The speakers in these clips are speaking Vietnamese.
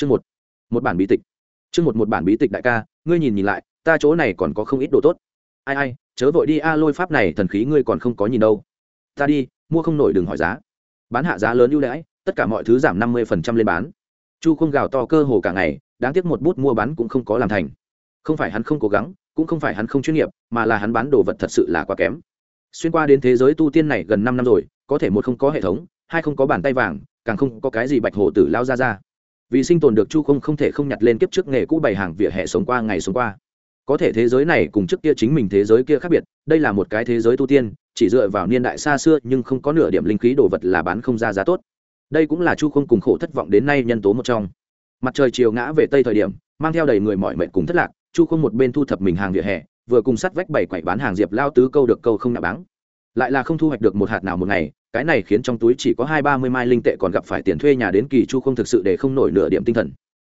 chương một. Một bản bí tịch. Chương một một bản bí tịch đại ca, ngươi nhìn nhìn lại, ta chỗ này còn có không ít đồ tốt. Ai ai, chớ vội đi a, lôi pháp này thần khí ngươi còn không có nhìn đâu. Ta đi, mua không nổi đừng hỏi giá. Bán hạ giá lớn ưu đãi, tất cả mọi thứ giảm năm mươi phần trăm lên bán. Chu không gào to cơ hồ cả ngày, đáng tiếc một bút mua bán cũng không có làm thành. Không phải hắn không cố gắng, cũng không phải hắn không chuyên nghiệp, mà là hắn bán đồ vật thật sự là quá kém. Xuyên qua đến thế giới tu tiên này gần năm năm rồi, có thể một không có hệ thống, hai không có bàn tay vàng, càng không có cái gì bạch hồ tử lao ra ra vì sinh tồn được chu không không thể không nhặt lên kiếp trước nghề cũ bày hàng vỉa hè sống qua ngày sống qua. Có thể thế giới này cùng trước kia chính mình thế giới kia khác biệt, đây là một cái thế giới tu tiên, chỉ dựa vào niên đại xa xưa nhưng không có nửa điểm linh khí đồ vật là bán không ra giá tốt. Đây cũng là chu không cùng khổ thất vọng đến nay nhân tố một trong. Mặt trời chiều ngã về tây thời điểm, mang theo đầy người mọi mệnh cùng thất lạc, chu không một bên thu thập mình hàng vỉa hè, vừa cùng sắt vách bảy quậy bán hàng diệp lao tứ câu được câu không nạ báng lại là không thu hoạch được một hạt nào một ngày, cái này khiến trong túi chỉ có hai ba mươi mai linh tệ còn gặp phải tiền thuê nhà đến kỳ chu không thực sự để không nổi nửa điểm tinh thần.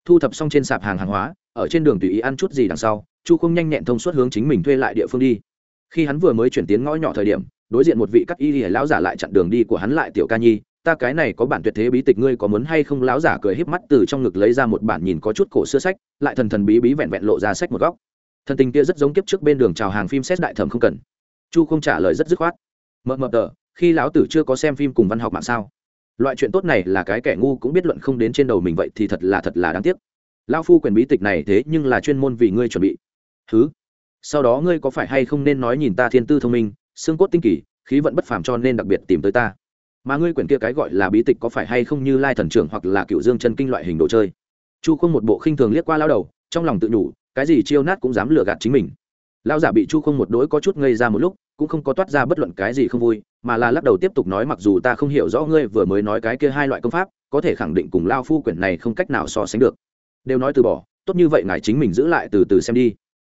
Thu thập xong trên sạp hàng hàng hóa, ở trên đường tùy ý ăn chút gì đằng sau, chu không nhanh nhẹn thông suốt hướng chính mình thuê lại địa phương đi. Khi hắn vừa mới chuyển tiến ngõ nhỏ thời điểm, đối diện một vị cắt y hỉa lão giả lại chặn đường đi của hắn lại, tiểu ca nhi, ta cái này có bản tuyệt thế bí tịch ngươi có muốn hay không? Lão giả cười híp mắt từ trong ngực lấy ra một bản nhìn có chút cổ xưa sách, lại thần thần bí bí vẹn vẹn lộ ra sách một góc. Thần tình kia rất giống kiếp trước bên đường chào hàng phim xét đại thẩm không cần. Chu không trả lời rất dứt khoát mờ mờ tờ, khi lão tử chưa có xem phim cùng văn học mạng sao? Loại chuyện tốt này là cái kẻ ngu cũng biết luận không đến trên đầu mình vậy thì thật là thật là đáng tiếc. Lão phu quyền bí tịch này thế nhưng là chuyên môn vì ngươi chuẩn bị. Thứ sau đó ngươi có phải hay không nên nói nhìn ta thiên tư thông minh, xương cốt tinh kỳ, khí vận bất phàm cho nên đặc biệt tìm tới ta. Mà ngươi quyển kia cái gọi là bí tịch có phải hay không như lai thần trưởng hoặc là cựu dương chân kinh loại hình đồ chơi? Chu không một bộ khinh thường liếc qua lao đầu, trong lòng tự nhủ, cái gì chiêu nát cũng dám lừa gạt chính mình lao giả bị chu không một đỗi có chút ngây ra một lúc, cũng không có toát ra bất luận cái gì không vui, mà là lắc đầu tiếp tục nói mặc dù ta không hiểu rõ ngươi vừa mới nói cái kia hai loại công pháp, có thể khẳng định cùng lao phu quyển này không cách nào so sánh được. Đều nói từ bỏ, tốt như vậy ngài chính mình giữ lại từ từ xem đi.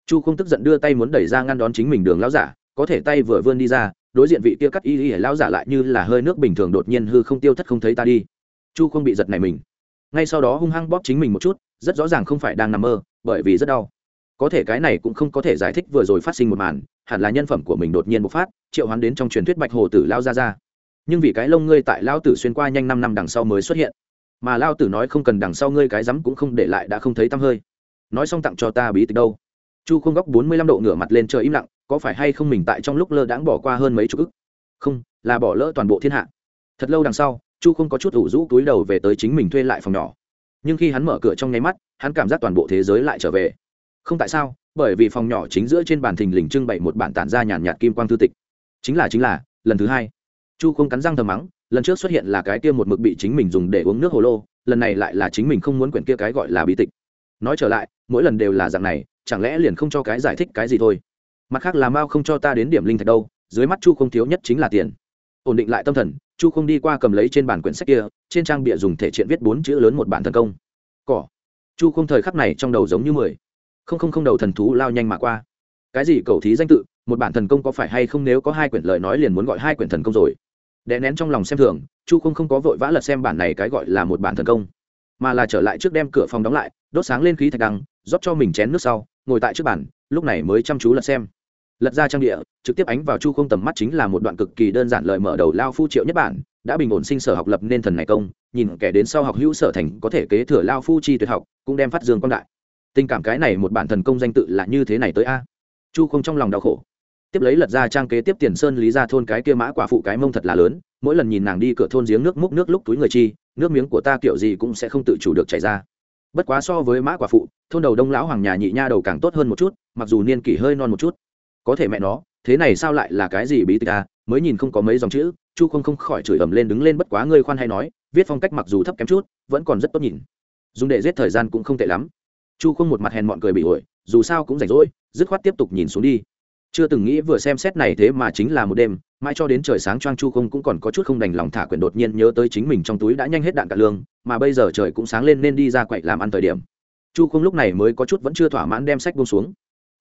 Chu không tức giận đưa tay muốn đẩy ra ngăn đón chính mình đường lao giả, có thể tay vừa vươn đi ra, đối diện vị kia cắt y y lao giả lại như là hơi nước bình thường đột nhiên hư không tiêu thất không thấy ta đi. Chu không bị giật này mình. Ngay sau đó hung hăng bóp chính mình một chút, rất rõ ràng không phải đang nằm mơ, bởi vì rất đau có thể cái này cũng không có thể giải thích vừa rồi phát sinh một màn, hẳn là nhân phẩm của mình đột nhiên bộc phát, triệu hoán đến trong truyền thuyết bạch hồ tử lao ra ra nhưng vì cái lông ngươi tại lao tử xuyên qua nhanh năm năm đằng sau mới xuất hiện. Mà lao tử nói không cần đằng sau ngươi cái rắm cũng không để lại đã không thấy tăm hơi. Nói xong tặng cho ta bí tịch đâu? Chu không góc bốn mươi lăm độ ngửa mặt lên trời im lặng, có phải hay không mình tại trong lúc lơ đãng bỏ qua hơn mấy chục ức? Không, là bỏ lỡ toàn bộ thiên hạ. Thật lâu đằng sau, chu không có chút ủ rũ túi đầu về tới chính mình thuê lại phòng nhỏ. Nhưng khi hắn mở cửa trong nháy mắt, hắn cảm giác toàn bộ thế giới lại trở về không tại sao, bởi vì phòng nhỏ chính giữa trên bàn thình lình trưng bày một bản tản ra nhàn nhạt kim quang thư tịch. Chính là chính là, lần thứ hai. Chu không cắn răng thầm mắng, lần trước xuất hiện là cái kia một mực bị chính mình dùng để uống nước hồ lô, lần này lại là chính mình không muốn quyển kia cái gọi là bí tịch. Nói trở lại, mỗi lần đều là dạng này, chẳng lẽ liền không cho cái giải thích cái gì thôi? Mặt khác là mao không cho ta đến điểm linh thạch đâu, dưới mắt chu không thiếu nhất chính là tiền. Ổn định lại tâm thần, chu không đi qua cầm lấy trên bản quyển sách kia, trên trang bịa dùng thể triện viết bốn chữ lớn một bản thần công. Cỏ. Chu không thời khắc này trong đầu giống như mười không không không đầu thần thú lao nhanh mà qua. Cái gì cầu thí danh tự, một bản thần công có phải hay không nếu có hai quyển lời nói liền muốn gọi hai quyển thần công rồi. Đè nén trong lòng xem thường, chu không không có vội vã lật xem bản này cái gọi là một bản thần công, mà là trở lại trước đem cửa phòng đóng lại, đốt sáng lên khí thạch đăng rót cho mình chén nước sau, ngồi tại trước bàn, lúc này mới chăm chú lật xem. Lật ra trang địa, trực tiếp ánh vào chu không tầm mắt chính là một đoạn cực kỳ đơn giản lời mở đầu lao phu triệu nhất bản, đã bình ổn sinh sở học lập nên thần này công, nhìn kẻ đến sau học hữu sở thành có thể kế thừa lao phu chi tuyệt học, cũng đem phát dương quan đại tình cảm cái này một bản thần công danh tự là như thế này tới a. Chu không trong lòng đau khổ. Tiếp lấy lật ra trang kế tiếp tiền sơn lý ra thôn cái kia mã quả phụ cái mông thật là lớn, mỗi lần nhìn nàng đi cửa thôn giếng nước múc nước lúc túi người chi, nước miếng của ta kiểu gì cũng sẽ không tự chủ được chảy ra. Bất quá so với mã quả phụ, thôn đầu đông lão hoàng nhà nhị nha đầu càng tốt hơn một chút, mặc dù niên kỷ hơi non một chút. Có thể mẹ nó, thế này sao lại là cái gì bí tịch à mới nhìn không có mấy dòng chữ, chu không không khỏi chửi ầm lên đứng lên bất quá ngươi khoan hay nói, viết phong cách mặc dù thấp kém chút, vẫn còn rất tốt nhìn. Dùng để giết thời gian cũng không tệ lắm chu không một mặt hèn mọn cười bị ổi, dù sao cũng rảnh rỗi, dứt khoát tiếp tục nhìn xuống đi. Chưa từng nghĩ vừa xem xét này thế mà chính là một đêm, mãi cho đến trời sáng choang chu không cũng còn có chút không đành lòng thả quyển đột nhiên nhớ tới chính mình trong túi đã nhanh hết đạn cả lương, mà bây giờ trời cũng sáng lên nên đi ra quậy làm ăn thời điểm. Chu không lúc này mới có chút vẫn chưa thỏa mãn đem sách buông xuống.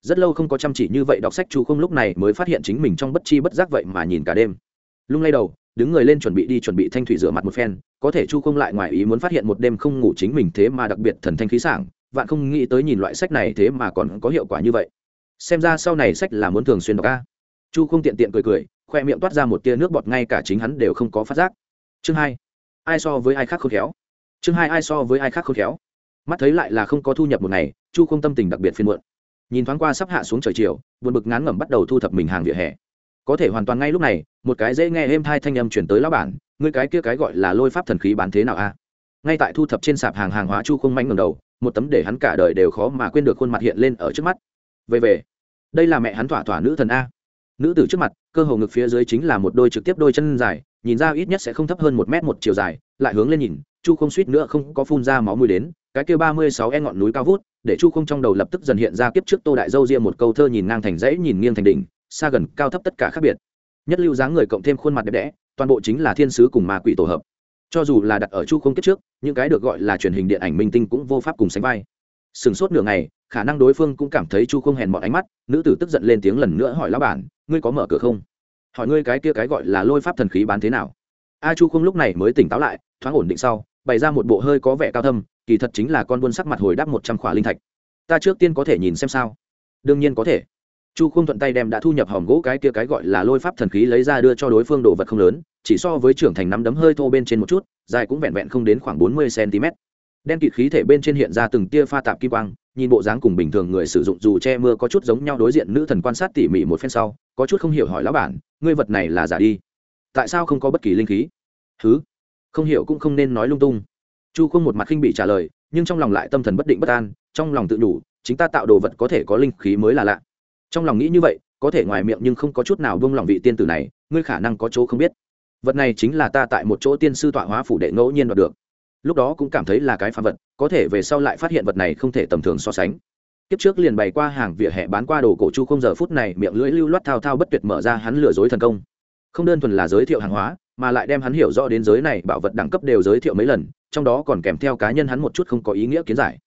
Rất lâu không có chăm chỉ như vậy đọc sách, chu không lúc này mới phát hiện chính mình trong bất chi bất giác vậy mà nhìn cả đêm. Lung lay đầu, đứng người lên chuẩn bị đi chuẩn bị thanh thủy rửa mặt một phen, có thể chu không lại ngoài ý muốn phát hiện một đêm không ngủ chính mình thế mà đặc biệt thần thanh khí sảng vạn không nghĩ tới nhìn loại sách này thế mà còn có hiệu quả như vậy. Xem ra sau này sách là muốn thường xuyên đọc ca chu không tiện tiện cười cười, khoe miệng toát ra một tia nước bọt ngay cả chính hắn đều không có phát giác. Chương hai, ai so với ai khác khôn khéo? Chương hai, ai so với ai khác khôn khéo? Mắt thấy lại là không có thu nhập một ngày, chu không tâm tình đặc biệt phiên muộn. Nhìn thoáng qua sắp hạ xuống trời chiều, buồn bực ngán ngẩm bắt đầu thu thập mình hàng vỉa hè. Có thể hoàn toàn ngay lúc này, một cái dễ nghe êm thai thanh âm chuyển tới lão bản người cái kia cái gọi là lôi pháp thần khí bán thế nào a? Ngay tại thu thập trên sạp hàng hàng hóa chu không manh ngầm đầu một tấm để hắn cả đời đều khó mà quên được khuôn mặt hiện lên ở trước mắt. Về về. Đây là mẹ hắn thỏa thỏa nữ thần a. Nữ tử trước mặt, cơ hồ ngực phía dưới chính là một đôi trực tiếp đôi chân dài, nhìn ra ít nhất sẽ không thấp hơn một mét một chiều dài, lại hướng lên nhìn, chu không suýt nữa không có phun ra máu mùi đến, cái kia ba mươi sáu e ngọn núi cao vút, để chu không trong đầu lập tức dần hiện ra kiếp trước tô đại dâu ria một câu thơ nhìn ngang thành dãy, nhìn nghiêng thành đỉnh, xa gần, cao thấp tất cả khác biệt. Nhất lưu dáng người cộng thêm khuôn mặt đẹp đẽ, toàn bộ chính là thiên sứ cùng ma quỷ tổ hợp cho dù là đặt ở chu không kết trước, những cái được gọi là truyền hình điện ảnh minh tinh cũng vô pháp cùng sánh vai. Sừng sốt nửa ngày, khả năng đối phương cũng cảm thấy chu không hèn mọn ánh mắt, nữ tử tức giận lên tiếng lần nữa hỏi lão bản, ngươi có mở cửa không? Hỏi ngươi cái kia cái gọi là lôi pháp thần khí bán thế nào? A chu không lúc này mới tỉnh táo lại, thoáng ổn định sau, bày ra một bộ hơi có vẻ cao thâm, kỳ thật chính là con buôn sắc mặt hồi đáp một trăm khỏa linh thạch. Ta trước tiên có thể nhìn xem sao. Đương nhiên có thể chu không thuận tay đem đã thu nhập hòm gỗ cái kia cái gọi là lôi pháp thần khí lấy ra đưa cho đối phương đồ vật không lớn, chỉ so với trưởng thành nắm đấm hơi thô bên trên một chút, dài cũng vẹn vẹn không đến khoảng bốn mươi cm. Đen kịt khí thể bên trên hiện ra từng tia pha tạp kim quang, nhìn bộ dáng cùng bình thường người sử dụng dù che mưa có chút giống nhau đối diện nữ thần quan sát tỉ mỉ một phen sau, có chút không hiểu hỏi lão bản, ngươi vật này là giả đi? Tại sao không có bất kỳ linh khí? Thứ không hiểu cũng không nên nói lung tung. Chu không một mặt khinh bị trả lời, nhưng trong lòng lại tâm thần bất định bất an, trong lòng tự đủ chính ta tạo đồ vật có thể có linh khí mới là lạ trong lòng nghĩ như vậy, có thể ngoài miệng nhưng không có chút nào buông lòng vị tiên tử này, ngươi khả năng có chỗ không biết. Vật này chính là ta tại một chỗ tiên sư tọa hóa phủ đệ ngẫu nhiên đoạt được. Lúc đó cũng cảm thấy là cái phạm vật, có thể về sau lại phát hiện vật này không thể tầm thường so sánh. Kiếp trước liền bày qua hàng vỉa hè bán qua đồ cổ chu không giờ phút này miệng lưỡi lưu loát thao thao bất tuyệt mở ra hắn lừa dối thần công. Không đơn thuần là giới thiệu hàng hóa, mà lại đem hắn hiểu rõ đến giới này bảo vật đẳng cấp đều giới thiệu mấy lần, trong đó còn kèm theo cá nhân hắn một chút không có ý nghĩa kiến giải.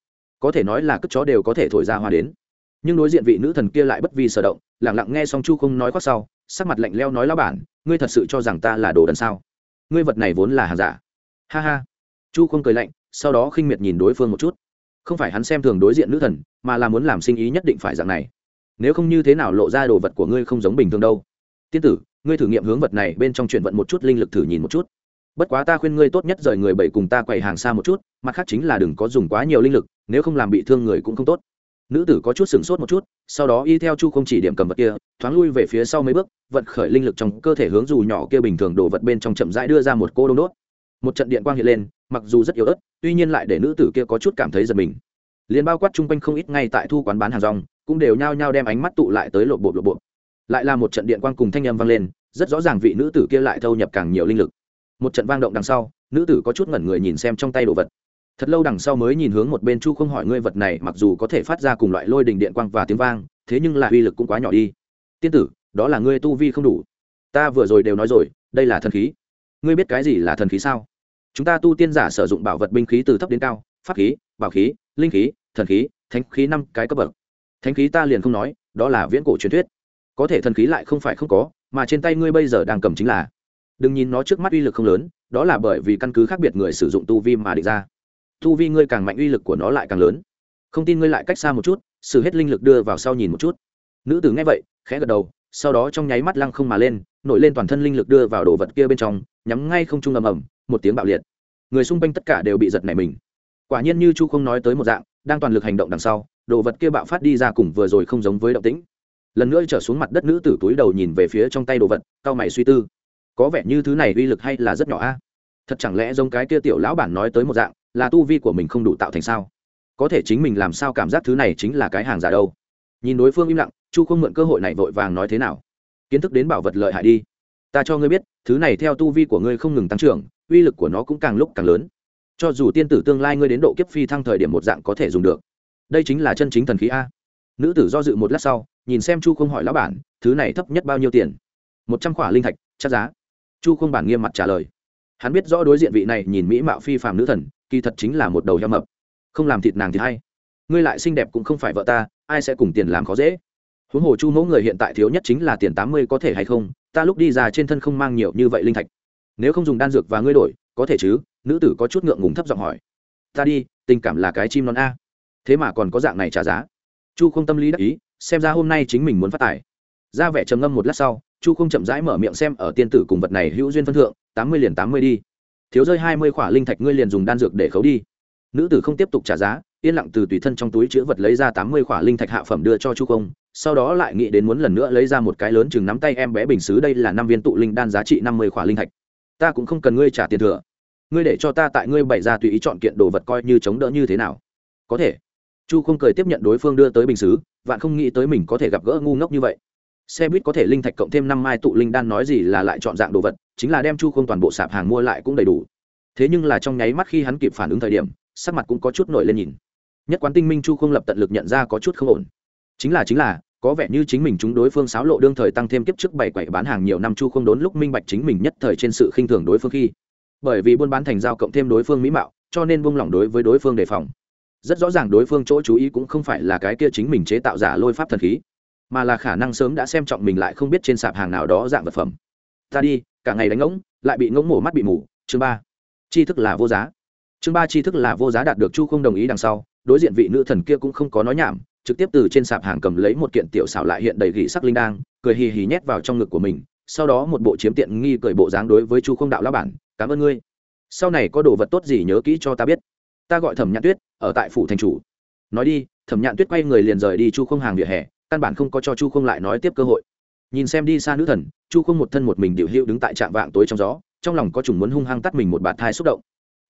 Có thể nói là cất chó đều có thể thổi ra hoa đến nhưng đối diện vị nữ thần kia lại bất vi sở động lẳng lặng nghe xong chu không nói khoác sau, sắc mặt lạnh leo nói lao bản, ngươi thật sự cho rằng ta là đồ đần sao? Ngươi vật này vốn là hàng giả. Ha ha. Chu không cười lạnh, sau đó khinh miệt nhìn đối phương một chút. Không phải hắn xem thường đối diện nữ thần, mà là muốn làm sinh ý nhất định phải dạng này. Nếu không như thế nào lộ ra đồ vật của ngươi không giống bình thường đâu. Tiên tử, ngươi thử nghiệm hướng vật này bên trong chuyển vận một chút linh lực thử nhìn một chút. Bất quá ta khuyên ngươi tốt nhất rời người bảy cùng ta quầy hàng xa một chút, mặt khác chính là đừng có dùng quá nhiều linh lực, nếu không làm bị thương người cũng không tốt nữ tử có chút sửng sốt một chút, sau đó y theo chu không chỉ điểm cầm vật kia, thoáng lui về phía sau mấy bước, vận khởi linh lực trong cơ thể hướng dù nhỏ kia bình thường đổ vật bên trong chậm rãi đưa ra một cô đông đốt. Một trận điện quang hiện lên, mặc dù rất yếu ớt, tuy nhiên lại để nữ tử kia có chút cảm thấy giật mình. Liền bao quát chung quanh không ít ngay tại thu quán bán hàng rong, cũng đều nhao nhao đem ánh mắt tụ lại tới lộp bộ lộp bộ lại là một trận điện quang cùng thanh âm vang lên, rất rõ ràng vị nữ tử kia lại thâu nhập càng nhiều linh lực. Một trận vang động đằng sau, nữ tử có chút ngẩn người nhìn xem trong tay đồ vật thật lâu đằng sau mới nhìn hướng một bên chu không hỏi ngươi vật này mặc dù có thể phát ra cùng loại lôi đình điện quang và tiếng vang, thế nhưng là uy lực cũng quá nhỏ đi. Tiên tử, đó là ngươi tu vi không đủ. Ta vừa rồi đều nói rồi, đây là thần khí. Ngươi biết cái gì là thần khí sao? Chúng ta tu tiên giả sử dụng bảo vật binh khí từ thấp đến cao, pháp khí, bảo khí, linh khí, thần khí, thánh khí năm cái cấp bậc. Thánh khí ta liền không nói, đó là viễn cổ truyền thuyết. Có thể thần khí lại không phải không có, mà trên tay ngươi bây giờ đang cầm chính là. Đừng nhìn nó trước mắt uy lực không lớn, đó là bởi vì căn cứ khác biệt người sử dụng tu vi mà định ra tu vi ngươi càng mạnh, uy lực của nó lại càng lớn. Không tin ngươi lại cách xa một chút, sử hết linh lực đưa vào sau nhìn một chút. Nữ tử nghe vậy, khẽ gật đầu, sau đó trong nháy mắt lăng không mà lên, nổi lên toàn thân linh lực đưa vào đồ vật kia bên trong, nhắm ngay không trung ầm ầm, một tiếng bạo liệt. Người xung quanh tất cả đều bị giật nảy mình. Quả nhiên như chu không nói tới một dạng, đang toàn lực hành động đằng sau, đồ vật kia bạo phát đi ra cùng vừa rồi không giống với động tĩnh. Lần nữa trở xuống mặt đất nữ tử túi đầu nhìn về phía trong tay đồ vật, cao mày suy tư. Có vẻ như thứ này uy lực hay là rất nhỏ a? Thật chẳng lẽ giống cái kia tiểu lão bản nói tới một dạng, là tu vi của mình không đủ tạo thành sao? Có thể chính mình làm sao cảm giác thứ này chính là cái hàng giả đâu? Nhìn đối phương im lặng, chu không mượn cơ hội này vội vàng nói thế nào? Kiến thức đến bảo vật lợi hại đi. Ta cho ngươi biết, thứ này theo tu vi của ngươi không ngừng tăng trưởng, uy lực của nó cũng càng lúc càng lớn. Cho dù tiên tử tương lai ngươi đến độ kiếp phi thăng thời điểm một dạng có thể dùng được. Đây chính là chân chính thần khí a. Nữ tử do dự một lát sau, nhìn xem chu không hỏi lão bản, thứ này thấp nhất bao nhiêu tiền? Một trăm khỏa linh thạch, chắc giá. Chu không bản nghiêm mặt trả lời hắn biết rõ đối diện vị này nhìn mỹ mạo phi phàm nữ thần, kỳ thật chính là một đầu heo mập. Không làm thịt nàng thì hay. Ngươi lại xinh đẹp cũng không phải vợ ta, ai sẽ cùng tiền làm khó dễ? Huống hồ chu mẫu người hiện tại thiếu nhất chính là tiền tám mươi có thể hay không? Ta lúc đi ra trên thân không mang nhiều như vậy linh thạch. Nếu không dùng đan dược và ngươi đổi, có thể chứ? Nữ tử có chút ngượng ngùng thấp giọng hỏi. Ta đi, tình cảm là cái chim non a. Thế mà còn có dạng này trả giá. Chu không tâm lý đắc ý, xem ra hôm nay chính mình muốn phát tài. Ra vẻ trầm ngâm một lát sau chu không chậm rãi mở miệng xem ở tiên tử cùng vật này hữu duyên phân thượng, tám mươi liền tám mươi đi. Thiếu rơi hai mươi khỏa linh thạch ngươi liền dùng đan dược để khấu đi. Nữ tử không tiếp tục trả giá, yên lặng từ tùy thân trong túi chữ vật lấy ra tám mươi khỏa linh thạch hạ phẩm đưa cho chu không, sau đó lại nghĩ đến muốn lần nữa lấy ra một cái lớn chừng nắm tay em bé bình xứ đây là năm viên tụ linh đan giá trị năm mươi khỏa linh thạch. Ta cũng không cần ngươi trả tiền thừa. Ngươi để cho ta tại ngươi bày ra tùy ý chọn kiện đồ vật coi như chống đỡ như thế nào. Có thể. Chu không cười tiếp nhận đối phương đưa tới bình xứ, vạn không nghĩ tới mình có thể gặp gỡ ngu ngốc như vậy xe buýt có thể linh thạch cộng thêm năm mai tụ linh đan nói gì là lại chọn dạng đồ vật, chính là đem chu không toàn bộ sạp hàng mua lại cũng đầy đủ. Thế nhưng là trong nháy mắt khi hắn kịp phản ứng thời điểm, sắc mặt cũng có chút nổi lên nhìn. Nhất quán tinh minh chu không lập tận lực nhận ra có chút không ổn. Chính là chính là, có vẻ như chính mình chúng đối phương sáo lộ đương thời tăng thêm kiếp trước bảy quậy bán hàng nhiều năm chu không đốn lúc minh bạch chính mình nhất thời trên sự khinh thường đối phương khi. Bởi vì buôn bán thành giao cộng thêm đối phương mỹ mạo, cho nên buông lỏng đối với đối phương đề phòng. Rất rõ ràng đối phương chỗ chú ý cũng không phải là cái kia chính mình chế tạo giả lôi pháp thần khí mà là khả năng sớm đã xem trọng mình lại không biết trên sạp hàng nào đó dạng vật phẩm. Ta đi, cả ngày đánh ngỗng, lại bị ngỗng mổ mắt bị mù. Chương ba. Tri thức là vô giá. Chương ba, tri thức là vô giá đạt được chu không đồng ý đằng sau, đối diện vị nữ thần kia cũng không có nói nhảm, trực tiếp từ trên sạp hàng cầm lấy một kiện tiểu xảo lại hiện đầy gỉ sắc linh đang cười hì hì nhét vào trong ngực của mình, sau đó một bộ chiếm tiện nghi cười bộ dáng đối với chu không đạo lão bản, cảm ơn ngươi. Sau này có đồ vật tốt gì nhớ kỹ cho ta biết. Ta gọi thẩm nhạn tuyết, ở tại phủ thành chủ. Nói đi, thẩm nhạn tuyết quay người liền rời đi chu không hàng vỉa hè căn bản không có cho chu không lại nói tiếp cơ hội. Nhìn xem đi xa nữ thần, chu không một thân một mình điệu hữu đứng tại trạm vạng tối trong gió, trong lòng có chủng muốn hung hăng tắt mình một bạt thai xúc động.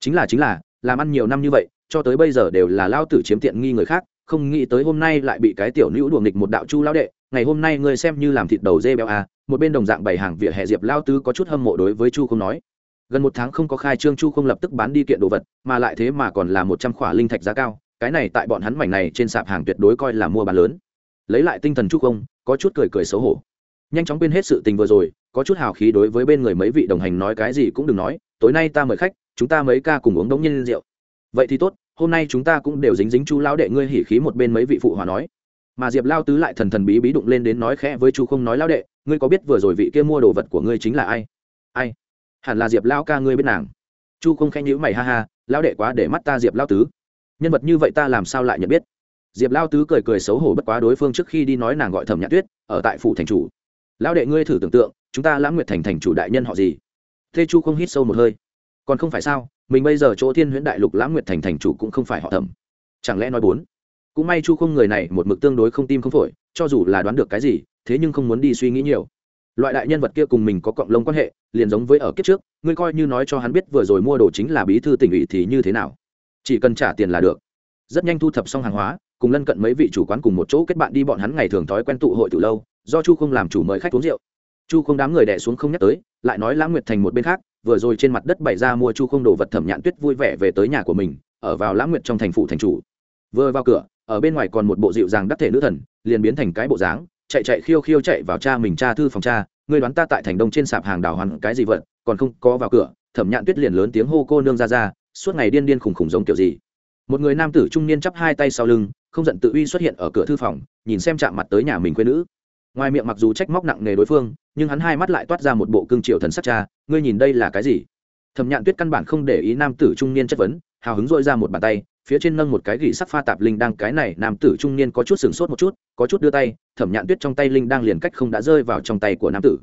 Chính là chính là, làm ăn nhiều năm như vậy, cho tới bây giờ đều là lao tử chiếm tiện nghi người khác, không nghĩ tới hôm nay lại bị cái tiểu nữ đùa nghịch một đạo chu lao đệ, ngày hôm nay ngươi xem như làm thịt đầu dê béo à một bên đồng dạng bày hàng vỉa hè diệp lao tứ có chút hâm mộ đối với chu không nói. Gần một tháng không có khai trương chu không lập tức bán đi kiện đồ vật, mà lại thế mà còn là một trăm khỏa linh thạch giá cao, cái này tại bọn hắn mảnh này trên sạp hàng tuyệt đối coi là mua bán lớn lấy lại tinh thần chúc không, có chút cười cười xấu hổ. Nhanh chóng quên hết sự tình vừa rồi, có chút hào khí đối với bên người mấy vị đồng hành nói cái gì cũng đừng nói, tối nay ta mời khách, chúng ta mấy ca cùng uống đống nhiên rượu. Vậy thì tốt, hôm nay chúng ta cũng đều dính dính chu lao đệ ngươi hỉ khí một bên mấy vị phụ hòa nói. Mà diệp lao tứ lại thần thần bí bí đụng lên đến nói khẽ với chu không nói lao đệ, ngươi có biết vừa rồi vị kia mua đồ vật của ngươi chính là ai? Ai? Hẳn là diệp lao ca ngươi biết nàng. Chu không khẽ nhữ mày, ha ha lao đệ quá để mắt ta diệp lao tứ. Nhân vật như vậy ta làm sao lại nhận biết? Diệp lao tứ cười cười xấu hổ bất quá đối phương trước khi đi nói nàng gọi thẩm nhã tuyết, ở tại phủ thành chủ. Lao đệ ngươi thử tưởng tượng, chúng ta lãng nguyệt thành thành chủ đại nhân họ gì? Thế chu không hít sâu một hơi. Còn không phải sao, mình bây giờ chỗ thiên huyễn đại lục lãng nguyệt thành thành chủ cũng không phải họ thẩm. Chẳng lẽ nói bốn? Cũng may chu không người này một mực tương đối không tim không phổi, cho dù là đoán được cái gì, thế nhưng không muốn đi suy nghĩ nhiều. Loại đại nhân vật kia cùng mình có cộng lông quan hệ, liền giống với ở kiếp trước, ngươi coi như nói cho hắn biết vừa rồi mua đồ chính là bí thư tỉnh ủy thì như thế nào? Chỉ cần trả tiền là được. Rất nhanh thu thập xong hàng hóa cùng lân cận mấy vị chủ quán cùng một chỗ kết bạn đi bọn hắn ngày thường thói quen tụ hội từ lâu, do chu không làm chủ mời khách uống rượu. Chu không đám người đẻ xuống không nhắc tới, lại nói lãng nguyệt thành một bên khác, vừa rồi trên mặt đất bày ra mua chu không đồ vật thẩm nhạn tuyết vui vẻ về tới nhà của mình, ở vào lãng nguyệt trong thành phủ thành chủ. Vừa vào cửa, ở bên ngoài còn một bộ dịu dàng đắc thể nữ thần, liền biến thành cái bộ dáng, chạy chạy khiêu khiêu chạy vào cha mình cha thư phòng cha, ngươi đoán ta tại thành đông trên sạp hàng đào hoàn cái gì vật, còn không có vào cửa. Thẩm nhạn tuyết liền lớn tiếng hô cô nương ra ra, suốt ngày điên điên khùng khùng giống kiểu gì. Một người nam tử trung niên chắp hai tay sau lưng không giận tự uy xuất hiện ở cửa thư phòng, nhìn xem chạm mặt tới nhà mình quê nữ. Ngoài miệng mặc dù trách móc nặng nề đối phương, nhưng hắn hai mắt lại toát ra một bộ cương triều thần sắc cha, ngươi nhìn đây là cái gì? Thẩm nhạn tuyết căn bản không để ý nam tử trung niên chất vấn, hào hứng dội ra một bàn tay, phía trên nâng một cái gỉ sắc pha tạp linh đang, cái này nam tử trung niên có chút sừng sốt một chút, có chút đưa tay, thẩm nhạn tuyết trong tay linh đang liền cách không đã rơi vào trong tay của nam tử.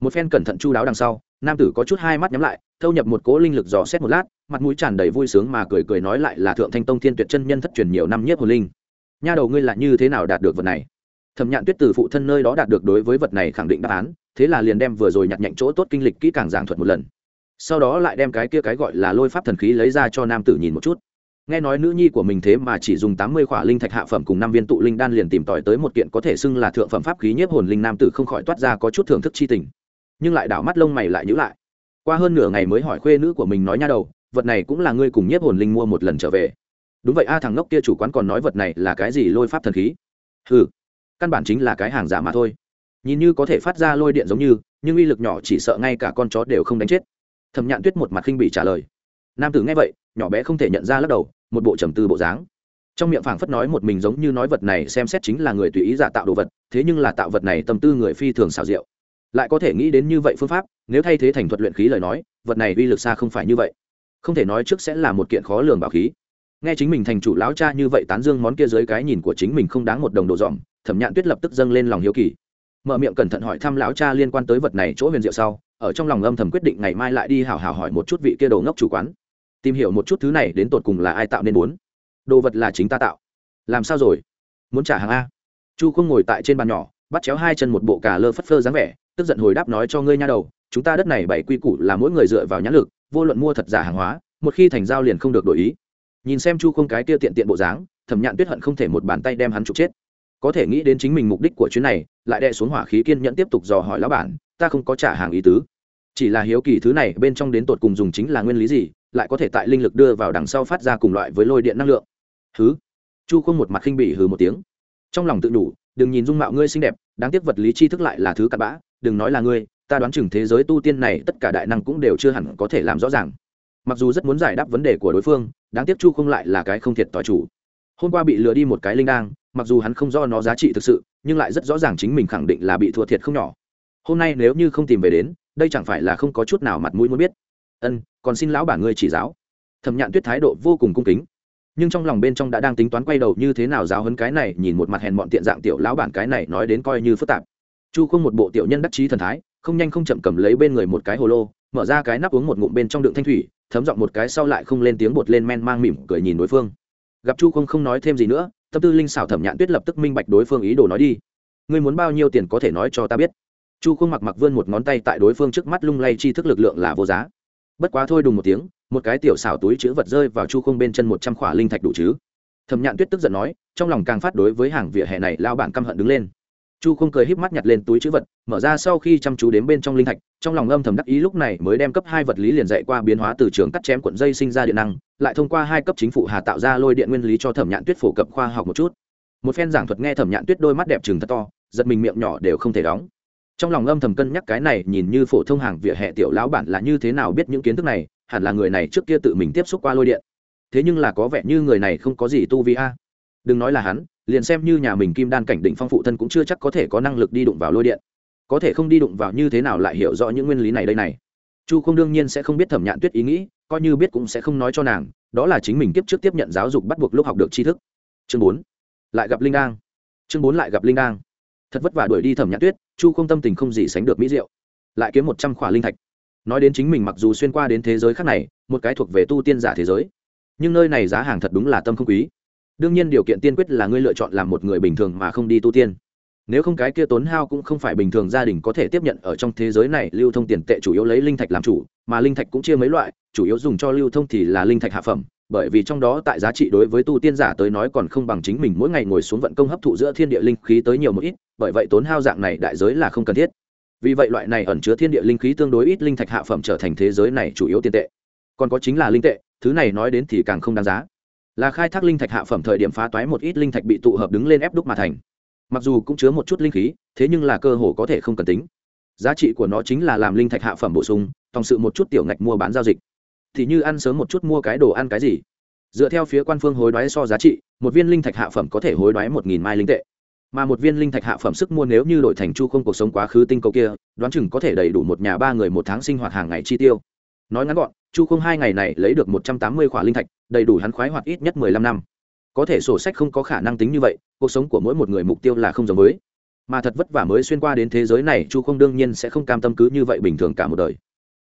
Một phen cẩn thận chu đáo đằng sau, nam tử có chút hai mắt nhắm lại, thâu nhập một cố linh lực dò xét một lát, mặt mũi tràn đầy vui sướng mà cười cười nói lại là thượng thanh tông thiên tuyệt chân nhân thất truyền nhiều năm nhất hồn linh nha đầu ngươi là như thế nào đạt được vật này? Thẩm nhạn tuyết từ phụ thân nơi đó đạt được đối với vật này khẳng định đáp án, thế là liền đem vừa rồi nhặt nhạnh chỗ tốt kinh lịch kỹ càng giảng thuật một lần. Sau đó lại đem cái kia cái gọi là lôi pháp thần khí lấy ra cho nam tử nhìn một chút. Nghe nói nữ nhi của mình thế mà chỉ dùng tám mươi khỏa linh thạch hạ phẩm cùng năm viên tụ linh đan liền tìm tòi tới một kiện có thể xưng là thượng phẩm pháp khí nhiếp hồn linh nam tử không khỏi toát ra có chút thưởng thức chi tình. Nhưng lại đảo mắt lông mày lại nhữ lại. Qua hơn nửa ngày mới hỏi khuê nữ của mình nói nha đầu, vật này cũng là ngươi cùng nhiếp hồn linh mua một lần trở về đúng vậy, a thằng ngốc kia chủ quán còn nói vật này là cái gì lôi pháp thần khí? Ừ căn bản chính là cái hàng giả mà thôi. Nhìn như có thể phát ra lôi điện giống như, nhưng uy lực nhỏ chỉ sợ ngay cả con chó đều không đánh chết. Thẩm nhạn tuyết một mặt khinh bị trả lời. Nam tử nghe vậy, nhỏ bé không thể nhận ra lắc đầu, một bộ trầm tư bộ dáng. Trong miệng phảng phất nói một mình giống như nói vật này xem xét chính là người tùy ý giả tạo đồ vật, thế nhưng là tạo vật này tâm tư người phi thường xảo rượu lại có thể nghĩ đến như vậy phương pháp, nếu thay thế thành thuật luyện khí lời nói, vật này uy lực xa không phải như vậy. Không thể nói trước sẽ là một kiện khó lường bảo khí nghe chính mình thành chủ lão cha như vậy tán dương món kia dưới cái nhìn của chính mình không đáng một đồng đồ dòm, thẩm nhạn tuyết lập tức dâng lên lòng hiếu kỳ. Mở miệng cẩn thận hỏi thăm lão cha liên quan tới vật này chỗ huyền diệu sau, ở trong lòng âm thầm quyết định ngày mai lại đi hào hào hỏi một chút vị kia đồ ngốc chủ quán. Tìm hiểu một chút thứ này đến tột cùng là ai tạo nên bốn. Đồ vật là chính ta tạo. Làm sao rồi? Muốn trả hàng a. Chu không ngồi tại trên bàn nhỏ, bắt chéo hai chân một bộ cà lơ phất phơ dáng vẻ, tức giận hồi đáp nói cho ngươi nha đầu, chúng ta đất này bảy quy củ là mỗi người dựa vào nhãn lực, vô luận mua thật giả hàng hóa, một khi thành giao liền không được đổi ý nhìn xem chu không cái kia tiện tiện bộ dáng, thẩm nhạn tuyết hận không thể một bàn tay đem hắn trục chết. Có thể nghĩ đến chính mình mục đích của chuyến này, lại đè xuống hỏa khí kiên nhẫn tiếp tục dò hỏi lão bản, ta không có trả hàng ý tứ. Chỉ là hiếu kỳ thứ này, bên trong đến tột cùng dùng chính là nguyên lý gì, lại có thể tại linh lực đưa vào đằng sau phát ra cùng loại với lôi điện năng lượng. Hứ? Chu không một mặt khinh bỉ hừ một tiếng. Trong lòng tự đủ, đừng nhìn dung mạo ngươi xinh đẹp, đáng tiếc vật lý tri thức lại là thứ cặn bã, đừng nói là ngươi, ta đoán chừng thế giới tu tiên này tất cả đại năng cũng đều chưa hẳn có thể làm rõ ràng mặc dù rất muốn giải đáp vấn đề của đối phương, đáng tiếc chu không lại là cái không thiệt tỏi chủ. Hôm qua bị lừa đi một cái linh đang mặc dù hắn không do nó giá trị thực sự, nhưng lại rất rõ ràng chính mình khẳng định là bị thua thiệt không nhỏ. Hôm nay nếu như không tìm về đến, đây chẳng phải là không có chút nào mặt mũi muốn biết. Ân, còn xin lão bản ngươi chỉ giáo. Thẩm nhạn tuyết thái độ vô cùng cung kính. Nhưng trong lòng bên trong đã đang tính toán quay đầu như thế nào giáo hấn cái này, nhìn một mặt hèn mọn tiện dạng tiểu lão bản cái này nói đến coi như phức tạp. Chu không một bộ tiểu nhân đắc chí thần thái, không nhanh không chậm cầm lấy bên người một cái hồ lô, mở ra cái nắp uống một ngụm bên trong đựng thanh thủy thấm giọng một cái sau lại không lên tiếng bột lên men mang mỉm cười nhìn đối phương. Gặp chu không không nói thêm gì nữa, tâm tư linh xảo thẩm nhạn tuyết lập tức minh bạch đối phương ý đồ nói đi. Ngươi muốn bao nhiêu tiền có thể nói cho ta biết? Chu không mặc mặc vươn một ngón tay tại đối phương trước mắt lung lay chi thức lực lượng là vô giá. Bất quá thôi đùng một tiếng, một cái tiểu xảo túi chữ vật rơi vào chu không bên chân một trăm khỏa linh thạch đủ chứ. Thẩm nhạn tuyết tức giận nói, trong lòng càng phát đối với hàng vỉa hè này lao bản căm hận đứng lên chu không cười híp mắt nhặt lên túi chữ vật, mở ra sau khi chăm chú đến bên trong linh thạch, trong lòng âm thầm đắc ý lúc này mới đem cấp hai vật lý liền dạy qua biến hóa từ trường cắt chém cuộn dây sinh ra điện năng, lại thông qua hai cấp chính phủ hà tạo ra lôi điện nguyên lý cho thẩm nhạn tuyết phổ cập khoa học một chút. Một phen giảng thuật nghe thẩm nhạn tuyết đôi mắt đẹp chừng thật to, giật mình miệng nhỏ đều không thể đóng. Trong lòng âm thầm cân nhắc cái này, nhìn như phổ thông hàng vỉa hè tiểu lão bản là như thế nào biết những kiến thức này, hẳn là người này trước kia tự mình tiếp xúc qua lôi điện. Thế nhưng là có vẻ như người này không có gì tu vi a. Đừng nói là hắn liền xem như nhà mình kim đan cảnh định phong phụ thân cũng chưa chắc có thể có năng lực đi đụng vào lôi điện. Có thể không đi đụng vào như thế nào lại hiểu rõ những nguyên lý này đây này. Chu không đương nhiên sẽ không biết thẩm nhạn tuyết ý nghĩ, coi như biết cũng sẽ không nói cho nàng, đó là chính mình kiếp trước tiếp nhận giáo dục bắt buộc lúc học được tri thức. Chương bốn, lại gặp linh đang chương bốn lại gặp linh đang thật vất vả đuổi đi thẩm nhạn tuyết, chu không tâm tình không gì sánh được mỹ diệu. Lại kiếm một trăm khỏa linh thạch. Nói đến chính mình mặc dù xuyên qua đến thế giới khác này, một cái thuộc về tu tiên giả thế giới. Nhưng nơi này giá hàng thật đúng là tâm không quý đương nhiên điều kiện tiên quyết là ngươi lựa chọn làm một người bình thường mà không đi tu tiên. Nếu không cái kia tốn hao cũng không phải bình thường gia đình có thể tiếp nhận ở trong thế giới này, lưu thông tiền tệ chủ yếu lấy linh thạch làm chủ, mà linh thạch cũng chia mấy loại, chủ yếu dùng cho lưu thông thì là linh thạch hạ phẩm, bởi vì trong đó tại giá trị đối với tu tiên giả tới nói còn không bằng chính mình mỗi ngày ngồi xuống vận công hấp thụ giữa thiên địa linh khí tới nhiều một ít, bởi vậy tốn hao dạng này đại giới là không cần thiết. Vì vậy loại này ẩn chứa thiên địa linh khí tương đối ít linh thạch hạ phẩm trở thành thế giới này chủ yếu tiền tệ. Còn có chính là linh tệ, thứ này nói đến thì càng không đáng giá là khai thác linh thạch hạ phẩm thời điểm phá toái một ít linh thạch bị tụ hợp đứng lên ép đúc mà thành. Mặc dù cũng chứa một chút linh khí, thế nhưng là cơ hồ có thể không cần tính. Giá trị của nó chính là làm linh thạch hạ phẩm bổ sung, tòng sự một chút tiểu ngạch mua bán giao dịch. Thì như ăn sớm một chút mua cái đồ ăn cái gì. Dựa theo phía quan phương hối đoái so giá trị, một viên linh thạch hạ phẩm có thể hối đoái một nghìn mai linh tệ. Mà một viên linh thạch hạ phẩm sức mua nếu như đổi thành chu không cuộc sống quá khứ tinh cầu kia, đoán chừng có thể đầy đủ một nhà ba người một tháng sinh hoạt hàng ngày chi tiêu. Nói ngắn gọn, chu không hai ngày này lấy được một trăm tám mươi khỏa linh thạch đầy đủ hắn khoái hoạt ít nhất mười lăm năm. Có thể sổ sách không có khả năng tính như vậy, cuộc sống của mỗi một người mục tiêu là không giống với. Mà thật vất vả mới xuyên qua đến thế giới này, chu không đương nhiên sẽ không cam tâm cứ như vậy bình thường cả một đời.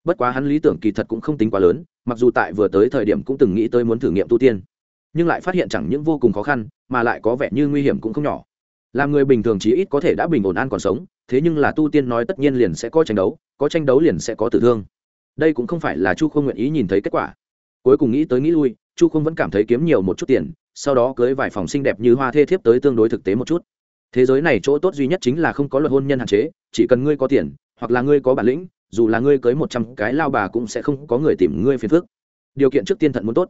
Bất quá hắn lý tưởng kỳ thật cũng không tính quá lớn, mặc dù tại vừa tới thời điểm cũng từng nghĩ tới muốn thử nghiệm tu tiên. Nhưng lại phát hiện chẳng những vô cùng khó khăn, mà lại có vẻ như nguy hiểm cũng không nhỏ. Làm người bình thường chí ít có thể đã bình ổn an còn sống, thế nhưng là tu tiên nói tất nhiên liền sẽ có tranh đấu, có tranh đấu liền sẽ có tử thương. Đây cũng không phải là chu không nguyện ý nhìn thấy kết quả. Cuối cùng nghĩ tới nghĩ lui chu không vẫn cảm thấy kiếm nhiều một chút tiền, sau đó cưới vài phòng xinh đẹp như hoa thê thiếp tới tương đối thực tế một chút. Thế giới này chỗ tốt duy nhất chính là không có luật hôn nhân hạn chế, chỉ cần ngươi có tiền, hoặc là ngươi có bản lĩnh, dù là ngươi cưới một trăm cái lao bà cũng sẽ không có người tìm ngươi phiền phức. Điều kiện trước tiên thận muốn tốt.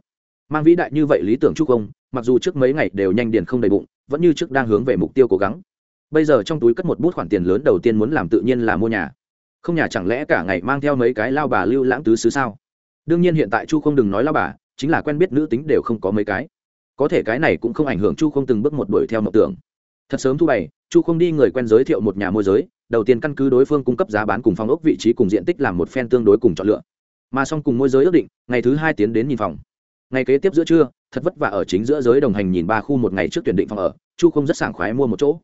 Mang vĩ đại như vậy lý tưởng chúc không mặc dù trước mấy ngày đều nhanh điền không đầy bụng, vẫn như trước đang hướng về mục tiêu cố gắng. Bây giờ trong túi cất một bút khoản tiền lớn đầu tiên muốn làm tự nhiên là mua nhà. Không nhà chẳng lẽ cả ngày mang theo mấy cái lao bà lưu lãng tứ xứ sao? Đương nhiên hiện tại chu không đừng nói lao bà chính là quen biết nữ tính đều không có mấy cái. Có thể cái này cũng không ảnh hưởng chu không từng bước một đuổi theo mộng tưởng. Thật sớm thu bày, chu không đi người quen giới thiệu một nhà môi giới, đầu tiên căn cứ đối phương cung cấp giá bán cùng phòng ốc vị trí cùng diện tích làm một phen tương đối cùng chọn lựa. Mà xong cùng môi giới ước định, ngày thứ hai tiến đến nhìn phòng. Ngày kế tiếp giữa trưa, thật vất vả ở chính giữa giới đồng hành nhìn ba khu một ngày trước tuyển định phòng ở, chu không rất sảng khoái mua một chỗ.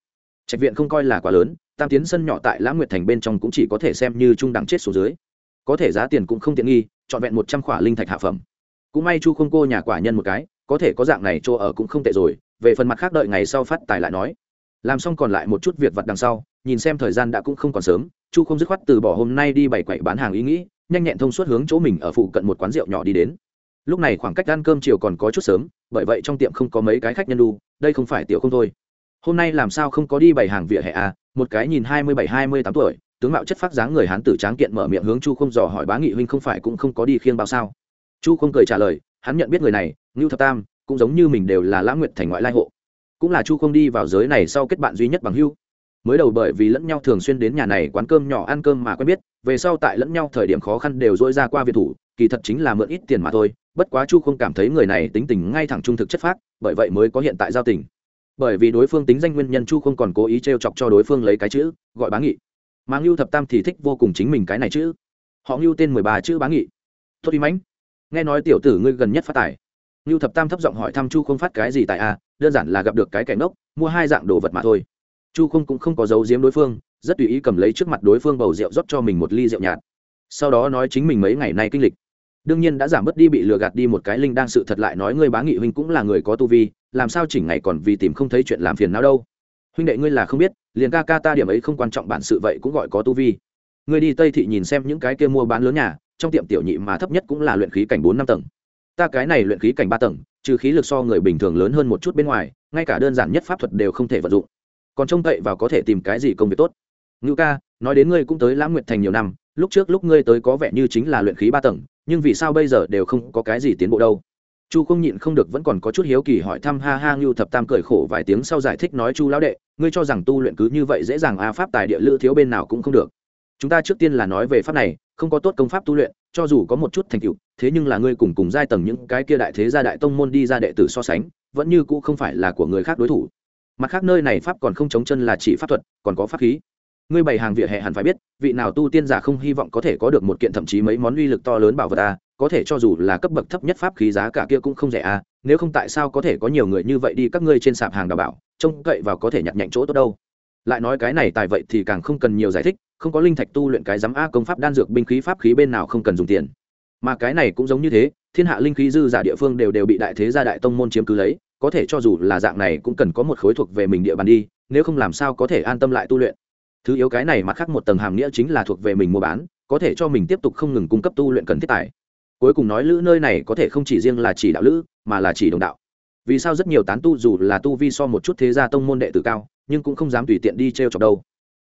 Trạch viện không coi là quá lớn, tam tiến sân nhỏ tại lãng nguyệt thành bên trong cũng chỉ có thể xem như trung đẳng chết số dưới. Có thể giá tiền cũng không tiện nghi, trọn vẹn một trăm khỏa linh thạch hạ phẩm cũng may chu không cô nhà quả nhân một cái, có thể có dạng này chỗ ở cũng không tệ rồi, về phần mặt khác đợi ngày sau phát tài lại nói. Làm xong còn lại một chút việc vặt đằng sau, nhìn xem thời gian đã cũng không còn sớm, chu không dứt khoát từ bỏ hôm nay đi bày quậy bán hàng ý nghĩ, nhanh nhẹn thông suốt hướng chỗ mình ở phụ cận một quán rượu nhỏ đi đến. Lúc này khoảng cách ăn cơm chiều còn có chút sớm, bởi vậy trong tiệm không có mấy cái khách nhân đu, đây không phải tiểu không thôi. Hôm nay làm sao không có đi bày hàng vỉa hè à? Một cái nhìn hai mươi bảy, hai mươi tám tuổi, tướng mạo chất phát dáng người hán tử tráng kiện mở miệng hướng chu không dò hỏi bá nghị huynh không phải cũng không có đi khiêng bao sao? Chu không cười trả lời, hắn nhận biết người này, ngưu thập tam, cũng giống như mình đều là lãng nguyện thành ngoại lai hộ. Cũng là chu không đi vào giới này sau kết bạn duy nhất bằng hưu. Mới đầu bởi vì lẫn nhau thường xuyên đến nhà này quán cơm nhỏ ăn cơm mà quen biết, về sau tại lẫn nhau thời điểm khó khăn đều dỗi ra qua việt thủ, kỳ thật chính là mượn ít tiền mà thôi. Bất quá chu không cảm thấy người này tính tình ngay thẳng trung thực chất phác, bởi vậy mới có hiện tại giao tình. Bởi vì đối phương tính danh nguyên nhân chu không còn cố ý t r e o chọc cho đối phương lấy cái chữ, gọi bá nghị. Mà ngưu thập tam thì thích vô cùng chính mình cái này chữ. Họ ngưu tên mười ba chữ bá nghị. Tốt đi mãnh nghe nói tiểu tử ngươi gần nhất phát tài. Ngưu thập tam thấp giọng hỏi thăm chu không phát cái gì tại a à, đơn giản là gặp được cái cảnh ngốc, mua hai dạng đồ vật mà thôi. Chu không cũng không có giấu giếm đối phương, rất tùy ý cầm lấy trước mặt đối phương bầu rượu rót cho mình một ly rượu nhạt. Sau đó nói chính mình mấy ngày nay kinh lịch. Đương nhiên đã giảm bớt đi bị lừa gạt đi một cái linh đang sự thật lại nói ngươi bá nghị huynh cũng là người có tu vi, làm sao chỉnh ngày còn vì tìm không thấy chuyện làm phiền nào đâu. Huynh đệ ngươi là không biết, liền ca ca ta điểm ấy không quan trọng bản sự vậy cũng gọi có tu vi. Ngươi đi tây thị nhìn xem những cái kia mua bán lớn nhà trong tiệm tiểu nhị mà thấp nhất cũng là luyện khí cảnh bốn năm tầng. Ta cái này luyện khí cảnh ba tầng, trừ khí lực so người bình thường lớn hơn một chút bên ngoài, ngay cả đơn giản nhất pháp thuật đều không thể vận dụng. Còn trông cậy vào có thể tìm cái gì công việc tốt. Ngữ ca, nói đến ngươi cũng tới lãng nguyện thành nhiều năm, lúc trước lúc ngươi tới có vẻ như chính là luyện khí ba tầng, nhưng vì sao bây giờ đều không có cái gì tiến bộ đâu? Chu không nhịn không được vẫn còn có chút hiếu kỳ hỏi thăm ha ha ngưu thập tam cười khổ vài tiếng sau giải thích nói chu lão đệ, ngươi cho rằng tu luyện cứ như vậy dễ dàng a pháp tài địa lữ thiếu bên nào cũng không được chúng ta trước tiên là nói về pháp này không có tốt công pháp tu luyện cho dù có một chút thành tựu thế nhưng là ngươi cùng cùng giai tầng những cái kia đại thế gia đại tông môn đi ra đệ tử so sánh vẫn như cũ không phải là của người khác đối thủ. Mặt khác nơi này pháp còn không chống chân là chỉ pháp thuật còn có pháp khí. Ngươi bày hàng vỉa hè hẳn phải biết vị nào tu tiên giả không hy vọng có thể có được một kiện thậm chí mấy món uy lực to lớn bảo vật ta, có thể cho dù là cấp bậc thấp nhất pháp khí giá cả kia cũng không rẻ a nếu không tại sao có thể có nhiều người như vậy đi các ngươi trên sạp hàng đào bảo trông cậy vào có thể nhặt nhạnh chỗ tốt đâu. Lại nói cái này tại vậy thì càng không cần nhiều giải thích không có linh thạch tu luyện cái giám a công pháp đan dược binh khí pháp khí bên nào không cần dùng tiền. Mà cái này cũng giống như thế, thiên hạ linh khí dư giả địa phương đều đều bị đại thế gia đại tông môn chiếm cứ lấy, có thể cho dù là dạng này cũng cần có một khối thuộc về mình địa bàn đi, nếu không làm sao có thể an tâm lại tu luyện. Thứ yếu cái này mặt khác một tầng hàm nghĩa chính là thuộc về mình mua bán, có thể cho mình tiếp tục không ngừng cung cấp tu luyện cần thiết tài. Cuối cùng nói lữ nơi này có thể không chỉ riêng là chỉ đạo lữ, mà là chỉ đồng đạo. Vì sao rất nhiều tán tu dù là tu vi so một chút thế gia tông môn đệ tử cao, nhưng cũng không dám tùy tiện đi t r e o chọc đâu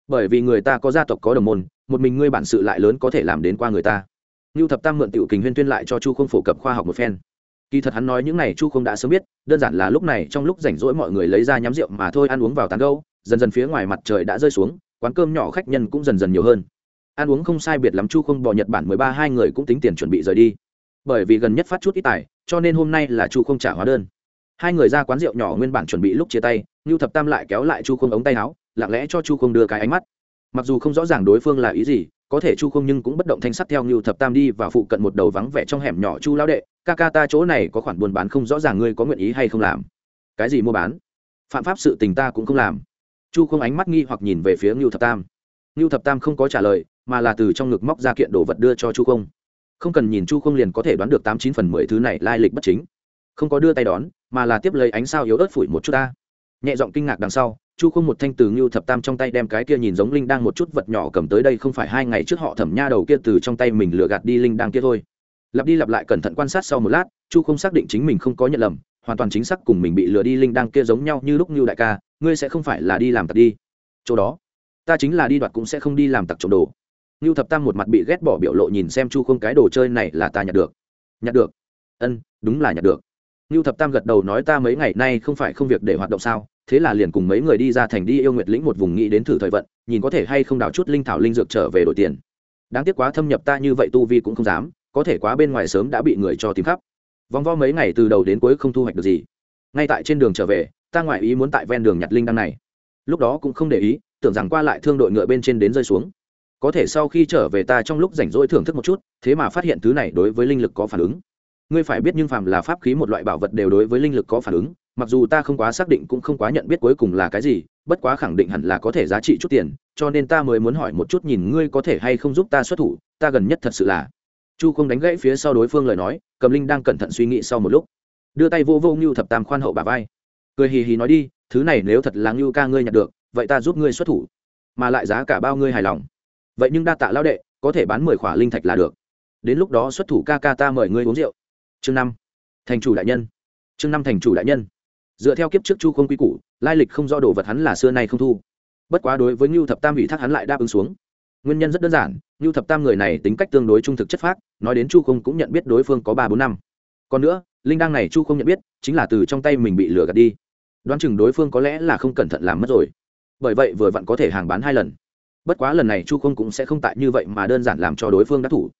bởi vì người ta có gia tộc có đồng môn một mình ngươi bản sự lại lớn có thể làm đến qua người ta. Ngưu Thập Tam mượn tiểu kình huyên tuyên lại cho Chu Không phổ cập khoa học một phen. Kỳ thật hắn nói những này Chu Không đã sớm biết, đơn giản là lúc này trong lúc rảnh rỗi mọi người lấy ra nhắm rượu mà thôi ăn uống vào tán gẫu, dần dần phía ngoài mặt trời đã rơi xuống, quán cơm nhỏ khách nhân cũng dần dần nhiều hơn. Ăn uống không sai biệt lắm chu không bỏ nhật bản mười ba hai người cũng tính tiền chuẩn bị rời đi. Bởi vì gần nhất phát chút ít tài cho nên hôm nay là chu không trả hóa đơn. Hai người ra quán rượu nhỏ nguyên bản chuẩn bị lúc chia tay ngưu thập tam lại kéo lại chu không ống tay áo lặng lẽ cho chu không đưa cái ánh mắt. Mặc dù không rõ ràng đối phương là ý gì, có thể chu không nhưng cũng bất động thanh sắt theo ngưu thập tam đi và phụ cận một đầu vắng vẻ trong hẻm nhỏ chu lão đệ, ca ca ta chỗ này có khoản buôn bán không rõ ràng ngươi có nguyện ý hay không làm. Cái gì mua bán? Phạm pháp sự tình ta cũng không làm. Chu không ánh mắt nghi hoặc nhìn về phía ngưu thập tam. Ngưu thập tam không có trả lời, mà là từ trong ngực móc ra kiện đồ vật đưa cho chu không. Không cần nhìn chu không liền có thể đoán được tám chín phần mười thứ này lai lịch bất chính. Không có đưa tay đón, mà là tiếp lấy ánh sao yếu ớt phủi một chút ta. Nhẹ giọng kinh ngạc đằng sau chu không một thanh từ ngưu thập tam trong tay đem cái kia nhìn giống linh đang một chút vật nhỏ cầm tới đây không phải hai ngày trước họ thẩm nha đầu kia từ trong tay mình lừa gạt đi linh đang kia thôi lặp đi lặp lại cẩn thận quan sát sau một lát chu không xác định chính mình không có nhận lầm hoàn toàn chính xác cùng mình bị lừa đi linh đang kia giống nhau như lúc ngưu đại ca ngươi sẽ không phải là đi làm tặc đi chỗ đó ta chính là đi đoạt cũng sẽ không đi làm tặc trộm đồ ngưu Thập Tam một mặt bị ghét bỏ biểu lộ nhìn xem Chu Không cái đồ chơi này là ta nhặt được. Nhặt được? Ân, đúng là nhặt được. ngưu Thập Tam gật đầu nói ta mấy ngày nay không phải không việc để hoạt động sao, thế là liền cùng mấy người đi ra thành đi yêu nguyệt lĩnh một vùng nghĩ đến thử thời vận, nhìn có thể hay không đào chút linh thảo linh dược trở về đổi tiền. Đáng tiếc quá thâm nhập ta như vậy tu vi cũng không dám, có thể quá bên ngoài sớm đã bị người cho tìm khắp. Vòng vo mấy ngày từ đầu đến cuối không thu hoạch được gì. Ngay tại trên đường trở về, ta ngoại ý muốn tại ven đường nhặt linh đăng này lúc đó cũng không để ý tưởng rằng qua lại thương đội ngựa bên trên đến rơi xuống có thể sau khi trở về ta trong lúc rảnh rỗi thưởng thức một chút thế mà phát hiện thứ này đối với linh lực có phản ứng ngươi phải biết nhưng phàm là pháp khí một loại bảo vật đều đối với linh lực có phản ứng mặc dù ta không quá xác định cũng không quá nhận biết cuối cùng là cái gì, bất quá khẳng định hẳn là có thể giá trị chút tiền, cho nên ta mới muốn hỏi một chút nhìn ngươi có thể hay không giúp ta xuất thủ, ta gần nhất thật sự là. Chu không đánh gãy phía sau đối phương lời nói, cầm linh đang cẩn thận suy nghĩ sau một lúc. Đưa tay vô vô ngưu thập tam khoan hậu bà vai. Cười hì hì nói đi, thứ này nếu thật là ngưu ca ngươi nhặt được, vậy ta giúp ngươi xuất thủ. Mà lại giá cả bao ngươi hài lòng. Vậy nhưng đa tạ lao đệ, có thể bán mười khỏa linh thạch là được. Đến lúc đó xuất thủ ca ca ta mời ngươi uống rượu. Chương năm. Thành chủ đại nhân. Chương năm thành chủ đại nhân dựa theo kiếp trước chu không quy củ, lai lịch không do đồ vật hắn là xưa nay không thu. Bất quá đối với ngưu thập tam ủy thác hắn lại đáp ứng xuống. Nguyên nhân rất đơn giản, ngưu thập tam người này tính cách tương đối trung thực chất phác, nói đến chu không cũng nhận biết đối phương có ba bốn năm. Còn nữa, linh đăng này chu không nhận biết, chính là từ trong tay mình bị lừa gạt đi. Đoán chừng đối phương có lẽ là không cẩn thận làm mất rồi. Bởi vậy vừa vặn có thể hàng bán hai lần. Bất quá lần này chu không cũng sẽ không tại như vậy mà đơn giản làm cho đối phương đắc thủ.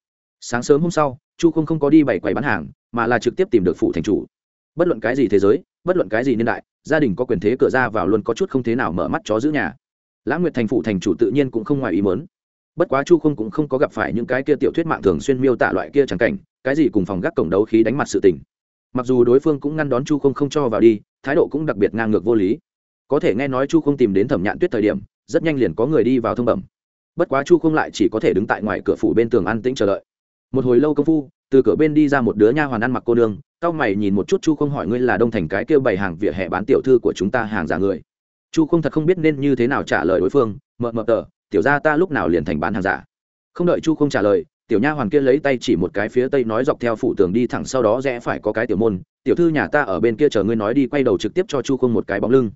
Sáng sớm hôm sau, chu không không có đi bày quầy bán hàng, mà là trực tiếp tìm được phụ thành chủ. Bất luận cái gì thế giới bất luận cái gì niên đại, gia đình có quyền thế cửa ra vào luôn có chút không thế nào mở mắt chó giữ nhà. Lãng nguyệt thành phụ thành chủ tự nhiên cũng không ngoài ý mớn bất quá chu không cũng không có gặp phải những cái kia tiểu thuyết mạng thường xuyên miêu tả loại kia trắng cảnh, cái gì cùng phòng gác cổng đấu khí đánh mặt sự tình. Mặc dù đối phương cũng ngăn đón chu không không cho vào đi, thái độ cũng đặc biệt ngang ngược vô lý. Có thể nghe nói chu không tìm đến thẩm nhạn tuyết thời điểm, rất nhanh liền có người đi vào thông bẩm. Bất quá chu không lại chỉ có thể đứng tại ngoài cửa phủ bên tường an tĩnh chờ đợi. Một hồi lâu công phu, từ cửa bên đi ra một đứa nha hoàn ăn mặc cô nương cao mày nhìn một chút chu không hỏi ngươi là đông thành cái kêu bày hàng vỉa hè bán tiểu thư của chúng ta hàng giả người. Chu không thật không biết nên như thế nào trả lời đối phương, mợ mợ tờ, tiểu ra ta lúc nào liền thành bán hàng giả? Không đợi chu không trả lời, tiểu nha hoàn kia lấy tay chỉ một cái phía tây nói dọc theo phủ tường đi thẳng sau đó rẽ phải có cái tiểu môn, tiểu thư nhà ta ở bên kia chờ ngươi nói đi, quay đầu trực tiếp cho chu không một cái bóng lưng.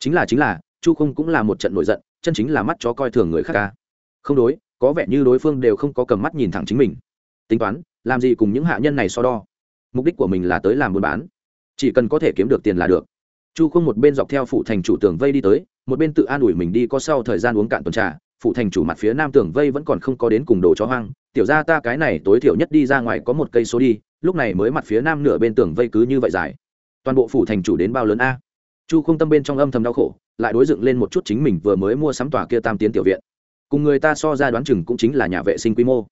Chính là chính là. Chu không cũng là một trận nổi giận, chân chính là mắt chó coi thường người khác ca. Không đối, có vẻ như đối phương đều không có cầm mắt nhìn thẳng chính mình. Tính toán, làm gì cùng những hạ nhân này so đo? Mục đích của mình là tới làm buôn bán. Chỉ cần có thể kiếm được tiền là được. Chu không một bên dọc theo phụ thành chủ tường vây đi tới, một bên tự an ủi mình đi có sau thời gian uống cạn tuần trà phụ thành chủ mặt phía nam tường vây vẫn còn không có đến cùng đồ chó hoang. Tiểu ra ta cái này tối thiểu nhất đi ra ngoài có một cây số đi, lúc này mới mặt phía nam nửa bên tường vây cứ như vậy dài. Toàn bộ phủ thành chủ đến bao lớn a? Chu không tâm bên trong âm thầm đau khổ, lại đối dựng lên một chút chính mình vừa mới mua sắm tòa kia tam tiến tiểu viện. Cùng người ta so ra đoán chừng cũng chính là nhà vệ sinh quy mô.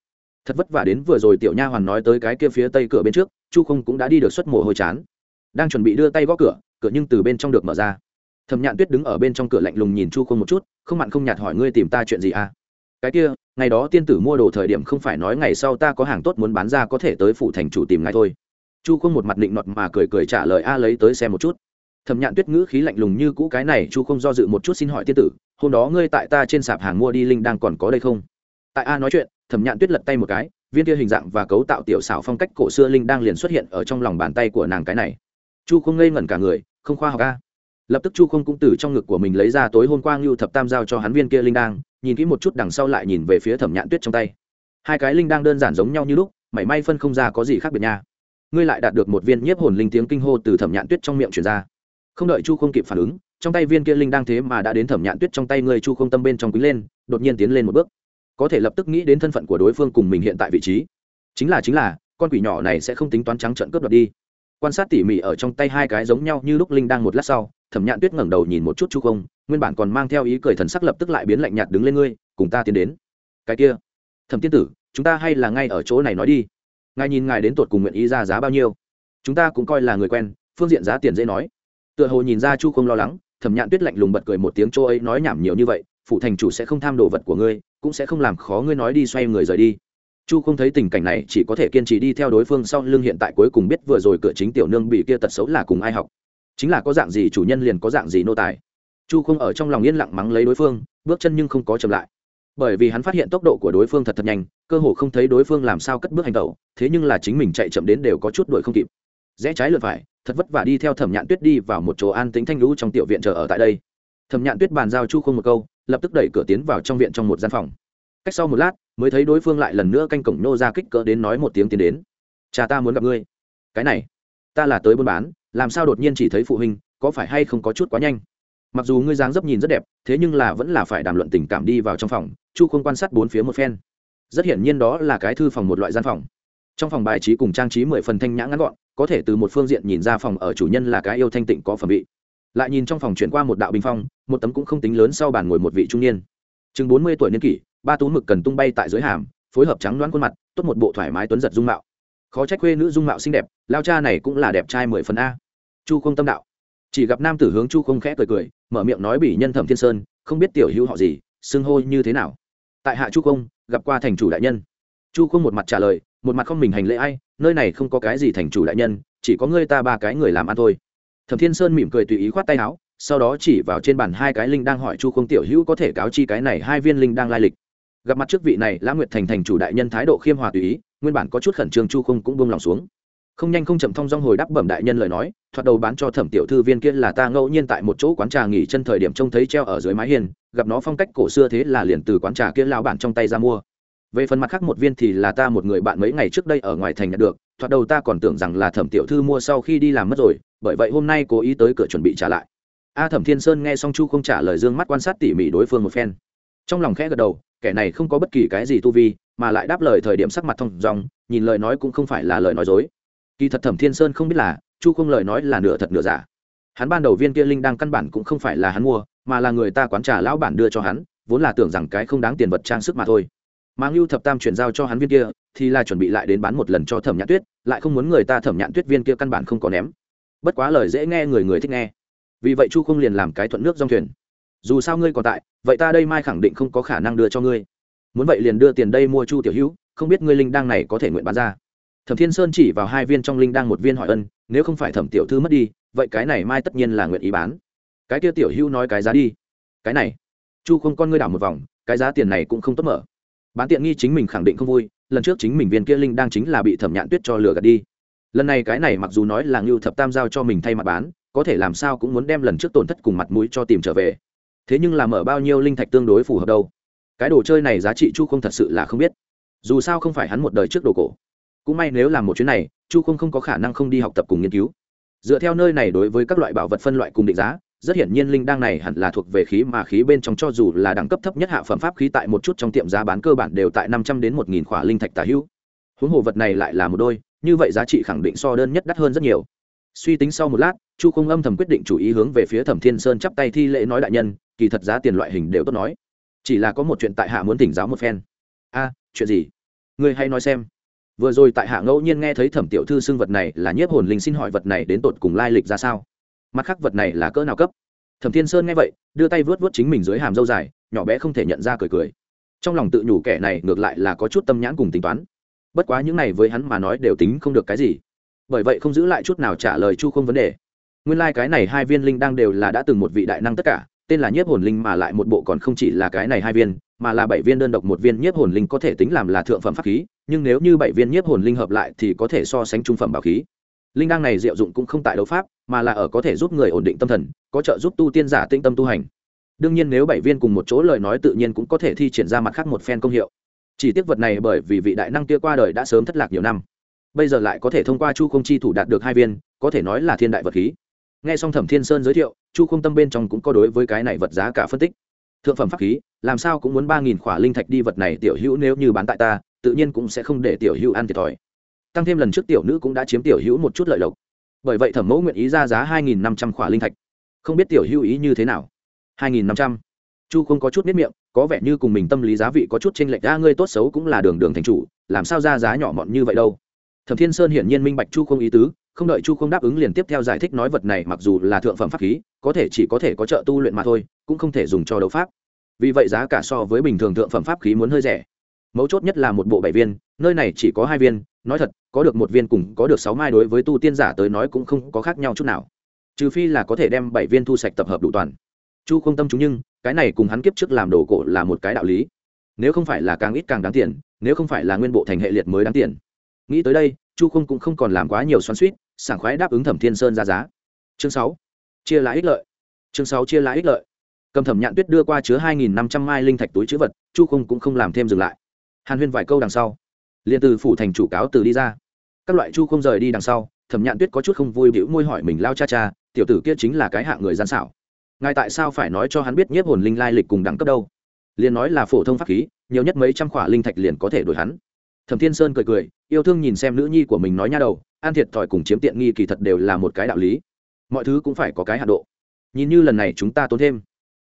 Thật vất vả đến vừa rồi tiểu nha hoàn nói tới cái kia phía tây cửa bên trước chu không cũng đã đi được suất mồ hôi chán. Đang chuẩn bị đưa tay gõ cửa cửa nhưng từ bên trong được mở ra. Thẩm nhạn tuyết đứng ở bên trong cửa lạnh lùng nhìn chu không một chút, không mặn không nhạt hỏi ngươi tìm ta chuyện gì à? Cái kia, ngày đó tiên tử mua đồ thời điểm không phải nói ngày sau ta có hàng tốt muốn bán ra có thể tới phủ thành chủ tìm ngay thôi. Chu không một mặt định nọt mà cười cười trả lời a lấy tới xem một chút. Thẩm nhạn tuyết ngữ khí lạnh lùng như cũ cái này, chu không do dự một chút xin hỏi tiên tử, hôm đó ngươi tại ta trên sạp hàng mua đi linh đang còn có đây không? Tại a nói chuyện, thẩm nhạn tuyết lật tay một cái viên kia hình dạng và cấu tạo tiểu xảo phong cách cổ xưa linh đang liền xuất hiện ở trong lòng bàn tay của nàng cái này. Chu không ngây ngẩn cả người, không khoa học a. Lập tức chu không cũng từ trong ngực của mình lấy ra tối hôm qua ngưu thập tam giao cho hắn viên kia linh đang, nhìn kỹ một chút đằng sau lại nhìn về phía thẩm nhạn tuyết trong tay. Hai cái linh đang đơn giản giống nhau như lúc, mảy may phân không ra có gì khác biệt nha. Ngươi lại đạt được một viên nhiếp hồn linh tiếng kinh hô từ thẩm nhạn tuyết trong miệng truyền ra. Không đợi chu không kịp phản ứng, trong tay viên kia linh đang thế mà đã đến thẩm nhạn tuyết trong tay ngươi chu không tâm bên trong quý lên, đột nhiên tiến lên một bước có thể lập tức nghĩ đến thân phận của đối phương cùng mình hiện tại vị trí. Chính là chính là, con quỷ nhỏ này sẽ không tính toán trắng trận cướp đoạt đi. Quan sát tỉ mỉ ở trong tay hai cái giống nhau như lúc linh đang một lát sau, thẩm nhạn tuyết ngẩng đầu nhìn một chút chu không, nguyên bản còn mang theo ý cười thần sắc lập tức lại biến lạnh nhạt đứng lên ngươi, cùng ta tiến đến. Cái kia, thẩm tiên tử, chúng ta hay là ngay ở chỗ này nói đi. Ngài nhìn ngài đến tột cùng nguyện ý ra giá bao nhiêu? Chúng ta cũng coi là người quen, phương diện giá tiền dễ nói. Tựa hồ nhìn ra chu không lo lắng, thẩm nhạn tuyết lạnh lùng bật cười một tiếng, chỗ ấy nói nhảm nhiều như vậy, phụ thành chủ sẽ không tham đồ vật của ngươi cũng sẽ không làm khó ngươi nói đi xoay người rời đi. Chu không thấy tình cảnh này, chỉ có thể kiên trì đi theo đối phương sau lưng hiện tại cuối cùng biết vừa rồi cửa chính tiểu nương bị kia tật xấu là cùng ai học. Chính là có dạng gì chủ nhân liền có dạng gì nô tài. Chu không ở trong lòng yên lặng mắng lấy đối phương, bước chân nhưng không có chậm lại. Bởi vì hắn phát hiện tốc độ của đối phương thật thật nhanh, cơ hồ không thấy đối phương làm sao cất bước hành tẩu, thế nhưng là chính mình chạy chậm đến đều có chút đuổi không kịp. Rẽ trái lượt phải, thật vất vả đi theo thẩm nhạn tuyết đi vào một chỗ an tính thanh lũ trong tiểu viện chờ ở tại đây. Thẩm nhạn tuyết bàn giao chu không một câu lập tức đẩy cửa tiến vào trong viện trong một gian phòng. Cách sau một lát, mới thấy đối phương lại lần nữa canh cổng nô ra kích cỡ đến nói một tiếng tiến đến. Cha ta muốn gặp ngươi. Cái này, ta là tới buôn bán, làm sao đột nhiên chỉ thấy phụ huynh, có phải hay không có chút quá nhanh? Mặc dù ngươi dáng dấp nhìn rất đẹp, thế nhưng là vẫn là phải đàm luận tình cảm đi vào trong phòng, chu không quan sát bốn phía một phen. Rất hiển nhiên đó là cái thư phòng một loại gian phòng. Trong phòng bài trí cùng trang trí mười phần thanh nhã ngắn gọn, có thể từ một phương diện nhìn ra phòng ở chủ nhân là cái yêu thanh tịnh có phẩm vị lại nhìn trong phòng chuyển qua một đạo bình phong, một tấm cũng không tính lớn sau bàn ngồi một vị trung niên. Chừng bốn mươi tuổi niên kỷ, ba tú mực cần tung bay tại dưới hàm, phối hợp trắng đoán khuôn mặt, tốt một bộ thoải mái tuấn giật dung mạo. Khó trách khuê nữ dung mạo xinh đẹp, lao cha này cũng là đẹp trai mười phần a. Chu không tâm đạo. Chỉ gặp nam tử hướng chu không khẽ cười cười, mở miệng nói bị nhân thẩm thiên sơn, không biết tiểu hữu họ gì, xưng hô như thế nào. Tại hạ chu không gặp qua thành chủ đại nhân. Chu không một mặt trả lời, một mặt không mình hành lễ ai, nơi này không có cái gì thành chủ đại nhân, chỉ có ngươi ta ba cái người làm ăn thôi thẩm thiên sơn mỉm cười tùy ý khoát tay áo, sau đó chỉ vào trên bàn hai cái linh đang hỏi chu không tiểu hữu có thể cáo chi cái này hai viên linh đang lai lịch. Gặp mặt trước vị này, lã nguyệt thành thành chủ đại nhân thái độ khiêm hòa tùy ý, nguyên bản có chút khẩn trương chu không cũng buông lòng xuống. Không nhanh không chậm thong dong hồi đáp bẩm đại nhân lời nói, thoạt đầu bán cho thẩm tiểu thư viên kia là ta ngẫu nhiên tại một chỗ quán trà nghỉ chân thời điểm trông thấy treo ở dưới mái hiên, gặp nó phong cách cổ xưa thế là liền từ quán trà kia lao bản trong tay ra mua. Về phần mặt khác một viên thì là ta một người bạn mấy ngày trước đây ở ngoài thành nhận được, thoạt đầu ta còn tưởng rằng là thẩm tiểu thư mua sau khi đi làm mất rồi bởi vậy hôm nay cố ý tới cửa chuẩn bị trả lại. A thẩm thiên sơn nghe xong chu không trả lời d ư ơ n g mắt quan sát tỉ mỉ đối phương một phen. Trong lòng khẽ gật đầu, kẻ này không có bất kỳ cái gì tu vi, mà lại đáp lời thời điểm sắc mặt thông dòng nhìn lời nói cũng không phải là lời nói dối. Kỳ thật thẩm thiên sơn không biết là, chu không lời nói là nửa thật nửa giả. Hắn ban đầu viên kia linh đang căn bản cũng không phải là hắn mua, mà là người ta quán trà lão bản đưa cho hắn, vốn là tưởng rằng cái không đáng tiền vật trang sức mà thôi. Mà ngưu thập tam chuyển giao cho hắn viên kia, thì là chuẩn bị lại đến bán một lần cho thẩm nhãn tuyết, lại không muốn người ta thẩm nhãn tuyết viên kia căn bản không có ném bất quá lời dễ nghe người người thích nghe. Vì vậy chu không liền làm cái thuận nước dòng thuyền. Dù sao ngươi còn tại, vậy ta đây mai khẳng định không có khả năng đưa cho ngươi. Muốn vậy liền đưa tiền đây mua chu tiểu hữu, không biết ngươi linh đăng này có thể nguyện bán ra. Thẩm thiên sơn chỉ vào hai viên trong linh đăng một viên hỏi ân, nếu không phải thẩm tiểu thư mất đi, vậy cái này mai tất nhiên là nguyện ý bán. Cái kia tiểu hữu nói cái giá đi. Cái này. Chu không con ngươi đảo một vòng, cái giá tiền này cũng không tốt mở. Bán tiện nghi chính mình khẳng định không vui, lần trước chính mình viên kia linh đang chính là bị thẩm nhạn tuyết cho lừa gạt đi lần này cái này mặc dù nói là ngưu thập tam giao cho mình thay mặt bán, có thể làm sao cũng muốn đem lần trước tổn thất cùng mặt mũi cho tìm trở về. Thế nhưng làm ở bao nhiêu linh thạch tương đối phù hợp đâu? Cái đồ chơi này giá trị chu không thật sự là không biết. Dù sao không phải hắn một đời trước đồ cổ. Cũng may nếu làm một chuyến này, chu không không có khả năng không đi học tập cùng nghiên cứu. Dựa theo nơi này đối với các loại bảo vật phân loại cùng định giá, rất hiển nhiên linh đăng này hẳn là thuộc về khí mà khí bên trong cho dù là đẳng cấp thấp nhất hạ phẩm pháp khí tại một chút trong tiệm giá bán cơ bản đều tại năm trăm đến một nghìn khỏa linh thạch tả hữu. Huống hồ vật này lại là một đôi như vậy giá trị khẳng định so đơn nhất đắt hơn rất nhiều. Suy tính sau một lát, chu không âm thầm quyết định chủ ý hướng về phía thẩm thiên sơn chắp tay thi lễ nói đại nhân, kỳ thật giá tiền loại hình đều tốt nói. Chỉ là có một chuyện tại hạ muốn tỉnh giáo một phen. A à, chuyện gì? Người hay nói xem. Vừa rồi tại hạ ngẫu nhiên nghe thấy thẩm tiểu thư xưng vật này là nhiếp hồn linh xin hỏi vật này đến tột cùng lai lịch ra sao? Mặt khác vật này là cỡ nào cấp? Thẩm thiên sơn nghe vậy, đưa tay vớt vớt chính mình dưới hàm dâu dài, nhỏ bé không thể nhận ra cười cười. Trong lòng tự nhủ kẻ này ngược lại là có chút tâm nhãn cùng tính toán bất quá những này với hắn mà nói đều tính không được cái gì. Bởi vậy không giữ lại chút nào trả lời chu không vấn đề. Nguyên lai、like、cái này hai viên linh đang đều là đã từng một vị đại năng tất cả, tên là nhiếp hồn linh mà lại một bộ còn không chỉ là cái này hai viên, mà là bảy viên đơn độc một viên nhiếp hồn linh có thể tính làm là thượng phẩm pháp khí, nhưng nếu như bảy viên nhiếp hồn linh hợp lại thì có thể so sánh trung phẩm bảo khí. Linh đăng này diệu dụng cũng không tại đấu pháp, mà là ở có thể giúp người ổn định tâm thần, có trợ giúp tu tiên giả tinh tâm tu hành. Đương nhiên nếu bảy viên cùng một chỗ lời nói tự nhiên cũng có thể thi triển ra mặt khác một phen công hiệu chỉ tiếc vật này bởi vì vị đại năng kia qua đời đã sớm thất lạc nhiều năm. Bây giờ lại có thể thông qua chu không chi thủ đạt được hai viên, có thể nói là thiên đại vật khí. Nghe xong thẩm thiên sơn giới thiệu, chu không tâm bên trong cũng có đối với cái này vật giá cả phân tích. Thượng phẩm pháp khí, làm sao cũng muốn ba nghìn khỏa linh thạch đi vật này tiểu hữu nếu như bán tại ta, tự nhiên cũng sẽ không để tiểu hữu ăn thiệt thòi. Tăng thêm lần trước tiểu nữ cũng đã chiếm tiểu hữu một chút lợi lộc. Bởi vậy thẩm mẫu nguyện ý ra giá hai nghìn năm trăm khỏa linh thạch. Không biết tiểu hữu ý như thế nào? hai nghìn năm trăm chu không có chút miết miệng, có vẻ như cùng mình tâm lý giá vị có chút chênh lệch ra ngươi tốt xấu cũng là đường đường thành chủ, làm sao ra giá nhỏ mọn như vậy đâu? Thẩm thiên sơn hiển nhiên minh bạch chu không ý tứ, không đợi chu không đáp ứng liền tiếp theo giải thích nói vật này mặc dù là thượng phẩm pháp khí, có thể chỉ có thể có trợ tu luyện mà thôi, cũng không thể dùng cho đấu pháp. Vì vậy giá cả so với bình thường thượng phẩm pháp khí muốn hơi rẻ. Mấu chốt nhất là một bộ bảy viên, nơi này chỉ có hai viên, nói thật, có được một viên cùng có được sáu mai đối với tu tiên giả tới nói cũng không có khác nhau chút nào. Trừ phi là có thể đem bảy viên thu sạch tập hợp đủ toàn. Chu không tâm chúng nhưng cái này cùng hắn kiếp trước làm đồ cổ là một cái đạo lý. Nếu không phải là càng ít càng đáng tiền, nếu không phải là nguyên bộ thành hệ liệt mới đáng tiền. Nghĩ tới đây, chu không cũng không còn làm quá nhiều xoắn suýt sảng khoái đáp ứng thẩm thiên sơn ra giá. Chương sáu, chia lãi ích lợi. Chương sáu, chia lãi ích lợi. Cầm thẩm nhạn tuyết đưa qua chứa hai nghìn năm trăm mai linh thạch túi chữ vật, chu không cũng không làm thêm dừng lại. Hàn huyên vài câu đằng sau, liền từ phủ thành chủ cáo từ đi ra. Các loại chu không rời đi đằng sau, thẩm nhạn tuyết có chút không vui bĩu môi hỏi mình, lao cha cha, tiểu tử kia chính là cái hạng người gian xảo ngài tại sao phải nói cho hắn biết nhiếp hồn linh lai lịch cùng đẳng cấp đâu? Liền nói là phổ thông pháp khí, nhiều nhất mấy trăm khỏa linh thạch liền có thể đổi hắn. Thẩm thiên sơn cười cười, yêu thương nhìn xem nữ nhi của mình nói nha đầu, an thiệt thòi cùng chiếm tiện nghi kỳ thật đều là một cái đạo lý. Mọi thứ cũng phải có cái hạ độ. Nhìn như lần này chúng ta tốn thêm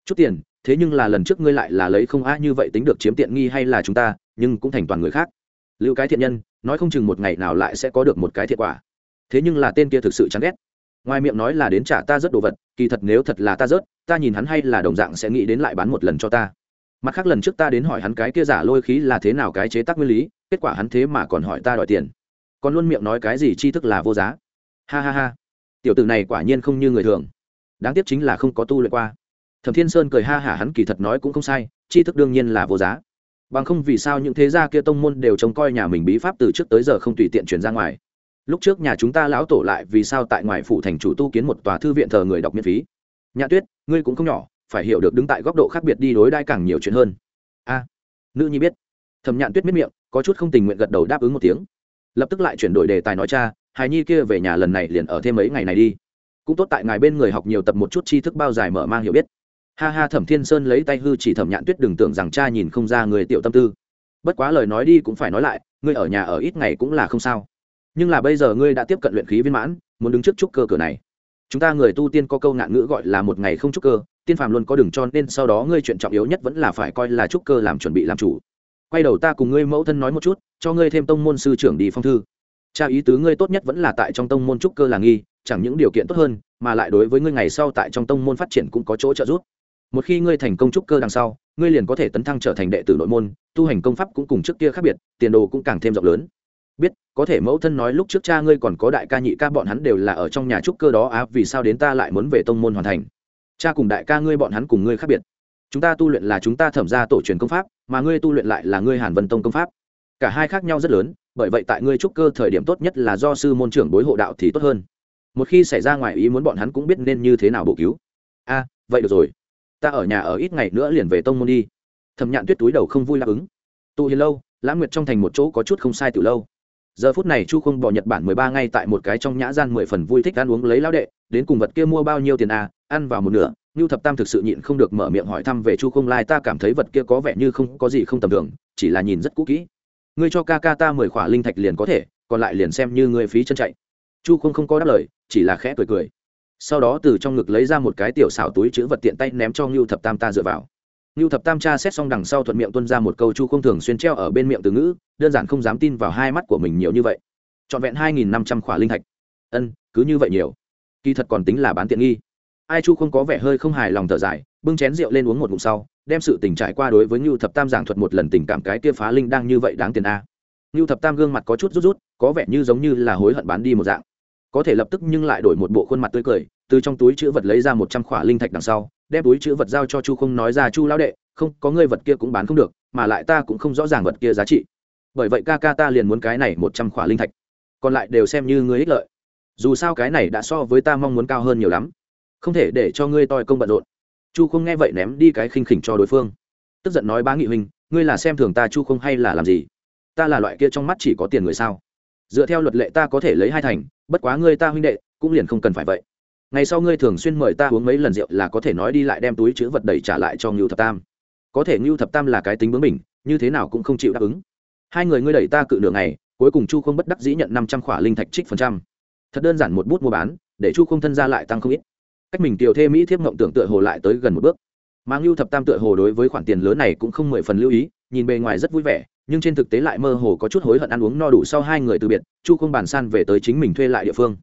chút tiền, thế nhưng là lần trước ngươi lại là lấy không a như vậy tính được chiếm tiện nghi hay là chúng ta, nhưng cũng thành toàn người khác. Lưu cái thiện nhân, nói không chừng một ngày nào lại sẽ có được một cái thiệt quả. Thế nhưng là tên kia thực sự chán ghét ngoài miệng nói là đến trả ta rất đồ vật, kỳ thật nếu thật là ta rớt, ta nhìn hắn hay là đồng dạng sẽ nghĩ đến lại bán một lần cho ta. Mặt khác lần trước ta đến hỏi hắn cái kia giả lôi khí là thế nào cái chế tác nguyên lý, kết quả hắn thế mà còn hỏi ta đòi tiền. Còn luôn miệng nói cái gì tri thức là vô giá. Ha ha ha. Tiểu tử này quả nhiên không như người thường. Đáng tiếc chính là không có tu luyện qua. Thẩm thiên sơn cười ha hả hắn kỳ thật nói cũng không sai, tri thức đương nhiên là vô giá. Bằng không vì sao những thế gia kia tông môn đều trông coi nhà mình bí pháp từ trước tới giờ không tùy tiện chuyển ra ngoài lúc trước nhà chúng ta lão tổ lại vì sao tại ngoài phủ thành chủ tu kiến một tòa thư viện thờ người đọc miễn phí? Nhã tuyết, ngươi cũng không nhỏ, phải hiểu được đứng tại góc độ khác biệt đi đối đai càng nhiều chuyện hơn. A, nữ nhi biết. Thẩm nhạn tuyết miết miệng, có chút không tình nguyện gật đầu đáp ứng một tiếng. Lập tức lại chuyển đổi đề tài nói cha, hài nhi kia về nhà lần này liền ở thêm mấy ngày này đi. Cũng tốt tại ngài bên người học nhiều tập một chút tri thức bao dài mở mang hiểu biết. Ha ha, thẩm thiên sơn lấy tay hư chỉ thẩm nhạn tuyết đừng tưởng rằng cha nhìn không ra người tiểu tâm tư. Bất quá lời nói đi cũng phải nói lại, ngươi ở nhà ở ít ngày cũng là không sao nhưng là bây giờ ngươi đã tiếp cận luyện khí viên mãn, muốn đứng trước trúc cơ cửa này. Chúng ta người tu tiên có câu ngạn ngữ gọi là một ngày không trúc cơ, tiên phàm luôn có đường cho nên sau đó ngươi chuyện trọng yếu nhất vẫn là phải coi là trúc cơ làm chuẩn bị làm chủ. Quay đầu ta cùng ngươi mẫu thân nói một chút, cho ngươi thêm tông môn sư trưởng đi phong thư. Cha ý tứ ngươi tốt nhất vẫn là tại trong tông môn trúc cơ là nghi, chẳng những điều kiện tốt hơn, mà lại đối với ngươi ngày sau tại trong tông môn phát triển cũng có chỗ trợ giúp. Một khi ngươi thành công trúc cơ đằng sau, ngươi liền có thể tấn thăng trở thành đệ tử nội môn, tu hành công pháp cũng cùng trước kia khác biệt, tiền đồ cũng càng thêm rộng lớn biết, có thể mẫu thân nói lúc trước cha ngươi còn có đại ca nhị ca bọn hắn đều là ở trong nhà trúc cơ đó á, vì sao đến ta lại muốn về tông môn hoàn thành? Cha cùng đại ca ngươi bọn hắn cùng ngươi khác biệt. Chúng ta tu luyện là chúng ta thẩm ra tổ truyền công pháp, mà ngươi tu luyện lại là ngươi hàn vân tông công pháp. Cả hai khác nhau rất lớn, bởi vậy tại ngươi trúc cơ thời điểm tốt nhất là do sư môn trưởng bối hộ đạo thì tốt hơn. Một khi xảy ra ngoài ý muốn bọn hắn cũng biết nên như thế nào bổ cứu. A, vậy được rồi. Ta ở nhà ở ít ngày nữa liền về tông môn đi. Thẩm nhạn tuyết túi đầu không vui đáp ứng. Tụ hiền lâu lãng nguyệt trong thành một chỗ có chút không sai từ lâu giờ phút này chu không bỏ nhật bản mười ba ngay tại một cái trong nhã gian mười phần vui thích ăn uống lấy lao đệ đến cùng vật kia mua bao nhiêu tiền à ăn vào một nửa Nưu Thập Tam thực sự nhịn không được mở miệng hỏi thăm về Chu Không Lai, ta cảm thấy vật kia có vẻ như không có gì không tầm thường, chỉ là nhìn rất cũ kỹ. Ngươi cho ca ca ta mười khỏa linh thạch liền có thể, còn lại liền xem như ngươi phí chân chạy. Chu Không không có đáp lời, chỉ là khẽ cười cười. Sau đó từ trong ngực lấy ra một cái tiểu xảo túi chứa vật tiện tay ném cho Nưu Thập Tam ta dựa vào. Nưu Thập Tam tra xét xong đằng sau thuận miệng tuôn ra một câu Chu Không thường xuyên treo ở bên miệng từ ngữ, đơn giản không dám tin vào hai mắt của mình nhiều như vậy. Trọn vẹn hai nghìn năm trăm khỏa linh thạch. Ân, cứ như vậy nhiều. Kỳ thật còn tính là bán tiện nghi ai chu không có vẻ hơi không hài lòng thở dài bưng chén rượu lên uống một ngụm sau đem sự tình trải qua đối với ngưu thập tam giảng thuật một lần tình cảm cái kia phá linh đang như vậy đáng tiền a ngưu thập tam gương mặt có chút rút rút có vẻ như giống như là hối hận bán đi một dạng có thể lập tức nhưng lại đổi một bộ khuôn mặt tươi cười từ trong túi chữ vật lấy ra một trăm khỏa linh thạch đằng sau đem túi chữ vật giao cho chu không nói ra, chu lão đệ, không, có ngươi vật kia cũng bán không được, mà lại ta cũng không rõ ràng vật kia giá trị. Bởi vậy ca ca ta liền muốn cái này một trăm khỏa linh thạch. Còn lại đều xem như ngươi ích lợi. Dù sao cái này đã so với ta mong muốn cao hơn nhiều lắm. Không thể để cho ngươi toi công bận rộn. Chu không nghe vậy ném đi cái khinh khỉnh cho đối phương. Tức giận nói, bá nghị huynh, ngươi là xem thường ta chu không hay là làm gì? Ta là loại kia trong mắt chỉ có tiền người sao? Dựa theo luật lệ ta có thể lấy hai thành, bất quá ngươi ta huynh đệ cũng liền không cần phải vậy ngày sau ngươi thường xuyên mời ta uống mấy lần rượu là có thể nói đi lại đem túi chữ vật đẩy trả lại cho ngưu thập tam. Có thể ngưu thập tam là cái tính bướng mình như thế nào cũng không chịu đáp ứng. Hai người ngươi đẩy ta cự đường này cuối cùng chu không bất đắc dĩ nhận năm trăm khỏa linh thạch trích phần trăm. Thật đơn giản một bút mua bán, để chu không thân ra lại tăng không ít. Cách mình tiểu thê mỹ thiếp ngộng tưởng tựa hồ lại tới gần một bước. Mang lưu thập tam tựa hồ đối với khoản tiền lớn này cũng không mười phần lưu ý, nhìn bề ngoài rất vui vẻ, nhưng trên thực tế lại mơ hồ có chút hối hận ăn uống no đủ sau hai người từ biệt, chu không bàn san về tới chính mình thuê lại địa phương.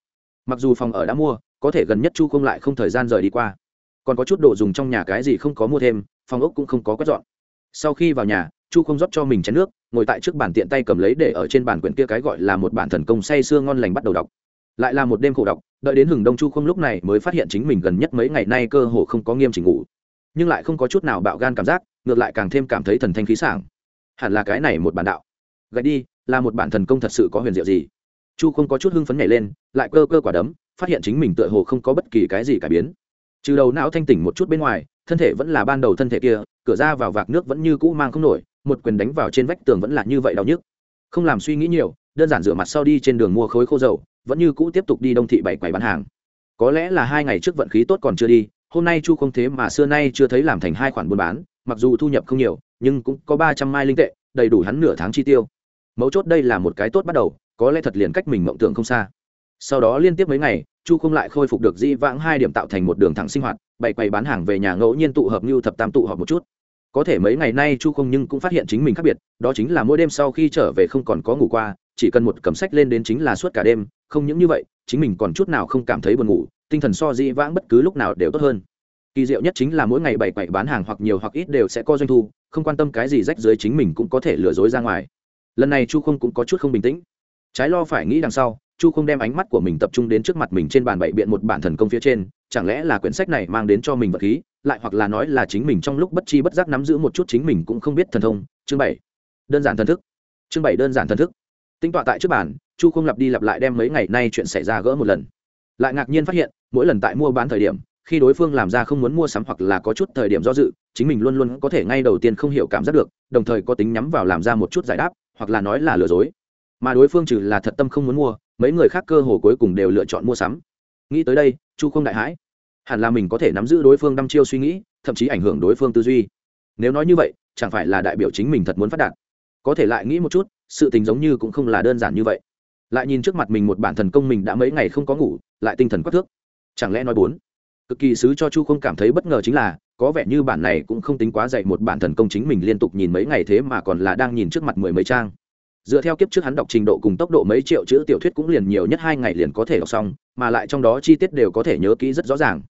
Mặc dù phòng ở đã mua có thể gần nhất chu không lại không thời gian rời đi qua. Còn có chút đồ dùng trong nhà cái gì không có mua thêm, phòng ốc cũng không có quét dọn. Sau khi vào nhà, chu không rót cho mình chén nước, ngồi tại trước bàn tiện tay cầm lấy để ở trên bàn quyển kia cái gọi là một bản thần công say sưa ngon lành bắt đầu đọc. Lại là một đêm khổ đọc, đợi đến hừng đông chu không lúc này mới phát hiện chính mình gần nhất mấy ngày nay cơ hồ không có nghiêm chỉnh ngủ. Nhưng lại không có chút nào bạo gan cảm giác, ngược lại càng thêm cảm thấy thần thanh khí sảng. Hẳn là cái này một bản đạo. Gạch đi, là một bản thần công thật sự có huyền diệu gì? Chu không có chút hưng phấn nhảy lên, lại cơ cơ quả đấm phát hiện chính mình tựa hồ không có bất kỳ cái gì cải biến. Trừ đầu não thanh tỉnh một chút bên ngoài, thân thể vẫn là ban đầu thân thể kia, cửa ra vào vạc nước vẫn như cũ mang không nổi, một quyền đánh vào trên vách tường vẫn là như vậy đau nhức. Không làm suy nghĩ nhiều, đơn giản rửa mặt sau đi trên đường mua khối khô dầu, vẫn như cũ tiếp tục đi đông thị bảy quầy bán hàng. Có lẽ là hai ngày trước vận khí tốt còn chưa đi, hôm nay chu không thế mà xưa nay chưa thấy làm thành hai khoản buôn bán, mặc dù thu nhập không nhiều, nhưng cũng có ba trăm mai linh tệ, đầy đủ hắn nửa tháng chi tiêu. Mấu chốt đây là một cái tốt bắt đầu, có lẽ thật liền cách mình mộng tưởng không xa sau đó liên tiếp mấy ngày, chu không lại khôi phục được di vãng hai điểm tạo thành một đường thẳng sinh hoạt bảy quầy bán hàng về nhà ngẫu nhiên tụ hợp như thập tam tụ họp một chút. Có thể mấy ngày nay chu không nhưng cũng phát hiện chính mình khác biệt, đó chính là mỗi đêm sau khi trở về không còn có ngủ qua, chỉ cần một cầm sách lên đến chính là suốt cả đêm, không những như vậy, chính mình còn chút nào không cảm thấy buồn ngủ, tinh thần so dĩ vãng bất cứ lúc nào đều tốt hơn. Kỳ diệu nhất chính là mỗi ngày bày quậy bán hàng hoặc nhiều hoặc ít đều sẽ có doanh thu, không quan tâm cái gì rách dưới chính mình cũng có thể lừa dối ra ngoài. Lần này chu không cũng có chút không bình tĩnh. Trái lo phải nghĩ đằng sau chu không đem ánh mắt của mình tập trung đến trước mặt mình trên bàn bậy biện một bản thần công phía trên, chẳng lẽ là quyển sách này mang đến cho mình vật khí, lại hoặc là nói là chính mình trong lúc bất chi bất giác nắm giữ một chút chính mình cũng không biết thần thông. Chương bảy. Đơn giản thần thức. Chương bảy đơn giản thần thức. Tinh tọa tại trước bản chu không lặp đi lặp lại đem mấy ngày nay chuyện xảy ra gỡ một lần. Lại ngạc nhiên phát hiện, mỗi lần tại mua bán thời điểm, khi đối phương làm ra không muốn mua sắm hoặc là có chút thời điểm do dự, chính mình luôn luôn có thể ngay đầu tiên không hiểu cảm giác được, đồng thời có tính nhắm vào làm ra một chút giải đáp, hoặc là nói là lừa dối. Mà đối phương trừ là thật tâm không muốn mua mấy người khác cơ hồ cuối cùng đều lựa chọn mua sắm. Nghĩ tới đây, chu không đại hãi. Hẳn là mình có thể nắm giữ đối phương đăm chiêu suy nghĩ, thậm chí ảnh hưởng đối phương tư duy. Nếu nói như vậy, chẳng phải là đại biểu chính mình thật muốn phát đạt. Có thể lại nghĩ một chút, sự tình giống như cũng không là đơn giản như vậy. Lại nhìn trước mặt mình một bản thần công mình đã mấy ngày không có ngủ, lại tinh thần quắc thước. Chẳng lẽ nói bốn? Cực kỳ sứ cho chu không cảm thấy bất ngờ chính là, có vẻ như bản này cũng không tính quá dạy một bản thần công chính mình liên tục nhìn mấy ngày thế mà còn là đang nhìn trước mặt mười mấy trang dựa theo kiếp trước hắn đọc trình độ cùng tốc độ mấy triệu chữ tiểu thuyết cũng liền nhiều nhất hai ngày liền có thể đọc xong, mà lại trong đó chi tiết đều có thể nhớ kỹ rất rõ ràng.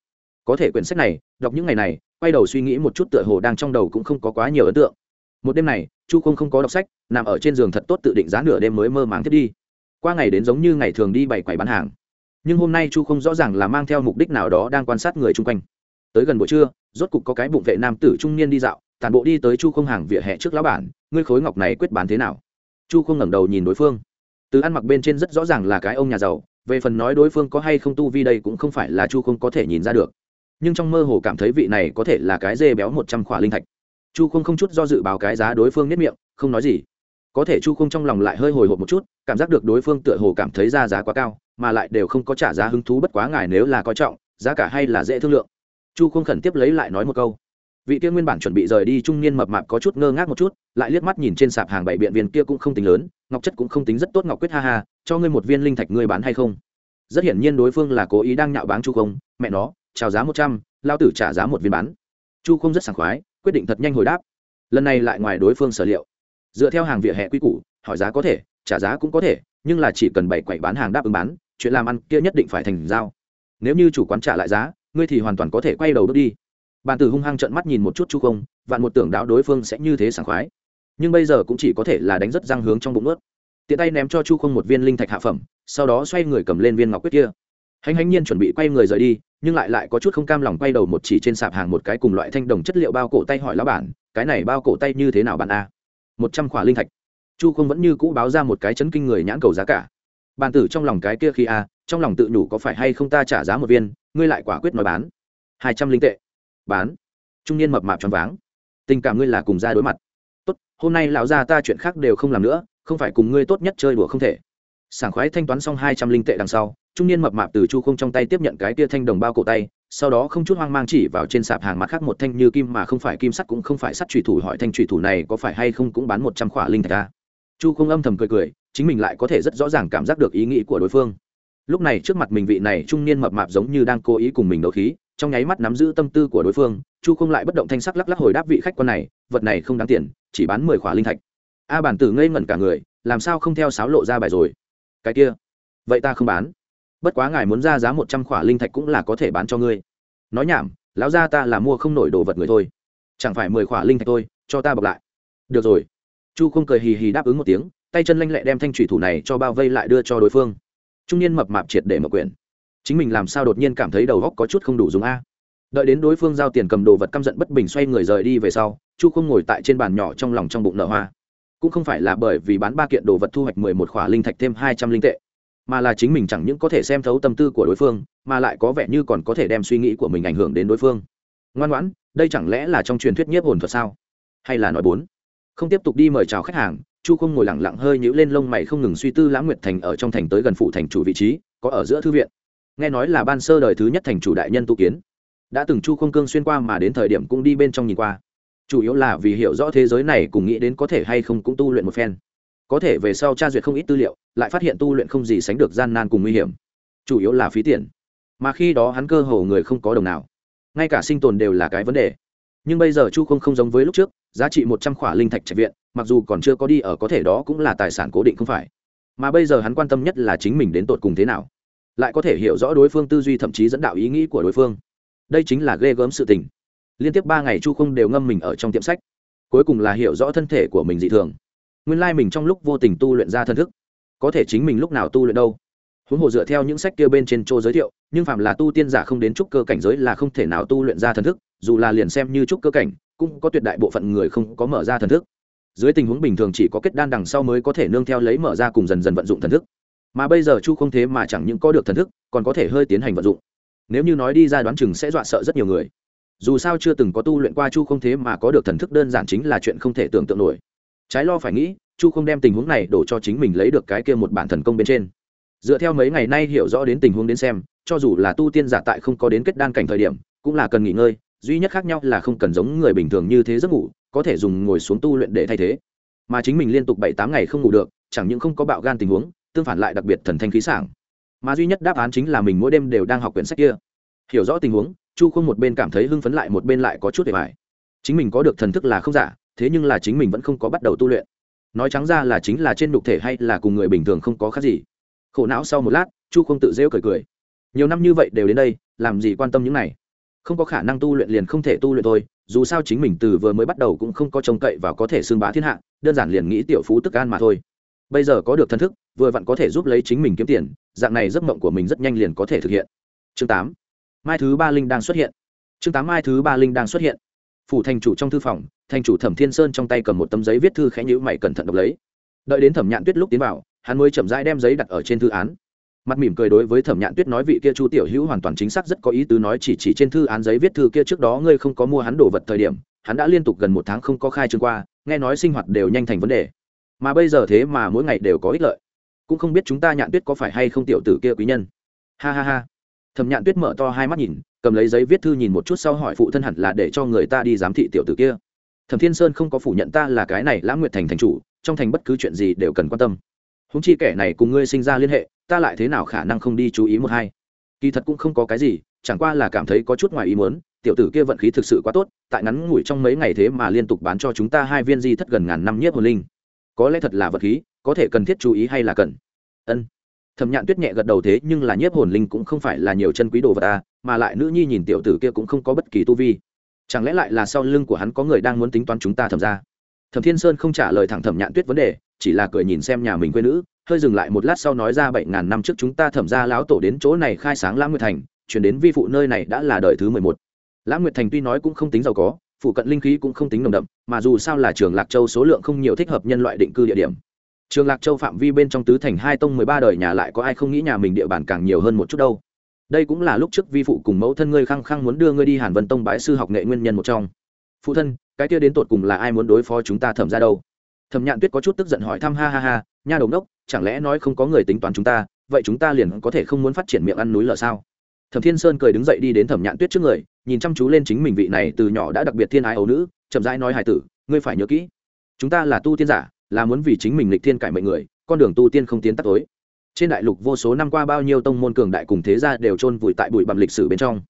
Có thể quyển sách này, đọc những ngày này, quay đầu suy nghĩ một chút tựa hồ đang trong đầu cũng không có quá nhiều ấn tượng. Một đêm này, chu không không có đọc sách, nằm ở trên giường thật tốt tự định giá nửa đêm mới mơ màng thiết đi. Qua ngày đến giống như ngày thường đi bày quầy bán hàng. Nhưng hôm nay chu không rõ ràng là mang theo mục đích nào đó đang quan sát người chung quanh. Tới gần buổi trưa, rốt cục có cái bụng vệ nam tử trung niên đi dạo tàn bộ đi tới chu không hàng vỉa hè trước lão bản, ngươi khối ngọc này quyết bán thế nào? Chu không ngẩng đầu nhìn đối phương. Từ ăn mặc bên trên rất rõ ràng là cái ông nhà giàu, về phần nói đối phương có hay không tu vi đây cũng không phải là chu không có thể nhìn ra được. Nhưng trong mơ hồ cảm thấy vị này có thể là cái dê béo một trăm khỏa linh thạch. Chu không không chút do dự báo cái giá đối phương nhất miệng, không nói gì. Có thể chu không trong lòng lại hơi hồi hộp một chút, cảm giác được đối phương tựa hồ cảm thấy ra giá quá cao, mà lại đều không có trả giá hứng thú bất quá ngài nếu là coi trọng, giá cả hay là dễ thương lượng. Chu không khẩn tiếp lấy lại nói một câu vị kia nguyên bản chuẩn bị rời đi trung niên mập mạp có chút ngơ ngác một chút, lại liếc mắt nhìn trên sạp hàng bảy biện viên kia cũng không tính lớn, ngọc chất cũng không tính rất tốt, ngọc quyết ha ha, cho ngươi một viên linh thạch ngươi bán hay không? Rất hiển nhiên đối phương là cố ý đang nhạo báng chu không, mẹ nó, chào giá một trăm, lao tử trả giá một viên bán. Chu không rất sảng khoái, quyết định thật nhanh hồi đáp. Lần này lại ngoài đối phương sở liệu. Dựa theo hàng vỉa hè quy củ, hỏi giá có thể, trả giá cũng có thể, nhưng là chỉ cần bảy quậy bán hàng đáp ứng bán, chuyện làm ăn kia nhất định phải thành giao. Nếu như chủ quán trả lại giá, ngươi thì hoàn toàn có thể quay đầu bước đi bàn tử hung hăng trợn mắt nhìn một chút chu không, vạn một tưởng đạo đối phương sẽ như thế sảng khoái. Nhưng bây giờ cũng chỉ có thể là đánh rất răng hướng trong bụng ướt tiện tay ném cho chu không một viên linh thạch hạ phẩm, sau đó xoay người cầm lên viên ngọc quyết kia. Hành hành nhiên chuẩn bị quay người rời đi, nhưng lại lại có chút không cam lòng quay đầu một chỉ trên sạp hàng một cái cùng loại thanh đồng chất liệu bao cổ tay hỏi lão bản, cái này bao cổ tay như thế nào bạn a? Một trăm khỏa linh thạch. Chu không vẫn như cũ báo ra một cái chấn kinh người nhãn cầu giá cả. Bàn tử trong lòng cái kia khi a, trong lòng tự nhủ có phải hay không ta trả giá một viên, ngươi lại quả quyết nói bán. Hai trăm linh tệ bán. Trung niên mập mạp choáng váng. Tình cảm ngươi là cùng ra đối mặt. Tốt, hôm nay lão gia ta chuyện khác đều không làm nữa, không phải cùng ngươi tốt nhất chơi đùa không thể. Sảng khoái thanh toán xong hai trăm linh tệ đằng sau, trung niên mập mạp từ chu không trong tay tiếp nhận cái tia thanh đồng bao cổ tay, sau đó không chút hoang mang chỉ vào trên sạp hàng mặt khác một thanh như kim mà không phải kim sắt cũng không phải sắt trùy thủ hỏi thanh trùy thủ này có phải hay không cũng bán một trăm khỏa linh thạch ra chu không âm thầm cười cười, chính mình lại có thể rất rõ ràng cảm giác được ý nghĩ của đối phương. Lúc này trước mặt mình vị này trung niên mập mạp giống như đang cố ý cùng mình đấu khí trong nháy mắt nắm giữ tâm tư của đối phương, chu không lại bất động thanh sắc lắc lắc hồi đáp vị khách quan này, vật này không đáng tiền, chỉ bán mười khỏa linh thạch. A bản tử ngây ngẩn cả người, làm sao không theo sáo lộ ra bài rồi? Cái kia, vậy ta không bán. Bất quá ngài muốn ra giá một trăm khỏa linh thạch cũng là có thể bán cho ngươi. Nói nhảm, lão gia ta là mua không nổi đồ vật người thôi. Chẳng phải mười khỏa linh thạch thôi, cho ta bọc lại. Được rồi. Chu không cười hì hì đáp ứng một tiếng, tay chân lanh lẹ đem thanh thủy thủ này cho bao vây lại đưa cho đối phương. Trung niên mập mạp triệt để mở quyển chính mình làm sao đột nhiên cảm thấy đầu góc có chút không đủ dùng a? Đợi đến đối phương giao tiền cầm đồ vật căm giận bất bình xoay người rời đi về sau, chu không ngồi tại trên bàn nhỏ trong lòng trong bụng nở hoa. Cũng không phải là bởi vì bán ba kiện đồ vật thu hoạch mười một khỏa linh thạch thêm hai trăm linh tệ, mà là chính mình chẳng những có thể xem thấu tâm tư của đối phương, mà lại có vẻ như còn có thể đem suy nghĩ của mình ảnh hưởng đến đối phương. Ngoan ngoãn, đây chẳng lẽ là trong truyền thuyết nhiếp hồn thuật sao? Hay là nói bốn? Không tiếp tục đi mời chào khách hàng, chu không ngồi lặng lặng hơi nhữ lên lông mày không ngừng suy tư lãng nguyệt thành ở trong thành tới gần phụ thành chủ vị trí, có ở giữa thư viện nghe nói là ban sơ đời thứ nhất thành chủ đại nhân tu kiến. Đã từng chu không cương xuyên qua mà đến thời điểm cũng đi bên trong nhìn qua. Chủ yếu là vì hiểu rõ thế giới này cùng nghĩ đến có thể hay không cũng tu luyện một phen. Có thể về sau tra duyệt không ít tư liệu, lại phát hiện tu luyện không gì sánh được gian nan cùng nguy hiểm. Chủ yếu là phí tiền. Mà khi đó hắn cơ hồ người không có đồng nào. Ngay cả sinh tồn đều là cái vấn đề. Nhưng bây giờ chu không không giống với lúc trước, giá trị một trăm khỏa linh thạch trạch viện, mặc dù còn chưa có đi ở có thể đó cũng là tài sản cố định không phải. Mà bây giờ hắn quan tâm nhất là chính mình đến tột cùng thế nào lại có thể hiểu rõ đối phương tư duy thậm chí dẫn đạo ý nghĩ của đối phương. Đây chính là ghê gớm sự tình. Liên tiếp ba ngày chu không đều ngâm mình ở trong tiệm sách. Cuối cùng là hiểu rõ thân thể của mình dị thường. Nguyên lai mình trong lúc vô tình tu luyện ra thân thức, có thể chính mình lúc nào tu luyện đâu. Huống hồ dựa theo những sách kia bên trên chỗ giới thiệu, nhưng phạm là tu tiên giả không đến trúc cơ cảnh giới là không thể nào tu luyện ra thần thức, dù là liền xem như trúc cơ cảnh, cũng có tuyệt đại bộ phận người không có mở ra thần thức. Dưới tình huống bình thường chỉ có kết đan đằng sau mới có thể nương theo lấy mở ra cùng dần dần vận dụng thần thức mà bây giờ chu không thế mà chẳng những có được thần thức, còn có thể hơi tiến hành vận dụng. Nếu như nói đi ra đoán chừng sẽ dọa sợ rất nhiều người. Dù sao chưa từng có tu luyện qua chu không thế mà có được thần thức đơn giản chính là chuyện không thể tưởng tượng nổi. Trái lo phải nghĩ, chu không đem tình huống này đổ cho chính mình lấy được cái kia một bản thần công bên trên. Dựa theo mấy ngày nay hiểu rõ đến tình huống đến xem, cho dù là tu tiên giả tại không có đến kết đan cảnh thời điểm, cũng là cần nghỉ ngơi, duy nhất khác nhau là không cần giống người bình thường như thế giấc ngủ, có thể dùng ngồi xuống tu luyện để thay thế. Mà chính mình liên tục bảy tám ngày không ngủ được, chẳng những không có bạo gan tình huống tương phản lại đặc biệt thần thanh khí sảng. Mà duy nhất đáp án chính là mình mỗi đêm đều đang học quyển sách kia. Hiểu rõ tình huống, chu không một bên cảm thấy hưng phấn lại một bên lại có chút để bài chính mình có được thần thức là không giả, thế nhưng là chính mình vẫn không có bắt đầu tu luyện. Nói trắng ra là chính là trên đục thể hay là cùng người bình thường không có khác gì. Khổ não sau một lát, chu không tự rêu cười cười. Nhiều năm như vậy đều đến đây, làm gì quan tâm những này? Không có khả năng tu luyện liền không thể tu luyện thôi, dù sao chính mình từ vừa mới bắt đầu cũng không có trông cậy và có thể xương bá thiên hạ, đơn giản liền nghĩ tiểu phú tức an mà thôi bây giờ có được thân thức, vừa vặn có thể giúp lấy chính mình kiếm tiền, dạng này giấc mộng của mình rất nhanh liền có thể thực hiện. Chương tám. Mai thứ ba linh đang xuất hiện. Chương tám, mai thứ ba linh đang xuất hiện. Phủ thành chủ trong thư phòng, thành chủ thẩm thiên sơn trong tay cầm một tấm giấy viết thư khẽ nhữ mày cẩn thận đọc lấy. Đợi đến thẩm nhạn tuyết lúc tiến vào, hắn mới chậm rãi đem giấy đặt ở trên thư án. Mặt mỉm cười đối với thẩm nhạn tuyết nói vị kia chu tiểu hữu hoàn toàn chính xác rất có ý tứ nói chỉ chỉ trên thư án giấy viết thư kia trước đó ngươi không có mua hắn đồ vật thời điểm, hắn đã liên tục gần một tháng không có khai trương qua, nghe nói sinh hoạt đều nhanh thành vấn đề mà bây giờ thế mà mỗi ngày đều có ích lợi. Cũng không biết chúng ta nhạn tuyết có phải hay không tiểu tử kia quý nhân. Ha ha ha. Thẩm nhạn tuyết mở to hai mắt nhìn, cầm lấy giấy viết thư nhìn một chút sau hỏi phụ thân hẳn là để cho người ta đi giám thị tiểu tử kia. Thẩm thiên sơn không có phủ nhận ta là cái này lãng nguyệt thành thành chủ, trong thành bất cứ chuyện gì đều cần quan tâm. Húng chi kẻ này cùng ngươi sinh ra liên hệ, ta lại thế nào khả năng không đi chú ý một hai? Kỳ thật cũng không có cái gì, chẳng qua là cảm thấy có chút ngoài ý muốn, tiểu tử kia vận khí thực sự quá tốt, tại ngắn ngủi trong mấy ngày thế mà liên tục bán cho chúng ta hai viên di thất gần ngàn năm nhiếp hồn linh có lẽ thật là vật khí, có thể cần thiết chú ý hay là cần. Ân. Thẩm nhạn tuyết nhẹ gật đầu thế, nhưng là nhiếp hồn linh cũng không phải là nhiều chân quý đồ vật ta mà lại nữ nhi nhìn tiểu tử kia cũng không có bất kỳ tu vi. Chẳng lẽ lại là sau lưng của hắn có người đang muốn tính toán chúng ta thẩm ra? Thẩm thiên sơn không trả lời thẳng thẩm nhạn tuyết vấn đề, chỉ là cười nhìn xem nhà mình quê nữ, hơi dừng lại một lát sau nói ra bảy ngàn năm trước chúng ta thẩm ra lão tổ đến chỗ này khai sáng lãng nguyệt thành, chuyển đến vi phụ nơi này đã là đời thứ mười một. Lãng nguyệt thành tuy nói cũng không tính giàu có phụ cận linh khí cũng không tính nồng đậm, mà dù sao là trường lạc châu số lượng không nhiều thích hợp nhân loại định cư địa điểm. Trường lạc châu phạm vi bên trong tứ thành hai tông mười ba đời nhà lại có ai không nghĩ nhà mình địa bàn càng nhiều hơn một chút đâu. Đây cũng là lúc trước vi phụ cùng mẫu thân ngươi khăng khăng muốn đưa ngươi đi hàn vân tông bái sư học nghệ nguyên nhân một trong. Phụ thân, cái kia đến tột cùng là ai muốn đối phó chúng ta thẩm ra đâu? Thẩm nhạn tuyết có chút tức giận hỏi thăm, ha ha ha, nha đồng đốc chẳng lẽ nói không có người tính toán chúng ta, vậy chúng ta liền có thể không muốn phát triển miệng ăn núi lở sao? Thẩm thiên sơn cười đứng dậy đi đến thẩm nhạn tuyết trước người, nhìn chăm chú lên chính mình vị này từ nhỏ đã đặc biệt thiên ái ấu nữ, chậm rãi nói hài tử, ngươi phải nhớ kỹ, chúng ta là tu tiên giả, là muốn vì chính mình lịch thiên cải mệnh người, con đường tu tiên không tiến tắt tối. Trên đại lục vô số năm qua bao nhiêu tông môn cường đại cùng thế gia đều chôn vùi tại bụi bặm lịch sử bên trong.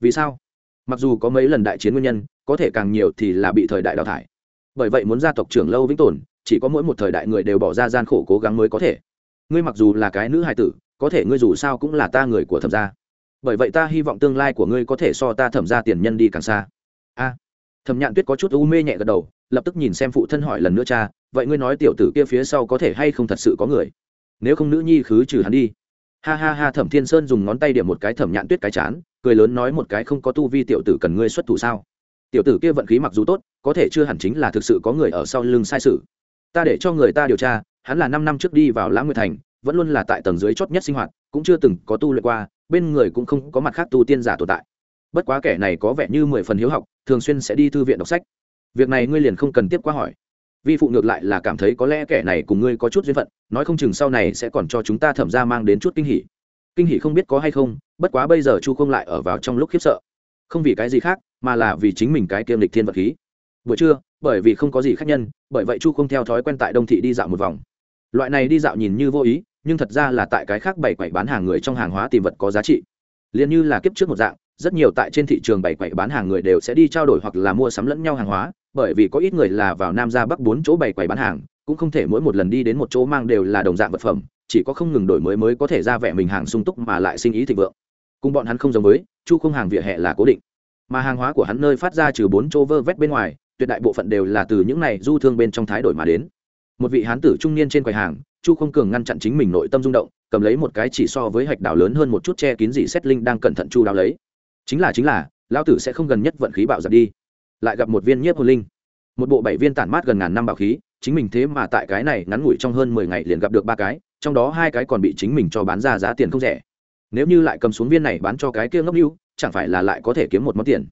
Vì sao? Mặc dù có mấy lần đại chiến nguyên nhân, có thể càng nhiều thì là bị thời đại đào thải. Bởi vậy muốn gia tộc trưởng lâu vĩnh tồn, chỉ có mỗi một thời đại người đều bỏ ra gian khổ cố gắng mới có thể. Ngươi mặc dù là cái nữ hài tử, có thể ngươi dù sao cũng là ta người của thẩm gia bởi vậy ta hy vọng tương lai của ngươi có thể so ta thẩm gia tiền nhân đi càng xa. A, thẩm nhạn tuyết có chút u mê nhẹ gật đầu, lập tức nhìn xem phụ thân hỏi lần nữa, cha, vậy ngươi nói tiểu tử kia phía sau có thể hay không thật sự có người? Nếu không nữ nhi khứ trừ hắn đi. Ha ha ha, thẩm thiên sơn dùng ngón tay điểm một cái thẩm nhạn tuyết cái chán, cười lớn nói một cái, không có tu vi tiểu tử cần ngươi xuất thủ sao? Tiểu tử kia vận khí mặc dù tốt, có thể chưa hẳn chính là thực sự có người ở sau lưng sai sự. Ta để cho người ta điều tra, hắn là năm năm trước đi vào lãng nguyệt thành, vẫn luôn là tại tầng dưới chót nhất sinh hoạt, cũng chưa từng có tu luyện qua bên người cũng không có mặt khác tu tiên giả tồn tại. Bất quá kẻ này có vẻ như mười phần hiếu học, thường xuyên sẽ đi thư viện đọc sách. Việc này ngươi liền không cần tiếp qua hỏi. Vi phụ ngược lại là cảm thấy có lẽ kẻ này cùng ngươi có chút duyên phận, nói không chừng sau này sẽ còn cho chúng ta thẩm ra mang đến chút kinh hỉ. Kinh hỉ không biết có hay không, bất quá bây giờ chu không lại ở vào trong lúc khiếp sợ. Không vì cái gì khác, mà là vì chính mình cái kiêm lịch thiên vật khí. Buổi trưa, bởi vì không có gì khác nhân, bởi vậy chu không theo thói quen tại đông thị đi dạo một vòng. Loại này đi dạo nhìn như vô ý nhưng thật ra là tại cái khác bày quậy bán hàng người trong hàng hóa tìm vật có giá trị. Liền như là kiếp trước một dạng, rất nhiều tại trên thị trường bày quậy bán hàng người đều sẽ đi trao đổi hoặc là mua sắm lẫn nhau hàng hóa, bởi vì có ít người là vào nam ra bắc bốn chỗ bày quầy bán hàng, cũng không thể mỗi một lần đi đến một chỗ mang đều là đồng dạng vật phẩm, chỉ có không ngừng đổi mới mới có thể ra vẻ mình hàng sung túc mà lại sinh ý thịnh vượng. Cùng bọn hắn không giống với, chu không hàng vỉa hè là cố định. Mà hàng hóa của hắn nơi phát ra trừ bốn chỗ vơ vét bên ngoài, tuyệt đại bộ phận đều là từ những này du thương bên trong thái đổi mà đến. Một vị hán tử trung niên trên quầy hàng chu không cường ngăn chặn chính mình nội tâm rung động, cầm lấy một cái chỉ so với hạch đảo lớn hơn một chút che kín dị xét linh đang cẩn thận chu đáo lấy. Chính là chính là, lão tử sẽ không gần nhất vận khí bạo giật đi. Lại gặp một viên nhiếp hồn linh. Một bộ bảy viên tản mát gần ngàn năm bảo khí, chính mình thế mà tại cái này ngắn ngủi trong hơn mười ngày liền gặp được ba cái, trong đó hai cái còn bị chính mình cho bán ra giá tiền không rẻ. Nếu như lại cầm xuống viên này bán cho cái kia ngốc mưu chẳng phải là lại có thể kiếm một món tiền.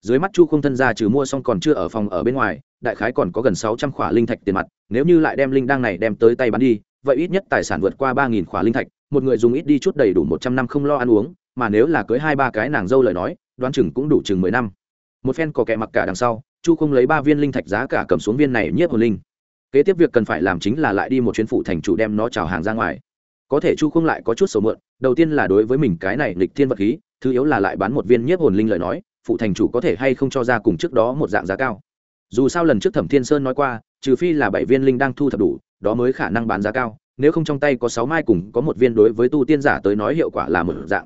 Dưới mắt chu không thân ra trừ mua xong còn chưa ở phòng ở bên ngoài, đại khái còn có gần sáu trăm khỏa linh thạch tiền mặt, nếu như lại đem linh đăng này đem tới tay bán đi vậy ít nhất tài sản vượt qua ba nghìn khỏa linh thạch, một người dùng ít đi chút đầy đủ một trăm năm không lo ăn uống, mà nếu là cưới hai ba cái nàng dâu lời nói, đoán chừng cũng đủ chừng mười năm. Một phen có kẻ mặc cả đằng sau, chu không lấy ba viên linh thạch giá cả cầm xuống viên này nhiếp hồn linh. Kế tiếp việc cần phải làm chính là lại đi một chuyến phụ thành chủ đem nó trào hàng ra ngoài. Có thể chu không lại có chút sầu mượn, đầu tiên là đối với mình cái này lịch thiên vật khí, thứ yếu là lại bán một viên nhiếp hồn linh lời nói phụ thành chủ có thể hay không cho ra cùng trước đó một dạng giá cao. Dù sao lần trước thẩm thiên sơn nói qua, trừ phi là bảy viên linh đang thu thập đủ đó mới khả năng bán giá cao, nếu không trong tay có sáu mai cùng có một viên đối với tu tiên giả tới nói hiệu quả là một dạng.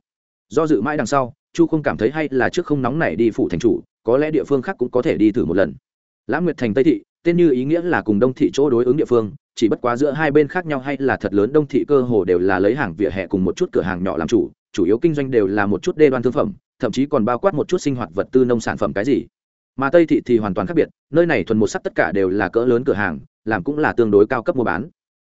Do dự mãi đằng sau, chu không cảm thấy hay là trước không nóng này đi phụ thành chủ, có lẽ địa phương khác cũng có thể đi thử một lần. Lãng nguyệt thành tây thị, tên như ý nghĩa là cùng đông thị chỗ đối ứng địa phương, chỉ bất quá giữa hai bên khác nhau hay là thật lớn đông thị cơ hồ đều là lấy hàng vỉa hè cùng một chút cửa hàng nhỏ làm chủ chủ yếu kinh doanh đều là một chút đê đoan thương phẩm, thậm chí còn bao quát một chút sinh hoạt vật tư nông sản phẩm cái gì. Mà tây thị thì hoàn toàn khác biệt, nơi này thuần một sắc tất cả đều là cỡ lớn cửa hàng làm cũng là tương đối cao cấp mua bán.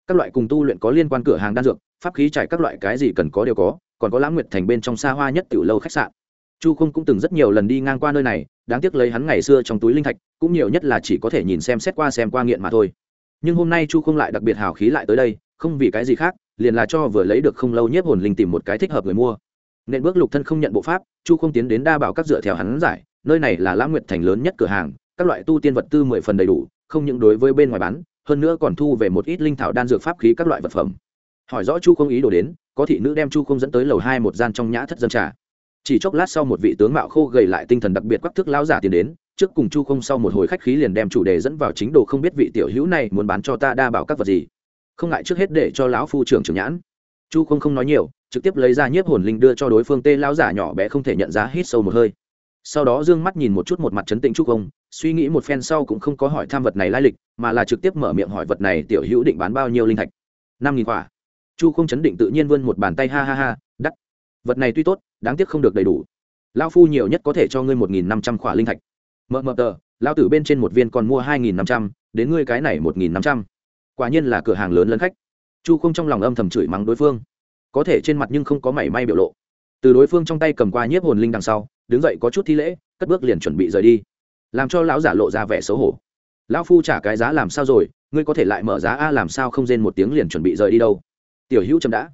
Các loại cùng tu luyện có liên quan cửa hàng đan dược, pháp khí trải các loại cái gì cần có đều có, còn có lãng nguyệt thành bên trong xa hoa nhất tiểu lâu khách sạn. Chu không cũng từng rất nhiều lần đi ngang qua nơi này, đáng tiếc lấy hắn ngày xưa trong túi linh thạch, cũng nhiều nhất là chỉ có thể nhìn xem xét qua xem qua nghiện mà thôi. Nhưng hôm nay chu không lại đặc biệt hào khí lại tới đây, không vì cái gì khác, liền là cho vừa lấy được không lâu nhiếp hồn linh tìm một cái thích hợp người mua. Nên bước lục thân không nhận bộ pháp, chu không tiến đến đa bảo các dựa theo hắn giải, nơi này là lãng nguyệt thành lớn nhất cửa hàng, các loại tu tiên vật tư mười phần đầy đủ không những đối với bên ngoài bán, hơn nữa còn thu về một ít linh thảo đan dược pháp khí các loại vật phẩm. Hỏi rõ chu không ý đồ đến, có thị nữ đem chu không dẫn tới lầu hai một gian trong nhã thất dân trà. Chỉ chốc lát sau một vị tướng mạo khô gầy lại tinh thần đặc biệt quắc thức lão giả tiến đến, trước cùng chu không sau một hồi khách khí liền đem chủ đề dẫn vào chính đồ không biết vị tiểu hữu này muốn bán cho ta đa bảo các vật gì. Không ngại trước hết để cho lão phu trưởng trưởng nhãn. Chu không không nói nhiều, trực tiếp lấy ra nhiếp hồn linh đưa cho đối phương, tê lão giả nhỏ bé không thể nhận ra hít sâu một hơi sau đó dương mắt nhìn một chút một mặt chấn tĩnh chu ông, suy nghĩ một phen sau cũng không có hỏi tham vật này lai lịch, mà là trực tiếp mở miệng hỏi vật này tiểu hữu định bán bao nhiêu linh thạch? Năm nghìn quả. Chu không chấn định tự nhiên vươn một bàn tay ha ha ha đắt vật này tuy tốt, đáng tiếc không được đầy đủ. Lao phu nhiều nhất có thể cho ngươi một nghìn năm trăm khỏa linh thạch. Mờ mờ tờ lao tử bên trên một viên còn mua hai nghìn năm trăm, đến ngươi cái này một nghìn năm trăm. Quả nhiên là cửa hàng lớn lấn khách. Chu không trong lòng âm thầm chửi mắng đối phương. Có thể trên mặt nhưng không có mảy may biểu lộ từ đối phương trong tay cầm qua nhiếp hồn linh đằng sau, đứng dậy có chút thi lễ, cất bước liền chuẩn bị rời đi. Làm cho lão giả lộ ra vẻ xấu hổ. Lão phu trả cái giá làm sao rồi, ngươi có thể lại mở giá a làm sao không rên một tiếng liền chuẩn bị rời đi đâu. Tiểu hữu chậm đã.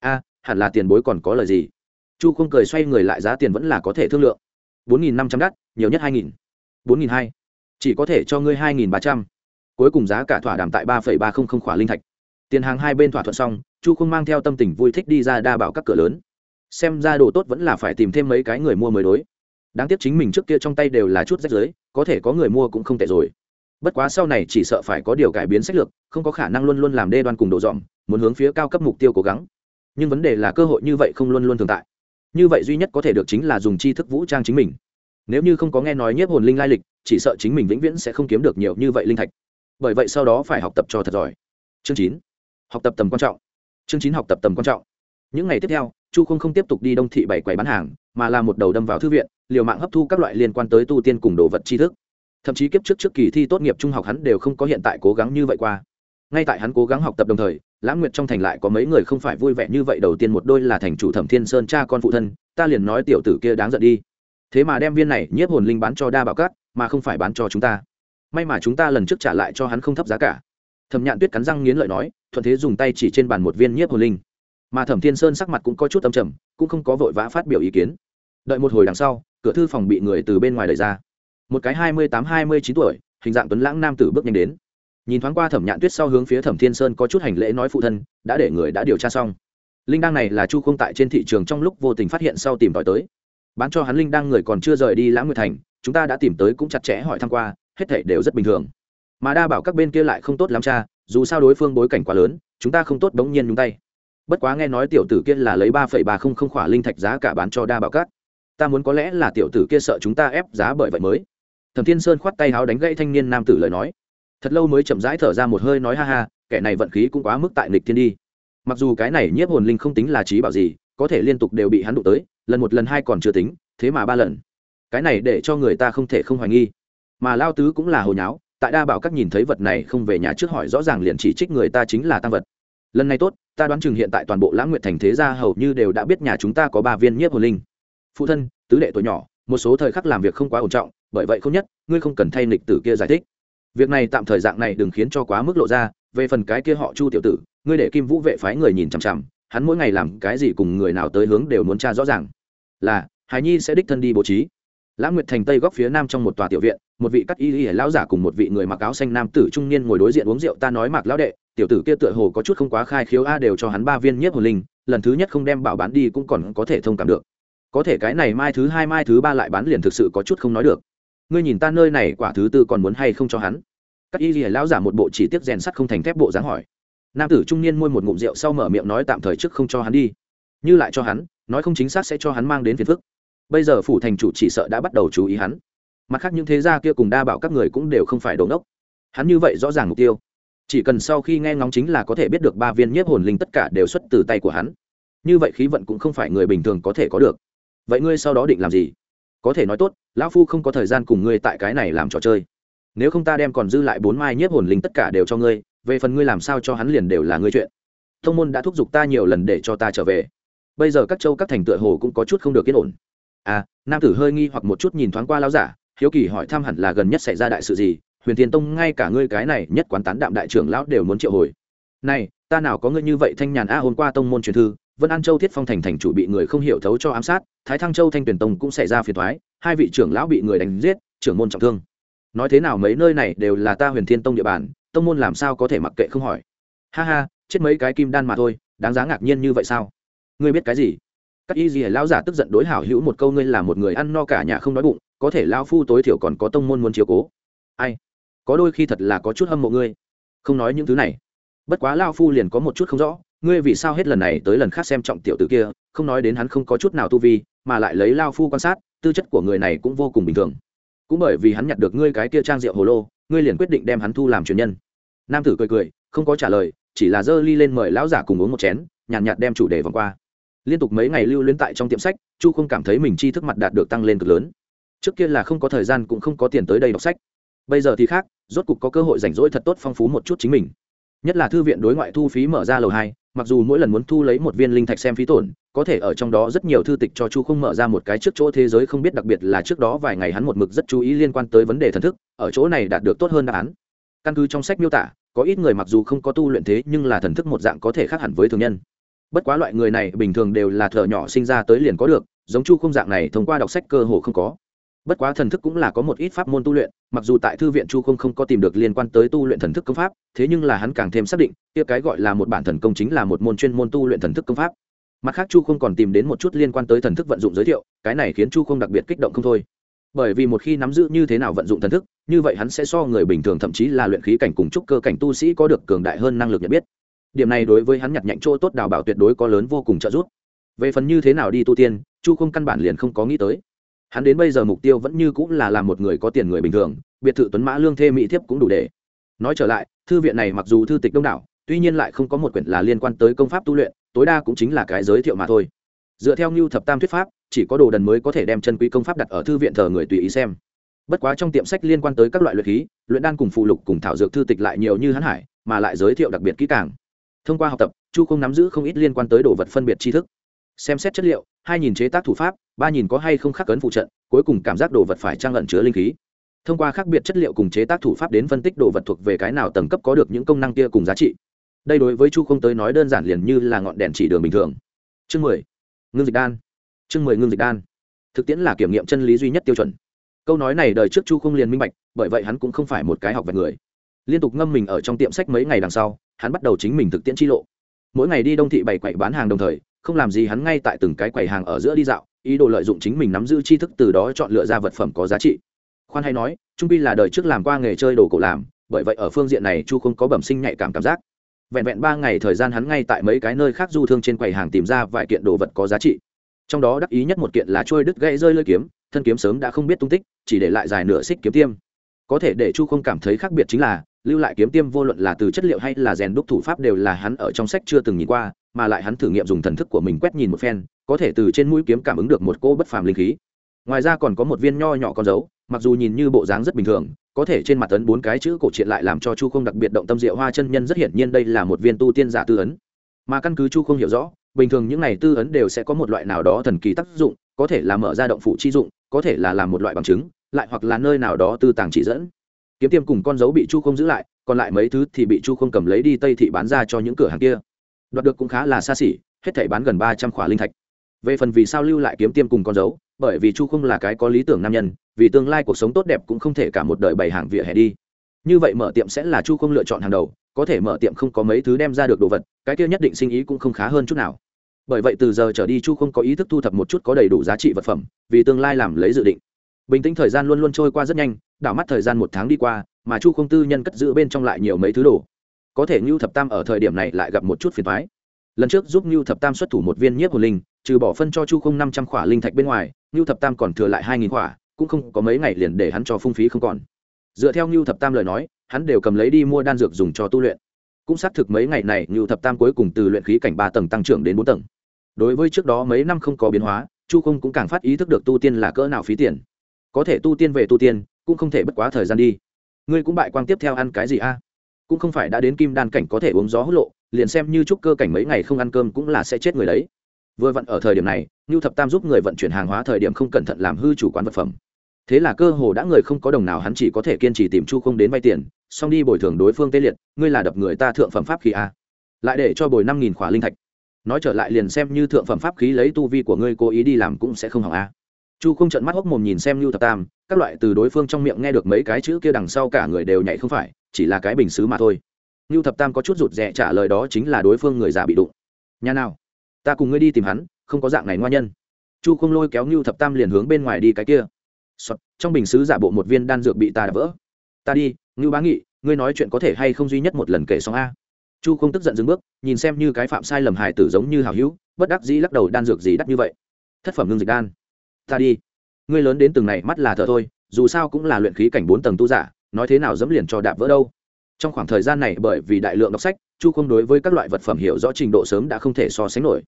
A, hẳn là tiền bối còn có lời gì? Chu không cười xoay người lại giá tiền vẫn là có thể thương lượng. Bốn nghìn năm trăm đắt, nhiều nhất hai nghìn. Bốn nghìn hai. Chỉ có thể cho ngươi hai nghìn ba trăm. Cuối cùng giá cả thỏa đàm tại ba phẩy ba không không khỏa linh thạch. Tiền hàng hai bên thỏa thuận xong, chu không mang theo tâm tình vui thích đi ra đa bảo các cửa lớn xem ra đồ tốt vẫn là phải tìm thêm mấy cái người mua mới đối. Đáng tiếc chính mình trước kia trong tay đều là chút rách giới có thể có người mua cũng không tệ rồi. Bất quá sau này chỉ sợ phải có điều cải biến sách lược, không có khả năng luôn luôn làm đê đoan cùng đồ dọn muốn hướng phía cao cấp mục tiêu cố gắng. Nhưng vấn đề là cơ hội như vậy không luôn luôn tồn tại. Như vậy duy nhất có thể được chính là dùng tri thức vũ trang chính mình. Nếu như không có nghe nói nhiếp hồn linh lai lịch, chỉ sợ chính mình vĩnh viễn sẽ không kiếm được nhiều như vậy linh thạch. Bởi vậy sau đó phải học tập cho thật giỏi. Chương chín. Học tập tầm quan trọng. Chương chín học tập tầm quan trọng những ngày tiếp theo, chu không không tiếp tục đi đông thị bảy quầy bán hàng, mà là một đầu đâm vào thư viện, liều mạng hấp thu các loại liên quan tới tu tiên cùng đồ vật tri thức. Thậm chí kiếp trước trước kỳ thi tốt nghiệp trung học hắn đều không có hiện tại cố gắng như vậy qua. Ngay tại hắn cố gắng học tập đồng thời, lãng nguyệt trong thành lại có mấy người không phải vui vẻ như vậy, đầu tiên một đôi là thành chủ thẩm thiên sơn cha con phụ thân, ta liền nói tiểu tử kia đáng giận đi. Thế mà đem viên này nhiếp hồn linh bán cho đa bảo cát, mà không phải bán cho chúng ta. May mà chúng ta lần trước trả lại cho hắn không thấp giá cả. Thẩm nhạn tuyết cắn răng nghiến lợi nói, thuận thế dùng tay chỉ trên bàn một viên nhiếp hồn linh mà thẩm thiên sơn sắc mặt cũng có chút âm trầm, cũng không có vội vã phát biểu ý kiến. Đợi một hồi đằng sau, cửa thư phòng bị người từ bên ngoài đẩy ra. Một cái hai mươi tám, hai mươi chín tuổi, hình dạng tuấn lãng nam tử bước nhanh đến. Nhìn thoáng qua thẩm nhạn tuyết sau hướng phía thẩm thiên sơn có chút hành lễ nói phụ thân, đã để người đã điều tra xong. Linh đăng này là chu không tại trên thị trường trong lúc vô tình phát hiện sau tìm tòi tới. Bán cho hắn linh đăng người còn chưa rời đi lãng nguyệt thành, chúng ta đã tìm tới cũng chặt chẽ hỏi thăm qua, hết thảy đều rất bình thường. Mà đa bảo các bên kia lại không tốt lắm cha, dù sao đối phương bối cảnh quá lớn, chúng ta không tốt đống nhiên nhúng tay bất quá nghe nói tiểu tử kia là lấy ba phẩy ba không không khỏa linh thạch giá cả bán cho đa bảo cát ta muốn có lẽ là tiểu tử kia sợ chúng ta ép giá bởi vậy mới. Thẩm thiên sơn khoát tay háo đánh gãy thanh niên nam tử lời nói. Thật lâu mới chậm rãi thở ra một hơi nói ha ha, kẻ này vận khí cũng quá mức tại nịch thiên đi. Mặc dù cái này nhiếp hồn linh không tính là trí bảo gì, có thể liên tục đều bị hắn đụng tới, lần một lần hai còn chưa tính, thế mà ba lần. Cái này để cho người ta không thể không hoài nghi. Mà lao tứ cũng là hồi nháo, tại đa bảo các nhìn thấy vật này không về nhà trước hỏi rõ ràng liền chỉ trích người ta chính là tăng vật. Lần này tốt ta đoán chừng hiện tại toàn bộ lãng nguyện thành thế gia hầu như đều đã biết nhà chúng ta có ba viên nhiếp hồn linh. Phụ thân, tứ đệ tuổi nhỏ, một số thời khắc làm việc không quá ổn trọng, bởi vậy không nhất, ngươi không cần thay lịch tử kia giải thích. Việc này tạm thời dạng này đừng khiến cho quá mức lộ ra, về phần cái kia họ chu tiểu tử, ngươi để kim vũ vệ phái người nhìn chằm chằm, hắn mỗi ngày làm cái gì cùng người nào tới hướng đều muốn tra rõ ràng. Là, hải nhi sẽ đích thân đi bố trí. Lãng nguyệt thành tây góc phía nam trong một tòa tiểu viện, một vị cắt y y, lão giả cùng một vị người mặc áo xanh nam tử trung niên ngồi đối diện uống rượu, ta nói mặc lão đệ tiểu tử kia tựa hồ có chút không quá khai khiếu a đều cho hắn ba viên nhiếp hồn linh, lần thứ nhất không đem bảo bán đi cũng còn có thể thông cảm được. Có thể cái này mai thứ hai, mai thứ ba lại bán liền thực sự có chút không nói được. Ngươi nhìn ta nơi này quả thứ tư còn muốn hay không cho hắn? Các y lìa lão giả một bộ chỉ tiết rèn sắt không thành thép bộ dáng hỏi. Nam tử trung niên môi một ngụm rượu sau mở miệng nói tạm thời trước không cho hắn đi. Như lại cho hắn, nói không chính xác sẽ cho hắn mang đến phiền phức. Bây giờ phủ thành chủ chỉ sợ đã bắt đầu chú ý hắn. Mặt khác những thế gia kia cùng đa bảo các người cũng đều không phải đồn đốc hắn như vậy rõ ràng mục tiêu chỉ cần sau khi nghe ngóng chính là có thể biết được ba viên nhiếp hồn linh tất cả đều xuất từ tay của hắn. Như vậy khí vận cũng không phải người bình thường có thể có được. Vậy ngươi sau đó định làm gì? Có thể nói tốt, lão phu không có thời gian cùng ngươi tại cái này làm trò chơi. Nếu không ta đem còn dư lại bốn mai nhiếp hồn linh tất cả đều cho ngươi, về phần ngươi làm sao cho hắn liền đều là ngươi chuyện. Thông môn đã thúc giục ta nhiều lần để cho ta trở về. Bây giờ các châu các thành tựa hồ cũng có chút không được yên ổn. À nam tử hơi nghi hoặc một chút nhìn thoáng qua lão giả, hiếu kỳ hỏi thăm hẳn là gần nhất xảy ra đại sự gì huyền thiên tông ngay cả ngươi cái này nhất quán tán đạm đại trưởng lão đều muốn triệu hồi. Này, ta nào có ngươi như vậy thanh nhàn a, hôm qua tông môn truyền thư, vân an châu thiết phong thành thành chủ bị người không hiểu thấu cho ám sát, thái thăng châu thanh tuyển tông cũng xảy ra phiền thoái hai vị trưởng lão bị người đánh giết, trưởng môn trọng thương. Nói thế nào mấy nơi này đều là ta huyền thiên tông địa bàn, tông môn làm sao có thể mặc kệ không hỏi. Ha ha, chết mấy cái kim đan mà thôi, đáng giá ngạc nhiên như vậy sao? Ngươi biết cái gì? Các y gì lão giả tức giận đối hảo hữu một câu, ngươi là một người ăn no cả nhà không đói bụng, có thể lao phu tối thiểu còn có tông môn muốn chiếu cố. Ai? Có đôi khi thật là có chút hâm mộ ngươi. Không nói những thứ này. Bất quá lao phu liền có một chút không rõ ngươi vì sao hết lần này tới lần khác xem trọng tiểu tử kia không nói đến hắn không có chút nào tu vi mà lại lấy lao phu quan sát tư chất của người này cũng vô cùng bình thường. Cũng bởi vì hắn nhặt được ngươi cái kia trang rượu hồ lô ngươi liền quyết định đem hắn thu làm truyền nhân. Nam tử cười cười không có trả lời chỉ là giơ ly lên mời lão giả cùng uống một chén nhàn nhạt, nhạt đem chủ đề vòng qua. Liên tục mấy ngày lưu luyến tại trong tiệm sách chu không cảm thấy mình chi thức mặt đạt được tăng lên cực lớn. Trước kia là không có thời gian cũng không có tiền tới đây đọc sách bây giờ thì khác, rốt cục có cơ hội rảnh rỗi thật tốt phong phú một chút chính mình. Nhất là thư viện đối ngoại thu phí mở ra lầu hai, mặc dù mỗi lần muốn thu lấy một viên linh thạch xem phí tổn, có thể ở trong đó rất nhiều thư tịch cho chu không mở ra một cái trước chỗ thế giới không biết đặc biệt là trước đó vài ngày hắn một mực rất chú ý liên quan tới vấn đề thần thức, ở chỗ này đạt được tốt hơn đáp án. Căn cứ trong sách miêu tả, có ít người mặc dù không có tu luyện thế nhưng là thần thức một dạng có thể khác hẳn với thường nhân. Bất quá loại người này bình thường đều là thợ nhỏ sinh ra tới liền có được, giống chu không dạng này thông qua đọc sách cơ hồ không có bất quá thần thức cũng là có một ít pháp môn tu luyện, mặc dù tại thư viện chu không không có tìm được liên quan tới tu luyện thần thức công pháp, thế nhưng là hắn càng thêm xác định, kia cái gọi là một bản thần công chính là một môn chuyên môn tu luyện thần thức công pháp. Mặt khác chu không còn tìm đến một chút liên quan tới thần thức vận dụng giới thiệu, cái này khiến chu không đặc biệt kích động không thôi. Bởi vì một khi nắm giữ như thế nào vận dụng thần thức, như vậy hắn sẽ so người bình thường thậm chí là luyện khí cảnh cùng trúc cơ cảnh tu sĩ có được cường đại hơn năng lực nhận biết. Điểm này đối với hắn nhặt nhạnh chỗ tốt đào bảo tuyệt đối có lớn vô cùng trợ giúp. Về phần như thế nào đi tu tiên, chu không căn bản liền không có nghĩ tới hắn đến bây giờ mục tiêu vẫn như cũng là làm một người có tiền người bình thường, biệt thự tuấn mã lương thê mỹ thiếp cũng đủ để. Nói trở lại, thư viện này mặc dù thư tịch đông đảo, tuy nhiên lại không có một quyển là liên quan tới công pháp tu luyện, tối đa cũng chính là cái giới thiệu mà thôi. Dựa theo ngưu thập tam thuyết pháp, chỉ có đồ đần mới có thể đem chân quý công pháp đặt ở thư viện thờ người tùy ý xem. Bất quá trong tiệm sách liên quan tới các loại luyện khí, luyện đan cùng phụ lục cùng thảo dược thư tịch lại nhiều như hắn hải, mà lại giới thiệu đặc biệt kỹ càng. Thông qua học tập, chu không nắm giữ không ít liên quan tới đồ vật phân biệt tri thức xem xét chất liệu, hai nhìn chế tác thủ pháp, ba nhìn có hay không khắc cấn phụ trận, cuối cùng cảm giác đồ vật phải trang lẩn chứa linh khí. Thông qua khác biệt chất liệu cùng chế tác thủ pháp đến phân tích đồ vật thuộc về cái nào tầng cấp có được những công năng kia cùng giá trị. Đây đối với chu không tới nói đơn giản liền như là ngọn đèn chỉ đường bình thường. Chương mười, ngưng dịch đan. Chương mười ngưng dịch đan. Thực tiễn là kiểm nghiệm chân lý duy nhất tiêu chuẩn. Câu nói này đời trước chu không liền minh bạch, bởi vậy hắn cũng không phải một cái học về người. Liên tục ngâm mình ở trong tiệm sách mấy ngày đằng sau, hắn bắt đầu chính mình thực tiễn chi lộ. Mỗi ngày đi đông thị bày quậy bán hàng đồng thời không làm gì hắn ngay tại từng cái quầy hàng ở giữa đi dạo, ý đồ lợi dụng chính mình nắm giữ tri thức từ đó chọn lựa ra vật phẩm có giá trị. Khoan hay nói, trung pi là đời trước làm qua nghề chơi đồ cổ làm, bởi vậy ở phương diện này chu không có bẩm sinh nhạy cảm cảm giác. Vẹn vẹn ba ngày thời gian hắn ngay tại mấy cái nơi khác du thương trên quầy hàng tìm ra vài kiện đồ vật có giá trị. Trong đó đắc ý nhất một kiện là trôi đứt gãy rơi lơi kiếm, thân kiếm sớm đã không biết tung tích, chỉ để lại dài nửa xích kiếm tiêm. Có thể để chu không cảm thấy khác biệt chính là lưu lại kiếm tiêm vô luận là từ chất liệu hay là rèn đúc thủ pháp đều là hắn ở trong sách chưa từng nhìn qua, mà lại hắn thử nghiệm dùng thần thức của mình quét nhìn một phen, có thể từ trên mũi kiếm cảm ứng được một cô bất phàm linh khí. Ngoài ra còn có một viên nho nhỏ con dấu, mặc dù nhìn như bộ dáng rất bình thường, có thể trên mặt ấn bốn cái chữ cổ truyện lại làm cho chu không đặc biệt động tâm diệu hoa chân nhân rất hiển nhiên đây là một viên tu tiên giả tư ấn. Mà căn cứ chu không hiểu rõ, bình thường những này tư ấn đều sẽ có một loại nào đó thần kỳ tác dụng, có thể là mở ra động phủ chi dụng, có thể là làm một loại bằng chứng, lại hoặc là nơi nào đó tư tàng chỉ dẫn kiếm tiêm cùng con dấu bị chu không giữ lại, còn lại mấy thứ thì bị chu không cầm lấy đi tây thị bán ra cho những cửa hàng kia. Đoạt được cũng khá là xa xỉ, hết thảy bán gần ba trăm khỏa linh thạch. Về phần vì sao lưu lại kiếm tiêm cùng con dấu, bởi vì chu không là cái có lý tưởng nam nhân, vì tương lai cuộc sống tốt đẹp cũng không thể cả một đời bày hàng vỉa hè đi. Như vậy mở tiệm sẽ là chu không lựa chọn hàng đầu, có thể mở tiệm không có mấy thứ đem ra được đồ vật, cái kia nhất định sinh ý cũng không khá hơn chút nào. Bởi vậy từ giờ trở đi chu không có ý thức thu thập một chút có đầy đủ giá trị vật phẩm, vì tương lai làm lấy dự định bình tĩnh thời gian luôn luôn trôi qua rất nhanh, đảo mắt thời gian một tháng đi qua, mà chu không tư nhân cất giữ bên trong lại nhiều mấy thứ đồ. Có thể ngưu thập tam ở thời điểm này lại gặp một chút phiền thoái lần trước giúp ngưu thập tam xuất thủ một viên nhiếp hồn linh, trừ bỏ phân cho chu không năm trăm khỏa linh thạch bên ngoài ngưu thập tam còn thừa lại hai nghìn khỏa, cũng không có mấy ngày liền để hắn cho phung phí không còn. Dựa theo ngưu thập tam lời nói, hắn đều cầm lấy đi mua đan dược dùng cho tu luyện. Cũng xác thực mấy ngày này ngưu thập tam cuối cùng từ luyện khí cảnh ba tầng tăng trưởng đến bốn tầng. Đối với trước đó mấy năm không có biến hóa, chu không cũng càng phát ý thức được tu tiên là cỡ nào phí tiền có thể tu tiên về tu tiên, cũng không thể bất quá thời gian đi. Ngươi cũng bại quang tiếp theo ăn cái gì a? Cũng không phải đã đến kim đan cảnh có thể uống gió hút lộ, liền xem như chúc cơ cảnh mấy ngày không ăn cơm cũng là sẽ chết người đấy. Vừa vặn ở thời điểm này ngưu thập tam giúp người vận chuyển hàng hóa thời điểm không cẩn thận làm hư chủ quán vật phẩm. Thế là cơ hồ đã người không có đồng nào hắn chỉ có thể kiên trì tìm chu không đến vay tiền, xong đi bồi thường đối phương tê liệt, ngươi là đập người ta thượng phẩm pháp khí a. Lại để cho bồi năm nghìn khỏa linh thạch. Nói trở lại liền xem như thượng phẩm pháp khí lấy tu vi của ngươi cố ý đi làm cũng sẽ không hỏng a chu không trận mắt hốc mồm nhìn xem lưu thập tam các loại từ đối phương trong miệng nghe được mấy cái chữ kia đằng sau cả người đều nhảy không phải chỉ là cái bình xứ mà thôi. Lưu thập tam có chút rụt rè trả lời đó chính là đối phương người già bị đụng. Nhà nào? Ta cùng ngươi đi tìm hắn không có dạng này ngoa nhân. Chu không lôi kéo lưu thập tam liền hướng bên ngoài đi cái kia. Soạn, trong bình xứ giả bộ một viên đan dược bị ta đã vỡ. Ta đi ngưu bá nghị ngươi nói chuyện có thể hay không duy nhất một lần kể xong a? Chu không tức giận dừng bước nhìn xem như cái phạm sai lầm hài tử giống như hào hữu bất đắc dĩ lắc đầu đan dược gì đắt như vậy. Thất phẩm ngưng dịch đan ta đi. Ngươi lớn đến từng này mắt là thợ thôi, dù sao cũng là luyện khí cảnh bốn tầng tu giả, nói thế nào dẫm liền cho đạp vỡ đâu. Trong khoảng thời gian này, bởi vì đại lượng đọc sách, chu không đối với các loại vật phẩm hiểu rõ trình độ sớm đã không thể so sánh nổi.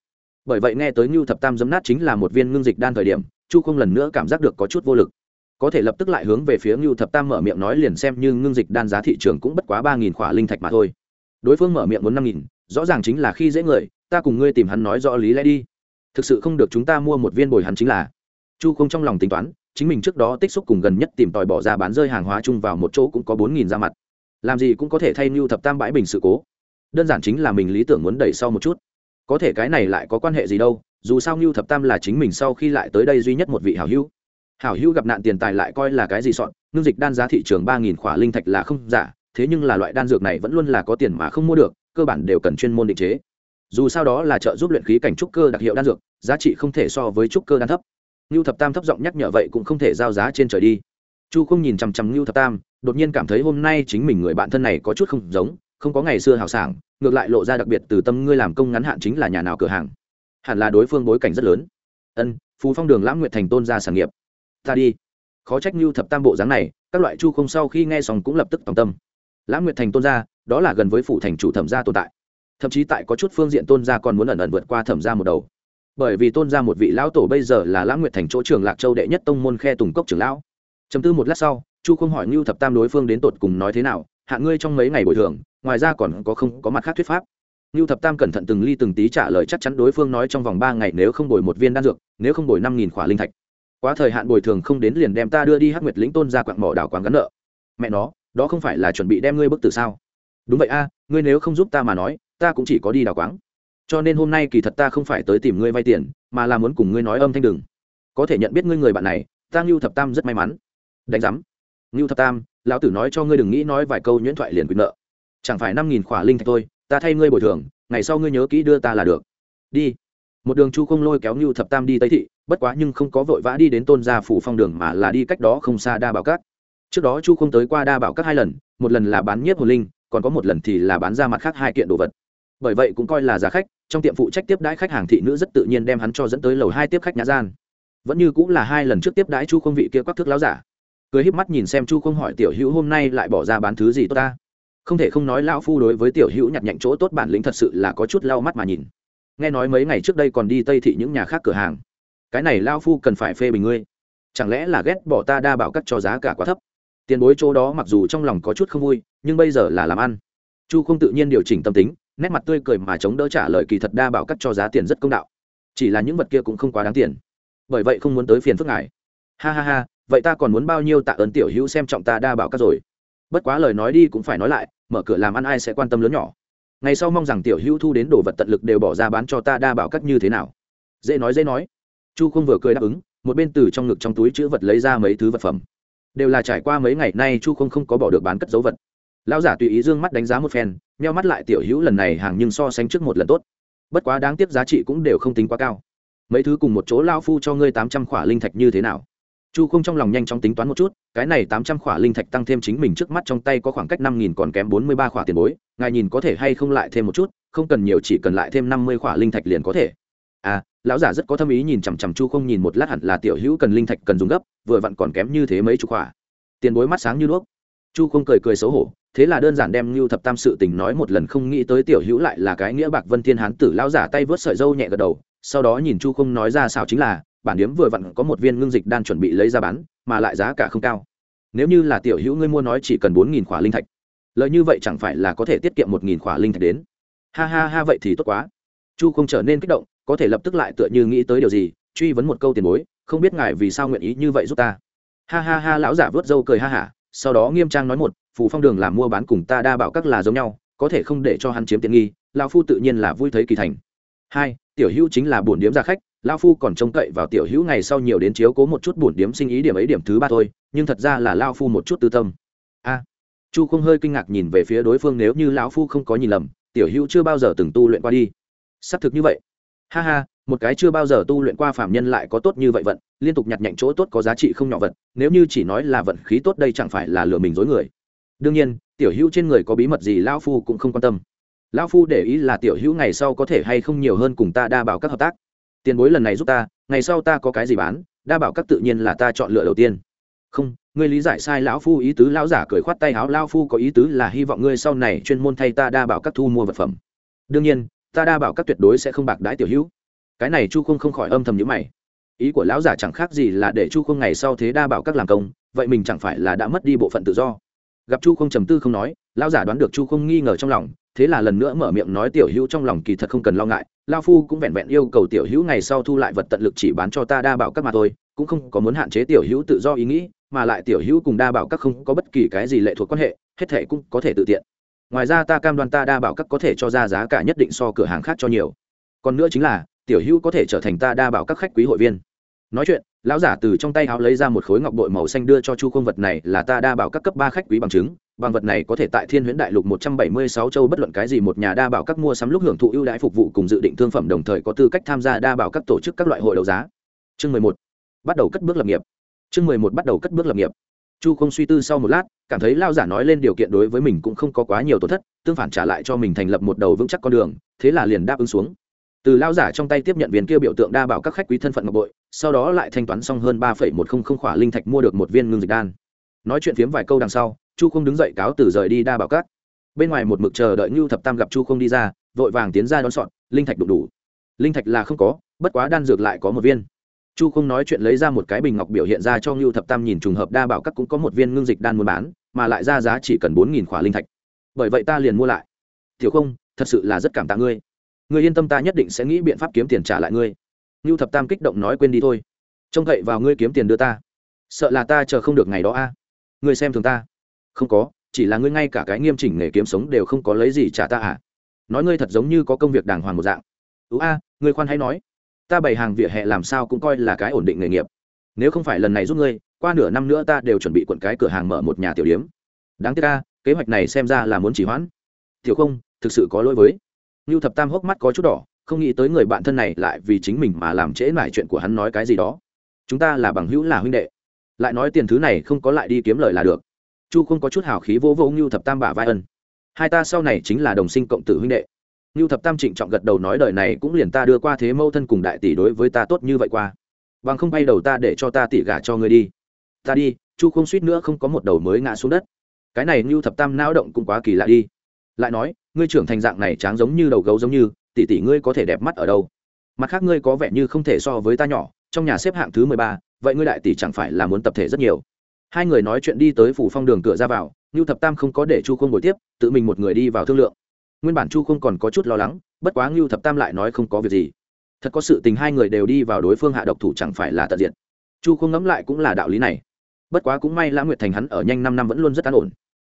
Bởi vậy nghe tới ngưu thập tam dấm nát chính là một viên ngưng dịch đan thời điểm, chu không lần nữa cảm giác được có chút vô lực. Có thể lập tức lại hướng về phía ngưu thập tam mở miệng nói liền xem như ngưng dịch đan giá thị trường cũng bất quá ba nghìn khỏa linh thạch mà thôi. Đối phương mở miệng muốn năm nghìn, rõ ràng chính là khi dễ người, ta cùng ngươi tìm hắn nói rõ lý lẽ đi. Thực sự không được chúng ta mua một viên bồi hắn chính là chu không trong lòng tính toán, chính mình trước đó tích xúc cùng gần nhất tìm tòi bỏ ra bán rơi hàng hóa chung vào một chỗ cũng có bốn nghìn ra mặt. Làm gì cũng có thể thay mưu thập tam bãi bình sự cố. Đơn giản chính là mình lý tưởng muốn đẩy sau một chút. Có thể cái này lại có quan hệ gì đâu, dù sao mưu thập tam là chính mình sau khi lại tới đây duy nhất một vị hảo hữu. Hảo hữu gặp nạn tiền tài lại coi là cái gì sọn ngưng dịch đan giá thị trường ba nghìn khỏa linh thạch là không giả, thế nhưng là loại đan dược này vẫn luôn là có tiền mà không mua được, cơ bản đều cần chuyên môn định chế. Dù sao đó là trợ giúp luyện khí cảnh trúc cơ đặc hiệu đan dược, giá trị không thể so với trúc cơ đan thấp ngưu thập tam thấp giọng nhắc nhở vậy cũng không thể giao giá trên trời đi. Chu không nhìn chằm chằm ngưu thập tam, đột nhiên cảm thấy hôm nay chính mình người bạn thân này có chút không giống, không có ngày xưa hào sảng, ngược lại lộ ra đặc biệt từ tâm ngươi làm công ngắn hạn chính là nhà nào cửa hàng. Hẳn là đối phương bối cảnh rất lớn. Ân, phú phong đường lãng nguyệt thành tôn ra sản nghiệp. Ta đi. Khó trách như thập tam bộ dáng này, các loại chu không sau khi nghe xong cũng lập tức tòng tâm. Lãng nguyệt thành tôn gia, đó là gần với phủ thành chủ thẩm gia tồn tại. Thậm chí tại có chút phương diện tôn gia còn muốn ẩn ẩn vượt qua thẩm gia một đầu bởi vì tôn gia một vị lão tổ bây giờ là lãng nguyệt thành chỗ trường lạc châu đệ nhất tông môn khe tùng cốc trưởng lão. Chấm tư một lát sau, chu không hỏi ngưu thập tam đối phương đến tột cùng nói thế nào, hạ ngươi trong mấy ngày bồi thường, ngoài ra còn có không, có mặt khác thuyết pháp. Ngưu thập tam cẩn thận từng ly từng tí trả lời chắc chắn đối phương nói trong vòng ba ngày nếu không bồi một viên đan dược, nếu không bồi năm nghìn khỏa linh thạch. Quá thời hạn bồi thường không đến liền đem ta đưa đi hắc nguyệt lĩnh tôn ra quặng mỏ đảo quán gắn nợ. Mẹ nó, đó không phải là chuẩn bị đem ngươi bức tử sao? Đúng vậy a, ngươi nếu không giúp ta mà nói, ta cũng chỉ có đi đào quáng cho nên hôm nay kỳ thật ta không phải tới tìm ngươi vay tiền, mà là muốn cùng ngươi nói âm thanh đừng có thể nhận biết ngươi người bạn này, ta ngưu thập tam rất may mắn. Đánh giám. Ngưu thập tam, lão tử nói cho ngươi đừng nghĩ nói vài câu nhuyễn thoại liền quyền nợ. Chẳng phải năm nghìn khỏa linh thạch thôi, ta thay ngươi bồi thường, ngày sau ngươi nhớ kỹ đưa ta là được. Đi. Một đường chu không lôi kéo ngưu thập tam đi tây thị, bất quá nhưng không có vội vã đi đến tôn gia phủ phong đường mà là đi cách đó không xa đa bảo cát trước đó chu không tới qua đa bảo cát hai lần, một lần là bán nhiếp hồn linh, còn có một lần thì là bán ra mặt khác hai kiện đồ vật bởi vậy cũng coi là giá khách, trong tiệm phụ trách tiếp đãi khách hàng thị nữ rất tự nhiên đem hắn cho dẫn tới lầu hai tiếp khách nhã gian. Vẫn như cũng là hai lần trước tiếp đãi chu không vị kia quắc thức láo giả. Cười híp mắt nhìn xem chu không hỏi tiểu hữu hôm nay lại bỏ ra bán thứ gì tốt ta? Không thể không nói lão phu đối với tiểu hữu nhặt nhạnh chỗ tốt bản lĩnh thật sự là có chút lau mắt mà nhìn. Nghe nói mấy ngày trước đây còn đi tây thị những nhà khác cửa hàng. Cái này lao phu cần phải phê bình ngươi. Chẳng lẽ là ghét bỏ ta đa bảo cắt cho giá cả quá thấp? Tiền bối chỗ đó mặc dù trong lòng có chút không vui, nhưng bây giờ là làm ăn. Chu không tự nhiên điều chỉnh tâm tính nét mặt tươi cười mà chống đỡ trả lời kỳ thật đa bảo cắt cho giá tiền rất công đạo. Chỉ là những vật kia cũng không quá đáng tiền. Bởi vậy không muốn tới phiền phức ngài. Ha ha ha, vậy ta còn muốn bao nhiêu tạ ơn tiểu hữu xem trọng ta đa bảo cắt rồi. Bất quá lời nói đi cũng phải nói lại, mở cửa làm ăn ai sẽ quan tâm lớn nhỏ. Ngày sau mong rằng tiểu hữu thu đến đồ vật tận lực đều bỏ ra bán cho ta đa bảo cắt như thế nào. Dễ nói dễ nói. Chu không vừa cười đáp ứng, một bên từ trong ngực trong túi chữ vật lấy ra mấy thứ vật phẩm. Đều là trải qua mấy ngày nay chu không không có bỏ được bán cất dấu vật lão giả tùy ý dương mắt đánh giá một phen neo mắt lại tiểu hữu lần này hàng nhưng so sánh trước một lần tốt. Bất quá đáng tiếc giá trị cũng đều không tính quá cao. Mấy thứ cùng một chỗ lao phu cho ngươi tám trăm khỏa linh thạch như thế nào? Chu không trong lòng nhanh chóng tính toán một chút, cái này tám trăm khỏa linh thạch tăng thêm chính mình trước mắt trong tay có khoảng cách năm nghìn còn kém bốn mươi ba khỏa tiền bối, ngài nhìn có thể hay không lại thêm một chút, không cần nhiều chỉ cần lại thêm năm mươi khỏa linh thạch liền có thể. À lão giả rất có tâm ý nhìn chằm chằm chu không nhìn một lát hẳn là tiểu hữu cần linh thạch cần dùng gấp, vừa vặn còn kém như thế mấy chục khỏa. Tiền bối mắt sáng như đuốc chu không cười cười xấu hổ, thế là đơn giản đem ngưu thập tam sự tình nói một lần không nghĩ tới tiểu hữu lại là cái nghĩa bạc vân thiên hán tử lão giả tay vớt sợi dâu nhẹ gật đầu, sau đó nhìn chu không nói ra sao chính là, bản điếm vừa vặn có một viên ngưng dịch đang chuẩn bị lấy ra bán, mà lại giá cả không cao. Nếu như là tiểu hữu ngươi mua nói chỉ cần bốn nghìn khỏa linh thạch lợi như vậy chẳng phải là có thể tiết kiệm một nghìn khỏa linh thạch đến. Ha ha ha, vậy thì tốt quá. Chu không trở nên kích động, có thể lập tức lại tựa như nghĩ tới điều gì, truy vấn một câu tiền bối, không biết ngài vì sao nguyện ý như vậy giúp ta. Ha ha ha, lão giả vớt râu cười ha hả sau đó nghiêm trang nói một, phù phong đường làm mua bán cùng ta đa bảo các là giống nhau, có thể không để cho hắn chiếm tiện nghi lao phu tự nhiên là vui thấy kỳ thành. Hai, tiểu hữu chính là bổn điếm gia khách lao phu còn trông cậy vào tiểu hữu ngày sau nhiều đến chiếu cố một chút bổn điếm sinh ý điểm ấy điểm thứ ba thôi, nhưng thật ra là lao phu một chút tư tâm. A, chu không hơi kinh ngạc nhìn về phía đối phương, nếu như lão phu không có nhìn lầm, tiểu hữu chưa bao giờ từng tu luyện qua đi. Xác thực như vậy ha ha, một cái chưa bao giờ tu luyện qua phạm nhân lại có tốt như vậy vận, liên tục nhặt nhạnh chỗ tốt có giá trị không nhỏ vật nếu như chỉ nói là vận khí tốt đây chẳng phải là lừa mình dối người. Đương nhiên, tiểu hữu trên người có bí mật gì lão phu cũng không quan tâm. Lão phu để ý là tiểu hữu ngày sau có thể hay không nhiều hơn cùng ta đa bảo các hợp tác. Tiền bối lần này giúp ta, ngày sau ta có cái gì bán, đa bảo các tự nhiên là ta chọn lựa đầu tiên. Không, ngươi lý giải sai lão phu ý tứ, lão giả cười khoát tay áo, lão phu có ý tứ là hy vọng ngươi sau này chuyên môn thay ta đa bảo các thu mua vật phẩm. Đương nhiên ta đa bảo các tuyệt đối sẽ không bạc đãi tiểu hữu. Cái này chu không không khỏi âm thầm nhữ mày. Ý của lão giả chẳng khác gì là để chu không ngày sau thế đa bảo các làm công, vậy mình chẳng phải là đã mất đi bộ phận tự do. Gặp chu không trầm tư không nói, lão giả đoán được chu không nghi ngờ trong lòng, thế là lần nữa mở miệng nói tiểu hữu trong lòng kỳ thật không cần lo ngại lao phu cũng vẹn vẹn yêu cầu tiểu hữu ngày sau thu lại vật tận lực chỉ bán cho ta đa bảo các mà thôi, cũng không có muốn hạn chế tiểu hữu tự do ý nghĩ, mà lại tiểu hữu cùng đa bảo các không có bất kỳ cái gì lệ thuộc quan hệ, hết thể cũng có thể tự tiện ngoài ra ta cam đoan ta đa bảo các có thể cho ra giá cả nhất định so cửa hàng khác cho nhiều. Còn nữa chính là, tiểu hữu có thể trở thành ta đa bảo các khách quý hội viên. Nói chuyện, lão giả từ trong tay áo lấy ra một khối ngọc bội màu xanh đưa cho chu công vật này là ta đa bảo các cấp ba khách quý bằng chứng. Bằng vật này có thể tại thiên huyễn đại lục một trăm bảy mươi sáu châu bất luận cái gì một nhà đa bảo các mua sắm lúc hưởng thụ ưu đãi phục vụ cùng dự định thương phẩm đồng thời có tư cách tham gia đa bảo các tổ chức các loại hội đấu giá. Chương mười một, bắt đầu cất bước lập nghiệp. Chương mười một, bắt đầu cất bước lập nghiệp chu không suy tư sau một lát, cảm thấy lao giả nói lên điều kiện đối với mình cũng không có quá nhiều tổn thất, tương phản trả lại cho mình thành lập một đầu vững chắc con đường, thế là liền đáp ứng xuống. Từ lao giả trong tay tiếp nhận viên kia biểu tượng đa bảo các khách quý thân phận ngọc bội, sau đó lại thanh toán xong hơn ba một không không khỏa linh thạch mua được một viên ngưng dịch đan. Nói chuyện phiếm vài câu đằng sau, chu không đứng dậy cáo từ rời đi đa bảo các. Bên ngoài một mực chờ đợi ngưu thập tam gặp chu không đi ra, vội vàng tiến ra đón sọn linh thạch đủ đủ. Linh thạch là không có, bất quá đan dược lại có một viên chu không nói chuyện lấy ra một cái bình ngọc biểu hiện ra cho ngưu thập tam nhìn trùng hợp đa bảo các cũng có một viên ngưng dịch đan muốn bán, mà lại ra giá chỉ cần bốn nghìn khỏa linh thạch. Bởi vậy ta liền mua lại. Thiếu không, thật sự là rất cảm tạ ngươi. Ngươi yên tâm ta nhất định sẽ nghĩ biện pháp kiếm tiền trả lại ngươi. Ngưu thập tam kích động nói quên đi thôi. Trông cậy vào ngươi kiếm tiền đưa ta. Sợ là ta chờ không được ngày đó a. Ngươi xem thường ta. Không có, chỉ là ngươi ngay cả cái nghiêm chỉnh nghề kiếm sống đều không có lấy gì trả ta à. Nói ngươi thật giống như có công việc đàng hoàng một dạng. Ú a, ngươi khoan hãy nói ta bày hàng vỉa hè làm sao cũng coi là cái ổn định nghề nghiệp. Nếu không phải lần này giúp ngươi, qua nửa năm nữa ta đều chuẩn bị quận cái cửa hàng mở một nhà tiểu điếm. Đáng tiếc ca kế hoạch này xem ra là muốn chỉ hoãn. Tiểu không, thực sự có lỗi với. Lưu thập tam hốc mắt có chút đỏ, không nghĩ tới người bạn thân này lại vì chính mình mà làm trễ mải chuyện của hắn nói cái gì đó. Chúng ta là bằng hữu là huynh đệ. Lại nói tiền thứ này không có lại đi kiếm lời là được. Chu không có chút hào khí vô vô ngưu thập tam bả vai ân. Hai ta sau này chính là đồng sinh cộng tử huynh đệ ngưu thập tam trịnh trọng gật đầu nói đời này cũng liền ta đưa qua thế mâu thân cùng đại tỷ đối với ta tốt như vậy qua. Bằng không bay đầu ta để cho ta tỷ gả cho ngươi đi. Ta đi, chu không suýt nữa không có một đầu mới ngã xuống đất. Cái này ngưu thập tam não động cũng quá kỳ lạ đi. Lại nói, ngươi trưởng thành dạng này tráng giống như đầu gấu giống như, tỷ tỷ ngươi có thể đẹp mắt ở đâu? Mặt khác ngươi có vẻ như không thể so với ta nhỏ, trong nhà xếp hạng thứ mười ba, vậy ngươi đại tỷ chẳng phải là muốn tập thể rất nhiều. Hai người nói chuyện đi tới phủ phong đường cửa ra vào, ngưu thập tam không có để chu không ngồi tiếp, tự mình một người đi vào thương lượng nguyên bản chu không còn có chút lo lắng, bất quá ngưu thập tam lại nói không có việc gì. Thật có sự tình hai người đều đi vào đối phương hạ độc thủ chẳng phải là tận diện chu không ngẫm lại cũng là đạo lý này. Bất quá cũng may lã nguyệt thành hắn ở nhanh năm năm vẫn luôn rất an ổn.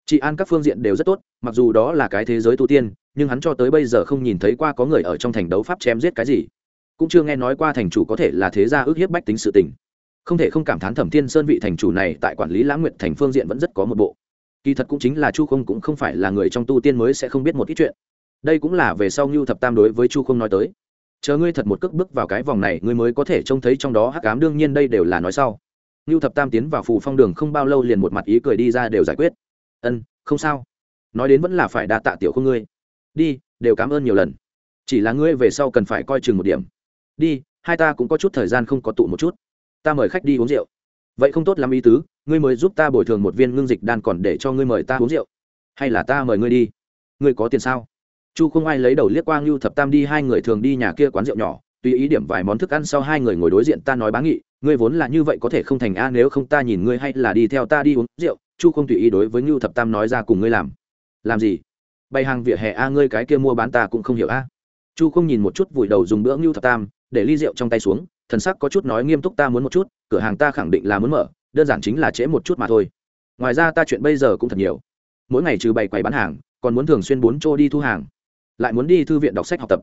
Chị an các phương diện đều rất tốt, mặc dù đó là cái thế giới tu tiên, nhưng hắn cho tới bây giờ không nhìn thấy qua có người ở trong thành đấu pháp chém giết cái gì. Cũng chưa nghe nói qua thành chủ có thể là thế gia ước hiếp bách tính sự tình. Không thể không cảm thán thẩm thiên sơn vị thành chủ này tại quản lý lãng nguyệt thành phương diện vẫn rất có một bộ kỳ thật cũng chính là chu không cũng không phải là người trong tu tiên mới sẽ không biết một ít chuyện. Đây cũng là về sau ngưu thập tam đối với chu không nói tới. Chờ ngươi thật một cước bước vào cái vòng này, ngươi mới có thể trông thấy trong đó hắc cám đương nhiên đây đều là nói sau. Ngưu thập tam tiến vào phù phong đường không bao lâu liền một mặt ý cười đi ra đều giải quyết. Ân, không sao. Nói đến vẫn là phải đa tạ tiểu không ngươi. Đi, đều cảm ơn nhiều lần. Chỉ là ngươi về sau cần phải coi chừng một điểm. Đi, hai ta cũng có chút thời gian không có tụ một chút. Ta mời khách đi uống rượu. Vậy không tốt lắm ý tứ ngươi mới giúp ta bồi thường một viên ngưng dịch đan còn để cho ngươi mời ta uống rượu. Hay là ta mời ngươi đi? Ngươi có tiền sao? Chu không ai lấy đầu liếc quang lưu thập tam đi, hai người thường đi nhà kia quán rượu nhỏ, tùy ý điểm vài món thức ăn sau hai người ngồi đối diện ta nói bá nghị, ngươi vốn là như vậy có thể không thành a, nếu không ta nhìn ngươi hay là đi theo ta đi uống rượu. Chu không tùy ý đối với ngưu thập tam nói ra cùng ngươi làm. Làm gì? Bày hàng vỉa hè a, ngươi cái kia mua bán ta cũng không hiểu a. Chu không nhìn một chút, vùi đầu dùng bữa ngưu thập tam, để ly rượu trong tay xuống, thần sắc có chút nói nghiêm túc ta muốn một chút, cửa hàng ta khẳng định là muốn mở đơn giản chính là trễ một chút mà thôi. Ngoài ra ta chuyện bây giờ cũng thật nhiều. Mỗi ngày trừ bày quầy bán hàng, còn muốn thường xuyên bốn chỗ đi thu hàng. Lại muốn đi thư viện đọc sách học tập.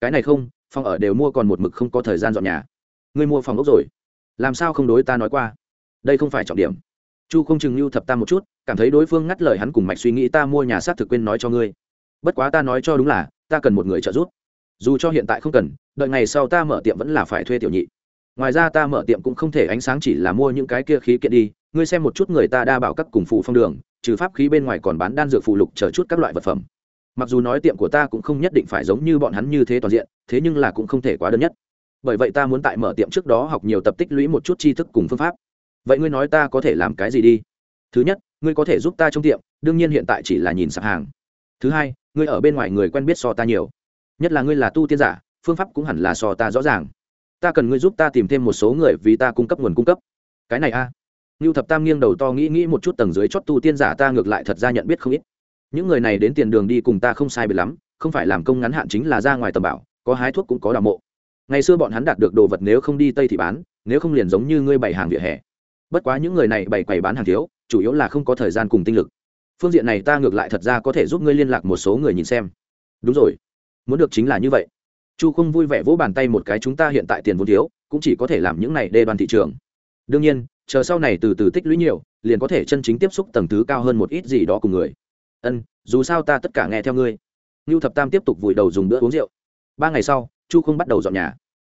Cái này không, phòng ở đều mua còn một mực không có thời gian dọn nhà. Ngươi mua phòng ốc rồi. Làm sao không đối ta nói qua? Đây không phải trọng điểm. Chu không chừng lưu thập ta một chút, cảm thấy đối phương ngắt lời hắn cùng mạch suy nghĩ ta mua nhà xác thực quên nói cho ngươi. Bất quá ta nói cho đúng là, ta cần một người trợ giúp. Dù cho hiện tại không cần, đợi ngày sau ta mở tiệm vẫn là phải thuê tiểu nhị ngoài ra ta mở tiệm cũng không thể ánh sáng chỉ là mua những cái kia khí kiện đi, ngươi xem một chút người ta đa bảo các cùng phụ phong đường, trừ pháp khí bên ngoài còn bán đan dược phụ lục chờ chút các loại vật phẩm. Mặc dù nói tiệm của ta cũng không nhất định phải giống như bọn hắn như thế toàn diện, thế nhưng là cũng không thể quá đơn nhất. Bởi vậy ta muốn tại mở tiệm trước đó học nhiều tập tích lũy một chút tri thức cùng phương pháp. Vậy ngươi nói ta có thể làm cái gì đi? Thứ nhất, ngươi có thể giúp ta trong tiệm, đương nhiên hiện tại chỉ là nhìn sạp hàng. Thứ hai, ngươi ở bên ngoài người quen biết so ta nhiều. Nhất là ngươi là tu tiên giả, phương pháp cũng hẳn là so ta rõ ràng ta cần ngươi giúp ta tìm thêm một số người vì ta cung cấp nguồn cung cấp. Cái này a. À. ngưu thập tam nghiêng đầu to nghĩ nghĩ một chút tầng dưới chót tu tiên giả ta ngược lại thật ra nhận biết không ít. Những người này đến tiền đường đi cùng ta không sai biệt lắm, không phải làm công ngắn hạn chính là ra ngoài tầm bảo, có hái thuốc cũng có đào mộ. Ngày xưa bọn hắn đạt được đồ vật nếu không đi tây thì bán, nếu không liền giống như ngươi bày hàng vỉa hè. Bất quá những người này bày quầy bán hàng thiếu, chủ yếu là không có thời gian cùng tinh lực. Phương diện này ta ngược lại thật ra có thể giúp ngươi liên lạc một số người nhìn xem. Đúng rồi. Muốn được chính là như vậy chu không vui vẻ vỗ bàn tay một cái, chúng ta hiện tại tiền vốn thiếu, cũng chỉ có thể làm những này đê đoàn thị trường. Đương nhiên, chờ sau này từ từ tích lũy nhiều, liền có thể chân chính tiếp xúc tầng thứ cao hơn một ít gì đó cùng người. Ân, dù sao ta tất cả nghe theo ngươi. Ngưu thập tam tiếp tục vùi đầu dùng bữa uống rượu. Ba ngày sau, chu không bắt đầu dọn nhà.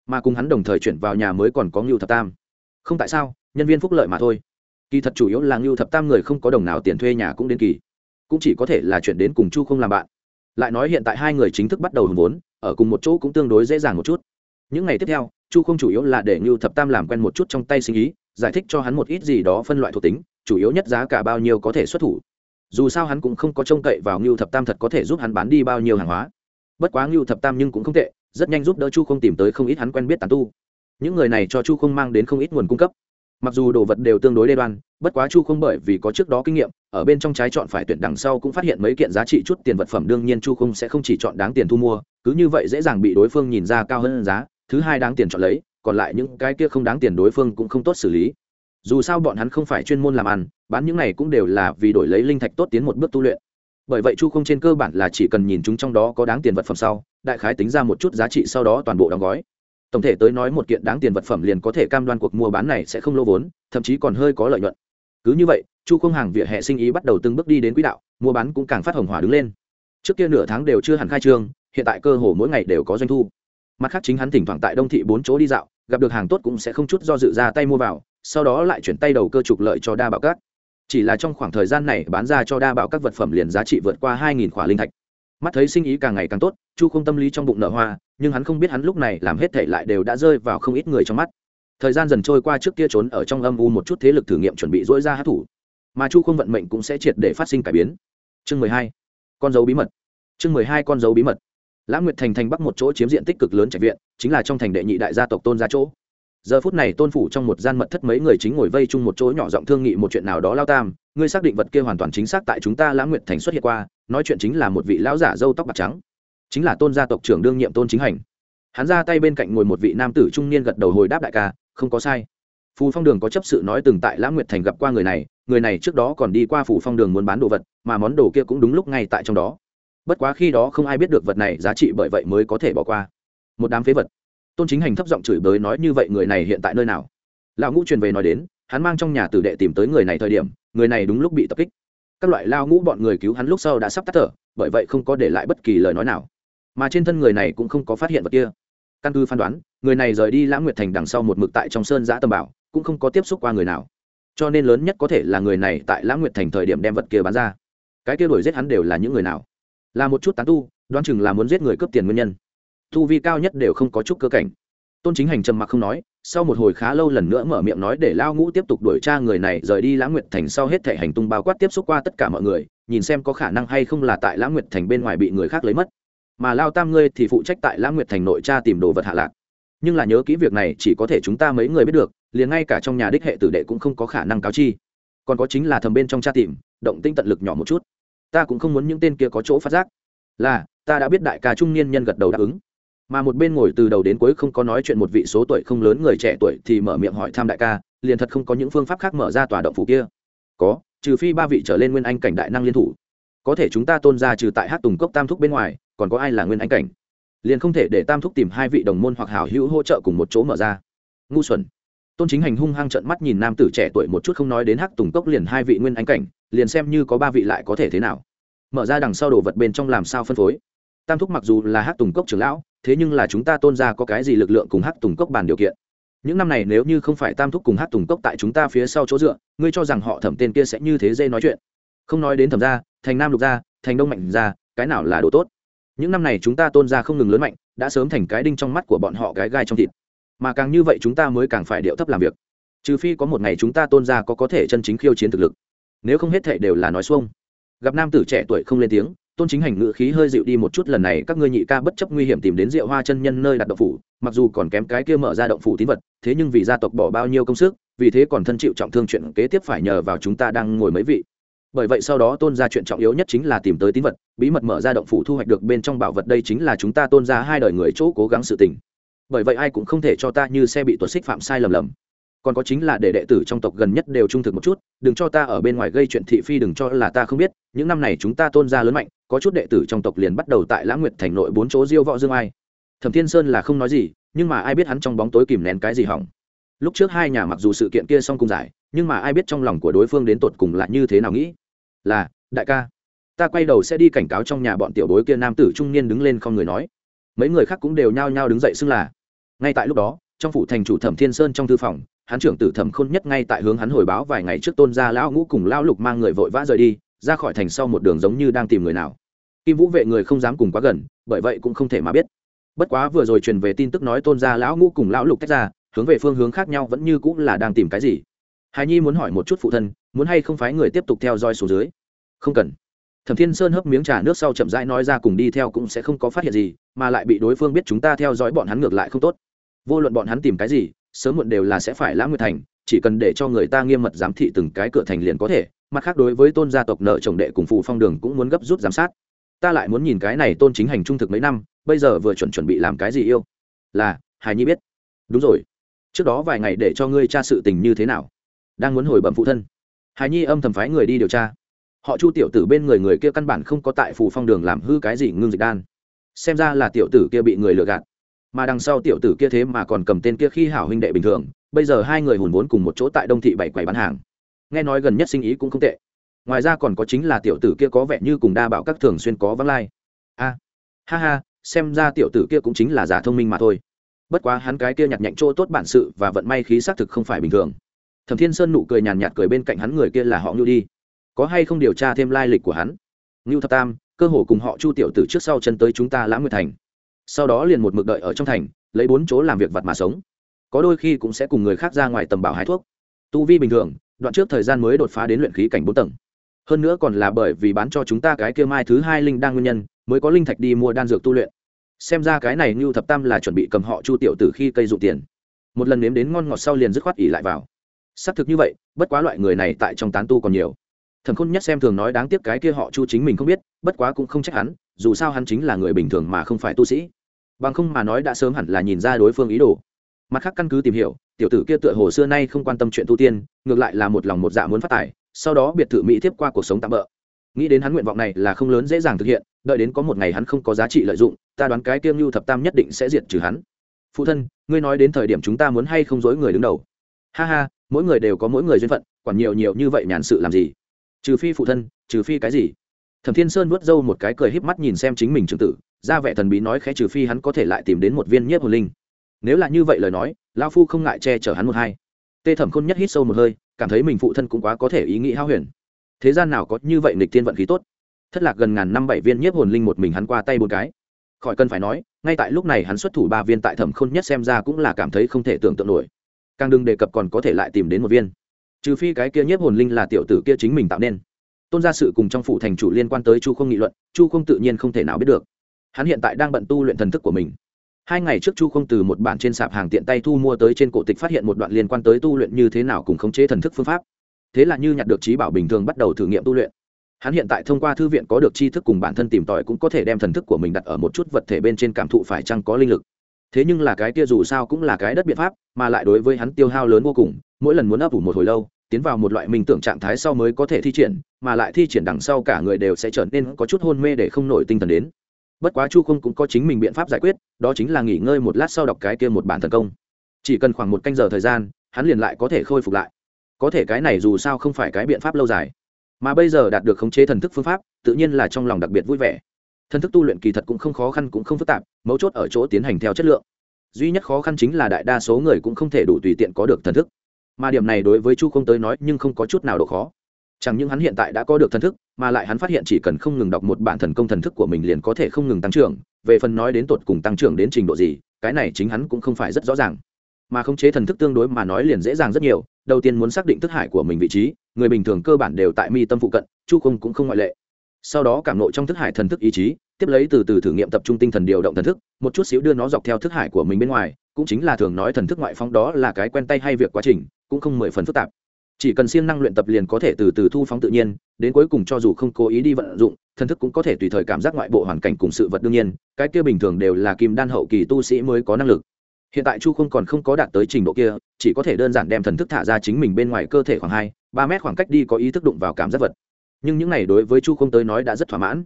Mà cùng hắn đồng thời chuyển vào nhà mới còn có ngưu thập tam. Không tại sao, nhân viên phúc lợi mà thôi. Kỳ thật chủ yếu là ngưu thập tam người không có đồng nào tiền thuê nhà cũng đến kỳ. Cũng chỉ có thể là chuyển đến cùng chu không làm bạn. Lại nói hiện tại hai người chính thức bắt đầu hùng vốn ở cùng một chỗ cũng tương đối dễ dàng một chút. Những ngày tiếp theo, chu không chủ yếu là để ngưu thập tam làm quen một chút trong tay sinh ý, giải thích cho hắn một ít gì đó phân loại thuộc tính, chủ yếu nhất giá cả bao nhiêu có thể xuất thủ. Dù sao hắn cũng không có trông cậy vào ngưu thập tam thật có thể giúp hắn bán đi bao nhiêu hàng hóa. Bất quá ngưu thập tam nhưng cũng không tệ, rất nhanh giúp đỡ chu không tìm tới không ít hắn quen biết tàn tu. Những người này cho chu không mang đến không ít nguồn cung cấp. Mặc dù đồ vật đều tương đối đê đoan, bất quá chu không bởi vì có trước đó kinh nghiệm, ở bên trong trái chọn phải tuyển đằng sau cũng phát hiện mấy kiện giá trị chút tiền vật phẩm, đương nhiên chu không sẽ không chỉ chọn đáng tiền thu mua cứ như vậy dễ dàng bị đối phương nhìn ra cao hơn giá, thứ hai đáng tiền chọn lấy, còn lại những cái kia không đáng tiền đối phương cũng không tốt xử lý. Dù sao bọn hắn không phải chuyên môn làm ăn, bán những này cũng đều là vì đổi lấy linh thạch tốt tiến một bước tu luyện. Bởi vậy chu không trên cơ bản là chỉ cần nhìn chúng trong đó có đáng tiền vật phẩm sau, đại khái tính ra một chút giá trị sau đó toàn bộ đóng gói. Tổng thể tới nói một kiện đáng tiền vật phẩm liền có thể cam đoan cuộc mua bán này sẽ không lô vốn, thậm chí còn hơi có lợi nhuận. Cứ như vậy, chu không hàng vỉa hè sinh ý bắt đầu từng bước đi đến quỹ đạo, mua bán cũng càng phát hồng hỏa đứng lên. Trước kia nửa tháng đều chưa hẳn khai trương hiện tại cơ hồ mỗi ngày đều có doanh thu. Mặt khác chính hắn thỉnh thoảng tại đông thị bốn chỗ đi dạo, gặp được hàng tốt cũng sẽ không chút do dự ra tay mua vào, sau đó lại chuyển tay đầu cơ trục lợi cho đa bảo các. Chỉ là trong khoảng thời gian này bán ra cho đa bảo các vật phẩm liền giá trị vượt qua hai nghìn khỏa linh thạch. Mắt thấy sinh ý càng ngày càng tốt, chu không tâm lý trong bụng nở hoa, nhưng hắn không biết hắn lúc này làm hết thể lại đều đã rơi vào không ít người trong mắt. Thời gian dần trôi qua trước kia trốn ở trong âm u một chút thế lực thử nghiệm chuẩn bị dỗi ra hát thủ mà chu không vận mệnh cũng sẽ triệt để phát sinh cải biến. Chương mười hai, con dấu bí mật. Chương mười hai, con dấu bí mật lãng nguyệt thành thành bắc một chỗ chiếm diện tích cực lớn trạch viện, chính là trong thành đệ nhị đại gia tộc tôn gia chỗ. Giờ phút này tôn phủ trong một gian mật thất mấy người chính ngồi vây chung một chỗ nhỏ giọng thương nghị một chuyện nào đó lao tam, ngươi xác định vật kia hoàn toàn chính xác tại chúng ta lãng nguyệt thành xuất hiện qua, nói chuyện chính là một vị lão giả dâu tóc bạc trắng. Chính là tôn gia tộc trưởng đương nhiệm tôn chính hành. Hắn ra tay bên cạnh ngồi một vị nam tử trung niên gật đầu hồi đáp đại ca, không có sai. Phù phong đường có chấp sự nói từng tại lãng nguyệt thành gặp qua người này người này trước đó còn đi qua phù phong đường muốn bán đồ vật, mà món đồ kia cũng đúng lúc ngay tại trong đó bất quá khi đó không ai biết được vật này giá trị bởi vậy mới có thể bỏ qua. Một đám phế vật. Tôn chính hành thấp giọng chửi bới nói như vậy người này hiện tại nơi nào? Lão ngũ truyền về nói đến, hắn mang trong nhà tử đệ tìm tới người này thời điểm, người này đúng lúc bị tập kích. Các loại lao ngũ bọn người cứu hắn lúc sau đã sắp tắt thở, bởi vậy không có để lại bất kỳ lời nói nào. Mà trên thân người này cũng không có phát hiện vật kia. Căn cứ phán đoán, người này rời đi lãng nguyệt thành đằng sau một mực tại trong sơn giã tâm bảo, cũng không có tiếp xúc qua người nào. Cho nên lớn nhất có thể là người này tại lãng nguyệt thành thời điểm đem vật kia bán ra. Cái kia đuổi giết hắn đều là những người nào? Là một chút tán tu, đoán chừng là muốn giết người cướp tiền nguyên nhân. Tu vi cao nhất đều không có chút cơ cảnh. Tôn chính hành trầm mặc không nói, sau một hồi khá lâu lần nữa mở miệng nói để lao ngũ tiếp tục đuổi tra người này rời đi lãng nguyệt thành sau hết thể hành tung bao quát tiếp xúc qua tất cả mọi người, nhìn xem có khả năng hay không là tại lãng nguyệt thành bên ngoài bị người khác lấy mất. Mà lao tam ngươi thì phụ trách tại lãng nguyệt thành nội tra tìm đồ vật hạ lạc. Nhưng là nhớ kỹ việc này, chỉ có thể chúng ta mấy người biết được, liền ngay cả trong nhà đích hệ tử đệ cũng không có khả năng cáo chi. Còn có chính là thầm bên trong tra tìm, động tinh tận lực nhỏ một chút ta cũng không muốn những tên kia có chỗ phát giác. Là, ta đã biết đại ca trung niên nhân gật đầu đáp ứng. Mà một bên ngồi từ đầu đến cuối không có nói chuyện một vị số tuổi không lớn người trẻ tuổi thì mở miệng hỏi thăm đại ca, liền thật không có những phương pháp khác mở ra tòa động phủ kia. Có, trừ phi ba vị trở lên nguyên anh cảnh đại năng liên thủ. Có thể chúng ta tôn ra trừ tại hát tùng cốc tam thúc bên ngoài, còn có ai là nguyên anh cảnh? Liền không thể để tam thúc tìm hai vị đồng môn hoặc hảo hữu hỗ trợ cùng một chỗ mở ra. Ngu xuẩn tôn chính hành hung hăng trận mắt nhìn nam tử trẻ tuổi một chút không nói đến hắc tùng cốc liền hai vị nguyên anh cảnh, liền xem như có ba vị lại có thể thế nào. Mở ra đằng sau đồ vật bên trong làm sao phân phối. Tam thúc mặc dù là hắc tùng cốc trưởng lão, thế nhưng là chúng ta tôn ra có cái gì lực lượng cùng hắc tùng cốc bàn điều kiện? Những năm này nếu như không phải tam thúc cùng hắc tùng cốc tại chúng ta phía sau chỗ dựa, ngươi cho rằng họ thẩm tên kia sẽ như thế dê nói chuyện? Không nói đến thẩm gia, thành nam lục gia, thành đông mạnh gia, cái nào là đồ tốt? Những năm này chúng ta tôn ra không ngừng lớn mạnh, đã sớm thành cái đinh trong mắt của bọn họ cái gai trong thịt mà càng như vậy chúng ta mới càng phải điệu thấp làm việc. Trừ phi có một ngày chúng ta tôn ra có có thể chân chính khiêu chiến thực lực. Nếu không hết thể đều là nói xuông. Gặp nam tử trẻ tuổi không lên tiếng, tôn chính hành ngự khí hơi dịu đi một chút lần này các ngươi nhị ca bất chấp nguy hiểm tìm đến rượu hoa chân nhân nơi đặt động phủ, mặc dù còn kém cái kia mở ra động phủ tín vật, thế nhưng vì gia tộc bỏ bao nhiêu công sức, vì thế còn thân chịu trọng thương chuyện kế tiếp phải nhờ vào chúng ta đang ngồi mấy vị. Bởi vậy sau đó tôn ra chuyện trọng yếu nhất chính là tìm tới tín vật, bí mật mở ra động phủ thu hoạch được bên trong bảo vật đây chính là chúng ta tôn ra hai đời người chỗ cố gắng sự tình bởi vậy ai cũng không thể cho ta như xe bị tuột xích phạm sai lầm lầm. Còn có chính là để đệ tử trong tộc gần nhất đều trung thực một chút, đừng cho ta ở bên ngoài gây chuyện thị phi, đừng cho là ta không biết, những năm này chúng ta tôn ra lớn mạnh, có chút đệ tử trong tộc liền bắt đầu tại lãng nguyệt thành nội bốn chỗ diêu võ dương ai. Thẩm thiên sơn là không nói gì, nhưng mà ai biết hắn trong bóng tối kìm nén cái gì hỏng. Lúc trước hai nhà mặc dù sự kiện kia xong cùng giải, nhưng mà ai biết trong lòng của đối phương đến tột cùng là như thế nào nghĩ. Là, đại ca, ta quay đầu sẽ đi cảnh cáo trong nhà bọn tiểu bối kia nam tử trung niên đứng lên không người nói. Mấy người khác cũng đều nhao nhao đứng dậy xưng là ngay tại lúc đó, trong phủ thành chủ thẩm thiên sơn trong thư phòng, hắn trưởng tử thẩm khôn nhất ngay tại hướng hắn hồi báo vài ngày trước tôn gia lão ngũ cùng lão lục mang người vội vã rời đi, ra khỏi thành sau một đường giống như đang tìm người nào. Kim vũ vệ người không dám cùng quá gần, bởi vậy cũng không thể mà biết. Bất quá vừa rồi truyền về tin tức nói tôn gia lão ngũ cùng lão lục tách ra, hướng về phương hướng khác nhau vẫn như cũng là đang tìm cái gì. Hài nhi muốn hỏi một chút phụ thân, muốn hay không phái người tiếp tục theo dõi xuống dưới? Không cần. Thẩm thiên sơn hấp miếng trà nước sau chậm rãi nói ra cùng đi theo cũng sẽ không có phát hiện gì, mà lại bị đối phương biết chúng ta theo dõi bọn hắn ngược lại không tốt vô luận bọn hắn tìm cái gì, sớm muộn đều là sẽ phải lãng nguyệt thành, chỉ cần để cho người ta nghiêm mật giám thị từng cái cửa thành liền có thể. Mặt khác đối với tôn gia tộc nợ chồng đệ cùng phụ phong đường cũng muốn gấp rút giám sát. Ta lại muốn nhìn cái này tôn chính hành trung thực mấy năm, bây giờ vừa chuẩn chuẩn bị làm cái gì yêu? Là, hài nhi biết. Đúng rồi. Trước đó vài ngày để cho ngươi tra sự tình như thế nào? Đang muốn hồi bẩm phụ thân. Hài nhi âm thầm phái người đi điều tra. Họ chu tiểu tử bên người người kia căn bản không có tại phù phong đường làm hư cái gì ngưng dịch đan. Xem ra là tiểu tử kia bị người lừa gạt mà đằng sau tiểu tử kia thế mà còn cầm tên kia khi hảo huynh đệ bình thường, bây giờ hai người hùn vốn cùng một chỗ tại đông thị bảy quầy bán hàng. Nghe nói gần nhất sinh ý cũng không tệ. Ngoài ra còn có chính là tiểu tử kia có vẻ như cùng đa bảo các thường xuyên có vắng lai. A, ha ha, xem ra tiểu tử kia cũng chính là giả thông minh mà thôi. Bất quá hắn cái kia nhặt nhạnh chỗ tốt bản sự và vận may khí xác thực không phải bình thường. Thẩm thiên sơn nụ cười nhàn nhạt cười bên cạnh hắn người kia là họ ngưu đi. Có hay không điều tra thêm lai lịch của hắn? Ngưu thập tam, cơ hồ cùng họ chu tiểu tử trước sau chân tới chúng ta lãng nguyệt thành sau đó liền một mực đợi ở trong thành, lấy bốn chỗ làm việc vặt mà sống. Có đôi khi cũng sẽ cùng người khác ra ngoài tầm bảo hái thuốc. Tu vi bình thường, đoạn trước thời gian mới đột phá đến luyện khí cảnh bốn tầng. Hơn nữa còn là bởi vì bán cho chúng ta cái kia mai thứ hai linh đang nguyên nhân, mới có linh thạch đi mua đan dược tu luyện. Xem ra cái này như thập tam là chuẩn bị cầm họ chu tiểu từ khi cây dụng tiền. Một lần nếm đến ngon ngọt sau liền dứt khoát ỉ lại vào. Xác thực như vậy, bất quá loại người này tại trong tán tu còn nhiều. Thẩm khôn nhất xem thường nói đáng tiếc cái kia họ chu chính mình không biết, bất quá cũng không trách hắn, dù sao hắn chính là người bình thường mà không phải tu sĩ bằng không mà nói đã sớm hẳn là nhìn ra đối phương ý đồ. Mặt khác căn cứ tìm hiểu, tiểu tử kia tựa hồ xưa nay không quan tâm chuyện tu tiên, ngược lại là một lòng một dạ muốn phát tài, sau đó biệt thự mỹ tiếp qua cuộc sống tạm bỡ nghĩ đến hắn nguyện vọng này là không lớn dễ dàng thực hiện, đợi đến có một ngày hắn không có giá trị lợi dụng, ta đoán cái tiêm lưu thập tam nhất định sẽ diệt trừ hắn. Phụ thân, ngươi nói đến thời điểm chúng ta muốn hay không dối người đứng đầu? Ha ha, mỗi người đều có mỗi người duyên phận, quản nhiều nhiều như vậy nhàn sự làm gì? Trừ phi phụ thân, trừ phi cái gì? Thẩm thiên sơn vớt râu một cái cười híp mắt nhìn xem chính mình trưởng tử ra vẻ thần bí nói khẽ trừ phi hắn có thể lại tìm đến một viên nhiếp hồn linh. Nếu là như vậy lời nói lao phu không ngại che chở hắn một hai. Tê thẩm khôn nhất hít sâu một hơi, cảm thấy mình phụ thân cũng quá có thể ý nghĩ hao huyền. Thế gian nào có như vậy nghịch tiên vận khí tốt? Thất lạc gần ngàn năm bảy viên nhiếp hồn linh một mình hắn qua tay bốn cái. Khỏi cần phải nói, ngay tại lúc này hắn xuất thủ ba viên tại thẩm khôn nhất xem ra cũng là cảm thấy không thể tưởng tượng nổi. Càng đừng đề cập còn có thể lại tìm đến một viên. Trừ phi cái kia nhiếp hồn linh là tiểu tử kia chính mình tạo nên. Tôn gia sự cùng trong phủ thành chủ liên quan tới chu không nghị luận, chu không tự nhiên không thể nào biết được hắn hiện tại đang bận tu luyện thần thức của mình. Hai ngày trước chu không từ một bản trên sạp hàng tiện tay thu mua tới trên cổ tịch phát hiện một đoạn liên quan tới tu luyện như thế nào cùng khống chế thần thức phương pháp. Thế là như nhặt được trí bảo bình thường bắt đầu thử nghiệm tu luyện. Hắn hiện tại thông qua thư viện có được tri thức cùng bản thân tìm tòi cũng có thể đem thần thức của mình đặt ở một chút vật thể bên trên cảm thụ phải chăng có linh lực. Thế nhưng là cái kia dù sao cũng là cái đất biện pháp, mà lại đối với hắn tiêu hao lớn vô cùng, mỗi lần muốn ấp ủ một hồi lâu, tiến vào một loại mình tưởng trạng thái sau mới có thể thi triển, mà lại thi triển đằng sau cả người đều sẽ trở nên có chút hôn mê để không nổi tinh thần đến bất quá chu không cũng có chính mình biện pháp giải quyết, đó chính là nghỉ ngơi một lát sau đọc cái kia một bản thần công. Chỉ cần khoảng một canh giờ thời gian, hắn liền lại có thể khôi phục lại. Có thể cái này dù sao không phải cái biện pháp lâu dài. Mà bây giờ đạt được khống chế thần thức phương pháp, tự nhiên là trong lòng đặc biệt vui vẻ. Thần thức tu luyện kỳ thật cũng không khó khăn cũng không phức tạp, mấu chốt ở chỗ tiến hành theo chất lượng. Duy nhất khó khăn chính là đại đa số người cũng không thể đủ tùy tiện có được thần thức. Mà điểm này đối với chu không tới nói nhưng không có chút nào độ khó chẳng những hắn hiện tại đã có được thần thức, mà lại hắn phát hiện chỉ cần không ngừng đọc một bản thần công thần thức của mình liền có thể không ngừng tăng trưởng, về phần nói đến tột cùng tăng trưởng đến trình độ gì, cái này chính hắn cũng không phải rất rõ ràng. Mà khống chế thần thức tương đối mà nói liền dễ dàng rất nhiều, đầu tiên muốn xác định thức hải của mình vị trí, người bình thường cơ bản đều tại mi tâm phụ cận, chu không cũng không ngoại lệ. Sau đó cảm nộ trong thức hải thần thức ý chí, tiếp lấy từ từ thử nghiệm tập trung tinh thần điều động thần thức, một chút xíu đưa nó dọc theo thức hải của mình bên ngoài, cũng chính là thường nói thần thức ngoại phóng đó là cái quen tay hay việc quá trình, cũng không mười phần phức tạp chỉ cần siêng năng luyện tập liền có thể từ từ thu phóng tự nhiên, đến cuối cùng cho dù không cố ý đi vận dụng, thần thức cũng có thể tùy thời cảm giác ngoại bộ hoàn cảnh cùng sự vật đương nhiên, cái kia bình thường đều là kim đan hậu kỳ tu sĩ mới có năng lực. Hiện tại chu không còn không có đạt tới trình độ kia, chỉ có thể đơn giản đem thần thức thả ra chính mình bên ngoài cơ thể khoảng hai, ba mét khoảng cách đi có ý thức đụng vào cảm giác vật. Nhưng những này đối với chu không tới nói đã rất thỏa mãn.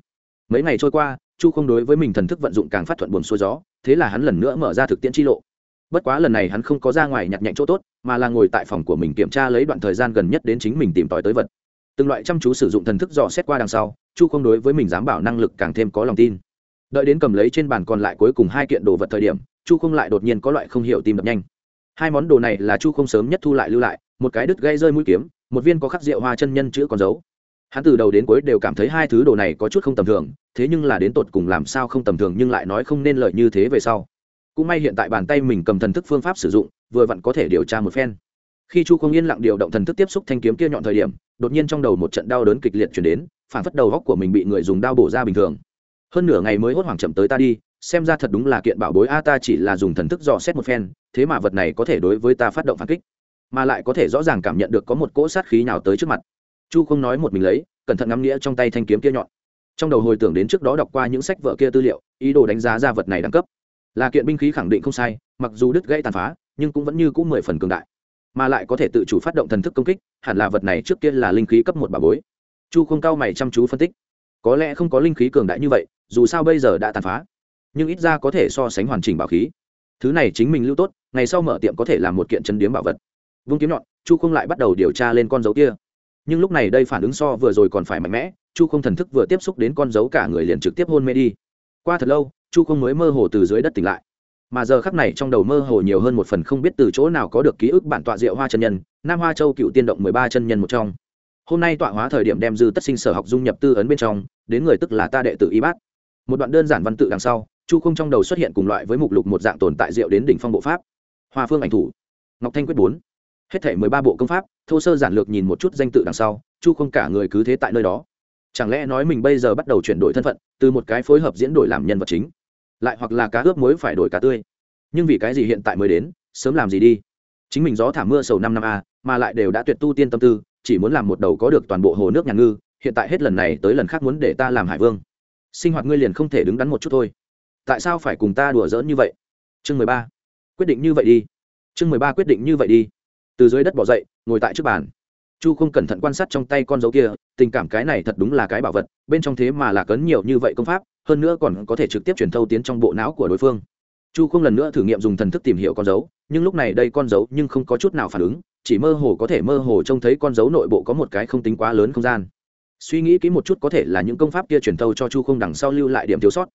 Mấy ngày trôi qua, chu không đối với mình thần thức vận dụng càng phát thuận buồn xuôi gió, thế là hắn lần nữa mở ra thực tiễn chi lộ bất quá lần này hắn không có ra ngoài nhặt nhạnh chỗ tốt, mà là ngồi tại phòng của mình kiểm tra lấy đoạn thời gian gần nhất đến chính mình tìm tòi tới vật. Từng loại chăm chú sử dụng thần thức dò xét qua đằng sau, chu không đối với mình dám bảo năng lực càng thêm có lòng tin. Đợi đến cầm lấy trên bàn còn lại cuối cùng hai kiện đồ vật thời điểm, chu không lại đột nhiên có loại không hiểu tìm đập nhanh. Hai món đồ này là chu không sớm nhất thu lại lưu lại, một cái đứt gây rơi mũi kiếm, một viên có khắc rượu hoa chân nhân chữ còn dấu. Hắn từ đầu đến cuối đều cảm thấy hai thứ đồ này có chút không tầm thường, thế nhưng là đến tột cùng làm sao không tầm thường nhưng lại nói không nên lợi như thế về sau cũng may hiện tại bàn tay mình cầm thần thức phương pháp sử dụng, vừa vặn có thể điều tra một phen. Khi chu không yên lặng điều động thần thức tiếp xúc thanh kiếm kia nhọn thời điểm, đột nhiên trong đầu một trận đau đớn kịch liệt chuyển đến, phản phất đầu góc của mình bị người dùng đao bổ ra bình thường. Hơn nửa ngày mới hốt hoảng chậm tới ta đi, xem ra thật đúng là kiện bảo bối a, ta chỉ là dùng thần thức dò xét một phen, thế mà vật này có thể đối với ta phát động phản kích, mà lại có thể rõ ràng cảm nhận được có một cỗ sát khí nào tới trước mặt. Chu không nói một mình lấy, cẩn thận ngắm nghĩa trong tay thanh kiếm kia nhọn. Trong đầu hồi tưởng đến trước đó đọc qua những sách vợ kia tư liệu, ý đồ đánh giá ra vật này đẳng cấp là kiện binh khí khẳng định không sai, mặc dù đứt gãy tàn phá, nhưng cũng vẫn như cũng mười phần cường đại. Mà lại có thể tự chủ phát động thần thức công kích, hẳn là vật này trước kia là linh khí cấp một bà bối. Chu không cao mày chăm chú phân tích. Có lẽ không có linh khí cường đại như vậy, dù sao bây giờ đã tàn phá, nhưng ít ra có thể so sánh hoàn chỉnh bảo khí. Thứ này chính mình lưu tốt, ngày sau mở tiệm có thể làm một kiện chân điếm bảo vật. Vung kiếm nhọn, chu không lại bắt đầu điều tra lên con dấu kia. Nhưng lúc này đây phản ứng so vừa rồi còn phải mạnh mẽ, chu không thần thức vừa tiếp xúc đến con dấu cả người liền trực tiếp hôn mê đi. Qua thật lâu chu không mới mơ hồ từ dưới đất tỉnh lại. Mà giờ khắc này trong đầu mơ hồ nhiều hơn một phần không biết từ chỗ nào có được ký ức bản tọa diệu hoa chân nhân, nam hoa châu cựu tiên động mười ba chân nhân một trong. Hôm nay tọa hóa thời điểm đem dư tất sinh sở học dung nhập tư ấn bên trong, đến người tức là ta đệ tử y bát. Một đoạn đơn giản văn tự đằng sau, chu không trong đầu xuất hiện cùng loại với mục lục một dạng tồn tại diệu đến đỉnh phong bộ pháp. Hoa phương ảnh thủ, ngọc thanh quyết bốn. Hết thể mười ba bộ công pháp, thô sơ giản lược nhìn một chút danh tự đằng sau, chu không cả người cứ thế tại nơi đó. Chẳng lẽ nói mình bây giờ bắt đầu chuyển đổi thân phận, từ một cái phối hợp diễn đổi làm nhân vật chính? Lại hoặc là cá ướp muối phải đổi cá tươi. Nhưng vì cái gì hiện tại mới đến, sớm làm gì đi? Chính mình gió thả mưa sầu năm năm a, mà lại đều đã tuyệt tu tiên tâm tư, chỉ muốn làm một đầu có được toàn bộ hồ nước nhà ngư, hiện tại hết lần này tới lần khác muốn để ta làm hải vương. Sinh hoạt ngươi liền không thể đứng đắn một chút thôi. Tại sao phải cùng ta đùa giỡn như vậy? Chương mười ba. Quyết định như vậy đi. Chương mười ba quyết định như vậy đi. Từ dưới đất bỏ dậy, ngồi tại trước bàn chu không cẩn thận quan sát trong tay con dấu kia, tình cảm cái này thật đúng là cái bảo vật, bên trong thế mà là cấn nhiều như vậy công pháp, hơn nữa còn có thể trực tiếp truyền thâu tiến trong bộ não của đối phương. Chu không lần nữa thử nghiệm dùng thần thức tìm hiểu con dấu, nhưng lúc này đây con dấu nhưng không có chút nào phản ứng, chỉ mơ hồ có thể mơ hồ trông thấy con dấu nội bộ có một cái không tính quá lớn không gian. Suy nghĩ kỹ một chút có thể là những công pháp kia truyền thâu cho chu không đằng sau lưu lại điểm thiếu sót.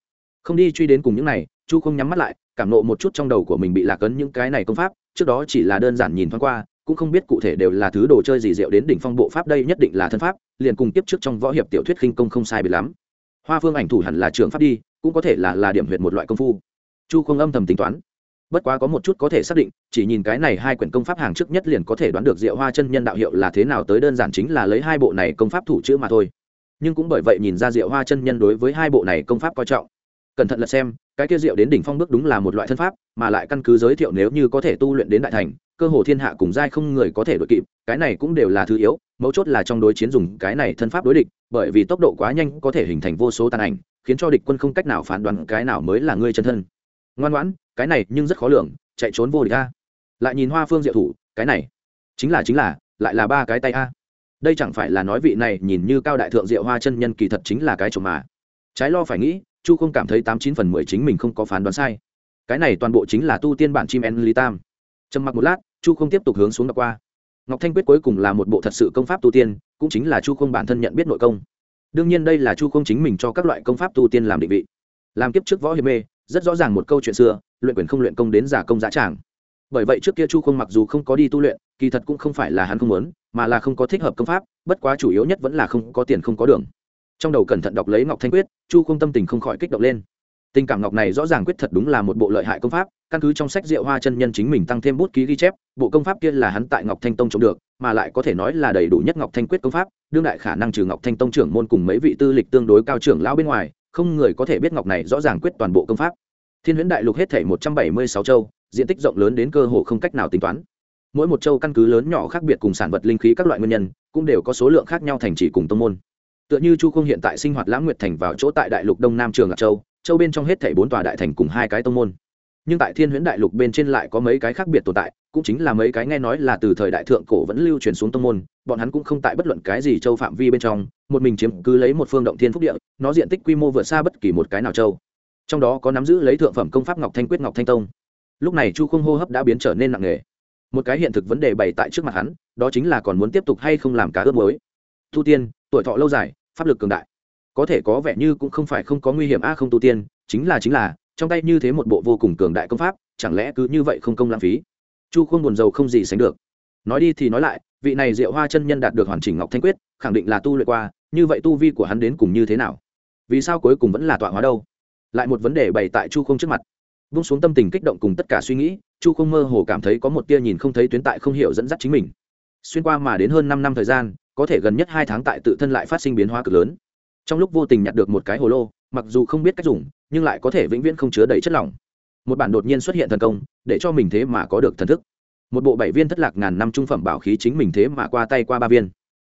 Không đi truy đến cùng những này, chu không nhắm mắt lại, cảm nộ một chút trong đầu của mình bị lạc ấn những cái này công pháp, trước đó chỉ là đơn giản nhìn thoáng qua cũng không biết cụ thể đều là thứ đồ chơi gì rượu đến đỉnh phong bộ pháp đây nhất định là thân pháp, liền cùng tiếp trước trong võ hiệp tiểu thuyết khinh công không sai biệt lắm. Hoa phương ảnh thủ hẳn là trường pháp đi, cũng có thể là là điểm huyệt một loại công phu. Chu không âm thầm tính toán. Bất quá có một chút có thể xác định, chỉ nhìn cái này hai quyển công pháp hàng trước nhất liền có thể đoán được diệu hoa chân nhân đạo hiệu là thế nào tới đơn giản chính là lấy hai bộ này công pháp thủ chữ mà thôi. Nhưng cũng bởi vậy nhìn ra diệu hoa chân nhân đối với hai bộ này công pháp coi trọng cẩn thận lật xem, cái kia diệu đến đỉnh phong bước đúng là một loại thân pháp, mà lại căn cứ giới thiệu nếu như có thể tu luyện đến đại thành, cơ hồ thiên hạ cùng giai không người có thể đội kịp, cái này cũng đều là thứ yếu, mấu chốt là trong đối chiến dùng cái này thân pháp đối địch, bởi vì tốc độ quá nhanh có thể hình thành vô số tàn ảnh, khiến cho địch quân không cách nào phán đoán cái nào mới là ngươi chân thân. Ngoan ngoãn, cái này nhưng rất khó lường, chạy trốn vô địch a. Lại nhìn hoa phương diệu thủ, cái này, chính là chính là, lại là ba cái tay a. Đây chẳng phải là nói vị này nhìn như cao đại thượng diệu hoa chân nhân kỳ thật chính là cái chồng mà. Trái lo phải nghĩ chu không cảm thấy tám chín phần mười chính mình không có phán đoán sai. Cái này toàn bộ chính là tu tiên bản chim en ly tam. Trầm mặc một lát, chu không tiếp tục hướng xuống đọc qua. Ngọc thanh quyết cuối cùng là một bộ thật sự công pháp tu tiên, cũng chính là chu không bản thân nhận biết nội công. Đương nhiên đây là chu không chính mình cho các loại công pháp tu tiên làm định vị. Làm kiếp trước võ hiệp mê, rất rõ ràng một câu chuyện xưa, luyện quyền không luyện công đến giả công giá tràng. Bởi vậy trước kia chu không mặc dù không có đi tu luyện, kỳ thật cũng không phải là hắn không muốn, mà là không có thích hợp công pháp, bất quá chủ yếu nhất vẫn là không có tiền không có đường trong đầu cẩn thận đọc lấy ngọc thanh quyết, chu không tâm tình không khỏi kích động lên. Tình cảm ngọc này rõ ràng quyết thật đúng là một bộ lợi hại công pháp, căn cứ trong sách diệu hoa chân nhân chính mình tăng thêm bút ký ghi chép, bộ công pháp kia là hắn tại ngọc thanh tông trộm được, mà lại có thể nói là đầy đủ nhất ngọc thanh quyết công pháp, đương đại khả năng trừ ngọc thanh tông trưởng môn cùng mấy vị tư lịch tương đối cao trưởng lão bên ngoài, không người có thể biết ngọc này rõ ràng quyết toàn bộ công pháp. Thiên huyễn đại lục hết thể một trăm bảy mươi sáu châu, diện tích rộng lớn đến cơ hồ không cách nào tính toán. Mỗi một châu căn cứ lớn nhỏ khác biệt cùng sản vật linh khí các loại nguyên nhân, cũng đều có số lượng khác nhau thành chỉ cùng tông môn tựa như chu không hiện tại sinh hoạt lãng nguyệt thành vào chỗ tại đại lục đông nam trường lạc châu châu bên trong hết thảy bốn tòa đại thành cùng hai cái tông môn. Nhưng tại thiên huyễn đại lục bên trên lại có mấy cái khác biệt tồn tại, cũng chính là mấy cái nghe nói là từ thời đại thượng cổ vẫn lưu truyền xuống tông môn, bọn hắn cũng không tại bất luận cái gì châu phạm vi bên trong, một mình chiếm cứ lấy một phương động thiên phúc địa, nó diện tích quy mô vượt xa bất kỳ một cái nào châu. Trong đó có nắm giữ lấy thượng phẩm công pháp ngọc thanh quyết, ngọc thanh tông. Lúc này chu không hô hấp đã biến trở nên nặng nề. Một cái hiện thực vấn đề bày tại trước mặt hắn, đó chính là còn muốn tiếp tục hay không làm cá ướp mới tu tiên tuổi thọ lâu dài, pháp lực cường đại. Có thể có vẻ như cũng không phải không có nguy hiểm a không tu tiên, chính là chính là, trong tay như thế một bộ vô cùng cường đại công pháp, chẳng lẽ cứ như vậy không công lãng phí? Chu không buồn giàu không gì sánh được. Nói đi thì nói lại, vị này diệu hoa chân nhân đạt được hoàn chỉnh ngọc thanh quyết, khẳng định là tu luyện qua, như vậy tu vi của hắn đến cùng như thế nào? Vì sao cuối cùng vẫn là tọa hóa đâu? Lại một vấn đề bày tại chu không trước mặt. Vung xuống tâm tình kích động cùng tất cả suy nghĩ, chu không mơ hồ cảm thấy có một tia nhìn không thấy tuyến tại không hiểu dẫn dắt chính mình. Xuyên qua mà đến hơn năm năm thời gian có thể gần nhất hai tháng tại tự thân lại phát sinh biến hóa cực lớn. Trong lúc vô tình nhặt được một cái hồ lô, mặc dù không biết cách dùng, nhưng lại có thể vĩnh viễn không chứa đầy chất lỏng. Một bản đột nhiên xuất hiện thần công, để cho mình thế mà có được thần thức. Một bộ bảy viên thất lạc ngàn năm trung phẩm bảo khí chính mình thế mà qua tay qua ba viên.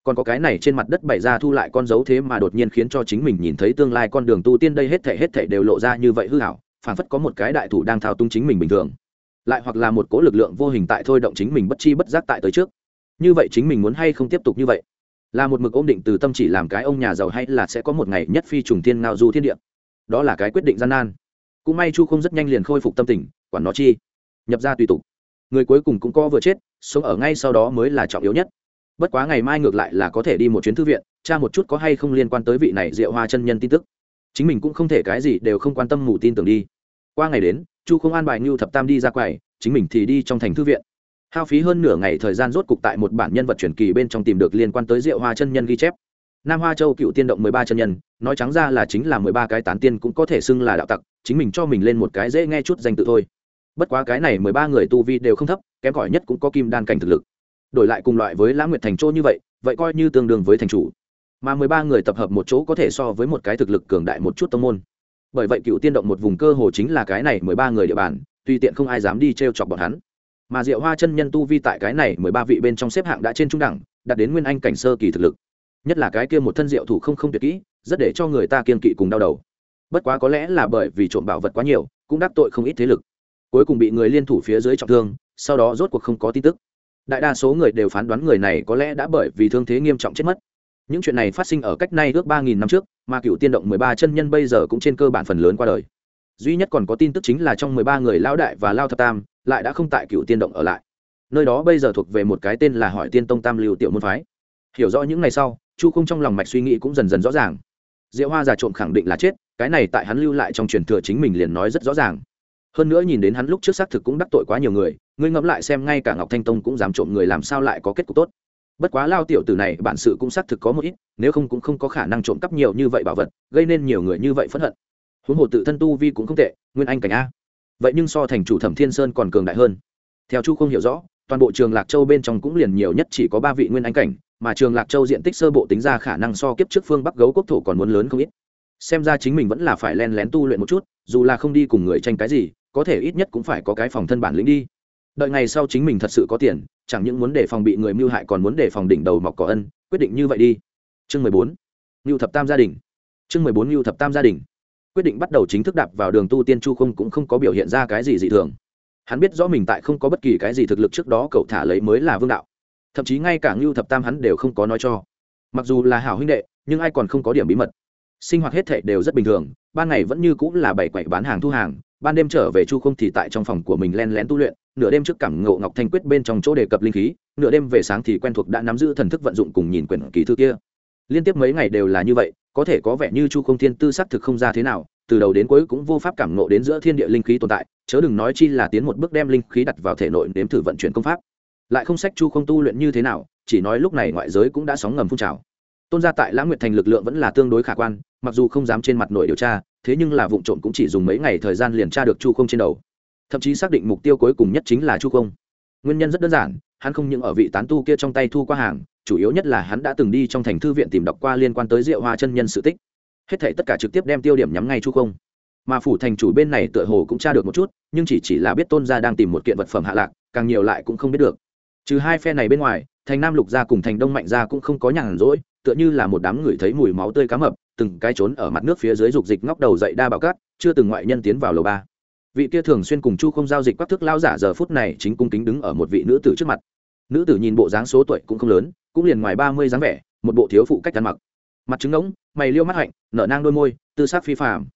Còn có cái này trên mặt đất bày ra thu lại con dấu thế mà đột nhiên khiến cho chính mình nhìn thấy tương lai con đường tu tiên đây hết thể hết thể đều lộ ra như vậy hư hảo phảng phất có một cái đại thủ đang thao túng chính mình bình thường. Lại hoặc là một cố lực lượng vô hình tại thôi động chính mình bất chi bất giác tại tới trước. Như vậy chính mình muốn hay không tiếp tục như vậy? Là một mực ôm định từ tâm chỉ làm cái ông nhà giàu hay là sẽ có một ngày nhất phi trùng thiên ngao du thiên địa. Đó là cái quyết định gian nan. Cũng may chu không rất nhanh liền khôi phục tâm tình, quản nó chi. Nhập ra tùy tục. Người cuối cùng cũng có vừa chết, sống ở ngay sau đó mới là trọng yếu nhất. Bất quá ngày mai ngược lại là có thể đi một chuyến thư viện, tra một chút có hay không liên quan tới vị này diệu hoa chân nhân tin tức. Chính mình cũng không thể cái gì đều không quan tâm mù tin tưởng đi. Qua ngày đến, chu không an bài ngưu thập tam đi ra quầy, chính mình thì đi trong thành thư viện hao phí hơn nửa ngày thời gian rốt cục tại một bản nhân vật truyền kỳ bên trong tìm được liên quan tới diệu hoa chân nhân ghi chép. Nam hoa châu cựu tiên động mười ba chân nhân, nói trắng ra là chính là mười ba cái tán tiên cũng có thể xưng là đạo tặc, chính mình cho mình lên một cái dễ nghe chút danh tự thôi. Bất quá cái này mười ba người tu vi đều không thấp, kém cỏi nhất cũng có kim đan cảnh thực lực. Đổi lại cùng loại với lãng nguyệt thành chỗ như vậy vậy coi như tương đương với thành chủ. Mà mười ba người tập hợp một chỗ có thể so với một cái thực lực cường đại một chút tông môn. Bởi vậy cựu tiên động một vùng cơ hồ chính là cái này mười ba người địa bàn, tuy tiện không ai dám đi t r e o chọc bọn hắn mà diệu hoa chân nhân tu vi tại cái này mười ba vị bên trong xếp hạng đã trên trung đẳng, đạt đến nguyên anh cảnh sơ kỳ thực lực. Nhất là cái kia một thân diệu thủ không không tuyệt kỹ, rất để cho người ta kiên kỵ cùng đau đầu. Bất quá có lẽ là bởi vì trộm bảo vật quá nhiều, cũng đắc tội không ít thế lực. Cuối cùng bị người liên thủ phía dưới trọng thương, sau đó rốt cuộc không có tin tức. Đại đa số người đều phán đoán người này có lẽ đã bởi vì thương thế nghiêm trọng chết mất. Những chuyện này phát sinh ở cách nay ước ba nghìn năm trước, mà cựu tiên động mười ba chân nhân bây giờ cũng trên cơ bản phần lớn qua đời duy nhất còn có tin tức chính là trong mười ba người lao đại và lao thập tam lại đã không tại cựu tiên động ở lại. Nơi đó bây giờ thuộc về một cái tên là hỏi tiên tông tam lưu tiểu môn phái. Hiểu rõ những ngày sau, chu không trong lòng mạch suy nghĩ cũng dần dần rõ ràng. Diệu hoa già trộm khẳng định là chết, cái này tại hắn lưu lại trong truyền thừa chính mình liền nói rất rõ ràng. Hơn nữa nhìn đến hắn lúc trước xác thực cũng đắc tội quá nhiều người, ngươi ngẫm lại xem ngay cả ngọc thanh tông cũng dám trộm người làm sao lại có kết cục tốt. Bất quá lao tiểu tử này bản sự cũng xác thực có một ít, nếu không cũng không có khả năng trộm cắp nhiều như vậy bảo vật, gây nên nhiều người như vậy phẫn hận huống hồ tự thân tu vi cũng không tệ, nguyên anh cảnh a. Vậy nhưng so thành chủ thẩm thiên sơn còn cường đại hơn. Theo chu không hiểu rõ, toàn bộ trường lạc châu bên trong cũng liền nhiều nhất chỉ có ba vị nguyên anh cảnh, mà trường lạc châu diện tích sơ bộ tính ra khả năng so kiếp trước phương bắc gấu quốc thổ còn muốn lớn không ít. Xem ra chính mình vẫn là phải len lén tu luyện một chút, dù là không đi cùng người tranh cái gì, có thể ít nhất cũng phải có cái phòng thân bản lĩnh đi. Đợi ngày sau chính mình thật sự có tiền, chẳng những muốn để phòng bị người mưu hại còn muốn để phòng đỉnh đầu mọc cỏ ân, quyết định như vậy đi. Chương mười bốn, ngưu thập tam gia đình. Chương mười bốn, ngưu thập tam gia đình quyết định bắt đầu chính thức đạp vào đường tu tiên chu không cũng không có biểu hiện ra cái gì dị thường. Hắn biết rõ mình tại không có bất kỳ cái gì thực lực trước đó cậu thả lấy mới là vương đạo. Thậm chí ngay cả ngưu thập tam hắn đều không có nói cho. Mặc dù là hảo huynh đệ, nhưng ai còn không có điểm bí mật. Sinh hoạt hết thệ đều rất bình thường, ban ngày vẫn như cũng là bảy quậy bán hàng thu hàng, ban đêm trở về chu không thì tại trong phòng của mình len lén tu luyện, nửa đêm trước cảm ngộ ngọc thanh quyết bên trong chỗ đề cập linh khí, nửa đêm về sáng thì quen thuộc đã nắm giữ thần thức vận dụng cùng nhìn quyển kỳ thư kia. Liên tiếp mấy ngày đều là như vậy có thể có vẻ như chu không thiên tư xác thực không ra thế nào, từ đầu đến cuối cũng vô pháp cảm ngộ đến giữa thiên địa linh khí tồn tại, chớ đừng nói chi là tiến một bước đem linh khí đặt vào thể nội nếm thử vận chuyển công pháp. Lại không sách chu không tu luyện như thế nào, chỉ nói lúc này ngoại giới cũng đã sóng ngầm phun trào. Tôn gia tại lãng nguyệt thành lực lượng vẫn là tương đối khả quan, mặc dù không dám trên mặt nội điều tra, thế nhưng là vụ trộm cũng chỉ dùng mấy ngày thời gian liền tra được chu không trên đầu. Thậm chí xác định mục tiêu cuối cùng nhất chính là chu không. Nguyên nhân rất đơn giản, hắn không những ở vị tán tu kia trong tay thu qua hàng chủ yếu nhất là hắn đã từng đi trong thành thư viện tìm đọc qua liên quan tới diệu hoa chân nhân sự tích. Hết thể tất cả trực tiếp đem tiêu điểm nhắm ngay chu không. Mà phủ thành chủ bên này tựa hồ cũng tra được một chút, nhưng chỉ chỉ là biết tôn gia đang tìm một kiện vật phẩm hạ lạc, càng nhiều lại cũng không biết được. Trừ hai phe này bên ngoài, thành nam lục gia cùng thành đông mạnh gia cũng không có nhàn rỗi, tựa như là một đám người thấy mùi máu tươi cá mập, từng cái trốn ở mặt nước phía dưới dục dịch ngóc đầu dậy đa bảo cát, chưa từng ngoại nhân tiến vào lầu ba. Vị kia thường xuyên cùng chu không giao dịch các thức lao giả giờ phút này chính cung kính đứng ở một vị nữ tử trước mặt nữ tử nhìn bộ dáng số tuổi cũng không lớn, cũng liền ngoài ba mươi dáng vẻ, một bộ thiếu phụ cách ăn mặc. Mặt trứng ngỗng, mày liêu mắt hạnh, nở nang đôi môi, tư sắc phi phàm.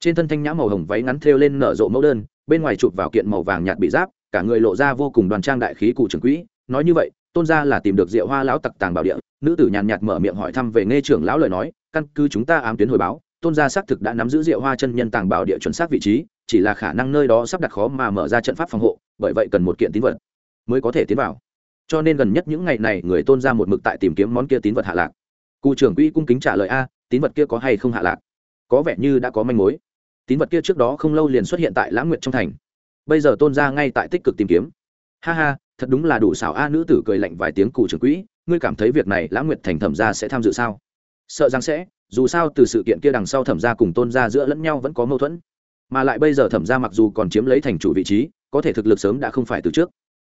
trên thân thanh nhã màu hồng váy ngắn thêu lên nở rộ mẫu đơn, bên ngoài chụp vào kiện màu vàng nhạt bị giáp, cả người lộ ra vô cùng đoàn trang đại khí cụ trưởng quỹ. Nói như vậy, tôn gia là tìm được rượu hoa lão tặc tàng bảo địa. Nữ tử nhàn nhạt mở miệng hỏi thăm về nghe trưởng lão lời nói, căn cứ chúng ta ám tuyến hồi báo, tôn gia xác thực đã nắm giữ rượu hoa chân nhân tàng bảo địa chuẩn xác vị trí, chỉ là khả năng nơi đó sắp đặt khó mà mở ra trận pháp phòng hộ, bởi vậy cần một kiện tín vật mới có thể tiến vào cho nên gần nhất những ngày này người tôn ra một mực tại tìm kiếm món kia tín vật hạ lạc. Cụ trưởng quỹ cung kính trả lời, a, tín vật kia có hay không hạ lạc? Có vẻ như đã có manh mối. Tín vật kia trước đó không lâu liền xuất hiện tại lãng nguyệt trong thành. Bây giờ tôn ra ngay tại tích cực tìm kiếm. Ha ha, thật đúng là đủ xảo a, nữ tử cười lạnh vài tiếng cụ trưởng quỹ. Ngươi cảm thấy việc này lãng nguyệt thành thẩm ra sẽ tham dự sao? Sợ rằng sẽ. Dù sao từ sự kiện kia đằng sau thẩm ra cùng tôn ra giữa lẫn nhau vẫn có mâu thuẫn. Mà lại bây giờ thẩm ra mặc dù còn chiếm lấy thành chủ vị trí, có thể thực lực sớm đã không phải từ trước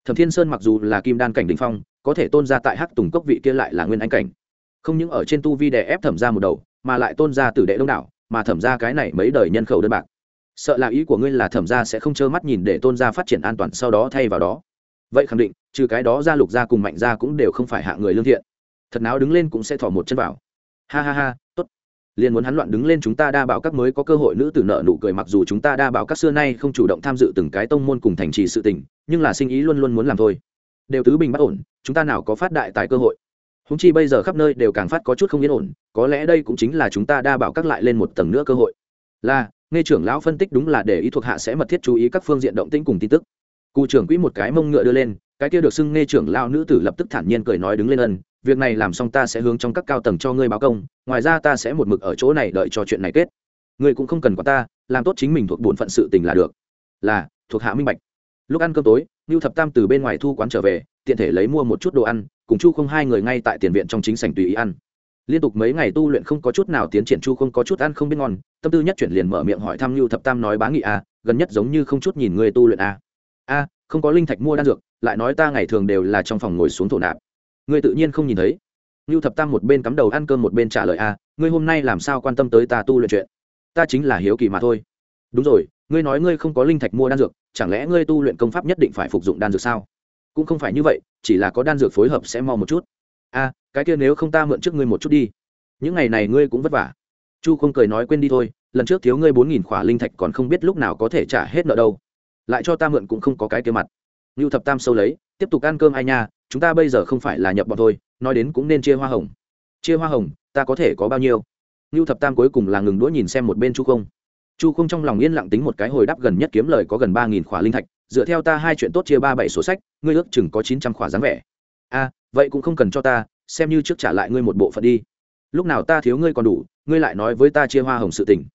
thẩm thiên sơn mặc dù là kim đan cảnh đình phong, có thể tôn ra tại hắc tùng cốc vị kia lại là nguyên anh cảnh. Không những ở trên tu vi đè ép thẩm ra một đầu, mà lại tôn ra tử đệ đông đảo, mà thẩm ra cái này mấy đời nhân khẩu đơn bạc. Sợ là ý của ngươi là thẩm ra sẽ không trơ mắt nhìn để tôn ra phát triển an toàn sau đó thay vào đó. Vậy khẳng định, trừ cái đó ra lục gia cùng mạnh gia cũng đều không phải hạ người lương thiện. Thật nào đứng lên cũng sẽ thỏ một chân vào. Ha ha ha liền muốn hắn loạn đứng lên chúng ta đa bảo các mới có cơ hội nữ tử nợ nụ cười mặc dù chúng ta đa bảo các xưa nay không chủ động tham dự từng cái tông môn cùng thành trì sự tình, nhưng là sinh ý luôn luôn muốn làm thôi. Đều tứ bình bất ổn, chúng ta nào có phát đại tài cơ hội. Húng chi bây giờ khắp nơi đều càng phát có chút không yên ổn, có lẽ đây cũng chính là chúng ta đa bảo các lại lên một tầng nữa cơ hội. Là, nghe trưởng lão phân tích đúng là để ý thuộc hạ sẽ mật thiết chú ý các phương diện động tĩnh cùng tin tức. Cụ trưởng quỹ một cái mông ngựa đưa lên, cái kia được xưng nghe trưởng lão nữ tử lập tức thản nhiên cười nói đứng lên ân việc này làm xong ta sẽ hướng trong các cao tầng cho ngươi báo công ngoài ra ta sẽ một mực ở chỗ này đợi cho chuyện này kết. Ngươi cũng không cần có ta làm tốt chính mình thuộc bổn phận sự tình là được. Là thuộc hạ minh bạch. Lúc ăn cơm tối Lưu Thập Tam từ bên ngoài thu quán trở về, tiện thể lấy mua một chút đồ ăn cùng chu không hai người ngay tại tiền viện trong chính sảnh tùy ý ăn. Liên tục mấy ngày tu luyện không có chút nào tiến triển chu không có chút ăn không biết ngon tâm tư nhất chuyển liền mở miệng hỏi thăm lưu thập tam nói bá nghị a à, gần nhất giống như không chút nhìn người tu luyện a. À. a không có linh thạch mua đan dược lại nói ta ngày thường đều là trong phòng ngồi xuống thổ nạp. Ngươi tự nhiên không nhìn thấy. Lưu thập tam một bên cắm đầu ăn cơm một bên trả lời a ngươi hôm nay làm sao quan tâm tới ta tu luyện chuyện? Ta chính là hiếu kỳ mà thôi. Đúng rồi, ngươi nói ngươi không có linh thạch mua đan dược, chẳng lẽ ngươi tu luyện công pháp nhất định phải phục dụng đan dược sao? Cũng không phải như vậy, chỉ là có đan dược phối hợp sẽ mau một chút. A cái kia nếu không ta mượn trước ngươi một chút đi. Những ngày này ngươi cũng vất vả. Chu không cười nói, quên đi thôi, lần trước thiếu ngươi bốn nghìn khỏa linh thạch còn không biết lúc nào có thể trả hết nợ đâu. Lại cho ta mượn cũng không có cái kia mặt. Ngưu thập tam sâu lấy tiếp tục ăn cơm ai nha, chúng ta bây giờ không phải là nhập bọn thôi, nói đến cũng nên chia hoa hồng. Chia hoa hồng, ta có thể có bao nhiêu? Ngưu thập tam cuối cùng là ngừng đũa nhìn xem một bên chu không. Chu không trong lòng yên lặng tính một cái hồi đáp gần nhất kiếm lời có gần ba nghìn khỏa linh thạch, dựa theo ta hai chuyện tốt chia ba bảy số sách, ngươi ước chừng có chín trăm khỏa dáng vẻ. A vậy cũng không cần cho ta, xem như trước trả lại ngươi một bộ phận đi. Lúc nào ta thiếu ngươi còn đủ, ngươi lại nói với ta chia hoa hồng sự tình.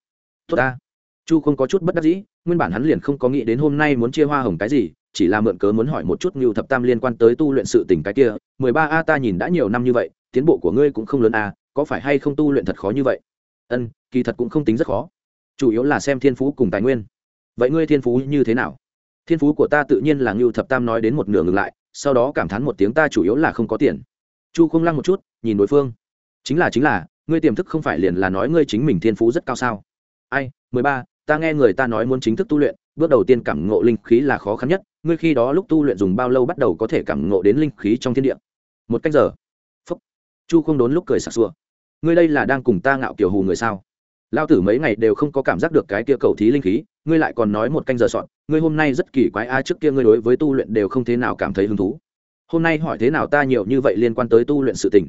Tốt ta. Chu không có chút bất đắc dĩ, nguyên bản hắn liền không có nghĩ đến hôm nay muốn chia hoa hồng cái gì chỉ là mượn cớ muốn hỏi một chút Nưu thập tam liên quan tới tu luyện sự tình cái kia. Mười ba a, ta nhìn đã nhiều năm như vậy, tiến bộ của ngươi cũng không lớn a có phải hay không tu luyện thật khó như vậy? Ân, kỳ thật cũng không tính rất khó. Chủ yếu là xem thiên phú cùng tài nguyên. Vậy ngươi thiên phú như thế nào? Thiên phú của ta tự nhiên là Nưu thập tam nói đến một nửa ngừng lại, sau đó cảm thán một tiếng ta chủ yếu là không có tiền. Chu không lăng một chút, nhìn đối phương. Chính là chính là, ngươi tiềm thức không phải liền là nói ngươi chính mình thiên phú rất cao sao? Ai, mười ba ta nghe người ta nói muốn chính thức tu luyện, bước đầu tiên cảm ngộ linh khí là khó khăn nhất, ngươi khi đó lúc tu luyện dùng bao lâu bắt đầu có thể cảm ngộ đến linh khí trong thiên địa? Một cách giờ. Phúc. Chu không đốn lúc cười sặc sụa. Ngươi đây là đang cùng ta ngạo kiểu hù người sao? Lao tử mấy ngày đều không có cảm giác được cái kia cầu thí linh khí, ngươi lại còn nói một canh giờ sọn ngươi hôm nay rất kỳ quái, a, trước kia ngươi đối với tu luyện đều không thế nào cảm thấy hứng thú. Hôm nay hỏi thế nào ta nhiều như vậy liên quan tới tu luyện sự tình.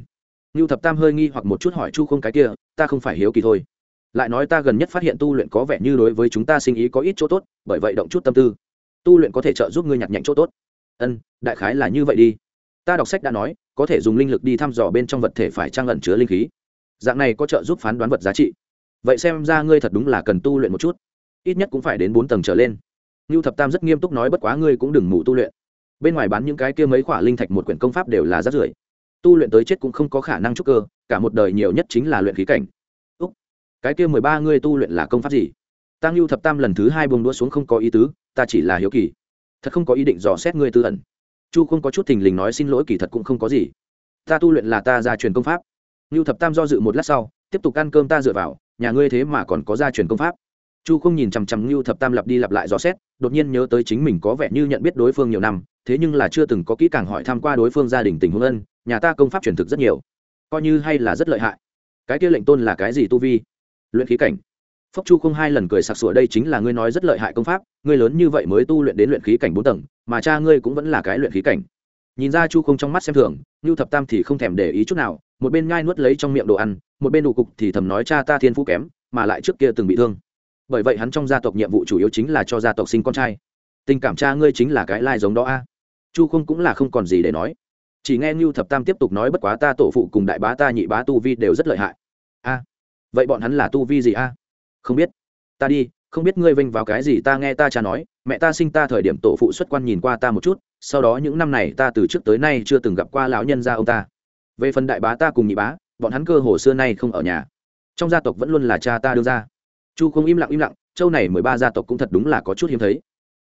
Ngưu thập tam hơi nghi hoặc một chút hỏi chu không cái kia, ta không phải hiếu kỳ thôi lại nói ta gần nhất phát hiện tu luyện có vẻ như đối với chúng ta sinh ý có ít chỗ tốt, bởi vậy động chút tâm tư. Tu luyện có thể trợ giúp ngươi nhặt nhạnh chỗ tốt. Ân, đại khái là như vậy đi. Ta đọc sách đã nói, có thể dùng linh lực đi thăm dò bên trong vật thể phải trang ẩn chứa linh khí. Dạng này có trợ giúp phán đoán vật giá trị. Vậy xem ra ngươi thật đúng là cần tu luyện một chút. Ít nhất cũng phải đến bốn tầng trở lên. Ngưu thập tam rất nghiêm túc nói bất quá ngươi cũng đừng ngủ tu luyện. Bên ngoài bán những cái kia mấy khoả linh thạch một quyển công pháp đều là rát rưởi. Tu luyện tới chết cũng không có khả năng trúc cơ, cả một đời nhiều nhất chính là luyện khí cảnh cái kia mười ba ngươi tu luyện là công pháp gì? Tăng lưu thập tam lần thứ hai bông đũa xuống không có ý tứ, ta chỉ là hiếu kỳ. Thật không có ý định dò xét ngươi tư ẩn. Chu không có chút thình lình nói xin lỗi kỳ thật cũng không có gì. Ta tu luyện là ta gia truyền công pháp. Lưu thập tam do dự một lát sau, tiếp tục ăn cơm ta dựa vào, nhà ngươi thế mà còn có gia truyền công pháp. Chu không nhìn chằm chằm lưu thập tam lặp đi lặp lại dò xét, đột nhiên nhớ tới chính mình có vẻ như nhận biết đối phương nhiều năm, thế nhưng là chưa từng có kỹ càng hỏi thăm qua đối phương gia đình tình huống ân, nhà ta công pháp truyền thực rất nhiều. Coi như hay là rất lợi hại. Cái kia lệnh tôn là cái gì tu vi? Luyện khí cảnh. Phốc chu không hai lần cười sặc sụa, đây chính là ngươi nói rất lợi hại công pháp, ngươi lớn như vậy mới tu luyện đến luyện khí cảnh bốn tầng, mà cha ngươi cũng vẫn là cái luyện khí cảnh. Nhìn ra chu không trong mắt xem thường như thập tam thì không thèm để ý chút nào, một bên ngai nuốt lấy trong miệng đồ ăn, một bên đủ cục thì thầm nói cha ta thiên phú kém, mà lại trước kia từng bị thương. Bởi vậy hắn trong gia tộc nhiệm vụ chủ yếu chính là cho gia tộc sinh con trai. Tình cảm cha ngươi chính là cái lai giống đó a. Chu không cũng là không còn gì để nói. Chỉ nghe như thập tam tiếp tục nói, bất quá ta tổ phụ cùng đại bá ta nhị bá tu vi đều rất lợi hại vậy bọn hắn là tu vi gì a? Không biết. Ta đi, không biết ngươi vinh vào cái gì ta nghe ta cha nói, mẹ ta sinh ta thời điểm tổ phụ xuất quan nhìn qua ta một chút, sau đó những năm này ta từ trước tới nay chưa từng gặp qua lão nhân gia ông ta. Về phần đại bá ta cùng nhị bá, bọn hắn cơ hồ xưa nay không ở nhà. Trong gia tộc vẫn luôn là cha ta đưa ra chu không im lặng im lặng, châu này mười ba gia tộc cũng thật đúng là có chút hiếm thấy.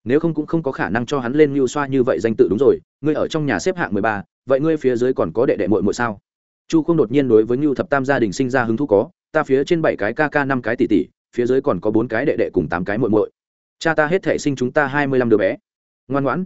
Nếu không cũng không có khả năng cho hắn lên mưu xoa như vậy danh tự đúng rồi, ngươi ở trong nhà xếp hạng mười ba, vậy ngươi phía dưới còn có đệ đệ muội muội sao? Chu không đột nhiên đối với ngưu thập tam gia đình sinh ra hứng thú có ta phía trên bảy cái ca ca năm cái tỷ tỷ, phía dưới còn có bốn cái đệ đệ cùng tám cái muội muội. Cha ta hết thể sinh chúng ta hai mươi lăm đứa bé. Ngoan ngoãn.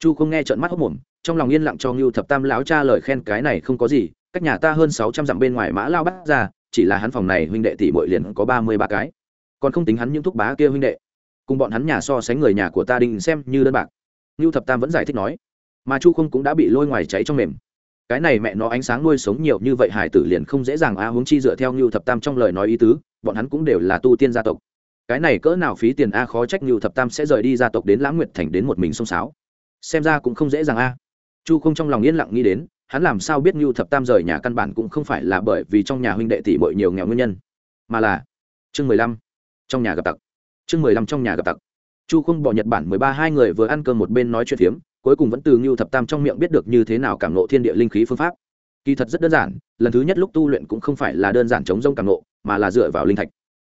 Chu không nghe trợn mắt hốc mồm, trong lòng yên lặng cho ngưu thập tam lão cha lời khen cái này không có gì, cách nhà ta hơn sáu trăm dặm bên ngoài mã lao bắt ra, chỉ là hắn phòng này huynh đệ tỷ muội liền có ba mươi ba cái. Còn không tính hắn những thúc bá kia huynh đệ. Cùng bọn hắn nhà so sánh người nhà của ta định xem như đơn bạc. Ngưu thập tam vẫn giải thích nói. Mà chu không cũng đã bị lôi ngoài cháy trong mềm cái này mẹ nó ánh sáng nuôi sống nhiều như vậy hải tử liền không dễ dàng a à, huống chi dựa theo ngưu thập tam trong lời nói ý tứ bọn hắn cũng đều là tu tiên gia tộc. Cái này cỡ nào phí tiền a khó trách ngưu thập tam sẽ rời đi gia tộc đến lãng nguyệt thành đến một mình sông sáo. Xem ra cũng không dễ dàng a. Chu không trong lòng yên lặng nghĩ đến hắn làm sao biết ngưu thập tam rời nhà căn bản cũng không phải là bởi vì trong nhà huynh đệ tỷ bội nhiều nghèo nguyên nhân mà là chương mười lăm trong nhà gặp tặc. Chương mười lăm trong nhà gặp tặc. Chu không bỏ nhật bản mười ba hai người vừa ăn cơm một bên nói chuyện phiếm cuối cùng vẫn từ ngưu thập tam trong miệng biết được như thế nào cảm nộ thiên địa linh khí phương pháp. Kỳ thật rất đơn giản, lần thứ nhất lúc tu luyện cũng không phải là đơn giản chống rông cảm nộ, mà là dựa vào linh thạch.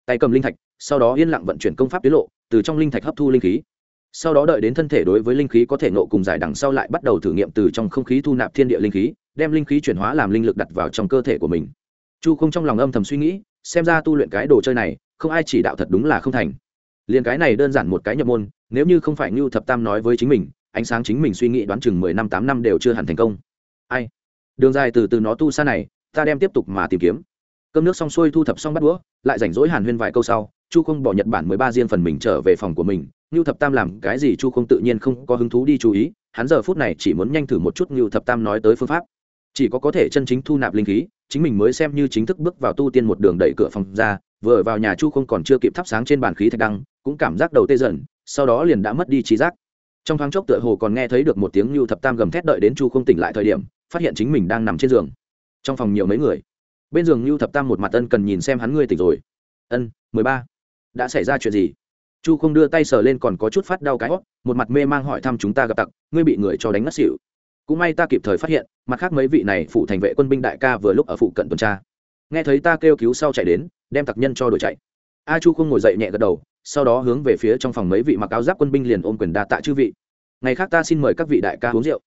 Tay cầm linh thạch, sau đó yên lặng vận chuyển công pháp tiết lộ, từ trong linh thạch hấp thu linh khí. Sau đó đợi đến thân thể đối với linh khí có thể nộ cùng giải đằng sau lại bắt đầu thử nghiệm từ trong không khí thu nạp thiên địa linh khí, đem linh khí chuyển hóa làm linh lực đặt vào trong cơ thể của mình. Chu không trong lòng âm thầm suy nghĩ, xem ra tu luyện cái đồ chơi này, không ai chỉ đạo thật đúng là không thành. Liền cái này đơn giản một cái nhập môn, nếu như không phải ngưu thập tam nói với chính mình ánh sáng chính mình suy nghĩ đoán chừng mười năm, tám năm đều chưa hẳn thành công. Ai? Đường dài từ từ nó tu xa này, ta đem tiếp tục mà tìm kiếm. Cơm nước xong xuôi thu thập xong bắt đũa, lại rảnh rỗi hàn huyên vài câu sau, chu không bỏ nhật bản mười ba riêng phần mình trở về phòng của mình. Ngưu thập tam làm cái gì chu không tự nhiên không có hứng thú đi chú ý, hắn giờ phút này chỉ muốn nhanh thử một chút ngưu thập tam nói tới phương pháp. Chỉ có có thể chân chính thu nạp linh khí, chính mình mới xem như chính thức bước vào tu tiên một đường đẩy cửa phòng ra, vừa vào nhà chu không còn chưa kịp thắp sáng trên bàn khí thạch đăng, cũng cảm giác đầu tê dần, sau đó liền đã mất đi trí giác trong thoáng chốc tựa hồ còn nghe thấy được một tiếng lưu thập tam gầm thét đợi đến chu không tỉnh lại thời điểm, phát hiện chính mình đang nằm trên giường. Trong phòng nhiều mấy người. Bên giường lưu thập tam một mặt ân cần nhìn xem hắn ngươi tỉnh rồi. Ân, mười ba. Đã xảy ra chuyện gì? Chu không đưa tay sờ lên còn có chút phát đau cái hót một mặt mê mang hỏi thăm chúng ta gặp tặc, ngươi bị người cho đánh ngất xỉu. Cũng may ta kịp thời phát hiện, mặt khác mấy vị này phụ thành vệ quân binh đại ca vừa lúc ở phụ cận tuần tra. Nghe thấy ta kêu cứu sau chạy đến, đem tặc nhân cho đổi chạy. A chu không ngồi dậy nhẹ gật đầu sau đó hướng về phía trong phòng mấy vị mặc áo giáp quân binh liền ôm quyền đa tạ chư vị. Ngày khác ta xin mời các vị đại ca uống rượu.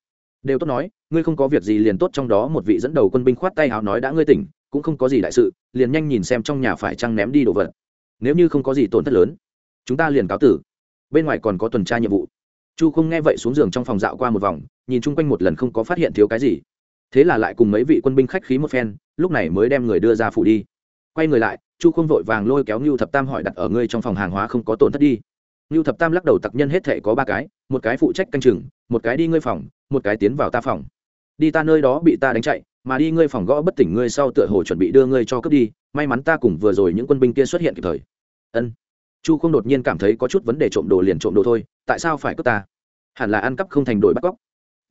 Đều tốt nói, ngươi không có việc gì liền tốt trong đó một vị dẫn đầu quân binh khoát tay áo nói đã ngươi tỉnh, cũng không có gì đại sự, liền nhanh nhìn xem trong nhà phải trăng ném đi đồ vật. Nếu như không có gì tổn thất lớn, chúng ta liền cáo tử. Bên ngoài còn có tuần tra nhiệm vụ. Chu không nghe vậy xuống giường trong phòng dạo qua một vòng, nhìn chung quanh một lần không có phát hiện thiếu cái gì. Thế là lại cùng mấy vị quân binh khách khí một phen, lúc này mới đem người đưa ra phủ đi quay người lại, chu không vội vàng lôi kéo ngưu thập tam hỏi đặt ở ngươi trong phòng hàng hóa không có tổn thất đi. Ngưu thập tam lắc đầu tặc nhân hết thể có ba cái, một cái phụ trách canh chừng, một cái đi ngươi phòng, một cái tiến vào ta phòng. Đi ta nơi đó bị ta đánh chạy, mà đi ngươi phòng gõ bất tỉnh ngươi sau tựa hồ chuẩn bị đưa ngươi cho cướp đi, may mắn ta cùng vừa rồi những quân binh kia xuất hiện kịp thời. Ân. Chu không đột nhiên cảm thấy có chút vấn đề trộm đồ liền trộm đồ thôi, tại sao phải cướp ta? Hẳn là ăn cắp không thành đổi bắt cóc.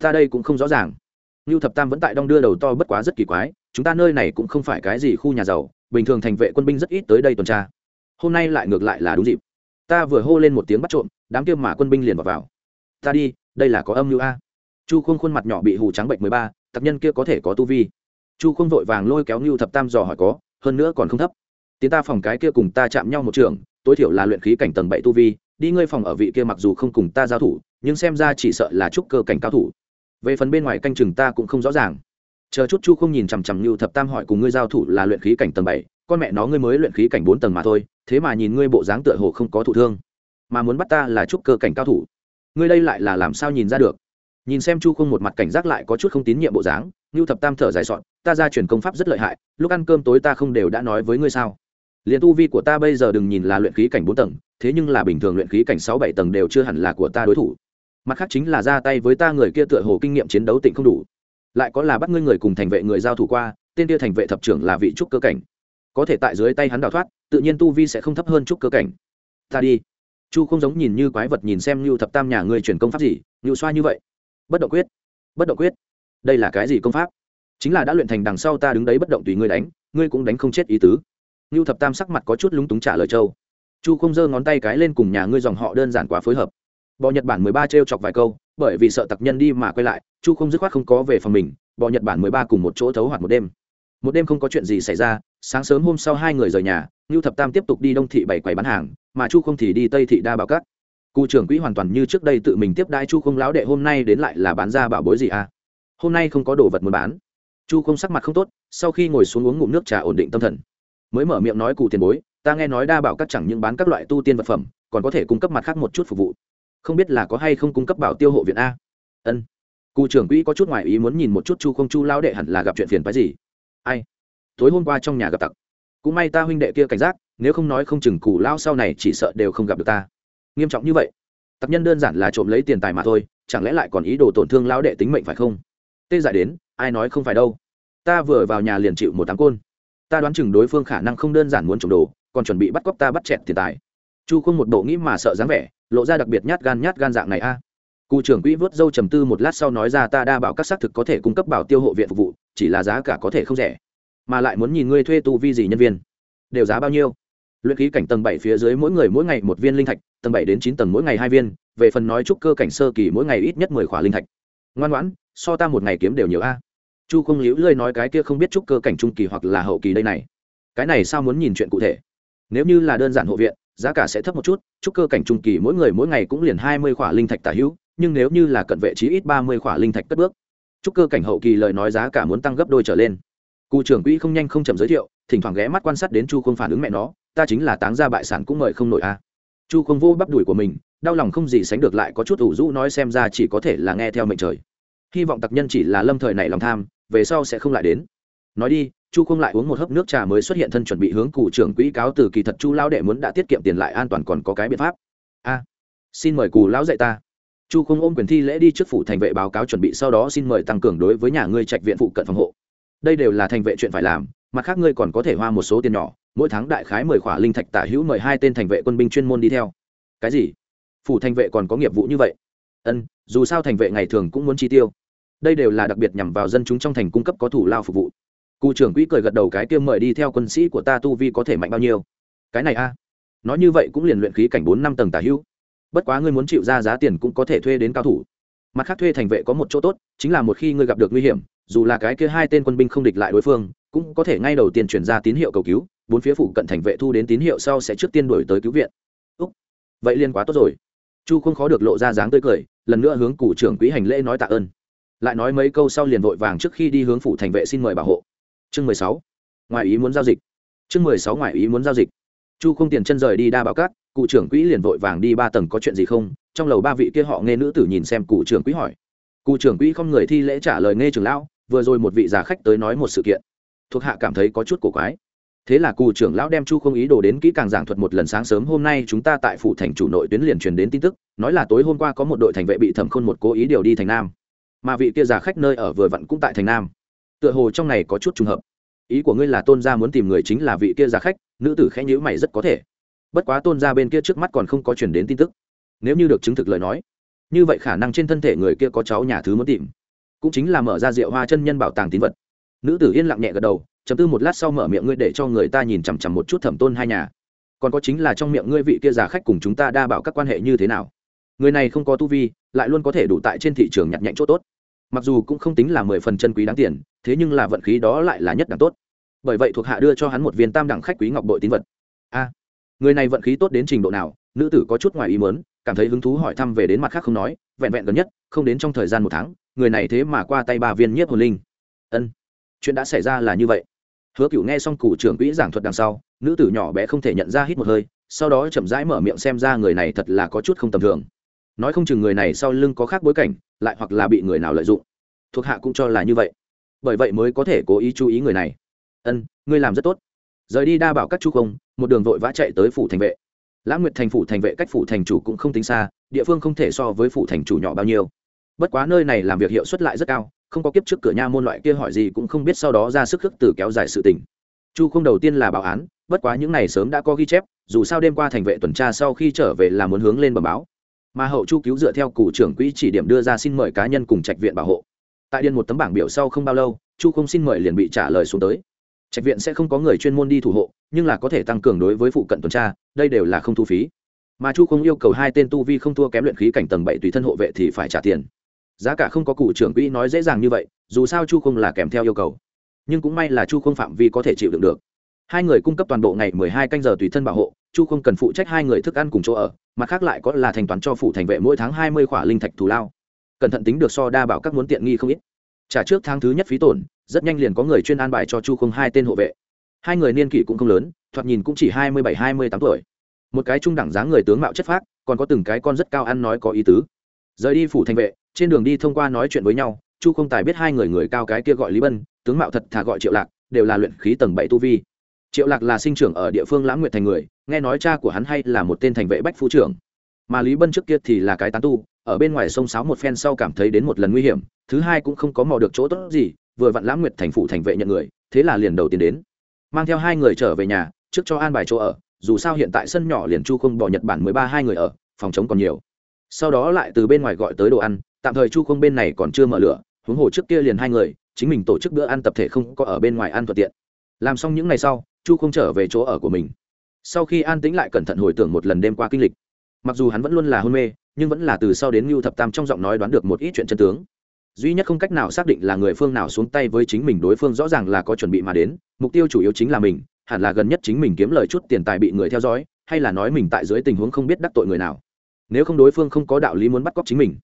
Ta đây cũng không rõ ràng. Nưu Thập Tam vẫn tại đong đưa đầu to bất quá rất kỳ quái, chúng ta nơi này cũng không phải cái gì khu nhà giàu, bình thường thành vệ quân binh rất ít tới đây tuần tra. Hôm nay lại ngược lại là đúng dịp. Ta vừa hô lên một tiếng bắt trộm, đám kia mà quân binh liền vào vào. Ta đi, đây là có âm mưu a. Chu Khung khuôn mặt nhỏ bị hù trắng bệnh mười ba, tập nhân kia có thể có tu vi. Chu Khung vội vàng lôi kéo Nưu Thập Tam dò hỏi có, hơn nữa còn không thấp. Tiến ta phòng cái kia cùng ta chạm nhau một trường, tối thiểu là luyện khí cảnh tầng bảy tu vi, đi ngươi phòng ở vị kia mặc dù không cùng ta giao thủ, nhưng xem ra chỉ sợ là trúc cơ cảnh cao thủ về phần bên ngoài canh chừng ta cũng không rõ ràng. Chờ chút chu không nhìn chằm chằm như thập tam hỏi cùng ngươi giao thủ là luyện khí cảnh tầng bảy, con mẹ nó ngươi mới luyện khí cảnh bốn tầng mà thôi, thế mà nhìn ngươi bộ dáng tựa hồ không có thụ thương. Mà muốn bắt ta là trúc cơ cảnh cao thủ. Ngươi đây lại là làm sao nhìn ra được? Nhìn xem chu không một mặt cảnh giác lại có chút không tín nhiệm bộ dáng như thập tam thở dài sọn, ta ra truyền công pháp rất lợi hại, lúc ăn cơm tối ta không đều đã nói với ngươi sao? Liền tu vi của ta bây giờ đừng nhìn là luyện khí cảnh bốn tầng, thế nhưng là bình thường luyện khí cảnh sáu bảy tầng đều chưa hẳn là của ta đối thủ mặt khác chính là ra tay với ta người kia tựa hồ kinh nghiệm chiến đấu tỉnh không đủ. Lại có là bắt ngươi người cùng thành vệ người giao thủ qua, tên kia thành vệ thập trưởng là vị trúc cơ cảnh. Có thể tại dưới tay hắn đào thoát, tự nhiên tu vi sẽ không thấp hơn trúc cơ cảnh. Ta đi. Chu không giống nhìn như quái vật nhìn xem như thập tam nhà ngươi chuyển công pháp gì như xoa như vậy. Bất động quyết. Bất động quyết. Đây là cái gì công pháp? Chính là đã luyện thành đằng sau ta đứng đấy bất động tùy ngươi đánh, ngươi cũng đánh không chết ý tứ. Như thập tam sắc mặt có chút lúng túng trả lời châu. Chu không giơ ngón tay cái lên cùng nhà ngươi dòng họ đơn giản quá phối hợp bò nhật bản mười ba t chọc vài câu, bởi vì sợ tặc nhân đi mà quay lại, chu không dứt khoát không có về phòng mình, bò nhật bản mười ba cùng một chỗ thấu hoạt một đêm. Một đêm không có chuyện gì xảy ra, sáng sớm hôm sau hai người rời nhà, ngưu thập tam tiếp tục đi đông thị bảy quầy bán hàng, mà chu không thì đi tây thị đa bảo cát cụ trưởng quỹ hoàn toàn như trước đây tự mình tiếp đai chu không lão đệ hôm nay đến lại là bán ra bảo bối gì à? Hôm nay không có đồ vật muốn bán. Chu không sắc mặt không tốt, sau khi ngồi xuống uống ngụm nước trà ổn định tâm thần. Mới mở miệng nói cụ tiền bối, ta nghe nói đa bảo các chẳng những bán các loại tu tiên vật phẩm, còn có thể cung cấp mặt khác một chút phục vụ không biết là có hay không cung cấp bảo tiêu hộ viện a? Ân. Cụ trưởng quỹ có chút ngoại ý muốn nhìn một chút chu không chu lao đệ hẳn là gặp chuyện phiền phái gì. Ai? Tối hôm qua trong nhà gặp tặc. Cũng may ta huynh đệ kia cảnh giác, nếu không nói không chừng cụ lao sau này chỉ sợ đều không gặp được ta. Nghiêm trọng như vậy? Tặc nhân đơn giản là trộm lấy tiền tài mà thôi, chẳng lẽ lại còn ý đồ tổn thương lao đệ tính mệnh phải không? Tê dại đến, ai nói không phải đâu. Ta vừa vào nhà liền chịu một tám côn. Ta đoán chừng đối phương khả năng không đơn giản muốn trộm đồ, còn chuẩn bị bắt cóc ta bắt chẹt tiền tài. Chu không một bộ nghĩ mà sợ dáng vẻ lộ ra đặc biệt nhát gan nhát gan dạng này a. Cụ trưởng quỹ vớt dâu trầm tư một lát sau nói ra ta đa bảo các xác thực có thể cung cấp bảo tiêu hộ viện phục vụ, chỉ là giá cả có thể không rẻ, mà lại muốn nhìn ngươi thuê tu vi gì nhân viên. Đều giá bao nhiêu? Luyện khí cảnh tầng bảy phía dưới mỗi người mỗi ngày một viên linh thạch, tầng bảy đến chín tầng mỗi ngày hai viên, về phần nói trúc cơ cảnh sơ kỳ mỗi ngày ít nhất mười khỏa linh thạch. Ngoan ngoãn, so ta một ngày kiếm đều nhiều a. Chu không liễu lơi nói cái kia không biết trúc cơ cảnh trung kỳ hoặc là hậu kỳ đây này. Cái này sao muốn nhìn chuyện cụ thể? Nếu như là đơn giản hộ viện giá cả sẽ thấp một chút trúc cơ cảnh trung kỳ mỗi người mỗi ngày cũng liền hai mươi khỏa linh thạch tả hữu, nhưng nếu như là cận vệ chí ít ba mươi khỏa linh thạch cất bước. Trúc cơ cảnh hậu kỳ lời nói giá cả muốn tăng gấp đôi trở lên. Cụ trưởng quỹ không nhanh không chậm giới thiệu, thỉnh thoảng ghé mắt quan sát đến chu không phản ứng mẹ nó, ta chính là táng gia bại sản cũng mời không nổi a chu không vô bắp đùi của mình, đau lòng không gì sánh được lại có chút ủ rũ nói xem ra chỉ có thể là nghe theo mệnh trời. Hy vọng tặc nhân chỉ là lâm thời này lòng tham, về sau sẽ không lại đến. Nói đi chu không lại uống một hớp nước trà mới xuất hiện thân chuẩn bị hướng cụ trưởng quỹ cáo từ kỳ thật chu lao đệ muốn đã tiết kiệm tiền lại an toàn còn có cái biện pháp. A, xin mời cù lão dạy ta. Chu không ôm quyền thi lễ đi trước phủ thành vệ báo cáo chuẩn bị sau đó xin mời tăng cường đối với nhà ngươi trạch viện phụ cận phòng hộ. Đây đều là thành vệ chuyện phải làm, mặt khác ngươi còn có thể hoa một số tiền nhỏ, mỗi tháng đại khái mười khỏa linh thạch tả hữu mời hai tên thành vệ quân binh chuyên môn đi theo. Cái gì? Phủ thành vệ còn có nghiệp vụ như vậy? Ân, dù sao thành vệ ngày thường cũng muốn chi tiêu. Đây đều là đặc biệt nhằm vào dân chúng trong thành cung cấp có thủ lao phục vụ cụ trưởng quỹ cười gật đầu cái kia mời đi theo quân sĩ của ta tu vi có thể mạnh bao nhiêu? Cái này a. Nói như vậy cũng liền luyện khí cảnh bốn năm tầng tả hữu. Bất quá ngươi muốn chịu ra giá tiền cũng có thể thuê đến cao thủ. Mặt khác thuê thành vệ có một chỗ tốt chính là một khi ngươi gặp được nguy hiểm dù là cái kia hai tên quân binh không địch lại đối phương cũng có thể ngay đầu tiên chuyển ra tín hiệu cầu cứu bốn phía phụ cận thành vệ thu đến tín hiệu sau sẽ trước tiên đổi tới cứu viện. Úc, vậy liên quá tốt rồi. Chu không khó được lộ ra dáng tươi cười lần nữa hướng cụ trưởng quỹ hành lễ nói tạ ơn. Lại nói mấy câu sau liền vội vàng trước khi đi hướng phủ thành vệ xin mời bảo hộ chương mười sáu ngoài ý muốn giao dịch. Chương mười sáu ngoài ý muốn giao dịch. Chu không tiền chân rời đi đa bảo cát cụ trưởng quỹ liền vội vàng đi ba tầng có chuyện gì không? Trong lầu ba vị kia họ nghe nữ tử nhìn xem cụ trưởng quỹ hỏi. Cụ trưởng quỹ không người thi lễ trả lời nghe trưởng lão, vừa rồi một vị già khách tới nói một sự kiện. Thuộc hạ cảm thấy có chút cổ quái. Thế là cụ trưởng lão đem chu không ý đồ đến kỹ càng giảng thuật một lần sáng sớm hôm nay chúng ta tại phủ thành chủ nội tuyến liền truyền đến tin tức, nói là tối hôm qua có một đội thành vệ bị thẩm khôn một cố ý điều đi thành nam. Mà vị kia già khách nơi ở vừa vặn cũng tại thành nam tựa hồ trong này có chút trùng hợp. Ý của ngươi là tôn gia muốn tìm người chính là vị kia già khách, nữ tử khẽ nhữ mày rất có thể. Bất quá tôn gia bên kia trước mắt còn không có chuyển đến tin tức. Nếu như được chứng thực lời nói, như vậy khả năng trên thân thể người kia có cháu nhà thứ muốn tìm. Cũng chính là mở ra rượu hoa chân nhân bảo tàng tín vật. Nữ tử yên lặng nhẹ gật đầu, chấm tư một lát sau mở miệng ngươi để cho người ta nhìn chằm chằm một chút thẩm tôn hai nhà. Còn có chính là trong miệng ngươi vị kia già khách cùng chúng ta đa bảo các quan hệ như thế nào? Người này không có tu vi, lại luôn có thể đủ tại trên thị trường nhặt nhạnh chỗ tốt mặc dù cũng không tính là mười phần chân quý đáng tiền, thế nhưng là vận khí đó lại là nhất đẳng tốt. Bởi vậy thuộc hạ đưa cho hắn một viên tam đẳng khách quý ngọc bội tín vật. A, người này vận khí tốt đến trình độ nào, nữ tử có chút ngoài ý mớn cảm thấy hứng thú hỏi thăm về đến mặt khác không nói, vẹn vẹn gần nhất, không đến trong thời gian một tháng, người này thế mà qua tay ba viên nhiếp hồn linh. Ân, chuyện đã xảy ra là như vậy. Hứa cựu nghe xong cụ trưởng quỹ giảng thuật đằng sau, nữ tử nhỏ bé không thể nhận ra hít một hơi, sau đó chậm rãi mở miệng xem ra người này thật là có chút không tầm thường nói không chừng người này sau lưng có khác bối cảnh, lại hoặc là bị người nào lợi dụng. Thuộc hạ cũng cho là như vậy. Bởi vậy mới có thể cố ý chú ý người này. Ân, ngươi làm rất tốt. Rời đi đa bảo các chú không, một đường vội vã chạy tới phủ thành vệ. Lãng nguyệt thành phủ thành vệ cách phủ thành chủ cũng không tính xa, địa phương không thể so với phủ thành chủ nhỏ bao nhiêu. Bất quá nơi này làm việc hiệu suất lại rất cao, không có kiếp trước cửa nha môn loại kia hỏi gì cũng không biết sau đó ra sức khước từ kéo dài sự tình. Chu không đầu tiên là báo án, bất quá những này sớm đã có ghi chép, dù sao đêm qua thành vệ tuần tra sau khi trở về là muốn hướng lên bờ báo mà hậu chu cứu dựa theo cụ trưởng quỹ chỉ điểm đưa ra xin mời cá nhân cùng trạch viện bảo hộ. Tại điền một tấm bảng biểu sau không bao lâu, chu không xin mời liền bị trả lời xuống tới. Trạch viện sẽ không có người chuyên môn đi thủ hộ, nhưng là có thể tăng cường đối với phụ cận tuần tra, đây đều là không thu phí. Mà chu không yêu cầu hai tên tu vi không thua kém luyện khí cảnh tầng bảy tùy thân hộ vệ thì phải trả tiền. Giá cả không có cụ trưởng quỹ nói dễ dàng như vậy, dù sao chu không là kèm theo yêu cầu. Nhưng cũng may là chu không phạm vi có thể chịu đựng được. Hai người cung cấp toàn bộ ngày mười hai canh giờ tùy thân bảo hộ chu không cần phụ trách hai người thức ăn cùng chỗ ở mặt khác lại có là thanh toán cho phủ thành vệ mỗi tháng hai mươi khỏa linh thạch thù lao. Cẩn thận tính được so đa bảo các muốn tiện nghi không ít. Trả trước tháng thứ nhất phí tổn, rất nhanh liền có người chuyên an bài cho chu không hai tên hộ vệ. Hai người niên kỷ cũng không lớn, thoạt nhìn cũng chỉ hai mươi bảy, hai mươi tám tuổi. Một cái trung đẳng dáng người tướng mạo chất phác, còn có từng cái con rất cao ăn nói có ý tứ. Rời đi phủ thành vệ, trên đường đi thông qua nói chuyện với nhau, chu không tài biết hai người người cao cái kia gọi lý bân, tướng mạo thật thà gọi triệu lạc, đều là luyện khí tầng bảy tu vi triệu lạc là sinh trưởng ở địa phương lãng nguyệt thành người, nghe nói cha của hắn hay là một tên thành vệ bách phu trưởng. Mà lý bân trước kia thì là cái tán tu, ở bên ngoài sông sáo một phen sau cảm thấy đến một lần nguy hiểm, thứ hai cũng không có mò được chỗ tốt gì, vừa vặn lãng nguyệt thành phụ thành vệ nhận người, thế là liền đầu tiên đến. Mang theo hai người trở về nhà, trước cho an bài chỗ ở, dù sao hiện tại sân nhỏ liền chu không bỏ nhật bản mười ba hai người ở, phòng chống còn nhiều. Sau đó lại từ bên ngoài gọi tới đồ ăn, tạm thời chu không bên này còn chưa mở lửa, huống hồ trước kia liền hai người, chính mình tổ chức bữa ăn tập thể không có ở bên ngoài ăn thuận tiện làm xong những ngày sau, chu không trở về chỗ ở của mình. Sau khi an tĩnh lại cẩn thận hồi tưởng một lần đêm qua kinh lịch, mặc dù hắn vẫn luôn là hôn mê, nhưng vẫn là từ sau đến ngưu thập tam trong giọng nói đoán được một ít chuyện chân tướng. Duy nhất không cách nào xác định là người phương nào xuống tay với chính mình đối phương rõ ràng là có chuẩn bị mà đến, mục tiêu chủ yếu chính là mình, hẳn là gần nhất chính mình kiếm lời chút tiền tài bị người theo dõi, hay là nói mình tại dưới tình huống không biết đắc tội người nào. Nếu không đối phương không có đạo lý muốn bắt cóc chính mình.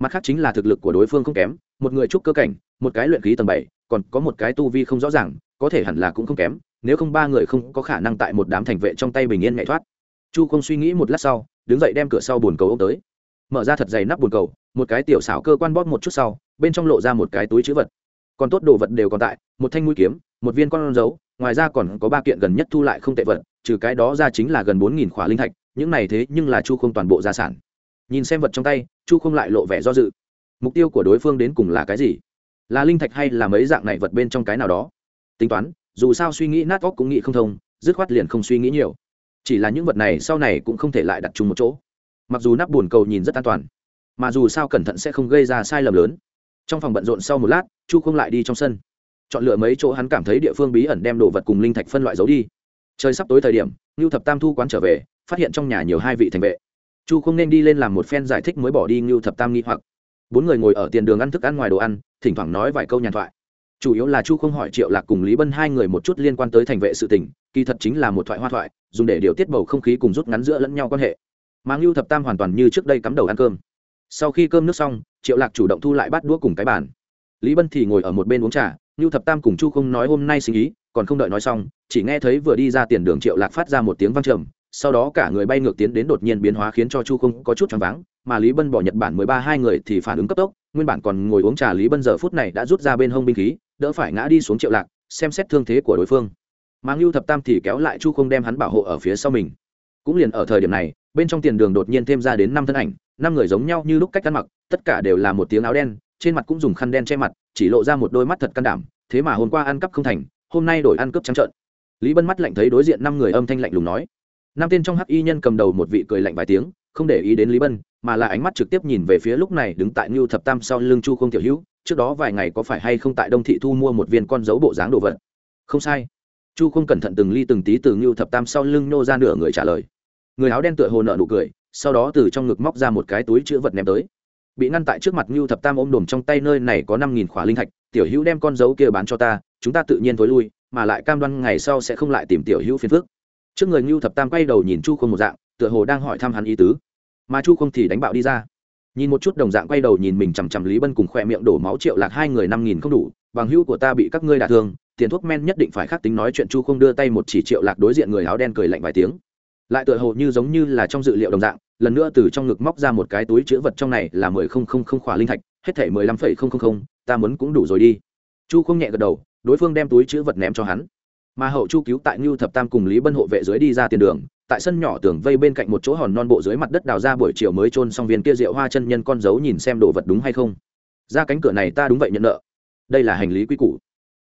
Mặt khác chính là thực lực của đối phương không kém, một người trúc cơ cảnh, một cái luyện khí tầng bảy còn có một cái tu vi không rõ ràng, có thể hẳn là cũng không kém, nếu không ba người không có khả năng tại một đám thành vệ trong tay bình yên nhảy thoát. Chu không suy nghĩ một lát sau, đứng dậy đem cửa sau bồn cầu ô tới. Mở ra thật dày nắp bồn cầu, một cái tiểu xảo cơ quan bóp một chút sau, bên trong lộ ra một cái túi chữ vật. Còn tốt đồ vật đều còn tại, một thanh mũi kiếm, một viên con dấu ngoài ra còn có ba kiện gần nhất thu lại không tệ vật, trừ cái đó ra chính là gần bốn nghìn khỏa linh thạch, những này thế nhưng là chu không toàn bộ gia sản. Nhìn xem vật trong tay, chu không lại lộ vẻ do dự. Mục tiêu của đối phương đến cùng là cái gì? Là linh thạch hay là mấy dạng này vật bên trong cái nào đó? Tính toán, dù sao suy nghĩ nát óc cũng nghĩ không thông, dứt khoát liền không suy nghĩ nhiều. Chỉ là những vật này sau này cũng không thể lại đặt chung một chỗ. Mặc dù nắp bồn cầu nhìn rất an toàn, mà dù sao cẩn thận sẽ không gây ra sai lầm lớn. Trong phòng bận rộn sau một lát, chu không lại đi trong sân. Chọn lựa mấy chỗ hắn cảm thấy địa phương bí ẩn đem đồ vật cùng linh thạch phân loại giấu đi. Trời sắp tối thời điểm, ngưu thập tam thu quán trở về, phát hiện trong nhà nhiều hai vị thành vệ. Chu không nên đi lên làm một phen giải thích mới bỏ đi ngưu thập tam nghi hoặc bốn người ngồi ở tiền đường ăn thức ăn ngoài đồ ăn, thỉnh thoảng nói vài câu nhàn thoại. Chủ yếu là chu không hỏi triệu lạc cùng lý bân hai người một chút liên quan tới thành vệ sự tình, kỳ thật chính là một thoại hoa thoại, dùng để điều tiết bầu không khí cùng rút ngắn giữa lẫn nhau quan hệ. Mà ngưu thập tam hoàn toàn như trước đây cắm đầu ăn cơm. Sau khi cơm nước xong, triệu lạc chủ động thu lại bát đũa cùng cái bàn. Lý bân thì ngồi ở một bên uống trà, ngưu thập tam cùng chu không nói hôm nay sinh ý, còn không đợi nói xong, chỉ nghe thấy vừa đi ra tiền đường triệu lạc phát ra một tiếng vang trầm sau đó cả người bay ngược tiến đến đột nhiên biến hóa khiến cho chu không có chút choáng váng, mà lý bân bỏ nhật bản mười ba hai người thì phản ứng cấp tốc, nguyên bản còn ngồi uống trà lý bân giờ phút này đã rút ra bên hông binh khí, đỡ phải ngã đi xuống triệu lạc, xem xét thương thế của đối phương. Mà ngưu thập tam thì kéo lại chu không đem hắn bảo hộ ở phía sau mình. Cũng liền ở thời điểm này, bên trong tiền đường đột nhiên thêm ra đến năm thân ảnh, năm người giống nhau như lúc cách ăn mặc, tất cả đều là một tiếng áo đen, trên mặt cũng dùng khăn đen che mặt, chỉ lộ ra một đôi mắt thật can đảm, thế mà hôm qua ăn cắp không thành, hôm nay đổi ăn cướp trắng trợn. Lý bân mắt lạnh thấy đối diện năm người âm thanh lạnh lùng nói năm tên trong hắc y nhân cầm đầu một vị cười lạnh vài tiếng, không để ý đến lý bân, mà là ánh mắt trực tiếp nhìn về phía lúc này đứng tại ngưu thập tam sau lưng chu không tiểu hữu, trước đó vài ngày có phải hay không tại đông thị thu mua một viên con dấu bộ dáng đồ vật? Không sai. Chu không cẩn thận từng ly từng tí từ ngưu thập tam sau lưng nô ra nửa người trả lời. Người áo đen tựa hồ nợ nụ cười, sau đó từ trong ngực móc ra một cái túi chữ vật ném tới. Bị ngăn tại trước mặt ngưu thập tam ôm đồm trong tay nơi này có năm nghìn khỏa linh thạch, tiểu hữu đem con dấu kia bán cho ta, chúng ta tự nhiên thối lui, mà lại cam đoan ngày sau sẽ không lại tìm tiểu hữu phiền phước trước người ngưu thập tam quay đầu nhìn chu không một dạng, tựa hồ đang hỏi thăm hắn ý tứ. Mà chu không thì đánh bạo đi ra. Nhìn một chút đồng dạng quay đầu nhìn mình chằm chằm lý bân cùng khoe miệng đổ máu triệu lạc hai người năm nghìn không đủ, bằng hữu của ta bị các ngươi đả thương, tiền thuốc men nhất định phải khắc tính nói chuyện chu không đưa tay một chỉ triệu lạc đối diện người áo đen cười lạnh vài tiếng. Lại tựa hồ như giống như là trong dự liệu đồng dạng, lần nữa từ trong ngực móc ra một cái túi chữ vật trong này là mười không không không khỏa linh thạch, hết thể mười lăm phẩy không không không, ta muốn cũng đủ rồi đi. Chu không nhẹ gật đầu, đối phương đem túi chữ vật ném cho hắn mà hậu chu cứu tại ngưu thập tam cùng lý bân hộ vệ dưới đi ra tiền đường, tại sân nhỏ tường vây bên cạnh một chỗ hòn non bộ dưới mặt đất đào ra buổi chiều mới trôn xong viên kia rượu hoa chân nhân con dấu nhìn xem đồ vật đúng hay không. Ra cánh cửa này ta đúng vậy nhận nợ. Đây là hành lý quy củ.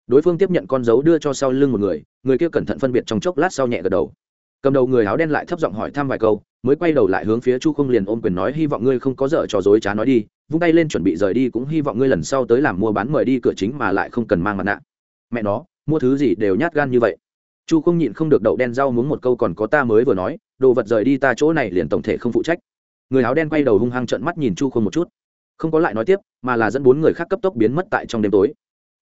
Đối phương tiếp nhận con dấu đưa cho sau lưng một người người kia cẩn thận phân biệt trong chốc lát sau nhẹ gật đầu. Cầm đầu người áo đen lại thấp giọng hỏi thăm vài câu, mới quay đầu lại hướng phía chu không liền ôm quyền nói hy vọng ngươi không có dở trò dối trá nói đi, vung tay lên chuẩn bị rời đi cũng hy vọng ngươi lần sau tới làm mua bán mời đi cửa chính mà lại không cần mang mặt nạ. Mẹ nó mua thứ gì đều nhát gan như vậy. Chu không nhịn không được đậu đen rau muốn một câu còn có ta mới vừa nói, đồ vật rời đi ta chỗ này liền tổng thể không phụ trách. Người áo đen quay đầu hung hăng trợn mắt nhìn chu không một chút. Không có lại nói tiếp, mà là dẫn bốn người khác cấp tốc biến mất tại trong đêm tối.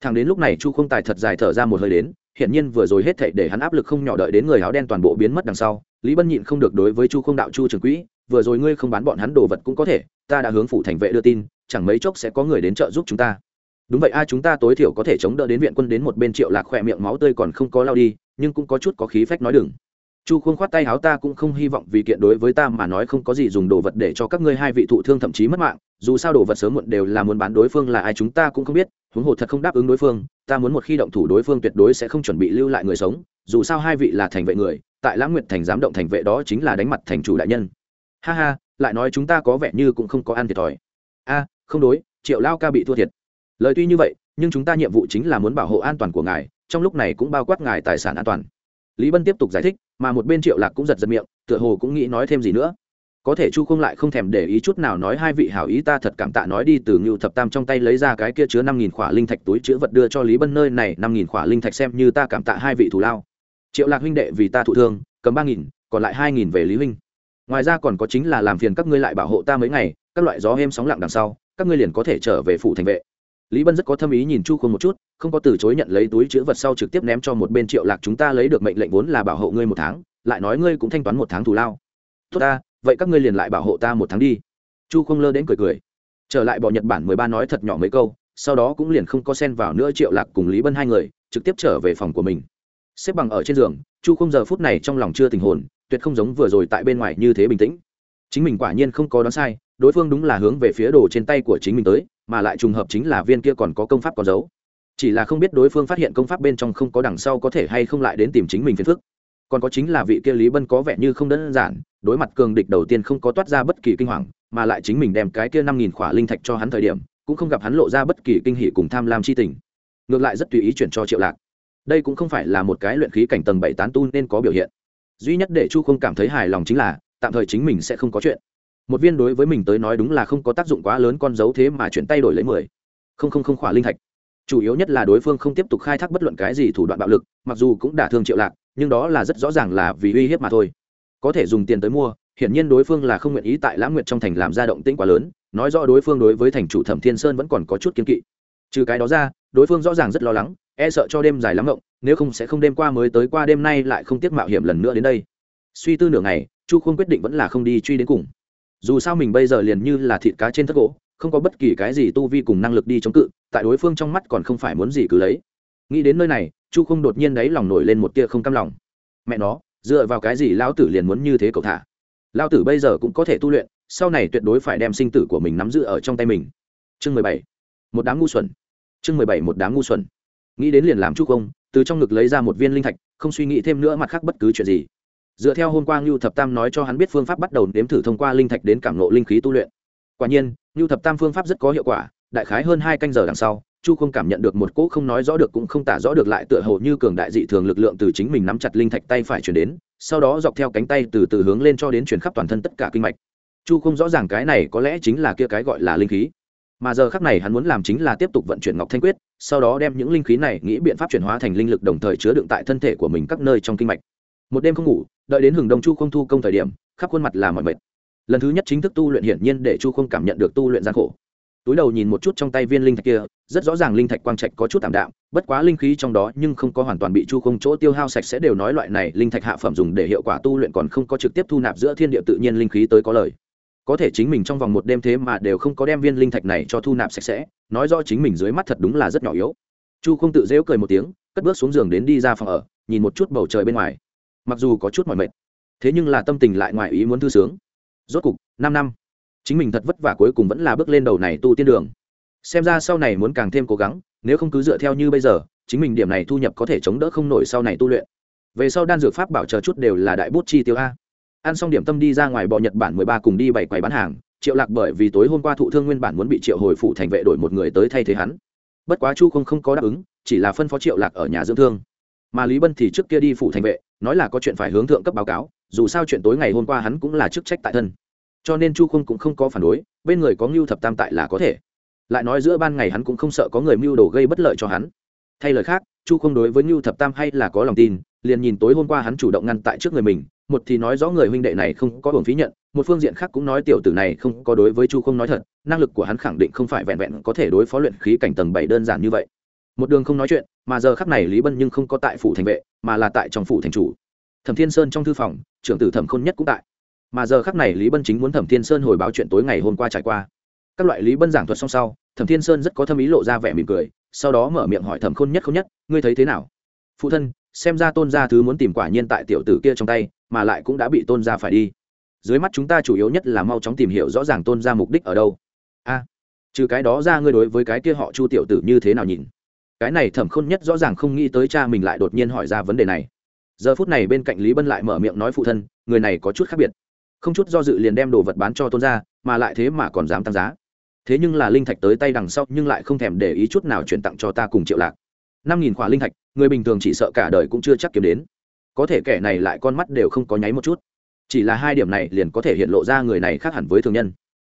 Thằng đến lúc này chu không tài thật dài thở ra một hơi đến, hiển nhiên vừa rồi hết thảy để hắn áp lực không nhỏ đợi đến người áo đen toàn bộ biến mất đằng sau, lý bân nhịn không được đối với chu không đạo chu trường quỹ, vừa rồi ngươi không bán bọn hắn đồ vật cũng có thể, ta đã hướng phủ thành vệ đưa tin, chẳng mấy chốc sẽ có người đến trợ giúp chúng ta đúng vậy, a, chúng ta tối thiểu có thể chống đỡ đến viện quân đến một bên triệu lạc khỏe miệng máu tươi còn không có lao đi, nhưng cũng có chút có khí phách nói đừng. Chu khuôn khoát tay háo, ta cũng không hy vọng vì kiện đối với ta mà nói không có gì dùng đồ vật để cho các ngươi hai vị thụ thương thậm chí mất mạng, dù sao đồ vật sớm muộn đều là muốn bán đối phương là ai chúng ta cũng không biết, huống hồ thật không đáp ứng đối phương, ta muốn một khi động thủ đối phương tuyệt đối sẽ không chuẩn bị lưu lại người sống, dù sao hai vị là thành vệ người, tại lãng nguyện thành giám động thành vệ đó chính là đánh mặt thành chủ đại nhân. Ha ha, lại nói chúng ta có vẻ như cũng không có ăn thiệt thòi. A, không đối, triệu lao ca bị thua thiệt lời tuy như vậy, nhưng chúng ta nhiệm vụ chính là muốn bảo hộ an toàn của ngài, trong lúc này cũng bao quát ngài tài sản an toàn. Lý bân tiếp tục giải thích, mà một bên triệu lạc cũng giật giật miệng, tựa hồ cũng nghĩ nói thêm gì nữa. Có thể chu không lại không thèm để ý chút nào nói hai vị hảo ý ta thật cảm tạ nói đi, từ ngưu thập tam trong tay lấy ra cái kia chứa năm nghìn khỏa linh thạch túi chữ vật đưa cho lý bân nơi này, năm nghìn khỏa linh thạch xem như ta cảm tạ hai vị thủ lao. Triệu lạc huynh đệ vì ta thụ thương, cầm ba nghìn, còn lại hai nghìn về lý huynh. Ngoài ra còn có chính là làm phiền các ngươi lại bảo hộ ta mấy ngày, các loại gió êm sóng lặng đằng sau, các ngươi liền có thể trở về phủ thành vệ lý bân rất có thâm ý nhìn chu khôn một chút, không có từ chối nhận lấy túi chữ vật sau trực tiếp ném cho một bên triệu lạc, chúng ta lấy được mệnh lệnh vốn là bảo hộ ngươi một tháng, lại nói ngươi cũng thanh toán một tháng thù lao. Tốt ta, vậy các ngươi liền lại bảo hộ ta một tháng đi. Chu không lơ đến cười cười. Trở lại bọn nhật bản mười ba nói thật nhỏ mấy câu, sau đó cũng liền không có xen vào nữa triệu lạc cùng lý bân hai người, trực tiếp trở về phòng của mình. Xếp bằng ở trên giường, chu không giờ phút này trong lòng chưa tình hồn, tuyệt không giống vừa rồi tại bên ngoài như thế bình tĩnh. Chính mình quả nhiên không có đoán sai, đối phương đúng là hướng về phía đồ trên tay của chính mình tới mà lại trùng hợp chính là viên kia còn có công pháp có dấu chỉ là không biết đối phương phát hiện công pháp bên trong không có đằng sau có thể hay không lại đến tìm chính mình phiền phức. Còn có chính là vị kia lý bân có vẻ như không đơn giản, đối mặt cường địch đầu tiên không có toát ra bất kỳ kinh hoàng, mà lại chính mình đem cái kia năm nghìn khỏa linh thạch cho hắn thời điểm, cũng không gặp hắn lộ ra bất kỳ kinh hỷ cùng tham lam c h i tình. Ngược lại rất tùy ý chuyển cho triệu lạc. Đây cũng không phải là một cái luyện khí cảnh tầng bảy tán tu nên có biểu hiện. Duy nhất để chu không cảm thấy hài lòng chính là, tạm thời chính mình sẽ không có chuyện một viên đối với mình tới nói đúng là không có tác dụng quá lớn con dấu thế mà chuyển tay đổi lấy mười. Không không không khỏa linh thạch. Chủ yếu nhất là đối phương không tiếp tục khai thác bất luận cái gì thủ đoạn bạo lực, mặc dù cũng đả thương triệu lạc, nhưng đó là rất rõ ràng là vì uy hiếp mà thôi. Có thể dùng tiền tới mua, hiển nhiên đối phương là không nguyện ý tại lãng nguyệt trong thành làm ra động tĩnh quá lớn, nói rõ đối phương đối với thành chủ thẩm thiên sơn vẫn còn có chút kiên kỵ. Trừ cái đó ra, đối phương rõ ràng rất lo lắng e sợ cho đêm dài lắm ngộng nếu không sẽ không đêm qua mới tới qua đêm nay lại không tiếc mạo hiểm lần nữa đến đây. Suy tư nửa ngày, chu không quyết định vẫn là không đi truy đến cùng dù sao mình bây giờ liền như là thịt cá trên thất gỗ, không có bất kỳ cái gì tu vi cùng năng lực đi chống cự, tại đối phương trong mắt còn không phải muốn gì cứ lấy. Nghĩ đến nơi này, chu không đột nhiên đáy lòng nổi lên một tia không cam lòng. Mẹ nó, dựa vào cái gì lão tử liền muốn như thế cậu thả? Lão tử bây giờ cũng có thể tu luyện, sau này tuyệt đối phải đem sinh tử của mình nắm giữ ở trong tay mình. Chương mười bảy, một đám ngu xuẩn. Chương mười bảy, một đám ngu xuẩn. Nghĩ đến liền làm chu không, từ trong ngực lấy ra một viên linh thạch, không suy nghĩ thêm nữa mặt khác bất cứ chuyện gì dựa theo hôm qua ngưu thập tam nói cho hắn biết phương pháp bắt đầu nếm thử thông qua linh thạch đến cảm nộ linh khí tu luyện. Quả nhiên, ngưu thập tam phương pháp rất có hiệu quả, đại khái hơn hai canh giờ đằng sau, chu không cảm nhận được một cỗ không nói rõ được cũng không tả rõ được lại tựa hồ như cường đại dị thường lực lượng từ chính mình nắm chặt linh thạch tay phải chuyển đến, sau đó dọc theo cánh tay từ từ hướng lên cho đến chuyển khắp toàn thân tất cả kinh mạch. Chu không rõ ràng cái này có lẽ chính là kia cái gọi là linh khí. Mà giờ khắc này hắn muốn làm chính là tiếp tục vận chuyển ngọc thanh quyết, sau đó đem những linh khí này nghĩ biện pháp chuyển hóa thành linh lực đồng thời chứa đựng tại thân thể của mình các nơi trong kinh mạch một đêm không ngủ, đợi đến hừng đông chu không thu công thời điểm, khắp khuôn mặt là mọi mệt. Lần thứ nhất chính thức tu luyện hiển nhiên để chu không cảm nhận được tu luyện gian khổ. Túi đầu nhìn một chút trong tay viên linh thạch kia, rất rõ ràng linh thạch quang trạch có chút tạm đạm, bất quá linh khí trong đó nhưng không có hoàn toàn bị chu không chỗ tiêu hao sạch sẽ đều nói loại này linh thạch hạ phẩm dùng để hiệu quả tu luyện còn không có trực tiếp thu nạp giữa thiên địa tự nhiên linh khí tới có lời. Có thể chính mình trong vòng một đêm thế mà đều không có đem viên linh thạch này cho thu nạp sạch sẽ, nói do chính mình dưới mắt thật đúng là rất nhỏ yếu. Chu không tự dễu cười một tiếng, cất bước xuống giường đến đi ra phòng ở, nhìn một chút bầu trời bên ngoài mặc dù có chút mỏi mệt, thế nhưng là tâm tình lại ngoài ý muốn thư sướng. Rốt cục, năm năm, chính mình thật vất vả cuối cùng vẫn là bước lên đầu này tu tiên đường. Xem ra sau này muốn càng thêm cố gắng, nếu không cứ dựa theo như bây giờ, chính mình điểm này thu nhập có thể chống đỡ không nổi sau này tu luyện. Về sau đan dược pháp bảo chờ chút đều là đại bút chi tiêu a. Ăn xong điểm tâm đi ra ngoài bọ nhật bản mười ba cùng đi bảy quầy bán hàng, triệu lạc bởi vì tối hôm qua thụ thương nguyên bản muốn bị triệu hồi phụ thành vệ đổi một người tới thay thế hắn. Bất quá chu không không có đáp ứng, chỉ là phân phó triệu lạc ở nhà dưỡng thương mà lý bân thì trước kia đi phụ thành vệ, nói là có chuyện phải hướng thượng cấp báo cáo, dù sao chuyện tối ngày hôm qua hắn cũng là chức trách tại thân. Cho nên chu không cũng không có phản đối, bên người có ngưu thập tam tại là có thể. Lại nói giữa ban ngày hắn cũng không sợ có người mưu đồ gây bất lợi cho hắn. Thay lời khác, chu không đối với ngưu thập tam hay là có lòng tin, liền nhìn tối hôm qua hắn chủ động ngăn tại trước người mình, một thì nói rõ người huynh đệ này không có hưởng phí nhận, một phương diện khác cũng nói tiểu tử này không có đối với chu không nói thật, năng lực của hắn khẳng định không phải vẹn vẹn có thể đối phó luyện khí cảnh tầng bảy đơn giản như vậy một đường không nói chuyện, mà giờ khắc này lý bân nhưng không có tại phủ thành vệ, mà là tại trong phủ thành chủ. Thẩm thiên sơn trong thư phòng, trưởng tử thẩm khôn nhất cũng tại. Mà giờ khắc này lý bân chính muốn thẩm thiên sơn hồi báo chuyện tối ngày hôm qua trải qua. Các loại lý bân giảng thuật xong sau, thẩm thiên sơn rất có thâm ý lộ ra vẻ mỉm cười, sau đó mở miệng hỏi thẩm khôn nhất Khôn nhất, ngươi thấy thế nào? Phụ thân, xem ra tôn gia thứ muốn tìm quả nhiên tại tiểu tử kia trong tay, mà lại cũng đã bị tôn gia phải đi. Dưới mắt chúng ta chủ yếu nhất là mau chóng tìm hiểu rõ ràng tôn gia mục đích ở đâu. A, trừ cái đó ra ngươi đối với cái kia họ chu tiểu tử như thế nào nhìn? Cái này thẩm khôn nhất rõ ràng không nghĩ tới cha mình lại đột nhiên hỏi ra vấn đề này. Giờ phút này bên cạnh lý bân lại mở miệng nói phụ thân, người này có chút khác biệt. Không chút do dự liền đem đồ vật bán cho tôn gia, mà lại thế mà còn dám tăng giá. Thế nhưng là linh thạch tới tay đằng sau nhưng lại không thèm để ý chút nào chuyển tặng cho ta cùng triệu lạc. Năm nghìn khỏa linh thạch, người bình thường chỉ sợ cả đời cũng chưa chắc kiếm đến. Có thể kẻ này lại con mắt đều không có nháy một chút. Chỉ là hai điểm này liền có thể hiện lộ ra người này khác hẳn với thường nhân.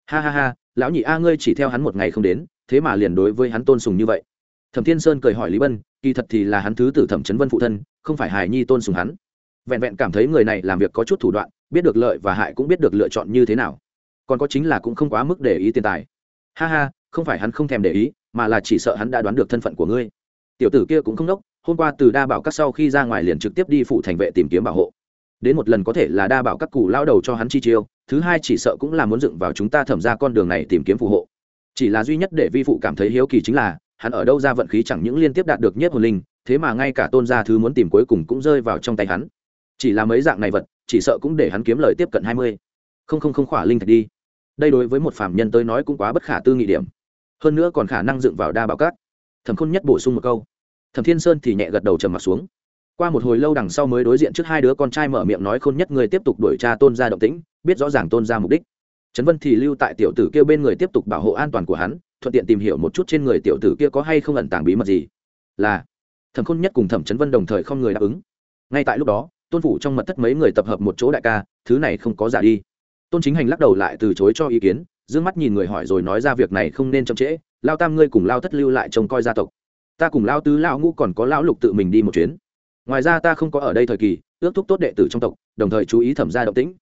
Ha ha ha, lão nhị a, ngươi chỉ theo hắn một ngày không đến, thế mà liền đối với hắn tôn sùng như vậy thẩm thiên sơn cười hỏi lý bân, kỳ thật thì là hắn thứ tử thẩm trấn vân phụ thân, không phải hài nhi tôn sùng hắn. Vẹn vẹn cảm thấy người này làm việc có chút thủ đoạn, biết được lợi và hại cũng biết được lựa chọn như thế nào. Còn có chính là cũng không quá mức để ý tiền tài. Ha ha, không phải hắn không thèm để ý, mà là chỉ sợ hắn đã đoán được thân phận của ngươi. Tiểu tử kia cũng không đốc, hôm qua từ đa bảo các sau khi ra ngoài liền trực tiếp đi phụ thành vệ tìm kiếm bảo hộ. Đến một lần có thể là đa bảo các cụ lao đầu cho hắn chi chiêu, thứ hai chỉ sợ cũng là muốn dựng vào chúng ta thẩm ra con đường này tìm kiếm phù hộ. Chỉ là duy nhất để vi phụ cảm thấy hiếu kỳ chính là hắn ở đâu ra vận khí chẳng những liên tiếp đạt được nhất hồn linh, thế mà ngay cả tôn gia thứ muốn tìm cuối cùng cũng rơi vào trong tay hắn. Chỉ là mấy dạng này vật, chỉ sợ cũng để hắn kiếm lời tiếp cận hai mươi. Không không không khỏa linh thạch đi. Đây đối với một phạm nhân tới nói cũng quá bất khả tư nghị điểm. Hơn nữa còn khả năng dựng vào đa bảo cát. Thẩm khôn nhất bổ sung một câu. Thẩm thiên sơn thì nhẹ gật đầu trầm m ặ t xuống. Qua một hồi lâu đằng sau mới đối diện trước hai đứa con trai mở miệng nói khôn nhất người tiếp tục đuổi tra tôn ra động tĩnh, biết rõ ràng tôn ra mục đích. Trấn vân thì lưu tại tiểu tử kia bên người tiếp tục bảo hộ an toàn của hắn thuận tiện tìm hiểu một chút trên người tiểu tử kia có hay không ẩn tàng bí mật gì. Là, thẩm khôn nhất cùng thẩm trấn vân đồng thời không người đáp ứng. Ngay tại lúc đó, tôn phủ trong mật thất mấy người tập hợp một chỗ đại ca, thứ này không có giả đi. Tôn chính hành lắc đầu lại từ chối cho ý kiến d ư ơ n g mắt nhìn người hỏi rồi nói ra việc này không nên chậm trễ, lao tam ngươi cùng lao thất lưu lại trông coi gia tộc. Ta cùng lao tứ, lao ngũ còn có lão lục tự mình đi một chuyến. Ngoài ra ta không có ở đây thời kỳ, ước thúc tốt đệ tử trong tộc, đồng thời chú ý thẩm gia động tĩnh.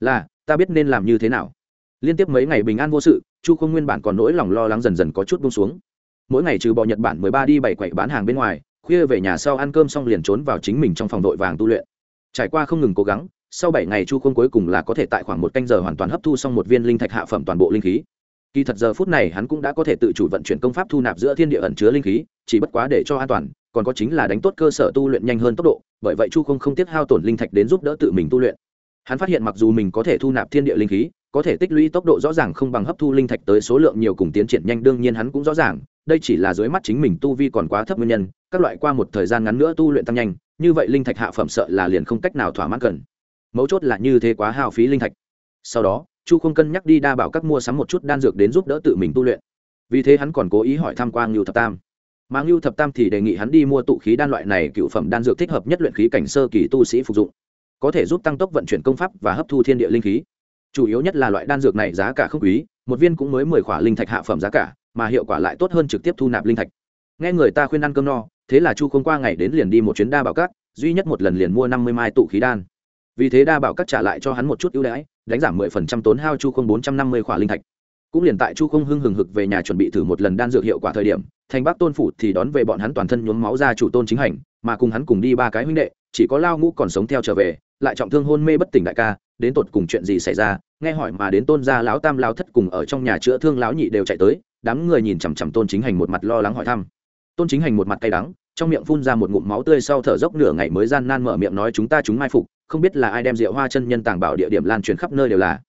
Là, ta biết nên làm như thế nào. Liên tiếp mấy ngày bình an vô sự chu không nguyên bản còn nỗi lòng lo lắng dần dần có chút bung xuống. Mỗi ngày trừ bò nhật bản mười ba đi bảy quậy bán hàng bên ngoài, khuya về nhà sau ăn cơm xong liền trốn vào chính mình trong phòng đội vàng tu luyện. Trải qua không ngừng cố gắng, sau bảy ngày chu không cuối cùng là có thể tại khoảng một canh giờ hoàn toàn hấp thu xong một viên linh thạch hạ phẩm toàn bộ linh khí. Kỳ thật giờ phút này hắn cũng đã có thể tự chủ vận chuyển công pháp thu nạp giữa thiên địa ẩn chứa linh khí, chỉ bất quá để cho an toàn, còn có chính là đánh tốt cơ sở tu luyện nhanh hơn tốc độ, bởi vậy chu không không tiếc hao tổn linh thạch đến giúp đỡ tự mình tu luyện. Hắn phát hiện mặc dù mình có thể thu nạp thiên địa linh khí có thể tích lũy tốc độ rõ ràng không bằng hấp thu linh thạch tới số lượng nhiều cùng tiến triển nhanh, đương nhiên hắn cũng rõ ràng, đây chỉ là dưới mắt chính mình tu vi còn quá thấp nguyên nhân, các loại qua một thời gian ngắn nữa tu luyện tăng nhanh, như vậy linh thạch hạ phẩm sợ là liền không cách nào thỏa mãn cần. Mấu chốt là như thế quá hao phí linh thạch. Sau đó, chu không cân nhắc đi đa bảo các mua sắm một chút đan dược đến giúp đỡ tự mình tu luyện. Vì thế hắn còn cố ý hỏi tham quan ngưu thập tam. Mà ngưu thập tam thì đề nghị hắn đi mua tụ khí đan loại này cựu phẩm đan dược thích hợp nhất luyện khí cảnh sơ kỳ tu sĩ phục dụng, có thể giúp tăng tốc vận chuyển công pháp và hấp thu thiên địa linh khí chủ yếu nhất là loại đan dược này giá cả không quý, một viên cũng mới mười khỏa linh thạch hạ phẩm giá cả, mà hiệu quả lại tốt hơn trực tiếp thu nạp linh thạch. Nghe người ta khuyên ăn cơm no, thế là chu không qua ngày đến liền đi một chuyến đa bảo cát duy nhất một lần liền mua năm mươi mai tụ khí đan. Vì thế đa bảo cát trả lại cho hắn một chút ưu đãi, đánh giảm mười phần trăm tốn hao chu không bốn trăm năm mươi khỏa linh thạch. Cũng liền tại chu không hưng hừng hực về nhà chuẩn bị thử một lần đan dược hiệu quả thời điểm, thành bắc tôn phủ thì đón về bọn hắn toàn thân nhuốm máu ra chủ tôn chính hành, mà cùng hắn cùng đi ba cái huynh đệ, chỉ có lao ngũ còn sống theo trở về, lại trọng thương hôn mê bất tỉnh đại ca đến tột cùng chuyện gì xảy ra, nghe hỏi mà đến tôn gia lão tam lão thất cùng ở trong nhà chữa thương lão nhị đều chạy tới, đám người nhìn chằm chằm tôn chính hành một mặt lo lắng hỏi thăm. Tôn chính hành một mặt cay đắng, trong miệng phun ra một ngụm máu tươi sau thở dốc nửa ngày mới gian nan mở miệng nói chúng ta chúng mai phục, không biết là ai đem rượu hoa chân nhân tàng bảo địa điểm lan truyền khắp nơi đều là.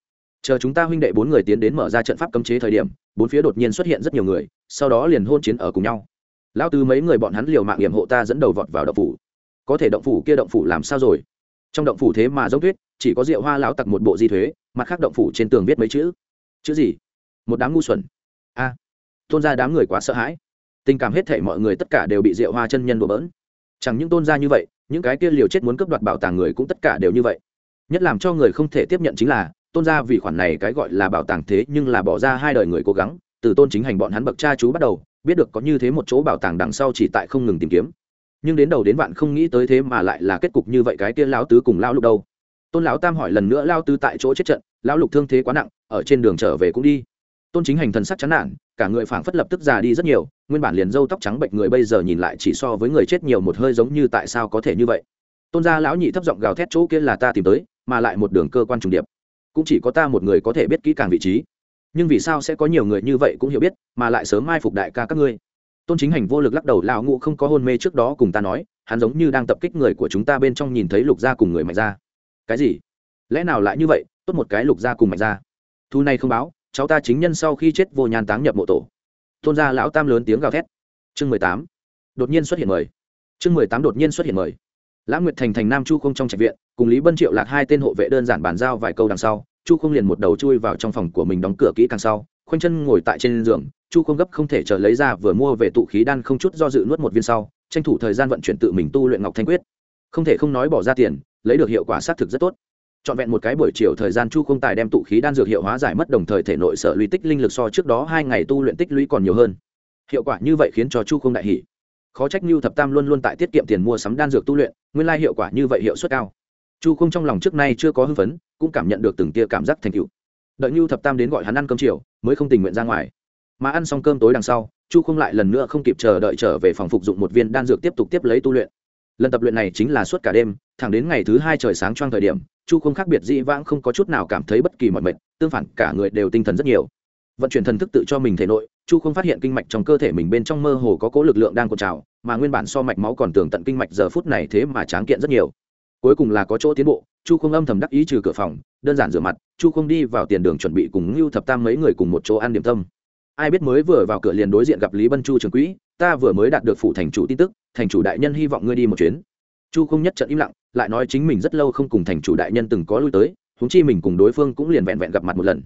Chờ chúng ta huynh đệ bốn người tiến đến mở ra trận pháp cấm chế thời điểm, bốn phía đột nhiên xuất hiện rất nhiều người, sau đó liền hôn chiến ở cùng nhau. Lão tư mấy người bọn hắn liều mạng hiểm hộ ta dẫn đầu vọt vào động phủ. Có thể động phủ kia động phủ làm sao rồi? Trong động phủ thế mà giống tuyết, chỉ có rượu hoa lão tặc một bộ di thuế, mặt khác động phủ trên tường viết mấy chữ. Chữ gì? Một đám ngu xuẩn. A. Tôn ra đám người quá sợ hãi. Tình cảm hết thể mọi người tất cả đều bị rượu hoa chân nhân đổ bỡn. Chẳng những tôn ra như vậy, những cái kia liều chết muốn cướp đoạt bảo tàng người cũng tất cả đều như vậy. Nhất làm cho người không thể tiếp nhận chính là, tôn ra vì khoản này cái gọi là bảo tàng thế nhưng là bỏ ra hai đời người cố gắng, từ tôn chính hành bọn hắn bậc cha chú bắt đầu, biết được có như thế một chỗ bảo tàng đằng sau chỉ tại không ngừng tìm kiếm nhưng đến đầu đến vạn không nghĩ tới thế mà lại là kết cục như vậy cái kia lão tứ cùng lão lục đâu. Tôn lão tam hỏi lần nữa lao tứ tại chỗ chết trận, lão lục thương thế quá nặng, ở trên đường trở về cũng đi. Tôn chính hành thần sắc chán nản, cả người phảng phất lập tức già đi rất nhiều, nguyên bản liền râu tóc trắng bệnh người bây giờ nhìn lại chỉ so với người chết nhiều một hơi giống như tại sao có thể như vậy. Tôn gia lão nhị thấp giọng gào thét chỗ kia là ta tìm tới, mà lại một đường cơ quan trùng điệp. Cũng chỉ có ta một người có thể biết kỹ càng vị trí. Nhưng vì sao sẽ có nhiều người như vậy cũng hiểu biết, mà lại sớm mai phục đại ca các ngươi tôn chính hành vô lực lắc đầu, lão ngụ không có hôn mê trước đó cùng ta nói, hắn giống như đang tập kích người của chúng ta bên trong nhìn thấy lục gia cùng người mạnh gia. Cái gì? Lẽ nào lại như vậy? Tốt một cái lục gia cùng mạnh gia. Thu này không báo, cháu ta chính nhân sau khi chết vô nhàn táng nhập mộ tổ. Tôn gia lão tam lớn tiếng gào thét. Chương mười tám. Đột nhiên xuất hiện mời. Chương mười tám đột nhiên xuất hiện mời. Lãng nguyệt thành thành nam chu không trong trạch viện, cùng lý bân triệu lạc hai tên hộ vệ đơn giản bàn giao vài câu đằng sau, chu không liền một đầu chui vào trong phòng của mình đóng cửa kỹ càng sau khoanh chân ngồi tại trên giường, chu không gấp không thể chờ lấy ra vừa mua về tụ khí đan không chút do dự nuốt một viên sau, tranh thủ thời gian vận chuyển tự mình tu luyện ngọc thanh quyết. Không thể không nói bỏ ra tiền, lấy được hiệu quả xác thực rất tốt. Trọn vẹn một cái buổi chiều thời gian chu không tài đem tụ khí đan dược hiệu hóa giải mất đồng thời thể nội sở lũy tích linh lực so trước đó hai ngày tu luyện tích lũy còn nhiều hơn. Hiệu quả như vậy khiến cho chu không đại hỷ khó trách như thập tam luôn luôn tại tiết kiệm tiền mua sắm đan dược tu luyện, nguyên lai hiệu quả như vậy hiệu suất cao. Chu không trong lòng trước nay chưa có hưng phấn, cũng cảm nhận được từng tia cảm giác thành cựu đợi như thập tam đến gọi hắn ăn cơm chiều mới không tình nguyện ra ngoài. Mà ăn xong cơm tối đằng sau, chu không lại lần nữa không kịp chờ đợi trở về phòng phục dụng một viên đan dược tiếp tục tiếp lấy tu luyện. Lần tập luyện này chính là suốt cả đêm, thẳng đến ngày thứ hai trời sáng choang thời điểm, chu không khác biệt dĩ vãng không có chút nào cảm thấy bất kỳ mọi mệt, tương phản, cả người đều tinh thần rất nhiều. Vận chuyển thần thức tự cho mình thể nội, chu không phát hiện kinh mạch trong cơ thể mình bên trong mơ hồ có cố lực lượng đang cột trào, mà nguyên bản so mạch máu còn tưởng tận kinh mạch giờ phút này thế mà tráng kiện rất nhiều. Cuối cùng là có chỗ tiến bộ chu không âm thầm đắc ý trừ cửa phòng, đơn giản rửa mặt, chu không đi vào tiền đường chuẩn bị cùng ngưu thập tam mấy người cùng một chỗ ăn điểm tâm. Ai biết mới vừa vào cửa liền đối diện gặp lý bân chu trường quỹ, ta vừa mới đạt được phủ thành chủ tin tức, thành chủ đại nhân hy vọng ngươi đi một chuyến. Chu không nhất trận im lặng, lại nói chính mình rất lâu không cùng thành chủ đại nhân từng có lui tới húng chi mình cùng đối phương cũng liền vẹn vẹn gặp mặt một lần.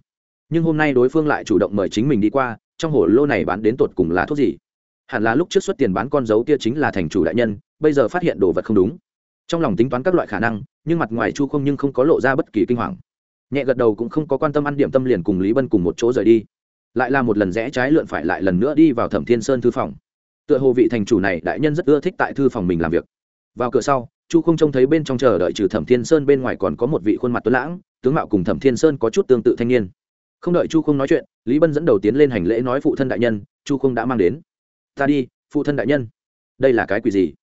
Nhưng hôm nay đối phương lại chủ động mời chính mình đi qua, trong hồ lô này bán đến tột cùng là thuốc gì? Hẳn là lúc trước xuất tiền bán con dấu kia chính là thành chủ đại nhân, bây giờ phát hiện đồ vật không đúng trong lòng tính toán các loại khả năng, nhưng mặt ngoài chu không nhưng không có lộ ra bất kỳ kinh hoàng. Nhẹ gật đầu cũng không có quan tâm ăn điểm tâm liền cùng lý bân cùng một chỗ rời đi. Lại là một lần rẽ trái lượn phải lại lần nữa đi vào thẩm thiên sơn thư phòng. Tựa hồ vị thành chủ này đại nhân rất ưa thích tại thư phòng mình làm việc. Vào cửa sau, chu không trông thấy bên trong chờ đợi trừ thẩm thiên sơn bên ngoài còn có một vị khuôn mặt tuấn lãng, tướng mạo cùng thẩm thiên sơn có chút tương tự thanh niên. Không đợi chu không nói chuyện, lý bân dẫn đầu tiến lên hành lễ nói phụ thân đại nhân, chu không đã mang đến. Ta đi, phụ thân đại nhân. Đây là cái quỷ gì?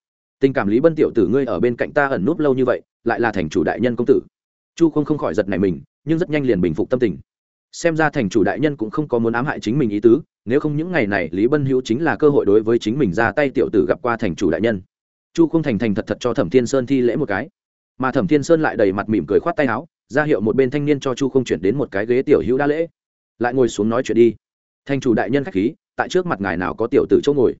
Tình cảm lý bân tiểu tử ngươi ở bên cạnh ta ẩn núp lâu như vậy, lại là thành chủ đại nhân công tử. Chu không không khỏi giật này mình, nhưng rất nhanh liền bình phục tâm tình. Xem ra thành chủ đại nhân cũng không có muốn ám hại chính mình ý tứ, nếu không những ngày này lý bân hữu chính là cơ hội đối với chính mình ra tay tiểu tử gặp qua thành chủ đại nhân. Chu không thành thành thật thật cho thẩm thiên sơn thi lễ một cái. Mà thẩm thiên sơn lại đầy mặt mỉm cười khoát tay áo, ra hiệu một bên thanh niên cho chu không chuyển đến một cái ghế tiểu hữu đa lễ. Lại ngồi xuống nói chuyện đi. Thành chủ đại nhân k h á c h khí, tại trước mặt ngài nào có tiểu tử chỗ ngồi?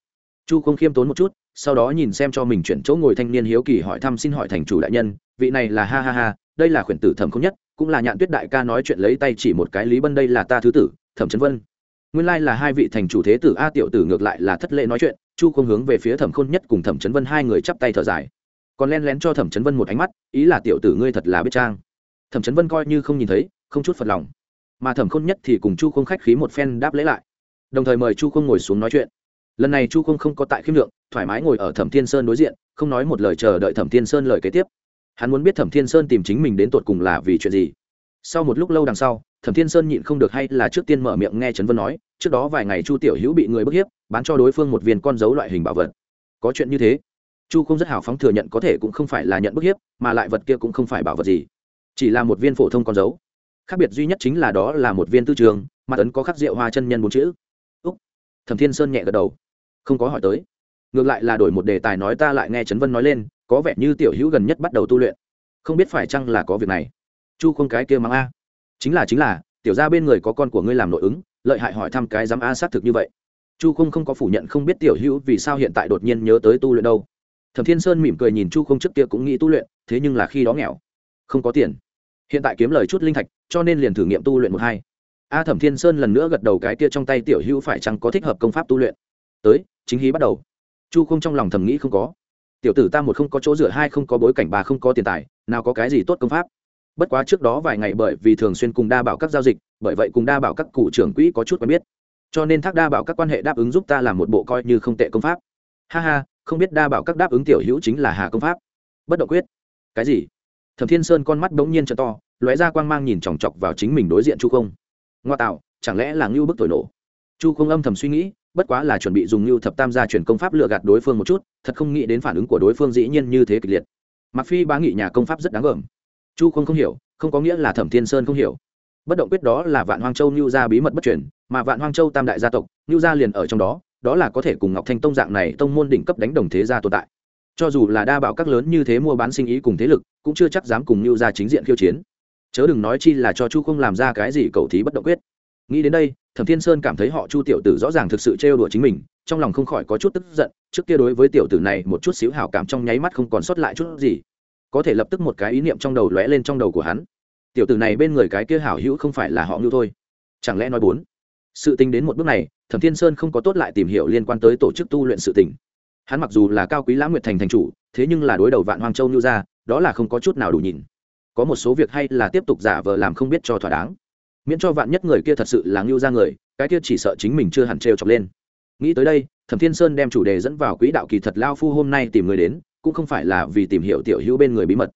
Chu không khiêm tốn một chút sau đó nhìn xem cho mình chuyển chỗ ngồi thanh niên hiếu kỳ hỏi thăm xin hỏi thành chủ đại nhân, vị này là ha ha ha, đây là khuyển tử thẩm không nhất, cũng là nhạn tuyết đại ca nói chuyện lấy tay chỉ một cái lý bân đây là ta thứ tử, thẩm trấn vân. Nguyên lai là hai vị thành chủ thế tử a tiểu tử ngược lại là thất lễ nói chuyện, chu không hướng về phía thẩm khôn nhất cùng thẩm trấn vân hai người chắp tay thở dài. Còn len lén cho thẩm trấn vân một ánh mắt, ý là tiểu tử ngươi thật là biết trang. Thẩm trấn vân coi như không nhìn thấy, không chút phật lòng. Mà thẩm khôn nhất thì cùng chu không khách khí một phen đáp lễ lại. Đồng thời mời chu không ngồi xuống nói chuyện lần này chu không không có tại khiêm lượng, thoải mái ngồi ở thẩm thiên sơn đối diện, không nói một lời chờ đợi thẩm thiên sơn lời kế tiếp. Hắn muốn biết thẩm thiên sơn tìm chính mình đến tột cùng là vì chuyện gì. Sau một lúc lâu đằng sau, thẩm thiên sơn nhịn không được hay là trước tiên mở miệng nghe trấn vân nói, trước đó vài ngày chu tiểu hữu bị người bức hiếp, bán cho đối phương một viên con dấu loại hình bảo vật. Có chuyện như thế, chu không rất hào phóng thừa nhận có thể cũng không phải là nhận bức hiếp, mà lại vật kia cũng không phải bảo vật gì, chỉ là một viên phổ thông con dấu. Khác biệt duy nhất chính là đó là một viên tư trường, mặt ấn có khắc rượu hoa chân nhân bốn chữ. Úc. Thẩm thiên sơn nhẹ gật đầu không có hỏi tới. Ngược lại là đổi một đề tài nói ta lại nghe trấn vân nói lên, có vẻ như tiểu hữu gần nhất bắt đầu tu luyện. Không biết phải chăng là có việc này. Chu không cái kia mắng a. Chính là chính là, tiểu ra bên người có con của ngươi làm nội ứng, lợi hại hỏi thăm cái dám a xác thực như vậy. Chu không không có phủ nhận không biết tiểu hữu vì sao hiện tại đột nhiên nhớ tới tu luyện đâu. Thẩm thiên sơn mỉm cười nhìn chu không trước kia cũng nghĩ tu luyện, thế nhưng là khi đó nghèo. Không có tiền. Hiện tại kiếm lời chút linh thạch, cho nên liền thử nghiệm tu luyện một hai. A thẩm thiên sơn lần nữa gật đầu cái kia trong tay tiểu hữu phải chăng có thích hợp công pháp tu luyện. Tới chính hí bắt đầu. Chu không trong lòng thầm nghĩ không có. Tiểu tử ta một không có chỗ dựa, hai không có bối cảnh bà không có tiền tài, nào có cái gì tốt công pháp? Bất quá trước đó vài ngày bởi vì thường xuyên cùng đa bảo các giao dịch, bởi vậy cùng đa bảo các cụ trưởng quỹ có chút quen biết. Cho nên thác đa bảo các quan hệ đáp ứng giúp ta làm một bộ coi như không tệ công pháp. Ha ha, không biết đa bảo các đáp ứng tiểu hữu chính là hà công pháp. Bất động quyết. Cái gì? Thẩm thiên sơn con mắt bỗng nhiên t to, lóe ra quang mang nhìn chòng chọc vào chính mình đối diện chu không ngoa tạo, chẳng lẽ là ngưu bức thổi nổ? Chu không âm thầm suy nghĩ bất quá là chuẩn bị dùng lưu thập tam gia chuyển công pháp lừa gạt đối phương một chút, thật không nghĩ đến phản ứng của đối phương dĩ nhiên như thế kịch liệt. Mặc phi bá nghị nhà công pháp rất đáng gờm. Chu không không hiểu, không có nghĩa là thẩm thiên sơn không hiểu. Bất động quyết đó là vạn hoang châu lưu gia bí mật bất chuyển mà vạn hoang châu tam đại gia tộc lưu gia liền ở trong đó đó là có thể cùng ngọc thanh tông dạng này tông môn đỉnh cấp đánh đồng thế gia tồn tại. Cho dù là đa bảo các lớn như thế mua bán sinh ý cùng thế lực, cũng chưa chắc dám cùng lưu gia chính diện khiêu chiến. Chớ đừng nói chi là cho chu không làm ra cái gì cầu thí bất động quyết. Nghĩ đến đây thẩm thiên sơn cảm thấy họ chu tiểu tử rõ ràng thực sự trêu đùa chính mình, trong lòng không khỏi có chút tức giận, trước kia đối với tiểu tử này một chút xíu hảo cảm trong nháy mắt không còn sót lại chút gì. Có thể lập tức một cái ý niệm trong đầu lóe lên trong đầu của hắn. Tiểu tử này bên người cái kia hảo hữu không phải là họ ngưu thôi. Chẳng lẽ nói bốn? Sự tình đến một bước này, thẩm thiên sơn không có tốt lại tìm hiểu liên quan tới tổ chức tu luyện sự tình. Hắn mặc dù là cao quý lãng nguyệt thành thành chủ, thế nhưng là đối đầu vạn hoang châu ngưu ra đó là không có chút nào đủ nhìn. Có một số việc hay là tiếp tục giả vờ làm không biết cho thỏa đáng miễn cho vạn nhất người kia thật sự là ngưu ra người, cái kia chỉ sợ chính mình chưa hẳn trêu chọc lên. Nghĩ tới đây, thẩm thiên sơn đem chủ đề dẫn vào quỹ đạo kỳ thật lao phu hôm nay tìm người đến, cũng không phải là vì tìm hiểu tiểu hữu bên người bí mật.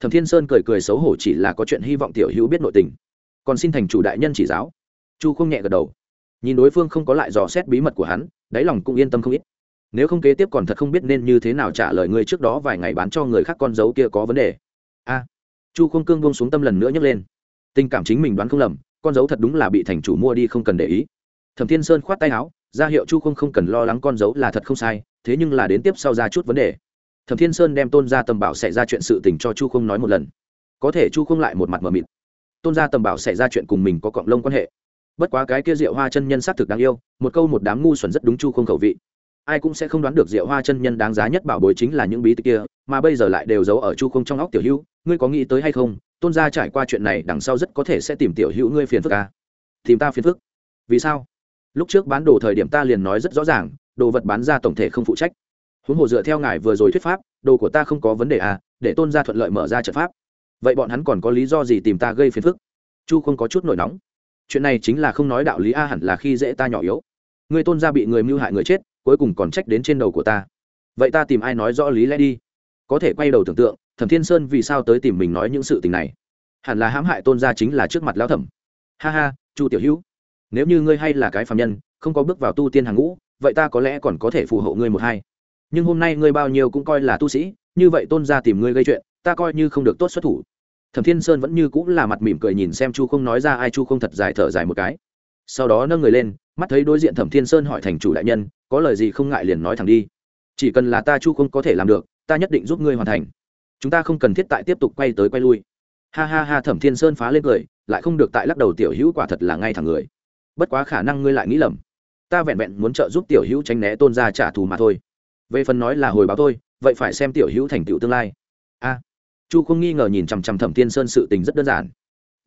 Thẩm thiên sơn cười cười xấu hổ chỉ là có chuyện hy vọng tiểu hữu biết nội tình. Còn xin thành chủ đại nhân chỉ giáo. Chu không nhẹ gật đầu. Nhìn đối phương không có lại dò xét bí mật của hắn, đáy lòng cũng yên tâm không ít. Nếu không kế tiếp còn thật không biết nên như thế nào trả lời người trước đó vài ngày bán cho người khác con dấu kia có vấn đề. A. Chu không cương buông xuống tâm lần nữa nhấc lên. Tình cảm chính mình đoán không lầm con dấu thật đúng là bị thành chủ mua đi không cần để ý. Thẩm thiên sơn khoát tay áo, ra hiệu chu không không cần lo lắng con dấu là thật không sai, thế nhưng là đến tiếp sau ra chút vấn đề. Thẩm thiên sơn đem tôn ra tầm bảo xảy ra chuyện sự tình cho chu không nói một lần. Có thể chu không lại một mặt mờ mịt. Tôn ra tầm bảo xảy ra chuyện cùng mình có cộng lông quan hệ. Bất quá cái kia diệu hoa chân nhân xác thực đáng yêu, một câu một đám ngu xuẩn rất đúng chu không khẩu vị. Ai cũng sẽ không đoán được diệu hoa chân nhân đáng giá nhất bảo bối chính là những bí tịch kia, mà bây giờ lại đều giấu ở chu không trong óc tiểu hữu, ngươi có nghĩ tới hay không tôn gia trải qua chuyện này, đằng sau rất có thể sẽ tìm tiểu hữu ngươi phiền phức à? tìm ta phiền phức? Vì sao? Lúc trước bán đồ thời điểm ta liền nói rất rõ ràng, đồ vật bán ra tổng thể không phụ trách. Huống hồ dựa theo ngài vừa rồi thuyết pháp, đồ của ta không có vấn đề à để tôn gia thuận lợi mở ra trận pháp. Vậy bọn hắn còn có lý do gì tìm ta gây phiền phức? Chu không có chút nổi nóng. Chuyện này chính là không nói đạo lý a, hẳn là khi dễ ta nhỏ yếu. Người tôn gia bị người mưu hại người chết, cuối cùng còn trách đến trên đầu của ta. Vậy ta tìm ai nói rõ lý lẽ đi? Có thể quay đầu tưởng tượng thẩm thiên sơn vì sao tới tìm mình nói những sự tình này? Hẳn là hãm hại tôn gia chính là trước mặt lão thẩm. Ha ha, chu tiểu hữu, nếu như ngươi hay là cái phạm nhân, không có bước vào tu tiên hàng ngũ, vậy ta có lẽ còn có thể phù hộ ngươi một hai. Nhưng hôm nay ngươi bao nhiêu cũng coi là tu sĩ, như vậy tôn gia tìm ngươi gây chuyện, ta coi như không được tốt xuất thủ. Thẩm thiên sơn vẫn như cũng là mặt mỉm cười nhìn xem chu không nói ra ai chu không thật dài thở dài một cái. Sau đó nâng người lên, mắt thấy đối diện thẩm thiên sơn hỏi thành chủ đại nhân, có lời gì không ngại liền nói thẳng đi. Chỉ cần là ta chu không có thể làm được, ta nhất định giúp ngươi hoàn thành chúng ta không cần thiết tại tiếp tục quay tới quay lui. Ha ha ha, thẩm thiên sơn phá lên cười, lại không được tại lắc đầu, tiểu hữu quả thật là ngay thẳng người. Bất quá khả năng ngươi lại nghĩ lầm. Ta vẹn vẹn muốn trợ giúp tiểu hữu tránh né tôn ra trả thù mà thôi. Về phần nói là hồi báo thôi, vậy phải xem tiểu hữu thành tựu tương lai. A. Chu không nghi ngờ nhìn chằm chằm thẩm thiên sơn sự tình rất đơn giản.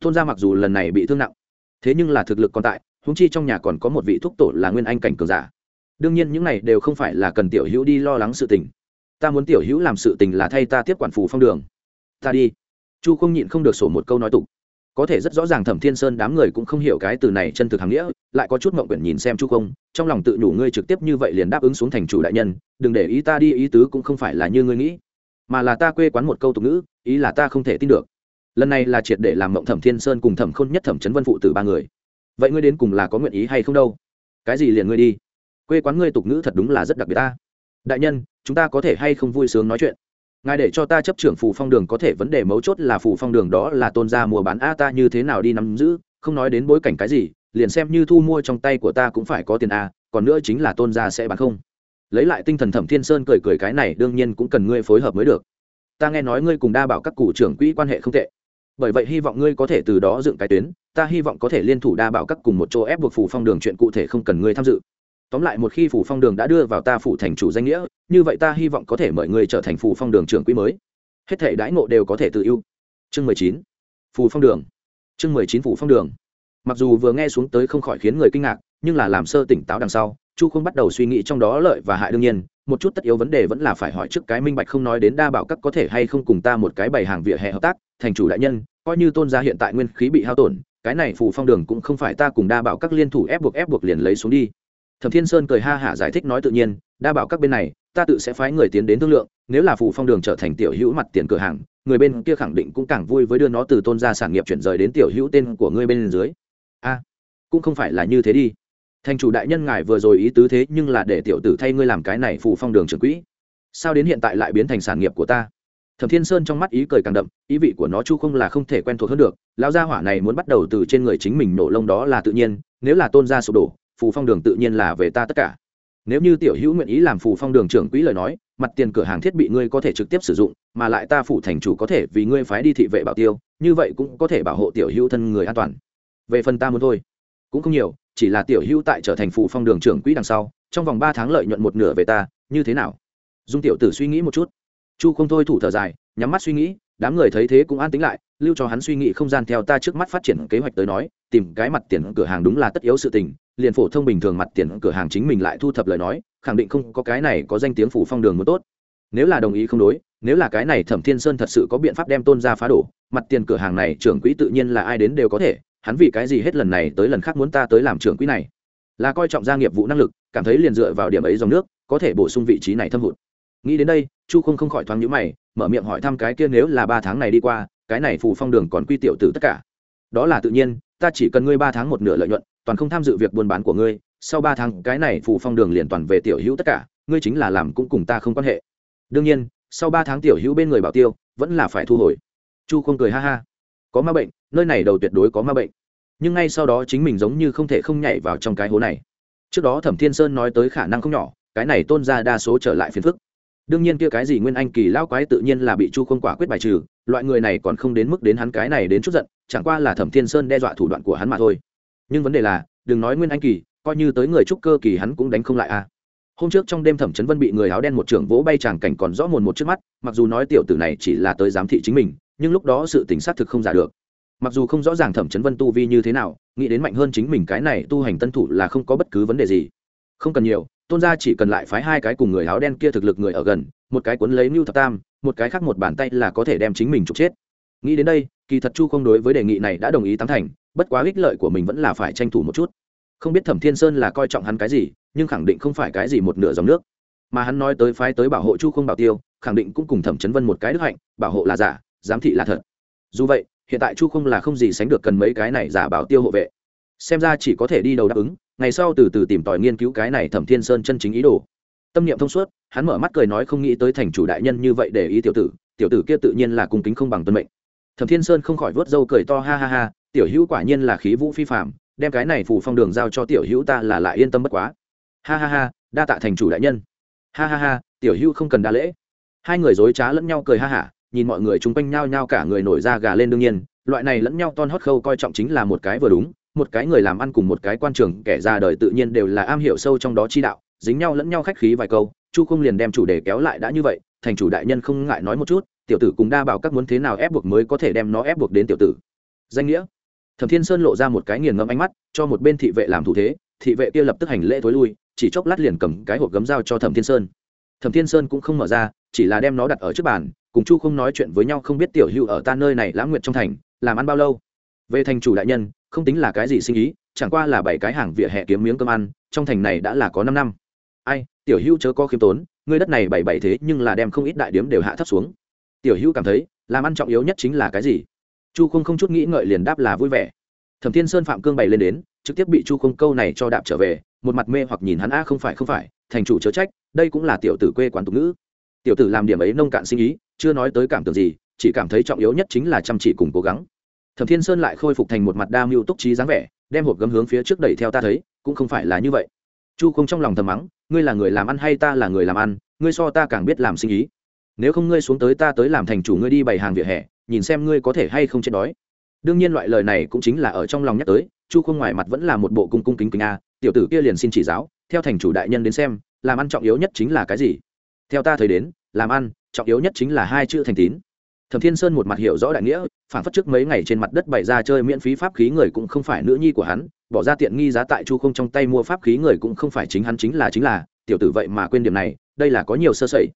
Tôn gia mặc dù lần này bị thương nặng, thế nhưng là thực lực còn tại húng chi trong nhà còn có một vị thúc tổ là nguyên anh cảnh cường giả. Đương nhiên những này đều không phải là cần tiểu hữu đi lo lắng sự tình ta muốn tiểu hữu làm sự tình là thay ta tiếp quản phủ phong đường. Ta đi. Chu không nhịn không được sổ một câu nói tục. Có thể rất rõ ràng thẩm thiên sơn đám người cũng không hiểu cái từ này chân thực hàm nghĩa, lại có chút mộng quyển nhìn xem chu không, trong lòng tự nhủ ngươi trực tiếp như vậy liền đáp ứng xuống thành chủ đại nhân, đừng để ý ta đi, ý tứ cũng không phải là như ngươi nghĩ, mà là ta quê quán một câu tục ngữ, ý là ta không thể tin được. Lần này là triệt để làm mộng thẩm thiên sơn cùng thẩm khôn nhất thẩm trấn vân phụ từ ba người. Vậy ngươi đến cùng là có nguyện ý hay không đâu? Cái gì liền ngươi đi? Quê quán ngươi tục ngữ thật đúng là rất đặc biệt ta đại nhân, chúng ta có thể hay không vui sướng nói chuyện? Ngài để cho ta chấp trưởng phù phong đường có thể vấn đề mấu chốt là phù phong đường đó là tôn gia mua bán. A, ta như thế nào đi nắm giữ? Không nói đến bối cảnh cái gì, liền xem như thu mua trong tay của ta cũng phải có tiền a, còn nữa chính là tôn gia sẽ bán không? Lấy lại tinh thần thẩm thiên sơn cười cười cái này, đương nhiên cũng cần ngươi phối hợp mới được. Ta nghe nói ngươi cùng đa bảo các cụ trưởng quỹ quan hệ không tệ. Bởi vậy hy vọng ngươi có thể từ đó dựng cái tuyến. Ta hy vọng có thể liên thủ đa bảo các cùng một chỗ ép buộc phủ phong đường chuyện cụ thể không cần ngươi tham dự tóm lại một khi phủ phong đường đã đưa vào ta phủ thành chủ danh nghĩa, như vậy ta hy vọng có thể mời người trở thành phủ phong đường trưởng quỹ mới. Hết thể đãi ngộ đều có thể tự ưu. Chương mười chín. Phù phong đường. Chương mười chín phủ phong đường. Mặc dù vừa nghe xuống tới không khỏi khiến người kinh ngạc, nhưng là làm sơ tỉnh táo đằng sau, chu không bắt đầu suy nghĩ trong đó lợi và hại đương nhiên, một chút tất yếu vấn đề vẫn là phải hỏi trước cái minh bạch không nói đến đa bảo các có thể hay không cùng ta một cái bày hàng vỉa hè hợp tác, thành chủ đại nhân, coi như tôn gia hiện tại nguyên khí bị hao tổn, cái này phù phong đường cũng không phải ta cùng đa bảo các liên thủ ép buộc ép buộc liền lấy xuống đi thẩm thiên sơn cười ha hả giải thích nói tự nhiên, đa bảo các bên này, ta tự sẽ phái người tiến đến thương lượng, nếu là phù phong đường trở thành tiểu hữu mặt tiền cửa hàng, người bên kia khẳng định cũng càng vui với đưa nó từ tôn gia sản nghiệp chuyển rời đến tiểu hữu tên của ngươi bên dưới. A, cũng không phải là như thế đi. Thành chủ đại nhân ngài vừa rồi ý tứ thế nhưng là để tiểu tử thay ngươi làm cái này phù phong đường trưởng quỹ. Sao đến hiện tại lại biến thành sản nghiệp của ta? Thẩm thiên sơn trong mắt ý cười càng đậm, ý vị của nó chu không là không thể quen thuộc hơn được, lão gia hỏa này muốn bắt đầu từ trên người chính mình nổ lông đó là tự nhiên, nếu là tôn gia sụp đổ phù phong đường tự nhiên là về ta tất cả. Nếu như tiểu hữu nguyện ý làm phù phong đường trưởng quỹ lời nói, mặt tiền cửa hàng thiết bị ngươi có thể trực tiếp sử dụng, mà lại ta phủ thành chủ có thể vì ngươi phái đi thị vệ bảo tiêu, như vậy cũng có thể bảo hộ tiểu hữu thân người an toàn. Về phần ta muốn thôi. Cũng không nhiều, chỉ là tiểu hữu tại trở thành phù phong đường trưởng quỹ đằng sau, trong vòng ba tháng lợi nhuận một nửa về ta, như thế nào? Dung tiểu tử suy nghĩ một chút. Chu không thôi thủ thở dài, nhắm mắt suy nghĩ, đám người thấy thế cũng an tính lại, lưu cho hắn suy nghĩ không gian theo ta trước mắt phát triển kế hoạch tới nói, tìm cái mặt tiền cửa hàng đúng là tất yếu sự tình liền phổ thông bình thường mặt tiền cửa hàng chính mình lại thu thập lời nói, khẳng định không có cái này có danh tiếng phủ phong đường một tốt. Nếu là đồng ý không đối, nếu là cái này thẩm thiên sơn thật sự có biện pháp đem tôn ra phá đổ, mặt tiền cửa hàng này trưởng quỹ tự nhiên là ai đến đều có thể, hắn vì cái gì hết lần này tới lần khác muốn ta tới làm trưởng quỹ này? Là coi trọng gia nghiệp vụ năng lực, cảm thấy liền dựa vào điểm ấy dòng nước, có thể bổ sung vị trí này thâm hụt. Nghĩ đến đây, chu không không khỏi thoáng nhữ mày, mở miệng hỏi thăm cái kia nếu là ba tháng này đi qua, cái này phù phong đường còn quy tiểu tử tất cả. Đó là tự nhiên, ta chỉ cần ngươi ba tháng một nửa lợi nhuận toàn không tham dự việc buôn bán của ngươi, sau ba tháng, cái này phù phong đường liền toàn về tiểu hữu tất cả, ngươi chính là làm cũng cùng ta không quan hệ. Đương nhiên, sau ba tháng tiểu hữu bên người bảo tiêu, vẫn là phải thu hồi. Chu không cười ha ha. Có ma bệnh, nơi này đầu tuyệt đối có ma bệnh. Nhưng ngay sau đó chính mình giống như không thể không nhảy vào trong cái hố này. Trước đó thẩm thiên sơn nói tới khả năng không nhỏ, cái này tôn ra đa số trở lại phiền phức. Đương nhiên kia cái gì nguyên anh kỳ lao quái tự nhiên là bị chu không quả quyết bài trừ, loại người này còn không đến mức đến hắn cái này đến chút giận, chẳng qua là thẩm thiên sơn đe dọa thủ đoạn của hắn mà thôi nhưng vấn đề là, đừng nói nguyên anh kỳ, coi như tới người trúc cơ kỳ hắn cũng đánh không lại a à. hôm trước trong đêm thẩm chấn vân bị người áo đen một trưởng vỗ bay tràng cảnh còn rõ mồn một trước mắt, mặc dù nói tiểu tử này chỉ là tới giám thị chính mình, nhưng lúc đó sự tính xác thực không giả được. Mặc dù không rõ ràng thẩm chấn vân tu vi như thế nào, nghĩ đến mạnh hơn chính mình cái này tu hành tân thủ là không có bất cứ vấn đề gì. Không cần nhiều, tôn gia chỉ cần lại phái hai cái cùng người áo đen kia thực lực người ở gần, một cái cuốn lấy mưu thập tam, một cái khác một bàn tay là có thể đem chính mình trục chết. Nghĩ đến đây kỳ thật chu không đối với đề nghị này đã đồng ý tám thành, bất quá ích lợi của mình vẫn là phải tranh thủ một chút. Không biết thẩm thiên sơn là coi trọng hắn cái gì, nhưng khẳng định không phải cái gì một nửa dòng nước. Mà hắn nói tới phái tới bảo hộ chu không bảo tiêu, khẳng định cũng cùng thẩm chấn vân một cái đức hạnh, bảo hộ là giả, giám thị là thật. Dù vậy, hiện tại chu không là không gì sánh được cần mấy cái này giả bảo tiêu hộ vệ. Xem ra chỉ có thể đi đầu đáp ứng, ngày sau từ từ tìm tòi nghiên cứu cái này thẩm thiên sơn chân chính ý đồ. Tâm niệm thông suốt, hắn mở mắt cười nói không nghĩ tới thành chủ đại nhân như vậy để ý tiểu tử tiểu tử kia tự nhiên là cung kính không bằng tuân mệnh thẩm thiên sơn không khỏi vớt râu cười to, ha ha ha, tiểu hữu quả nhiên là khí vũ phi phạm đem cái này phù phong đường giao cho tiểu hữu ta là lại yên tâm bất quá. Ha ha ha, đa tạ thành chủ đại nhân. Ha ha ha, tiểu hữu không cần đa lễ. Hai người dối trá lẫn nhau cười ha hả, nhìn mọi người chung quanh nhao nhao cả người nổi ra gà lên đương nhiên, loại này lẫn nhau ton hót khâu coi trọng chính là một cái vừa đúng, một cái người làm ăn cùng một cái quan trường kẻ ra đời tự nhiên đều là am hiểu sâu trong đó chi đạo, dính nhau lẫn nhau khách khí vài câu, chu không liền đem chủ đề kéo lại đã như vậy, thành chủ đại nhân không ngại nói một chút tiểu tử cùng đa bảo các muốn thế nào ép buộc mới có thể đem nó ép buộc đến tiểu tử. Danh nghĩa. Thẩm thiên sơn lộ ra một cái nghiền ngẫm ánh mắt, cho một bên thị vệ làm thủ thế, thị vệ kia lập tức hành lễ thối lui, chỉ chốc lát liền cầm cái hộp gấm dao cho thẩm thiên sơn. Thẩm thiên sơn cũng không mở ra, chỉ là đem nó đặt ở trước bàn, cùng chu không nói chuyện với nhau không biết tiểu hữu ở ta nơi này lãng nguyện trong thành, làm ăn bao lâu? Về thành chủ đại nhân, không tính là cái gì sinh ý, chẳng qua là bảy cái hàng vỉa hè kiếm miếng cơm ăn, trong thành này đã là có năm năm. Ai, tiểu hữu chớ có khiêm tốn, ngươi đất này bảy bảy thế nhưng là đem không ít đại điếm đều hạ thấp xuống tiểu hữu cảm thấy, làm ăn trọng yếu nhất chính là cái gì? Chu không không chút nghĩ ngợi liền đáp là vui vẻ. Thẩm thiên sơn phạm cương bày lên đến, trực tiếp bị chu không câu này cho đạp trở về, một mặt mê hoặc nhìn hắn, a, không phải không phải, thành chủ chớ trách, đây cũng là tiểu tử quê quán tục ngữ. Tiểu tử làm điểm ấy nông cạn sinh ý, chưa nói tới cảm tưởng gì, chỉ cảm thấy trọng yếu nhất chính là chăm chỉ cùng cố gắng. Thẩm thiên sơn lại khôi phục thành một mặt đa mưu túc trí dáng vẻ, đem hộp gấm hướng phía trước đẩy theo ta thấy, cũng không phải là như vậy. Chu không trong lòng thầm mắng, ngươi là người làm ăn hay ta là người làm ăn, ngươi so ta càng biết làm sinh ý nếu không ngươi xuống tới ta tới làm thành chủ ngươi đi bày hàng vỉa hè, nhìn xem ngươi có thể hay không chết đói. Đương nhiên loại lời này cũng chính là ở trong lòng nhắc tới, chu không ngoài mặt vẫn là một bộ cung cung kính kính a, tiểu tử kia liền xin chỉ giáo, theo thành chủ đại nhân đến xem, làm ăn trọng yếu nhất chính là cái gì? Theo ta thấy đến, làm ăn trọng yếu nhất chính là hai chữ thành tín. Thẩm thiên sơn một mặt hiểu rõ đại nghĩa phản phất trước mấy ngày trên mặt đất bày ra chơi miễn phí pháp khí người cũng không phải nữ nhi của hắn, bỏ ra tiện nghi giá tại chu không trong tay mua pháp khí người cũng không phải chính hắn chính là chính là, tiểu tử vậy mà quên điểm này, đây là có nhiều sơ sẩy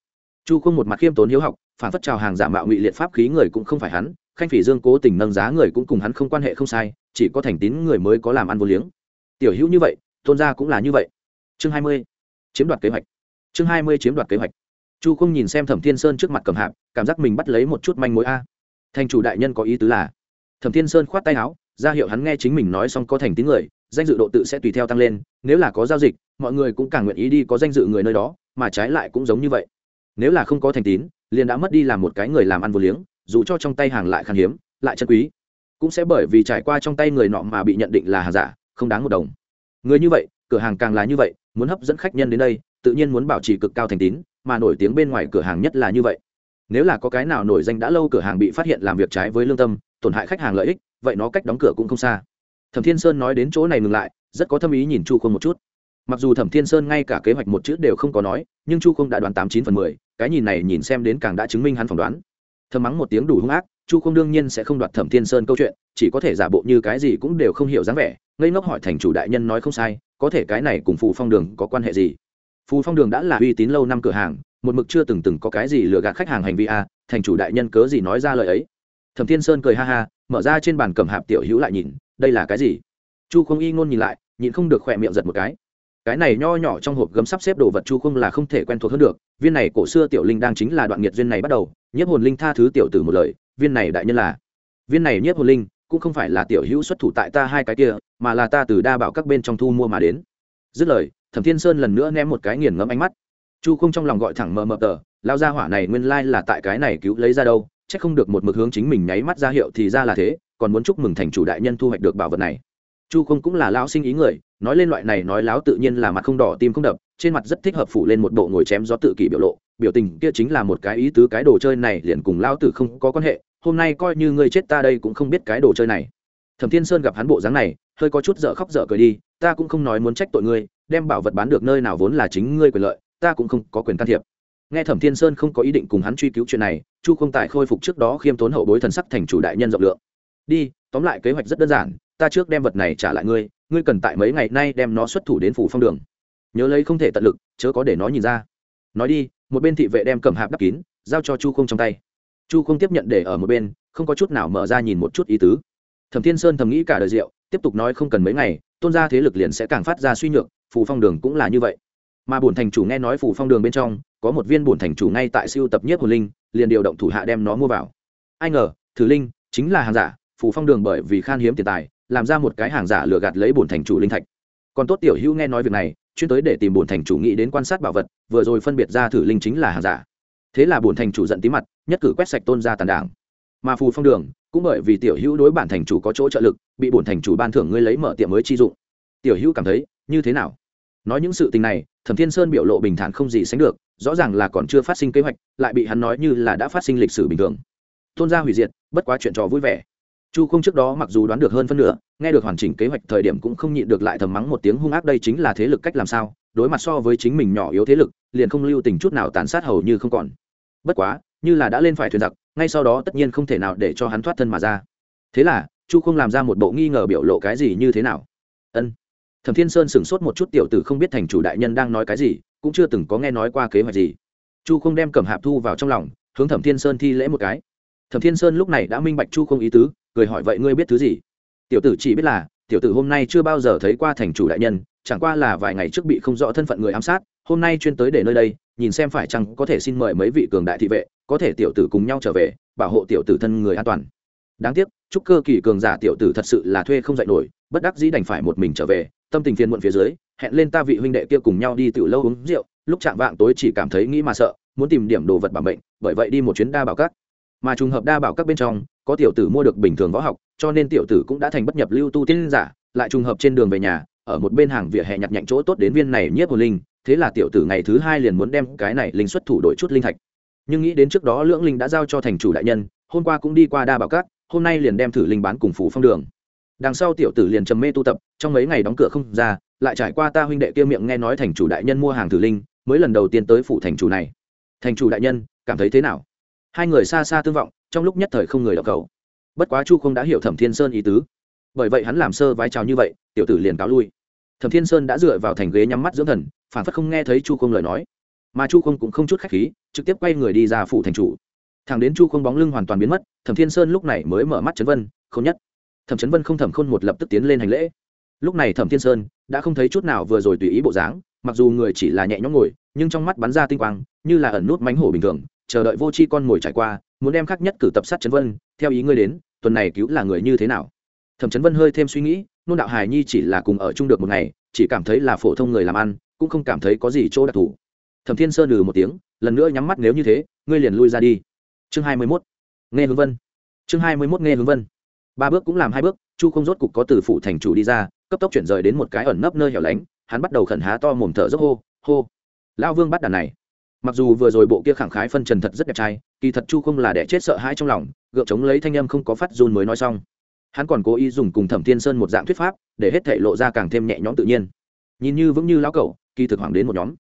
chu không một mặt khiêm tốn hiếu học, phản phất chào hàng giả mạo ngụy liệt pháp khí người cũng không phải hắn, khanh phỉ dương cố tình nâng giá người cũng cùng hắn không quan hệ không sai, chỉ có thành tín người mới có làm ăn vô liếng. Tiểu hữu như vậy, tôn gia cũng là như vậy. Chương hai mươi, chiếm đoạt kế hoạch. Chương hai mươi, chiếm đoạt kế hoạch. Chu không nhìn xem thẩm thiên sơn trước mặt cầm hạp, cảm giác mình bắt lấy một chút manh mối a. Thành chủ đại nhân có ý tứ là, thẩm thiên sơn khoát tay áo, ra hiệu hắn nghe chính mình nói xong có thành tín người, danh dự độ tự sẽ tùy theo tăng lên, nếu là có giao dịch, mọi người cũng càng nguyện ý đi có danh dự người nơi đó, mà trái lại cũng giống như vậy nếu là không có thành tín, liền đã mất đi làm một cái người làm ăn vô liếng, dù cho trong tay hàng lại khan hiếm, lại chân quý. Cũng sẽ bởi vì trải qua trong tay người nọ mà bị nhận định là hàng giả, không đáng một đồng. Người như vậy, cửa hàng càng là như vậy, muốn hấp dẫn khách nhân đến đây, tự nhiên muốn bảo trì cực cao thành tín, mà nổi tiếng bên ngoài cửa hàng nhất là như vậy. Nếu là có cái nào nổi danh đã lâu cửa hàng bị phát hiện làm việc trái với lương tâm, tổn hại khách hàng lợi ích, vậy nó cách đóng cửa cũng không xa. Thẩm thiên sơn nói đến chỗ này ngừng lại, rất có tâm ý nhìn chu khuôn một chút mặc dù thẩm thiên sơn ngay cả kế hoạch một chữ đều không có nói nhưng chu không đã đoán tám chín phần mười cái nhìn này nhìn xem đến càng đã chứng minh hắn phỏng đoán. Thầm mắng một tiếng đủ hung ác chu không đương nhiên sẽ không đoạt thẩm thiên sơn câu chuyện chỉ có thể giả bộ như cái gì cũng đều không hiểu dáng vẻ ngây ngốc hỏi thành chủ đại nhân nói không sai có thể cái này cùng phù phong đường có quan hệ gì? Phù phong đường đã là uy tín lâu năm cửa hàng một mực chưa từng từng có cái gì lừa gạt khách hàng hành vi a à, thành chủ đại nhân cớ gì nói ra lời ấy? Thẩm thiên sơn cười ha ha mở ra trên bàn cầm hạp tiểu hữu lại nhìn đây là cái gì? Chu không y ngôn nhìn lại nhìn không được khỏe miệng giật một cái cái này nho nhỏ trong hộp gấm sắp xếp đồ vật chu không là không thể quen thuộc hơn được, viên này cổ xưa tiểu linh đang chính là đoạn nghiệt duyên này bắt đầu, nhiếp hồn linh tha thứ tiểu tử một lời, viên này đại nhân là. Viên này nhiếp hồn linh cũng không phải là tiểu hữu xuất thủ tại ta hai cái kia, mà là ta từ đa bảo các bên trong thu mua mà đến. Dứt lời, thẩm thiên sơn lần nữa ném một cái nghiền ngẫm ánh mắt. Chu không trong lòng gọi thẳng mờ mờ tờ, lao ra hỏa này nguyên lai là tại cái này cứu lấy ra đâu c h ắ c không được một mực hướng chính mình nháy mắt ra hiệu thì ra là thế, còn muốn chúc mừng thành chủ đại nhân thu hoạch được bảo vật này chu không cũng là lão sinh ý người, nói lên loại này nói láo tự nhiên là mặt không đỏ tim không đập, trên mặt rất thích hợp phủ lên một bộ ngồi chém gió tự kỷ biểu lộ, biểu tình kia chính là một cái ý tứ cái đồ chơi này liền cùng lao tử không có quan hệ, hôm nay coi như ngươi chết ta đây cũng không biết cái đồ chơi này. Thẩm thiên sơn gặp hắn bộ dáng này, hơi có chút dở khóc dở cười đi, ta cũng không nói muốn trách tội ngươi, đem bảo vật bán được nơi nào vốn là chính ngươi quyền lợi, ta cũng không có quyền can thiệp. Nghe thẩm thiên sơn không có ý định cùng hắn truy cứu chuyện này, chu không tại khôi phục trước đó khiêm tốn hậu bối thần sắc thành chủ đại nhân rộng lượng. Đi, tóm lại kế hoạch rất đơn giản ta trước đem vật này trả lại ngươi ngươi cần tại mấy ngày nay đem nó xuất thủ đến phủ phong đường. Nhớ lấy không thể tận lực, chớ có để nó nhìn ra. Nói đi, một bên thị vệ đem cầm hạp đắp kín, giao cho chu không trong tay. Chu không tiếp nhận để ở một bên, không có chút nào mở ra nhìn một chút ý tứ. Thẩm thiên sơn thầm nghĩ cả đời rượu, tiếp tục nói không cần mấy ngày, tôn gia thế lực liền sẽ càng phát ra suy nhược phù phong đường cũng là như vậy. Mà bổn thành chủ nghe nói phù phong đường bên trong, có một viên bổn thành chủ ngay tại siêu tập nhất hồn linh, liền điều động thủ hạ đem nó mua vào. Ai ngờ, thử linh chính là hàng giả phù phong đường bởi vì khan hiếm tiền tài làm ra một cái hàng giả lừa gạt lấy bổn thành chủ linh thạch. Còn tốt tiểu hữu nghe nói việc này, chuyên tới để tìm bổn thành chủ nghĩ đến quan sát bảo vật, vừa rồi phân biệt ra thử linh chính là hàng giả. Thế là bổn thành chủ giận tí mặt, nhất cử quét sạch tôn gia tàn đảng. Mà phù phong đường, cũng bởi vì tiểu hữu đối bản thành chủ có chỗ trợ lực, bị bổn thành chủ ban thưởng ngươi lấy mở tiệm mới chi dụng. Tiểu hữu cảm thấy, như thế nào? Nói những sự tình này, thẩm thiên sơn biểu lộ bình thản không gì sánh được, rõ ràng là còn chưa phát sinh kế hoạch, lại bị hắn nói như là đã phát sinh lịch sử bình thường. Tôn gia hủy diệt, bất quá chuyện trò vui vẻ chu không trước đó mặc dù đoán được hơn phân nửa, nghe được hoàn chỉnh kế hoạch thời điểm cũng không nhịn được lại thầm mắng một tiếng hung ác đây chính là thế lực cách làm sao, đối mặt so với chính mình nhỏ yếu thế lực, liền không lưu tình chút nào tàn sát hầu như không còn. Bất quá, như là đã lên phải thuyền giặc, ngay sau đó tất nhiên không thể nào để cho hắn thoát thân mà ra. Thế là, chu không làm ra một bộ nghi ngờ biểu lộ cái gì như thế nào? Ân. Thẩm thiên sơn sửng sốt một chút tiểu tử không biết thành chủ đại nhân đang nói cái gì, cũng chưa từng có nghe nói qua kế hoạch gì. Chu không đem cẩm hạp thu vào trong lòng, hướng thẩm thiên sơn thi lễ một cái. Thẩm thiên sơn lúc này đã minh bạch chu không ý tứ cười hỏi, vậy ngươi biết thứ gì? Tiểu tử chỉ biết là, tiểu tử hôm nay chưa bao giờ thấy qua thành chủ đại nhân, chẳng qua là vài ngày trước bị không rõ thân phận người ám sát, hôm nay chuyên tới để nơi đây, nhìn xem phải chăng có thể xin mời mấy vị cường đại thị vệ, có thể tiểu tử cùng nhau trở về, bảo hộ tiểu tử thân người an toàn. Đáng tiếc, chúc cơ kỳ cường giả tiểu tử thật sự là thuê không dạy nổi, bất đắc dĩ đành phải một mình trở về, tâm tình phiền muộn phía dưới, hẹn lên ta vị huynh đệ kia cùng nhau đi tiểu lâu uống rượu, lúc chạm vạng tối chỉ cảm thấy nghĩ mà sợ, muốn tìm điểm đồ vật bảo mệnh, bởi vậy đi một chuyến đa bảo các. Mà trùng hợp đa bảo các bên trong có tiểu tử mua được bình thường võ học cho nên tiểu tử cũng đã thành bất nhập lưu tu tiên giả lại trùng hợp trên đường về nhà ở một bên hàng vỉa hè nhặt nhạnh chỗ tốt đến viên này nhiếp hồn linh thế là tiểu tử ngày thứ hai liền muốn đem cái này linh xuất thủ đổi chút linh thạch. Nhưng nghĩ đến trước đó lưỡng linh đã giao cho thành chủ đại nhân hôm qua cũng đi qua đa bảo cát, hôm nay liền đem thử linh bán cùng phủ phong đường. Đằng sau tiểu tử liền trầm mê tu tập trong mấy ngày đóng cửa không ra lại trải qua ta huynh đệ kia miệng nghe nói thành chủ đại nhân mua hàng thử linh mới lần đầu tiên tới phủ thành chủ này. Thành chủ đại nhân cảm thấy thế nào? Hai người xa xa tương vọng, trong lúc nhất thời không người đọc cầu bất quá chu không đã hiểu thẩm thiên sơn ý tứ. Bởi vậy hắn làm sơ vai chào như vậy, tiểu tử liền cáo lui. Thẩm thiên sơn đã dựa vào thành ghế nhắm mắt dưỡng thần, phản phất không nghe thấy chu không lời nói. Mà chu không cũng không chút khách khí, trực tiếp quay người đi ra phủ thành chủ. Thằng đến chu không bóng lưng hoàn toàn biến mất, thẩm thiên sơn lúc này mới mở mắt chấn vân, không nhất. Thẩm chấn vân không thẩm khôn một lập tức tiến lên hành lễ. Lúc này thẩm thiên sơn đã không thấy chút nào vừa rồi tùy ý bộ dáng, mặc dù người chỉ là nhẹ nhõm ngồi, nhưng trong mắt bắn ra tinh quang, như là ẩn nút mánh hổ bình thường chờ đợi vô chi con ngồi trải qua, muốn đem khắc nhất cử tập sát chấn vân, theo ý ngươi đến, tuần này cứu là người như thế nào? Thẩm chấn vân hơi thêm suy nghĩ, nôn đạo hài nhi chỉ là cùng ở chung được một ngày, chỉ cảm thấy là phổ thông người làm ăn, cũng không cảm thấy có gì chỗ đặc thù. Thẩm thiên sơn lừ một tiếng, lần nữa nhắm mắt nếu như thế, ngươi liền lui ra đi. Chương hai mươi mốt. Nghe hướng vân. Chương hai mươi mốt nghe hướng vân. Ba bước cũng làm hai bước, chu không rốt cục có từ phủ thành chủ đi ra, cấp tốc chuyển rời đến một cái ẩn nấp nơi hẻo lánh, hắn bắt đầu khẩn há to mồm thở dốc hô hô. Lão vương bắt đàn này mặc dù vừa rồi bộ kia khẳng khái phân trần thật rất đẹp trai, kỳ thật chu không là đẻ chết sợ hãi trong lòng, gượng chống lấy thanh âm không có phát run mới nói xong. Hắn còn cố ý dùng cùng thẩm thiên sơn một dạng thuyết pháp, để hết thể lộ ra càng thêm nhẹ nhõm tự nhiên. Nhìn như vững như lão cẩu, kỳ thực hoàng đến một nhóm.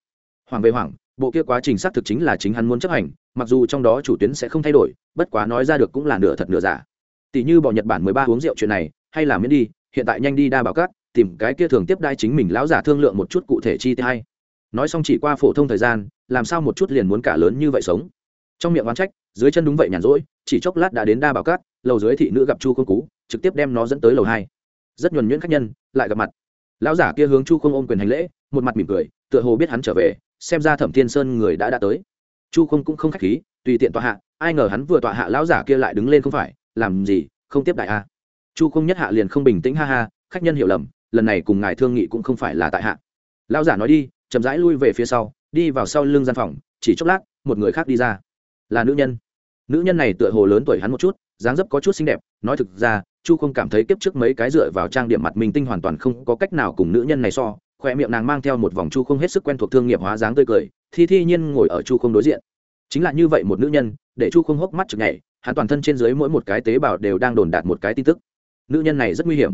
Hoàng về hoàng bộ kia quá trình xác thực chính là chính hắn muốn chấp hành, mặc dù trong đó chủ tuyến sẽ không thay đổi, bất quá nói ra được cũng là nửa thật nửa giả. Tỷ như bỏ nhật bản mười ba uống rượu chuyện này, hay là miễn đi, hiện tại nhanh đi đa bảo cát, tìm cái kia thường tiếp đai chính mình lão giả thương lượng một chút cụ thể chi tiết hay nói xong chỉ qua phổ thông thời gian, làm sao một chút liền muốn cả lớn như vậy sống? Trong miệng oán trách, dưới chân đúng vậy nhàn rỗi, chỉ chốc lát đã đến đa bảo cát, lầu dưới thị nữ gặp chu không cú, trực tiếp đem nó dẫn tới lầu hai. Rất nhuần nhuyễn khách nhân, lại gặp mặt. Lão giả kia hướng chu không ôm quyền hành lễ, một mặt mỉm cười, tựa hồ biết hắn trở về, xem ra thẩm thiên sơn người đã đã tới. Chu không cũng không khách khí, tùy tiện tọa hạ, ai ngờ hắn vừa tọa hạ lão giả kia lại đứng lên không phải, làm gì, không tiếp đại a. Chu không nhất hạ liền không bình tĩnh, ha ha, khách nhân hiểu lầm, lần này cùng ngài thương nghị cũng không phải là tại hạ. Lão giả nói đi chậm rãi lui về phía sau, đi vào sau lưng gian phòng, chỉ chốc lát, một người khác đi ra. Là nữ nhân. Nữ nhân này tựa hồ lớn tuổi hắn một chút, dáng dấp có chút xinh đẹp, nói thực ra, chu không cảm thấy kiếp trước mấy cái dựa vào trang điểm mặt mình tinh hoàn toàn không có cách nào cùng nữ nhân này so, khoe miệng nàng mang theo một vòng chu không hết sức quen thuộc thương nghiệp hóa dáng tươi cười thi thi nhiên ngồi ở chu không đối diện. Chính là như vậy một nữ nhân, để chu không hốc mắt chực nhảy, hắn toàn thân trên dưới mỗi một cái tế bào đều đang đồn đạt một cái tin tức. Nữ nhân này rất nguy hiểm.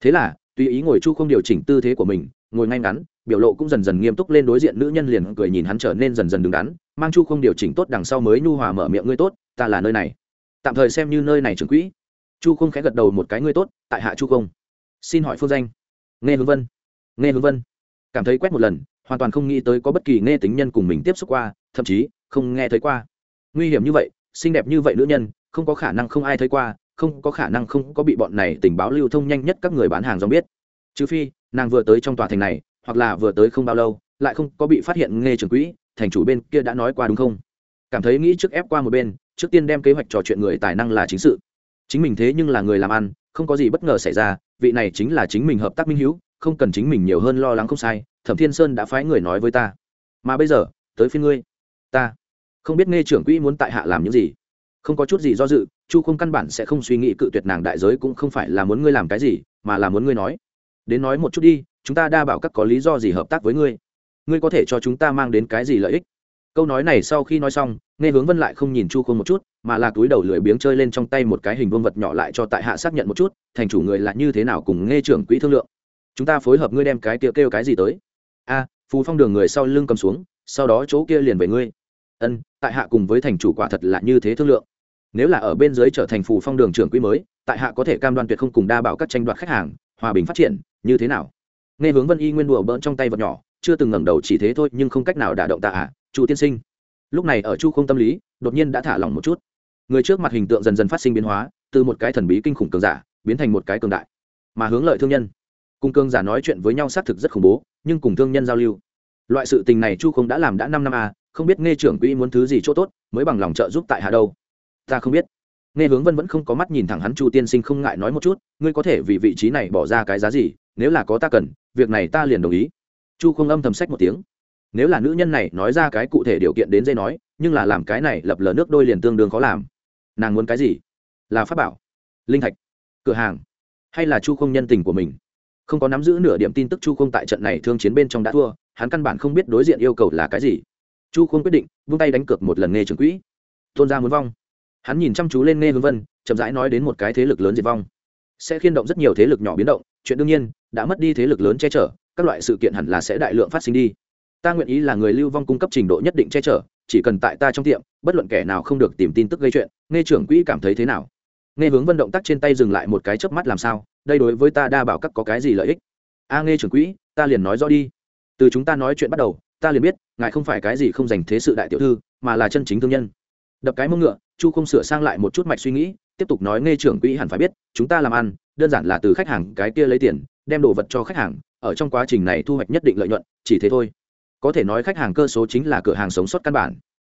Thế là, tùy ý ngồi chu không điều chỉnh tư thế của mình ngồi ngay ngắn, biểu lộ cũng dần dần nghiêm túc lên đối diện nữ nhân liền cười nhìn hắn trở nên dần dần đứng đắn. Mang chu không điều chỉnh tốt đằng sau mới nhu hòa mở miệng, ngươi tốt, ta là nơi này. Tạm thời xem như nơi này trưởng quỹ. Chu không khẽ gật đầu một cái, ngươi tốt, tại hạ chu không. Xin hỏi phương danh. Nghe hướng vân. Nghe hướng vân. Cảm thấy quét một lần, hoàn toàn không nghĩ tới có bất kỳ nghe tính nhân cùng mình tiếp xúc qua, thậm chí không nghe thấy qua. Nguy hiểm như vậy, xinh đẹp như vậy nữ nhân, không có khả năng không ai thấy qua, không có khả năng không có bị bọn này tình báo lưu thông nhanh nhất các người bán hàng do biết. Trừ phi nàng vừa tới trong tòa thành này, hoặc là vừa tới không bao lâu, lại không có bị phát hiện nghe trường quỹ, thành chủ bên kia đã nói qua đúng không? Cảm thấy nghĩ trước ép qua một bên, trước tiên đem kế hoạch trò chuyện người tài năng là chính sự. Chính mình thế nhưng là người làm ăn, không có gì bất ngờ xảy ra, vị này chính là chính mình hợp tác minh hữu không cần chính mình nhiều hơn lo lắng không sai, thẩm thiên sơn đã phái người nói với ta. Mà bây giờ, tới phiên ngươi. Ta. Không biết nghe trưởng quỹ muốn tại hạ làm những gì. Không có chút gì do dự, chu không căn bản sẽ không suy nghĩ cự tuyệt nàng đại giới cũng không phải là muốn ngươi làm cái gì, mà là muốn ngươi nói đến nói một chút đi, chúng ta đa bảo các có lý do gì hợp tác với ngươi? Ngươi có thể cho chúng ta mang đến cái gì lợi ích? Câu nói này sau khi nói xong, nghe hướng vân lại không nhìn chu khôn một chút, mà là túi đầu lười biếng chơi lên trong tay một cái hình vương vật nhỏ lại cho tại hạ xác nhận một chút, thành chủ người là như thế nào cùng nghe trưởng quỹ thương lượng? Chúng ta phối hợp ngươi đem cái kia kêu cái gì tới? A, phù phong đường người sau lưng cầm xuống, sau đó chỗ kia liền về ngươi. Ân, tại hạ cùng với thành chủ quả thật là như thế thương lượng. Nếu là ở bên dưới trở thành phù phong đường trưởng quỹ mới, tại hạ có thể cam đoan tuyệt không cùng đa bảo các tranh đoạt khách hàng hòa bình phát triển như thế nào? Nghe hướng vân y nguyên đùa bỡn trong tay vật nhỏ chưa từng ngẩng đầu chỉ thế thôi nhưng không cách nào đả động tạ hạ à, chu tiên sinh. Lúc này ở chu không tâm lý đột nhiên đã thả lỏng một chút. Người trước mặt hình tượng dần dần phát sinh biến hóa từ một cái thần bí kinh khủng cường giả biến thành một cái cường đại. Mà hướng lợi thương nhân. Cùng cường giả nói chuyện với nhau xác thực rất khủng bố nhưng cùng thương nhân giao lưu. Loại sự tình này chu không đã làm đã năm năm a à, không biết nghe trưởng quỹ muốn thứ gì chỗ tốt mới bằng lòng trợ giúp tại hạ đâu. Ta không biết nghe hướng vân vẫn không có mắt nhìn thẳng hắn chu tiên sinh không ngại nói một chút, ngươi có thể vì vị trí này bỏ ra cái giá gì, nếu là có ta cần, việc này ta liền đồng ý. Chu không âm thầm sách một tiếng. Nếu là nữ nhân này nói ra cái cụ thể điều kiện đến dây nói, nhưng là làm cái này lập lờ nước đôi liền tương đương khó làm. Nàng muốn cái gì? Là pháp bảo, linh thạch, cửa hàng, hay là chu không nhân tình của mình? Không có nắm giữ nửa điểm tin tức chu không tại trận này thương chiến bên trong đã thua, hắn căn bản không biết đối diện yêu cầu là cái gì. Chu không quyết định, vung tay đánh cược một lần nghe trường quỹ. Tôn gia muốn vong hắn nhìn chăm chú lên nghe hướng vân, chậm rãi nói đến một cái thế lực lớn diệt vong. Sẽ khiên động rất nhiều thế lực nhỏ biến động, chuyện đương nhiên, đã mất đi thế lực lớn che chở, các loại sự kiện hẳn là sẽ đại lượng phát sinh đi. Ta nguyện ý là người lưu vong cung cấp trình độ nhất định che chở, chỉ cần tại ta trong tiệm, bất luận kẻ nào không được tìm tin tức gây chuyện, nghe trưởng quỹ cảm thấy thế nào? Nghe hướng vân động tác trên tay dừng lại một cái chớp mắt làm sao, đây đối với ta đa bảo các có cái gì lợi ích? A nghe trưởng quỹ, ta liền nói rõ đi. Từ chúng ta nói chuyện bắt đầu, ta liền biết, ngài không phải cái gì không dành thế sự đại tiểu thư, mà là chân chính thương nhân. Đập cái mông ngựa chu không sửa sang lại một chút mạch suy nghĩ, tiếp tục nói, nghe trưởng quỹ hẳn phải biết, chúng ta làm ăn, đơn giản là từ khách hàng cái kia lấy tiền, đem đồ vật cho khách hàng, ở trong quá trình này thu hoạch nhất định lợi nhuận, chỉ thế thôi. Có thể nói khách hàng cơ số chính là cửa hàng sống sót căn bản.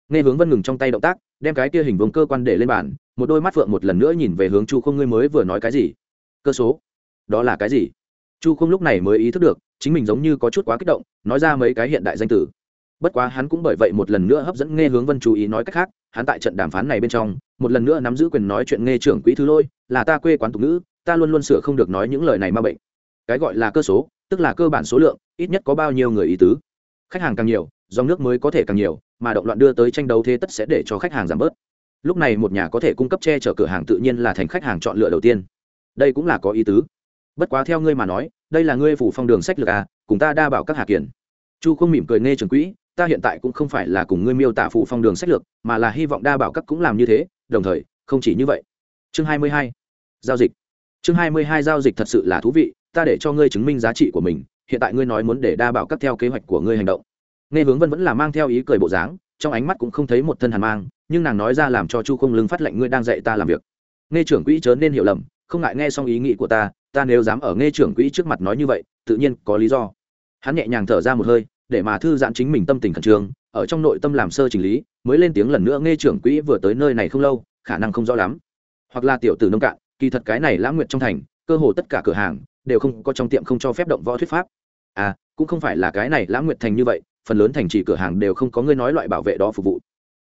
Nghe hướng vân ngừng trong tay động tác, đem cái kia hình vùng cơ quan để lên bàn, một đôi mắt phượng một lần nữa nhìn về hướng chu không, ngươi mới vừa nói cái gì? Cơ số? Đó là cái gì? Chu không lúc này mới ý thức được, chính mình giống như có chút quá kích động, nói ra mấy cái hiện đại danh tử bất quá hắn cũng bởi vậy một lần nữa hấp dẫn nghe hướng vân chú ý nói cách khác, hắn tại trận đàm phán này bên trong, một lần nữa nắm giữ quyền nói chuyện nghe trưởng quỹ thứ lôi, là ta quê quán tục ngữ, ta luôn luôn sửa không được nói những lời này ma bệnh. Cái gọi là cơ số, tức là cơ bản số lượng, ít nhất có bao nhiêu người ý tứ. Khách hàng càng nhiều, dòng nước mới có thể càng nhiều, mà động loạn đưa tới tranh đấu thế tất sẽ để cho khách hàng giảm bớt. Lúc này một nhà có thể cung cấp che chở cửa hàng tự nhiên là thành khách hàng chọn lựa đầu tiên. Đây cũng là có ý tứ. Bất quá theo ngươi mà nói, đây là ngươi phủ phong đường sách lược à cùng ta đa bảo các hạ kiển chu không mỉm cười nghe trường quỹ ta hiện tại cũng không phải là cùng ngươi miêu tả phủ phong đường sách lược, mà là hy vọng đa bảo các cũng làm như thế, đồng thời, không chỉ như vậy. Chương 22. giao dịch. Chương 22 giao dịch thật sự là thú vị, ta để cho ngươi chứng minh giá trị của mình, hiện tại ngươi nói muốn để đa bảo các theo kế hoạch của ngươi hành động. Nghe hướng vân vẫn là mang theo ý cười bộ dáng, trong ánh mắt cũng không thấy một thân hàn mang, nhưng nàng nói ra làm cho chu không lưng phát lệnh ngươi đang dạy ta làm việc. Nghe trưởng quỹ chớ nên hiểu lầm, không ngại nghe xong ý nghĩ của ta ta nếu dám ở nghe trưởng quỹ trước mặt nói như vậy, tự nhiên có lý do. Hắn nhẹ nhàng thở ra một hơi để mà thư giãn chính mình tâm tình khẩn trương, ở trong nội tâm làm sơ chỉnh lý, mới lên tiếng lần nữa nghe trưởng quỹ vừa tới nơi này không lâu, khả năng không rõ lắm. Hoặc là tiểu tử nông cạn, kỳ thật cái này lãng nguyện trong thành, cơ hồ tất cả cửa hàng, đều không có trong tiệm không cho phép động võ thuyết pháp. À cũng không phải là cái này lãng nguyện thành như vậy, phần lớn thành trì cửa hàng đều không có ngươi nói loại bảo vệ đó phục vụ.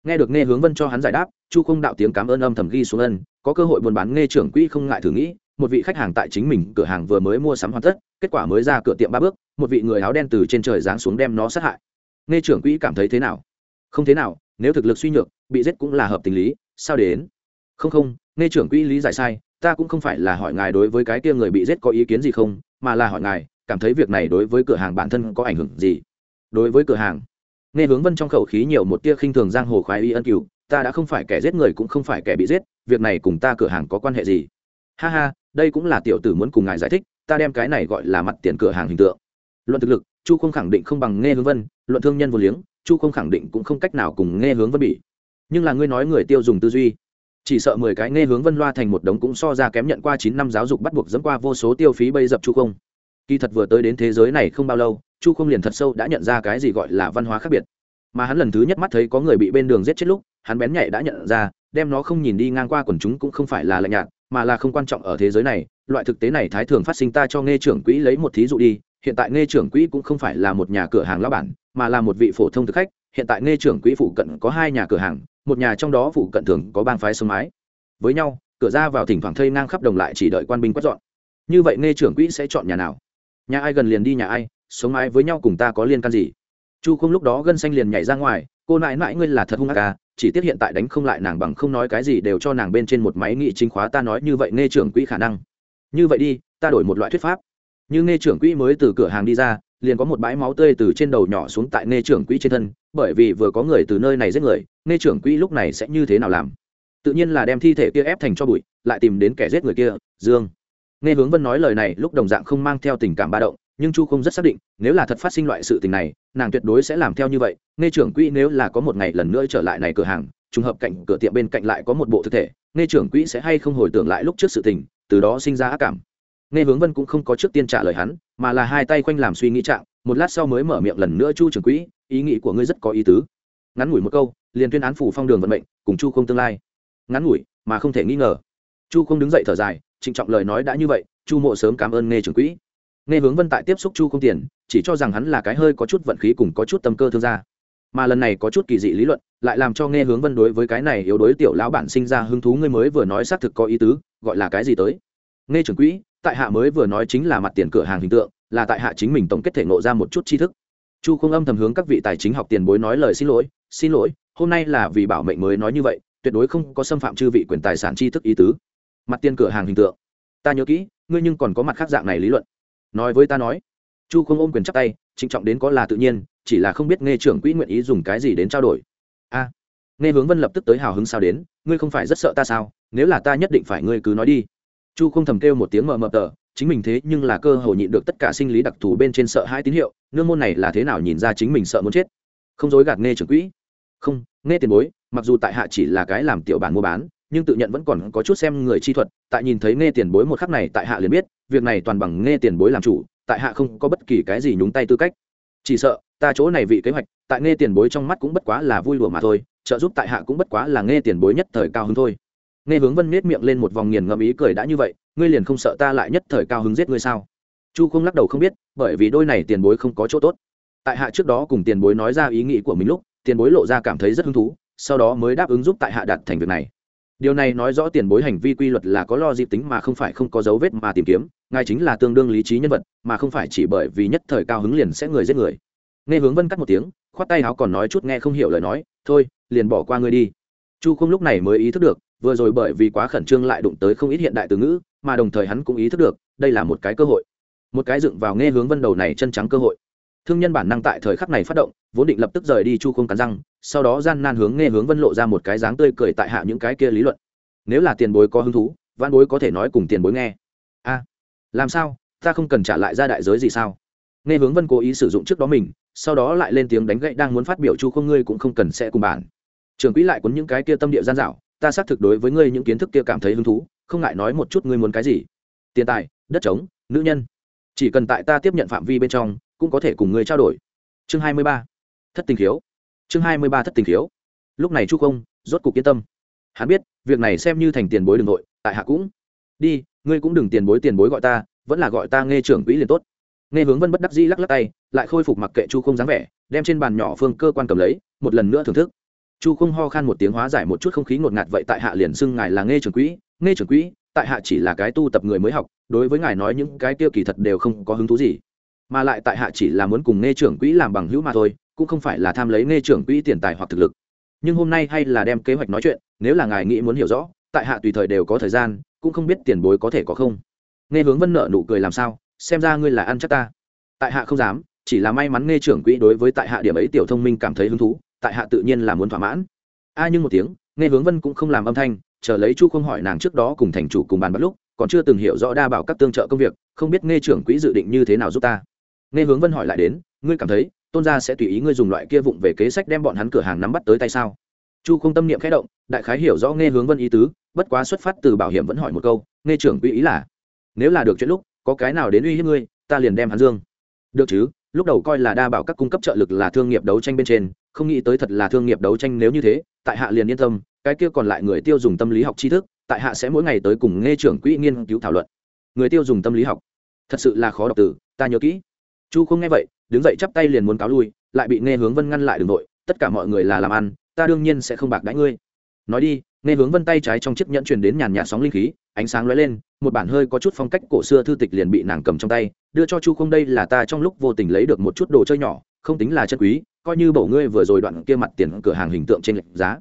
Nghe được nghe hướng vân cho hắn giải đáp, chu không đạo tiếng cảm ơn âm thầm ghi xuống ân, có cơ hội buôn bán nghe trưởng quỹ không ngại thử nghĩ một vị khách hàng tại chính mình cửa hàng vừa mới mua sắm hoàn tất, kết quả mới ra cửa tiệm ba bước, một vị người áo đen từ trên trời giáng xuống đem nó sát hại. Nghe trưởng quỹ cảm thấy thế nào? Không thế nào, nếu thực lực suy nhược, bị giết cũng là hợp tình lý, sao đến? Không không, nghe trưởng quỹ lý giải sai, ta cũng không phải là hỏi ngài đối với cái kia người bị giết có ý kiến gì không, mà là hỏi ngài, cảm thấy việc này đối với cửa hàng bản thân có ảnh hưởng gì? Đối với cửa hàng, nghe hướng vân trong khẩu khí nhiều một tia khinh thường giang hồ khoái y ân cựu ta đã không phải kẻ giết người cũng không phải kẻ bị giết, việc này cùng ta cửa hàng có quan hệ gì? Ha ha, đây cũng là tiểu tử muốn cùng ngài giải thích, ta đem cái này gọi là mặt tiền cửa hàng hình tượng. Luận thực lực, chu không khẳng định không bằng nghe hướng vân, luận thương nhân vô liếng, chu không khẳng định cũng không cách nào cùng nghe hướng vân bị nhưng là ngươi nói người tiêu dùng tư duy, chỉ sợ mười cái nghe hướng vân loa thành một đống cũng so ra kém nhận qua chín năm giáo dục bắt buộc dẫn qua vô số tiêu phí bây dập chu không. Kỳ thật vừa tới đến thế giới này không bao lâu, chu không liền thật sâu đã nhận ra cái gì gọi là văn hóa khác biệt. Mà hắn lần thứ nhất mắt thấy có người bị bên đường giết chết lúc, hắn bén nhạy đã nhận ra, đem nó không nhìn đi ngang qua quần chúng cũng không phải là lạnh nhạt mà là không quan trọng ở thế giới này, loại thực tế này thái thường phát sinh ta cho nghe trưởng quỹ lấy một thí dụ đi, hiện tại nghe trưởng quỹ cũng không phải là một nhà cửa hàng lao bản, mà là một vị phổ thông thực khách, hiện tại nghe trưởng quỹ phụ cận có hai nhà cửa hàng, một nhà trong đó phụ cận thường có bang phái sông mái. Với nhau, cửa ra vào thỉnh thoảng thây ngang khắp đồng lại chỉ đợi quan binh quét dọn. Như vậy nghe trưởng quỹ sẽ chọn nhà nào? Nhà ai gần liền đi nhà ai sống mái với nhau cùng ta có liên can gì? Chu không lúc đó gân xanh liền nhảy ra ngoài cô nãi nãi ngươi là thật hung ác à chỉ tiếc hiện tại đánh không lại nàng bằng không nói cái gì đều cho nàng bên trên một máy nghị chính khóa ta nói như vậy nghe trưởng quỹ khả năng. Như vậy đi, ta đổi một loại thuyết pháp. Như nghe trưởng quỹ mới từ cửa hàng đi ra, liền có một bãi máu tươi từ trên đầu nhỏ xuống tại nghe trưởng quỹ trên thân, bởi vì vừa có người từ nơi này giết người, nghe trưởng quỹ lúc này sẽ như thế nào làm? Tự nhiên là đem thi thể kia ép thành cho bụi, lại tìm đến kẻ giết người kia, dương. Nghe hướng vân nói lời này, lúc đồng dạng không mang theo tình cảm ba động nhưng chu không rất xác định, nếu là thật phát sinh loại sự tình này, nàng tuyệt đối sẽ làm theo như vậy. Nghe trưởng quỹ nếu là có một ngày lần nữa trở lại này cửa hàng, trùng hợp cạnh cửa tiệm bên cạnh lại có một bộ thực thể, nghe trưởng quỹ sẽ hay không hồi tưởng lại lúc trước sự tình, từ đó sinh ra ác cảm. Nghe hướng vân cũng không có trước tiên trả lời hắn, mà là hai tay quanh làm suy nghĩ trạng, một lát sau mới mở miệng lần nữa chu trưởng quỹ, ý nghĩ của ngươi rất có ý tứ. Ngắn ngủi một câu, liền tuyên án phủ phong đường vận mệnh, cùng chu không tương lai. Ngắn ngủi, mà không thể nghi ngờ. Chu không đứng dậy thở dài, trịnh trọng lời nói đã như vậy, chu mộ sớm cảm ơn nghe trưởng quỹ nghe hướng vân tại tiếp xúc chu không tiền, chỉ cho rằng hắn là cái hơi có chút vận khí cùng có chút tâm cơ thương gia. Mà lần này có chút kỳ dị lý luận, lại làm cho nghe hướng vân đối với cái này yếu đối tiểu lão bản sinh ra hứng thú ngươi mới vừa nói xác thực có ý tứ, gọi là cái gì tới? Nghe trưởng quỹ, tại hạ mới vừa nói chính là mặt tiền cửa hàng hình tượng, là tại hạ chính mình tổng kết thể ngộ ra một chút tri thức. Chu không âm thầm hướng các vị tài chính học tiền bối nói lời xin lỗi xin lỗi, hôm nay là vì bảo mệnh mới nói như vậy, tuyệt đối không có xâm phạm chư vị quyền tài sản tri thức ý tứ. Mặt tiền cửa hàng hình tượng, ta nhớ kỹ, ngươi nhưng còn có mặt khác dạng này lý luận nói với ta nói. Chu không ôm quyền chắc tay, trịnh trọng đến có là tự nhiên, chỉ là không biết nghe trưởng quỹ nguyện ý dùng cái gì đến trao đổi. A, nghe hướng vân lập tức tới hào hứng sao đến, ngươi không phải rất sợ ta sao? Nếu là ta nhất định phải ngươi cứ nói đi. Chu không thầm kêu một tiếng mờ mờ tờ, chính mình thế nhưng là cơ hội nhịn được tất cả sinh lý đặc thù bên trên sợ hai tín hiệu, nương môn này là thế nào nhìn ra chính mình sợ muốn chết? Không dối gạt nghe trưởng quỹ. Không, nghe tiền bối, mặc dù tại hạ chỉ là cái làm tiểu bản mua bán nhưng tự nhận vẫn còn có chút xem người chi thuật, tại nhìn thấy nghe tiền bối một khắc này tại hạ liền biết, việc này toàn bằng nghe tiền bối làm chủ, tại hạ không có bất kỳ cái gì nhúng tay tư cách. Chỉ sợ, ta chỗ này vị kế hoạch, tại nghe tiền bối trong mắt cũng bất quá là vui lùa mà thôi, trợ giúp tại hạ cũng bất quá là nghe tiền bối nhất thời cao hứng thôi. Nghe hướng vân miết miệng lên một vòng nghiền ngẫm ý cười đã như vậy, ngươi liền không sợ ta lại nhất thời cao hứng giết ngươi sao? Chu không lắc đầu không biết, bởi vì đôi này tiền bối không có chỗ tốt. Tại hạ trước đó cùng tiền bối nói ra ý nghĩ của mình lúc, tiền bối lộ ra cảm thấy rất hứng thú, sau đó mới đáp ứng giúp tại hạ đạt thành việc này điều này nói rõ tiền bối hành vi quy luật là có lo dịp tính mà không phải không có dấu vết mà tìm kiếm, ngài chính là tương đương lý trí nhân vật, mà không phải chỉ bởi vì nhất thời cao hứng liền sẽ người giết người. Nghe hướng vân cắt một tiếng, khoát tay áo còn nói chút nghe không hiểu lời nói, thôi, liền bỏ qua ngươi đi. Chu không lúc này mới ý thức được, vừa rồi bởi vì quá khẩn trương lại đụng tới không ít hiện đại từ ngữ, mà đồng thời hắn cũng ý thức được, đây là một cái cơ hội. Một cái dựng vào nghe hướng vân đầu này chân trắng cơ hội thương nhân bản năng tại thời khắc này phát động, vốn định lập tức rời đi chu không cắn răng, sau đó gian nan hướng nghe hướng vân lộ ra một cái dáng tươi cười tại hạ những cái kia lý luận. Nếu là tiền bối có hứng thú, văn bối có thể nói cùng tiền bối nghe. A, làm sao? Ta không cần trả lại ra đại giới gì sao? Nghe hướng vân cố ý sử dụng trước đó mình, sau đó lại lên tiếng đánh gậy đang muốn phát biểu chu không ngươi cũng không cần sẽ cùng bản. Trường quỹ lại cuốn những cái kia tâm địa gian dạo ta xác thực đối với ngươi những kiến thức kia cảm thấy hứng thú, không ngại nói một chút ngươi muốn cái gì. Tiền tài, đất trống, nữ nhân. Chỉ cần tại ta tiếp nhận phạm vi bên trong cũng có thể cùng ngươi trao đổi. Chương hai mươi ba, thất tình khiếu. Chương hai mươi ba, thất tình khiếu. Lúc này chu công rốt cục yên tâm. Hắn biết, việc này xem như thành tiền bối đ ư n g nội, tại hạ cũng. Đi, ngươi cũng đừng tiền bối tiền bối gọi ta, vẫn là gọi ta nghe trưởng quỹ liền tốt. Nghe hướng vân bất đắc dĩ lắc lắc tay, lại khôi phục mặc kệ chu không dáng vẻ, đem trên bàn nhỏ phương cơ quan cầm lấy, một lần nữa thưởng thức. Chu không ho khan một tiếng hóa giải một chút không khí ngột ngạt vậy tại hạ liền xưng ngài là nghe trưởng quỹ, nghe trưởng quỹ, tại hạ chỉ là cái tu tập người mới học, đối với ngài nói những cái tiêu kỳ thật đều không có hứng thú gì mà lại tại hạ chỉ là muốn cùng nghe trưởng quỹ làm bằng hữu mà thôi, cũng không phải là tham lấy nghe trưởng quỹ tiền tài hoặc thực lực. Nhưng hôm nay hay là đem kế hoạch nói chuyện, nếu là ngài nghĩ muốn hiểu rõ, tại hạ tùy thời đều có thời gian, cũng không biết tiền bối có thể có không. Nghe hướng vân nợ nụ cười làm sao, xem ra ngươi là ăn chắc ta. Tại hạ không dám, chỉ là may mắn nghe trưởng quỹ đối với tại hạ điểm ấy tiểu thông minh cảm thấy hứng thú, tại hạ tự nhiên là muốn thỏa mãn. A nhưng một tiếng, nghe hướng vân cũng không làm âm thanh, chờ lấy chu không hỏi nàng trước đó cùng thành chủ cùng bàn bắt lúc, còn chưa từng hiểu rõ đa bảo các tương trợ công việc, không biết nghe trưởng quỹ dự định như thế nào giúp ta nghe hướng vân hỏi lại đến, ngươi cảm thấy tôn gia sẽ tùy ý ngươi dùng loại kia vụng về kế sách đem bọn hắn cửa hàng nắm bắt tới tay sao? Chu không tâm niệm khẽ động, đại khái hiểu rõ nghe hướng vân ý tứ, bất quá xuất phát từ bảo hiểm vẫn hỏi một câu, nghe trưởng quỹ ý là, nếu là được chuyện lúc, có cái nào đến uy hiếp ngươi, ta liền đem hắn dương. Được chứ, lúc đầu coi là đa bảo các cung cấp trợ lực là thương nghiệp đấu tranh bên trên, không nghĩ tới thật là thương nghiệp đấu tranh nếu như thế, tại hạ liền yên tâm, cái kia còn lại người tiêu dùng tâm lý học tri thức, tại hạ sẽ mỗi ngày tới cùng nghe trưởng quỹ nghiên cứu thảo luận. Người tiêu dùng tâm lý học, thật sự là khó đọc từ, ta nhớ kỹ chu không nghe vậy, đứng dậy chắp tay liền muốn cáo lui, lại bị nghe hướng vân ngăn lại đường nội, tất cả mọi người là làm ăn, ta đương nhiên sẽ không bạc đãi ngươi. Nói đi, nghe hướng vân tay trái trong chiếc nhẫn truyền đến nhàn nhạt sóng linh khí, ánh sáng lóe lên, một bản hơi có chút phong cách cổ xưa thư tịch liền bị nàng cầm trong tay, đưa cho chu không đây là ta trong lúc vô tình lấy được một chút đồ chơi nhỏ, không tính là chân quý, coi như bổ ngươi vừa rồi đoạn kia mặt tiền cửa hàng hình tượng trên lệnh giá.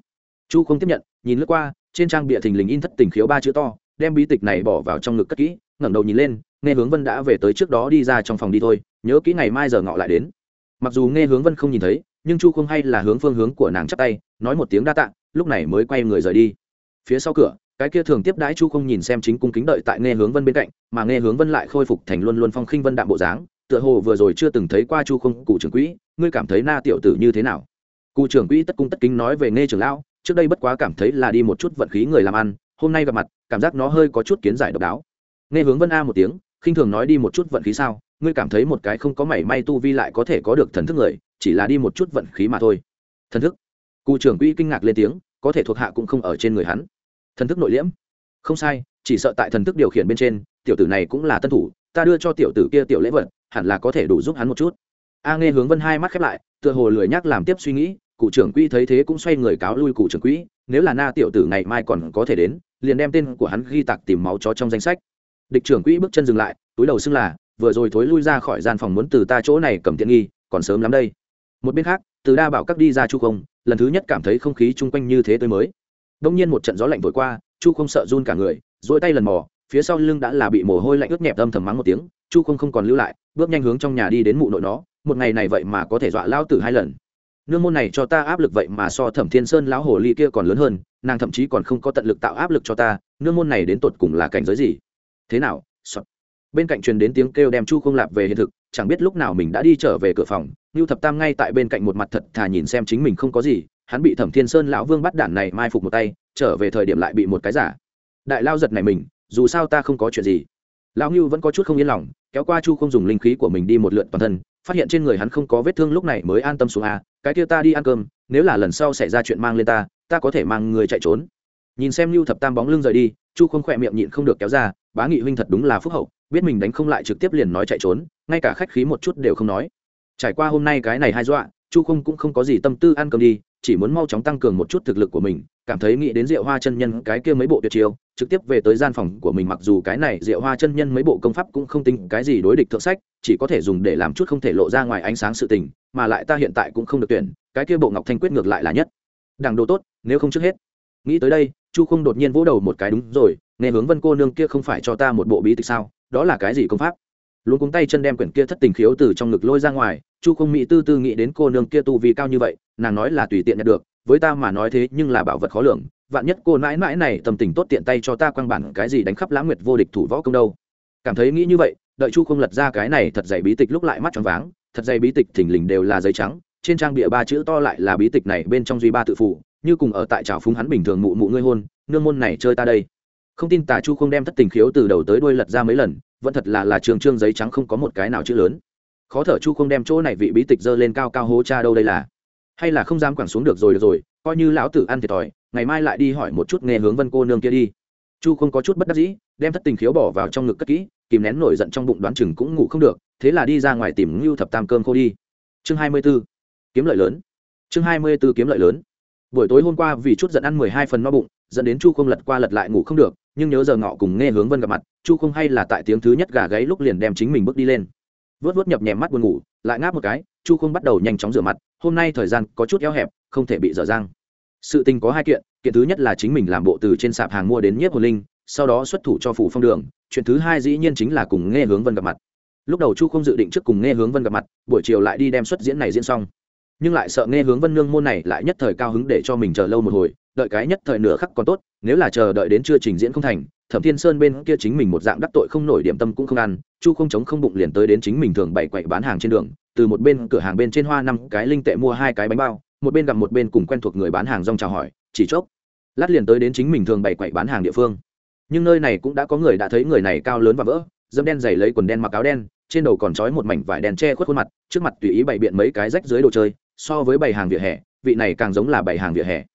Chu không tiếp nhận, nhìn lướt qua, trên trang bìa thình lình in thất tình khiếu ba chữ to, đem bí tịch này bỏ vào trong ngực cất kỹ, ngẩng đầu nhìn lên nghe hướng vân đã về tới trước đó đi ra trong phòng đi thôi, nhớ kỹ ngày mai giờ ngọ lại đến. Mặc dù nghe hướng vân không nhìn thấy, nhưng chu không hay là hướng phương hướng của nàng chắp tay, nói một tiếng đa tạ, lúc này mới quay người rời đi. Phía sau cửa, cái kia thường tiếp đãi chu không nhìn xem chính cung kính đợi tại nghe hướng vân bên cạnh, mà nghe hướng vân lại khôi phục thành luôn luôn phong khinh vân đạm bộ dáng, tựa hồ vừa rồi chưa từng thấy qua chu không cụ trưởng quỹ, ngươi cảm thấy na tiểu tử như thế nào? Cụ trưởng quỹ tất cung tất kính nói về nghe trưởng lão, trước đây bất quá cảm thấy là đi một chút vận khí người làm ăn, hôm nay gặp mặt, cảm giác nó hơi có chút kiến giải độc đáo. Nghe hướng vân a một tiếng khinh thường nói đi một chút vận khí sao? Ngươi cảm thấy một cái không có mảy may tu vi lại có thể có được thần thức người, chỉ là đi một chút vận khí mà thôi. Thần thức? Cụ trưởng quỹ kinh ngạc lên tiếng, có thể thuộc hạ cũng không ở trên người hắn. Thần thức nội liễm? Không sai, chỉ sợ tại thần thức điều khiển bên trên, tiểu tử này cũng là tân thủ, ta đưa cho tiểu tử kia tiểu lễ vật, hẳn là có thể đủ giúp hắn một chút. A nghe hướng vân hai mắt khép lại, tựa hồ lười nhắc làm tiếp suy nghĩ cụ trưởng quỹ thấy thế cũng xoay người cáo lui cụ trưởng quỹ, nếu là na tiểu tử ngày mai còn có thể đến, liền đem tên của hắn ghi tặc tìm máu chó trong danh sách địch trưởng quỹ bước chân dừng lại, túi đầu xưng là, vừa rồi thối lui ra khỏi gian phòng muốn từ ta chỗ này cầm tiện nghi, còn sớm lắm đây. Một bên khác, từ đa bảo các đi ra chu không, lần thứ nhất cảm thấy không khí chung quanh như thế tới mới. Đông nhiên một trận gió lạnh vội qua, chu không sợ run cả người dỗi tay lần mò, phía sau lưng đã là bị mồ hôi lạnh ướt nhẹp âm thầm mắng một tiếng, chu không không còn lưu lại, bước nhanh hướng trong nhà đi đến mụ nội nó, một ngày này vậy mà có thể dọa lao tử hai lần. Nương môn này cho ta áp lực vậy mà so thẩm thiên sơn lão hồ ly kia còn lớn hơn, nàng thậm chí còn không có tận lực tạo áp lực cho ta, nương môn này đến tột cùng là cảnh giới gì? Thế nào bên cạnh truyền đến tiếng kêu đem chu không lạp về hiện thực, chẳng biết lúc nào mình đã đi trở về cửa phòng, ngưu thập tam ngay tại bên cạnh một mặt thật thà nhìn xem chính mình không có gì, hắn bị thẩm thiên sơn lão vương bắt đản này mai phục một tay, trở về thời điểm lại bị một cái giả. Đại lao giật này mình, dù sao ta không có chuyện gì. Lão ngưu vẫn có chút không yên lòng, kéo qua chu không dùng linh khí của mình đi một lượt toàn thân, phát hiện trên người hắn không có vết thương lúc này mới an tâm xuống a, cái kia ta đi ăn cơm, nếu là lần sau xảy ra chuyện mang lên ta ta có thể mang người chạy trốn. Nhìn xem lưu thập tam bóng lưng rời đi, chu không khỏe miệng nhịn không được kéo ra bá nghị huynh thật đúng là phúc hậu, biết mình đánh không lại trực tiếp liền nói chạy trốn, ngay cả khách khí một chút đều không nói. Trải qua hôm nay cái này hai dọa, chu không cũng không có gì tâm tư ăn cơm đi, chỉ muốn mau chóng tăng cường một chút thực lực của mình, cảm thấy nghĩ đến rượu hoa chân nhân cái kia mấy bộ tuyệt chiêu, trực tiếp về tới gian phòng của mình mặc dù cái này rượu hoa chân nhân mấy bộ công pháp cũng không tính cái gì đối địch thượng sách, chỉ có thể dùng để làm chút không thể lộ ra ngoài ánh sáng sự tình, mà lại ta hiện tại cũng không được tuyển, cái kia bộ ngọc thanh quyết ngược lại là nhất. Đằng đồ tốt, nếu không trước hết. Nghĩ tới đây, chu không đột nhiên vỗ đầu một cái đúng rồi nghe hướng vân cô nương kia không phải cho ta một bộ bí tịch sao, đó là cái gì công pháp? Luôn cuống tay chân đem quyển kia thất tình khiếu từ trong ngực lôi ra ngoài, chu không mỹ tư tư nghĩ đến cô nương kia tu vì cao như vậy, nàng nói là tùy tiện nhận được, với ta mà nói thế nhưng là bảo vật khó lường, vạn nhất cô mãi mãi này tâm tình tốt tiện tay cho ta quăng bản cái gì đánh khắp lãng nguyệt vô địch thủ võ công đâu. Cảm thấy nghĩ như vậy, đợi chu không lật ra cái này thật dày bí tịch lúc lại mắt tròn váng, thật dày bí tịch thình lình đều là giấy trắng, trên trang bìa ba chữ to lại là bí tịch này bên trong duy ba tự phụ, như cùng ở tại trào phúng hắn bình thường mụ mụ ngươi hôn, nương môn này chơi ta đây không tin tà chu không đem thất tình khiếu từ đầu tới đuôi lật ra mấy lần, vẫn thật là là trường trương giấy trắng không có một cái nào chữ lớn. Khó thở chu không đem chỗ này vị bí tịch dơ lên cao cao hố cha đâu đây là? Hay là không dám quẳng xuống được rồi được rồi, coi như lão tử ăn thiệt thòi, ngày mai lại đi hỏi một chút nghe hướng vân cô nương kia đi. Chu không có chút bất đắc dĩ, đem thất tình khiếu bỏ vào trong ngực cất kỹ, kìm nén nổi giận trong bụng đoán chừng cũng ngủ không được, thế là đi ra ngoài tìm ngưu thập tam cơm khô đi. Chương hai mươi b ố kiếm lợi lớn. Chương hai mươi b ố kiếm lợi lớn buổi tối hôm qua vì chút giận ăn mười hai phần no bụng, dẫn đến chu không lật qua lật lại ngủ không được, nhưng nhớ giờ ngọ cùng nghe hướng vân gặp mặt, chu không hay là tại tiếng thứ nhất gà gáy lúc liền đem chính mình bước đi lên. Vớt vớt nhập nhèm mắt buồn ngủ, lại ngáp một cái, chu không bắt đầu nhanh chóng rửa mặt, hôm nay thời gian có chút eo hẹp, không thể bị dở dang. Sự tình có hai kiện kiện thứ nhất là chính mình làm bộ từ trên sạp hàng mua đến nhiếp hồ linh, sau đó xuất thủ cho phủ phong đường, chuyện thứ hai dĩ nhiên chính là cùng nghe hướng vân gặp mặt. Lúc đầu chu không dự định trước cùng nghe hướng vân gặp mặt, buổi chiều lại đi đem xuất diễn này diễn xong nhưng lại sợ nghe hướng vân nương môn này lại nhất thời cao hứng để cho mình chờ lâu một hồi, đợi cái nhất thời nửa khắc còn tốt, nếu là chờ đợi đến chưa trình diễn không thành, thẩm thiên sơn bên kia chính mình một dạng đắc tội không nổi điểm tâm cũng không ăn, chu không chống không bụng liền tới đến chính mình thường bày quậy bán hàng trên đường, từ một bên cửa hàng bên trên hoa năm cái linh tệ mua hai cái bánh bao, một bên gặp một bên cùng quen thuộc người bán hàng rong chào hỏi, chỉ chốc, lát liền tới đến chính mình thường bày quậy bán hàng địa phương. Nhưng nơi này cũng đã có người đã thấy người này cao lớn và vỡ, dâm đen dày lấy quần đen mặc áo đen, trên đầu còn trói một mảnh vải đen che khuất khuôn mặt, trước mặt tùy ý bày biện mấy cái rách dưới đồ chơi so với bảy hàng vỉa hè, vị này càng giống là bảy hàng vỉa hè.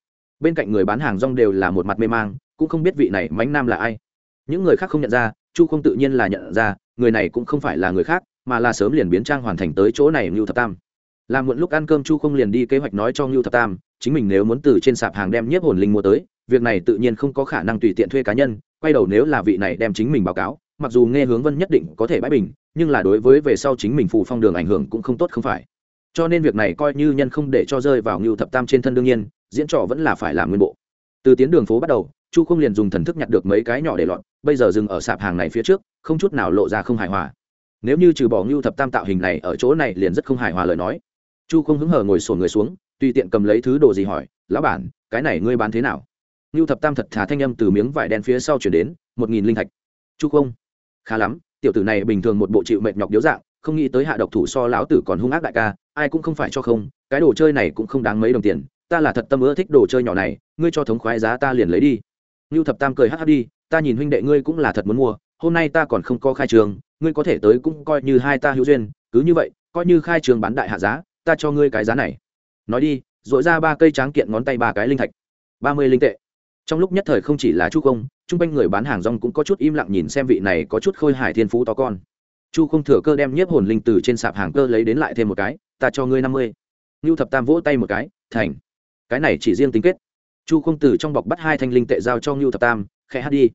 Bên cạnh người bán hàng rong đều là một mặt mê mang, cũng không biết vị này mánh nam là ai. Những người khác không nhận ra, chu không tự nhiên là nhận ra, người này cũng không phải là người khác, mà là sớm liền biến trang hoàn thành tới chỗ này ngưu thập tam. Làm muộn lúc ăn cơm chu không liền đi kế hoạch nói cho ngưu thập tam, chính mình nếu muốn từ trên sạp hàng đem nhiếp hồn linh mua tới, việc này tự nhiên không có khả năng tùy tiện thuê cá nhân, quay đầu nếu là vị này đem chính mình báo cáo, mặc dù nghe hướng vân nhất định có thể bãi bình, nhưng là đối với về sau chính mình phù phong đường ảnh hưởng cũng không tốt không phải cho nên việc này coi như nhân không để cho rơi vào ngưu thập tam trên thân đương nhiên, diễn trò vẫn là phải làm nguyên bộ. Từ tiến đường phố bắt đầu, chu không liền dùng thần thức nhặt được mấy cái nhỏ để lọt, bây giờ dừng ở sạp hàng này phía trước, không chút nào lộ ra không hài hòa. Nếu như trừ bỏ ngưu thập tam tạo hình này ở chỗ này liền rất không hài hòa lời nói. Chu không hứng hờ ngồi sổ người xuống, tùy tiện cầm lấy thứ đồ gì hỏi, lão bản, cái này ngươi bán thế nào? Ngưu thập tam thật thà thanh âm từ miếng vải đen phía sau chuyển đến, một nghìn linh thạch. Chu không, khá lắm, tiểu tử này bình thường một bộ chịu mệt nhọc điếu dạng không nghĩ tới hạ độc thủ so lão tử còn hung ác đại ca, ai cũng không phải cho không, cái đồ chơi này cũng không đáng mấy đồng tiền, ta là thật tâm ưa thích đồ chơi nhỏ này, ngươi cho thống khoái giá ta liền lấy đi. Ngưu thập tam cười hắc hắc đi, ta nhìn huynh đệ ngươi cũng là thật muốn mua, hôm nay ta còn không có khai trường, ngươi có thể tới cũng coi như hai ta hữu duyên, cứ như vậy, coi như khai trường bán đại hạ giá, ta cho ngươi cái giá này. Nói đi dội ra ba cây tráng kiện ngón tay ba cái linh thạch. Ba mươi linh tệ. Trong lúc nhất thời không chỉ là chú công chung quanh người bán hàng rong cũng có chút im lặng nhìn xem vị này có chút khôi hài thiên phú to con chu không thừa cơ đem nhiếp hồn linh từ trên sạp hàng cơ lấy đến lại thêm một cái, ta cho ngươi năm mươi. Ngưu thập tam vỗ tay một cái, thành, cái này chỉ riêng tính kết. Chu không từ trong bọc bắt hai thanh linh tệ giao cho ngưu thập tam, khẽ hát đi.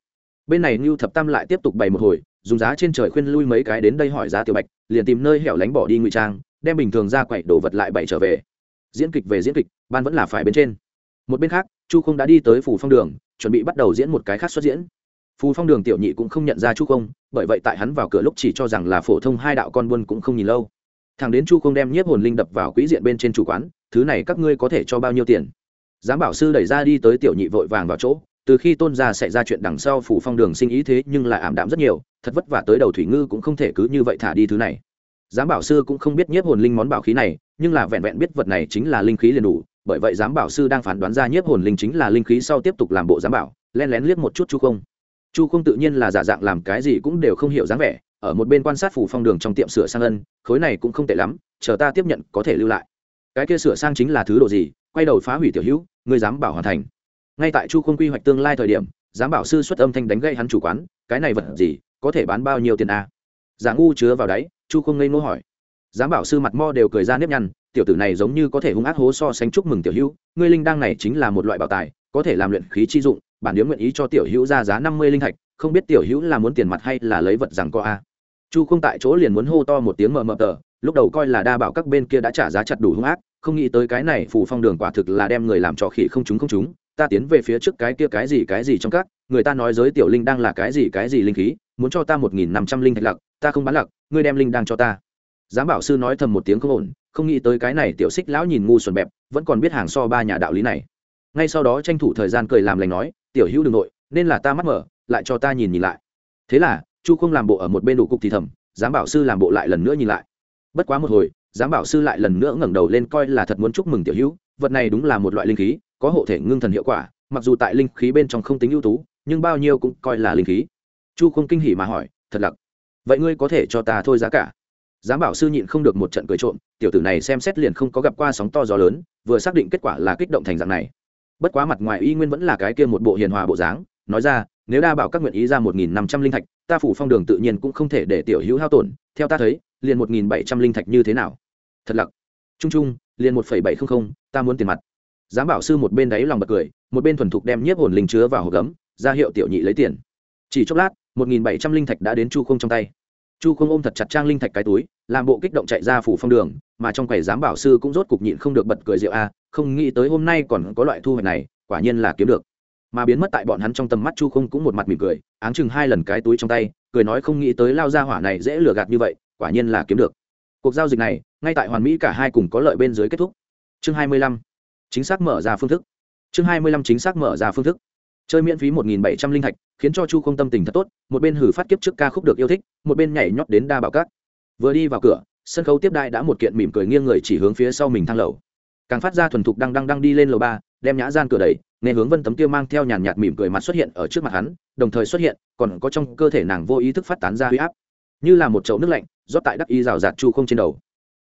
Bên này ngưu thập tam lại tiếp tục bày một hồi, dùng giá trên trời khuyên lui mấy cái đến đây hỏi giá tiểu bạch, liền tìm nơi hẻo lánh bỏ đi ngụy trang, đem bình thường ra quậy đồ vật lại bày trở về. Diễn kịch về diễn kịch, ban vẫn là phải bên trên. Một bên khác, chu không đã đi tới phủ phong đường, chuẩn bị bắt đầu diễn một cái khác xuất diễn phù phong đường tiểu nhị cũng không nhận ra chu không, bởi vậy tại hắn vào cửa lúc chỉ cho rằng là phổ thông hai đạo con buôn cũng không nhìn lâu. Thằng đến chu không đem nhiếp hồn linh đập vào quỹ diện bên trên chủ quán, thứ này các ngươi có thể cho bao nhiêu tiền? Giám bảo sư đẩy ra đi tới tiểu nhị vội vàng vào chỗ, từ khi tôn gia xảy ra chuyện đằng sau phủ phong đường sinh ý thế nhưng lại ảm đạm rất nhiều, thật vất vả tới đầu thủy ngư cũng không thể cứ như vậy thả đi thứ này. Giám bảo sư cũng không biết nhiếp hồn linh món bảo khí này, nhưng là vẹn vẹn biết vật này chính là linh khí liền đủ, bởi vậy giám bảo sư đang phán đoán ra nhiếp hồn linh chính là linh khí sau tiếp tục làm bộ giám bảo len lén liếc một chút chu không chu không tự nhiên là giả dạng làm cái gì cũng đều không hiểu dáng vẻ, ở một bên quan sát phủ phong đường trong tiệm sửa sang ân, khối này cũng không tệ lắm, chờ ta tiếp nhận có thể lưu lại. Cái kia sửa sang chính là thứ đồ gì? Quay đầu phá hủy tiểu hữu, ngươi dám bảo hoàn thành. Ngay tại chu không quy hoạch tương lai thời điểm, Dám bảo sư xuất âm thanh đánh gây hắn chủ quán, cái này vật gì, có thể bán bao nhiêu tiền a? À? giả ngu chứa vào đáy, chu không ngây ngô hỏi. Dám bảo sư mặt mo đều cười ra nếp nhăn, tiểu tử này giống như có thể hung ác hố so sánh chúc mừng tiểu hữu, ngươi linh đăng này chính là một loại bảo tài, có thể làm luyện khí chi dụng bản điếm nguyện ý cho tiểu hữu ra giá năm mươi linh thạch, không biết tiểu hữu là muốn tiền mặt hay là lấy vật rằng có a. Chu không tại chỗ liền muốn hô to một tiếng mờ mờ tờ, lúc đầu coi là đa bảo các bên kia đã trả giá chặt đủ hung ác, không nghĩ tới cái này phù phong đường quả thực là đem người làm trò khỉ không chúng không chúng ta tiến về phía trước cái kia cái gì cái gì trong các, người ta nói giới tiểu linh đang là cái gì cái gì linh khí, muốn cho ta một nghìn năm trăm linh thạch lặc, ta không bán lặc, ngươi đem linh đang cho ta. Giám bảo sư nói thầm một tiếng không ổn, không nghĩ tới cái này tiểu xích lão nhìn ngu xuẩn bẹp, vẫn còn biết hàng so ba nhà đạo lý này. Ngay sau đó tranh thủ thời gian cười làm lành nói tiểu hữu đ ừ n g nội, nên là ta mắt mở, lại cho ta nhìn nhìn lại. Thế là, chu không làm bộ ở một bên đủ cục thì thầm, giám bảo sư làm bộ lại lần nữa nhìn lại. Bất quá một hồi, giám bảo sư lại lần nữa ngẩng đầu lên coi là thật muốn chúc mừng tiểu hữu, vật này đúng là một loại linh khí, có hộ thể ngưng thần hiệu quả, mặc dù tại linh khí bên trong không tính ưu tú, nhưng bao nhiêu cũng coi là linh khí. Chu không kinh hỉ mà hỏi, thật lặc, vậy ngươi có thể cho ta thôi giá cả? Giám bảo sư nhịn không được một trận cười trộm, tiểu tử này xem xét liền không có gặp qua sóng to gió lớn, vừa xác định kết quả là kích động thành dạng này bất quá mặt ngoài y nguyên vẫn là cái kia một bộ hiền hòa bộ dáng, nói ra, nếu đa bảo các nguyện ý ra một nghìn năm trăm linh thạch, ta phủ phong đường tự nhiên cũng không thể để tiểu hữu hao tổn, theo ta thấy, liền một nghìn bảy trăm linh thạch như thế nào? Thật lặc. Trung trung, liền một phẩy bảy không không, ta muốn tiền mặt. Giám bảo sư một bên đáy lòng bật cười, một bên thuần thục đem nhiếp hồn linh chứa vào hộp gấm, ra hiệu tiểu nhị lấy tiền. Chỉ chốc lát, một nghìn bảy trăm linh thạch đã đến chu không trong tay. Chu không ôm thật chặt trang linh thạch cái túi, làm bộ kích động chạy ra phủ phong đường, mà trong quầy giám bảo sư cũng rốt cục nhịn không được bật cười rượu a không nghĩ tới hôm nay còn có loại thu hoạch này, quả nhiên là kiếm được. Mà biến mất tại bọn hắn trong tầm mắt chu không cũng một mặt mỉm cười, áng chừng hai lần cái túi trong tay, cười nói không nghĩ tới lao ra hỏa này dễ lừa gạt như vậy, quả nhiên là kiếm được. Cuộc giao dịch này, ngay tại hoàn mỹ cả hai cùng có lợi bên dưới kết thúc. Chương hai mươi lăm. Chính xác mở ra phương thức. Chương hai mươi lăm chính xác mở ra phương thức. Chơi miễn phí một nghìn bảy trăm linh thạch khiến cho chu không tâm tình thật tốt, một bên hử phát kiếp trước ca khúc được yêu thích, một bên nhảy nhót đến đa bảo cát. Vừa đi vào cửa, sân khấu tiếp đại đã một kiện mỉm cười nghiêng người chỉ hướng phía sau mình thang lầu càng phát ra thuần thục đang đang đang đi lên lầu ba, đem nhã gian cửa đẩy, nghe hướng vân tấm kia mang theo nhàn nhạt mỉm cười mặt xuất hiện ở trước mặt hắn, đồng thời xuất hiện, còn có trong cơ thể nàng vô ý thức phát tán ra huy áp. Như là một chậu nước lạnh, rót tại đắc y rào rạt chu không trên đầu.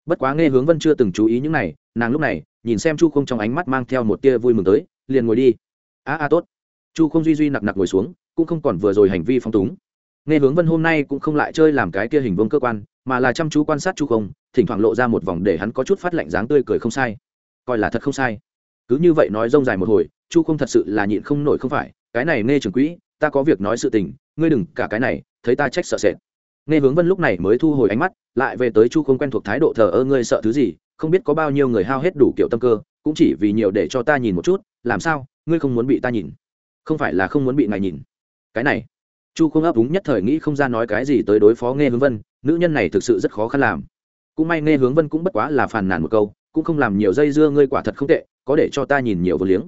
Bất quá nghe hướng vân chưa từng chú ý những này, nàng lúc này, nhìn xem chu không trong ánh mắt mang theo một tia vui mừng tới, liền ngồi đi. A a tốt. Chu không duy duy nặc nặc ngồi xuống, cũng không còn vừa rồi hành vi phong túng. Nghe hướng vân hôm nay cũng không lại chơi làm cái kia hình vương cơ quan, mà là chăm chú quan sát chu không, thỉnh thoảng lộ ra một vòng để hắn có chút phát lạnh dáng tươi cười không sai coi là thật không sai. Cứ như vậy nói rông dài một hồi, chu không thật sự là nhịn không nổi không phải, cái này nghe trưởng quỹ, ta có việc nói sự tình, ngươi đừng cả cái này, thấy ta trách sợ sệt. Nghe hướng vân lúc này mới thu hồi ánh mắt, lại về tới chu không quen thuộc thái độ thờ ơ ngươi sợ thứ gì, không biết có bao nhiêu người hao hết đủ kiểu tâm cơ, cũng chỉ vì nhiều để cho ta nhìn một chút, làm sao, ngươi không muốn bị ta nhìn. Không phải là không muốn bị ngài nhìn. Cái này, chu không ấp úng nhất thời nghĩ không ra nói cái gì tới đối phó nghe hướng vân, nữ nhân này thực sự rất khó khăn làm. Cũng may nghe hướng vân cũng bất quá là phàn nàn một câu cũng không làm nhiều dây dưa, ngươi quả thật không tệ, có để cho ta nhìn nhiều vô liếng.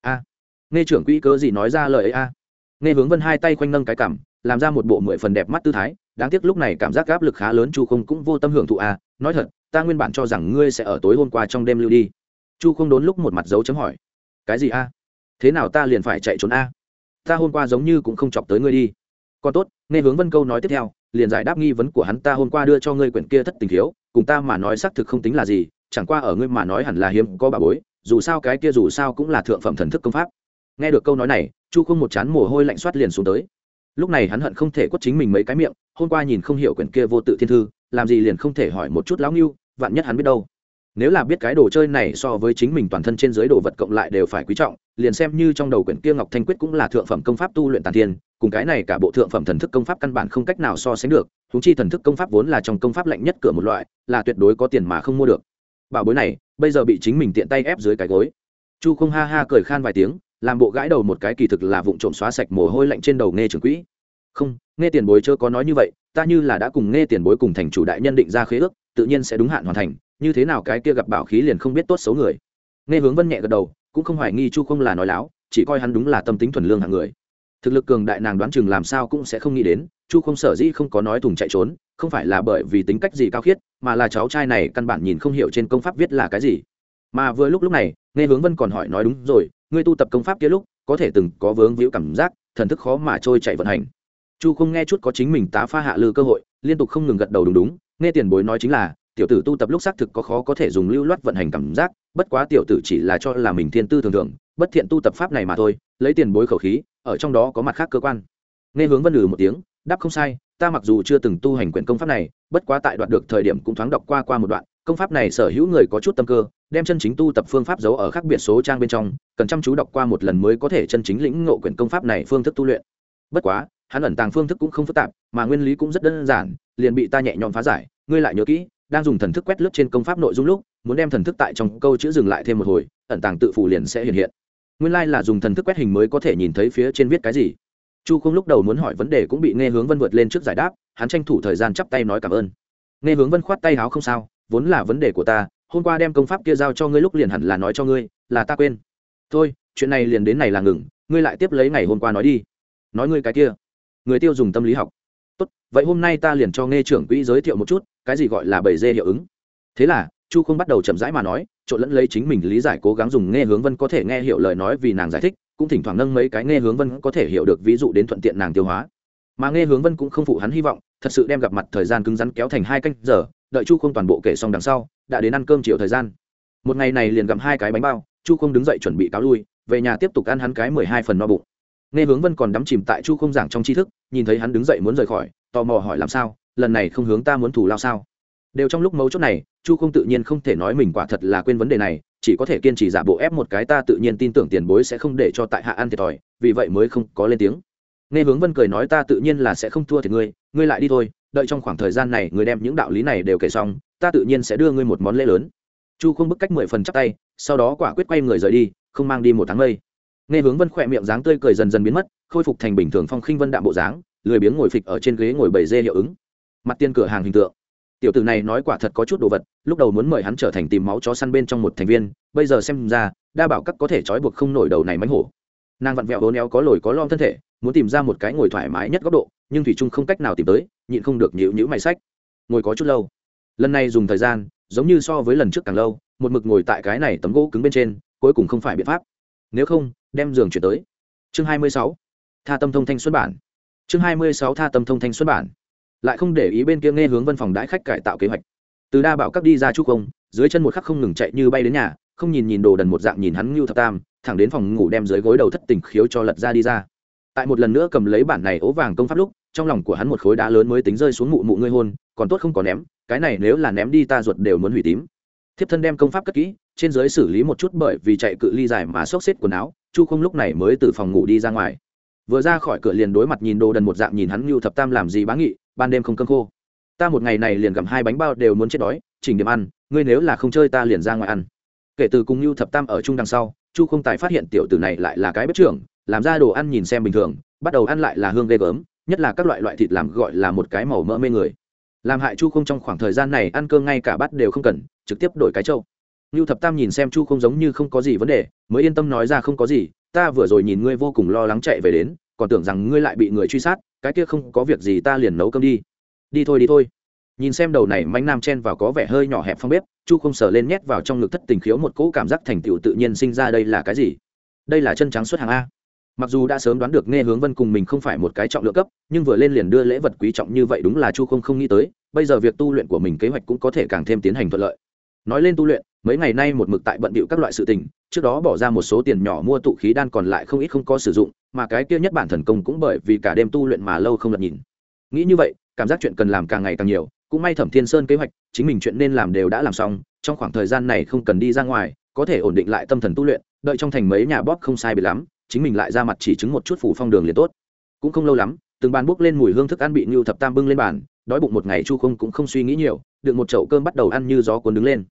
A, nghe trưởng quỹ cớ gì nói ra lời ấy a? Nghe hướng vân hai tay quanh nâng cái cảm, làm ra một bộ mười phần đẹp mắt tư thái, đáng tiếc lúc này cảm giác áp lực khá lớn, chu không cũng vô tâm hưởng thụ a. Nói thật, ta nguyên bản cho rằng ngươi sẽ ở tối hôm qua trong đêm lưu đi. Chu không đốn lúc một mặt dấu chấm hỏi. Cái gì a? Thế nào ta liền phải chạy trốn a? Ta hôm qua giống như cũng không chọc tới ngươi đi. Còn tốt, nghe hướng vân câu nói tiếp theo, liền giải đáp nghi vấn của hắn, ta hôm qua đưa cho ngươi quyển kia thất tình thiếu, cùng ta mà nói xác thực không tính là gì chẳng qua ở ngươi mà nói hẳn là hiếm có bà bối, dù sao cái kia dù sao cũng là thượng phẩm thần thức công pháp. Nghe được câu nói này, chu không một chán mồ hôi lạnh soát liền xuống tới. Lúc này hắn hận không thể quất chính mình mấy cái miệng, hôm qua nhìn không hiểu quyển kia vô tự thiên thư, làm gì liền không thể hỏi một chút lão nghiêu vạn nhất hắn biết đâu. Nếu là biết cái đồ chơi này so với chính mình toàn thân trên dưới đồ vật cộng lại đều phải quý trọng, liền xem như trong đầu quyển kia ngọc thanh quyết cũng là thượng phẩm công pháp tu luyện tàn thiên, cùng cái này cả bộ thượng phẩm thần thức công pháp căn bản không cách nào so sánh được húng chi thần thức công pháp vốn là trong công pháp lạnh nhất cửa một loại, là tuyệt đối có tiền mà không mua được bảo bối này, bây giờ bị chính mình tiện tay ép dưới cái gối. Chu không ha ha cười khan vài tiếng, làm bộ gãi đầu một cái kỳ thực là vụng trộm xóa sạch mồ hôi lạnh trên đầu nghe trưởng quỹ. Không, nghe tiền bối chưa có nói như vậy, ta như là đã cùng nghe tiền bối cùng thành chủ đại nhân định ra khế ước, tự nhiên sẽ đúng hạn hoàn thành, như thế nào cái kia gặp bảo khí liền không biết tốt xấu người. Nghe hướng vân nhẹ gật đầu, cũng không hoài nghi chu không là nói láo, chỉ coi hắn đúng là tâm tính thuần lương hạng người thực lực cường đại nàng đoán chừng làm sao cũng sẽ không nghĩ đến, chu không sở dĩ không có nói thùng chạy trốn, không phải là bởi vì tính cách gì cao khiết, mà là cháu trai này căn bản nhìn không hiểu trên công pháp viết là cái gì. Mà vừa lúc lúc này, nghe hướng vân còn hỏi nói đúng rồi, ngươi tu tập công pháp kia lúc, có thể từng có vướng víu cảm giác, thần thức khó mà trôi chạy vận hành. Chu không nghe chút có chính mình tá pha hạ lư cơ hội, liên tục không ngừng gật đầu đúng đúng, nghe tiền bối nói chính là, tiểu tử tu tập lúc xác thực có khó có thể dùng lưu loát vận hành cảm giác, bất quá tiểu tử chỉ là cho là mình thiên tư thường thường bất thiện tu tập pháp này mà thôi, lấy tiền bối khẩu khí, ở trong đó có mặt khác cơ quan. Nghe hướng vân lừ một tiếng, đáp không sai, ta mặc dù chưa từng tu hành quyển công pháp này, bất quá tại đoạn được thời điểm cũng thoáng đọc qua qua một đoạn, công pháp này sở hữu người có chút tâm cơ, đem chân chính tu tập phương pháp giấu ở khác biệt số trang bên trong, cần chăm chú đọc qua một lần mới có thể chân chính lĩnh ngộ quyển công pháp này phương thức tu luyện. Bất quá, hắn ẩn tàng phương thức cũng không phức tạp, mà nguyên lý cũng rất đơn giản, liền bị ta nhẹ nhõm phá giải, ngươi lại nhớ kỹ, đang dùng thần thức quét lướt trên công pháp nội dung lúc, muốn đem thần thức tại trong câu chữ dừng lại thêm một hồi, ẩn tàng tự phủ liền sẽ hiện hiện nguyên lai、like、là dùng thần thức quét hình mới có thể nhìn thấy phía trên viết cái gì. Chu không lúc đầu muốn hỏi vấn đề cũng bị nghe hướng vân vượt lên trước giải đáp, hắn tranh thủ thời gian chắp tay nói cảm ơn. Nghe hướng vân khoát tay háo không sao, vốn là vấn đề của ta, hôm qua đem công pháp kia giao cho ngươi lúc liền hẳn là nói cho ngươi, là ta quên. Thôi, chuyện này liền đến này là ngừng, ngươi lại tiếp lấy ngày hôm qua nói đi. Nói ngươi cái kia. Người tiêu dùng tâm lý học. Tốt, vậy hôm nay ta liền cho nghe trưởng quỹ giới thiệu một chút, cái gì gọi là bầy dê hiệu ứng. Thế là chu không bắt đầu chậm rãi mà nói, trộn lẫn lấy chính mình lý giải cố gắng dùng nghe hướng vân có thể nghe hiểu lời nói vì nàng giải thích, cũng thỉnh thoảng nâng mấy cái nghe hướng vân có thể hiểu được ví dụ đến thuận tiện nàng tiêu hóa. Mà nghe hướng vân cũng không phụ hắn hy vọng, thật sự đem gặp mặt thời gian cứng rắn kéo thành hai canh giờ, đợi chu không toàn bộ kể xong đằng sau, đã đến ăn cơm chiều thời gian. Một ngày này liền gặm hai cái bánh bao, chu không đứng dậy chuẩn bị cáo lui, về nhà tiếp tục ăn hắn cái mười hai phần no bụng. Nghe hướng vân còn đắm chìm tại chu không giảng trong tri thức, nhìn thấy hắn đứng dậy muốn rời khỏi, tò mò hỏi làm sao, lần này không hướng ta muốn thủ lao sao? Đều trong lúc mấu chốt này, chu không tự nhiên không thể nói mình quả thật là quên vấn đề này, chỉ có thể kiên trì giả bộ ép một cái ta tự nhiên tin tưởng tiền bối sẽ không để cho tại hạ ăn thiệt thòi, vì vậy mới không có lên tiếng. Nghe hướng vân cười nói ta tự nhiên là sẽ không thua thiệt ngươi ngươi lại đi thôi, đợi trong khoảng thời gian này ngươi đem những đạo lý này đều kể xong, ta tự nhiên sẽ đưa ngươi một món lễ lớn. Chu không bức cách mười phần chắc tay, sau đó quả quyết quay người rời đi, không mang đi một tháng mây. Nghe hướng vân khỏe miệng dáng tươi cười dần dần biến mất, khôi phục thành bình thường phong khinh vân đạm bộ dáng, lười biếng ngồi phịch ở trên ghế ngồi bầy dê hiệu ứng. Mặt tiên cửa hàng hình tượng tiểu tử này nói quả thật có chút đồ vật, lúc đầu muốn mời hắn trở thành tìm máu chó săn bên trong một thành viên, bây giờ xem ra, đa bảo các có thể trói buộc không nổi đầu này mánh hổ. Nàng vặn vẹo hố néo có lồi có lom thân thể, muốn tìm ra một cái ngồi thoải mái nhất góc độ, nhưng thủy trung không cách nào tìm tới, nhịn không được nhịu nhữ mày sách. Ngồi có chút lâu. Lần này dùng thời gian, giống như so với lần trước càng lâu, một mực ngồi tại cái này tấm gỗ cứng bên trên, cuối cùng không phải biện pháp. Nếu không, đem giường chuyển tới. Chương hai mươi sáu, tha tâm thông thanh xuất bản. Chương hai mươi sáu, tha tâm thông thanh xuất bản lại không để ý bên kia nghe hướng văn phòng đãi khách cải tạo kế hoạch. Từ đa bảo các đi ra chu không, dưới chân một khắc không ngừng chạy như bay đến nhà, không nhìn nhìn đồ đần một dạng nhìn hắn ngưu thập tam, thẳng đến phòng ngủ đem dưới gối đầu thất tình khiếu cho lật ra đi ra. Tại một lần nữa cầm lấy bản này ố vàng công pháp lúc, trong lòng của hắn một khối đá lớn mới tính rơi xuống mụ mụ ngươi hôn, còn tốt không có ném, cái này nếu là ném đi ta ruột đều muốn hủy tím. Thiếp thân đem công pháp cất kỹ, trên giới xử lý một chút bởi vì chạy cự ly dài mà xốc xếp quần áo, chu không lúc này mới từ phòng ngủ đi ra ngoài. Vừa ra khỏi cửa liền đối mặt nhìn đồ đần một dạng nhìn hắn ngưu thập tam làm gì bá nghị ban đêm không cơm khô. Ta một ngày này liền gặm hai bánh bao đều muốn chết đói chỉnh điểm ăn ngươi nếu là không chơi ta liền ra ngoài ăn. Kể từ cùng ngưu thập tam ở chung đằng sau chu không tài phát hiện tiểu tử này lại là cái bếp trưởng làm ra đồ ăn nhìn xem bình thường bắt đầu ăn lại là hương ghê gớm nhất là các loại loại thịt làm gọi là một cái màu mỡ mê người. Làm hại chu không trong khoảng thời gian này ăn cơm ngay cả bát đều không cần trực tiếp đổi cái trâu. Nưu Thập Tam nhìn xem Chu không giống như không có gì vấn đề, mới yên tâm nói ra không có gì, ta vừa rồi nhìn ngươi vô cùng lo lắng chạy về đến, còn tưởng rằng ngươi lại bị người truy sát, cái kia không có việc gì ta liền nấu cơm đi. Đi thôi đi thôi. Nhìn xem đầu này manh nam chen vào có vẻ hơi nhỏ hẹp phong bếp, Chu không sờ lên nhét vào trong ngực thất tình khiếu một cỗ cảm giác thành tựu tự nhiên sinh ra đây là cái gì? Đây là chân trắng xuất hàng a. Mặc dù đã sớm đoán được nghe hướng Vân cùng mình không phải một cái trọng lượng cấp, nhưng vừa lên liền đưa lễ vật quý trọng như vậy đúng là Chu không không nghĩ tới, bây giờ việc tu luyện của mình kế hoạch cũng có thể càng thêm tiến hành thuận lợi nói lên tu luyện mấy ngày nay một mực tại bận bịu các loại sự tình trước đó bỏ ra một số tiền nhỏ mua tụ khí đan còn lại không ít không có sử dụng, mà cái kia nhất bản thần công cũng bởi vì cả đêm tu luyện mà lâu không lật nhìn. Nghĩ như vậy, cảm giác chuyện cần làm càng ngày càng nhiều, cũng may thẩm thiên sơn kế hoạch, chính mình chuyện nên làm đều đã làm xong, trong khoảng thời gian này không cần đi ra ngoài, có thể ổn định lại tâm thần tu luyện, đợi trong thành mấy nhà bóp không sai bị lắm, chính mình lại ra mặt chỉ chứng một chút phủ phong đường liền tốt. Cũng không lâu lắm, từng bàn bốc lên mùi hương thức ăn bị ngưu thập tam bưng lên bàn, đói bụng một ngày chu không cũng không suy nghĩ nhiều, được một chậu cơm bắt đầu ăn như gió cuốn đứng lên.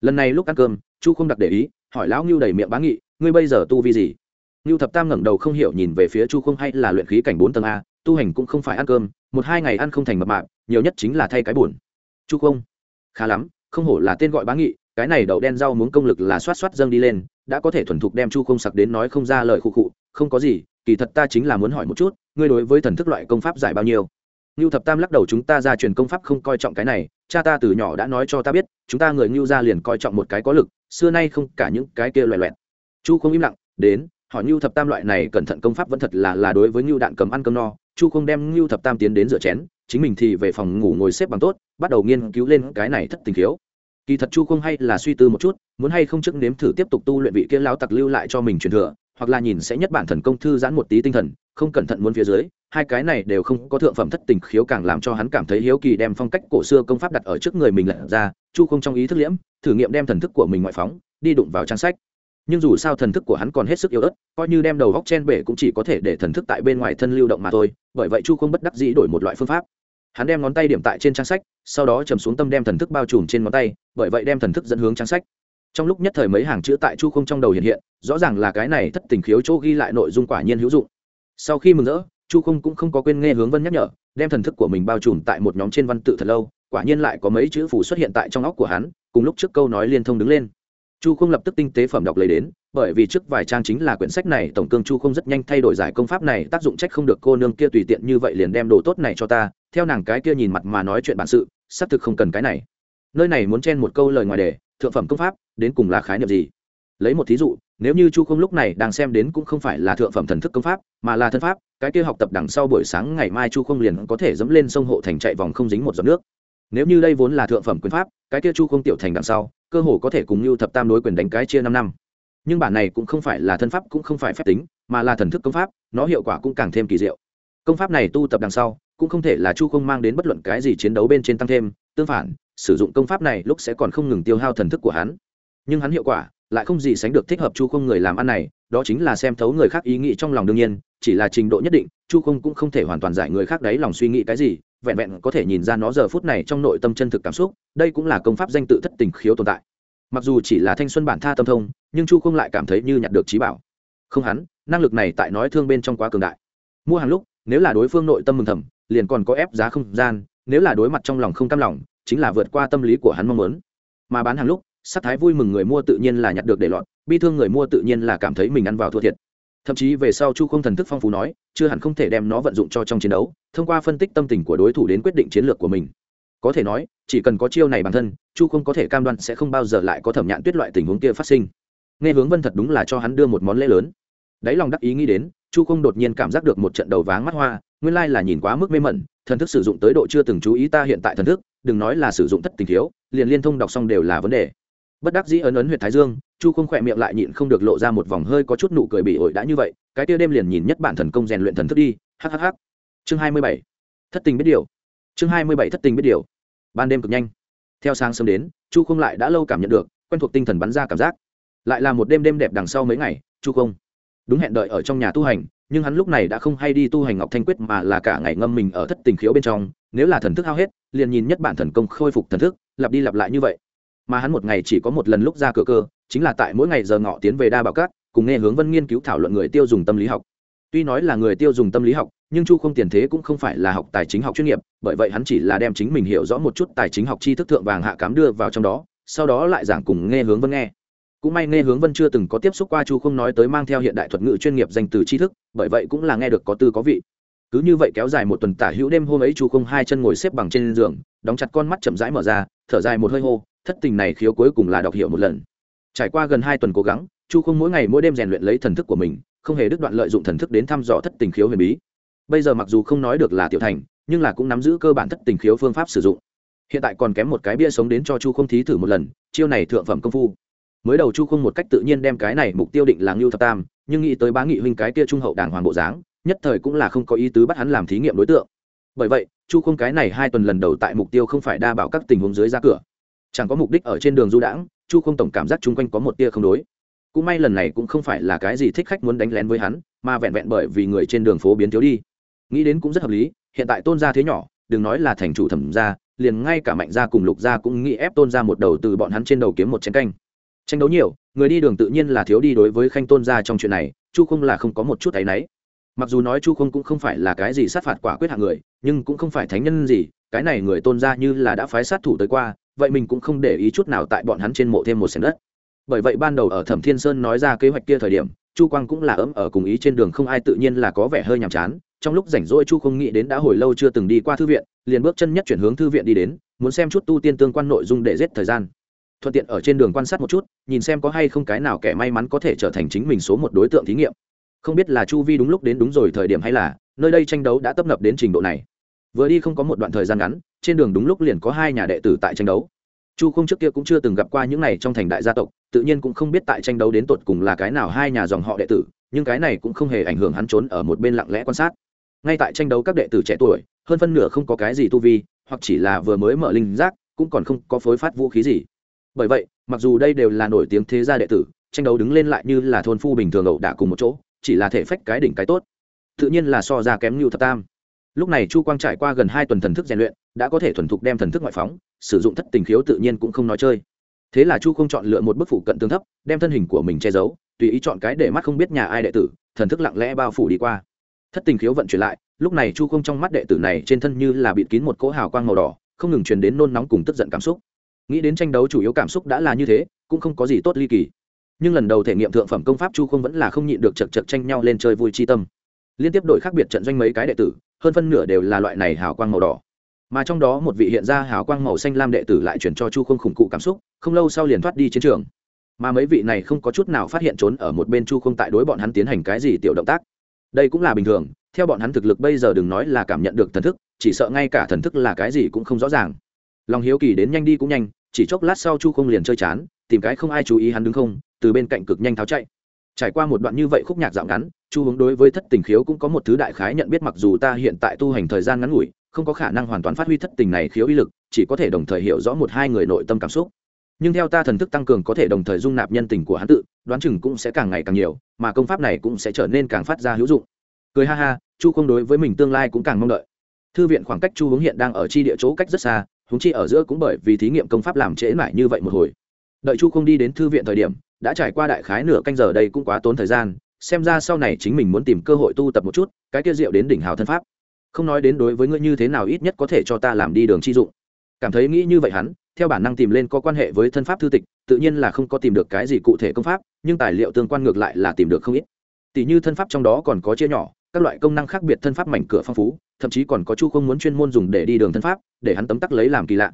Lần này lúc ăn cơm, chu không đặc để ý hỏi lão ngưu đầy miệng bá nghị, ngươi bây giờ tu vi gì? Ngưu thập tam ngẩng đầu không hiểu nhìn về phía chu không hay là luyện khí cảnh bốn tầng a, tu hành cũng không phải ăn cơm, một hai ngày ăn không thành mập mạp, nhiều nhất chính là thay cái buồn. Chu không, khá lắm, không hổ là tên gọi bá nghị, cái này đậu đen rau muốn công lực là xoát xoát dâng đi lên, đã có thể thuần thục đem chu không sặc đến nói không ra lời khụ khụ, không có gì, kỳ thật ta chính là muốn hỏi một chút, ngươi đối với thần thức loại công pháp giải bao nhiêu? Nưu Thập Tam lắc đầu chúng ta ra truyền công pháp không coi trọng cái này, cha ta từ nhỏ đã nói cho ta biết, chúng ta người Nưu gia liền coi trọng một cái có lực, xưa nay không cả những cái kia loẻ loẹt. Chu không im lặng, đến, hỏi Nưu Thập Tam loại này cẩn thận công pháp vẫn thật là là đối với Nưu đạn cầm ăn cơm no, Chu không đem Nưu Thập Tam tiến đến rửa chén, chính mình thì về phòng ngủ ngồi xếp bằng tốt, bắt đầu nghiên cứu lên cái này thất tình thiếu. Kỳ thật Chu không hay là suy tư một chút, muốn hay không trước nếm thử tiếp tục tu luyện vị kia lão tặc lưu lại cho mình truyền thừa, hoặc là nhìn sẽ nhất bản thần công thư giãn một tí tinh thần, không cẩn thận muốn phía dưới, hai cái này đều không có thượng phẩm thất tình khiếu càng làm cho hắn cảm thấy hiếu kỳ đem phong cách cổ xưa công pháp đặt ở trước người mình lật ra chu không trong ý thức liễm thử nghiệm đem thần thức của mình ngoại phóng đi đụng vào trang sách. Nhưng dù sao thần thức của hắn còn hết sức yếu ớt coi như đem đầu góc chen bể cũng chỉ có thể để thần thức tại bên ngoài thân lưu động mà thôi bởi vậy chu không bất đắc dĩ đổi một loại phương pháp. Hắn đem ngón tay điểm tại trên trang sách sau đó chầm xuống tâm đem thần thức bao trùm trên ngón tay bởi vậy đem thần thức dẫn hướng trang sách. Trong lúc nhất thời mấy hàng chữ tại chu không trong đầu hiện hiện rõ ràng là cái này thất tình khiếu chỗ ghi lại nội dung quả nhiên hữu dụng sau khi mừng rỡ, chu không cũng không có quên nghe hướng vân nhắc nhở, đem thần thức của mình bao trùm tại một nhóm trên văn tự thật lâu, quả nhiên lại có mấy chữ phủ xuất hiện tại trong óc của hắn, cùng lúc trước câu nói liên thông đứng lên. Chu không lập tức tinh tế phẩm đọc lấy đến, bởi vì trước vài trang chính là quyển sách này, tổng cương chu không rất nhanh thay đổi giải công pháp này, tác dụng trách không được cô nương kia tùy tiện như vậy liền đem đồ tốt này cho ta, theo nàng cái kia nhìn mặt mà nói chuyện bản sự, xác thực không cần cái này. Nơi này muốn chen một câu lời ngoài đề, thượng phẩm công pháp, đến cùng là khái niệm gì? Lấy một thí dụ nếu như chu không lúc này đang xem đến cũng không phải là thượng phẩm thần thức công pháp, mà là thân pháp, cái kia học tập đằng sau buổi sáng ngày mai chu không liền có thể dẫm lên sông hộ thành chạy vòng không dính một giọt nước. Nếu như đây vốn là thượng phẩm quyền pháp, cái kia chu không tiểu thành đằng sau, cơ hồ có thể cùng lưu thập tam đối quyền đánh cái chia năm năm. Nhưng bản này cũng không phải là thân pháp, cũng không phải phép tính, mà là thần thức công pháp, nó hiệu quả cũng càng thêm kỳ diệu. Công pháp này tu tập đằng sau, cũng không thể là chu không mang đến bất luận cái gì chiến đấu bên trên tăng thêm, tương phản, sử dụng công pháp này lúc sẽ còn không ngừng tiêu hao thần thức của hắn. Nhưng hắn hiệu quả lại không gì sánh được thích hợp chu không người làm ăn này, đó chính là xem thấu người khác ý nghĩ trong lòng đương nhiên, chỉ là trình độ nhất định, chu không cũng không thể hoàn toàn giải người khác đấy lòng suy nghĩ cái gì, vẹn vẹn có thể nhìn ra nó giờ phút này trong nội tâm chân thực cảm xúc, đây cũng là công pháp danh tự thất tình khiếu tồn tại. Mặc dù chỉ là thanh xuân bản tha tâm thông, nhưng chu không lại cảm thấy như nhặt được trí bảo. Không hắn, năng lực này tại nói thương bên trong quá cường đại. Mua hàng lúc, nếu là đối phương nội tâm mừng thầm, liền còn có ép giá không gian, nếu là đối mặt trong lòng không cam lòng, chính là vượt qua tâm lý của hắn mong muốn. Mà bán hàng lúc sắc thái vui mừng người mua tự nhiên là nhặt được để lọt, bi thương người mua tự nhiên là cảm thấy mình ăn vào thua thiệt. Thậm chí về sau chu không thần thức phong phú nói, chưa hẳn không thể đem nó vận dụng cho trong chiến đấu, thông qua phân tích tâm tình của đối thủ đến quyết định chiến lược của mình. Có thể nói, chỉ cần có chiêu này bản thân, chu không có thể cam đoan sẽ không bao giờ lại có thẩm nhạn tuyết loại tình huống kia phát sinh. Nghe hướng vân thật đúng là cho hắn đưa một món lễ lớn. Đáy lòng đắc ý nghĩ đến, chu không đột nhiên cảm giác được một trận đầu váng mắt hoa, nguyên lai là nhìn quá mức mê mẩn, thần thức sử dụng tới độ chưa từng chú ý ta hiện tại thần thức, đừng nói là sử dụng thất tình thiếu, liền liên thông đọc xong đều là vấn đề bất đắc dĩ ấn ấn huyệt thái dương, chu không khỏe miệng lại nhịn không được lộ ra một vòng hơi có chút nụ cười bị ổi đã như vậy, cái tia đêm liền nhìn nhất bản thần công rèn luyện thần thức đi hhh chương hai mươi bảy. Thất tình biết điều. Chương hai mươi bảy thất tình biết điều. Ban đêm cực nhanh. Theo sáng sớm đến, chu không lại đã lâu cảm nhận được, quen thuộc tinh thần bắn ra cảm giác. Lại là một đêm đêm đẹp đằng sau mấy ngày, chu không đúng hẹn đợi ở trong nhà tu hành, nhưng hắn lúc này đã không hay đi tu hành ngọc thanh quyết mà là cả ngày ngâm mình ở thất tình khiếu bên trong, nếu là thần thức hao hết, liền nhìn nhất bản thần công khôi phục thần thức, lặp đi lặp lại như vậy mà hắn một ngày chỉ có một lần lúc ra cửa cơ, chính là tại mỗi ngày giờ ngọ tiến về đa bảo cát, cùng nghe hướng vân nghiên cứu thảo luận người tiêu dùng tâm lý học. Tuy nói là người tiêu dùng tâm lý học, nhưng chu không tiền thế cũng không phải là học tài chính học chuyên nghiệp, bởi vậy hắn chỉ là đem chính mình hiểu rõ một chút tài chính học tri thức thượng vàng hạ cám đưa vào trong đó, sau đó lại giảng cùng nghe hướng vân nghe. Cũng may nghe hướng vân chưa từng có tiếp xúc qua chu không nói tới mang theo hiện đại thuật ngữ chuyên nghiệp danh từ tri thức, bởi vậy cũng là nghe được có tư có vị. Cứ như vậy kéo dài một tuần tả hữu đêm hôm ấy chu không hai chân ngồi xếp bằng trên giường, đóng chặt con mắt chậm rãi mở ra, thở dài một hơi hô thất tình này khiếu cuối cùng là đọc hiểu một lần. Trải qua gần hai tuần cố gắng, chu không mỗi ngày mỗi đêm rèn luyện lấy thần thức của mình, không hề đứt đoạn lợi dụng thần thức đến thăm dò thất tình khiếu huyền bí. Bây giờ mặc dù không nói được là tiểu thành, nhưng là cũng nắm giữ cơ bản thất tình khiếu phương pháp sử dụng. Hiện tại còn kém một cái bia sống đến cho chu không thí thử một lần, chiêu này thượng phẩm công phu. Mới đầu chu không một cách tự nhiên đem cái này mục tiêu định là ngưu thập tam, nhưng nghĩ tới bá nghị huynh cái kia trung hậu đàng hoàng bộ dáng, nhất thời cũng là không có ý tứ bắt hắn làm thí nghiệm đối tượng. Bởi vậy, chu không cái này hai tuần lần đầu tại mục tiêu không phải đa bảo các tình huống dưới ra cửa chẳng có mục đích ở trên đường du đãng, chu không tổng cảm giác chung quanh có một tia không đối. Cũng may lần này cũng không phải là cái gì thích khách muốn đánh lén với hắn, mà vẹn vẹn bởi vì người trên đường phố biến thiếu đi. Nghĩ đến cũng rất hợp lý, hiện tại tôn gia thế nhỏ, đừng nói là thành chủ thẩm gia, liền ngay cả mạnh gia cùng lục gia cũng nghĩ ép tôn gia một đầu từ bọn hắn trên đầu kiếm một chén canh. Tranh đấu nhiều, người đi đường tự nhiên là thiếu đi đối với khanh tôn gia trong chuyện này, chu không là không có một chút áy náy. Mặc dù nói chu không cũng không phải là cái gì sát phạt quả quyết hạng người, nhưng cũng không phải thánh nhân gì, cái này người tôn gia như là đã phái sát thủ tới qua vậy mình cũng không để ý chút nào tại bọn hắn trên mộ thêm một sảnh đất. Bởi vậy ban đầu ở thẩm thiên sơn nói ra kế hoạch kia thời điểm, chu quang cũng là ấm ở cùng ý trên đường không ai tự nhiên là có vẻ hơi nhàm chán. Trong lúc rảnh rỗi chu không nghĩ đến đã hồi lâu chưa từng đi qua thư viện, liền bước chân nhất chuyển hướng thư viện đi đến, muốn xem chút tu tiên tương quan nội dung để giết thời gian. Thuận tiện ở trên đường quan sát một chút, nhìn xem có hay không cái nào kẻ may mắn có thể trở thành chính mình số một đối tượng thí nghiệm. Không biết là chu vi đúng lúc đến đúng rồi thời điểm hay là, nơi đây tranh đấu đã tấp nập đến trình độ này. Vừa đi không có một đoạn thời gian ngắn trên đường đúng lúc liền có hai nhà đệ tử tại tranh đấu. Chu không trước kia cũng chưa từng gặp qua những này trong thành đại gia tộc, tự nhiên cũng không biết tại tranh đấu đến tột cùng là cái nào hai nhà dòng họ đệ tử, nhưng cái này cũng không hề ảnh hưởng hắn trốn ở một bên lặng lẽ quan sát. Ngay tại tranh đấu các đệ tử trẻ tuổi, hơn phân nửa không có cái gì tu vi, hoặc chỉ là vừa mới mở linh giác, cũng còn không có phối phát vũ khí gì. Bởi vậy, mặc dù đây đều là nổi tiếng thế gia đệ tử, tranh đấu đứng lên lại như là thôn phu bình thường ẩu đả cùng một chỗ, chỉ là thể phách cái đỉnh cái tốt. Tự nhiên là so ra kém như thập tam lúc này chu quang trải qua gần hai tuần thần thức rèn luyện, đã có thể thuần thục đem thần thức ngoại phóng, sử dụng thất tình khiếu tự nhiên cũng không nói chơi. Thế là chu không chọn lựa một bức phụ cận tương thấp, đem thân hình của mình che giấu, tùy ý chọn cái để mắt không biết nhà ai đệ tử, thần thức lặng lẽ bao phủ đi qua. Thất tình khiếu vận chuyển lại, lúc này chu không trong mắt đệ tử này trên thân như là bịt kín một cỗ hào quang màu đỏ, không ngừng truyền đến nôn nóng cùng tức giận cảm xúc. Nghĩ đến tranh đấu chủ yếu cảm xúc đã là như thế, cũng không có gì tốt ly kỳ. Nhưng lần đầu thể nghiệm thượng phẩm công pháp chu không vẫn là không nhịn được chật chật tranh nhau lên chơi vui chi tâm. Liên tiếp đổi khác biệt trận doanh mấy cái đệ tử hơn phân nửa đều là loại này hào quang màu đỏ. Mà trong đó một vị hiện ra hào quang màu xanh lam đệ tử lại chuyển cho chu không khủng cụ cảm xúc, không lâu sau liền thoát đi chiến trường. Mà mấy vị này không có chút nào phát hiện trốn ở một bên chu không tại đối bọn hắn tiến hành cái gì tiểu động tác. Đây cũng là bình thường, theo bọn hắn thực lực bây giờ đừng nói là cảm nhận được thần thức, chỉ sợ ngay cả thần thức là cái gì cũng không rõ ràng. Lòng hiếu kỳ đến nhanh đi cũng nhanh, chỉ chốc lát sau chu không liền chơi chán, tìm cái không ai chú ý hắn đứng không, từ bên cạnh cực nhanh tháo chạy. Trải qua một đoạn như vậy khúc nhạc dạo ngắn chu hướng đối với thất tình khiếu cũng có một thứ đại khái nhận biết, mặc dù ta hiện tại tu hành thời gian ngắn ngủi, không có khả năng hoàn toàn phát huy thất tình này khiếu ý lực, chỉ có thể đồng thời hiểu rõ một hai người nội tâm cảm xúc. Nhưng theo ta thần thức tăng cường có thể đồng thời dung nạp nhân tình của hắn tự, đoán chừng cũng sẽ càng ngày càng nhiều, mà công pháp này cũng sẽ trở nên càng phát ra hữu dụng. Cười ha ha, chu không đối với mình tương lai cũng càng mong đợi. Thư viện khoảng cách chu hướng hiện đang ở chi địa chỗ cách rất xa hướng chi ở giữa cũng bởi vì thí nghiệm công pháp làm trễ mãi như vậy một hồi. Đợi chu không đi đến thư viện thời điểm, đã trải qua đại khái nửa canh giờ đây cũng quá tốn thời gian xem ra sau này chính mình muốn tìm cơ hội tu tập một chút, cái kia rượu đến đỉnh hào thân pháp. Không nói đến đối với ngươi như thế nào ít nhất có thể cho ta làm đi đường chi dụng. Cảm thấy nghĩ như vậy hắn, theo bản năng tìm lên có quan hệ với thân pháp thư tịch, tự nhiên là không có tìm được cái gì cụ thể công pháp, nhưng tài liệu tương quan ngược lại là tìm được không ít. Tỷ như thân pháp trong đó còn có chia nhỏ, các loại công năng khác biệt thân pháp mảnh cửa phong phú, thậm chí còn có chu không muốn chuyên môn dùng để đi đường thân pháp, để hắn tấm tắc lấy làm kỳ lạ.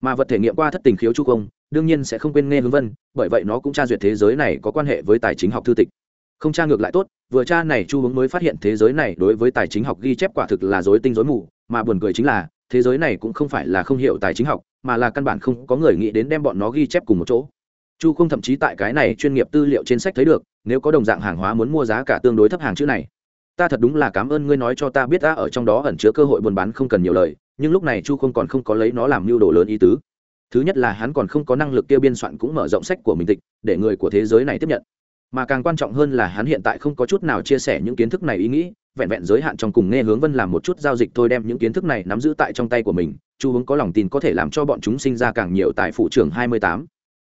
Mà vật thể nghiệm qua thất tình khiếu chu không, đương nhiên sẽ không quên nghe hướng vân, bởi vậy nó cũng tra duyệt thế giới này có quan hệ với tài chính học thư tịch không tra ngược lại tốt, vừa tra này chu hướng mới phát hiện thế giới này đối với tài chính học ghi chép quả thực là dối tinh dối mù, mà buồn cười chính là, thế giới này cũng không phải là không hiểu tài chính học, mà là căn bản không có người nghĩ đến đem bọn nó ghi chép cùng một chỗ. Chu không thậm chí tại cái này chuyên nghiệp tư liệu trên sách thấy được, nếu có đồng dạng hàng hóa muốn mua giá cả tương đối thấp hàng chữ này. Ta thật đúng là cảm ơn ngươi nói cho ta biết ta ở trong đó ẩn chứa cơ hội buôn bán không cần nhiều lời, nhưng lúc này chu không còn không có lấy nó làm mưu đồ lớn ý tứ. Thứ nhất là hắn còn không có năng lực kia biên soạn cũng mở rộng sách của mình tịch, để người của thế giới này tiếp nhận mà càng quan trọng hơn là hắn hiện tại không có chút nào chia sẻ những kiến thức này ý nghĩ, vẹn vẹn giới hạn trong cùng nghe hướng vân làm một chút giao dịch thôi đem những kiến thức này nắm giữ tại trong tay của mình, chu hướng có lòng tin có thể làm cho bọn chúng sinh ra càng nhiều tại phụ trường hai mươi tám.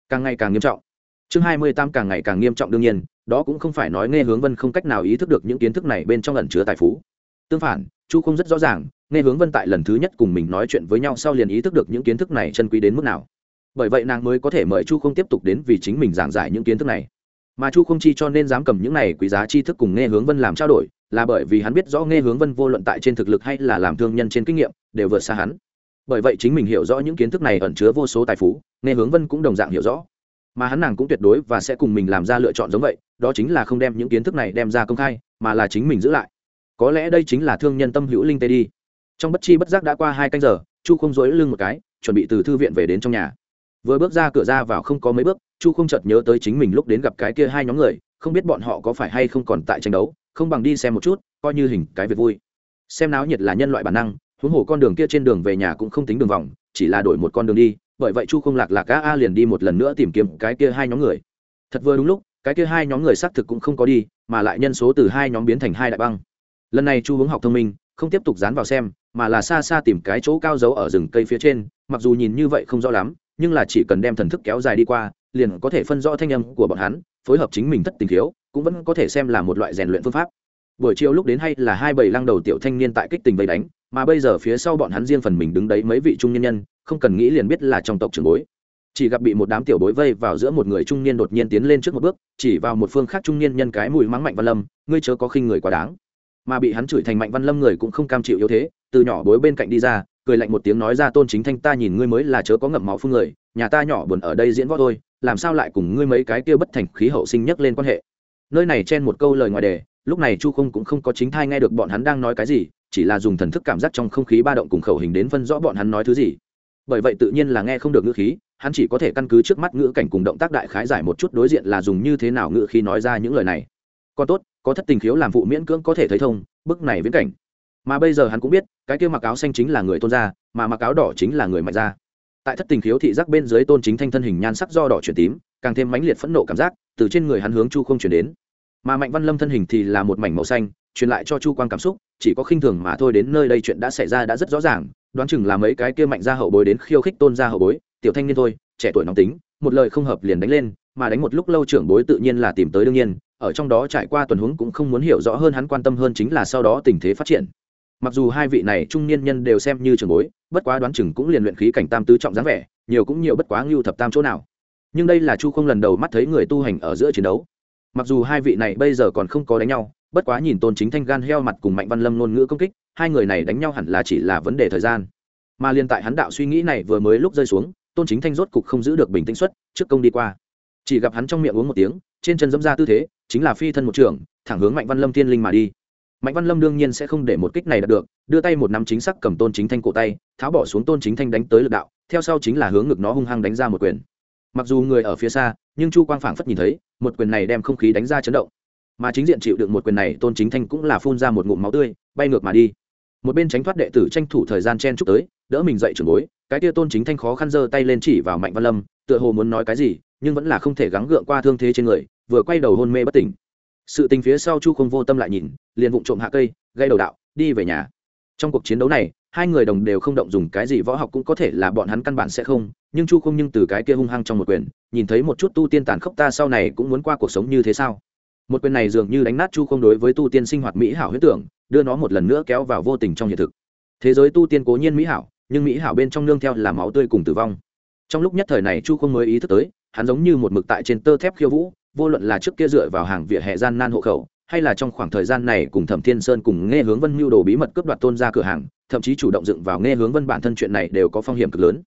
Càng ngày càng nghiêm trọng. Chương hai mươi tám càng ngày càng nghiêm trọng đương nhiên, đó cũng không phải nói nghe hướng vân không cách nào ý thức được những kiến thức này bên trong lần chứa tài phú. Tương phản, chu không rất rõ ràng, nghe hướng vân tại lần thứ nhất cùng mình nói chuyện với nhau sau liền ý thức được những kiến thức này chân quý đến mức nào. Bởi vậy nàng mới có thể mời chu không tiếp tục đến vì chính mình giảng giải những kiến thức này mà chu không chi cho nên dám cầm những này quý giá tri thức cùng nghe hướng vân làm trao đổi, là bởi vì hắn biết rõ nghe hướng vân vô luận tại trên thực lực hay là làm thương nhân trên kinh nghiệm, đều vượt xa hắn. Bởi vậy chính mình hiểu rõ những kiến thức này ẩn chứa vô số tài phú, nghe hướng vân cũng đồng dạng hiểu rõ. Mà hắn nàng cũng tuyệt đối và sẽ cùng mình làm ra lựa chọn giống vậy, đó chính là không đem những kiến thức này đem ra công khai, mà là chính mình giữ lại. Có lẽ đây chính là thương nhân tâm hữu linh tê đi. Trong bất chi bất giác đã qua hai canh giờ, chu không dối lưng một cái, chuẩn bị từ thư viện về đến trong nhà. Vừa bước ra cửa ra vào không có mấy bước chu không chợt nhớ tới chính mình lúc đến gặp cái kia hai nhóm người, không biết bọn họ có phải hay không còn tại tranh đấu, không bằng đi xem một chút, coi như hình cái việc vui. Xem náo nhiệt là nhân loại bản năng, huống hồ con đường kia trên đường về nhà cũng không tính đường vòng, chỉ là đổi một con đường đi, bởi vậy chu không lạc lạc a a liền đi một lần nữa tìm kiếm cái kia hai nhóm người. Thật vừa đúng lúc, cái kia hai nhóm người xác thực cũng không có đi, mà lại nhân số từ hai nhóm biến thành hai đại băng. Lần này chu hướng học thông minh, không tiếp tục dán vào xem, mà là xa xa tìm cái chỗ cao giấu ở rừng cây phía trên, mặc dù nhìn như vậy không rõ lắm, nhưng là chỉ cần đem thần thức kéo dài đi qua liền có thể phân rõ thanh âm của bọn hắn, phối hợp chính mình thất tình thiếu cũng vẫn có thể xem là một loại rèn luyện phương pháp. Buổi chiều lúc đến hay là hai bầy lăng đầu tiểu thanh niên tại kích tình vây đánh, mà bây giờ phía sau bọn hắn riêng phần mình đứng đấy mấy vị trung nhân nhân, không cần nghĩ liền biết là trong tộc trưởng bối. Chỉ gặp bị một đám tiểu bối vây vào giữa một người trung niên đột nhiên tiến lên trước một bước, chỉ vào một phương khác trung niên nhân cái mùi mắng mạnh văn lâm, ngươi chớ có khinh người quá đáng. Mà bị hắn chửi thành mạnh văn lâm người cũng không cam chịu yếu thế, từ nhỏ bối bên cạnh đi ra, cười lạnh một tiếng nói ra, tôn chính thanh, ta nhìn ngươi mới là chớ có ngậm máu phương người, nhà ta nhỏ buồn ở đây diễn võ thôi làm sao lại cùng ngươi mấy cái kia bất thành khí hậu sinh nhắc lên quan hệ? Nơi này chen một câu lời ngoài đề, lúc này chu không cũng không có chính thai nghe được bọn hắn đang nói cái gì, chỉ là dùng thần thức cảm giác trong không khí ba động cùng khẩu hình đến phân rõ bọn hắn nói thứ gì. Bởi vậy tự nhiên là nghe không được ngữ khí, hắn chỉ có thể căn cứ trước mắt ngữ cảnh cùng động tác đại khái giải một chút đối diện là dùng như thế nào ngữ khí nói ra những lời này. Còn tốt, có thất tình khiếu làm phụ miễn cưỡng có thể thấy thông, bức này viễn cảnh. Mà bây giờ hắn cũng biết, cái kia mặc áo xanh chính là người tôn gia, mà mặc áo đỏ chính là người mạnh gia tại thất tình khiếu thị giác bên dưới tôn chính thanh thân hình nhan sắc do đỏ chuyển tím, càng thêm mãnh liệt phẫn nộ cảm giác từ trên người hắn hướng chu không chuyển đến. Mà mạnh văn lâm thân hình thì là một mảnh màu xanh, truyền lại cho chu quan cảm xúc, chỉ có khinh thường mà thôi đến nơi đây chuyện đã xảy ra đã rất rõ ràng, đoán chừng là mấy cái kia mạnh ra hậu bối đến khiêu khích tôn ra hậu bối, tiểu thanh niên thôi, trẻ tuổi nóng tính, một lời không hợp liền đánh lên, mà đánh một lúc lâu trưởng bối tự nhiên là tìm tới đương nhiên, ở trong đó trải qua tuần huống cũng không muốn hiểu rõ hơn hắn quan tâm hơn chính là sau đó tình thế phát triển mặc dù hai vị này trung niên nhân đều xem như trường bối, bất quá đoán chừng cũng liền luyện khí cảnh tam tứ trọng dáng vẻ, nhiều cũng nhiều bất quá ngưu thập tam chỗ nào. Nhưng đây là chu không lần đầu mắt thấy người tu hành ở giữa chiến đấu. Mặc dù hai vị này bây giờ còn không có đánh nhau, bất quá nhìn tôn chính thanh gan heo mặt cùng mạnh văn lâm ngôn ngữ công kích, hai người này đánh nhau hẳn là chỉ là vấn đề thời gian. Mà liên tại hắn đạo suy nghĩ này vừa mới lúc rơi xuống, tôn chính thanh rốt cục không giữ được bình tĩnh xuất, trước công đi qua. Chỉ gặp hắn trong miệng uống một tiếng, trên chân dẫm ra tư thế, chính là phi thân một trường, thẳng hướng mạnh văn lâm thiên linh mà đi mạnh văn lâm đương nhiên sẽ không để một kích này đạt được, đưa tay một nắm chính xác cầm tôn chính thanh cổ tay, tháo bỏ xuống tôn chính thanh đánh tới lực đạo, theo sau chính là hướng ngực nó hung hăng đánh ra một quyền. Mặc dù người ở phía xa, nhưng chu quang phảng phất nhìn thấy, một quyền này đem không khí đánh ra chấn động. Mà chính diện chịu được một quyền này, tôn chính thanh cũng là phun ra một ngụm máu tươi, bay ngược mà đi. Một bên tránh thoát đệ tử tranh thủ thời gian chen chúc tới, đỡ mình dậy trường bối, cái tia tôn chính thanh khó khăn giơ tay lên chỉ vào mạnh văn lâm, tựa hồ muốn nói cái gì, nhưng vẫn là không thể gắng gượng qua thương thế trên người, vừa quay đầu hôn mê bất tỉnh sự tình phía sau chu không vô tâm lại nhìn, liền vụng trộm hạ cây gây đầu đạo, đi về nhà. Trong cuộc chiến đấu này, hai người đồng đều không động dùng cái gì võ học cũng có thể là bọn hắn căn bản sẽ không, nhưng chu không nhưng từ cái kia hung hăng trong một quyền, nhìn thấy một chút tu tiên tàn khốc ta sau này cũng muốn qua cuộc sống như thế sao? Một quyền này dường như đánh nát chu không đối với tu tiên sinh hoạt mỹ hảo huyết tưởng, đưa nó một lần nữa kéo vào vô tình trong hiện thực. Thế giới tu tiên cố nhiên mỹ hảo, nhưng mỹ hảo bên trong nương theo là máu tươi cùng tử vong. Trong lúc nhất thời này chu không mới ý thức tới, hắn giống như một mực tại trên tơ thép khiêu vũ vô luận là trước kia dựa vào hàng vỉa hè gian nan hộ khẩu, hay là trong khoảng thời gian này cùng thẩm thiên sơn cùng nghe hướng vân mưu đồ bí mật cướp đoạt tôn ra cửa hàng, thậm chí chủ động dựng vào nghe hướng vân bản thân chuyện này đều có phong hiểm cực lớn.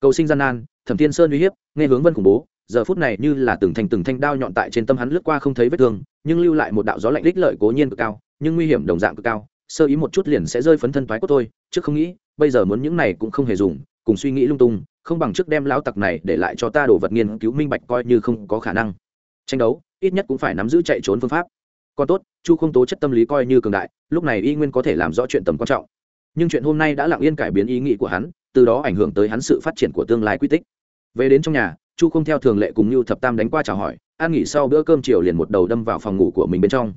Cầu sinh gian nan, thẩm thiên sơn uy hiếp, nghe hướng vân khủng bố, giờ phút này như là từng thành từng thanh đao nhọn tại trên tâm hắn lướt qua không thấy vết thương, nhưng lưu lại một đạo gió lạnh đích lợi cố nhiên cực cao, nhưng nguy hiểm đồng dạng cực cao, sơ ý một chút liền sẽ rơi phấn thân toái của tôi trước không nghĩ, bây giờ muốn những này cũng không hề dùng, cùng suy nghĩ lung tung, không bằng trước đem lão tặc này để lại cho ta đồ vật nghiên cứu minh bạch coi như không có khả năng tranh đấu, ít nhất cũng phải nắm giữ chạy trốn phương pháp. Còn tốt, chu không tố chất tâm lý coi như cường đại, lúc này y nguyên có thể làm rõ chuyện tầm quan trọng. Nhưng chuyện hôm nay đã lặng yên cải biến ý nghĩ của hắn, từ đó ảnh hưởng tới hắn sự phát triển của tương lai quy tích. Về đến trong nhà, chu không theo thường lệ cùng như thập tam đánh qua chào hỏi, an nghỉ sau bữa cơm chiều liền một đầu đâm vào phòng ngủ của mình bên trong.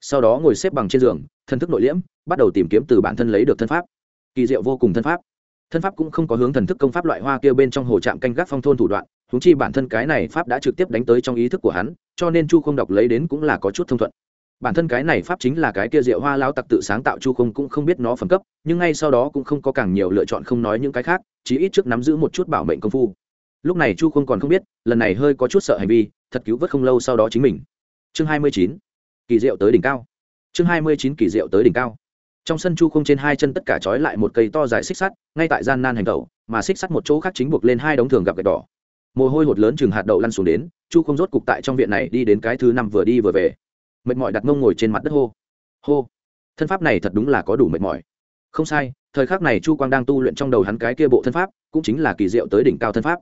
Sau đó ngồi xếp bằng trên giường thân thức nội liễm, bắt đầu tìm kiếm từ bản thân lấy được thân pháp. Kỳ diệu vô cùng thân pháp. Thân pháp cũng không có hướng thần thức công pháp loại hoa kia bên trong hồ trạm canh gác phong thôn thủ đoạn huống chi bản thân cái này pháp đã trực tiếp đánh tới trong ý thức của hắn, cho nên chu không đọc lấy đến cũng là có chút thông thuận. Bản thân cái này pháp chính là cái kia diệu hoa lão tặc tự sáng tạo chu không cũng không biết nó phẩm cấp, nhưng ngay sau đó cũng không có càng nhiều lựa chọn không nói những cái khác chỉ ít trước nắm giữ một chút bảo mệnh công phu. Lúc này chu không còn không biết, lần này hơi có chút sợ hành vi, thật cứu vớt không lâu sau đó chính mình. Chương hai mươi chín, kỳ diệu tới đỉnh cao. Chương hai mươi chín, kỳ diệu tới đỉnh cao. Trong sân chu không trên hai chân tất cả trói lại một cây to dài xích sắt, ngay tại gian nan hành động mà xích sắt một chỗ khác chính buộc lên hai đống thường gặp gạch đỏ mồ hôi hột lớn chừng hạt đậu lăn xuống đến, chu không rốt cục tại trong viện này đi đến cái thứ năm vừa đi vừa về. Mệt mỏi đặt mông ngồi trên mặt đất hô. Hô. Thân pháp này thật đúng là có đủ mệt mỏi. Không sai, thời khắc này chu quang đang tu luyện trong đầu hắn cái kia bộ thân pháp, cũng chính là kỳ diệu tới đỉnh cao thân pháp.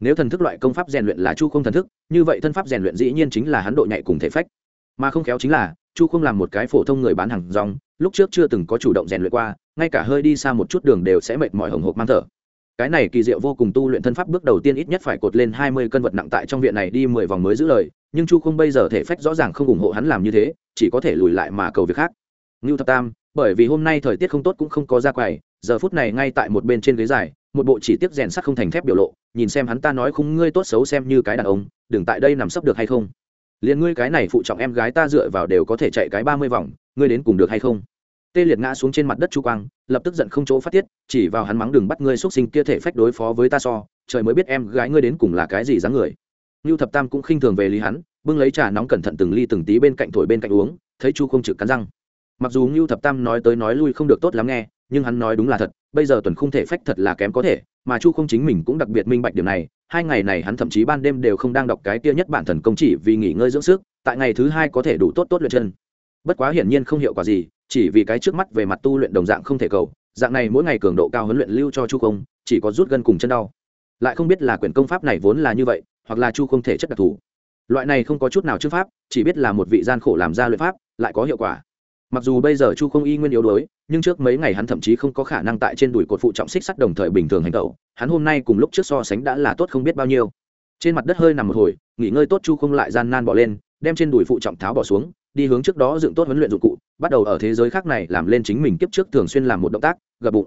Nếu thần thức loại công pháp rèn luyện là chu không thần thức, như vậy thân pháp rèn luyện dĩ nhiên chính là hắn độ nhạy cùng thể phách. Mà không khéo chính là, chu không làm một cái phổ thông người bán hàng rong, lúc trước chưa từng có chủ động rèn luyện qua, ngay cả hơi đi xa một chút đường đều sẽ mệt mỏi hồng hộp mang thở cái này kỳ diệu vô cùng tu luyện thân pháp bước đầu tiên ít nhất phải cột lên hai mươi cân vật nặng tại trong viện này đi mười vòng mới giữ lời, nhưng chu không bây giờ thể phách rõ ràng không ủng hộ hắn làm như thế, chỉ có thể lùi lại mà cầu việc khác. Ngưu thập tam, bởi vì hôm nay thời tiết không tốt cũng không có ra quầy, giờ phút này ngay tại một bên trên ghế dài, một bộ chỉ tiếp rèn sắt không thành thép biểu lộ, nhìn xem hắn ta nói không ngươi tốt xấu xem như cái đàn ông, đừng tại đây nằm sấp được hay không? Liền ngươi cái này phụ trọng em gái ta dựa vào đều có thể chạy cái ba mươi vòng, ngươi đến cùng được hay không? Tê liệt ngã xuống trên mặt đất chu quang, lập tức giận không chỗ phát tiết, chỉ vào hắn mắng đừng bắt ngươi x u ấ t sinh kia thể phách đối phó với ta so, trời mới biết em gái ngươi đến cùng là cái gì dáng người. Ngưu thập tam cũng khinh thường về lý hắn, bưng lấy trà nóng cẩn thận từng ly từng tí bên cạnh thổi bên cạnh uống, thấy chu không trực cắn răng. Mặc dù ngưu thập tam nói tới nói lui không được tốt lắm nghe, nhưng hắn nói đúng là thật, bây giờ tuần không thể phách thật là kém có thể, mà chu không chính mình cũng đặc biệt minh bạch điểm này, hai ngày này hắn thậm chí ban đêm đều không đang đọc cái kia nhất bản thần công chỉ vì nghỉ ngơi dưỡng sức, tại ngày thứ hai có thể đủ tốt tốt luyện chân. Bất quá hiển nhiên không hiệu quả gì chỉ vì cái trước mắt về mặt tu luyện đồng dạng không thể cầu, dạng này mỗi ngày cường độ cao huấn luyện lưu cho chu công, chỉ có rút gân cùng chân đau. Lại không biết là quyển công pháp này vốn là như vậy, hoặc là chu không thể chất đặc thù. Loại này không có chút nào chữ pháp, chỉ biết là một vị gian khổ làm ra luyện pháp, lại có hiệu quả. Mặc dù bây giờ chu không y nguyên yếu đuối, nhưng trước mấy ngày hắn thậm chí không có khả năng tại trên đùi cột phụ trọng xích sắt đồng thời bình thường hành tẩu hắn hôm nay cùng lúc trước so sánh đã là tốt không biết bao nhiêu. Trên mặt đất hơi nằm một hồi, nghỉ ngơi tốt chu không lại gian nan bỏ lên, đem trên đùi phụ trọng tháo bỏ xuống, đi hướng trước đó dựng tốt huấn luyện dụng cụ bắt đầu ở thế giới khác này làm lên chính mình kiếp trước thường xuyên làm một động tác, gập bụng.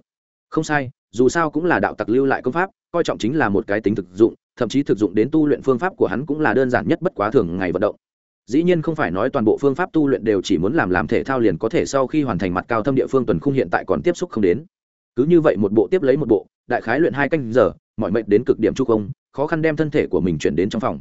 Không sai, dù sao cũng là đạo tặc lưu lại công pháp, coi trọng chính là một cái tính thực dụng, thậm chí thực dụng đến tu luyện phương pháp của hắn cũng là đơn giản nhất bất quá thường ngày vận động. Dĩ nhiên không phải nói toàn bộ phương pháp tu luyện đều chỉ muốn làm làm thể thao liền có thể sau khi hoàn thành mặt cao thâm địa phương tuần khung hiện tại còn tiếp xúc không đến. Cứ như vậy một bộ tiếp lấy một bộ, đại khái luyện hai canh giờ, mọi mệnh đến cực điểm chu không khó khăn đem thân thể của mình chuyển đến trong phòng.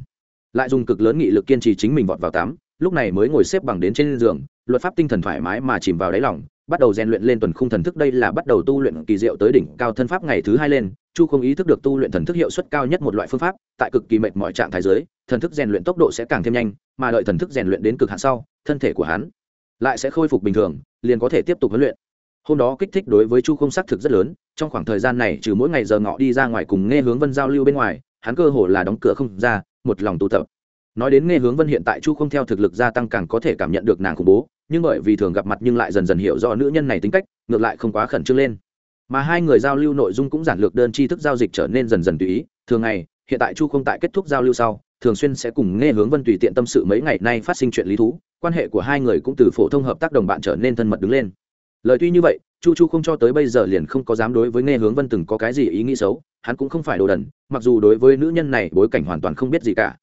Lại dùng cực lớn nghị lực kiên trì chính mình vọt vào tắm, lúc này mới ngồi xếp bằng đến trên giường luật pháp tinh thần thoải mái mà chìm vào đáy lòng, bắt đầu rèn luyện lên tuần khung thần thức. Đây là bắt đầu tu luyện kỳ diệu tới đỉnh cao thân pháp ngày thứ hai lên. Chu không ý thức được tu luyện thần thức hiệu suất cao nhất một loại phương pháp, tại cực kỳ mệt mọi trạng thái giới thần thức rèn luyện tốc độ sẽ càng thêm nhanh, mà đợi thần thức rèn luyện đến cực hạn sau, thân thể của hắn lại sẽ khôi phục bình thường, liền có thể tiếp tục huấn luyện. Hôm đó kích thích đối với chu không xác thực rất lớn, trong khoảng thời gian này trừ mỗi ngày giờ ngọ đi ra ngoài cùng nghe hướng vân giao lưu bên ngoài, hắn cơ hồ là đóng cửa không ra, một lòng tụ tập. Nói đến nghe hướng vân hiện tại chu không theo thực lực gia tăng càng có thể cảm nhận được nàng khủng bố nhưng bởi vì thường gặp mặt nhưng lại dần dần hiểu rõ nữ nhân này tính cách, ngược lại không quá khẩn trương lên. Mà hai người giao lưu nội dung cũng giản lược đơn chi thức giao dịch trở nên dần dần tùy ý. Thường ngày, hiện tại chu không tại kết thúc giao lưu sau, thường xuyên sẽ cùng nghe hướng vân tùy tiện tâm sự mấy ngày nay phát sinh chuyện lý thú, quan hệ của hai người cũng từ phổ thông hợp tác đồng bạn trở nên thân mật đứng lên. Lời tuy như vậy, chu chu không cho tới bây giờ liền không có dám đối với nghe hướng vân từng có cái gì ý nghĩ xấu, hắn cũng không phải đồ đần, mặc dù đối với nữ nhân này bối cảnh hoàn toàn không biết gì cả.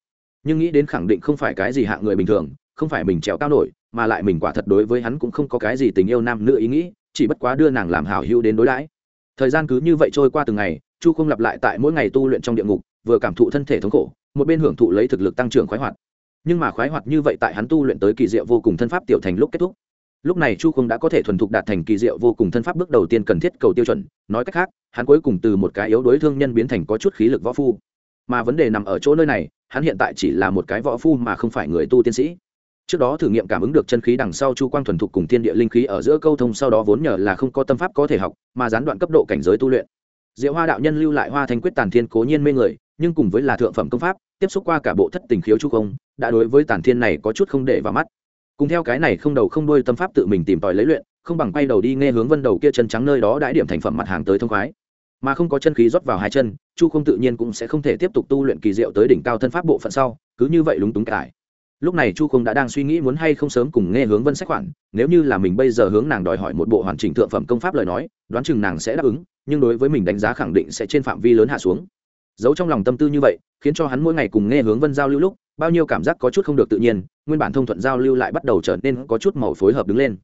Nhưng nghĩ đến khẳng định không phải cái gì hạng người bình thường không phải mình trèo cao nổi, mà lại mình quả thật đối với hắn cũng không có cái gì tình yêu nam nữ ý nghĩ, chỉ bất quá đưa nàng làm hảo hữu đến đối đãi. Thời gian cứ như vậy trôi qua từng ngày, chu không lặp lại tại mỗi ngày tu luyện trong địa ngục, vừa cảm thụ thân thể thống khổ, một bên hưởng thụ lấy thực lực tăng trưởng khoái hoạt. Nhưng mà khoái hoạt như vậy tại hắn tu luyện tới kỳ diệu vô cùng thân pháp tiểu thành lúc kết thúc. Lúc này chu không đã có thể thuần thục đạt thành kỳ diệu vô cùng thân pháp bước đầu tiên cần thiết cầu tiêu chuẩn, nói cách khác, hắn cuối cùng từ một cái yếu đối thương nhân biến thành có chút khí lực võ phu. Mà vấn đề nằm ở chỗ nơi này, hắn hiện tại chỉ là một cái võ phu mà không phải người tu tiên sĩ trước đó thử nghiệm cảm ứng được chân khí đằng sau chu quang thuần thục cùng thiên địa linh khí ở giữa câu thông sau đó vốn nhờ là không có tâm pháp có thể học, mà gián đoạn cấp độ cảnh giới tu luyện. Diệu hoa đạo nhân lưu lại hoa thanh quyết tàn thiên cố nhiên mê người, nhưng cùng với là thượng phẩm công pháp, tiếp xúc qua cả bộ thất tình khiếu chu không, đã đối với tàn thiên này có chút không để vào mắt. Cùng theo cái này không đầu không đuôi tâm pháp tự mình tìm tòi lấy luyện, không bằng quay đầu đi nghe hướng vân đầu kia chân trắng nơi đó đãi điểm thành phẩm mặt hàng tới thông khoái. Mà không có chân khí rót vào hai chân, chu không tự nhiên cũng sẽ không thể tiếp tục tu luyện kỳ diệu tới đỉnh cao thân pháp bộ phận sau, cứ như vậy lúng túng cải lúc này chu không đã đang suy nghĩ muốn hay không sớm cùng nghe hướng vân sách khoản, nếu như là mình bây giờ hướng nàng đòi hỏi một bộ hoàn chỉnh thượng phẩm công pháp lời nói, đoán chừng nàng sẽ đáp ứng, nhưng đối với mình đánh giá khẳng định sẽ trên phạm vi lớn hạ xuống. Giấu trong lòng tâm tư như vậy, khiến cho hắn mỗi ngày cùng nghe hướng vân giao lưu lúc, bao nhiêu cảm giác có chút không được tự nhiên, nguyên bản thông thuận giao lưu lại bắt đầu trở nên có chút màu phối hợp đứng lên.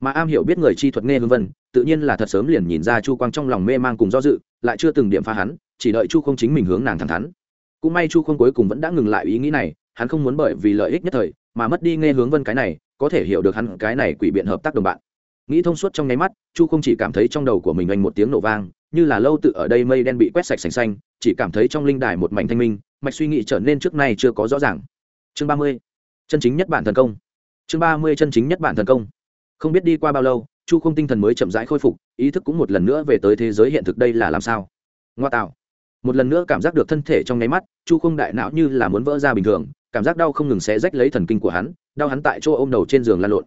Mà am hiểu biết người chi thuật nghe hướng vân, tự nhiên là thật sớm liền nhìn ra chu quang trong lòng mê mang cùng do dự, lại chưa từng điểm pha hắn, chỉ đợi chu không chính mình hướng nàng thẳng thắn. Cũng may chu không cuối cùng vẫn đã ngừng lại ý nghĩ này hắn không muốn bởi vì lợi ích nhất thời mà mất đi nghe hướng vân cái này, có thể hiểu được hắn cái này quỷ biện hợp tác đồng bạn. Nghĩ thông suốt trong nháy mắt, chu không chỉ cảm thấy trong đầu của mình anh một tiếng nổ vang, như là lâu tự ở đây mây đen bị quét sạch sành xanh, chỉ cảm thấy trong linh đài một mảnh thanh minh, mạch suy nghĩ trở nên trước nay chưa có rõ ràng. Chương ba mươi, chân chính nhất bản thần công. Chương ba mươi, chân chính nhất bản thần công. Không biết đi qua bao lâu, chu không tinh thần mới chậm rãi khôi phục, ý thức cũng một lần nữa về tới thế giới hiện thực đây là làm sao? Ngoa tạo. Một lần nữa cảm giác được thân thể trong nháy mắt, chu không đại não như là muốn vỡ ra bình thường cảm giác đau không ngừng xé rách lấy thần kinh của hắn, đau hắn tại chỗ ôm đầu trên giường lan lộn.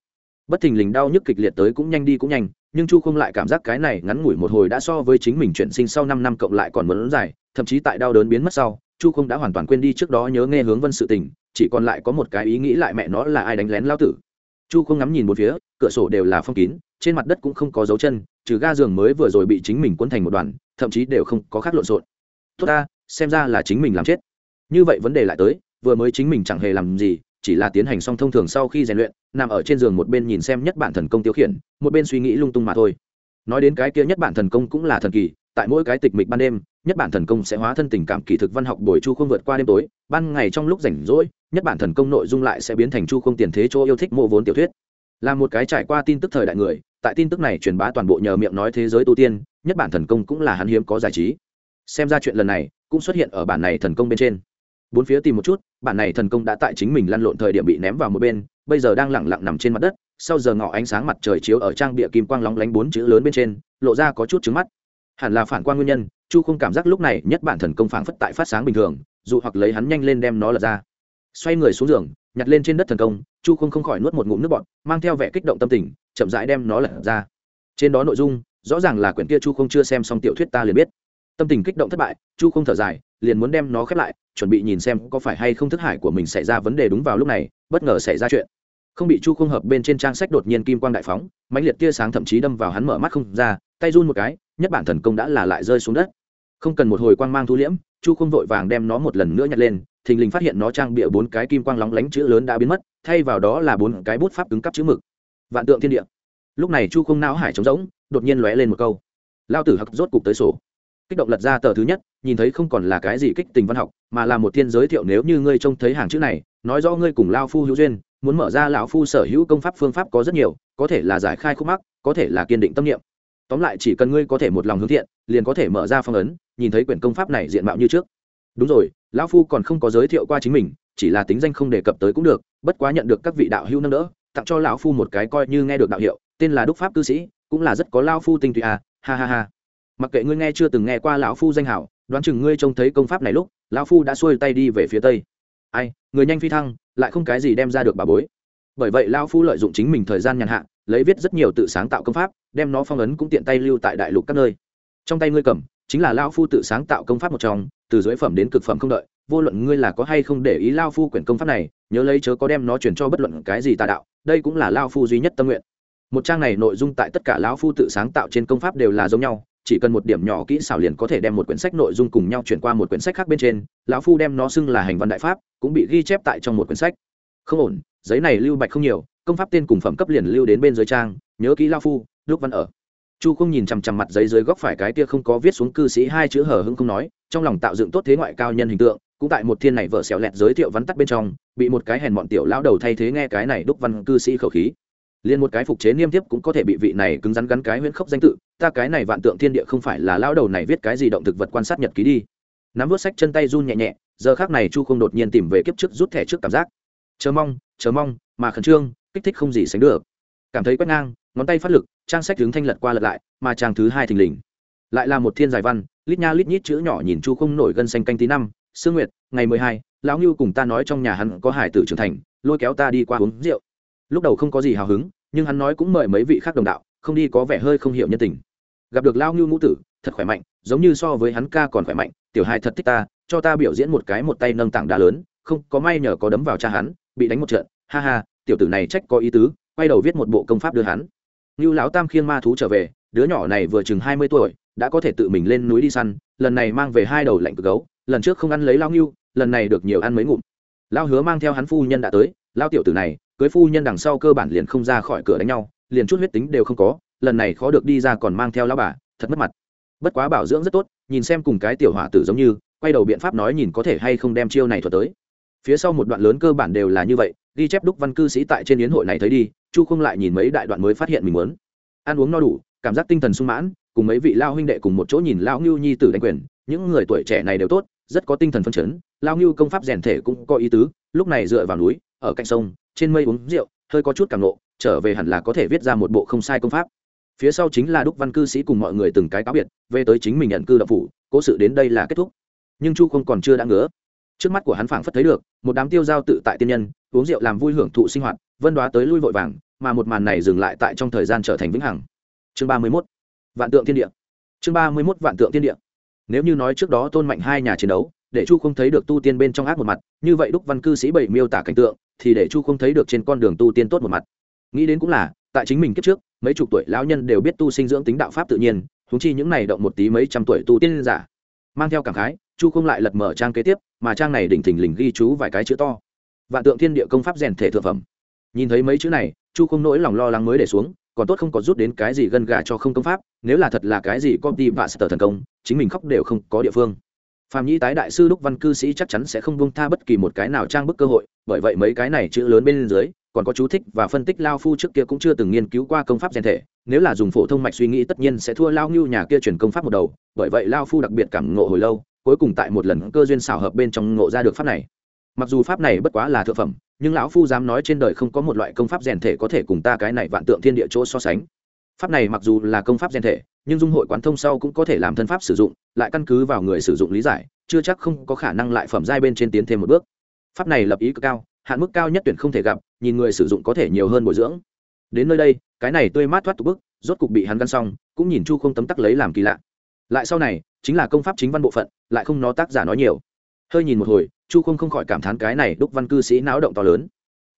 Bất thình lình đau nhức kịch liệt tới cũng nhanh đi cũng nhanh, nhưng chu không lại cảm giác cái này ngắn ngủi một hồi đã so với chính mình chuyển sinh sau năm năm cộng lại còn muốn dài, thậm chí tại đau đớn biến mất sau, chu không đã hoàn toàn quên đi trước đó nhớ nghe hướng vân sự tình, chỉ còn lại có một cái ý nghĩ lại mẹ nó là ai đánh lén lao tử. Chu không ngắm nhìn một phía, cửa sổ đều là phong kín, trên mặt đất cũng không có dấu chân, trừ ga giường mới vừa rồi bị chính mình cuốn thành một đoàn, thậm chí đều không có khác lộn xộn. Tốt ta, xem ra là chính mình làm chết. Như vậy vấn đề lại tới vừa mới chính mình chẳng hề làm gì, chỉ là tiến hành xong thông thường sau khi rèn luyện, nằm ở trên giường một bên nhìn xem nhất bản thần công tiêu khiển, một bên suy nghĩ lung tung mà thôi. Nói đến cái kia nhất bản thần công cũng là thần kỳ, tại mỗi cái tịch mịch ban đêm, nhất bản thần công sẽ hóa thân tình cảm kỳ thực văn học bồi chu không vượt qua đêm tối, ban ngày trong lúc rảnh rỗi, nhất bản thần công nội dung lại sẽ biến thành chu không tiền thế chỗ yêu thích mô vốn tiểu thuyết. Là một cái trải qua tin tức thời đại người, tại tin tức này truyền bá toàn bộ nhờ miệng nói thế giới tu tiên, nhất bản thần công cũng là hắn hiếm có giải trí. Xem ra chuyện lần này cũng xuất hiện ở bản này thần công bên trên bốn phía tìm một chút, bản này thần công đã tại chính mình lăn lộn thời điểm bị ném vào một bên, bây giờ đang lẳng lặng nằm trên mặt đất, sau giờ ngọ ánh sáng mặt trời chiếu ở trang địa kim quang lóng lánh bốn chữ lớn bên trên, lộ ra có chút trứng mắt. Hẳn là phản quan nguyên nhân, chu không cảm giác lúc này nhất bản thần công phản phất tại phát sáng bình thường, dù hoặc lấy hắn nhanh lên đem nó lật ra. Xoay người xuống giường, nhặt lên trên đất thần công, chu không không khỏi nuốt một ngụm nước bọt, mang theo vẻ kích động tâm tình, chậm rãi đem nó lật ra. Trên đó nội dung, rõ ràng là quyển kia chu không chưa xem xong tiểu thuyết ta liền biết. Tâm tình kích động thất bại, chu không thở dài liền muốn đem nó khép lại, chuẩn bị nhìn xem có phải hay không thức hải của mình xảy ra vấn đề đúng vào lúc này, bất ngờ xảy ra chuyện. Không bị chu không hợp bên trên trang sách đột nhiên kim quang đại phóng, mãnh liệt tia sáng thậm chí đâm vào hắn mở mắt không ra, tay run một cái, nhất bản thần công đã là lại rơi xuống đất. Không cần một hồi quang mang thu liễm, chu không vội vàng đem nó một lần nữa nhặt lên, thình lình phát hiện nó trang bịa bốn cái kim quang lóng lánh chữ lớn đã biến mất, thay vào đó là bốn cái bút pháp cứng cắp chữ mực. Vạn tượng thiên địa. Lúc này chu không não hải trống rỗng, đột nhiên lóe lên một câu. Lao tử hặc rốt cục tới sổ. Kích động lật ra tờ thứ nhất nhìn thấy không còn là cái gì kích tình văn học, mà là một thiên giới thiệu nếu như ngươi trông thấy hàng chữ này, nói rõ ngươi cùng lao phu hữu duyên, muốn mở ra lão phu sở hữu công pháp phương pháp có rất nhiều, có thể là giải khai khúc mắc, có thể là kiên định tâm niệm. Tóm lại chỉ cần ngươi có thể một lòng hướng thiện, liền có thể mở ra phong ấn, nhìn thấy quyển công pháp này diện mạo như trước. Đúng rồi, lão phu còn không có giới thiệu qua chính mình, chỉ là tính danh không đề cập tới cũng được, bất quá nhận được các vị đạo hữu nâng đỡ, tặng cho lão phu một cái coi như nghe được đạo hiệu, tên là đúc pháp cư sĩ, cũng là rất có lao phu tinh tụy à ha ha ha. Mặc kệ ngươi nghe chưa từng nghe qua lão phu danh hảo đoán chừng ngươi trông thấy công pháp này lúc, lão phu đã xuôi tay đi về phía tây. Ai, người nhanh phi thăng, lại không cái gì đem ra được bà bối. Bởi vậy lão phu lợi dụng chính mình thời gian nhàn hạ, lấy viết rất nhiều tự sáng tạo công pháp, đem nó phong ấn cũng tiện tay lưu tại đại lục các nơi. Trong tay ngươi cầm, chính là lão phu tự sáng tạo công pháp một trong, từ dưới phẩm đến cực phẩm không đợi, vô luận ngươi là có hay không để ý lao phu quyển công pháp này, nhớ lấy chớ có đem nó chuyển cho bất luận cái gì tà đạo, đây cũng là lao phu duy nhất tâm nguyện. Một trang này nội dung tại tất cả lão phu tự sáng tạo trên công pháp đều là giống nhau chỉ cần một điểm nhỏ kỹ xảo liền có thể đem một quyển sách nội dung cùng nhau chuyển qua một quyển sách khác bên trên, lão phu đem nó xưng là hành văn đại pháp, cũng bị ghi chép tại trong một quyển sách. Không ổn, giấy này lưu bạch không nhiều, công pháp tên cùng phẩm cấp liền lưu đến bên dưới trang, nhớ kỹ lao phu, lúc văn ở. Chu không nhìn chằm chằm mặt giấy dưới góc phải cái kia không có viết xuống cư sĩ hai chữ hờ hưng không nói, trong lòng tạo dựng tốt thế ngoại cao nhân hình tượng, cũng tại một thiên này vợ xẻo lẹt giới thiệu văn tắt bên trong, bị một cái hèn bọn tiểu lão đầu thay thế nghe cái này đúc văn cư sĩ khẩu khí liền một cái phục chế niêm tiếp cũng có thể bị vị này cứng rắn gắn cái huyễn khốc danh tự, ta cái này vạn tượng thiên địa không phải là lão đầu này viết cái gì động thực vật quan sát nhật ký đi. Nắm vớt sách chân tay run nhẹ nhẹ, giờ khác này chu không đột nhiên tìm về kiếp trước rút thẻ trước cảm giác. Chờ mong chờ mong, mà khẩn trương, kích thích không gì sánh được. Cảm thấy quét ngang, ngón tay phát lực, trang sách hướng thanh lật qua lật lại, mà trang thứ hai thình lình. Lại là một thiên giải văn, lít nha lít nhít chữ nhỏ nhìn chu không nổi gân xanh canh tí năm, sương nguyệt, ngày mười hai, lão ngưu cùng ta nói trong nhà hắn có hải tử trưởng thành, lôi kéo ta đi qua uống rượu lúc đầu không có gì hào hứng, nhưng hắn nói cũng mời mấy vị khác đồng đạo, không đi có vẻ hơi không hiểu nhân tình. Gặp được lao ngưu ngũ tử, thật khỏe mạnh, giống như so với hắn ca còn khỏe mạnh, tiểu hai thật thích ta, cho ta biểu diễn một cái một tay nâng tảng đá lớn, không, có may nhờ có đấm vào cha hắn, bị đánh một trận, ha ha, tiểu tử này trách có ý tứ, quay đầu viết một bộ công pháp đưa hắn. Ngưu lão tam khiêng ma thú trở về, đứa nhỏ này vừa chừng hai mươi tuổi, đã có thể tự mình lên núi đi săn, lần này mang về hai đầu lạnh cực gấu, lần trước không ăn lấy lao ngưu, lần này được nhiều ăn mấy ngụm. Lao hứa mang theo hắn phu nhân đã tới, lao tiểu tử này cưới phu nhân đằng sau cơ bản liền không ra khỏi cửa đánh nhau, liền chút huyết tính đều không có, lần này khó được đi ra còn mang theo lao bà, thật mất mặt. Bất quá bảo dưỡng rất tốt, nhìn xem cùng cái tiểu hỏa tử giống như, quay đầu biện pháp nói nhìn có thể hay không đem chiêu này thuật tới. Phía sau một đoạn lớn cơ bản đều là như vậy, ghi chép đúc văn cư sĩ tại trên yến hội này thấy đi, chu không lại nhìn mấy đại đoạn mới phát hiện mình muốn. Ăn uống no đủ, cảm giác tinh thần sung mãn, cùng mấy vị lao huynh đệ cùng một chỗ nhìn lao ngưu nhi tử đánh quyền, những người tuổi trẻ này đều tốt, rất có tinh thần phân chấn lao ngưu công pháp rèn thể cũng có ý tứ, lúc này dựa vào núi, ở cạnh sông trên mây uống rượu, hơi có chút cảm nộ, trở về hẳn là có thể viết ra một bộ không sai công pháp. Phía sau chính là đúc văn cư sĩ cùng mọi người từng cái cáo biệt, về tới chính mình nhận cư đậu phủ, cố sự đến đây là kết thúc. Nhưng chu không còn chưa đã ngứa. Trước mắt của hắn phảng phất thấy được, một đám tiêu giao tự tại tiên nhân, uống rượu làm vui hưởng thụ sinh hoạt, vân đoá tới lui vội vàng, mà một màn này dừng lại tại trong thời gian trở thành vĩnh hằng. Chương ba mươi mốt, vạn tượng thiên địa. Chương ba mươi mốt, vạn tượng thiên địa. Nếu như nói trước đó tôn mạnh hai nhà chiến đấu để chu không thấy được tu tiên bên trong ác một mặt, như vậy đúc văn cư sĩ bảy miêu tả cảnh tượng, thì để chu không thấy được trên con đường tu tiên tốt một mặt. Nghĩ đến cũng là, tại chính mình kiếp trước, mấy chục tuổi lão nhân đều biết tu sinh dưỡng tính đạo pháp tự nhiên húng chi những này động một tí mấy trăm tuổi tu tiên giả. Mang theo cảm khái, chu không lại lật mở trang kế tiếp, mà trang này đỉnh thình lình ghi chú vài cái chữ to. Vạn tượng thiên địa công pháp rèn thể thượng phẩm. Nhìn thấy mấy chữ này, chu không nỗi lòng lo lắng mới để xuống, còn tốt không có rút đến cái gì gân gà cho không công pháp, nếu là thật là cái gì copy và sờ thần công, chính mình khóc đều không có địa phương phạm nhĩ tái đại sư đúc văn cư sĩ chắc chắn sẽ không buông tha bất kỳ một cái nào trang bức cơ hội, bởi vậy mấy cái này chữ lớn bên dưới, còn có chú thích và phân tích lao phu trước kia cũng chưa từng nghiên cứu qua công pháp rèn thể, nếu là dùng phổ thông mạch suy nghĩ tất nhiên sẽ thua lao ngưu nhà kia chuyển công pháp một đầu, bởi vậy lao phu đặc biệt cảm ngộ hồi lâu, cuối cùng tại một lần cơ duyên xảo hợp bên trong ngộ ra được pháp này. Mặc dù pháp này bất quá là thượng phẩm, nhưng lão phu dám nói trên đời không có một loại công pháp rèn thể có thể cùng ta cái này vạn tượng thiên địa chỗ so sánh. Pháp này mặc dù là công pháp rèn thể nhưng dung hội quán thông sau cũng có thể làm thân pháp sử dụng, lại căn cứ vào người sử dụng lý giải, chưa chắc không có khả năng lại phẩm giai bên trên tiến thêm một bước. Pháp này lập ý cực cao, hạn mức cao nhất tuyển không thể gặp, nhìn người sử dụng có thể nhiều hơn bồi dưỡng. Đến nơi đây, cái này tươi mát thoát tục bức, rốt cục bị hắn gắn xong, cũng nhìn chu không tấm tắc lấy làm kỳ lạ. Lại sau này, chính là công pháp chính văn bộ phận, lại không nó tác giả nói nhiều. Hơi nhìn một hồi, chu không không khỏi cảm thán cái này đúc văn cư sĩ náo động to lớn.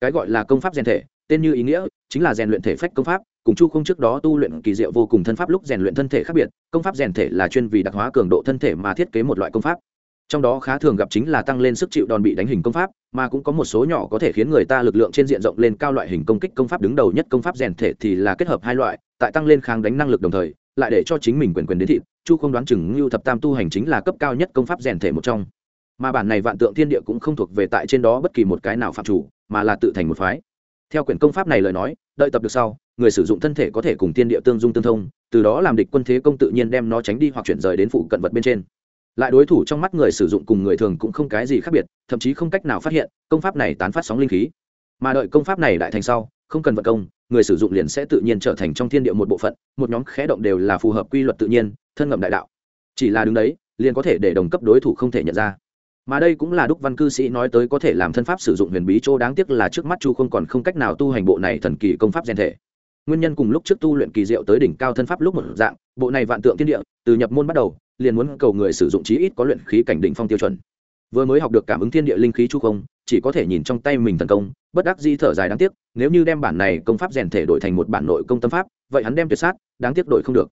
Cái gọi là công pháp rèn thể tên như ý nghĩa chính là rèn luyện thể phách công pháp, cùng chu không trước đó tu luyện kỳ diệu vô cùng thân pháp lúc rèn luyện thân thể khác biệt, công pháp rèn thể là chuyên vì đặc hóa cường độ thân thể mà thiết kế một loại công pháp. Trong đó khá thường gặp chính là tăng lên sức chịu đòn bị đánh hình công pháp, mà cũng có một số nhỏ có thể khiến người ta lực lượng trên diện rộng lên cao loại hình công kích công pháp đứng đầu nhất công pháp rèn thể thì là kết hợp hai loại, tại tăng lên kháng đánh năng lực đồng thời, lại để cho chính mình quyền quyền đến thịt, chu không đoán chừng lưu thập tam tu hành chính là cấp cao nhất công pháp rèn thể một trong. Mà bản này vạn tượng thiên địa cũng không thuộc về tại trên đó bất kỳ một cái nào phạm chủ, mà là tự thành một phái theo quyển công pháp này lời nói, đợi tập được sau, người sử dụng thân thể có thể cùng tiên địa tương dung tương thông, từ đó làm địch quân thế công tự nhiên đem nó tránh đi hoặc chuyển rời đến phụ cận vật bên trên. Lại đối thủ trong mắt người sử dụng cùng người thường cũng không cái gì khác biệt, thậm chí không cách nào phát hiện, công pháp này tán phát sóng linh khí. Mà đợi công pháp này đại thành sau, không cần vận công, người sử dụng liền sẽ tự nhiên trở thành trong thiên địa một bộ phận, một nhóm khẽ động đều là phù hợp quy luật tự nhiên, thân ngậm đại đạo. Chỉ là đứng đấy, liền có thể để đồng cấp đối thủ không thể nhận ra mà đây cũng là đúc văn cư sĩ nói tới có thể làm thân pháp sử dụng huyền bí chỗ đáng tiếc là trước mắt chu không còn không cách nào tu hành bộ này thần kỳ công pháp gen thể. Nguyên nhân cùng lúc trước tu luyện kỳ diệu tới đỉnh cao thân pháp lúc một dạng, bộ này vạn tượng thiên địa, từ nhập môn bắt đầu, liền muốn cầu người sử dụng chí ít có luyện khí cảnh đỉnh phong tiêu chuẩn. Vừa mới học được cảm ứng thiên địa linh khí chu không, chỉ có thể nhìn trong tay mình thần công, bất đắc di thở dài đáng tiếc, nếu như đem bản này công pháp rèn thể đổi thành một bản nội công tâm pháp, vậy hắn đem tuyệt sát, đáng tiếc đổi không được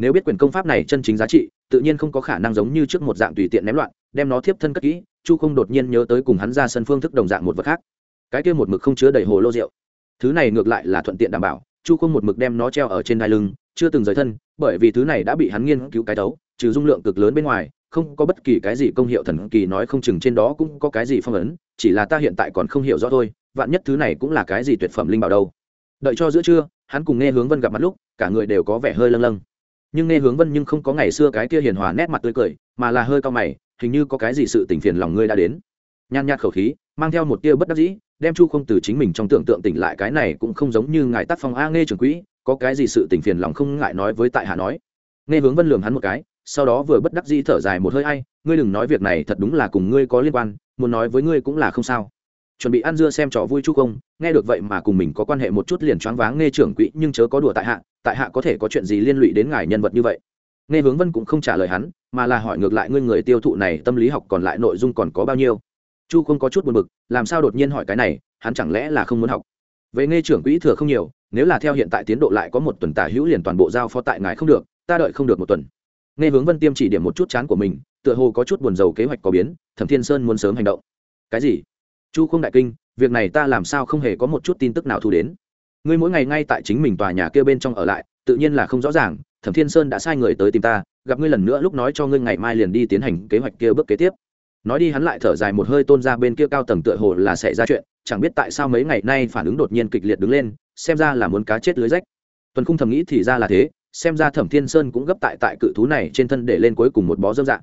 nếu biết quyền công pháp này chân chính giá trị, tự nhiên không có khả năng giống như trước một dạng tùy tiện ném loạn, đem nó thiếp thân cất kỹ, chu không đột nhiên nhớ tới cùng hắn ra sân phương thức đồng dạng một vật khác. Cái kia một mực không chứa đầy hồ lô rượu. Thứ này ngược lại là thuận tiện đảm bảo, chu không một mực đem nó treo ở trên đai lưng, chưa từng rời thân, bởi vì thứ này đã bị hắn nghiên cứu cái tấu, trừ dung lượng cực lớn bên ngoài, không có bất kỳ cái gì công hiệu thần kỳ nói không chừng trên đó cũng có cái gì phong ấn, chỉ là ta hiện tại còn không hiểu rõ thôi, vạn nhất thứ này cũng là cái gì tuyệt phẩm linh bảo đâu. Đợi cho giữa trưa, hắn cùng nghe hướng vân gặp mặt lúc, cả người đều có vẻ hơi lâng lâng nhưng nghe hướng vân nhưng không có ngày xưa cái kia hiền hòa nét mặt tươi cười, mà là hơi cao mày, hình như có cái gì sự tỉnh phiền lòng ngươi đã đến. Nhàn nhạt khẩu khí, mang theo một tia bất đắc dĩ, đem chu không từ chính mình trong tưởng tượng tỉnh lại cái này cũng không giống như ngài tác phong a nghe trưởng quỹ, có cái gì sự tỉnh phiền lòng không ngại nói với tại hạ nói. Nghe hướng vân lường hắn một cái, sau đó vừa bất đắc dĩ thở dài một hơi ai, ngươi đừng nói việc này thật đúng là cùng ngươi có liên quan, muốn nói với ngươi cũng là không sao chuẩn bị ăn dưa xem trò vui chu công nghe được vậy mà cùng mình có quan hệ một chút liền choáng váng nghe trưởng quỹ, nhưng chớ có đùa tại hạ tại hạ có thể có chuyện gì liên lụy đến ngài nhân vật như vậy. Nghe hướng vân cũng không trả lời hắn, mà là hỏi ngược lại ngươi người tiêu thụ này tâm lý học còn lại nội dung còn có bao nhiêu? Chu không có chút buồn bực, làm sao đột nhiên hỏi cái này, hắn chẳng lẽ là không muốn học? Về nghe trưởng quỹ thừa không nhiều, nếu là theo hiện tại tiến độ lại có một tuần tả hữu liền toàn bộ giao phó tại ngài không được, ta đợi không được một tuần. Nghe hướng vân tiêm chỉ điểm một chút chán của mình, tựa hồ có chút buồn dầu kế hoạch có biến, thẩm thiên sơn muốn sớm hành động. Cái gì? Chu không đại kinh, việc này ta làm sao không hề có một chút tin tức nào thu đến. Ngươi mỗi ngày ngay tại chính mình tòa nhà kia bên trong ở lại, tự nhiên là không rõ ràng, thẩm thiên sơn đã sai người tới tìm ta, gặp ngươi lần nữa lúc nói cho ngươi ngày mai liền đi tiến hành kế hoạch kia bước kế tiếp. Nói đi hắn lại thở dài một hơi tôn ra bên kia cao tầng tựa hồ là sẽ ra chuyện, chẳng biết tại sao mấy ngày nay phản ứng đột nhiên kịch liệt đứng lên, xem ra là muốn cá chết lưới rách. Tuần khung thầm nghĩ thì ra là thế, xem ra thẩm thiên sơn cũng gấp tại tại cự thú này trên thân để lên cuối cùng một bó dâm dạng.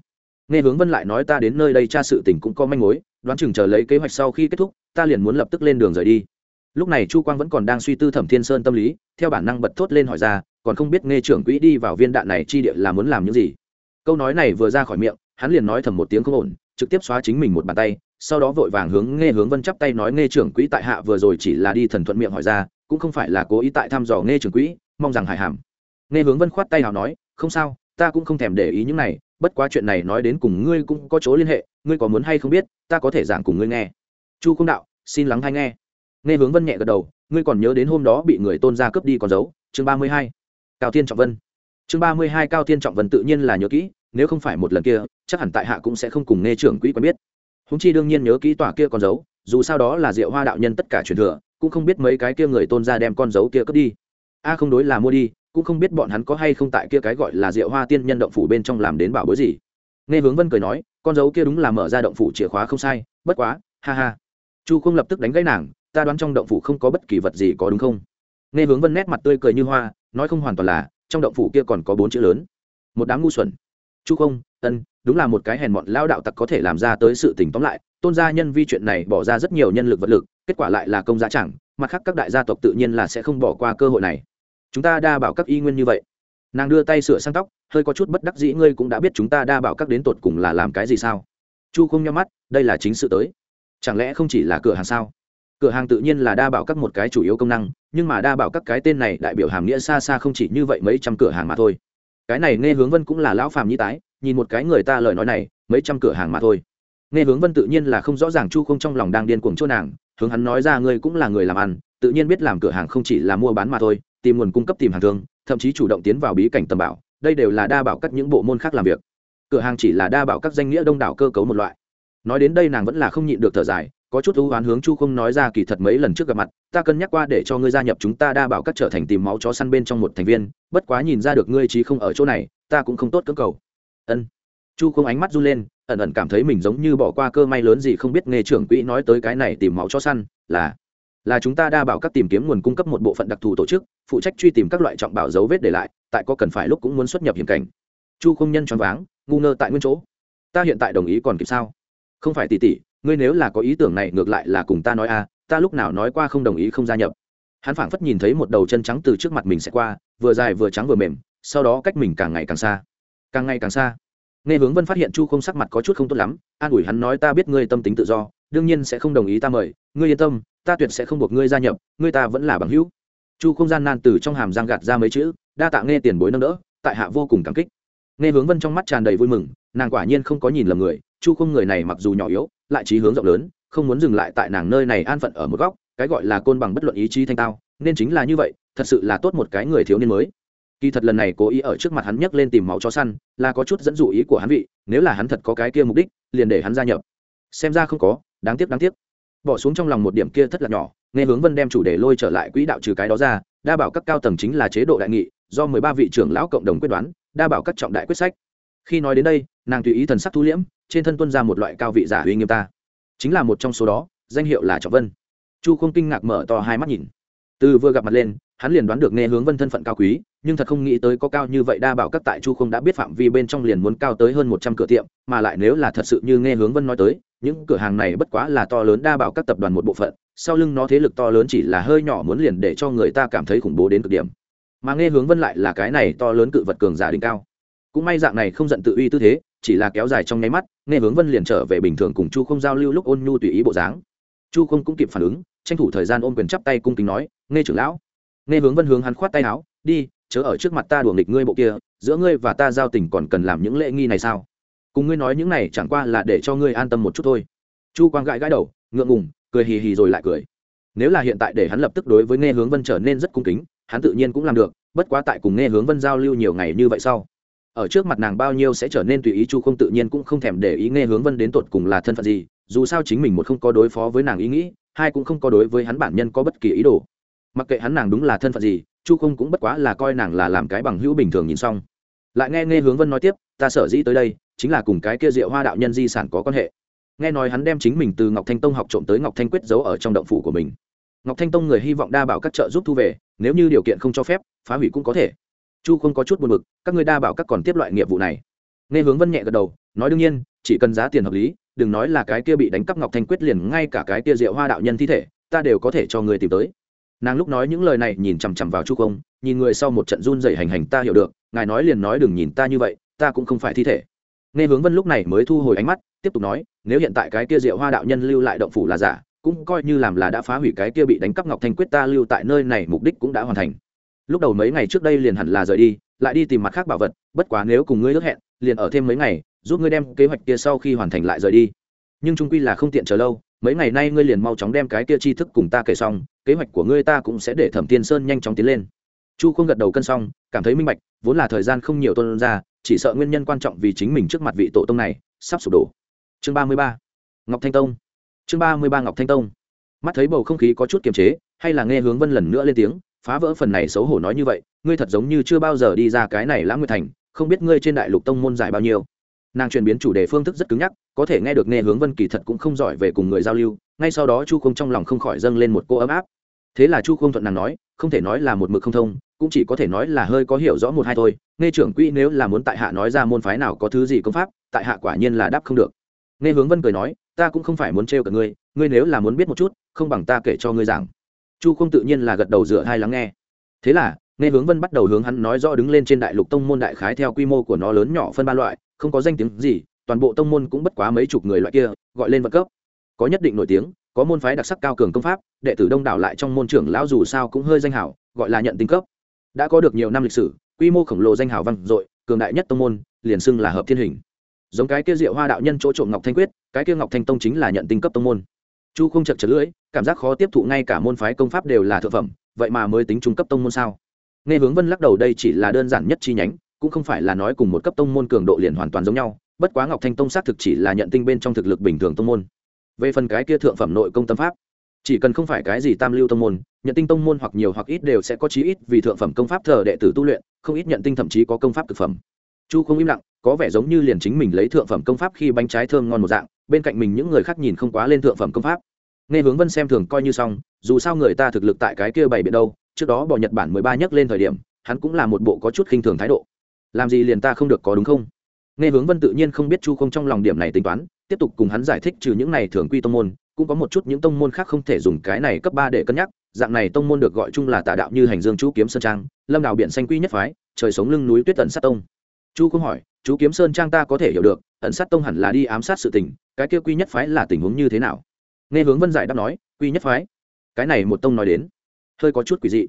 Nghe hướng vân lại nói ta đến nơi đây tra sự tình cũng có manh mối đoán chừng chờ lấy kế hoạch sau khi kết thúc, ta liền muốn lập tức lên đường rời đi. Lúc này chu quang vẫn còn đang suy tư thẩm thiên sơn tâm lý, theo bản năng bật thốt lên hỏi ra, còn không biết nghe trưởng quỹ đi vào viên đạn này chi địa là muốn làm những gì. Câu nói này vừa ra khỏi miệng, hắn liền nói thầm một tiếng không ổn, trực tiếp xóa chính mình một bàn tay, sau đó vội vàng hướng nghe hướng vân chắp tay nói nghe trưởng quỹ tại hạ vừa rồi chỉ là đi thần thuận miệng hỏi ra, cũng không phải là cố ý tại thăm dò nghe trưởng quỹ, mong rằng hài hàm. Nghe hướng vân khoát tay nào nói, không sao ta cũng không thèm để ý những này bất quá chuyện này nói đến cùng ngươi cũng có chỗ liên hệ ngươi có muốn hay không biết ta có thể giảng cùng ngươi nghe. Chu công đạo xin lắng hay nghe. Nghe hướng vân nhẹ gật đầu ngươi còn nhớ đến hôm đó bị người tôn gia cướp đi còn giấu, chương ba mươi hai. Cao thiên trọng vân. Chương ba mươi hai cao thiên trọng vân tự nhiên là nhớ kỹ nếu không phải một lần kia chắc hẳn tại hạ cũng sẽ không cùng nghe trưởng quỹ quen biết. Húng chi đương nhiên nhớ kỹ tòa kia con dấu dù sao đó là diệu hoa đạo nhân tất cả truyền thừa cũng không biết mấy cái kia người tôn gia đem con dấu kia cướp đi a không đối là mua đi, cũng không biết bọn hắn có hay không tại kia cái gọi là rượu hoa tiên nhân động phủ bên trong làm đến bảo bối gì. Nghe hướng vân cười nói, con dấu kia đúng là mở ra động phủ chìa khóa không sai, bất quá, ha ha. Chu không lập tức đánh gãy nàng, ta đoán trong động phủ không có bất kỳ vật gì có đúng không? Nghe hướng vân nét mặt tươi cười như hoa, nói không hoàn toàn là, trong động phủ kia còn có bốn chữ lớn. Một đám ngu xuẩn. Chu không ân, đúng là một cái hèn mọn lao đạo tặc có thể làm ra tới sự tỉnh tóm lại, tôn gia nhân vi chuyện này bỏ ra rất nhiều nhân lực vật lực, kết quả lại là công giá chẳng, mặt khác các đại gia tộc tự nhiên là sẽ không bỏ qua cơ hội này chúng ta đa bảo các y nguyên như vậy. Nàng đưa tay sửa sang tóc, hơi có chút bất đắc dĩ, ngươi cũng đã biết chúng ta đa bảo các đến tột cùng là làm cái gì sao? Chu không nhắm mắt, đây là chính sự tới. Chẳng lẽ không chỉ là cửa hàng sao? Cửa hàng tự nhiên là đa bảo các một cái chủ yếu công năng, nhưng mà đa bảo các cái tên này đại biểu hàm nghĩa xa xa không chỉ như vậy mấy trăm cửa hàng mà thôi. Cái này nghe hướng vân cũng là lão phàm nhi tái, nhìn một cái người ta lời nói này, mấy trăm cửa hàng mà thôi. Nghe hướng vân tự nhiên là không rõ ràng chu không trong lòng đang điên cuồng chỗ nàng, hướng hắn nói ra ngươi cũng là người làm ăn tự nhiên biết làm cửa hàng không chỉ là mua bán mà thôi, tìm nguồn cung cấp tìm hàng thương thậm chí chủ động tiến vào bí cảnh tầm bảo, đây đều là đa bảo các những bộ môn khác làm việc. Cửa hàng chỉ là đa bảo các danh nghĩa đông đảo cơ cấu một loại. Nói đến đây nàng vẫn là không nhịn được thở dài, có chút ưu oán hướng chu không nói ra kỳ thật mấy lần trước gặp mặt, ta cân nhắc qua để cho ngươi gia nhập chúng ta đa bảo các trở thành tìm máu chó săn bên trong một thành viên, bất quá nhìn ra được ngươi trí không ở chỗ này, ta cũng không tốt cưỡng cầu. Ân. Chu không ánh mắt run lên, ẩn ẩn cảm thấy mình giống như bỏ qua cơ may lớn gì không biết nghề trưởng quỹ nói tới cái này tìm máu chó săn, là là chúng ta đa bảo các tìm kiếm nguồn cung cấp một bộ phận đặc thù tổ chức, phụ trách truy tìm các loại trọng bảo dấu vết để lại, tại có cần phải lúc cũng muốn xuất nhập hiểm cảnh. Chu không nhân choáng váng, ngu ngơ tại nguyên chỗ. Ta hiện tại đồng ý còn kịp sao? Không phải tỉ tỷ, ngươi nếu là có ý tưởng này ngược lại là cùng ta nói a ta lúc nào nói qua không đồng ý không gia nhập. Hắn phảng phất nhìn thấy một đầu chân trắng từ trước mặt mình sẽ qua, vừa dài vừa trắng vừa mềm, sau đó cách mình càng ngày càng xa. Càng ngày càng xa. Nghe hướng vân phát hiện chu không sắc mặt có chút không tốt lắm, an ủi hắn nói ta biết ngươi tâm tính tự do đương nhiên sẽ không đồng ý ta mời, ngươi yên tâm, ta tuyệt sẽ không buộc ngươi gia nhập, ngươi ta vẫn là bằng hữu. Chu không gian nan từ trong hàm giang gạt ra mấy chữ, đa tạ nghe tiền bối nâng đỡ, tại hạ vô cùng cảm kích. Nghe hướng vân trong mắt tràn đầy vui mừng, nàng quả nhiên không có nhìn lầm người, chu không người này mặc dù nhỏ yếu, lại trí hướng rộng lớn, không muốn dừng lại tại nàng nơi này an phận ở một góc, cái gọi là côn bằng bất luận ý chí thanh tao, nên chính là như vậy, thật sự là tốt một cái người thiếu niên mới. Kỳ thật lần này cố ý ở trước mặt hắn nhấc lên tìm máu chó săn, là có chút dẫn dụ ý của hắn vị, nếu là hắn thật có cái kia mục đích, liền để hắn gia nhập. Xem ra không có đáng tiếc đáng tiếc. Bỏ xuống trong lòng một điểm kia thất lạc nhỏ, nghe hướng vân đem chủ đề lôi trở lại quỹ đạo trừ cái đó ra, đa bảo các cao tầng chính là chế độ đại nghị, do mười ba vị trưởng lão cộng đồng quyết đoán, đa bảo các trọng đại quyết sách. Khi nói đến đây, nàng tùy ý thần sắc thu liễm, trên thân tuân ra một loại cao vị giả uy nghiêm ta. Chính là một trong số đó, danh hiệu là trọng vân. Chu không kinh ngạc mở to hai mắt nhìn. Từ vừa gặp mặt lên hắn liền đoán được nghe hướng vân thân phận cao quý, nhưng thật không nghĩ tới có cao như vậy đa bảo các tại chu không đã biết phạm vi bên trong liền muốn cao tới hơn một trăm cửa tiệm, mà lại nếu là thật sự như nghe hướng vân nói tới, những cửa hàng này bất quá là to lớn đa bảo các tập đoàn một bộ phận, sau lưng nó thế lực to lớn chỉ là hơi nhỏ muốn liền để cho người ta cảm thấy khủng bố đến cực điểm. Mà nghe hướng vân lại là cái này to lớn cự vật cường giả đỉnh cao. Cũng may dạng này không giận tự uy tư thế, chỉ là kéo dài trong nháy mắt, nghe hướng vân liền trở về bình thường cùng chu không giao lưu lúc ôn nhu tùy ý bộ dáng. Chu không cũng kịp phản ứng, tranh thủ thời gian ôm quyền chắp tay cung kính nói, nghe trưởng lão nghe hướng vân hướng hắn khoát tay áo, đi, chớ ở trước mặt ta đùa nghịch ngươi bộ kia, giữa ngươi và ta giao tình còn cần làm những lễ nghi này sao? Cùng ngươi nói những này chẳng qua là để cho ngươi an tâm một chút thôi. Chu quang gãi gãi đầu, ngượng ngùng, cười hì hì rồi lại cười. Nếu là hiện tại để hắn lập tức đối với nghe hướng vân trở nên rất cung kính, hắn tự nhiên cũng làm được, bất quá tại cùng nghe hướng vân giao lưu nhiều ngày như vậy sau, ở trước mặt nàng bao nhiêu sẽ trở nên tùy ý chu không tự nhiên cũng không thèm để ý nghe hướng vân đến tột cùng là thân phận gì, dù sao chính mình một không có đối phó với nàng ý nghĩ, hai cũng không có đối với hắn bản nhân có bất kỳ ý đồ mặc kệ hắn nàng đúng là thân phận gì, chu không cũng bất quá là coi nàng là làm cái bằng hữu bình thường nhìn xong. Lại nghe nghe hướng vân nói tiếp, ta sở dĩ tới đây, chính là cùng cái kia diệu hoa đạo nhân di sản có quan hệ. Nghe nói hắn đem chính mình từ ngọc thanh tông học trộm tới ngọc thanh quyết giấu ở trong động phủ của mình. Ngọc thanh tông người hy vọng đa bảo các trợ giúp thu về, nếu như điều kiện không cho phép, phá hủy cũng có thể. Chu không có chút buồn b ự c các người đa bảo các còn tiếp loại nghiệp vụ này? Nghe hướng vân nhẹ gật đầu, nói đương nhiên, chỉ cần giá tiền hợp lý, đừng nói là cái kia bị đánh cắp ngọc thanh quyết liền ngay cả cái kia diệu hoa đạo nhân thi thể, ta đều có thể cho người tìm tới nàng lúc nói những lời này nhìn chằm chằm vào chu công, nhìn người sau một trận run dày hành hành ta hiểu được ngài nói liền nói đừng nhìn ta như vậy ta cũng không phải thi thể. Nghe hướng vân lúc này mới thu hồi ánh mắt tiếp tục nói nếu hiện tại cái kia diệu hoa đạo nhân lưu lại động phủ là giả cũng coi như làm là đã phá hủy cái kia bị đánh cắp ngọc thanh quyết ta lưu tại nơi này mục đích cũng đã hoàn thành. Lúc đầu mấy ngày trước đây liền hẳn là rời đi lại đi tìm mặt khác bảo vật bất quá nếu cùng ngươi ước hẹn liền ở thêm mấy ngày giúp ngươi đem kế hoạch kia sau khi hoàn thành lại rời đi. Nhưng trung quy là không tiện chờ lâu mấy ngày nay ngươi liền mau chóng đem cái kia tri thức cùng ta kể xong, kế hoạch của ngươi ta cũng sẽ để thẩm tiên sơn nhanh chóng tiến lên. Chu không gật đầu cân xong, cảm thấy minh bạch, vốn là thời gian không nhiều tôn ra, chỉ sợ nguyên nhân quan trọng vì chính mình trước mặt vị tổ tông này sắp sụp đổ. Chương ba mươi ba, ngọc thanh tông. Chương ba mươi ba, ngọc thanh tông. Mắt thấy bầu không khí có chút kiềm chế, hay là nghe hướng vân lần nữa lên tiếng, phá vỡ phần này xấu hổ nói như vậy, ngươi thật giống như chưa bao giờ đi ra cái này lãng nguyệt thành, không biết ngươi trên đại lục tông môn giải bao nhiêu nàng chuyển biến chủ đề phương thức rất cứng nhắc, có thể nghe được nghe hướng vân kỳ thật cũng không giỏi về cùng người giao lưu, ngay sau đó chu không trong lòng không khỏi dâng lên một cô ấm áp. Thế là chu không thuận nàng nói, không thể nói là một mực không thông, cũng chỉ có thể nói là hơi có hiểu rõ một hai thôi, nghe trưởng quỹ nếu là muốn tại hạ nói ra môn phái nào có thứ gì công pháp, tại hạ quả nhiên là đáp không được. Nghe hướng vân cười nói, ta cũng không phải muốn trêu cả ngươi ngươi nếu là muốn biết một chút, không bằng ta kể cho ngươi rằng chu không tự nhiên là gật đầu dựa hai lắng nghe. Thế là, nghe hướng vân bắt đầu hướng hắn nói rõ đứng lên trên đại lục tông môn đại khái theo quy mô của nó lớn nhỏ phân ba loại không có danh tiếng gì, toàn bộ tông môn cũng bất quá mấy chục người loại kia, gọi lên vật cấp. Có nhất định nổi tiếng, có môn phái đặc sắc cao cường công pháp, đệ tử đông đảo lại trong môn trưởng lão dù sao cũng hơi danh hảo, gọi là nhận tinh cấp. Đã có được nhiều năm lịch sử, quy mô khổng lồ danh hảo văn dội, cường đại nhất tông môn, liền xưng là hợp thiên hình. Giống cái kia diệu hoa đạo nhân chỗ trộm ngọc thanh quyết, cái kia ngọc thanh tông chính là nhận tinh cấp tông môn. Chu không chật chật lưỡi, cảm giác khó tiếp thụ ngay cả môn phái công pháp đều là thượng phẩm, vậy mà mới tính trung cấp tông môn sao? Nghe hướng vân lắc đầu, đây chỉ là đơn giản nhất chi nhánh cũng không phải là nói cùng một cấp tông môn cường độ liền hoàn toàn giống nhau, bất quá ngọc thanh tông xác thực chỉ là nhận tinh bên trong thực lực bình thường tông môn. Về phần cái kia thượng phẩm nội công tâm pháp, chỉ cần không phải cái gì tam lưu tông môn, nhận tinh tông môn hoặc nhiều hoặc ít đều sẽ có chí ít vì thượng phẩm công pháp thờ đệ tử tu luyện, không ít nhận tinh thậm chí có công pháp thực phẩm. Chu không im lặng, có vẻ giống như liền chính mình lấy thượng phẩm công pháp khi bánh trái thơm ngon một dạng, bên cạnh mình những người khác nhìn không quá lên thượng phẩm công pháp. Nghe hướng vân xem thường coi như xong, dù sao người ta thực lực tại cái kia bày biện đâu, trước đó bỏ nhật bản mười ba nhắc lên thời điểm, hắn cũng là một bộ có chút khinh thường thái độ làm gì liền ta không được có đúng không? Nghe hướng vân tự nhiên không biết chu không trong lòng điểm này tính toán, tiếp tục cùng hắn giải thích trừ những này thường quy tông môn, cũng có một chút những tông môn khác không thể dùng cái này cấp ba để cân nhắc, dạng này tông môn được gọi chung là tà đạo như hành dương chú kiếm sơn trang, lâm đào biển xanh quy nhất phái, trời sống lưng núi tuyết tận sát tông. Chu không hỏi, chú kiếm sơn trang ta có thể hiểu được, ẩn sát tông hẳn là đi ám sát sự tình, cái kia quy nhất phái là tình huống như thế nào? Nghe hướng vân giải đáp nói, quy nhất phái. Cái này một tông nói đến, hơi có chút quỷ dị.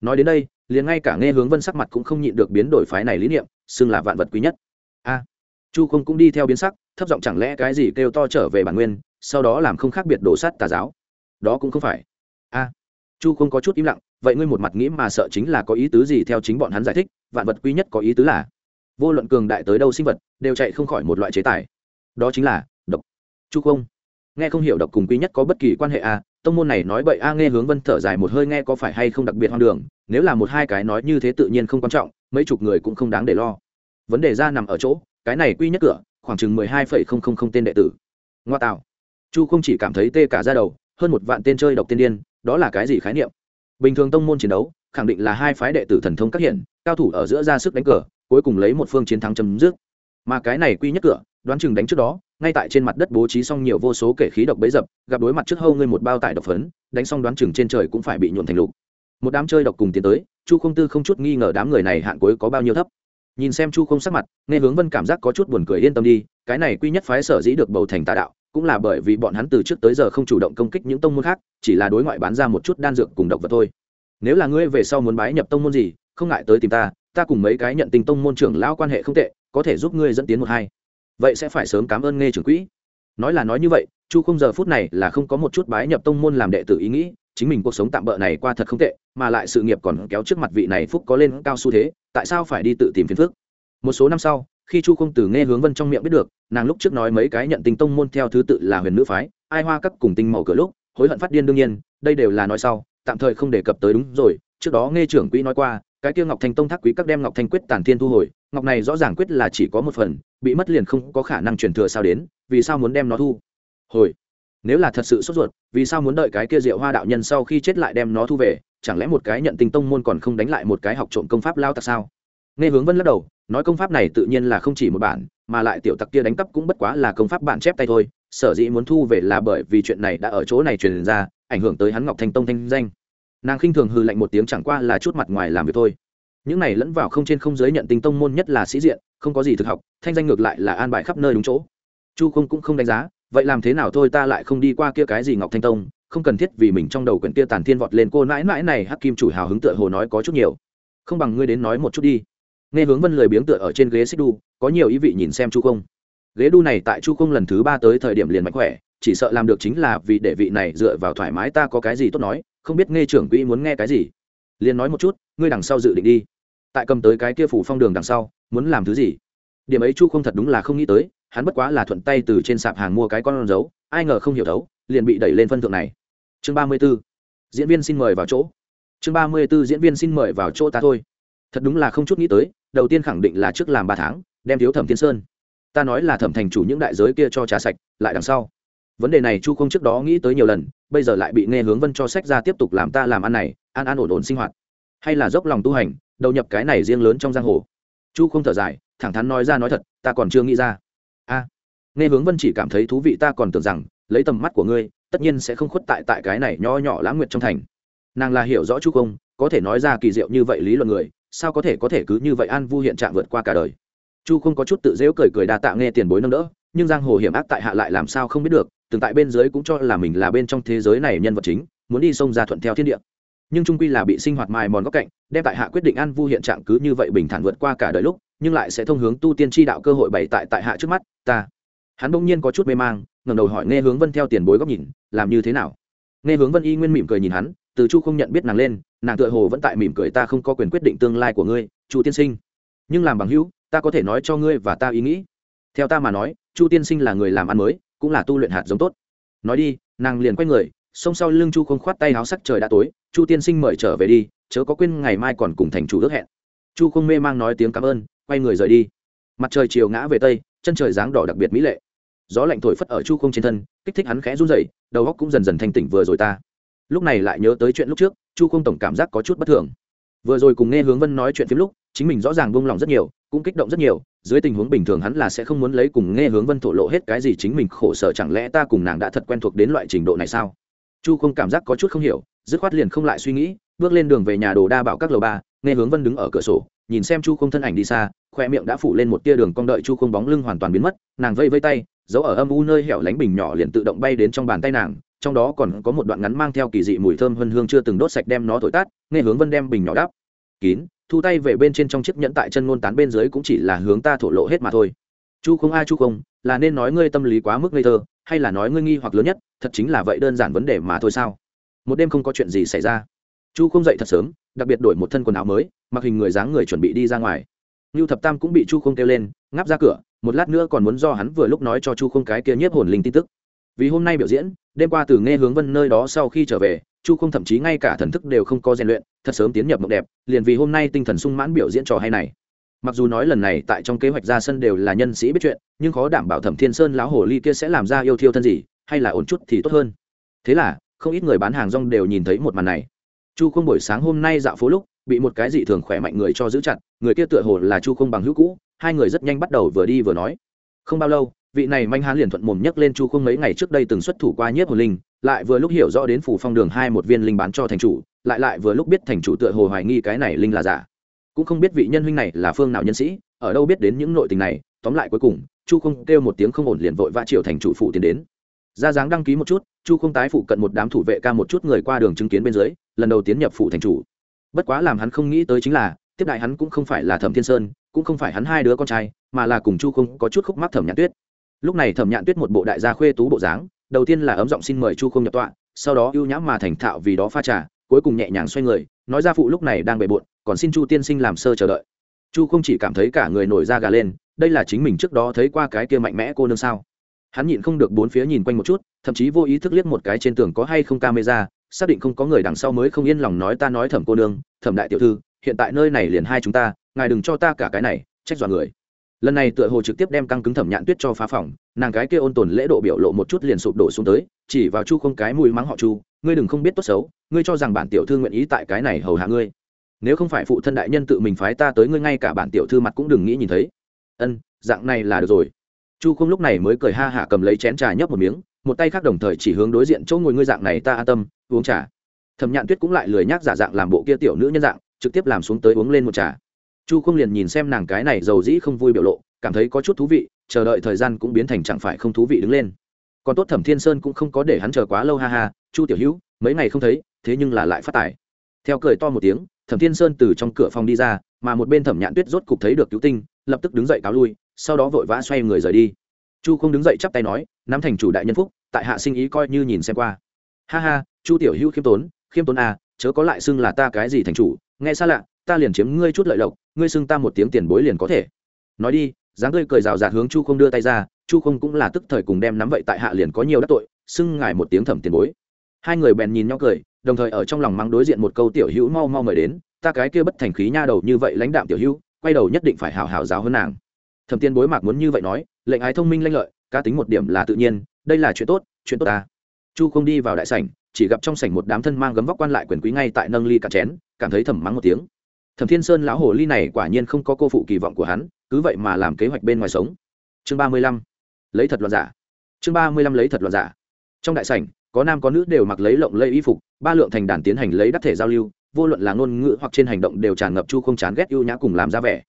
Nói đến đây liền ngay cả nghe hướng vân sắc mặt cũng không nhịn được biến đổi phái này lý niệm, xưng là vạn vật quý nhất. A, chu không cũng đi theo biến sắc, thấp giọng chẳng lẽ cái gì kêu to trở về bản nguyên, sau đó làm không khác biệt đổ sát tà giáo? Đó cũng không phải. A, chu không có chút im lặng, vậy ngươi một mặt nghĩ mà sợ chính là có ý tứ gì theo chính bọn hắn giải thích, vạn vật quý nhất có ý tứ là, vô luận cường đại tới đâu sinh vật, đều chạy không khỏi một loại chế tài. Đó chính là độc. Chu không nghe không hiểu độc cùng quý nhất có bất kỳ quan hệ a tông môn này nói bậy a nghe hướng vân thở dài một hơi nghe có phải hay không đặc biệt hoang đường, nếu là một hai cái nói như thế tự nhiên không quan trọng, mấy chục người cũng không đáng để lo. Vấn đề ra nằm ở chỗ, cái này quy nhất cửa, khoảng chừng mười hai phẩy không không không tên đệ tử. Ngoa tạo. Chu không chỉ cảm thấy tê cả ra đầu, hơn một vạn tên chơi độc tiên điên, đó là cái gì khái niệm? Bình thường tông môn chiến đấu, khẳng định là hai phái đệ tử thần thông các hiện, cao thủ ở giữa ra sức đánh cờ, cuối cùng lấy một phương chiến thắng chấm dứt. Mà cái này quy nhất cửa, đoán chừng đánh trước đó ngay tại trên mặt đất bố trí xong nhiều vô số kể khí độc bấy dập, gặp đối mặt trước hâu ngươi một bao tải độc phấn, đánh xong đoán chừng trên trời cũng phải bị nhuộn thành lục. Một đám chơi độc cùng tiến tới, chu không tư không chút nghi ngờ đám người này hạn cuối có bao nhiêu thấp. Nhìn xem chu không sắc mặt, nghe hướng vân cảm giác có chút buồn cười yên tâm đi, cái này quy nhất phái sở dĩ được bầu thành tà đạo, cũng là bởi vì bọn hắn từ trước tới giờ không chủ động công kích những tông môn khác, chỉ là đối ngoại bán ra một chút đan dược cùng độc vật thôi. Nếu là ngươi về sau muốn bái nhập tông môn gì, không ngại tới tìm ta ta cùng mấy cái nhận tình tông môn trưởng lão quan hệ không tệ, có thể giúp ngươi dẫn tiến một hai vậy sẽ phải sớm cảm ơn nghe trưởng quỹ. Nói là nói như vậy, chu không giờ phút này là không có một chút bái nhập tông môn làm đệ tử ý nghĩ, chính mình cuộc sống tạm bỡ này qua thật không tệ, mà lại sự nghiệp còn kéo trước mặt vị này phúc có lên cao xu thế, tại sao phải đi tự tìm phiền phức? Một số năm sau, khi chu không từ nghe hướng vân trong miệng biết được, nàng lúc trước nói mấy cái nhận tình tông môn theo thứ tự là huyền nữ phái, ai hoa các cùng tinh màu cửa lúc, hối hận phát điên đương nhiên, đây đều là nói sau, tạm thời không đề cập tới đúng rồi, trước đó nghe trưởng quỹ nói qua, cái kia ngọc thanh tông thác quý các đem ngọc thanh quyết tản thiên thu hồi ngọc này rõ ràng quyết là chỉ có một phần, bị mất liền không có khả năng truyền thừa sao đến, vì sao muốn đem nó thu? Hồi, nếu là thật sự sốt ruột, vì sao muốn đợi cái kia diệu hoa đạo nhân sau khi chết lại đem nó thu về, chẳng lẽ một cái nhận tình tông môn còn không đánh lại một cái học trộm công pháp lao tặc sao? Nghe hướng vân lắc đầu, nói công pháp này tự nhiên là không chỉ một bản, mà lại tiểu tặc kia đánh cắp cũng bất quá là công pháp bản chép tay thôi, sở dĩ muốn thu về là bởi vì chuyện này đã ở chỗ này truyền ra, ảnh hưởng tới hắn ngọc thanh tông thanh danh. Nàng khinh thường hư lạnh một tiếng chẳng qua là chút mặt ngoài làm việc thôi những này lẫn vào không trên không giới nhận tình tông môn nhất là sĩ diện, không có gì thực học, thanh danh ngược lại là an bài khắp nơi đúng chỗ. Chu không cũng không đánh giá, vậy làm thế nào thôi ta lại không đi qua kia cái gì ngọc thanh tông, không cần thiết vì mình trong đầu quyển kia tàn thiên vọt lên cô mãi mãi này, hắc kim chủ hào hứng tựa hồ nói có chút nhiều. Không bằng ngươi đến nói một chút đi. Nghe hướng vân lười biếng tựa ở trên ghế xích đu, có nhiều ý vị nhìn xem chu không ghế đu này tại chu không lần thứ ba tới thời điểm liền mạnh khỏe, chỉ sợ làm được chính là vì để vị này dựa vào thoải mái ta có cái gì tốt nói, không biết nghe trưởng quỹ muốn nghe cái gì liền nói một chút, ngươi đằng sau dự định đi. Tại cầm tới cái kia phủ phong đường đằng sau, muốn làm thứ gì? Điểm ấy chu không thật đúng là không nghĩ tới, hắn bất quá là thuận tay từ trên sạp hàng mua cái con dấu, ai ngờ không hiểu thấu, liền bị đẩy lên phân thượng này. Chương ba mươi b ố diễn viên xin mời vào chỗ. Chương ba mươi b ố diễn viên xin mời vào chỗ ta thôi. Thật đúng là không chút nghĩ tới, đầu tiên khẳng định là trước làm ba tháng, đem thiếu thẩm thiên sơn. Ta nói là thẩm thành chủ những đại giới kia cho trà sạch, lại đằng sau. Vấn đề này chu không trước đó nghĩ tới nhiều lần bây giờ lại bị nghe hướng vân cho sách ra tiếp tục làm ta làm ăn này, an an ổn ổn sinh hoạt. Hay là dốc lòng tu hành, đầu nhập cái này riêng lớn trong giang hồ. Chu không thở dài, thẳng thắn nói ra nói thật, ta còn chưa nghĩ ra. A, nghe hướng vân chỉ cảm thấy thú vị, ta còn tưởng rằng, lấy tầm mắt của ngươi, tất nhiên sẽ không khuất tại tại cái này nho nhỏ lãng nguyệt trong thành. Nàng là hiểu rõ chu không, có thể nói ra kỳ diệu như vậy lý luận người, sao có thể có thể cứ như vậy an vu hiện trạng vượt qua cả đời? Chu không có chút tự dễu cười cười đa tạ nghe tiền bối nâng đỡ, nhưng giang hồ hiểm ác tại hạ lại làm sao không biết được từng tại bên dưới cũng cho là mình là bên trong thế giới này nhân vật chính, muốn đi sông ra thuận theo thiên địa. Nhưng trung quy là bị sinh hoạt mài mòn góc cạnh, đem tại hạ quyết định an vu hiện trạng cứ như vậy bình thản vượt qua cả đời lúc, nhưng lại sẽ thông hướng tu tiên tri đạo cơ hội bày tại tại hạ trước mắt, ta. Hắn bỗng nhiên có chút mê mang, ngẩng đầu hỏi nghe hướng vân theo tiền bối góc nhìn, làm như thế nào? Nghe hướng vân y nguyên mỉm cười nhìn hắn, từ chu không nhận biết nàng lên, nàng tựa hồ vẫn tại mỉm cười ta không có quyền quyết định tương lai của ngươi, chu tiên sinh. Nhưng làm bằng hữu, ta có thể nói cho ngươi và ta ý nghĩ. Theo ta mà nói, chu tiên sinh là người làm ăn mới cũng là tu luyện hạt giống tốt. Nói đi, nàng liền quay người, xông sau lưng chu không khoát tay háo sắc trời đã tối, chu tiên sinh mời trở về đi, chớ có quên ngày mai còn cùng thành chủ ước hẹn. Chu không mê mang nói tiếng cảm ơn, quay người rời đi. Mặt trời chiều ngã về tây, chân trời dáng đỏ đặc biệt mỹ lệ. Gió lạnh thổi phất ở chu không trên thân, kích thích hắn khẽ run rẩy, đầu óc cũng dần dần thanh tỉnh vừa rồi ta. Lúc này lại nhớ tới chuyện lúc trước, chu không tổng cảm giác có chút bất thường. Vừa rồi cùng nghe hướng vân nói chuyện phim lúc, chính mình rõ ràng buông lòng rất nhiều cũng kích động rất nhiều, dưới tình huống bình thường hắn là sẽ không muốn lấy cùng nghe hướng vân thổ lộ hết cái gì chính mình khổ sở, chẳng lẽ ta cùng nàng đã thật quen thuộc đến loại trình độ này sao? Chu không cảm giác có chút không hiểu, dứt khoát liền không lại suy nghĩ, bước lên đường về nhà đồ đa bảo các lầu ba, nghe hướng vân đứng ở cửa sổ, nhìn xem chu không thân ảnh đi xa, khoe miệng đã phủ lên một tia đường cong đợi chu không bóng lưng hoàn toàn biến mất, nàng vây vây tay, giấu ở âm u nơi hẻo lánh bình nhỏ liền tự động bay đến trong bàn tay nàng, trong đó còn có một đoạn ngắn mang theo kỳ dị mùi thơm hân hương chưa từng đốt sạch đem nó thổi tát nghe hướng vân đem bình nhỏ đắp kín thu tay về bên trên trong chiếc nhẫn tại chân ngôn tán bên dưới cũng chỉ là hướng ta thổ lộ hết mà thôi. Chu không a chu không là nên nói ngươi tâm lý quá mức ngây thơ hay là nói ngươi nghi hoặc lớn nhất thật chính là vậy đơn giản vấn đề mà thôi sao? Một đêm không có chuyện gì xảy ra. Chu không dậy thật sớm đặc biệt đổi một thân quần áo mới mặc hình người dáng người chuẩn bị đi ra ngoài. Nưu Thập Tam cũng bị Chu Không kêu lên, ngáp ra cửa, một lát nữa còn muốn do hắn vừa lúc nói cho Chu Không cái kia nhiếp hồn linh tin tức. Vì hôm nay biểu diễn, đêm qua từ nghe hướng Vân nơi đó sau khi trở về, Chu Không thậm chí ngay cả thần thức đều không có rèn luyện, thật sớm tiến nhập mộng đẹp, liền vì hôm nay tinh thần sung mãn biểu diễn trò hay này. Mặc dù nói lần này tại trong kế hoạch ra sân đều là nhân sĩ biết chuyện, nhưng khó đảm bảo Thẩm Thiên Sơn lão hồ ly kia sẽ làm ra yêu thiêu thân gì, hay là ổn chút thì tốt hơn. Thế là, không ít người bán hàng rong đều nhìn thấy một màn này. Chu Không buổi sáng hôm nay dạo phố lúc, bị một cái dị thường khỏe mạnh người cho giữ chặt người kia tựa hồ là chu không bằng hữu cũ hai người rất nhanh bắt đầu vừa đi vừa nói không bao lâu vị này manh hán liền thuận mồm nhấc lên chu không mấy ngày trước đây từng xuất thủ qua nhiếp hồn linh, lại vừa lúc hiểu rõ đến phủ phong đường hai một viên linh bán cho thành chủ, lại lại vừa lúc biết thành chủ tựa hồ hoài nghi cái này linh là giả. Cũng không biết vị nhân huynh này là phương nào nhân sĩ, ở đâu biết đến những nội tình này, tóm lại cuối cùng, chu không kêu một tiếng không ổn liền vội vã triệu thành chủ phụ tiến đến. Ra dáng đăng ký một chút, chu không tái phụ cận một đám thủ vệ ca một chút người qua đường chứng kiến bên dưới, lần đầu tiến nhập phụ thành chủ. Bất quá làm hắn không nghĩ tới chính là, tiếp đại hắn cũng không phải là thẩm thiên sơn, cũng không phải hắn hai đứa con trai, mà là cùng chu không có chút khúc mắc thẩm Nhãn tuyết lúc này thẩm nhạn tuyết một bộ đại gia khuê tú bộ dáng, đầu tiên là ấm giọng xin mời chu không nhập tọa, sau đó ưu nhã mà thành thạo vì đó pha trà, cuối cùng nhẹ nhàng xoay người, nói ra phụ lúc này đang bề bộn, còn xin chu tiên sinh làm sơ chờ đợi. Chu không chỉ cảm thấy cả người nổi da gà lên, đây là chính mình trước đó thấy qua cái kia mạnh mẽ cô nương sao. Hắn nhịn không được bốn phía nhìn quanh một chút, thậm chí vô ý thức liếc một cái trên tường có hay không camera, xác định không có người đằng sau mới không yên lòng nói ta nói thẩm cô nương, thẩm đại tiểu thư, hiện tại nơi này liền hai chúng ta, ngài đừng cho ta cả cái này, trách dọa người lần này tựa hồ trực tiếp đem căng cứng thẩm nhạn tuyết cho phá phòng, nàng cái kia ôn tồn lễ độ biểu lộ một chút liền sụp đổ xuống tới, chỉ vào chu không cái mùi mắng họ chu, ngươi đừng không biết tốt xấu, ngươi cho rằng bản tiểu thư nguyện ý tại cái này hầu hạ ngươi. Nếu không phải phụ thân đại nhân tự mình phái ta tới ngươi ngay cả bản tiểu thư mặt cũng đừng nghĩ nhìn thấy. Ân, dạng này là được rồi. Chu không lúc này mới cười ha hạ cầm lấy chén trà nhấp một miếng, một tay khác đồng thời chỉ hướng đối diện chỗ ngồi ngươi dạng này ta an tâm, uống trà. Thẩm nhạn tuyết cũng lại lười nhác giả dạng làm bộ kia tiểu nữ nhân dạng, trực tiếp làm xuống tới uống lên một trà chu không liền nhìn xem nàng cái này giàu dĩ không vui biểu lộ, cảm thấy có chút thú vị, chờ đợi thời gian cũng biến thành chẳng phải không thú vị đứng lên. Còn tốt thẩm thiên sơn cũng không có để hắn chờ quá lâu ha ha, chu tiểu hữu, mấy ngày không thấy, thế nhưng là lại phát tài. Theo cười to một tiếng, thẩm thiên sơn từ trong cửa phòng đi ra, mà một bên thẩm nhạn tuyết rốt cục thấy được cứu tinh, lập tức đứng dậy cáo lui, sau đó vội vã xoay người rời đi. Chu không đứng dậy chắp tay nói nắm thành chủ đại nhân phúc, tại hạ sinh ý coi như nhìn xem qua. Ha ha, chu tiểu hữu khiêm tốn khiêm tốn à chớ có lại xưng là ta cái gì thành chủ, nghe xa lạ, ta liền chiếm ngươi chút lợi lộc ngươi xưng ta một tiếng tiền bối liền có thể. Nói đi, dáng ngươi cười rào rạt hướng chu không đưa tay ra, chu không cũng là tức thời cùng đem nắm vậy tại hạ liền có nhiều đắc tội, xưng ngài một tiếng thẩm tiền bối. Hai người bèn nhìn nhau cười, đồng thời ở trong lòng mắng đối diện một câu tiểu hữu mau mau mời đến, ta cái kia bất thành khí nha đầu như vậy lãnh đạm tiểu hữu, quay đầu nhất định phải hào hào giáo hơn nàng. Thẩm tiền bối mạc muốn như vậy nói, lệnh ái thông minh lanh lợi, cá tính một điểm là tự nhiên, đây là chuyện tốt chuyện tốt ta. Chu không đi vào đại sảnh, chỉ gặp trong sảnh một đám thân mang gấm vóc quan lại quyền quý ngay tại nâng ly cả chén, cảm thấy thầm mắng một tiếng thẩm thiên sơn lão hồ ly này quả nhiên không có cô phụ kỳ vọng của hắn, cứ vậy mà làm kế hoạch bên ngoài sống. Chương ba mươi lăm. Lấy thật loạn giả. Chương ba mươi lăm lấy thật loạn giả. Trong đại sảnh, có nam có nữ đều mặc lấy lộng lây y phục, ba lượng thành đàn tiến hành lấy đắc thể giao lưu, vô luận là ngôn ngữ hoặc trên hành động đều tràn ngập chu không chán ghét ưu nhã cùng làm ra vẻ.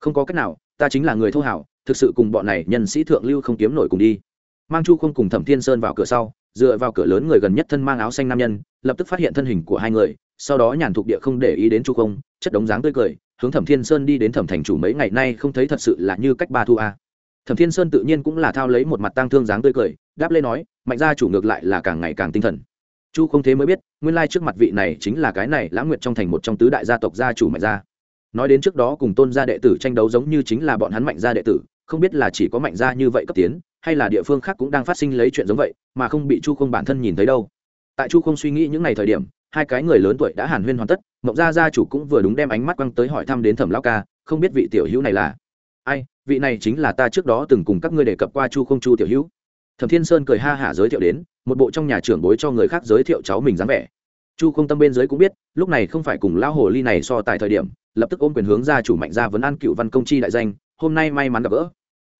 Không có cách nào, ta chính là người thô hảo, thực sự cùng bọn này nhân sĩ thượng lưu không kiếm nổi cùng đi. Mang chu không cùng thẩm thiên sơn vào cửa sau, dựa vào cửa lớn người gần nhất thân mang áo xanh nam nhân, lập tức phát hiện thân hình của hai người sau đó nhàn thục địa không để ý đến chu không, chất đống dáng tươi cười, hướng thẩm thiên sơn đi đến thẩm thành chủ mấy ngày nay không thấy thật sự là như cách ba thu a. Thẩm thiên sơn tự nhiên cũng là thao lấy một mặt tang thương dáng tươi cười, đáp lê nói, mạnh gia chủ ngược lại là càng ngày càng tinh thần. Chu không thế mới biết, nguyên lai trước mặt vị này chính là cái này lãng nguyệt trong thành một trong tứ đại gia tộc gia chủ mạnh gia. Nói đến trước đó cùng tôn gia đệ tử tranh đấu giống như chính là bọn hắn mạnh gia đệ tử, không biết là chỉ có mạnh gia như vậy cấp tiến, hay là địa phương khác cũng đang phát sinh lấy chuyện giống vậy, mà không bị chu không bản thân nhìn thấy đâu. Tại chu không suy nghĩ những ngày thời điểm hai cái người lớn tuổi đã hàn huyên hoàn tất, mộng gia gia chủ cũng vừa đúng đem ánh mắt quăng tới hỏi thăm đến thẩm lao ca, không biết vị tiểu hữu này là ai, vị này chính là ta trước đó từng cùng các ngươi đề cập qua chu không chu tiểu hữu. Thẩm thiên sơn cười ha hả giới thiệu đến, một bộ trong nhà trưởng bối cho người khác giới thiệu cháu mình dáng vẻ. Chu không tâm bên dưới cũng biết, lúc này không phải cùng lão hồ ly này so tại thời điểm, lập tức ôm quyền hướng gia chủ mạnh gia vấn an cựu văn công chi đại danh, hôm nay may mắn gặp gỡ.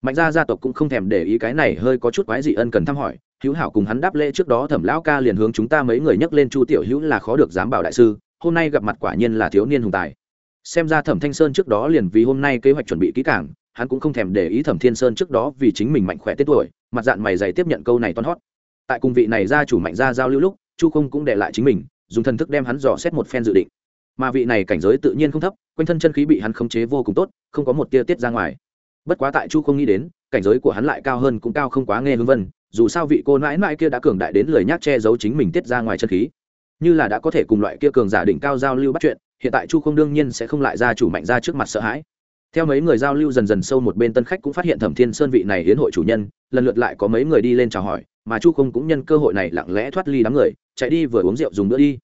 Mạnh gia gia tộc cũng không thèm để ý cái này, hơi có chút quái dị ân cần thăm hỏi hữu hảo cùng hắn đáp lễ trước đó thẩm lão ca liền hướng chúng ta mấy người nhắc lên chu tiểu hữu là khó được dám bảo đại sư, hôm nay gặp mặt quả nhiên là thiếu niên hùng tài. Xem ra thẩm thanh sơn trước đó liền vì hôm nay kế hoạch chuẩn bị kỹ càng, hắn cũng không thèm để ý thẩm thiên sơn trước đó vì chính mình mạnh khỏe tết tuổi, mặt dạng mày dày tiếp nhận câu này toan hót. Tại cùng vị này gia chủ mạnh gia giao lưu lúc, chu không cũng để lại chính mình, dùng thần thức đem hắn dò xét một phen dự định. Mà vị này cảnh giới tự nhiên không thấp, quanh thân chân khí bị hắn khống chế vô cùng tốt, không có một tia tiết ra ngoài. Bất quá tại chu không nghĩ đến, cảnh giới của hắn lại cao hơn cũng cao không quá nghe hướng vân dù sao vị cô nãi nãi kia đã cường đại đến lời nhác che giấu chính mình tiết ra ngoài chân khí. Như là đã có thể cùng loại kia cường giả đỉnh cao giao lưu bắt chuyện, hiện tại chu không đương nhiên sẽ không lại ra chủ mạnh ra trước mặt sợ hãi. Theo mấy người giao lưu dần dần sâu một bên, tân khách cũng phát hiện thẩm thiên sơn vị này hiến hội chủ nhân, lần lượt lại có mấy người đi lên chào hỏi, mà chu không cũng nhân cơ hội này lặng lẽ thoát ly đám người, chạy đi vừa uống rượu dùng bữa đi.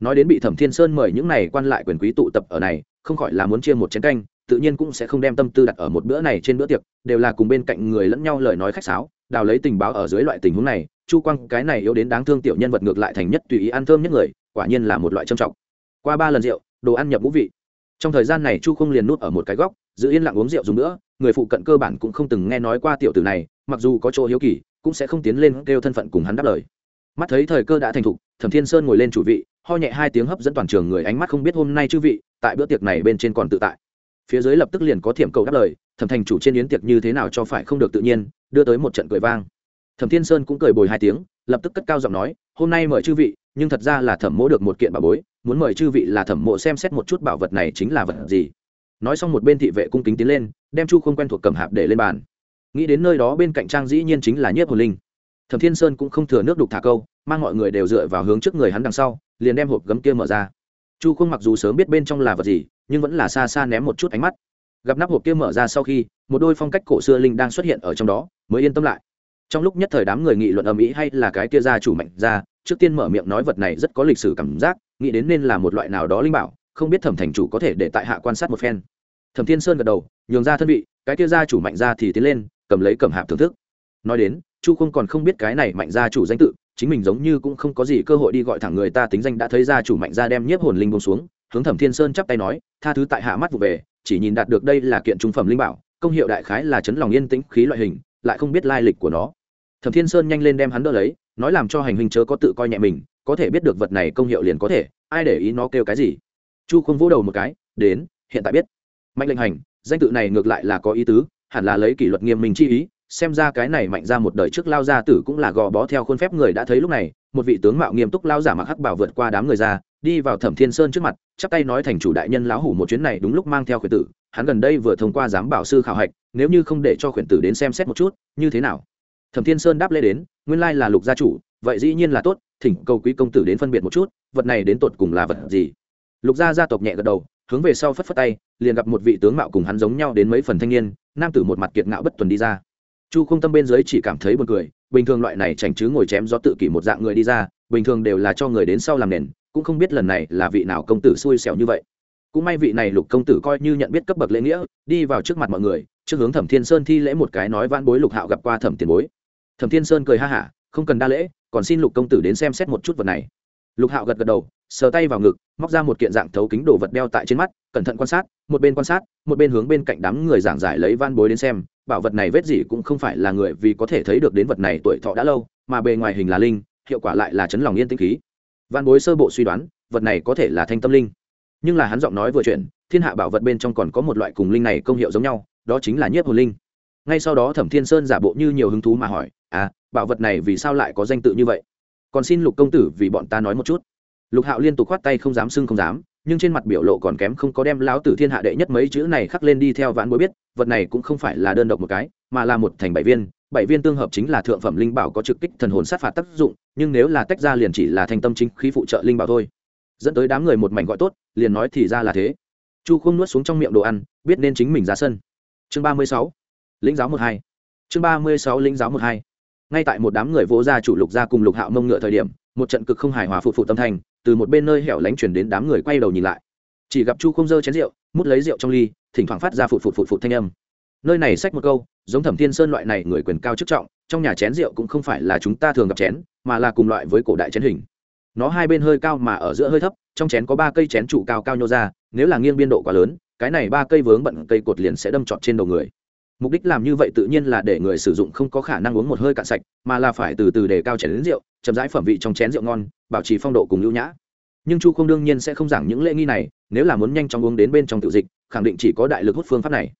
Nói đến bị thẩm thiên sơn mời những này quan lại quyền quý tụ tập ở này, không khỏi là muốn chia một chén canh, tự nhiên cũng sẽ không đem tâm tư đặt ở một bữa này trên bữa tiệc, đều là cùng bên cạnh người lẫn nhau lời nói khách sáo đào lấy tình báo ở dưới loại tình huống này, chu quang cái này yếu đến đáng thương tiểu nhân vật ngược lại thành nhất tùy ý ăn thơm nhất người, quả nhiên là một loại trầm trọng. Qua ba lần rượu, đồ ăn nhập ngũ vị. Trong thời gian này chu không liền nút ở một cái góc, giữ yên lặng uống rượu dùng nữa, người phụ cận cơ bản cũng không từng nghe nói qua tiểu tử này, mặc dù có chỗ hiếu kỳ, cũng sẽ không tiến lên kêu thân phận cùng hắn đáp lời. Mắt thấy thời cơ đã thành thục, thẩm thiên sơn ngồi lên chủ vị, ho nhẹ hai tiếng hấp dẫn toàn trường người ánh mắt không biết hôm nay chư vị, tại bữa tiệc này bên trên còn tự tại phía dưới lập tức liền có thiểm cầu đáp lời, thẩm thành chủ trên yến tiệc như thế nào cho phải không được tự nhiên, đưa tới một trận cười vang. Thẩm thiên sơn cũng cười bồi hai tiếng, lập tức cất cao giọng nói, hôm nay mời chư vị, nhưng thật ra là thẩm mỗ được một kiện bà bối, muốn mời chư vị là thẩm mộ xem xét một chút bảo vật này chính là vật gì. Nói xong một bên thị vệ cung kính tiến lên, đem chu không quen thuộc cầm hạp để lên bàn. Nghĩ đến nơi đó bên cạnh trang dĩ nhiên chính là nhiếp hồn linh. Thẩm thiên sơn cũng không thừa nước đục thả câu, mang mọi người đều dựa vào hướng trước người hắn đằng sau, liền đem hộp gấm kia mở ra. Chu không mặc dù sớm biết bên trong là vật gì nhưng vẫn là xa xa ném một chút ánh mắt. Gặp nắp hộp kia mở ra sau khi, một đôi phong cách cổ xưa linh đang xuất hiện ở trong đó, mới yên tâm lại. Trong lúc nhất thời đám người nghị luận ầm ĩ hay là cái kia gia chủ mạnh ra, trước tiên mở miệng nói vật này rất có lịch sử cảm giác, nghĩ đến nên là một loại nào đó linh bảo, không biết thẩm thành chủ có thể để tại hạ quan sát một phen. Thẩm thiên sơn gật đầu, nhường ra thân vị, cái kia gia chủ mạnh ra thì tiến lên, cầm lấy cầm hạp thưởng thức. Nói đến, chu không còn không biết cái này mạnh gia chủ danh tự, chính mình giống như cũng không có gì cơ hội đi gọi thẳng người ta, tính danh đã thấy gia chủ mạnh ra đem nhiếp hồn linh bông xuống hướng thẩm thiên sơn chắp tay nói, tha thứ tại hạ mắt vụ về, chỉ nhìn đạt được đây là kiện trung phẩm linh bảo, công hiệu đại khái là chấn lòng yên tĩnh khí loại hình, lại không biết lai lịch của nó. Thẩm thiên sơn nhanh lên đem hắn đỡ lấy, nói làm cho hành hình chớ có tự coi nhẹ mình, có thể biết được vật này công hiệu liền có thể, ai để ý nó kêu cái gì. Chu không vỗ đầu một cái, đến, hiện tại biết. Mạnh lệnh hành, danh tự này ngược lại là có ý tứ, hẳn là lấy kỷ luật nghiêm minh chi ý, xem ra cái này mạnh ra một đời trước lao gia tử cũng là gò bó theo khuôn phép người đã thấy lúc này, một vị tướng mạo nghiêm túc lao giả mặc hắc bảo vượt qua đám người ra đi vào thẩm thiên sơn trước mặt, chắp tay nói thành chủ đại nhân lão hủ một chuyến này đúng lúc mang theo khuyển tử, hắn gần đây vừa thông qua giám bảo sư khảo hạch, nếu như không để cho khuyển tử đến xem xét một chút, như thế nào? Thẩm thiên sơn đáp lễ đến, nguyên lai là lục gia chủ, vậy dĩ nhiên là tốt, thỉnh cầu quý công tử đến phân biệt một chút, vật này đến tột cùng là vật gì? Lục gia gia tộc nhẹ gật đầu, hướng về sau phất phất tay, liền gặp một vị tướng mạo cùng hắn giống nhau đến mấy phần thanh niên, nam tử một mặt kiệt ngạo bất tuần đi ra. Chu không tâm bên dưới chỉ cảm thấy buồn cười, bình thường loại này chảnh chứ ngồi chém do tự kỷ một dạng người đi ra, bình thường đều là cho người đến sau làm nền cũng không biết lần này là vị nào công tử xui xẻo như vậy. Cũng may vị này lục công tử coi như nhận biết cấp bậc lễ nghĩa, đi vào trước mặt mọi người, trước hướng thẩm thiên sơn thi lễ một cái nói van bối lục hạo gặp qua thẩm tiền bối. Thẩm thiên sơn cười ha hả, không cần đa lễ, còn xin lục công tử đến xem xét một chút vật này. Lục hạo gật gật đầu, sờ tay vào ngực, móc ra một kiện dạng thấu kính đồ vật đeo tại trên mắt, cẩn thận quan sát, một bên quan sát, một bên hướng bên cạnh đám người giảng giải lấy van bối đến xem, bảo vật này vết gì cũng không phải là người vì có thể thấy được đến vật này tuổi thọ đã lâu, mà bề ngoài hình là linh, hiệu quả lại là chấn lòng yên tĩnh khí van bối sơ bộ suy đoán, vật này có thể là thanh tâm linh. Nhưng là hắn giọng nói vừa chuyện thiên hạ bảo vật bên trong còn có một loại cùng linh này công hiệu giống nhau, đó chính là nhiếp hồn linh. Ngay sau đó thẩm thiên sơn giả bộ như nhiều hứng thú mà hỏi à bảo vật này vì sao lại có danh tự như vậy? Còn xin lục công tử vì bọn ta nói một chút. Lục hạo liên tục khoát tay không dám xưng không dám, nhưng trên mặt biểu lộ còn kém không có đem lão tử thiên hạ đệ nhất mấy chữ này khắc lên đi theo vãn bối biết, vật này cũng không phải là đơn độc một cái, mà là một thành bảy viên bảy viên tương hợp chính là thượng phẩm linh bảo có trực kích thần hồn sát phạt tác dụng, nhưng nếu là tách ra liền chỉ là thành tâm chính khí phụ trợ linh bảo thôi. Dẫn tới đám người một mảnh gọi tốt, liền nói thì ra là thế. Chu không nuốt xuống trong miệng đồ ăn, biết nên chính mình ra sân. Chương ba mươi sáu, lĩnh giáo một hai. Chương ba mươi sáu, lĩnh giáo một hai. Ngay tại một đám người vỗ ra chủ lục ra cùng lục hạo mông ngựa thời điểm, một trận cực không hài hòa phụ phụ tâm thành, từ một bên nơi hẻo lánh chuyển đến đám người quay đầu nhìn lại. Chỉ gặp chu không dơ chén rượu, mút lấy rượu trong ly, thỉnh thoảng phát ra phụ phụ phụ phụ thanh âm. Nơi này xách một câu giống thẩm thiên sơn loại này người quyền cao chức trọng, trong nhà chén rượu cũng không phải là chúng ta thường gặp chén, mà là cùng loại với cổ đại chén hình. Nó hai bên hơi cao mà ở giữa hơi thấp, trong chén có ba cây chén trụ cao cao nhô ra, nếu là nghiêng biên độ quá lớn, cái này ba cây vướng bận cây cột liền sẽ đâm trọt trên đầu người. Mục đích làm như vậy tự nhiên là để người sử dụng không có khả năng uống một hơi cạn sạch, mà là phải từ từ để cao chén đến rượu, chậm rãi phẩm vị trong chén rượu ngon, bảo trì phong độ cùng lưu nhã. Nhưng chu không đương nhiên sẽ không giảng những lễ nghi này, nếu là muốn nhanh chóng uống đến bên trong tiểu dịch, khẳng định chỉ có đại lực hút phương pháp này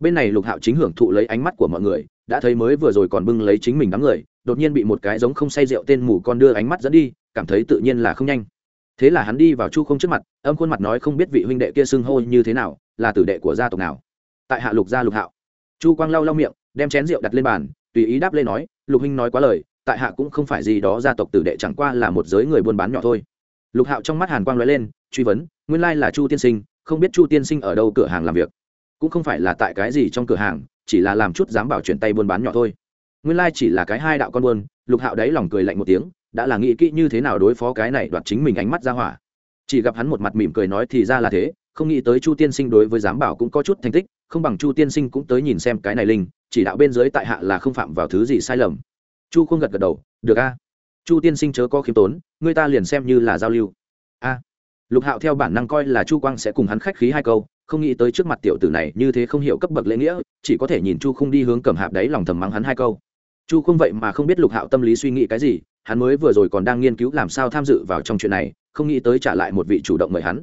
bên này lục hạo chính hưởng thụ lấy ánh mắt của mọi người, đã thấy mới vừa rồi còn bưng lấy chính mình đám người, đột nhiên bị một cái giống không say rượu tên mù con đưa ánh mắt dẫn đi, cảm thấy tự nhiên là không nhanh. Thế là hắn đi vào chu không trước mặt, âm khuôn mặt nói không biết vị huynh đệ kia xưng hô như thế nào, là tử đệ của gia tộc nào. Tại hạ lục gia lục hạo. Chu quang lau lau miệng, đem chén rượu đặt lên bàn, tùy ý đáp lên nói, lục huynh nói quá lời, tại hạ cũng không phải gì đó gia tộc tử đệ chẳng qua là một giới người buôn bán nhỏ thôi. Lục hạo trong mắt hàn quang l ó e lên, truy vấn, nguyên lai là chu tiên sinh, không biết chu tiên sinh ở đâu cửa hàng làm việc? Cũng không phải là tại cái gì trong cửa hàng, chỉ là làm chút dám bảo chuyển tay buôn bán nhỏ thôi. Nguyên lai chỉ là cái hai đạo con buôn, lục hạo đáy lòng cười lạnh một tiếng, đã là nghĩ kỹ như thế nào đối phó cái này đoạt chính mình ánh mắt ra hỏa. Chỉ gặp hắn một mặt mỉm cười nói thì ra là thế, không nghĩ tới chu tiên sinh đối với giám bảo cũng có chút thành tích, không bằng chu tiên sinh cũng tới nhìn xem cái này linh, chỉ đạo bên dưới tại hạ là không phạm vào thứ gì sai lầm. Chu không gật gật đầu, được a. Chu tiên sinh chớ có khiêm tốn, người ta liền xem như là giao lưu. A. Lục hạo theo bản năng coi là chu quang sẽ cùng hắn khách khí hai câu không nghĩ tới trước mặt tiểu tử này như thế không hiểu cấp bậc lễ nghĩa, chỉ có thể nhìn chu không đi hướng cầm hạp đấy lòng thầm mắng hắn hai câu. Chu không vậy mà không biết lục hạo tâm lý suy nghĩ cái gì, hắn mới vừa rồi còn đang nghiên cứu làm sao tham dự vào trong chuyện này, không nghĩ tới trả lại một vị chủ động mời hắn.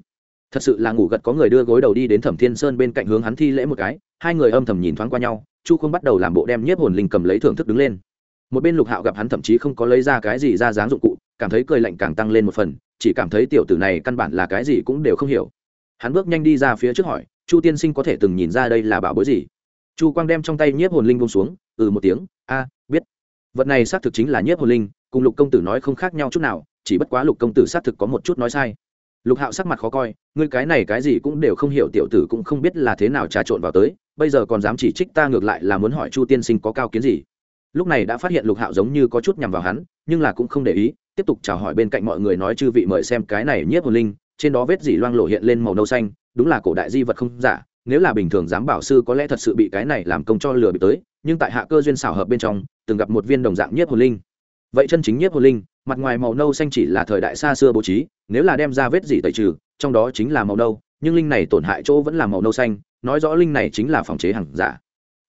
Thật sự là ngủ gật có người đưa gối đầu đi đến thẩm thiên sơn bên cạnh hướng hắn thi lễ một cái, hai người âm thầm nhìn thoáng qua nhau, chu không bắt đầu làm bộ đem nhiếp hồn linh cầm lấy thưởng thức đứng lên. Một bên lục hạo gặp hắn thậm chí không có lấy ra cái gì ra dáng dụng cụ, cảm thấy cười lạnh càng tăng lên một phần, chỉ cảm thấy tiểu tử này căn bản là cái gì cũng đều không hiểu hắn bước nhanh đi ra phía trước hỏi, chu tiên sinh có thể từng nhìn ra đây là bảo bối gì? Chu quang đem trong tay nhiếp hồn linh bông xuống ừ một tiếng, a, biết. Vật này xác thực chính là nhiếp hồn linh, cùng lục công tử nói không khác nhau chút nào, chỉ bất quá lục công tử xác thực có một chút nói sai. Lục hạo sắc mặt khó coi, ngươi cái này cái gì cũng đều không hiểu, tiểu tử cũng không biết là thế nào trà trộn vào tới, bây giờ còn dám chỉ trích ta ngược lại là muốn hỏi chu tiên sinh có cao kiến gì? Lúc này đã phát hiện lục hạo giống như có chút nhằm vào hắn, nhưng là cũng không để ý, tiếp tục chào hỏi bên cạnh mọi người nói chư vị mời xem cái này nhiếp hồn linh trên đó vết dỉ loang lộ hiện lên màu nâu xanh, đúng là cổ đại di vật không giả, nếu là bình thường giám bảo sư có lẽ thật sự bị cái này làm công cho lừa bị tới, nhưng tại hạ cơ duyên xảo hợp bên trong, từng gặp một viên đồng dạng nhất hồn linh. Vậy chân chính nhất hồn linh, mặt ngoài màu nâu xanh chỉ là thời đại xa xưa bố trí, nếu là đem ra vết dỉ tẩy trừ, trong đó chính là màu nâu, nhưng linh này tổn hại chỗ vẫn là màu nâu xanh, nói rõ linh này chính là phòng chế hàng giả.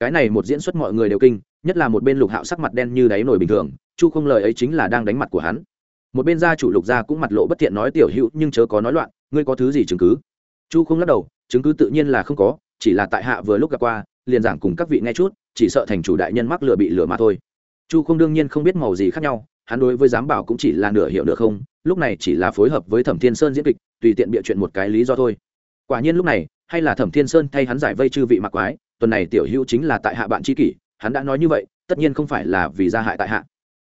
Cái này một diễn xuất mọi người đều kinh, nhất là một bên lục hạo sắc mặt đen như đáy nổi bình thường, chu không lời ấy chính là đang đánh mặt của hắn một bên gia chủ lục gia cũng mặt lộ bất thiện nói, tiểu hữu, nhưng chớ có nói loạn, ngươi có thứ gì chứng cứ? Chu không lắc đầu, chứng cứ tự nhiên là không có, chỉ là tại hạ vừa lúc gặp qua, liền giảng cùng các vị nghe chút, chỉ sợ thành chủ đại nhân mắc lừa bị lừa mà thôi. Chu không đương nhiên không biết màu gì khác nhau, hắn đối với giám bảo cũng chỉ là nửa hiệu nửa không, lúc này chỉ là phối hợp với thẩm thiên sơn diễn kịch, tùy tiện bịa chuyện một cái lý do thôi. Quả nhiên lúc này, hay là thẩm thiên sơn thay hắn giải vây chư vị mặc quái, tuần này tiểu hữu chính là tại hạ bạn tri kỷ, hắn đã nói như vậy, tất nhiên không phải là vì gia hại tại hạ.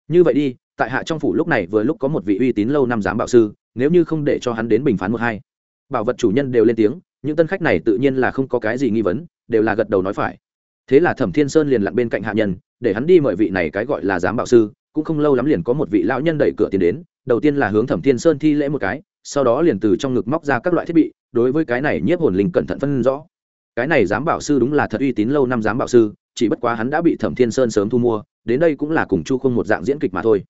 Như vậy đi tại hạ trong phủ lúc này vừa lúc có một vị uy tín lâu năm giám bảo sư, nếu như không để cho hắn đến bình phán một hai. Bảo vật chủ nhân đều lên tiếng, những tân khách này tự nhiên là không có cái gì nghi vấn, đều là gật đầu nói phải. Thế là thẩm thiên sơn liền lặn bên cạnh hạ nhân, để hắn đi mời vị này cái gọi là giám bảo sư, cũng không lâu lắm liền có một vị lão nhân đẩy cửa tiến đến, đầu tiên là hướng thẩm thiên sơn thi lễ một cái, sau đó liền từ trong ngực móc ra các loại thiết bị, đối với cái này nhiếp hồn linh cẩn thận phân rõ. Cái này giám bảo sư đúng là thật uy tín lâu năm giám bảo sư, chỉ bất quá hắn đã bị thẩm thiên sơn sớm thu mua, đến đây cũng là cùng chu không một dạng diễn kịch mà thôi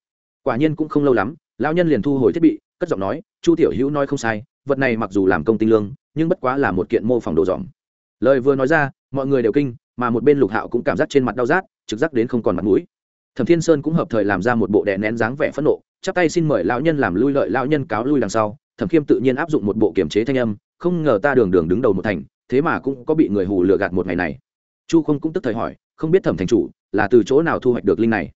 quả nhiên cũng không lâu lắm, lão nhân liền thu hồi thiết bị, cất giọng nói, chu tiểu hữu nói không sai, vật này mặc dù làm công tinh lương, nhưng bất quá là một kiện mô phỏng đồ dòm lời vừa nói ra, mọi người đều kinh, mà một bên lục hạo cũng cảm giác trên mặt đau rát, trực giác đến không còn mặt mũi. Thẩm thiên sơn cũng hợp thời làm ra một bộ đè nén dáng vẻ phẫn nộ, chắp tay xin mời lão nhân làm lui lợi lão nhân cáo lui đằng sau. Thẩm khiêm tự nhiên áp dụng một bộ kiểm chế thanh âm, không ngờ ta đường đường đứng đầu một thành, thế mà cũng có bị người hù lừa gạt một ngày này. Chu không cũng tức thời hỏi, không biết thẩm thành chủ là từ chỗ nào thu hoạch được linh này?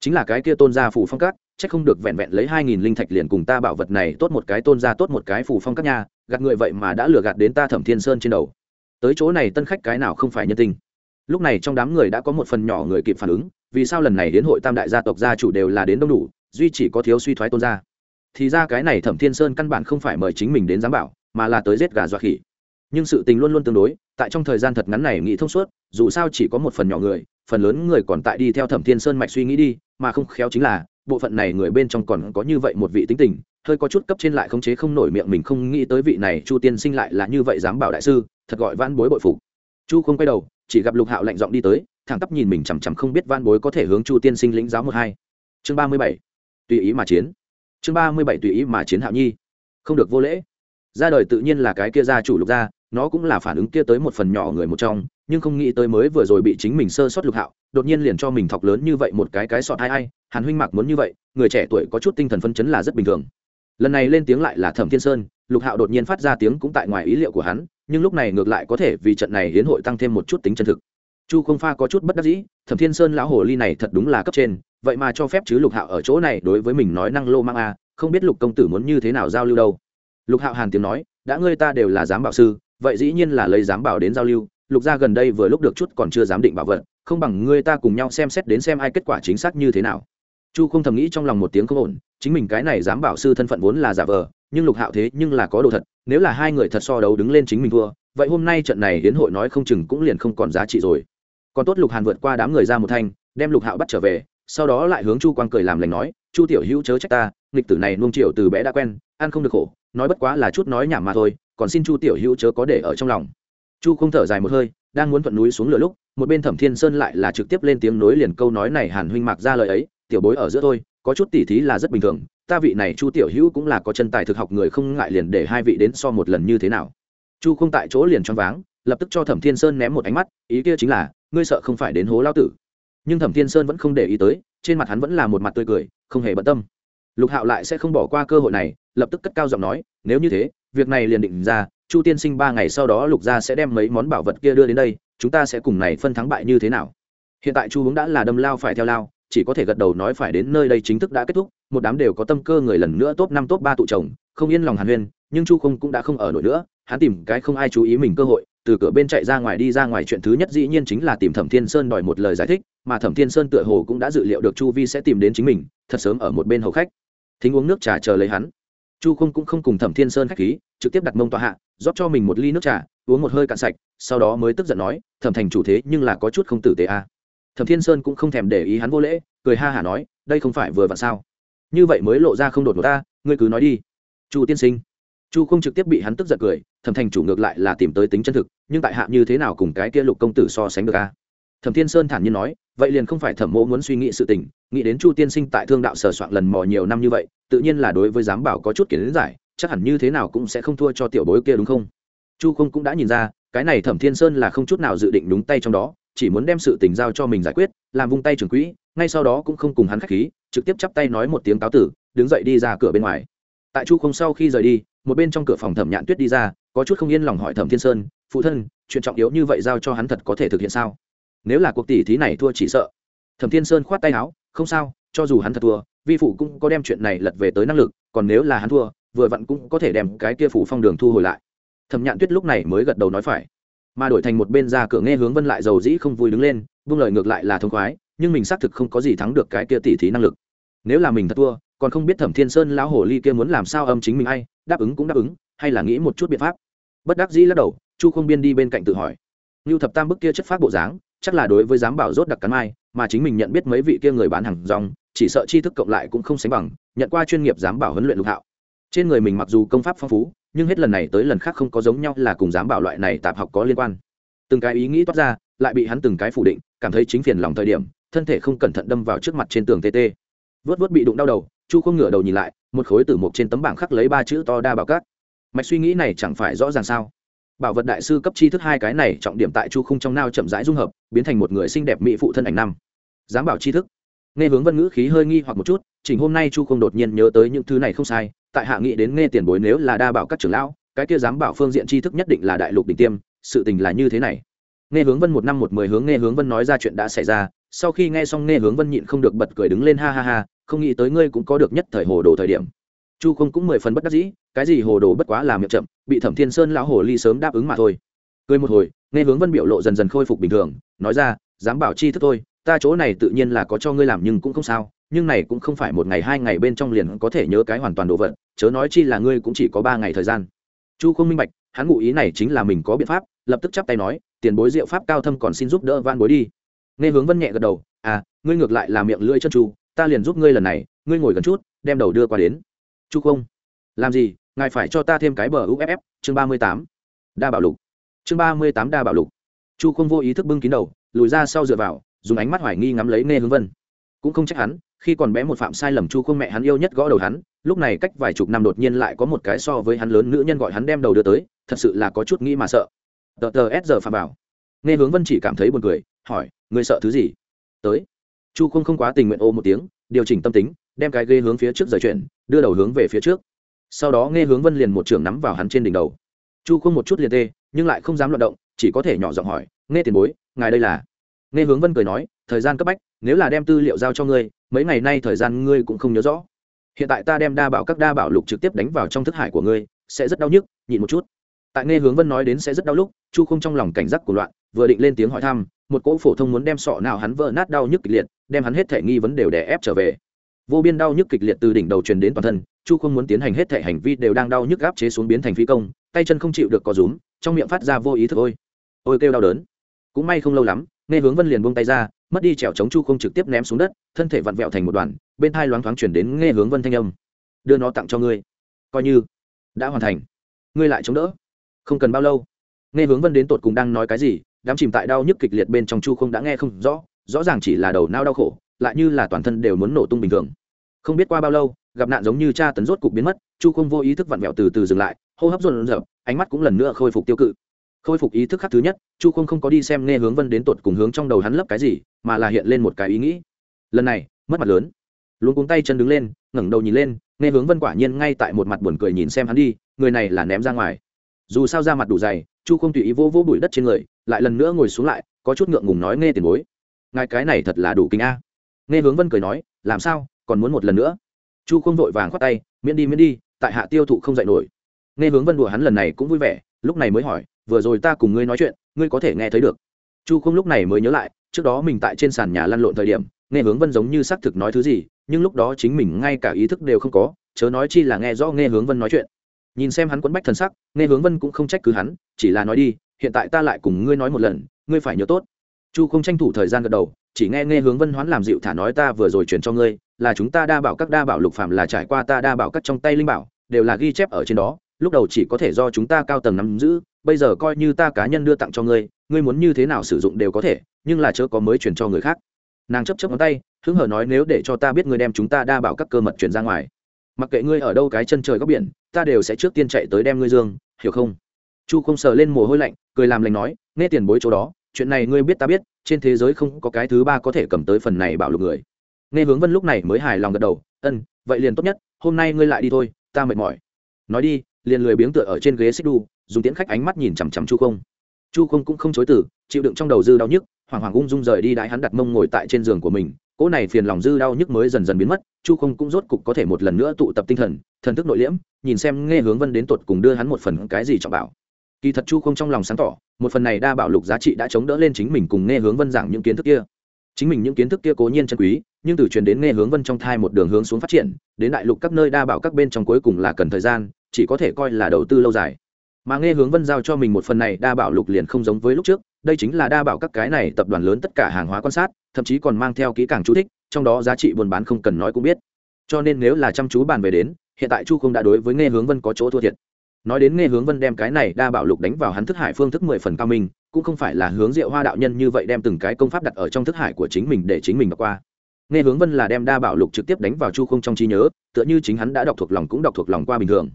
Chính là cái kia tôn gia phủ phong cát chắc không được vẹn vẹn lấy hai nghìn linh thạch liền cùng ta bảo vật này tốt một cái tôn gia tốt một cái phủ phong các nha, gạt người vậy mà đã lừa gạt đến ta thẩm thiên sơn trên đầu. Tới chỗ này tân khách cái nào không phải nhân tình. Lúc này trong đám người đã có một phần nhỏ người kịp phản ứng, vì sao lần này đến hội tam đại gia tộc gia chủ đều là đến đông đủ, duy chỉ có thiếu suy thoái tôn gia. Thì ra cái này thẩm thiên sơn căn bản không phải mời chính mình đến giám bảo, mà là tới giết gà dọa khỉ. Nhưng sự tình luôn luôn tương đối, tại trong thời gian thật ngắn này nghĩ thông suốt, dù sao chỉ có một phần nhỏ người phần lớn người còn tại đi theo thẩm thiên sơn mạch suy nghĩ đi, mà không khéo chính là, bộ phận này người bên trong còn có như vậy một vị tính tình, hơi có chút cấp trên lại khống chế không nổi miệng mình không nghĩ tới vị này chu tiên sinh lại là như vậy dám bảo đại sư, thật gọi van bối bội phục. Chu không quay đầu, chỉ gặp lục hạo lạnh giọng đi tới, thẳng tắp nhìn mình chằm chằm không biết van bối có thể hướng chu tiên sinh lĩnh giáo một hai. Chương ba mươi bảy, tùy ý mà chiến. Chương ba mươi bảy, tùy ý mà chiến hạo nhi. Không được vô lễ. Ra đời tự nhiên là cái kia gia chủ lục gia nó cũng là phản ứng kia tới một phần nhỏ người một trong, nhưng không nghĩ tới mới vừa rồi bị chính mình sơ sót lục hạo, đột nhiên liền cho mình thọc lớn như vậy một cái cái sọt hai ai, hàn huynh mạc muốn như vậy, người trẻ tuổi có chút tinh thần phân chấn là rất bình thường. Lần này lên tiếng lại là thẩm thiên sơn, lục hạo đột nhiên phát ra tiếng cũng tại ngoài ý liệu của hắn, nhưng lúc này ngược lại có thể vì trận này hiến hội tăng thêm một chút tính chân thực. Chu không pha có chút bất đắc dĩ, thẩm thiên sơn lão hồ ly này thật đúng là cấp trên, vậy mà cho phép chứ lục hạo ở chỗ này đối với mình nói năng lô mang a, không biết lục công tử muốn như thế nào giao lưu đâu. Lục hạo hàn tiếng nói, đã ngươi ta đều là giám bảo sư vậy dĩ nhiên là lấy giám bảo đến giao lưu, lục gia gần đây vừa lúc được chút còn chưa dám định bảo vật, không bằng ngươi ta cùng nhau xem xét đến xem ai kết quả chính xác như thế nào. Chu không thầm nghĩ trong lòng một tiếng không ổn, chính mình cái này dám bảo sư thân phận vốn là giả vờ, nhưng lục hạo thế nhưng là có đồ thật, nếu là hai người thật so đấu đứng lên chính mình thua, vậy hôm nay trận này hiến hội nói không chừng cũng liền không còn giá trị rồi. Còn tốt lục hàn vượt qua đám người ra một thanh, đem lục hạo bắt trở về, sau đó lại hướng chu quang cười làm lành nói, chu tiểu hữu chớ trách ta, nghịch tử này nuông chiều từ bé đã quen, ăn không được khổ, nói bất quá là chút nói nhảm mà thôi còn xin chu tiểu hữu chớ có để ở trong lòng. Chu không thở dài một hơi, đang muốn thuận núi xuống lửa lúc, một bên thẩm thiên sơn lại là trực tiếp lên tiếng nối liền câu nói này hàn huynh mạc ra lời ấy, tiểu bối ở giữa thôi, có chút tỉ thí là rất bình thường, ta vị này chu tiểu hữu cũng là có chân tài thực học người không ngại liền để hai vị đến so một lần như thế nào. Chu không tại chỗ liền choáng váng, lập tức cho thẩm thiên sơn ném một ánh mắt, ý kia chính là, ngươi sợ không phải đến hố lao tử. Nhưng thẩm thiên sơn vẫn không để ý tới, trên mặt hắn vẫn là một mặt tươi cười, không hề bận tâm. Lục hạo lại sẽ không bỏ qua cơ hội này, lập tức cất cao giọng nói, nếu như thế việc này liền định ra, chu tiên sinh ba ngày sau đó lục gia sẽ đem mấy món bảo vật kia đưa đến đây, chúng ta sẽ cùng này phân thắng bại như thế nào. Hiện tại chu hướng đã là đâm lao phải theo lao, chỉ có thể gật đầu nói phải đến nơi đây chính thức đã kết thúc, một đám đều có tâm cơ người lần nữa top năm top ba tụ chồng, không yên lòng hàn huyên, nhưng chu không cũng đã không ở nổi nữa, hắn tìm cái không ai chú ý mình cơ hội, từ cửa bên chạy ra ngoài đi ra ngoài chuyện thứ nhất dĩ nhiên chính là tìm thẩm thiên sơn đòi một lời giải thích, mà thẩm thiên sơn tựa hồ cũng đã dự liệu được chu vi sẽ tìm đến chính mình, thật sớm ở một bên hầu khách. Thính uống nước trà chờ lấy hắn chu không cũng không cùng thẩm thiên sơn khách khí, trực tiếp đặt mông tọa hạ, rót cho mình một ly nước trà, uống một hơi cạn sạch, sau đó mới tức giận nói, thẩm thành chủ thế nhưng là có chút không tử tế a. À. thẩm thiên sơn cũng không thèm để ý hắn vô lễ, cười ha hả nói, đây không phải vừa vặn sao? Như vậy mới lộ ra không đột ngột ta, ngươi cứ nói đi. Chu tiên sinh. Chu không trực tiếp bị hắn tức giận cười, thẩm thành chủ ngược lại là tìm tới tính chân thực, nhưng tại hạ như thế nào cùng cái kia lục công tử so sánh được a? Thẩm thiên sơn thản nhiên nói, vậy liền không phải thẩm mộ muốn suy nghĩ sự tình nghĩ đến chu tiên sinh tại thương đạo sở soạn lần mò nhiều năm như vậy, tự nhiên là đối với giám bảo có chút kiến giải, chắc hẳn như thế nào cũng sẽ không thua cho tiểu bối kia đúng không? Chu không cũng đã nhìn ra, cái này thẩm thiên sơn là không chút nào dự định đúng tay trong đó, chỉ muốn đem sự tình giao cho mình giải quyết, làm vung tay trường quỹ, ngay sau đó cũng không cùng hắn khách khí, trực tiếp chắp tay nói một tiếng cáo tử, đứng dậy đi ra cửa bên ngoài. Tại chu không sau khi rời đi, một bên trong cửa phòng thẩm nhạn tuyết đi ra, có chút không yên lòng hỏi thẩm thiên sơn, phụ thân, chuyện trọng yếu như vậy giao cho hắn thật có thể thực hiện sao? Nếu là cuộc tỷ thí này thua chỉ sợ. Thẩm thiên sơn khoát tay áo không sao, cho dù hắn thật thua, vi phụ cũng có đem chuyện này lật về tới năng lực, còn nếu là hắn thua, vừa vặn cũng có thể đem cái kia phủ phong đường thu hồi lại. Thẩm nhạn tuyết lúc này mới gật đầu nói phải. Mà đổi thành một bên ra cửa nghe hướng vân lại dầu dĩ không vui đứng lên buông lời ngược lại là thông khoái, nhưng mình xác thực không có gì thắng được cái kia tỷ thí năng lực. Nếu là mình thật thua, còn không biết thẩm thiên sơn lão hồ ly kia muốn làm sao âm chính mình hay đáp ứng cũng đáp ứng, hay là nghĩ một chút biện pháp. Bất đắc dĩ lắc đầu, chu không biên đi bên cạnh tự hỏi. Như thập tam bức kia chất phát bộ dáng chắc là đối với giám bảo rốt đặc cắn mai, mà chính mình nhận biết mấy vị kia người bán hàng rong, chỉ sợ tri thức cộng lại cũng không sánh bằng, nhận qua chuyên nghiệp giám bảo huấn luyện lục hạo. Trên người mình mặc dù công pháp phong phú, nhưng hết lần này tới lần khác không có giống nhau là cùng giám bảo loại này tạp học có liên quan. Từng cái ý nghĩ toát ra, lại bị hắn từng cái phủ định, cảm thấy chính phiền lòng thời điểm, thân thể không cẩn thận đâm vào trước mặt trên tường tt vớt vớt bị đụng đau đầu, chu không ngửa đầu nhìn lại, một khối tử mục trên tấm bảng khắc lấy ba chữ to đa bảo cát. Mạch suy nghĩ này chẳng phải rõ ràng sao? Bảo vật đại sư cấp chi thức hai cái này trọng điểm tại chu khung trong nao chậm rãi dung hợp, biến thành một người xinh đẹp mỹ phụ thân ảnh năm. Dám bảo chi thức. Nghe hướng vân ngữ khí hơi nghi hoặc một chút, chỉnh hôm nay chu không đột nhiên nhớ tới những thứ này không sai, tại hạ nghĩ đến nghe tiền bối nếu là đa bảo các trưởng lão, cái kia dám bảo phương diện tri thức nhất định là đại lục đỉnh tiêm, sự tình là như thế này. Nghe hướng vân một năm một mười hướng nghe hướng vân nói ra chuyện đã xảy ra, sau khi nghe xong nghe hướng vân nhịn không được bật cười đứng lên ha ha ha, không nghĩ tới ngươi cũng có được nhất thời hồ đồ thời điểm chu không cũng mười phần bất đắc dĩ, cái gì hồ đồ bất quá là miệng chậm, bị thẩm thiên sơn lão hồ ly sớm đáp ứng mà thôi. Cười một hồi, nghe hướng vân biểu lộ dần dần khôi phục bình thường, nói ra, dám bảo chi thức thôi, ta chỗ này tự nhiên là có cho ngươi làm nhưng cũng không sao, nhưng này cũng không phải một ngày hai ngày bên trong liền có thể nhớ cái hoàn toàn đồ vật, chớ nói chi là ngươi cũng chỉ có ba ngày thời gian. Chu không minh bạch, hắn ngụ ý này chính là mình có biện pháp, lập tức chắp tay nói, tiền bối diệu pháp cao thâm còn xin giúp đỡ van bối đi. Nghe hướng vân nhẹ gật đầu à ngươi ngược lại là miệng lưỡi chân chu ta liền giúp ngươi lần này, ngươi ngồi gần chút, đem đầu đưa qua đến chu không làm gì? Ngài phải cho ta thêm cái bờ uff chương ba mươi tám. Đa bảo lục. Chương ba mươi tám đa bảo lục. Chu không vô ý thức bưng kín đầu, lùi ra sau dựa vào, dùng ánh mắt hoài nghi ngắm lấy nghe hướng vân. Cũng không trách hắn, khi còn bé một phạm sai lầm chu không mẹ hắn yêu nhất gõ đầu hắn, lúc này cách vài chục năm đột nhiên lại có một cái so với hắn lớn nữ nhân gọi hắn đem đầu đưa tới, thật sự là có chút nghĩ mà sợ. Tờ tờ s giờ phạm bảo nghe hướng vân chỉ cảm thấy buồn cười, hỏi người sợ thứ gì? Tới. Chu không không quá tình nguyện ô một tiếng điều chỉnh tâm tính, đem cái ghê hướng phía trước rời chuyển, đưa đầu hướng về phía trước. Sau đó nghe hướng vân liền một trường nắm vào hắn trên đỉnh đầu. Chu không một chút liền tê, nhưng lại không dám loạt động, chỉ có thể nhỏ giọng hỏi nghe tiền bối, ngài đây là? Nghe hướng vân cười nói, thời gian cấp bách, nếu là đem tư liệu giao cho ngươi, mấy ngày nay thời gian ngươi cũng không nhớ rõ. Hiện tại ta đem đa bảo các đa bảo lục trực tiếp đánh vào trong thức hải của ngươi, sẽ rất đau nhức, nhịn một chút. Tại nghe hướng vân nói đến sẽ rất đau lúc, chu không trong lòng cảnh giác của loạn, vừa định lên tiếng hỏi thăm một cỗ phổ thông muốn đem sọ nào hắn vỡ nát đau nhức kịch liệt, đem hắn hết thể nghi vấn đều đè ép trở về. Vô biên đau nhức kịch liệt từ đỉnh đầu truyền đến toàn thân, chu không muốn tiến hành hết thể hành vi đều đang đau nhức gáp chế xuống biến thành phi công, tay chân không chịu được có rúm, trong miệng phát ra vô ý thức ôi ôi kêu đau đớn. Cũng may không lâu lắm, nghe hướng vân liền buông tay ra, mất đi trèo chống chu không trực tiếp ném xuống đất, thân thể vặn vẹo thành một đoàn, bên thai loáng thoáng chuyển đến nghe hướng vân thanh âm. Đưa nó tặng cho ngươi. Coi như. Đã hoàn thành. Ngươi lại chống đỡ. Không cần bao lâu. Nghe hướng vân đến tột cùng đang nói cái gì đám chìm tại đau nhức kịch liệt bên trong chu không đã nghe không rõ rõ ràng chỉ là đầu nao đau khổ, lại như là toàn thân đều muốn nổ tung bình thường. Không biết qua bao lâu, gặp nạn giống như cha tấn rốt cục biến mất, chu không vô ý thức vặn vẹo từ từ dừng lại, hô hấp rộn dập ánh mắt cũng lần nữa khôi phục tiêu cự. Khôi phục ý thức khắc thứ nhất, chu không không có đi xem nghe hướng vân đến tột cùng hướng trong đầu hắn lấp cái gì, mà là hiện lên một cái ý nghĩ. Lần này, mất mặt lớn. Luôn cuống tay chân đứng lên, ngẩng đầu nhìn lên, nghe hướng vân quả nhiên ngay tại một mặt buồn cười nhìn xem hắn đi, người này là ném ra ngoài. Dù sao ra mặt đủ dày chu không tùy ý vô vô bụi đất trên người, lại lần nữa ngồi xuống lại, có chút ngượng ngùng nói nghe tiền bối. Ngài cái này thật là đủ kinh a. Nghe hướng vân cười nói, làm sao, còn muốn một lần nữa? Chu không vội vàng khoát tay, miễn đi miễn đi, tại hạ tiêu thụ không dạy nổi. Nghe hướng vân đùa hắn lần này cũng vui vẻ, lúc này mới hỏi, vừa rồi ta cùng ngươi nói chuyện, ngươi có thể nghe thấy được. Chu không lúc này mới nhớ lại, trước đó mình tại trên sàn nhà lăn lộn thời điểm, nghe hướng vân giống như xác thực nói thứ gì, nhưng lúc đó chính mình ngay cả ý thức đều không có, chớ nói chi là nghe rõ nghe hướng vân nói chuyện nhìn xem hắn quấn bách thần sắc, nghe hướng vân cũng không trách cứ hắn, chỉ là nói đi, hiện tại ta lại cùng ngươi nói một lần, ngươi phải nhớ tốt. Chu không tranh thủ thời gian gật đầu, chỉ nghe nghe hướng vân hoán làm dịu thả nói ta vừa rồi chuyển cho ngươi, là chúng ta đa bảo các đa bảo lục phạm là trải qua ta đa bảo các trong tay linh bảo, đều là ghi chép ở trên đó, lúc đầu chỉ có thể do chúng ta cao tầng nắm giữ, bây giờ coi như ta cá nhân đưa tặng cho ngươi ngươi muốn như thế nào sử dụng đều có thể, nhưng là chớ có mới chuyển cho người khác. Nàng chấp chấp ngón tay, hứng hở nói nếu để cho ta biết ngươi đem chúng ta đa bảo các cơ mật chuyển ra ngoài. Mặc kệ ngươi ở đâu cái chân trời góc biển ta đều sẽ trước tiên chạy tới đem ngươi dương, hiểu không? Chu không sờ lên mồ hôi lạnh, cười làm lành nói, nghe tiền bối chỗ đó, chuyện này ngươi biết ta biết, trên thế giới không có cái thứ ba có thể cầm tới phần này bảo lục người. Nghe hướng vân lúc này mới hài lòng gật đầu, ân, vậy liền tốt nhất, hôm nay ngươi lại đi thôi, ta mệt mỏi. Nói đi, liền lười biếng tựa ở trên ghế xích đu dùng tiễn khách ánh mắt nhìn chằm chằm chu không. Chu không cũng không chối từ, chịu đựng trong đầu dư đau nhức hoàng hoàng ung dung rời đi đãi hắn đặt mông ngồi tại trên giường của mình cỗ này phiền lòng dư đau nhức mới dần dần biến mất, chu không cũng rốt cục có thể một lần nữa tụ tập tinh thần thần thức nội liễm, nhìn xem nghe hướng vân đến tột cùng đưa hắn một phần cái gì trọng bảo. Kỳ thật chu không trong lòng sáng tỏ, một phần này đa bảo lục giá trị đã chống đỡ lên chính mình cùng nghe hướng vân giảng những kiến thức kia. Chính mình những kiến thức kia cố nhiên chân quý, nhưng từ truyền đến nghe hướng vân trong thai một đường hướng xuống phát triển, đến đại lục các nơi đa bảo các bên trong cuối cùng là cần thời gian, chỉ có thể coi là đầu tư lâu dài. Mà nghe hướng vân giao cho mình một phần này đa bảo lục liền không giống với lúc trước đây chính là đa bảo các cái này tập đoàn lớn tất cả hàng hóa quan sát, thậm chí còn mang theo kỹ càng chú thích, trong đó giá trị buôn bán không cần nói cũng biết. Cho nên nếu là chăm chú bàn về đến, hiện tại chu không đã đối với nghe hướng vân có chỗ thua thiệt. Nói đến nghe hướng vân đem cái này đa bảo lục đánh vào hắn thức hải phương thức mười phần cao minh, cũng không phải là hướng diệu hoa đạo nhân như vậy đem từng cái công pháp đặt ở trong thức hải của chính mình để chính mình đọc qua. Nghe hướng vân là đem đa bảo lục trực tiếp đánh vào chu không trong trí nhớ, tựa như chính hắn đã đọc thuộc lòng cũng đọc thuộc lòng qua bình thường.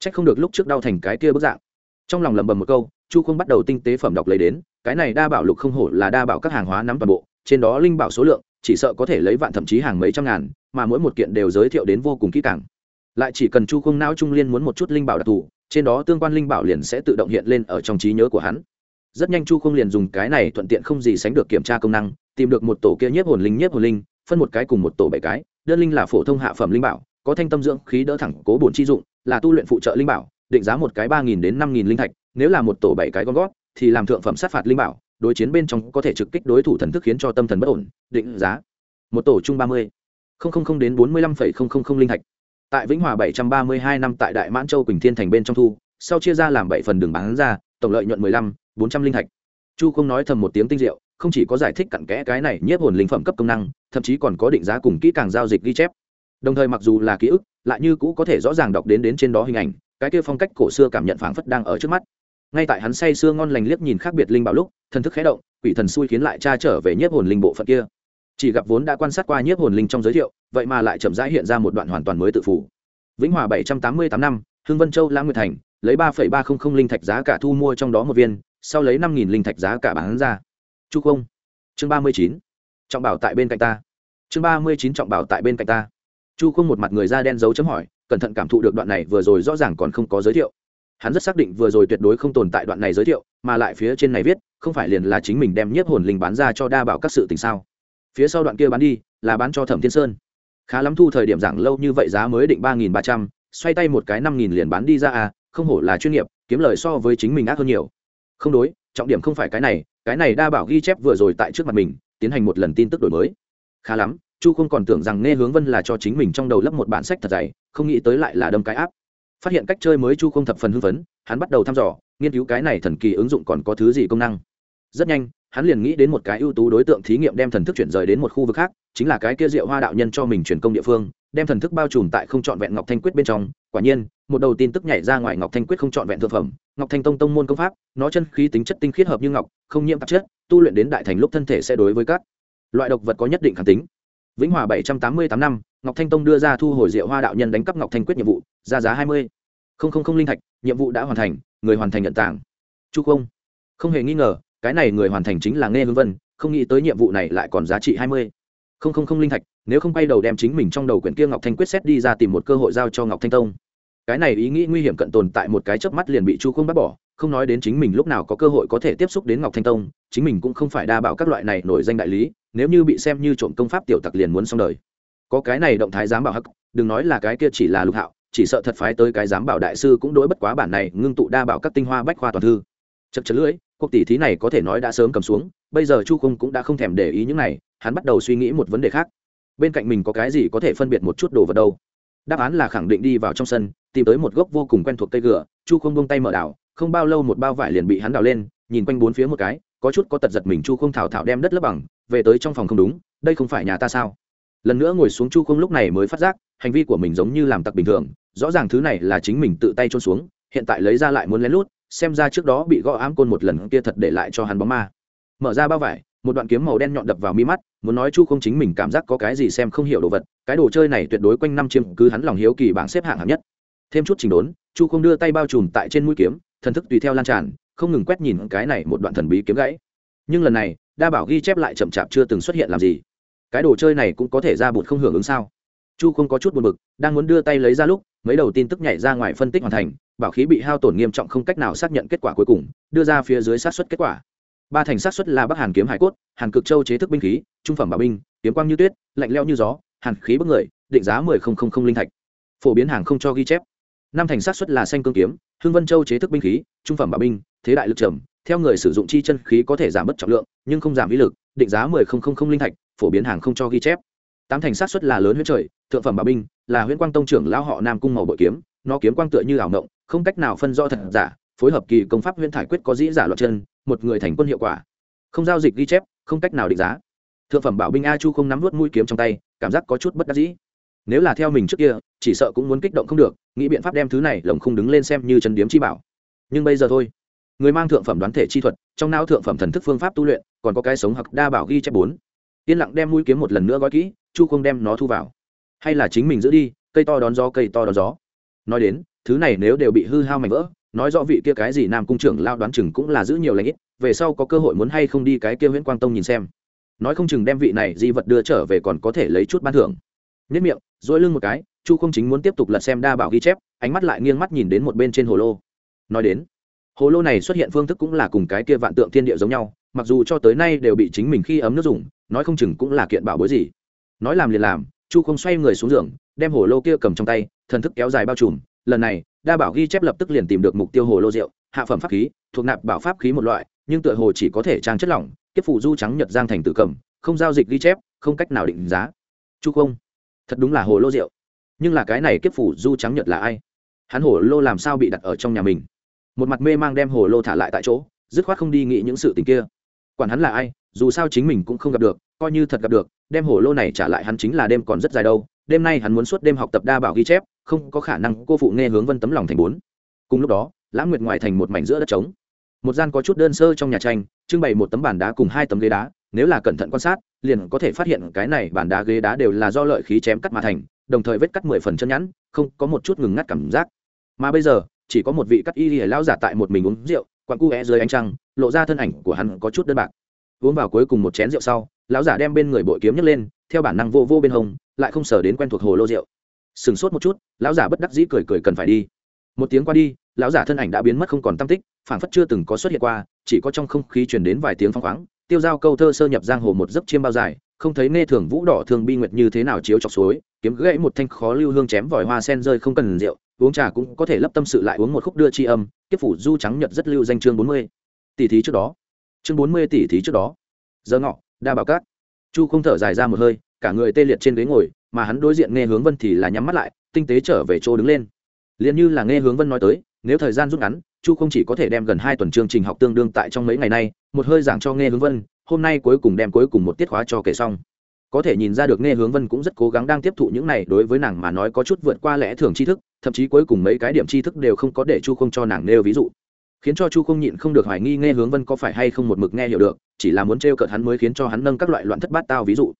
C h ắ c không được lúc trước đau thành cái kia bức dạng. Trong lòng lầm bầm một câu chu không bắt đầu tinh tế phẩm đọc lấy đến, cái này đa bảo lục không hổ là đa bảo các hàng hóa nắm toàn bộ, trên đó linh bảo số lượng, chỉ sợ có thể lấy vạn thậm chí hàng mấy trăm ngàn, mà mỗi một kiện đều giới thiệu đến vô cùng kỹ càng. Lại chỉ cần chu không não trung liên muốn một chút linh bảo đặc thù, trên đó tương quan linh bảo liền sẽ tự động hiện lên ở trong trí nhớ của hắn. Rất nhanh chu không liền dùng cái này thuận tiện không gì sánh được kiểm tra công năng, tìm được một tổ kia nhiếp hồn linh, nhiếp hồn linh, phân một cái cùng một tổ bảy cái, đơn linh là phổ thông hạ phẩm linh bảo, có thanh tâm dưỡng khí đỡ thẳng cố bổn chi dụng, là tu luyện phụ trợ linh bảo, định giá một cái ba nghìn đến năm nghìn linh thạch nếu là một tổ bảy cái con gót, thì làm thượng phẩm sát phạt linh bảo, đối chiến bên trong có thể trực kích đối thủ thần thức khiến cho tâm thần bất ổn, định giá. Một tổ chung ba mươi đến bốn mươi lăm linh thạch. Tại vĩnh hòa bảy trăm ba mươi hai năm tại đại mãn châu quỳnh thiên thành bên trong thu, sau chia ra làm bảy phần đường bán ra, tổng lợi nhuận mười lăm, bốn trăm linh thạch. Chu không nói thầm một tiếng tinh diệu, không chỉ có giải thích cặn kẽ cái này nhiếp hồn linh phẩm cấp công năng, thậm chí còn có định giá cùng kỹ càng giao dịch ghi chép. Đồng thời mặc dù là ký ức, lại như cũ có thể rõ ràng đọc đến đến trên đó hình ảnh, cái kia phong cách cổ xưa cảm nhận phảng phất đang ở trước mắt ngay tại hắn say sưa ngon lành liếc nhìn khác biệt linh bảo lúc, thần thức khé động, quỷ thần xui khiến lại cha trở về nhiếp hồn linh bộ phận kia. Chỉ gặp vốn đã quan sát qua nhiếp hồn linh trong giới thiệu, vậy mà lại chậm rãi hiện ra một đoạn hoàn toàn mới tự phủ vĩnh hòa bảy trăm tám mươi tám năm hương vân châu lãng nguyệt thành, lấy ba phẩy ba không không linh thạch giá cả thu mua trong đó một viên, sau lấy năm nghìn linh thạch giá cả bán ra. Chu không. Chương ba mươi chín. Trọng bảo tại bên cạnh ta. Chương ba mươi chín trọng bảo tại bên cạnh ta. Chu không một mặt người da đen dấu chấm hỏi, cẩn thận cảm thụ được đoạn này vừa rồi rõ ràng còn không có giới thiệu hắn rất xác định vừa rồi tuyệt đối không tồn tại đoạn này giới thiệu, mà lại phía trên này viết, không phải liền là chính mình đem nhiếp hồn linh bán ra cho đa bảo các sự tình sao? Phía sau đoạn kia bán đi, là bán cho thẩm thiên sơn. Khá lắm thu thời điểm giảng lâu như vậy giá mới định ba nghìn ba trăm, xoay tay một cái năm nghìn liền bán đi ra à không hổ là chuyên nghiệp, kiếm lời so với chính mình ác hơn nhiều. Không đối, trọng điểm không phải cái này cái này đa bảo ghi chép vừa rồi tại trước mặt mình, tiến hành một lần tin tức đổi mới. Khá lắm, chu không còn tưởng rằng nghe hướng vân là cho chính mình trong đầu lấp một bản sách thật dày, không nghĩ tới lại là đâm cái áp phát hiện cách chơi mới chu không thập phần hưng phấn, hắn bắt đầu thăm dò, nghiên cứu cái này thần kỳ ứng dụng còn có thứ gì công năng. Rất nhanh, hắn liền nghĩ đến một cái ưu tú đối tượng thí nghiệm đem thần thức chuyển rời đến một khu vực khác, chính là cái kia diệu hoa đạo nhân cho mình truyền công địa phương, đem thần thức bao trùm tại không trọn vẹn ngọc thanh quyết bên trong. Quả nhiên, một đầu tin tức nhảy ra ngoài ngọc thanh quyết không trọn vẹn thực phẩm, ngọc thanh tông tông môn công pháp, nó chân khí tính chất tinh khiết hợp như ngọc, không nhiễm tạp chất, tu luyện đến đại thành lúc thân thể sẽ đối với các loại độc vật có nhất định kháng tính. Vĩnh hòa bảy trăm tám mươi tám năm, ngọc thanh tông đưa ra thu hồi diệu hoa đạo nhân đánh cắp ngọc thanh quyết nhiệm vụ, ra giá hai mươi không không không linh thạch, nhiệm vụ đã hoàn thành, người hoàn thành nhận tảng chu không không hề nghi ngờ, cái này người hoàn thành chính là nghe hương vân, không nghĩ tới nhiệm vụ này lại còn giá trị hai mươi. Không không không linh thạch, nếu không quay đầu đem chính mình trong đầu quyển kia ngọc thanh quyết xét đi ra tìm một cơ hội giao cho ngọc thanh tông. Cái này ý nghĩ nguy hiểm cận tồn tại một cái chớp mắt liền bị chu không bác bỏ, không nói đến chính mình lúc nào có cơ hội có thể tiếp xúc đến ngọc thanh tông, chính mình cũng không phải đa bảo các loại này nổi danh đại lý, nếu như bị xem như trộm công pháp tiểu tặc liền muốn xong đời. Có cái này động thái dám bảo hắc, đừng nói là cái kia chỉ là lục hạo chỉ sợ thật phái tới cái giám bảo đại sư cũng đối bất quá bản này ngưng tụ đa bảo các tinh hoa bách khoa toàn thư. Chật chật lưỡi, cuộc tỷ thí này có thể nói đã sớm cầm xuống, bây giờ chu không cũng đã không thèm để ý những này, hắn bắt đầu suy nghĩ một vấn đề khác. Bên cạnh mình có cái gì có thể phân biệt một chút đồ vật đâu? Đáp án là khẳng định đi vào trong sân, tìm tới một gốc vô cùng quen thuộc cây gựa, chu không bông tay mở đảo, không bao lâu một bao vải liền bị hắn đào lên, nhìn quanh bốn phía một cái, có chút có tật giật mình chu không thảo thảo đem đất lấp bằng, về tới trong phòng không đúng, đây không phải nhà ta sao? Lần nữa ngồi xuống chu không lúc này mới phát giác, hành vi của mình giống như làm tặc bình thường, rõ ràng thứ này là chính mình tự tay trôn xuống, hiện tại lấy ra lại muốn lén lút, xem ra trước đó bị gõ ám côn một lần kia thật để lại cho hắn bóng ma. Mở ra bao vải, một đoạn kiếm màu đen nhọn đập vào mi mắt, muốn nói chu không chính mình cảm giác có cái gì xem không hiểu đồ vật, cái đồ chơi này tuyệt đối quanh năm chiêm cứ hắn lòng hiếu kỳ bảng xếp hạng hạng nhất. Thêm chút trình đốn, chu không đưa tay bao trùm tại trên mũi kiếm, thần thức tùy theo lan tràn, không ngừng quét nhìn cái này một đoạn thần bí kiếm gãy. Nhưng lần này, đa bảo ghi chép lại chậm chạp chưa từng xuất hiện làm gì cái đồ chơi này cũng có thể ra bụt không hưởng ứng sao? Chu không có chút buồn bực, đang muốn đưa tay lấy ra lúc, mấy đầu tin tức nhảy ra ngoài phân tích hoàn thành, bảo khí bị hao tổn nghiêm trọng không cách nào xác nhận kết quả cuối cùng, đưa ra phía dưới sát xuất kết quả. Ba thành sát xuất là bắc hàn kiếm hải cốt, hàn cực châu chế thức binh khí, trung phẩm bảo binh, kiếm quang như tuyết, lạnh leo như gió, hàn khí bất người, định giá mười không không không linh thạch. Phổ biến hàng không cho ghi chép. Năm thành sát xuất là xanh cương kiếm hương vân châu chế thức binh khí, trung phẩm bảo binh, thế đại lực trầm, theo người sử dụng chi chân khí có thể giảm bớt trọng lượng, nhưng không giảm ý lực, định giá mười không không không linh thạch phổ biến hàng không cho ghi chép. Tám thành sát xuất là lớn huyết trời, thượng phẩm bảo binh, là huyễn quang tông trưởng lão họ nam cung màu bội kiếm, nó kiếm quang tựa như ảo ngộng không cách nào phân rõ thật giả, phối hợp kỳ công pháp huyễn thải quyết có dĩ giả loạn chân, một người thành quân hiệu quả. Không giao dịch ghi chép, không cách nào định giá. Thượng phẩm bảo binh a chu không nắm vút mũi kiếm trong tay, cảm giác có chút bất đắc dĩ. Nếu là theo mình trước kia, chỉ sợ cũng muốn kích động không được, nghĩ biện pháp đem thứ này lồng không đứng lên xem như chân điếm chi bảo. Nhưng bây giờ thôi. Người mang thượng phẩm đoán thể chi thuật, trong não thượng phẩm thần thức phương pháp tu luyện, còn có cái sống hoặc đa bảo ghi chép bốn yên lặng đem mũi kiếm một lần nữa gói kỹ, chu không đem nó thu vào. Hay là chính mình giữ đi, cây to đón gió, cây to đón gió. Nói đến, thứ này nếu đều bị hư hao mảnh vỡ, nói rõ vị kia cái gì nam cung trưởng lao đoán chừng cũng là giữ nhiều lãnh ít, về sau có cơ hội muốn hay không đi cái kia nguyễn quang tông nhìn xem. Nói không chừng đem vị này di vật đưa trở về còn có thể lấy chút ban thưởng. Nhất miệng dỗi lưng một cái, chu không chính muốn tiếp tục lật xem đa bảo ghi chép, ánh mắt lại nghiêng mắt nhìn đến một bên trên hồ lô. Nói đến hồ lô này xuất hiện phương thức cũng là cùng cái kia vạn tượng thiên địa giống nhau, mặc dù cho tới nay đều bị chính mình khi ấm nước dùng, nói không chừng cũng là kiện bảo bối gì. Nói làm liền làm, chu không xoay người xuống giường, đem hồ lô kia cầm trong tay, thần thức kéo dài bao trùm. Lần này, đa bảo ghi chép lập tức liền tìm được mục tiêu hồ lô rượu, hạ phẩm pháp khí, thuộc nạp bảo pháp khí một loại, nhưng tựa hồ chỉ có thể trang chất lỏng, kiếp phủ du trắng nhật giang thành tự cầm, không giao dịch ghi chép, không cách nào định giá. Chu không, thật đúng là hồ lô rượu. Nhưng là cái này kiếp phủ du trắng nhật là ai? Hắn hồ lô làm sao bị đặt ở trong nhà mình? Một mặt mê mang đem hồ lô thả lại tại chỗ, dứt khoát không đi nghĩ những sự tình kia. Quản hắn là ai, dù sao chính mình cũng không gặp được, coi như thật gặp được, đem hồ lô này trả lại hắn chính là đêm còn rất dài đâu, đêm nay hắn muốn suốt đêm học tập đa bảo ghi chép, không có khả năng cô phụ nghe hướng vân tấm lòng thành bốn. Cùng lúc đó, lãng nguyệt ngoài thành một mảnh giữa đất trống. Một gian có chút đơn sơ trong nhà tranh, trưng bày một tấm bàn đá cùng hai tấm ghế đá, nếu là cẩn thận quan sát, liền có thể phát hiện cái này bàn đá ghế đá đều là do lợi khí chém cắt mà thành, đồng thời vết cắt mười phần chân nhẵn, không có một chút ngừng ngắt cảm giác. Mà bây giờ chỉ có một vị cắt y hề lão giả tại một mình uống rượu, quặn cu é dưới ánh trăng, lộ ra thân ảnh của hắn có chút đơn bạc. Uống vào cuối cùng một chén rượu sau, lão giả đem bên người bội kiếm nhấc lên, theo bản năng vô vô bên hông, lại không sờ đến quen thuộc hồ lô rượu. Sừng sốt một chút, lão giả bất đắc dĩ cười cười cần phải đi. Một tiếng qua đi, lão giả thân ảnh đã biến mất không còn tam tích, phảng phất chưa từng có xuất hiện qua, chỉ có trong không khí truyền đến vài tiếng phong khoáng, tiêu dao câu thơ sơ nhập giang hồ một giấc chiêm bao dài, không thấy nghe thường vũ đỏ thường bi nguyệt như thế nào chiếu chọc suối kiếm gãy một thanh khó lưu hương chém vòi hoa sen rơi không cần rượu, uống trà cũng có thể lấp tâm sự lại uống một khúc đưa tri âm, kiếp phủ du trắng nhật rất lưu danh chương bốn mươi. Tỷ thí trước đó. Chương bốn mươi tỷ thí trước đó. Giờ ngọ, đa bảo cát chu không thở dài ra một hơi, cả người tê liệt trên ghế ngồi, mà hắn đối diện nghe hướng vân thì là nhắm mắt lại, tinh tế trở về chỗ đứng lên. Liền như là nghe hướng vân nói tới, nếu thời gian rút ngắn, chu không chỉ có thể đem gần hai tuần chương trình học tương đương tại trong mấy ngày nay, một hơi giảng cho nghe hướng vân, hôm nay cuối cùng đem cuối cùng một tiết khóa cho kể xong có thể nhìn ra được nghe hướng vân cũng rất cố gắng đang tiếp thụ những này đối với nàng mà nói có chút vượt qua lẽ thường tri thức, thậm chí cuối cùng mấy cái điểm tri thức đều không có để chu không cho nàng nêu ví dụ. Khiến cho chu không nhịn không được hoài nghi nghe hướng vân có phải hay không một mực nghe hiểu được, chỉ là muốn t cợt hắn mới khiến cho hắn nâng các loại loạn thất bát tao ví dụ.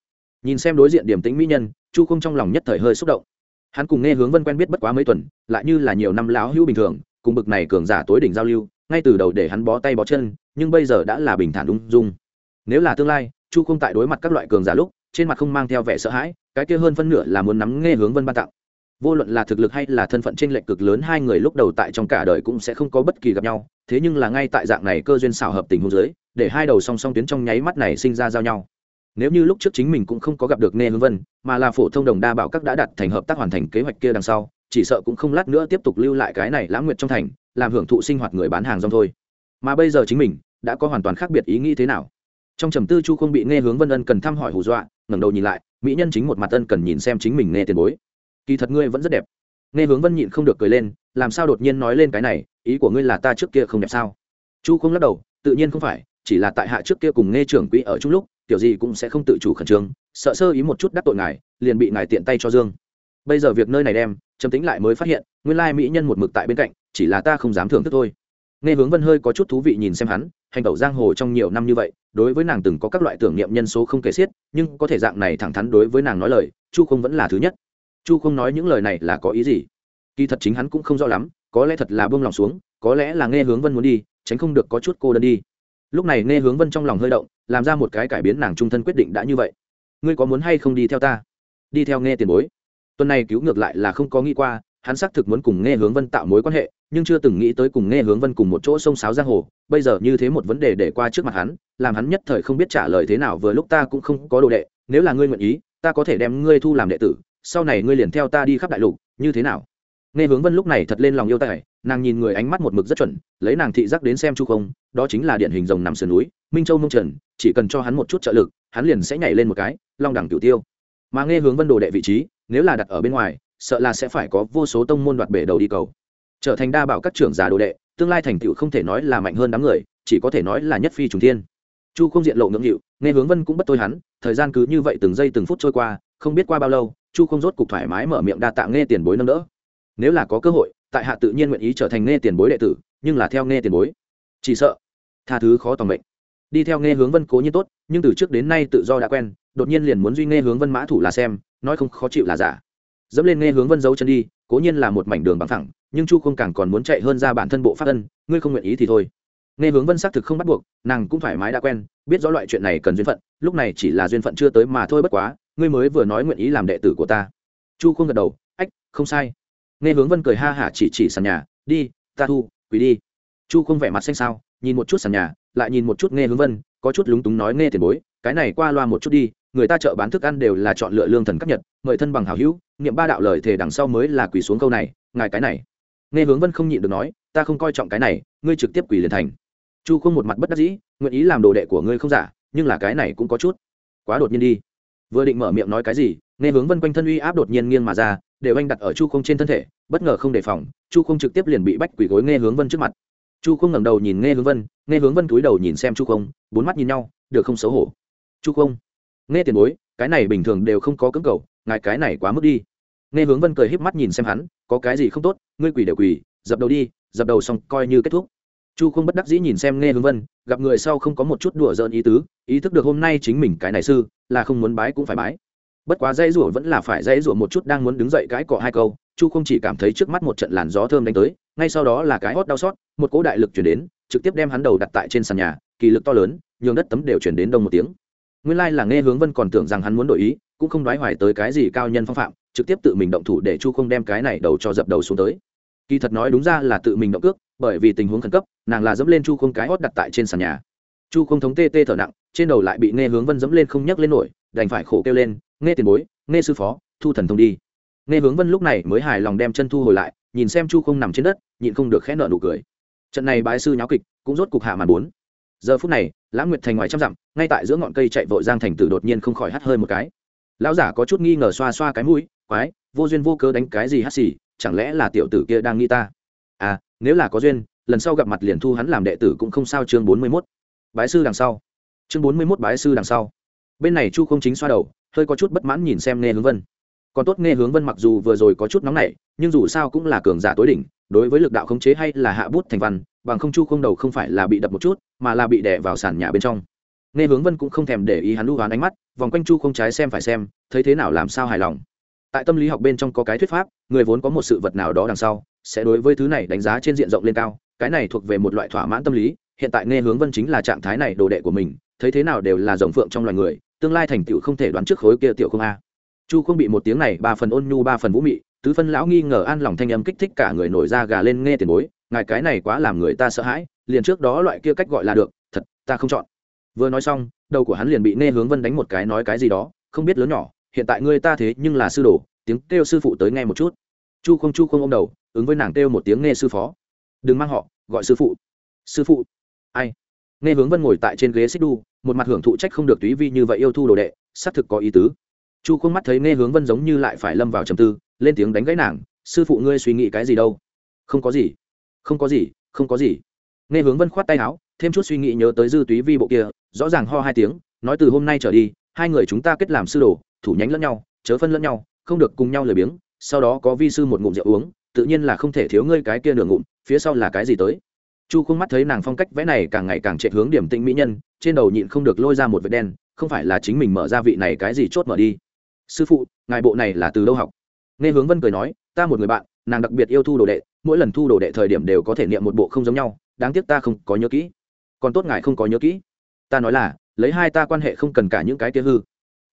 Nhìn xem đối diện điểm tính mỹ nhân, chu không trong lòng nhất thời hơi xúc động. Hắn cùng nghe hướng vân quen biết bất quá mấy tuần, lại như là nhiều năm láo hữu bình thường, cùng bực này cường giả tối đỉnh giao lưu, ngay từ đầu để hắn bó tay bó chân, nhưng bây giờ đã là bình thản ung dung. Nếu là tương lai, chu không tại đối mặt các loại cường giả lúc trên mặt không mang theo vẻ sợ hãi, cái kia hơn phân nửa là muốn nắm nghe hướng vân ban tặng. Vô luận là thực lực hay là thân phận trên lệch cực lớn, hai người lúc đầu tại trong cả đời cũng sẽ không có bất kỳ gặp nhau, thế nhưng là ngay tại dạng này cơ duyên xảo hợp tình huống dưới, để hai đầu song song tuyến trong nháy mắt này sinh ra giao nhau. Nếu như lúc trước chính mình cũng không có gặp được nghe hướng vân, mà là phổ thông đồng đa bảo các đã đặt thành hợp tác hoàn thành kế hoạch kia đằng sau, chỉ sợ cũng không lát nữa tiếp tục lưu lại cái này lãng nguyệt trong thành, làm hưởng thụ sinh hoạt người bán hàng rong thôi. Mà bây giờ chính mình, đã có hoàn toàn khác biệt ý nghĩ thế nào? Trong trầm tư chu không bị nghe hướng vân ân cần thăm hỏi hù dọa ngẩng đầu nhìn lại, mỹ nhân chính một mặt ân cần nhìn xem chính mình nghe tiền bối. Kỳ thật ngươi vẫn rất đẹp. Nghe hướng vân nhịn không được cười lên, làm sao đột nhiên nói lên cái này, ý của ngươi là ta trước kia không đẹp sao? Chu không lắc đầu, tự nhiên không phải, chỉ là tại hạ trước kia cùng nghe trưởng quỹ ở chung lúc, kiểu gì cũng sẽ không tự chủ khẩn trương, sợ sơ ý một chút đắc tội ngài, liền bị ngài tiện tay cho dương. Bây giờ việc nơi này đem, trầm tính lại mới phát hiện, nguyên lai mỹ nhân một mực tại bên cạnh, chỉ là ta không dám thưởng thức thôi. Nghe hướng vân hơi có chút thú vị nhìn xem hắn hành tẩu giang hồ trong nhiều năm như vậy, đối với nàng từng có các loại tưởng niệm nhân số không kể xiết, nhưng có thể dạng này thẳng thắn đối với nàng nói lời, chu không vẫn là thứ nhất. Chu không nói những lời này là có ý gì? Kỳ thật chính hắn cũng không rõ lắm, có lẽ thật là buông lòng xuống, có lẽ là nghe hướng vân muốn đi, tránh không được có chút cô đơn đi. Lúc này nghe hướng vân trong lòng hơi động, làm ra một cái cải biến nàng trung thân quyết định đã như vậy. Ngươi có muốn hay không đi theo ta? Đi theo nghe tiền bối. Tuần này cứu ngược lại là không có nghĩ qua, hắn xác thực muốn cùng nghe hướng vân tạo mối quan hệ nhưng chưa từng nghĩ tới cùng nghe hướng vân cùng một chỗ sông sáo giang hồ, bây giờ như thế một vấn đề để qua trước mặt hắn, làm hắn nhất thời không biết trả lời thế nào, vừa lúc ta cũng không có đồ đệ, nếu là ngươi nguyện ý, ta có thể đem ngươi thu làm đệ tử, sau này ngươi liền theo ta đi khắp đại lục, như thế nào? Nghe hướng vân lúc này thật lên lòng yêu tài, nàng nhìn người ánh mắt một mực rất chuẩn, lấy nàng thị giác đến xem chu không, đó chính là điện hình rồng nằm sườn núi, minh châu mông trần, chỉ cần cho hắn một chút trợ lực, hắn liền sẽ nhảy lên một cái, long đẳng cửu tiêu. Mà nghe hướng vân đồ đệ vị trí, nếu là đặt ở bên ngoài, sợ là sẽ phải có vô số tông môn đoạt bể đầu đi cầu trở thành đa bảo các trưởng giả đồ đệ, tương lai thành tựu không thể nói là mạnh hơn đám người, chỉ có thể nói là nhất phi trùng thiên. Chu không diện lộ ngưỡng hiệu nghe hướng vân cũng bất tôi hắn, thời gian cứ như vậy từng giây từng phút trôi qua, không biết qua bao lâu, chu không rốt cục thoải mái mở miệng đa tạ nghe tiền bối nâng đỡ. Nếu là có cơ hội, tại hạ tự nhiên nguyện ý trở thành nghe tiền bối đệ tử, nhưng là theo nghe tiền bối. Chỉ sợ, tha thứ khó tòng mệnh. Đi theo nghe hướng vân cố nhiên tốt, nhưng từ trước đến nay tự do đã quen, đột nhiên liền muốn duy nghe hướng vân mã thủ là xem, nói không khó chịu là giả. Dẫm lên nghe hướng vân giấu chân đi, cố nhiên là một mảnh đường bằng thẳng nhưng chu không càng còn muốn chạy hơn ra bản thân bộ pháp ân, ngươi không nguyện ý thì thôi. Nghe hướng vân xác thực không bắt buộc, nàng cũng thoải mái đã quen, biết rõ loại chuyện này cần duyên phận, lúc này chỉ là duyên phận chưa tới mà thôi bất quá, ngươi mới vừa nói nguyện ý làm đệ tử của ta. Chu không gật đầu, ách, không sai. Nghe hướng vân cười ha hả chỉ chỉ sàn nhà, đi, ta thu quý đi. Chu không vẻ mặt xanh sao nhìn một chút sàn nhà, lại nhìn một chút nghe hướng vân, có chút lúng túng nói nghe tiền bối, cái này qua loa một chút đi, người ta chợ bán thức ăn đều là chọn lựa lương thần cấp nhật, mời thân bằng hảo hữu, niệm ba đạo lời thề đằng sau mới là quỳ xuống câu này, ngài cái này nghe hướng vân không nhịn được nói, ta không coi trọng cái này, ngươi trực tiếp quỳ liền thành. Chu không một mặt bất đắc dĩ, nguyện ý làm đồ đệ của ngươi không giả, nhưng là cái này cũng có chút quá đột nhiên đi. Vừa định mở miệng nói cái gì, nghe hướng vân quanh thân uy áp đột nhiên nghiêng mà ra để anh đặt ở chu không trên thân thể, bất ngờ không đề phòng, chu không trực tiếp liền bị bách quỳ gối nghe hướng vân trước mặt. Chu không ngẩng đầu nhìn nghe hướng vân, nghe hướng vân túi đầu nhìn xem chu không, bốn mắt nhìn nhau, được không xấu hổ. Chu không, nghe tiền bối, cái này bình thường đều không có cứng cầu, ngài cái này quá mức đi nghe hướng vân cười híp mắt nhìn xem hắn, có cái gì không tốt, ngươi quỳ đều quỳ, dập đầu đi, dập đầu xong coi như kết thúc. Chu không bất đắc dĩ nhìn xem nghe hướng vân, gặp người sau không có một chút đùa giỡn ý tứ, ý thức được hôm nay chính mình cái này sư, là không muốn bái cũng phải bái. Bất quá dây rủa vẫn là phải dây rủa một chút đang muốn đứng dậy cái cọ hai câu, chu không chỉ cảm thấy trước mắt một trận làn gió thơm đánh tới, ngay sau đó là cái hót đau xót, một cỗ đại lực chuyển đến, trực tiếp đem hắn đầu đặt tại trên sàn nhà, kỳ lực to lớn, nhường đất tấm đều chuyển đến đông một tiếng. Nguyên lai là nghe hướng vân còn tưởng rằng hắn muốn đổi ý, cũng không đoái hoài tới cái gì cao nhân phong phạm trực tiếp tự mình động thủ để chu không đem cái này đầu cho dập đầu xuống tới. Kỳ thật nói đúng ra là tự mình động cước, bởi vì tình huống khẩn cấp, nàng là dẫm lên chu không cái hót đặt tại trên sàn nhà. Chu không thống tê tê thở nặng, trên đầu lại bị nghe hướng vân dẫm lên không nhấc lên nổi, đành phải khổ kêu lên, nghe tiền bối, nghe sư phó, thu thần thông đi. Nghe hướng vân lúc này mới hài lòng đem chân thu hồi lại, nhìn xem chu không nằm trên đất, nhịn không được khẽ nợ nụ cười. Trận này bái sư nháo kịch, cũng rốt cục hạ màn bốn. Giờ phút này, lãng nguyệt thành ngoài trăm dặm, ngay tại giữa ngọn cây chạy vội giang thành tử đột nhiên không khỏi hắt hơi một cái. Lão giả có chút nghi ngờ xoa xoa cái mũi quái, vô duyên vô cớ đánh cái gì hắt xì, chẳng lẽ là tiểu tử kia đang nghi ta? À nếu là có duyên, lần sau gặp mặt liền thu hắn làm đệ tử cũng không sao chương bốn mươi mốt. Bái sư đằng sau. Chương bốn mươi mốt bái sư đằng sau. Bên này chu không chính xoa đầu, hơi có chút bất mãn nhìn xem nghe hướng vân. Còn tốt nghe hướng vân mặc dù vừa rồi có chút nóng nảy, nhưng dù sao cũng là cường giả tối đỉnh, đối với lực đạo khống chế hay là hạ bút thành văn, bằng không chu không đầu không phải là bị đập một chút, mà là bị đè vào sàn nhà bên trong. Nghe hướng vân cũng không thèm để ý hắn lưu hoán ánh mắt, vòng quanh chu không trái xem phải xem, thấy thế nào làm sao hài lòng tại tâm lý học bên trong có cái thuyết pháp, người vốn có một sự vật nào đó đằng sau, sẽ đối với thứ này đánh giá trên diện rộng lên cao. Cái này thuộc về một loại thỏa mãn tâm lý. Hiện tại nghe hướng vân chính là trạng thái này đồ đệ của mình, thấy thế nào đều là rồng phượng trong loài người, tương lai thành tựu không thể đoán trước khối kia tiểu không a. Chu không bị một tiếng này, ba phần ôn nhu, ba phần vũ mị, tứ phân lão nghi ngờ an lòng thanh âm kích thích cả người nổi ra gà lên nghe tiền bối, ngài cái này quá làm người ta sợ hãi, liền trước đó loại kia cách gọi là được, thật, ta không chọn. Vừa nói xong, đầu của hắn liền bị nghe hướng vân đánh một cái nói cái gì đó, không biết lớn nhỏ hiện tại ngươi ta thế nhưng là sư đồ, tiếng kêu sư phụ tới nghe một chút. Chu không chu không ô m đầu, ứng với nàng kêu một tiếng nghe sư phó. Đừng mang họ, gọi sư phụ. Sư phụ. Ai? Nghe hướng vân ngồi tại trên ghế xích đu, một mặt hưởng thụ trách không được túy vi như vậy yêu thu đồ đệ, xác thực có ý tứ. Chu không mắt thấy nghe hướng vân giống như lại phải lâm vào trầm tư, lên tiếng đánh gãy nàng, sư phụ ngươi suy nghĩ cái gì đâu? Không có gì. Không có gì, không có gì. Nghe hướng vân khoát tay áo, thêm chút suy nghĩ nhớ tới dư túy vi bộ kia, rõ ràng ho hai tiếng, nói, từ hôm nay trở đi, hai người chúng ta kết làm sư đồ thủ nhánh lẫn nhau, chớ phân lẫn nhau, không được cùng nhau lười biếng, sau đó có vi sư một ngụm rượu uống, tự nhiên là không thể thiếu ngươi cái kia nửa ngụm, phía sau là cái gì tới? Chu không mắt thấy nàng phong cách vẽ này càng ngày càng chạy hướng điểm tĩnh mỹ nhân, trên đầu nhịn không được lôi ra một vệt đen, không phải là chính mình mở ra vị này cái gì chốt mở đi. Sư phụ, ngài bộ này là từ đâu học? Nghe hướng vân cười nói, ta một người bạn, nàng đặc biệt yêu thu đồ đệ, mỗi lần thu đồ đệ thời điểm đều có thể niệm một bộ không giống nhau, đáng tiếc ta không có nhớ kỹ. Còn tốt ngài không có nhớ kỹ. Ta nói là, lấy hai ta quan hệ không cần cả những cái kia hư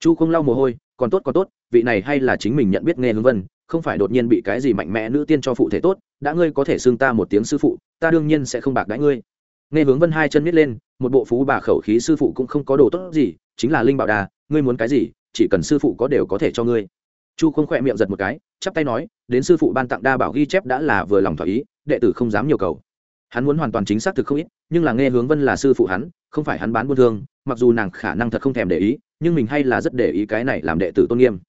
chu không lau mồ hôi, còn tốt còn tốt, vị này hay là chính mình nhận biết nghe hướng vân, không phải đột nhiên bị cái gì mạnh mẽ nữ tiên cho phụ thể tốt, đã ngươi có thể xưng ta một tiếng sư phụ, ta đương nhiên sẽ không bạc đãi ngươi. Nghe hướng vân hai chân miết lên, một bộ phú bà khẩu khí sư phụ cũng không có đồ tốt gì, chính là linh bảo đà, ngươi muốn cái gì, chỉ cần sư phụ có đều có thể cho ngươi. Chu không khỏe miệng giật một cái, chắp tay nói, đến sư phụ ban tặng đa bảo ghi chép đã là vừa lòng thỏa ý, đệ tử không dám nhiều cầu. Hắn muốn hoàn toàn chính xác thực không ít, nhưng là nghe hướng vân là sư phụ hắn, không phải hắn bán buôn thương mặc dù nàng khả năng thật không thèm để ý, nhưng mình hay là rất để ý cái này làm đệ tử tôn nghiêm.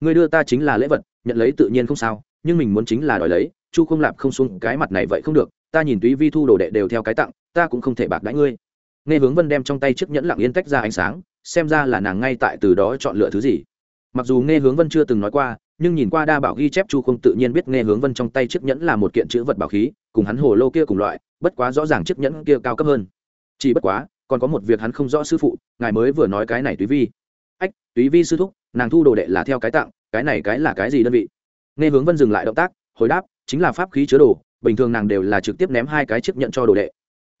Người đưa ta chính là lễ vật, nhận lấy tự nhiên không sao, nhưng mình muốn chính là đòi lấy, chu không lạp không xuống cái mặt này vậy không được, ta nhìn túy vi thu đồ đệ đều theo cái tặng, ta cũng không thể bạc đãi ngươi. Nghe hướng vân đem trong tay chiếc nhẫn lặng yên tách ra ánh sáng, xem ra là nàng ngay tại từ đó chọn lựa thứ gì. Mặc dù nghe hướng vân chưa từng nói qua, nhưng nhìn qua đa bảo ghi chép chu không tự nhiên biết nghe hướng vân trong tay chiếc nhẫn là một kiện chữ vật bảo khí, cùng hắn hồ lô kia cùng loại, bất quá rõ ràng chiếc nhẫn kia cao cấp hơn. Chỉ bất quá còn có một việc hắn không rõ sư phụ, ngài mới vừa nói cái này túy vi. Ách, túy vi sư thúc, nàng thu đồ đệ là theo cái tặng, cái này cái là cái gì đơn vị? Nghe hướng vân dừng lại động tác, hồi đáp, chính là pháp khí chứa đồ, bình thường nàng đều là trực tiếp ném hai cái chiếc nhận cho đồ đệ.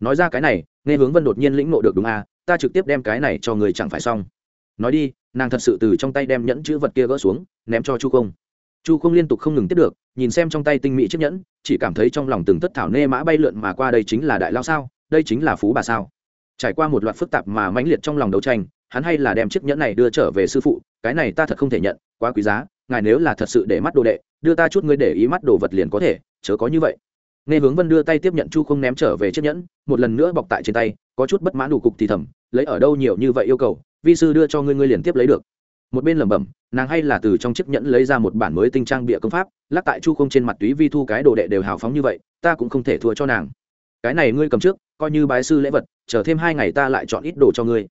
Nói ra cái này, nghe hướng vân đột nhiên lĩnh nộ được đúng à ta trực tiếp đem cái này cho người chẳng phải xong. Nói đi, nàng thật sự từ trong tay đem nhẫn chữ vật kia gỡ xuống, ném cho chu không. Chu không liên tục không ngừng tiếp được, nhìn xem trong tay tinh mỹ chiếc nhẫn, chỉ cảm thấy trong lòng từng tất thảo nê mã bay lượn mà qua đây chính là đại lao sao, đây chính là phú bà sao trải qua một loạt phức tạp mà mãnh liệt trong lòng đấu tranh, hắn hay là đem chiếc nhẫn này đưa trở về sư phụ, cái này ta thật không thể nhận, quá quý giá, ngài nếu là thật sự để mắt đồ đệ, đưa ta chút ngươi để ý mắt đồ vật liền có thể, chớ có như vậy. Nghe hướng vân đưa tay tiếp nhận chu không ném trở về chiếc nhẫn, một lần nữa bọc tại trên tay, có chút bất mãn đủ cục thì thầm, lấy ở đâu nhiều như vậy yêu cầu, vi sư đưa cho ngươi ngươi liền tiếp lấy được. Một bên lẩm bẩm, nàng hay là từ trong chiếc nhẫn lấy ra một bản mới tinh trang bịa công pháp, lắc tại chu không trên mặt túy vi thu cái đồ đệ đều hào phóng như vậy, ta cũng không thể thua cho nàng. Cái này ngươi cầm trước, coi như bái sư lễ vật chờ thêm hai ngày ta lại chọn ít đồ cho ngươi.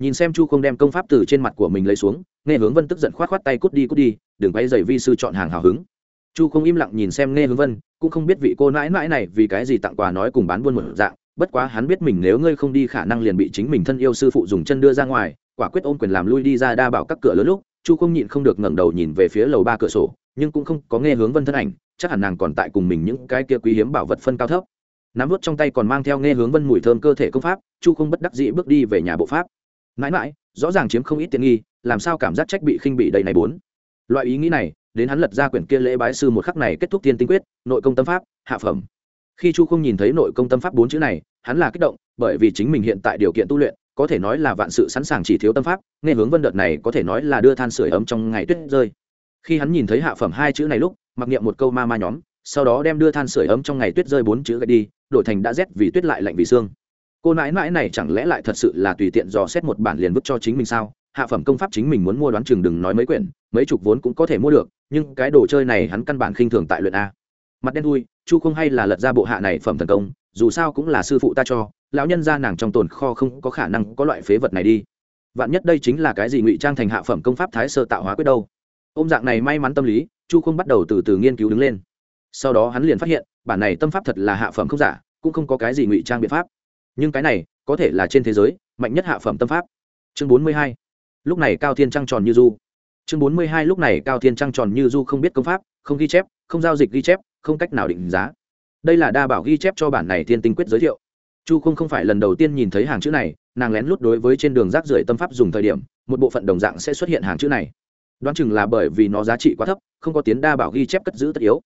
Nhìn xem chu không đem công pháp từ trên mặt của mình lấy xuống, nghe hướng vân tức giận k h o á t k h o á t tay cút đi cút đi, đừng quay dày vi sư chọn hàng hào hứng. Chu không im lặng nhìn xem nghe hướng vân, cũng không biết vị cô nãi nãi này vì cái gì tặng quà nói cùng bán buôn một dạng, bất quá hắn biết mình nếu ngươi không đi khả năng liền bị chính mình thân yêu sư phụ dùng chân đưa ra ngoài, quả quyết ôm quyền làm lui đi ra đa bảo các cửa lớn lúc, chu không nhịn không được ngẩng đầu nhìn về phía lầu ba cửa sổ, nhưng cũng không có nghe hướng vân thân ảnh, chắc hẳn nàng còn tại cùng mình những cái kia quý hiếm bảo vật phân cao thấp nắm vút trong tay còn mang theo nghe hướng vân mùi thơm cơ thể công pháp, chu không bất đắc dĩ bước đi về nhà bộ pháp. Mãi mãi, rõ ràng chiếm không ít tiện nghi, làm sao cảm giác trách bị khinh bị đầy này bốn. Loại ý nghĩ này, đến hắn lật ra quyển kia lễ bái sư một khắc này kết thúc tiên tinh quyết, nội công tâm pháp, hạ phẩm. Khi chu không nhìn thấy nội công tâm pháp bốn chữ này, hắn là kích động, bởi vì chính mình hiện tại điều kiện tu luyện, có thể nói là vạn sự sẵn sàng chỉ thiếu tâm pháp, nghe hướng vân đợt này có thể nói là đưa than sửa ấm trong ngày tuyết rơi. Khi hắn nhìn thấy hạ phẩm hai chữ này lúc, mặc niệm một câu ma ma nhóm, sau đó đem đưa than sửa ấm trong ngày tuyết rơi bốn chữ gạch đi đổi thành đã rét vì tuyết lại lạnh vì xương. Cô nãi nãi này chẳng lẽ lại thật sự là tùy tiện dò xét một bản liền vứt cho chính mình sao? Hạ phẩm công pháp chính mình muốn mua đoán chừng đừng nói mấy quyển, mấy chục vốn cũng có thể mua được, nhưng cái đồ chơi này hắn căn bản khinh thường tại luyện a. Mặt đen thui, chu không hay là lật ra bộ hạ này phẩm thần công, dù sao cũng là sư phụ ta cho, lão nhân ra nàng trong tồn kho không có khả năng có loại phế vật này đi. Vạn nhất đây chính là cái gì ngụy trang thành hạ phẩm công pháp thái sơ tạo hóa quyết đâu. Ôm dạng này may mắn tâm lý, chu không bắt đầu từ từ nghiên cứu đứng lên sau đó hắn liền phát hiện, bản này tâm pháp thật là hạ phẩm không giả, cũng không có cái gì ngụy trang biện pháp. Nhưng cái này, có thể là trên thế giới, mạnh nhất hạ phẩm tâm pháp. Chương bốn mươi hai. Lúc này cao thiên trăng tròn như du. Chương bốn mươi hai, lúc này cao thiên trăng tròn như du không biết công pháp, không ghi chép, không giao dịch ghi chép, không cách nào định giá. Đây là đa bảo ghi chép cho bản này thiên tinh quyết giới thiệu. Chu không không phải lần đầu tiên nhìn thấy hàng chữ này, nàng lén lút đối với trên đường rác rưởi tâm pháp dùng thời điểm, một bộ phận đồng dạng sẽ xuất hiện hàng chữ này. Đoán chừng là bởi vì nó giá trị quá thấp, không có tiến đa bảo ghi chép cất giữ tất yếu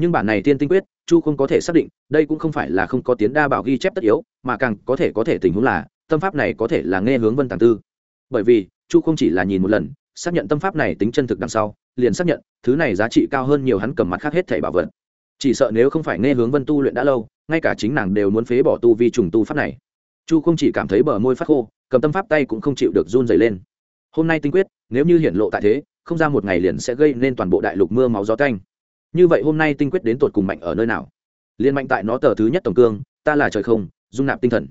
nhưng bản này tiên tinh quyết, chu không có thể xác định, đây cũng không phải là không có tiến đa bảo ghi chép tất yếu, mà càng có thể có thể tình huống là, tâm pháp này có thể là nghe hướng vân tàng tư. Bởi vì, chu không chỉ là nhìn một lần, xác nhận tâm pháp này tính chân thực đằng sau, liền xác nhận, thứ này giá trị cao hơn nhiều hắn cầm mặt khác hết thảy bảo vật. Chỉ sợ nếu không phải nghe hướng vân tu luyện đã lâu, ngay cả chính nàng đều muốn phế bỏ tu vi trùng tu pháp này. Chu không chỉ cảm thấy bờ môi phát khô, cầm tâm pháp tay cũng không chịu được run dày lên. Hôm nay tinh quyết, nếu như hiển lộ tại thế, không ra một ngày liền sẽ gây nên toàn bộ đại lục mưa máu gió canh như vậy hôm nay tinh quyết đến tột cùng mạnh ở nơi nào? Liên mạnh tại nó tờ thứ nhất tổng cương, ta là trời không, dung nạp tinh thần.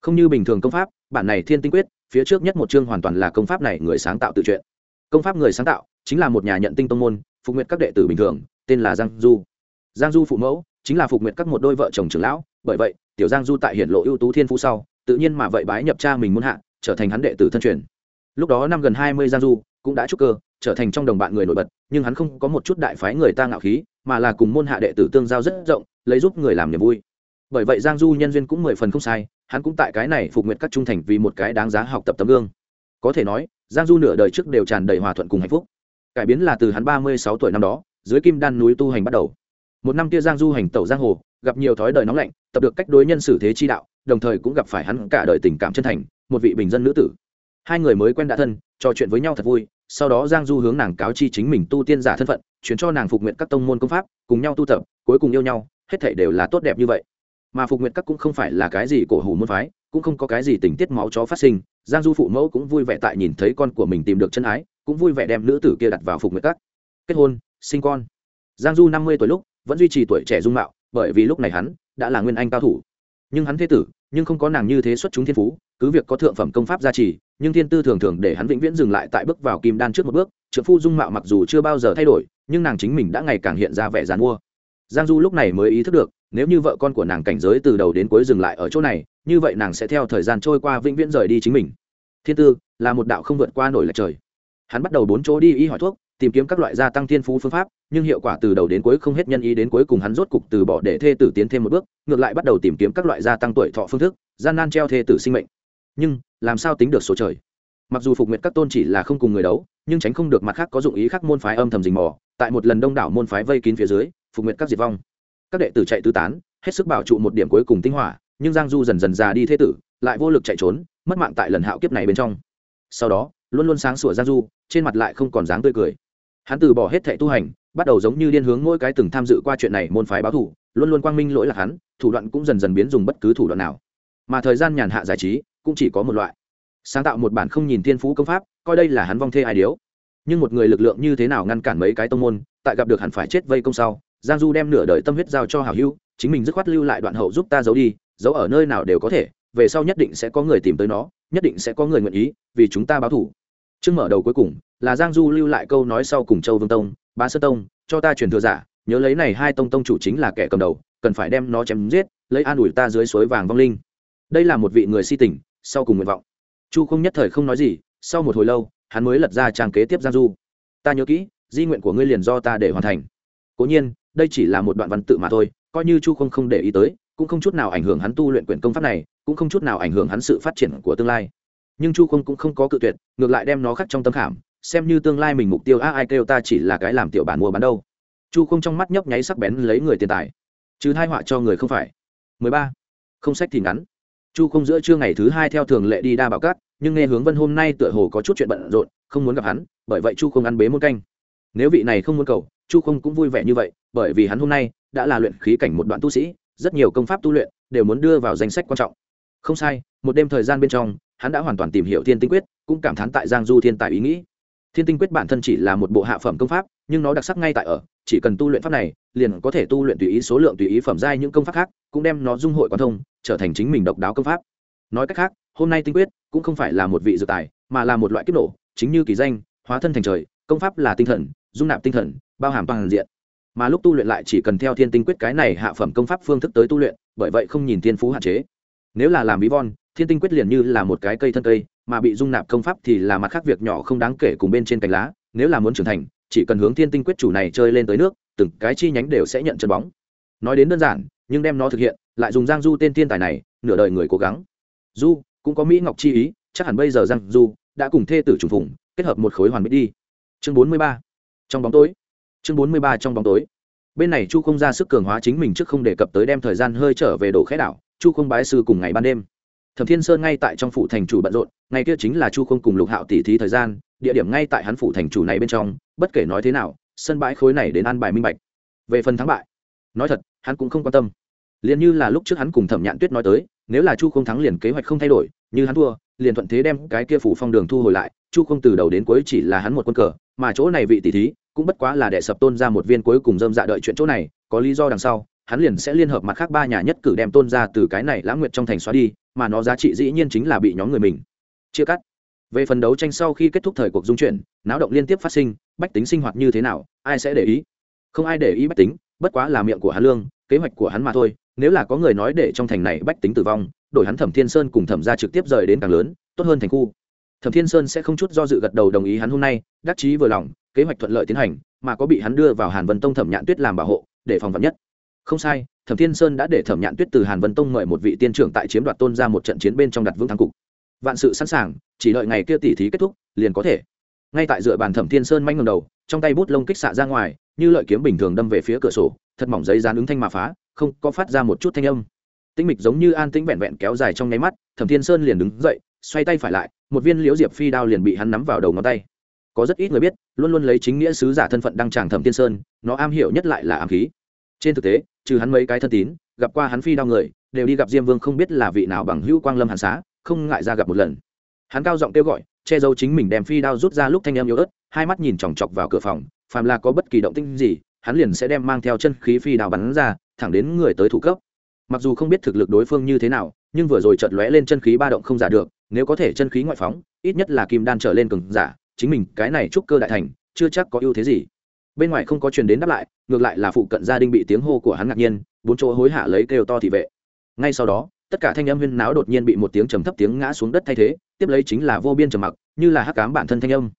Không như bình thường công pháp, bản này thiên tinh quyết, phía trước nhất một chương hoàn toàn là công pháp này người sáng tạo tự truyện. Công pháp người sáng tạo chính là một nhà nhận tinh tông môn, phục nguyện các đệ tử bình thường, tên là giang du. Giang du phụ mẫu chính là phục nguyện các một đôi vợ chồng trưởng lão, bởi vậy, tiểu giang du tại hiển lộ ưu tú thiên phú sau, tự nhiên mà vậy bái nhập cha mình muốn hạ, trở thành hắn đệ tử thân truyền lúc đó năm gần hai mươi giang du cũng đã trúc cơ, trở thành trong đồng bạn người nổi bật, nhưng hắn không có một chút đại phái người ta ngạo khí, mà là cùng môn hạ đệ tử tương giao rất rộng, lấy giúp người làm niềm vui. Bởi vậy giang du nhân duyên cũng mười phần không sai, hắn cũng tại cái này phục nguyện các trung thành vì một cái đáng giá học tập tấm gương. Có thể nói, giang du nửa đời trước đều tràn đầy hòa thuận cùng hạnh phúc. Cải biến là từ hắn ba mươi sáu tuổi năm đó, dưới kim đan núi tu hành bắt đầu. Một năm kia giang du hành tẩu giang hồ, gặp nhiều thói đời nóng lạnh, tập được cách đối nhân xử thế chi đạo, đồng thời cũng gặp phải hắn cả đời tình cảm chân thành, một vị bình dân nữ tử hai người mới quen đã thân, trò chuyện với nhau thật vui, sau đó giang du hướng nàng cáo chi chính mình tu tiên giả thân phận, chuyển cho nàng phục nguyện các tông môn công pháp, cùng nhau tu tập, cuối cùng yêu nhau, hết thể đều là tốt đẹp như vậy. Mà phục nguyện các cũng không phải là cái gì cổ hủ môn phái, cũng không có cái gì tình tiết máu chó phát sinh, giang du phụ mẫu cũng vui vẻ tại nhìn thấy con của mình tìm được chân ái, cũng vui vẻ đem nữ tử kia đặt vào phục nguyện các. Kết hôn, sinh con. Giang du năm mươi tuổi lúc, vẫn duy trì tuổi trẻ dung mạo, bởi vì lúc này hắn đã là nguyên anh cao thủ. Nhưng hắn thế tử, nhưng không có nàng như thế xuất chúng thiên phú, cứ việc có thượng phẩm công pháp gia trì nhưng thiên tư thường thường để hắn vĩnh viễn dừng lại tại bước vào kim đan trước một bước trợ phu dung mạo mặc dù chưa bao giờ thay đổi, nhưng nàng chính mình đã ngày càng hiện ra vẻ dàn mua giang du lúc này mới ý thức được, nếu như vợ con của nàng cảnh giới từ đầu đến cuối dừng lại ở chỗ này, như vậy nàng sẽ theo thời gian trôi qua vĩnh viễn rời đi chính mình. Thiên tư là một đạo không vượt qua nổi lệch trời. Hắn bắt đầu bốn chỗ đi y hỏi thuốc, tìm kiếm các loại gia tăng thiên phú phương pháp, nhưng hiệu quả từ đầu đến cuối không hết nhân ý đến cuối cùng hắn rốt cục từ bỏ để thê tử tiến thêm một bước, ngược lại bắt đầu tìm kiếm các loại gia tăng tuổi thọ phương thức, gian nan treo thê tử sinh mệnh. Nhưng làm sao tính được số trời? Mặc dù phục nguyện các tôn chỉ là không cùng người đấu, nhưng tránh không được mặt khác có dụng ý khác môn phái âm thầm rình mò. Tại một lần đông đảo môn phái vây kín phía dưới, phục nguyện các diệt vong. Các đệ tử chạy tứ tán, hết sức bảo trụ một điểm cuối cùng tinh hỏa, nhưng giang du dần dần già đi thế tử, lại vô lực chạy trốn, mất mạng tại lần hạo kiếp này bên trong. Sau đó, luôn luôn sáng sủa giang du, trên mặt lại không còn dáng tươi cười. Hắn từ bỏ hết thệ tu hành, bắt đầu giống như điên hướng mỗi cái từng tham dự qua chuyện này môn phái báo thủ luôn luôn quang minh lỗi là hắn, thủ đoạn cũng dần dần biến dùng bất cứ thủ đoạn nào. Mà thời gian nhàn hạ giải trí cũng chỉ có một loại. Sáng tạo một bản không nhìn thiên phú công pháp, coi đây là hắn vong thê ai điếu. Nhưng một người lực lượng như thế nào ngăn cản mấy cái tông môn, tại gặp được hẳn phải chết vây công sau, giang du đem nửa đời tâm huyết giao cho hảo hưu chính mình dứt khoát lưu lại đoạn hậu giúp ta giấu đi, giấu ở nơi nào đều có thể, về sau nhất định sẽ có người tìm tới nó, nhất định sẽ có người nguyện ý, vì chúng ta báo thủ chương mở đầu cuối cùng, là giang du lưu lại câu nói sau cùng châu vương tông, bá sơ tông, cho ta truyền thừa giả, nhớ lấy này hai tông tông chủ chính là kẻ cầm đầu, cần phải đem nó chém giết, lấy an ủi ta dưới suối vàng vong linh. Đây là một vị người si tình sau cùng nguyện vọng. Chu không nhất thời không nói gì, sau một hồi lâu, hắn mới lật ra trang kế tiếp giang du. Ta nhớ kỹ, di nguyện của ngươi liền do ta để hoàn thành. Cố nhiên, đây chỉ là một đoạn văn tự mà thôi, coi như chu không không để ý tới, cũng không chút nào ảnh hưởng hắn tu luyện quyển công pháp này, cũng không chút nào ảnh hưởng hắn sự phát triển của tương lai. Nhưng chu không cũng không có cự tuyệt, ngược lại đem nó khắc trong tâm khảm, xem như tương lai mình mục tiêu, a, ai kêu ta chỉ là cái làm tiểu bản mua bán đâu. Chu không trong mắt nhấp nháy sắc bén lấy người tiền tài. Chứ hai họa cho người không phải. 13. không sách thì ngắn chu không giữa trưa ngày thứ hai theo thường lệ đi đa bảo cát, nhưng nghe hướng vân hôm nay tựa hồ có chút chuyện bận rộn, không muốn gặp hắn, bởi vậy chu không ăn bế một canh. Nếu vị này không muốn cầu, chu không cũng vui vẻ như vậy, bởi vì hắn hôm nay đã là luyện khí cảnh một đoạn tu sĩ, rất nhiều công pháp tu luyện đều muốn đưa vào danh sách quan trọng. Không sai, một đêm thời gian bên trong, hắn đã hoàn toàn tìm hiểu thiên tinh quyết, cũng cảm thán tại giang du thiên tài ý nghĩ. Thiên tinh quyết bản thân chỉ là một bộ hạ phẩm công pháp, nhưng nó đặc sắc ngay tại ở, chỉ cần tu luyện pháp này, liền có thể tu luyện tùy ý số lượng, tùy ý phẩm giai những công pháp khác, cũng đem nó dung hội quan thông trở thành chính mình độc đáo công pháp. Nói cách khác, hôm nay tinh quyết cũng không phải là một vị dự tài, mà là một loại kiếp nổ, chính như kỳ danh, hóa thân thành trời, công pháp là tinh thần, dung nạp tinh thần, bao hàm toàn diện. Mà lúc tu luyện lại chỉ cần theo thiên tinh quyết cái này hạ phẩm công pháp phương thức tới tu luyện, bởi vậy không nhìn thiên phú hạn chế. Nếu là làm ví von, thiên tinh quyết liền như là một cái cây thân cây, mà bị dung nạp công pháp thì là mặt khác việc nhỏ không đáng kể cùng bên trên cành lá, nếu là muốn trưởng thành, chỉ cần hướng thiên tinh quyết chủ này chơi lên tới nước, từng cái chi nhánh đều sẽ nhận chân bóng. Nói đến đơn giản nhưng đem nó thực hiện, lại dùng giang du tên thiên tài này, nửa đời người cố gắng. Du, cũng có mỹ ngọc chi ý, chắc hẳn bây giờ giang du đã cùng thê tử trùng phùng, kết hợp một khối hoàn mỹ đi. Chương bốn mươi ba, trong bóng tối. Chương bốn mươi ba, trong bóng tối. Bên này chu không ra sức cường hóa chính mình trước không đề cập tới đem thời gian hơi trở về đổ khẽ đảo, chu không bái sư cùng ngày ban đêm. Thẩm thiên sơn ngay tại trong phủ thành chủ bận rộn, ngày kia chính là chu không cùng lục hạo tỉ thí thời gian, địa điểm ngay tại hắn phủ thành chủ này bên trong, bất kể nói thế nào, sân bãi khối này đến ăn bài minh bạch. Về phần thắng bại, nói thật, hắn cũng không quan tâm liền như là lúc trước hắn cùng thẩm nhạn tuyết nói tới, nếu là chu không thắng liền kế hoạch không thay đổi, như hắn thua, liền thuận thế đem cái kia phủ phong đường thu hồi lại, chu không từ đầu đến cuối chỉ là hắn một quân cờ, mà chỗ này vị tỷ thí cũng bất quá là để sập tôn ra một viên cuối cùng dơm dạ đợi chuyện chỗ này, có lý do đằng sau, hắn liền sẽ liên hợp mặt khác ba nhà nhất cử đem tôn ra từ cái này lãng nguyệt trong thành xóa đi, mà nó giá trị dĩ nhiên chính là bị nhóm người mình chia cắt. Về phần đấu tranh sau khi kết thúc thời cuộc dung chuyển, náo động liên tiếp phát sinh, bách tính sinh hoạt như thế nào, ai sẽ để ý? Không ai để ý bách tính, bất quá là miệng của hắn lương, kế hoạch của hắn mà thôi nếu là có người nói để trong thành này bách tính tử vong, đổi hắn thẩm thiên sơn cùng thẩm ra trực tiếp rời đến càng lớn, tốt hơn thành khu. Thẩm thiên sơn sẽ không chút do dự gật đầu đồng ý hắn hôm nay, đắc chí vừa lòng, kế hoạch thuận lợi tiến hành, mà có bị hắn đưa vào hàn vân tông thẩm nhạn tuyết làm bảo hộ, để phòng vật nhất. Không sai, thẩm thiên sơn đã để thẩm nhạn tuyết từ hàn vân tông mời một vị tiên trưởng tại chiếm đoạt tôn ra một trận chiến bên trong đặt vương thắng cục. Vạn sự sẵn sàng, chỉ đợi ngày kia tỉ thí kết thúc, liền có thể. Ngay tại dựa bàn thẩm thiên sơn manh ngầm đầu, trong tay bút lông kích xạ ra ngoài, như lợi kiếm bình thường đâm về phía cửa sổ, thật mỏng giấy dán ứng thanh mà phá không có phát ra một chút thanh âm. Tĩnh mịch giống như an tĩnh vẹn vẹn kéo dài trong nháy mắt, thẩm thiên sơn liền đứng dậy, xoay tay phải lại, một viên liễu diệp phi đao liền bị hắn nắm vào đầu ngón tay. Có rất ít người biết, luôn luôn lấy chính nghĩa sứ giả thân phận đăng tràng thẩm thiên sơn, nó am hiểu nhất lại là ám khí. Trên thực tế, trừ hắn mấy cái thân tín, gặp qua hắn phi đao người, đều đi gặp diêm vương không biết là vị nào bằng hữu quang lâm hàn xá, không ngại ra gặp một lần. Hắn cao giọng kêu gọi, che giấu chính mình đem phi đao rút ra lúc thanh em yếu ớt, hai mắt nhìn chòng chọc vào cửa phòng, phàm là có bất kỳ động tinh gì, hắn liền sẽ đem mang theo chân khí phi đao bắn ra thẳng đến người tới thủ cấp. Mặc dù không biết thực lực đối phương như thế nào, nhưng vừa rồi chợt lóe lên chân khí ba động không giả được, nếu có thể chân khí ngoại phóng, ít nhất là kim đan trở lên cường giả, chính mình cái này trúc cơ đại thành, chưa chắc có ưu thế gì. Bên ngoài không có truyền đến đáp lại, ngược lại là phụ cận gia đình bị tiếng hô của hắn ngạc nhiên, bốn chỗ hối hả lấy kêu to thị vệ. Ngay sau đó, tất cả thanh âm huyên náo đột nhiên bị một tiếng trầm thấp tiếng ngã xuống đất thay thế, tiếp lấy chính là vô biên trầm mặc, như là hắc cám bản thân thanh âm.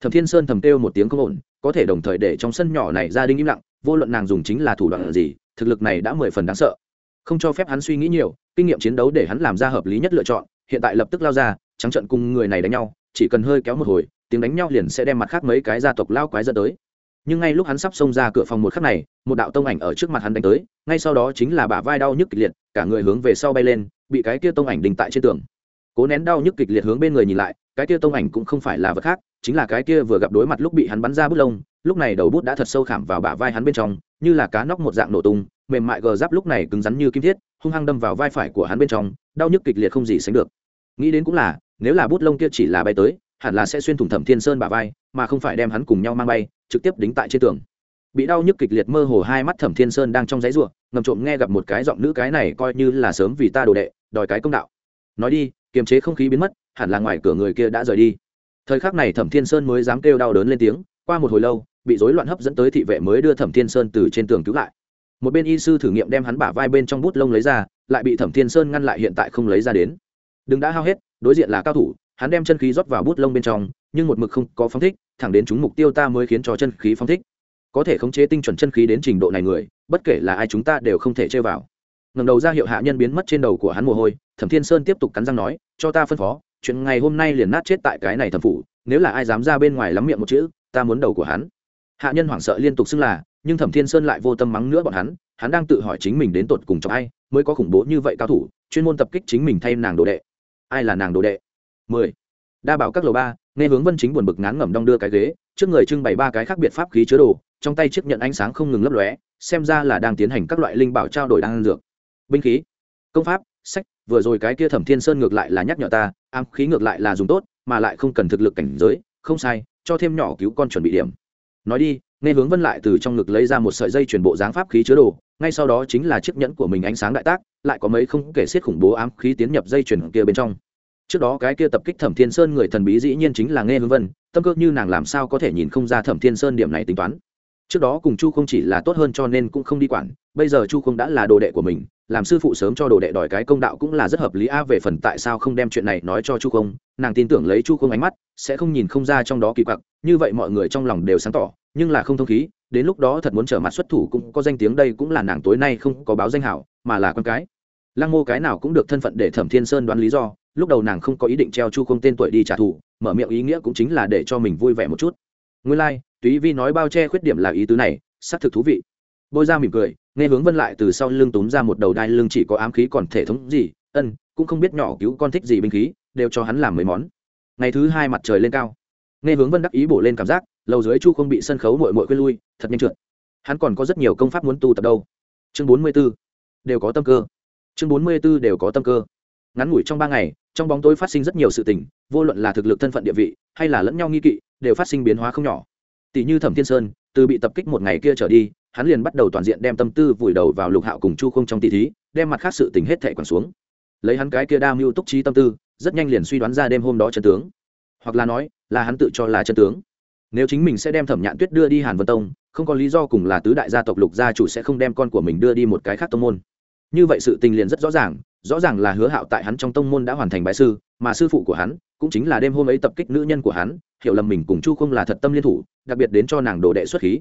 Thẩm thiên sơn thầm kêu một tiếng không ổn, có thể đồng thời để trong sân nhỏ này gia đình im lặng, vô luận nàng dùng chính là thủ đoạn gì thực lực này đã mười phần đáng sợ. Không cho phép hắn suy nghĩ nhiều, kinh nghiệm chiến đấu để hắn làm ra hợp lý nhất lựa chọn, hiện tại lập tức lao ra, trắng trận cùng người này đánh nhau, chỉ cần hơi kéo một hồi, tiếng đánh nhau liền sẽ đem mặt khác mấy cái gia tộc lao quái dẫn tới. Nhưng ngay lúc hắn sắp xông ra cửa phòng một khắc này, một đạo tông ảnh ở trước mặt hắn đánh tới, ngay sau đó chính là bả vai đau nhức kịch liệt, cả người hướng về sau bay lên, bị cái kia tông ảnh đình tại trên tường. Cố nén đau nhức kịch liệt hướng bên người nhìn lại, cái kia tông ảnh cũng không phải là vật khác, chính là cái kia vừa gặp đối mặt lúc bị hắn bắn ra bút lông, lúc này đầu bút đã thật sâu khảm vào bả vai hắn bên trong như là cá nóc một dạng nổ tung, mềm mại gờ giáp lúc này cứng rắn như kim thiết, hung hăng đâm vào vai phải của hắn bên trong, đau nhức kịch liệt không gì sánh được. Nghĩ đến cũng là, nếu là bút lông kia chỉ là bay tới, hẳn là sẽ xuyên thủng thẩm thiên sơn bả vai, mà không phải đem hắn cùng nhau mang bay, trực tiếp đính tại trên tường. Bị đau nhức kịch liệt mơ hồ hai mắt thẩm thiên sơn đang trong giấy ruộng ngầm trộm nghe gặp một cái giọng nữ cái này coi như là sớm vì ta đồ đệ, đòi cái công đạo. Nói đi, kiềm chế không khí biến mất, hẳn là ngoài cửa người kia đã rời đi. Thời khắc này thẩm thiên sơn mới dám kêu đau đớn lên tiếng, qua một hồi lâu bị rối loạn hấp dẫn tới thị vệ mới đưa thẩm thiên sơn từ trên tường cứu lại. Một bên y sư thử nghiệm đem hắn bả vai bên trong bút lông lấy ra, lại bị thẩm thiên sơn ngăn lại hiện tại không lấy ra đến. Đừng đã hao hết, đối diện là cao thủ, hắn đem chân khí rót vào bút lông bên trong, nhưng một mực không có phóng thích, thẳng đến chúng mục tiêu ta mới khiến cho chân khí phóng thích. Có thể khống chế tinh chuẩn chân khí đến trình độ này người, bất kể là ai chúng ta đều không thể chơi vào. Ngầm đầu ra hiệu hạ nhân biến mất trên đầu của hắn mồ hôi, thẩm thiên sơn tiếp tục cắn răng nói, cho ta phân phó, chuyện ngày hôm nay liền nát chết tại cái này thẩm phủ, nếu là ai dám ra bên ngoài lắm miệng một chữ, ta muốn đầu của hắn hạ nhân hoảng sợ liên tục xưng là, nhưng thẩm thiên sơn lại vô tâm mắng nữa bọn hắn hắn đang tự hỏi chính mình đến tột cùng cho ai, mới có khủng bố như vậy cao thủ, chuyên môn tập kích chính mình thay nàng đồ đệ. Ai là nàng đồ đệ? Mười. Đa bảo các lầu ba, nghe hướng vân chính buồn bực ngán ngẩm đong đưa cái ghế, trước người trưng bày ba cái khác biệt pháp khí chứa đồ, trong tay chiếc nhận ánh sáng không ngừng lấp lóe, xem ra là đang tiến hành các loại linh bảo trao đổi đang dược. Binh khí, công pháp, sách, vừa rồi cái kia thẩm thiên sơn ngược lại là nhắc nhở ta, ám khí ngược lại là dùng tốt, mà lại không cần thực lực cảnh giới, không sai, cho thêm nhỏ cứu con chuẩn bị điểm nói đi, nghe hướng vân lại từ trong ngực lấy ra một sợi dây chuyển bộ dáng pháp khí chứa đồ, ngay sau đó chính là chiếc nhẫn của mình ánh sáng đại tác, lại có mấy không kể xiết khủng bố ám khí tiến nhập dây chuyển kia bên trong. Trước đó cái kia tập kích thẩm thiên sơn người thần bí dĩ nhiên chính là nghe hướng vân, tâm cơ như nàng làm sao có thể nhìn không ra thẩm thiên sơn điểm này tính toán trước đó cùng chu không chỉ là tốt hơn cho nên cũng không đi quản bây giờ chu không đã là đồ đệ của mình làm sư phụ sớm cho đồ đệ đòi cái công đạo cũng là rất hợp lý. A về phần tại sao không đem chuyện này nói cho chu không nàng tin tưởng lấy chu không ánh mắt sẽ không nhìn không ra trong đó kỳ quặc như vậy mọi người trong lòng đều sáng tỏ nhưng là không thông khí đến lúc đó thật muốn trở mặt xuất thủ cũng có danh tiếng đây cũng là nàng tối nay không có báo danh hảo mà là con cái. Lăng mô cái nào cũng được thân phận để thẩm thiên sơn đoán lý do lúc đầu nàng không có ý định treo chu không tên tuổi đi trả thù mở miệng ý nghĩa cũng chính là để cho mình vui vẻ một chút. Nguyên lai、like, túy vi nói bao che khuyết điểm là ý tứ này, xác thực thú vị. Bôi ra mỉm cười, nghe hướng vân lại từ sau lưng túm ra một đầu đai lưng chỉ có ám khí còn thể thống gì, ân, cũng không biết nhỏ cứu con thích gì binh khí, đều cho hắn làm mấy món. Ngày thứ hai mặt trời lên cao. Nghe hướng vân đắc ý bổ lên cảm giác, lầu dưới chu không bị sân khấu mội mội quên lui, thật nhanh trượt. Hắn còn có rất nhiều công pháp muốn tu tập đâu. Chương bốn mươi b ố đều có tâm cơ. Chương bốn mươi b ố đều có tâm cơ. Ngắn ngủi trong ba ngày, trong bóng tối phát sinh rất nhiều sự tình, vô luận là thực lực thân phận địa vị, hay là lẫn nhau nghi kỵ, đều phát sinh biến hóa không nhỏ tỷ như thẩm thiên sơn, từ bị tập kích một ngày kia trở đi, hắn liền bắt đầu toàn diện đem tâm tư vùi đầu vào lục hạo cùng chu không trong tỷ thí, đem mặt khác sự tình hết thệ quẳng xuống. Lấy hắn cái kia đa mưu túc trí tâm tư, rất nhanh liền suy đoán ra đêm hôm đó chân tướng. Hoặc là nói, là hắn tự cho là chân tướng. Nếu chính mình sẽ đem thẩm nhạn tuyết đưa đi hàn vân tông, không có lý do cùng là tứ đại gia tộc lục gia chủ sẽ không đem con của mình đưa đi một cái khác tông môn. Như vậy sự tình liền rất rõ ràng rõ ràng là hứa hạo tại hắn trong tông môn đã hoàn thành bái sư, mà sư phụ của hắn cũng chính là đêm hôm ấy tập kích nữ nhân của hắn, hiểu lầm mình cùng chu không là thật tâm liên thủ, đặc biệt đến cho nàng đồ đệ xuất khí.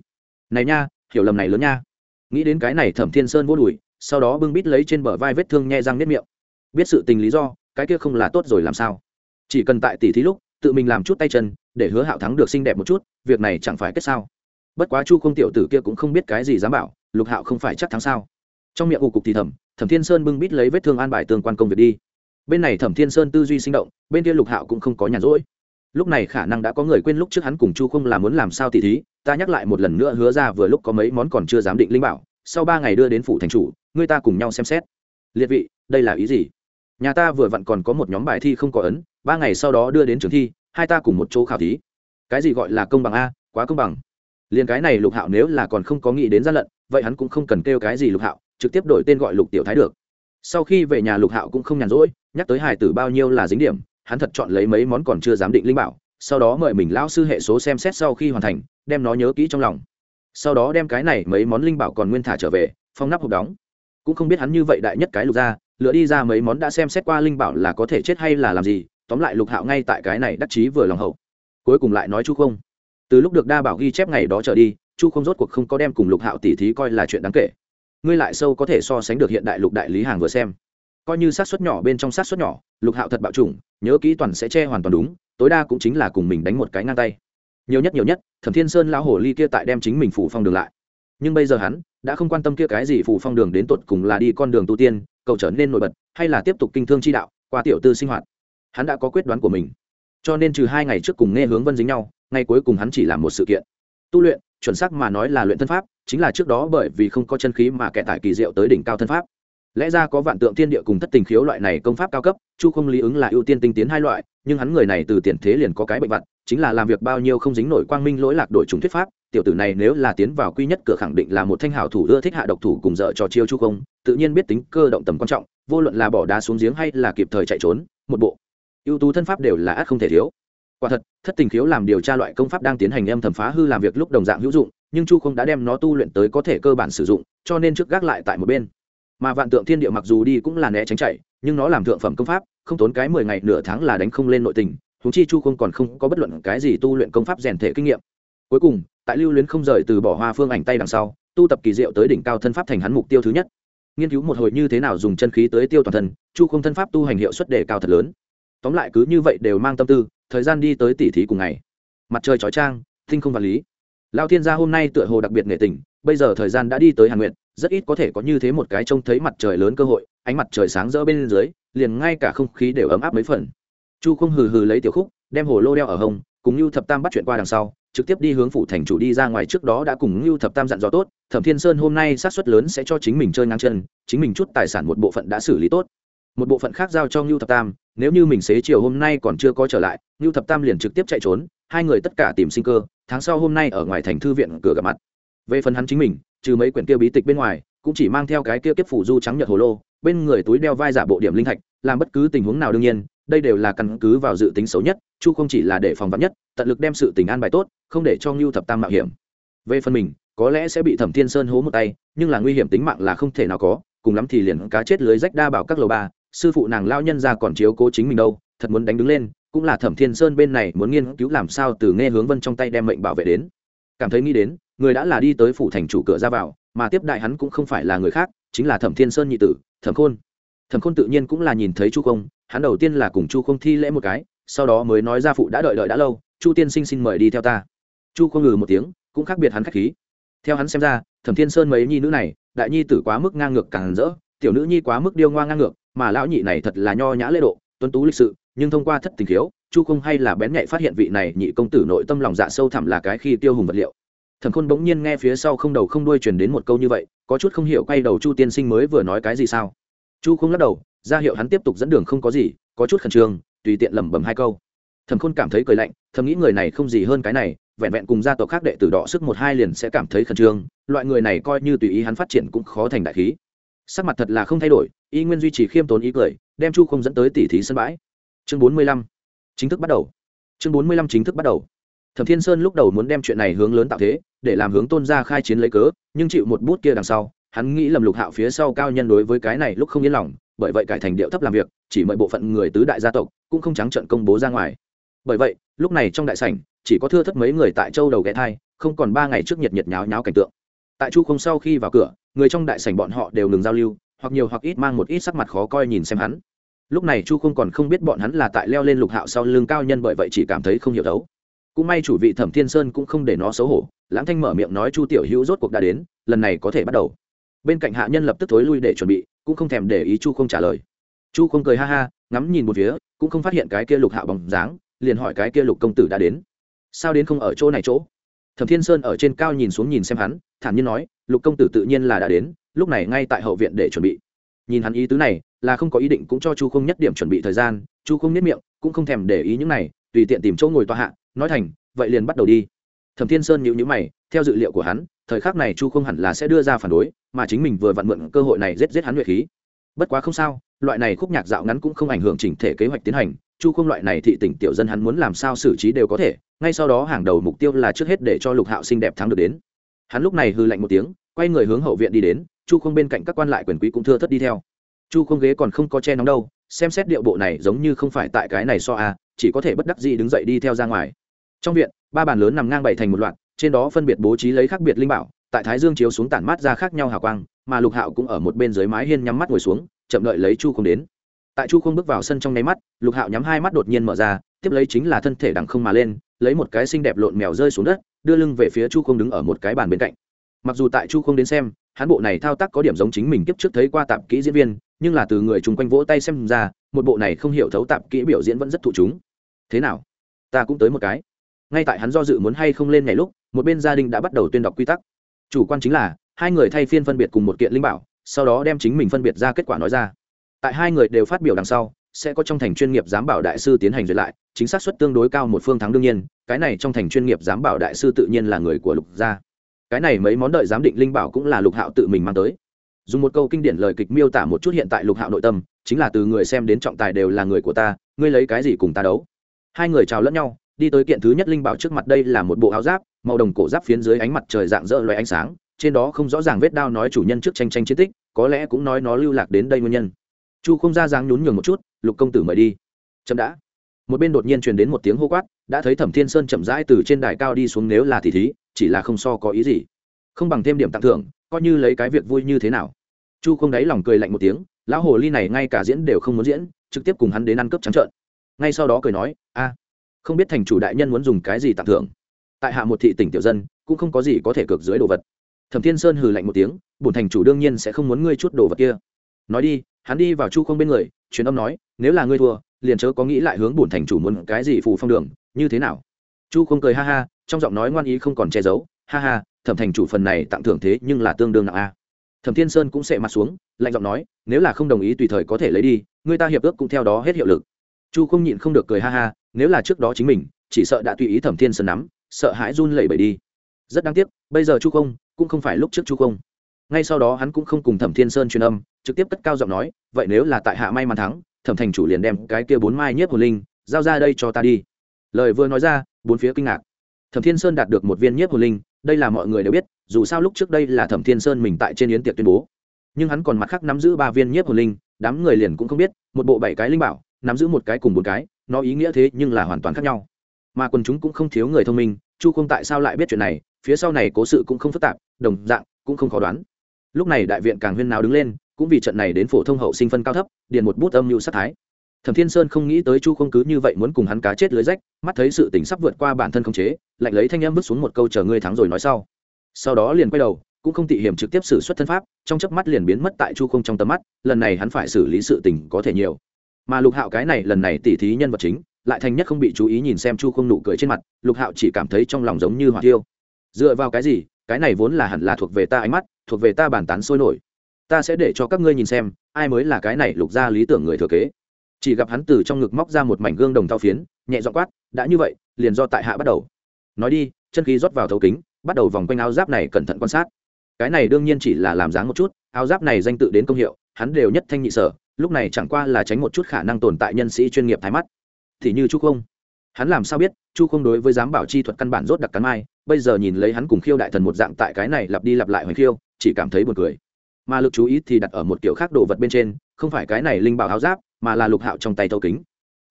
Này nha, hiểu lầm này lớn nha. Nghĩ đến cái này thẩm thiên sơn vô đùi, sau đó bưng bít lấy trên bờ vai vết thương nhẹ răng nếp miệng. Biết sự tình lý do, cái kia không là tốt rồi làm sao? Chỉ cần tại tỷ thí lúc, tự mình làm chút tay chân, để hứa hạo thắng được xinh đẹp một chút, việc này chẳng phải kết sao. Bất quá chu không tiểu tử kia cũng không biết cái gì dám bảo, lục hạo không phải chắc thắng sao trong miệng ủ cục thì thầm, thẩm thiên sơn bưng bít lấy vết thương an bài tương quan công việc đi. Bên này thẩm thiên sơn tư duy sinh động, bên kia lục hạo cũng không có nhàn rỗi. Lúc này khả năng đã có người quên lúc trước hắn cùng chu không làm muốn làm sao tỷ thí, ta nhắc lại một lần nữa hứa ra vừa lúc có mấy món còn chưa dám định linh bảo, sau ba ngày đưa đến phủ thành chủ, người ta cùng nhau xem xét. Liệt vị, đây là ý gì? Nhà ta vừa vặn còn có một nhóm bài thi không có ấn, ba ngày sau đó đưa đến trường thi, hai ta cùng một chỗ khảo thí. Cái gì gọi là công bằng a? Quá công bằng. Liền cái này lục hạo nếu là còn không có nghĩ đến gian lận, vậy hắn cũng không cần kêu cái gì lục hạo trực tiếp đổi tên gọi lục tiểu thái được. Sau khi về nhà lục hạo cũng không nhàn rỗi, nhắc tới Hải tử bao nhiêu là dính điểm, hắn thật chọn lấy mấy món còn chưa dám định linh bảo, sau đó mời mình lão sư hệ số xem xét sau khi hoàn thành, đem nó nhớ kỹ trong lòng. Sau đó đem cái này mấy món linh bảo còn nguyên thả trở về, phong nắp hộp đóng. Cũng không biết hắn như vậy đại nhất cái lục ra lựa đi ra mấy món đã xem xét qua linh bảo là có thể chết hay là làm gì, tóm lại lục hạo ngay tại cái này đắc chí vừa lòng hậu. Cuối cùng lại nói chu không. Từ lúc được đa bảo ghi chép ngày đó trở đi, chu không rốt cuộc không có đem cùng lục hạo tỉ thí coi là chuyện đáng kể ngươi lại sâu có thể so sánh được hiện đại lục đại lý hàng vừa xem. Coi như sát xuất nhỏ bên trong sát xuất nhỏ, lục hạo thật bạo chủng, nhớ kỹ toàn sẽ che hoàn toàn đúng, tối đa cũng chính là cùng mình đánh một cái ngang tay. Nhiều nhất nhiều nhất, thẩm thiên sơn lão hồ ly kia tại đem chính mình phủ phong đường lại. Nhưng bây giờ hắn đã không quan tâm kia cái gì phủ phong đường đến tột cùng là đi con đường tu tiên, cầu trở nên nổi bật, hay là tiếp tục kinh thương chi đạo, qua tiểu tư sinh hoạt. Hắn đã có quyết đoán của mình. Cho nên trừ hai ngày trước cùng nghe hướng vân dính nhau, ngày cuối cùng hắn chỉ làm một sự kiện. Tu luyện, chuẩn xác mà nói là luyện thân pháp chính là trước đó bởi vì không có chân khí mà kẻ tải kỳ diệu tới đỉnh cao thân pháp. Lẽ ra có vạn tượng thiên địa cùng thất tình khiếu loại này công pháp cao cấp, chu không lý ứng là ưu tiên tinh tiến hai loại, nhưng hắn người này từ tiền thế liền có cái bệnh vặt, chính là làm việc bao nhiêu không dính nổi quang minh lỗi lạc đổi trùng thuyết pháp, tiểu tử này nếu là tiến vào quy nhất cửa khẳng định là một thanh hảo thủ ưa thích hạ độc thủ cùng dợ trò chiêu chu không, tự nhiên biết tính cơ động tầm quan trọng, vô luận là bỏ đá xuống giếng hay là kịp thời chạy trốn, một bộ. Ưu tú thân pháp đều là át không thể thiếu quả thật, thất tình khiếu làm điều tra loại công pháp đang tiến hành em thẩm phá hư làm việc lúc đồng dạng hữu dụng, nhưng chu không đã đem nó tu luyện tới có thể cơ bản sử dụng, cho nên trước gác lại tại một bên. Mà vạn tượng thiên địa mặc dù đi cũng là né tránh chạy, nhưng nó làm thượng phẩm công pháp, không tốn cái mười ngày nửa tháng là đánh không lên nội tình thú chi chu không còn không có bất luận cái gì tu luyện công pháp rèn thể kinh nghiệm. Cuối cùng, tại lưu luyến không rời từ bỏ hoa phương ảnh tay đằng sau, tu tập kỳ diệu tới đỉnh cao thân pháp thành hắn mục tiêu thứ nhất. Nghiên cứu một hồi như thế nào dùng chân khí tới tiêu toàn thân, chu không thân pháp tu hành hiệu suất đề cao thật lớn. Tóm lại cứ như vậy đều mang tâm tư thời gian đi tới tỉ thí cùng ngày. Mặt trời chói trang tinh không vật lý. Lao thiên gia hôm nay tựa hồ đặc biệt nghệ tình, bây giờ thời gian đã đi tới hàn nguyện rất ít có thể có như thế một cái trông thấy mặt trời lớn cơ hội, ánh mặt trời sáng rỡ bên dưới, liền ngay cả không khí đều ấm áp mấy phần. Chu không hừ hừ lấy tiểu khúc, đem hồ lô đeo ở hông, cùng như thập tam bắt chuyện qua đằng sau, trực tiếp đi hướng phủ thành chủ đi ra ngoài trước đó đã cùng như thập tam dặn dò tốt, thẩm thiên sơn hôm nay sát suất lớn sẽ cho chính mình chơi ngang chân, chính mình chút tài sản một bộ phận đã xử lý tốt. Một bộ phận khác giao cho Lưu thập tam, nếu như mình xế chiều hôm nay còn chưa có trở lại ngưu thập tam liền trực tiếp chạy trốn, hai người tất cả tìm sinh cơ, tháng sau hôm nay ở ngoài thành thư viện cửa gặp mặt. Về phần hắn chính mình, trừ mấy quyển kia bí tịch bên ngoài, cũng chỉ mang theo cái kia kiếp phủ du trắng nhật hồ lô, bên người túi đeo vai giả bộ điểm linh thạch, làm bất cứ tình huống nào đương nhiên, đây đều là căn cứ vào dự tính xấu nhất, chu không chỉ là để phòng vắn nhất, tận lực đem sự tình an bài tốt, không để cho ngưu thập tam mạo hiểm. Về phần mình, có lẽ sẽ bị thẩm thiên sơn hố một tay, nhưng là nguy hiểm tính mạng là không thể nào có, cùng lắm thì liền cá chết lưới rách đa bảo các lầu ba, sư phụ nàng lao nhân ra còn chiếu cố chính mình đâu, thật muốn đánh đứng lên cũng là thẩm thiên sơn bên này muốn nghiên cứu làm sao từ nghe hướng vân trong tay đem mệnh bảo vệ đến. Cảm thấy nghĩ đến, người đã là đi tới phủ thành chủ cửa ra vào, mà tiếp đại hắn cũng không phải là người khác, chính là thẩm thiên sơn nhị tử, thẩm khôn. Thẩm khôn tự nhiên cũng là nhìn thấy chu không, hắn đầu tiên là cùng chu không thi lễ một cái, sau đó mới nói ra phụ đã đợi đợi đã lâu, chu tiên sinh xin mời đi theo ta. Chu không ngừ một tiếng, cũng khác biệt hắn k h á c h khí. Theo hắn xem ra, thẩm thiên sơn mấy nhi nữ này, đại nhi tử quá mức ngang ngược càng rỡ, tiểu nữ nhi quá mức điêu ngoa ngang ngược, mà lão nhị này thật là nho nhã lễ độ tuân tú lịch sự nhưng thông qua thất tình khiếu, chu không hay là bén nhạy phát hiện vị này nhị công tử nội tâm lòng dạ sâu thẳm là cái khi tiêu hùng vật liệu. Thẩm khôn bỗng nhiên nghe phía sau không đầu không đuôi truyền đến một câu như vậy, có chút không hiểu quay đầu chu tiên sinh mới vừa nói cái gì sao? Chu không lắc đầu, ra hiệu hắn tiếp tục dẫn đường không có gì, có chút khẩn trương, tùy tiện lẩm bẩm hai câu. Thẩm khôn cảm thấy cười lạnh, thầm nghĩ người này không gì hơn cái này, vẹn vẹn cùng gia tộc khác đệ tử đỏ sức một hai liền sẽ cảm thấy khẩn trương, loại người này coi như tùy ý hắn phát triển cũng khó thành đại khí. Sắc mặt thật là không thay đổi, y nguyên duy trì khiêm tốn ý cười, đem chu không dẫn tới tỉ thí sân bãi chương bốn mươi lăm. Chính thức bắt đầu. Chương bốn mươi lăm chính thức bắt đầu. Thẩm thiên sơn lúc đầu muốn đem chuyện này hướng lớn tạo thế, để làm hướng tôn gia khai chiến lấy cớ, nhưng chịu một bút kia đằng sau, hắn nghĩ lầm lục hạo phía sau cao nhân đối với cái này lúc không yên lòng, bởi vậy cải thành điệu thấp làm việc, chỉ mời bộ phận người tứ đại gia tộc, cũng không trắng trận công bố ra ngoài. Bởi vậy, lúc này trong đại sảnh, chỉ có thưa thất mấy người tại châu đầu ghé thai, không còn ba ngày trước nhiệt nhiệt nháo nháo cảnh tượng. Tại chu không sau khi vào cửa, người trong đại sảnh bọn họ đều ngừng giao lưu, hoặc nhiều hoặc ít mang một ít sắc mặt khó coi nhìn xem hắn lúc này chu không còn không biết bọn hắn là tại leo lên lục hạo sau lưng cao nhân bởi vậy chỉ cảm thấy không hiểu đấu cũng may chủ vị thẩm thiên sơn cũng không để nó xấu hổ, lãng thanh mở miệng nói chu tiểu hữu rốt cuộc đã đến, lần này có thể bắt đầu. Bên cạnh hạ nhân lập tức thối lui để chuẩn bị, cũng không thèm để ý chu không trả lời. Chu không cười ha ha, ngắm nhìn một phía, cũng không phát hiện cái kia lục hạo bóng dáng, liền hỏi cái kia lục công tử đã đến. Sao đến không ở chỗ này chỗ? Thẩm thiên sơn ở trên cao nhìn xuống nhìn xem hắn, thản nhiên nói, lục công tử tự nhiên là đã đến, lúc này ngay tại hậu viện để chuẩn bị nhìn hắn ý tứ này, là không có ý định cũng cho chu không nhất điểm chuẩn bị thời gian, chu không nhất miệng, cũng không thèm để ý những này, tùy tiện tìm chỗ ngồi tòa hạ, nói thành, vậy liền bắt đầu đi. Thẩm thiên sơn nhịu nhữ mày, theo dự liệu của hắn, thời khắc này chu không hẳn là sẽ đưa ra phản đối, mà chính mình vừa vặn mượn cơ hội này giết giết hắn nhuệ khí. Bất quá không sao, loại này khúc nhạc dạo ngắn cũng không ảnh hưởng chỉnh thể kế hoạch tiến hành, chu không loại này thị tỉnh tiểu dân hắn muốn làm sao xử trí đều có thể, ngay sau đó hàng đầu mục tiêu là trước hết để cho lục hạo xinh đẹp thắng được đến. Hắn lúc này hư lạnh một tiếng, quay người hướng hậu viện đi đến chu không bên cạnh các quan lại quyền quý cũng thưa thất đi theo. Chu không ghế còn không có che nóng đâu xem xét điệu bộ này giống như không phải tại cái này so à, chỉ có thể bất đắc gì đứng dậy đi theo ra ngoài. Trong viện ba bàn lớn nằm ngang bày thành một loạt trên đó phân biệt bố trí lấy khác biệt linh bảo tại thái dương chiếu xuống tản mát ra khác nhau hào quang mà lục hạo cũng ở một bên dưới mái hiên nhắm mắt ngồi xuống chậm đợi lấy chu không đến. Tại chu không bước vào sân trong nháy mắt lục hạo nhắm hai mắt đột nhiên mở ra tiếp lấy chính là thân thể đằng không mà lên lấy một cái xinh đẹp lộn mèo rơi xuống đất đưa lưng về phía chu không đứng ở một cái bàn bên cạnh. Mặc dù tại chu không đến xem hắn bộ này thao tác có điểm giống chính mình kiếp trước thấy qua tạp kỹ diễn viên, nhưng là từ người chung quanh vỗ tay xem ra, một bộ này không hiểu thấu tạp kỹ biểu diễn vẫn rất thụ chúng. Thế nào? Ta cũng tới một cái. Ngay tại hắn do dự muốn hay không lên ngày lúc, một bên gia đình đã bắt đầu tuyên đọc quy tắc. Chủ quan chính là, hai người thay phiên phân biệt cùng một kiện linh bảo, sau đó đem chính mình phân biệt ra kết quả nói ra. Tại hai người đều phát biểu đằng sau, sẽ có trong thành chuyên nghiệp giám bảo đại sư tiến hành duyệt lại, chính xác suất tương đối cao một phương thắng đương nhiên, cái này trong thành chuyên nghiệp giám bảo đại sư tự nhiên là người của lục gia cái này mấy món đợi giám định linh bảo cũng là lục hạo tự mình mang tới. Dùng một câu kinh điển lời kịch miêu tả một chút hiện tại lục hạo nội tâm, chính là từ người xem đến trọng tài đều là người của ta, ngươi lấy cái gì cùng ta đấu? Hai người chào lẫn nhau, đi tới kiện thứ nhất linh bảo trước mặt đây là một bộ áo giáp, màu đồng cổ giáp phiến dưới ánh mặt trời dạng dỡ loài ánh sáng, trên đó không rõ ràng vết đao nói chủ nhân trước tranh tranh chiến tích, có lẽ cũng nói nó lưu lạc đến đây nguyên nhân. Chu không ra dáng nhún nhường một chút, lục công tử mời đi. Chậm đã. Một bên đột nhiên truyền đến một tiếng hô quát, đã thấy thẩm thiên sơn chậm rãi từ trên đài cao đi xuống, nếu là tỷ thí chỉ là không so có ý gì. Không bằng thêm điểm tặng thưởng, coi như lấy cái việc vui như thế nào. Chu không đáy lòng cười lạnh một tiếng, lão hồ ly này ngay cả diễn đều không muốn diễn, trực tiếp cùng hắn đến ăn cướp trắng trợn. Ngay sau đó cười nói, a, không biết thành chủ đại nhân muốn dùng cái gì tặng thưởng? Tại hạ một thị tỉnh tiểu dân, cũng không có gì có thể cược dưới đồ vật. Thẩm thiên sơn hừ lạnh một tiếng, bổn thành chủ đương nhiên sẽ không muốn ngươi chút đồ vật kia. Nói đi, hắn đi vào chu không bên người, truyền âm nói, nếu là ngươi thua, liền chớ có nghĩ lại hướng bổn thành chủ muốn cái gì phù phong đường, như thế nào? Chu không cười ha ha trong giọng nói ngoan ý không còn che giấu, ha ha, thẩm thành chủ phần này tặng thưởng thế nhưng là tương đương nặng a. Thẩm thiên sơn cũng sẽ mặt xuống, lạnh giọng nói, nếu là không đồng ý tùy thời có thể lấy đi, người ta hiệp ước cũng theo đó hết hiệu lực. Chu không nhịn không được cười ha ha, nếu là trước đó chính mình, chỉ sợ đã tùy ý thẩm thiên sơn nắm, sợ hãi run lẩy bẩy đi. Rất đáng tiếc, bây giờ chu không cũng không phải lúc trước chu không. Ngay sau đó hắn cũng không cùng thẩm thiên sơn truyền âm, trực tiếp cất cao giọng nói, vậy nếu là tại hạ may mắn thắng, thẩm thành chủ liền đem cái kia bốn mai nhất hồn linh giao ra đây cho ta đi. Lời vừa nói ra, bốn phía kinh ngạc thẩm thiên sơn đạt được một viên nhiếp hồn linh, đây là mọi người đều biết, dù sao lúc trước đây là thẩm thiên sơn mình tại trên yến tiệc tuyên bố. Nhưng hắn còn mặt khác nắm giữ ba viên nhiếp hồn linh, đám người liền cũng không biết, một bộ bảy cái linh bảo, nắm giữ một cái cùng một cái, nó ý nghĩa thế nhưng là hoàn toàn khác nhau. Mà quần chúng cũng không thiếu người thông minh, chu không tại sao lại biết chuyện này, phía sau này cố sự cũng không phức tạp, đồng dạng, cũng không khó đoán. Lúc này đại viện càng huyên nào đứng lên, cũng vì trận này đến phổ thông hậu sinh phân cao thấp, điền một bút âm mưu sát thái thẩm thiên sơn không nghĩ tới chu không cứ như vậy muốn cùng hắn cá chết lưới rách, mắt thấy sự tình sắp vượt qua bản thân không chế, lạnh lấy thanh em vứt xuống một câu chờ ngươi thắng rồi nói sau. Sau đó liền quay đầu, cũng không tị hiểm trực tiếp xử xuất thân pháp, trong chớp mắt liền biến mất tại chu không trong tầm mắt, lần này hắn phải xử lý sự tình có thể nhiều. Mà lục hạo cái này lần này tỉ thí nhân vật chính, lại thành nhất không bị chú ý nhìn xem chu không nụ cười trên mặt, lục hạo chỉ cảm thấy trong lòng giống như hỏa tiêu dựa vào cái gì? Cái này vốn là hẳn là thuộc về ta ánh mắt, thuộc về ta bàn tán sôi nổi. Ta sẽ để cho các ngươi nhìn xem, ai mới là cái này lục ra lý tưởng người thừa kế chỉ gặp hắn từ trong ngực móc ra một mảnh gương đồng thao phiến, nhẹ dọ quát, đã như vậy, liền do tại hạ bắt đầu. Nói đi, chân khí rót vào thấu kính, bắt đầu vòng quanh áo giáp này cẩn thận quan sát. Cái này đương nhiên chỉ là làm dáng một chút, áo giáp này danh tự đến công hiệu, hắn đều nhất thanh nhị sở, lúc này chẳng qua là tránh một chút khả năng tồn tại nhân sĩ chuyên nghiệp thái mắt. Thì như chu không. Hắn làm sao biết, chu không đối với giám bảo chi thuật căn bản rốt đặc cắn mai, bây giờ nhìn lấy hắn cùng khiêu đại thần một dạng tại cái này lặp đi lặp lại hoành khiêu, chỉ cảm thấy buồn cười. Mà lực chú ý thì đặt ở một kiểu khác đồ vật bên trên, không phải cái này linh bảo áo giáp mà là lục hạo trong tay thấu kính.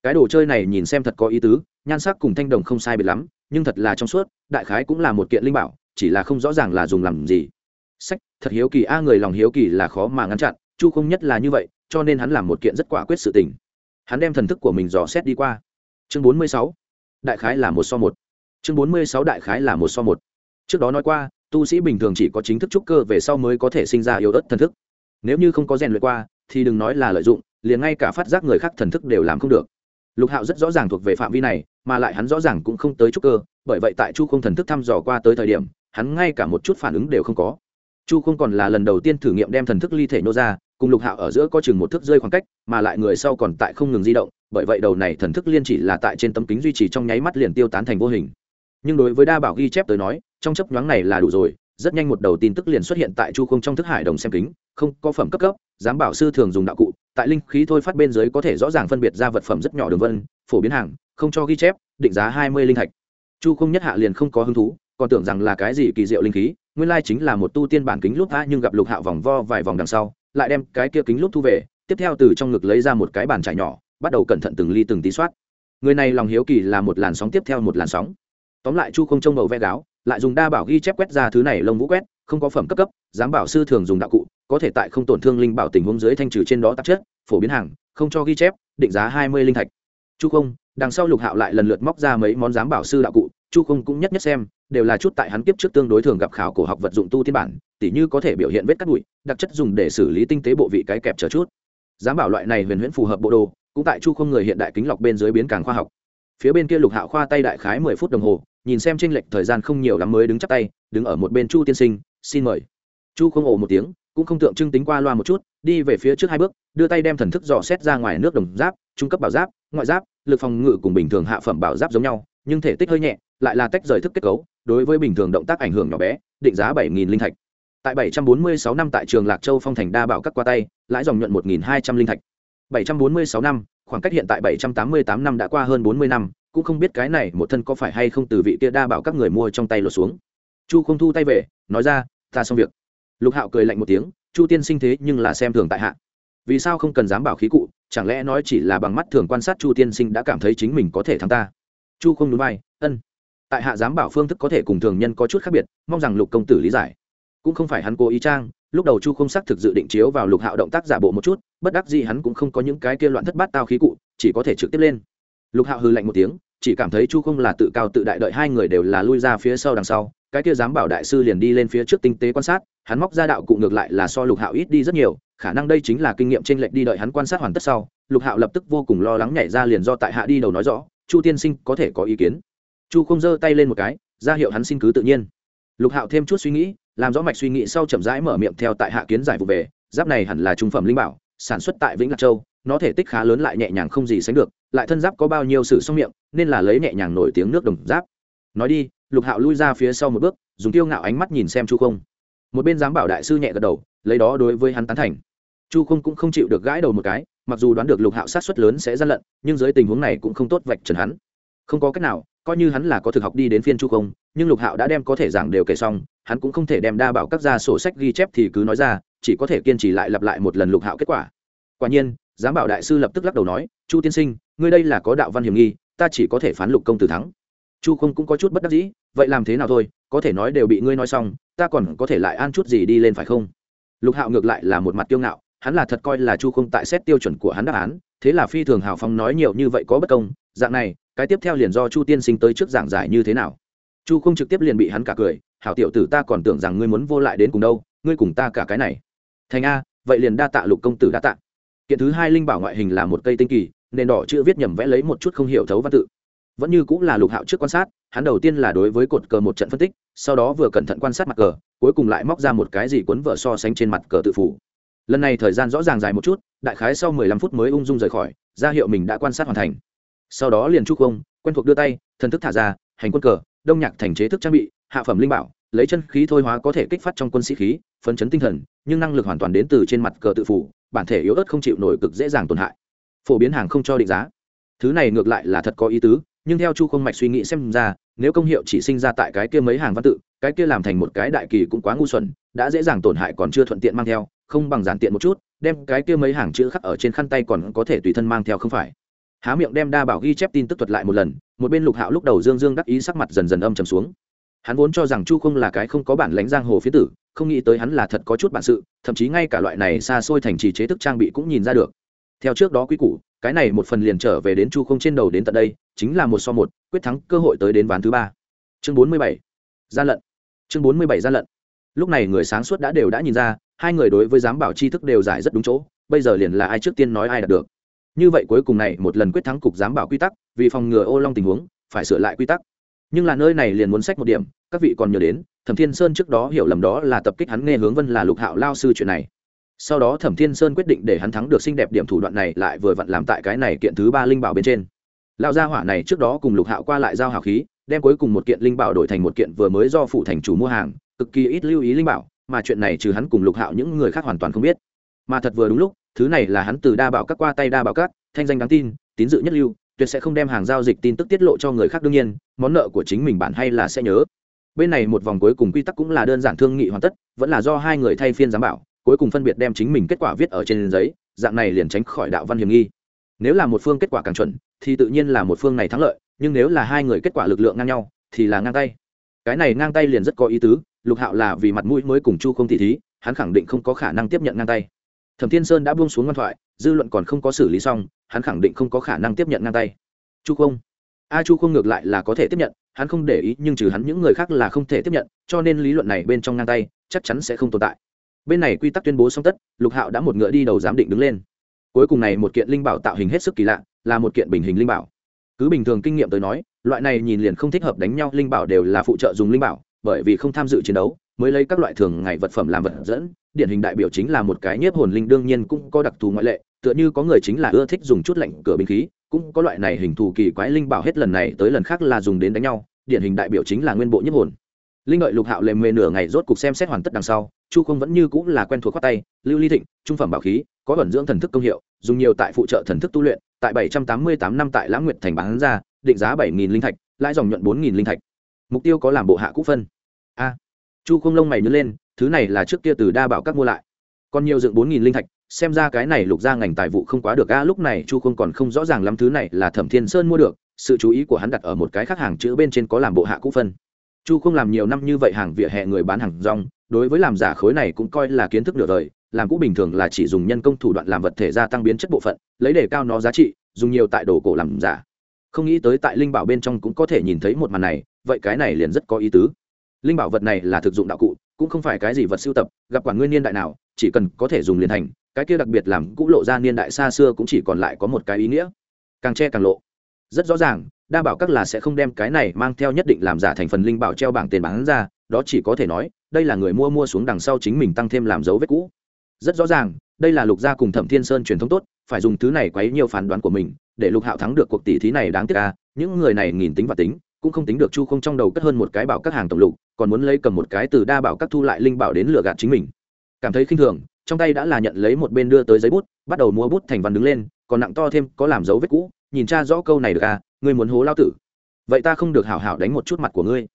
Cái đồ chơi này nhìn xem thật có ý tứ, nhan sắc cùng thanh đồng không sai biệt lắm, nhưng thật là trong suốt, đại khái cũng là một kiện linh bảo, chỉ là không rõ ràng là dùng làm gì. Sách, thật hiếu kỳ, a, người lòng hiếu kỳ là khó mà ngăn chặn, chu không nhất là như vậy, cho nên hắn làm một kiện rất quả quyết sự tình. Hắn đem thần thức của mình dò xét đi qua. Chương bốn mươi sáu, đại khái là một so một. Chương bốn mươi sáu, đại khái là một so một. Trước đó nói qua, tu sĩ bình thường chỉ có chính thức trúc cơ về sau mới có thể sinh ra yếu ớt thần thức. Nếu như không có rèn luyện qua, thì đừng nói là lợi dụng liền ngay cả phát giác người khác thần thức đều làm không được. Lục hạo rất rõ ràng thuộc về phạm vi này, mà lại hắn rõ ràng cũng không tới trúc cơ, bởi vậy tại chu không thần thức thăm dò qua tới thời điểm, hắn ngay cả một chút phản ứng đều không có. Chu không còn là lần đầu tiên thử nghiệm đem thần thức ly thể nô ra, cùng lục hạo ở giữa có chừng một thước rơi khoảng cách, mà lại người sau còn tại không ngừng di động, bởi vậy đầu này thần thức liên chỉ là tại trên tấm kính duy trì trong nháy mắt liền tiêu tán thành vô hình. Nhưng đối với đa bảo ghi chép tới nói, trong chấp nhoáng này là đủ rồi, rất nhanh một đầu tin tức liền xuất hiện tại chu không trong thức hải đồng xem kính, không có phẩm cấp cấp, giám bảo sư thường dùng đạo cụ tại linh khí thôi phát bên dưới có thể rõ ràng phân biệt ra vật phẩm rất nhỏ đường vân, phổ biến hàng, không cho ghi chép, định giá hai mươi linh thạch. Chu không nhất hạ liền không có hứng thú, còn tưởng rằng là cái gì kỳ diệu linh khí, nguyên lai chính là một tu tiên bản kính lút tha nhưng gặp lục hạ vòng vo vài vòng đằng sau, lại đem cái kia kính lút thu về, tiếp theo từ trong ngực lấy ra một cái bàn trải nhỏ, bắt đầu cẩn thận từng ly từng tí soát. Người này lòng hiếu kỳ là một làn sóng tiếp theo một làn sóng. Tóm lại chu không trông bầu ve gáo, lại dùng đa bảo ghi chép quét ra thứ này lông vũ quét không có phẩm cấp cấp, giám bảo sư thường dùng đạo cụ, có thể tại không tổn thương linh bảo tình huống dưới thanh trừ trên đó tạp chất, phổ biến hàng, không cho ghi chép, định giá hai mươi linh thạch. Chu không, đằng sau lục hạo lại lần lượt móc ra mấy món giám bảo sư đạo cụ, chu không cũng nhất nhất xem, đều là chút tại hắn kiếp trước tương đối thường gặp khảo cổ học vật dụng tu tiên bản, tỉ như có thể biểu hiện vết cắt bụi, đặc chất dùng để xử lý tinh tế bộ vị cái kẹp chờ chút. Giám bảo loại này huyền huyễn phù hợp bộ đồ, cũng tại chu không người hiện đại kính lọc bên dưới biến càng khoa học. Phía bên kia lục hạo khoa tay đại khái mười phút đồng hồ, nhìn xem tranh lệch thời gian không nhiều lắm mới đứng chắp tay, đứng ở một bên chu tiên sinh xin mời. Chu không ồ một tiếng, cũng không tượng trưng tính qua loa một chút, đi về phía trước hai bước, đưa tay đem thần thức dò xét ra ngoài nước đồng giáp, trung cấp bảo giáp, ngoại giáp, lực phòng ngự cùng bình thường hạ phẩm bảo giáp giống nhau, nhưng thể tích hơi nhẹ, lại là tách rời thức kết cấu, đối với bình thường động tác ảnh hưởng nhỏ bé, định giá bảy nghìn linh thạch. Tại bảy trăm bốn mươi sáu năm tại trường lạc châu phong thành đa bảo các qua tay, lãi dòng nhuận một nghìn hai trăm linh thạch. bảy trăm bốn mươi sáu năm, khoảng cách hiện tại bảy trăm tám mươi tám năm đã qua hơn bốn mươi năm, cũng không biết cái này một thân có phải hay không từ vị kia đa bảo các người mua trong tay lột xuống. Chu không thu tay về, nói ra ta xong việc. Lục hạo cười lạnh một tiếng, chu tiên sinh thế nhưng là xem thường tại hạ. Vì sao không cần dám bảo khí cụ, chẳng lẽ nói chỉ là bằng mắt thường quan sát chu tiên sinh đã cảm thấy chính mình có thể thắng ta? Chu không núi bay ân, tại hạ giám bảo phương thức có thể cùng thường nhân có chút khác biệt, mong rằng lục công tử lý giải. Cũng không phải hắn cố ý trang, lúc đầu chu không xác thực dự định chiếu vào lục hạo động tác giả bộ một chút, bất đắc gì hắn cũng không có những cái kia loạn thất bát tao khí cụ, chỉ có thể trực tiếp lên. Lục hạo hư lạnh một tiếng, chỉ cảm thấy chu không là tự cao tự đại đợi hai người đều là lui ra phía sau đằng sau cái kia giám bảo đại sư liền đi lên phía trước tinh tế quan sát, hắn móc ra đạo cụ ngược lại là so lục hạo ít đi rất nhiều, khả năng đây chính là kinh nghiệm trên lệnh đi đợi hắn quan sát hoàn tất sau, lục hạo lập tức vô cùng lo lắng nhảy ra liền do tại hạ đi đầu nói rõ, chu tiên sinh có thể có ý kiến? Chu không giơ tay lên một cái, ra hiệu hắn xin cứ tự nhiên. Lục hạo thêm chút suy nghĩ, làm rõ mạch suy nghĩ sau chậm rãi mở miệng theo tại hạ kiến giải vụ về, giáp này hẳn là trung phẩm linh bảo, sản xuất tại vĩnh lạc châu, nó thể tích khá lớn lại nhẹ nhàng không gì sánh được, lại thân giáp có bao nhiêu sự song miệng, nên là lấy nhẹ nhàng nổi tiếng nước đồng giáp. Nói đi lục hạo lui ra phía sau một bước, dùng tiêu ngạo ánh mắt nhìn xem chu không. Một bên giám bảo đại sư nhẹ gật đầu, lấy đó đối với hắn tán thành. Chu không cũng không chịu được gãi đầu một cái, mặc dù đoán được lục hạo sát xuất lớn sẽ gian lận, nhưng dưới tình huống này cũng không tốt vạch trần hắn. Không có cách nào, coi như hắn là có thực học đi đến phiên chu không, nhưng lục hạo đã đem có thể giảng đều kể xong, hắn cũng không thể đem đa bảo các ra sổ sách ghi chép thì cứ nói ra, chỉ có thể kiên trì lại lặp lại một lần lục hạo kết quả. Quả nhiên, giám bảo đại sư lập tức lắc đầu nói, chu tiên sinh, ngươi đây là có đạo văn hiểm nghi, ta chỉ có thể phán lục công tử thắng chu không cũng có chút bất đắc dĩ, vậy làm thế nào thôi, có thể nói đều bị ngươi nói xong, ta còn có thể lại an chút gì đi lên phải không? Lục hạo ngược lại là một mặt kiêu ngạo, hắn là thật coi là chu không tại xét tiêu chuẩn của hắn đáp án, thế là phi thường hào phong nói nhiều như vậy có bất công, dạng này, cái tiếp theo liền do chu tiên sinh tới trước giảng giải như thế nào. Chu không trực tiếp liền bị hắn cả cười, hảo tiểu tử ta còn tưởng rằng ngươi muốn vô lại đến cùng đâu, ngươi cùng ta cả cái này. Thành a, vậy liền đa tạ lục công tử đa tạ. Kiện thứ hai linh bảo ngoại hình là một cây tinh kỳ, nền đỏ chữ viết nhầm vẽ lấy một chút không hiểu thấu văn tự vẫn như cũng là lục hạo trước quan sát hắn đầu tiên là đối với cột cờ một trận phân tích sau đó vừa cẩn thận quan sát mặt cờ cuối cùng lại móc ra một cái gì cuốn vợ so sánh trên mặt cờ tự phủ. Lần này thời gian rõ ràng dài một chút đại khái sau mười lăm phút mới ung dung rời khỏi ra hiệu mình đã quan sát hoàn thành. Sau đó liền trúc ông, quen thuộc đưa tay thần thức thả ra hành quân cờ đông nhạc thành chế thức trang bị hạ phẩm linh bảo lấy chân khí thôi hóa có thể kích phát trong quân sĩ khí phấn chấn tinh thần nhưng năng lực hoàn toàn đến từ trên mặt cờ tự phủ bản thể yếu ớt không chịu nổi cực dễ dàng tổn hại. Phổ biến hàng không cho định giá. Thứ này ngược lại là thật có ý tứ nhưng theo chu không mạch suy nghĩ xem ra, nếu công hiệu chỉ sinh ra tại cái kia mấy hàng văn tự, cái kia làm thành một cái đại kỳ cũng quá ngu xuẩn, đã dễ dàng tổn hại còn chưa thuận tiện mang theo, không bằng giản tiện một chút, đem cái kia mấy hàng chữ khắc ở trên khăn tay còn có thể tùy thân mang theo không phải. Há miệng đem đa bảo ghi chép tin tức thuật lại một lần, một bên lục hạo lúc đầu dương dương đắc ý sắc mặt dần dần âm trầm xuống. Hắn vốn cho rằng chu không là cái không có bản lãnh giang hồ phía tử, không nghĩ tới hắn là thật có chút bản sự, thậm chí ngay cả loại này xa xôi thành trì chế thức trang bị cũng nhìn ra được theo trước đó quy củ, cái này một phần liền trở về đến chu không trên đầu đến tận đây, chính là một so một, quyết thắng cơ hội tới đến ván thứ ba. Chương bốn mươi bảy, gian lận. Chương bốn mươi bảy gian lận. Lúc này người sáng suốt đã đều đã nhìn ra, hai người đối với giám bảo tri thức đều giải rất đúng chỗ, bây giờ liền là ai trước tiên nói ai đạt được. Như vậy cuối cùng này, một lần quyết thắng cục giám bảo quy tắc, vì phòng ngừa ô long tình huống, phải sửa lại quy tắc. Nhưng là nơi này liền muốn sách một điểm, các vị còn nhớ đến, thẩm thiên sơn trước đó hiểu lầm đó là tập kích hắn nghe hướng vân là lục hạo lao sư chuyện này sau đó thẩm thiên sơn quyết định để hắn thắng được xinh đẹp điểm thủ đoạn này, lại vừa vặn làm tại cái này kiện thứ ba linh bảo bên trên. Lão gia hỏa này trước đó cùng lục hạo qua lại giao hào khí, đem cuối cùng một kiện linh bảo đổi thành một kiện vừa mới do phụ thành chủ mua hàng, cực kỳ ít lưu ý linh bảo, mà chuyện này trừ hắn cùng lục hạo những người khác hoàn toàn không biết. Mà thật vừa đúng lúc, thứ này là hắn từ đa bảo các qua tay đa bảo các, thanh danh đáng tin, tín dự nhất lưu, tuyệt sẽ không đem hàng giao dịch tin tức tiết lộ cho người khác đương nhiên, món nợ của chính mình bản hay là sẽ nhớ. Bên này một vòng cuối cùng quy tắc cũng là đơn giản thương nghị hoàn tất, vẫn là do hai người thay phiên giám bảo cuối cùng phân biệt đem chính mình kết quả viết ở trên giấy, dạng này liền tránh khỏi đạo văn hiểm nghi. Nếu là một phương kết quả càng chuẩn, thì tự nhiên là một phương này thắng lợi, nhưng nếu là hai người kết quả lực lượng ngang nhau, thì là ngang tay. Cái này ngang tay liền rất có ý tứ, lục hạo là vì mặt mũi mới cùng chu không thị thí, hắn khẳng định không có khả năng tiếp nhận ngang tay. Thẩm thiên sơn đã buông xuống ngoan thoại, dư luận còn không có xử lý xong, hắn khẳng định không có khả năng tiếp nhận ngang tay. Chu không? A, chu không ngược lại là có thể tiếp nhận, hắn không để ý, nhưng trừ hắn những người khác là không thể tiếp nhận, cho nên lý luận này bên trong ngang tay chắc chắn sẽ không tồn tại bên này quy tắc tuyên bố xong tất, lục hạo đã một ngựa đi đầu giám định đứng lên. Cuối cùng này một kiện linh bảo tạo hình hết sức kỳ lạ, là một kiện bình hình linh bảo. Cứ bình thường kinh nghiệm tới nói, loại này nhìn liền không thích hợp đánh nhau, linh bảo đều là phụ trợ dùng linh bảo, bởi vì không tham dự chiến đấu, mới lấy các loại thường ngày vật phẩm làm vật dẫn. Điển hình đại biểu chính là một cái nhiếp hồn linh đương nhiên cũng có đặc thù ngoại lệ, tựa như có người chính là ưa thích dùng chút lạnh cửa binh khí, cũng có loại này hình thù kỳ quái linh bảo hết lần này tới lần khác là dùng đến đánh nhau, điển hình đại biểu chính là nguyên bộ nhiếp hồn. Linh lợi lục hạo lề mề nửa ngày rốt cục xem xét hoàn tất đằng sau chu không vẫn như cũng là quen thuộc khoác tay, lưu ly thịnh, trung phẩm bảo khí, có ẩn dưỡng thần thức công hiệu, dùng nhiều tại phụ trợ thần thức tu luyện, tại bảy trăm tám mươi tám năm tại lãng nguyệt thành bán ra, định giá bảy nghìn linh thạch, lãi dòng nhuận bốn nghìn linh thạch. Mục tiêu có làm bộ hạ cũ phân. A. Chu không lông mày nhớ lên, thứ này là trước kia từ đa bảo các mua lại. Còn nhiều dựng bốn nghìn linh thạch, xem ra cái này lục ra ngành tài vụ không quá được. A, lúc này chu không còn không rõ ràng lắm thứ này là thẩm thiên sơn mua được, sự chú ý của hắn đặt ở một cái khác hàng chữ bên trên có làm bộ hạ cũ phân chu không làm nhiều năm như vậy hàng vỉa hè người bán hàng rong, đối với làm giả khối này cũng coi là kiến thức nửa đời, làm cũ bình thường là chỉ dùng nhân công thủ đoạn làm vật thể gia tăng biến chất bộ phận, lấy để cao nó giá trị, dùng nhiều tại đồ cổ làm giả. Không nghĩ tới tại linh bảo bên trong cũng có thể nhìn thấy một màn này, vậy cái này liền rất có ý tứ. Linh bảo vật này là thực dụng đạo cụ, cũng không phải cái gì vật sưu tập, gặp quản nguyên niên đại nào, chỉ cần có thể dùng liền thành cái kia đặc biệt làm cũ lộ ra niên đại xa xưa cũng chỉ còn lại có một cái ý nghĩa. Càng che càng lộ. Rất rõ ràng đa bảo các là sẽ không đem cái này mang theo nhất định làm giả thành phần linh bảo treo bảng tiền bán ra, đó chỉ có thể nói, đây là người mua mua xuống đằng sau chính mình tăng thêm làm dấu vết cũ. Rất rõ ràng, đây là lục gia cùng thẩm thiên sơn truyền thống tốt, phải dùng thứ này quấy nhiều phán đoán của mình, để lục hạo thắng được cuộc tỷ thí này đáng tiếc ca những người này nghìn tính và tính, cũng không tính được chu không trong đầu cất hơn một cái bảo các hàng tổng lục, còn muốn lấy cầm một cái từ đa bảo các thu lại linh bảo đến lừa gạt chính mình. Cảm thấy khinh thường, trong tay đã là nhận lấy một bên đưa tới giấy bút, bắt đầu mua bút thành văn đứng lên, còn nặng to thêm có làm dấu vết cũ, nhìn cha rõ câu này được à ngươi muốn hố lao tử. Vậy ta không được hảo hảo đánh một chút mặt của ngươi.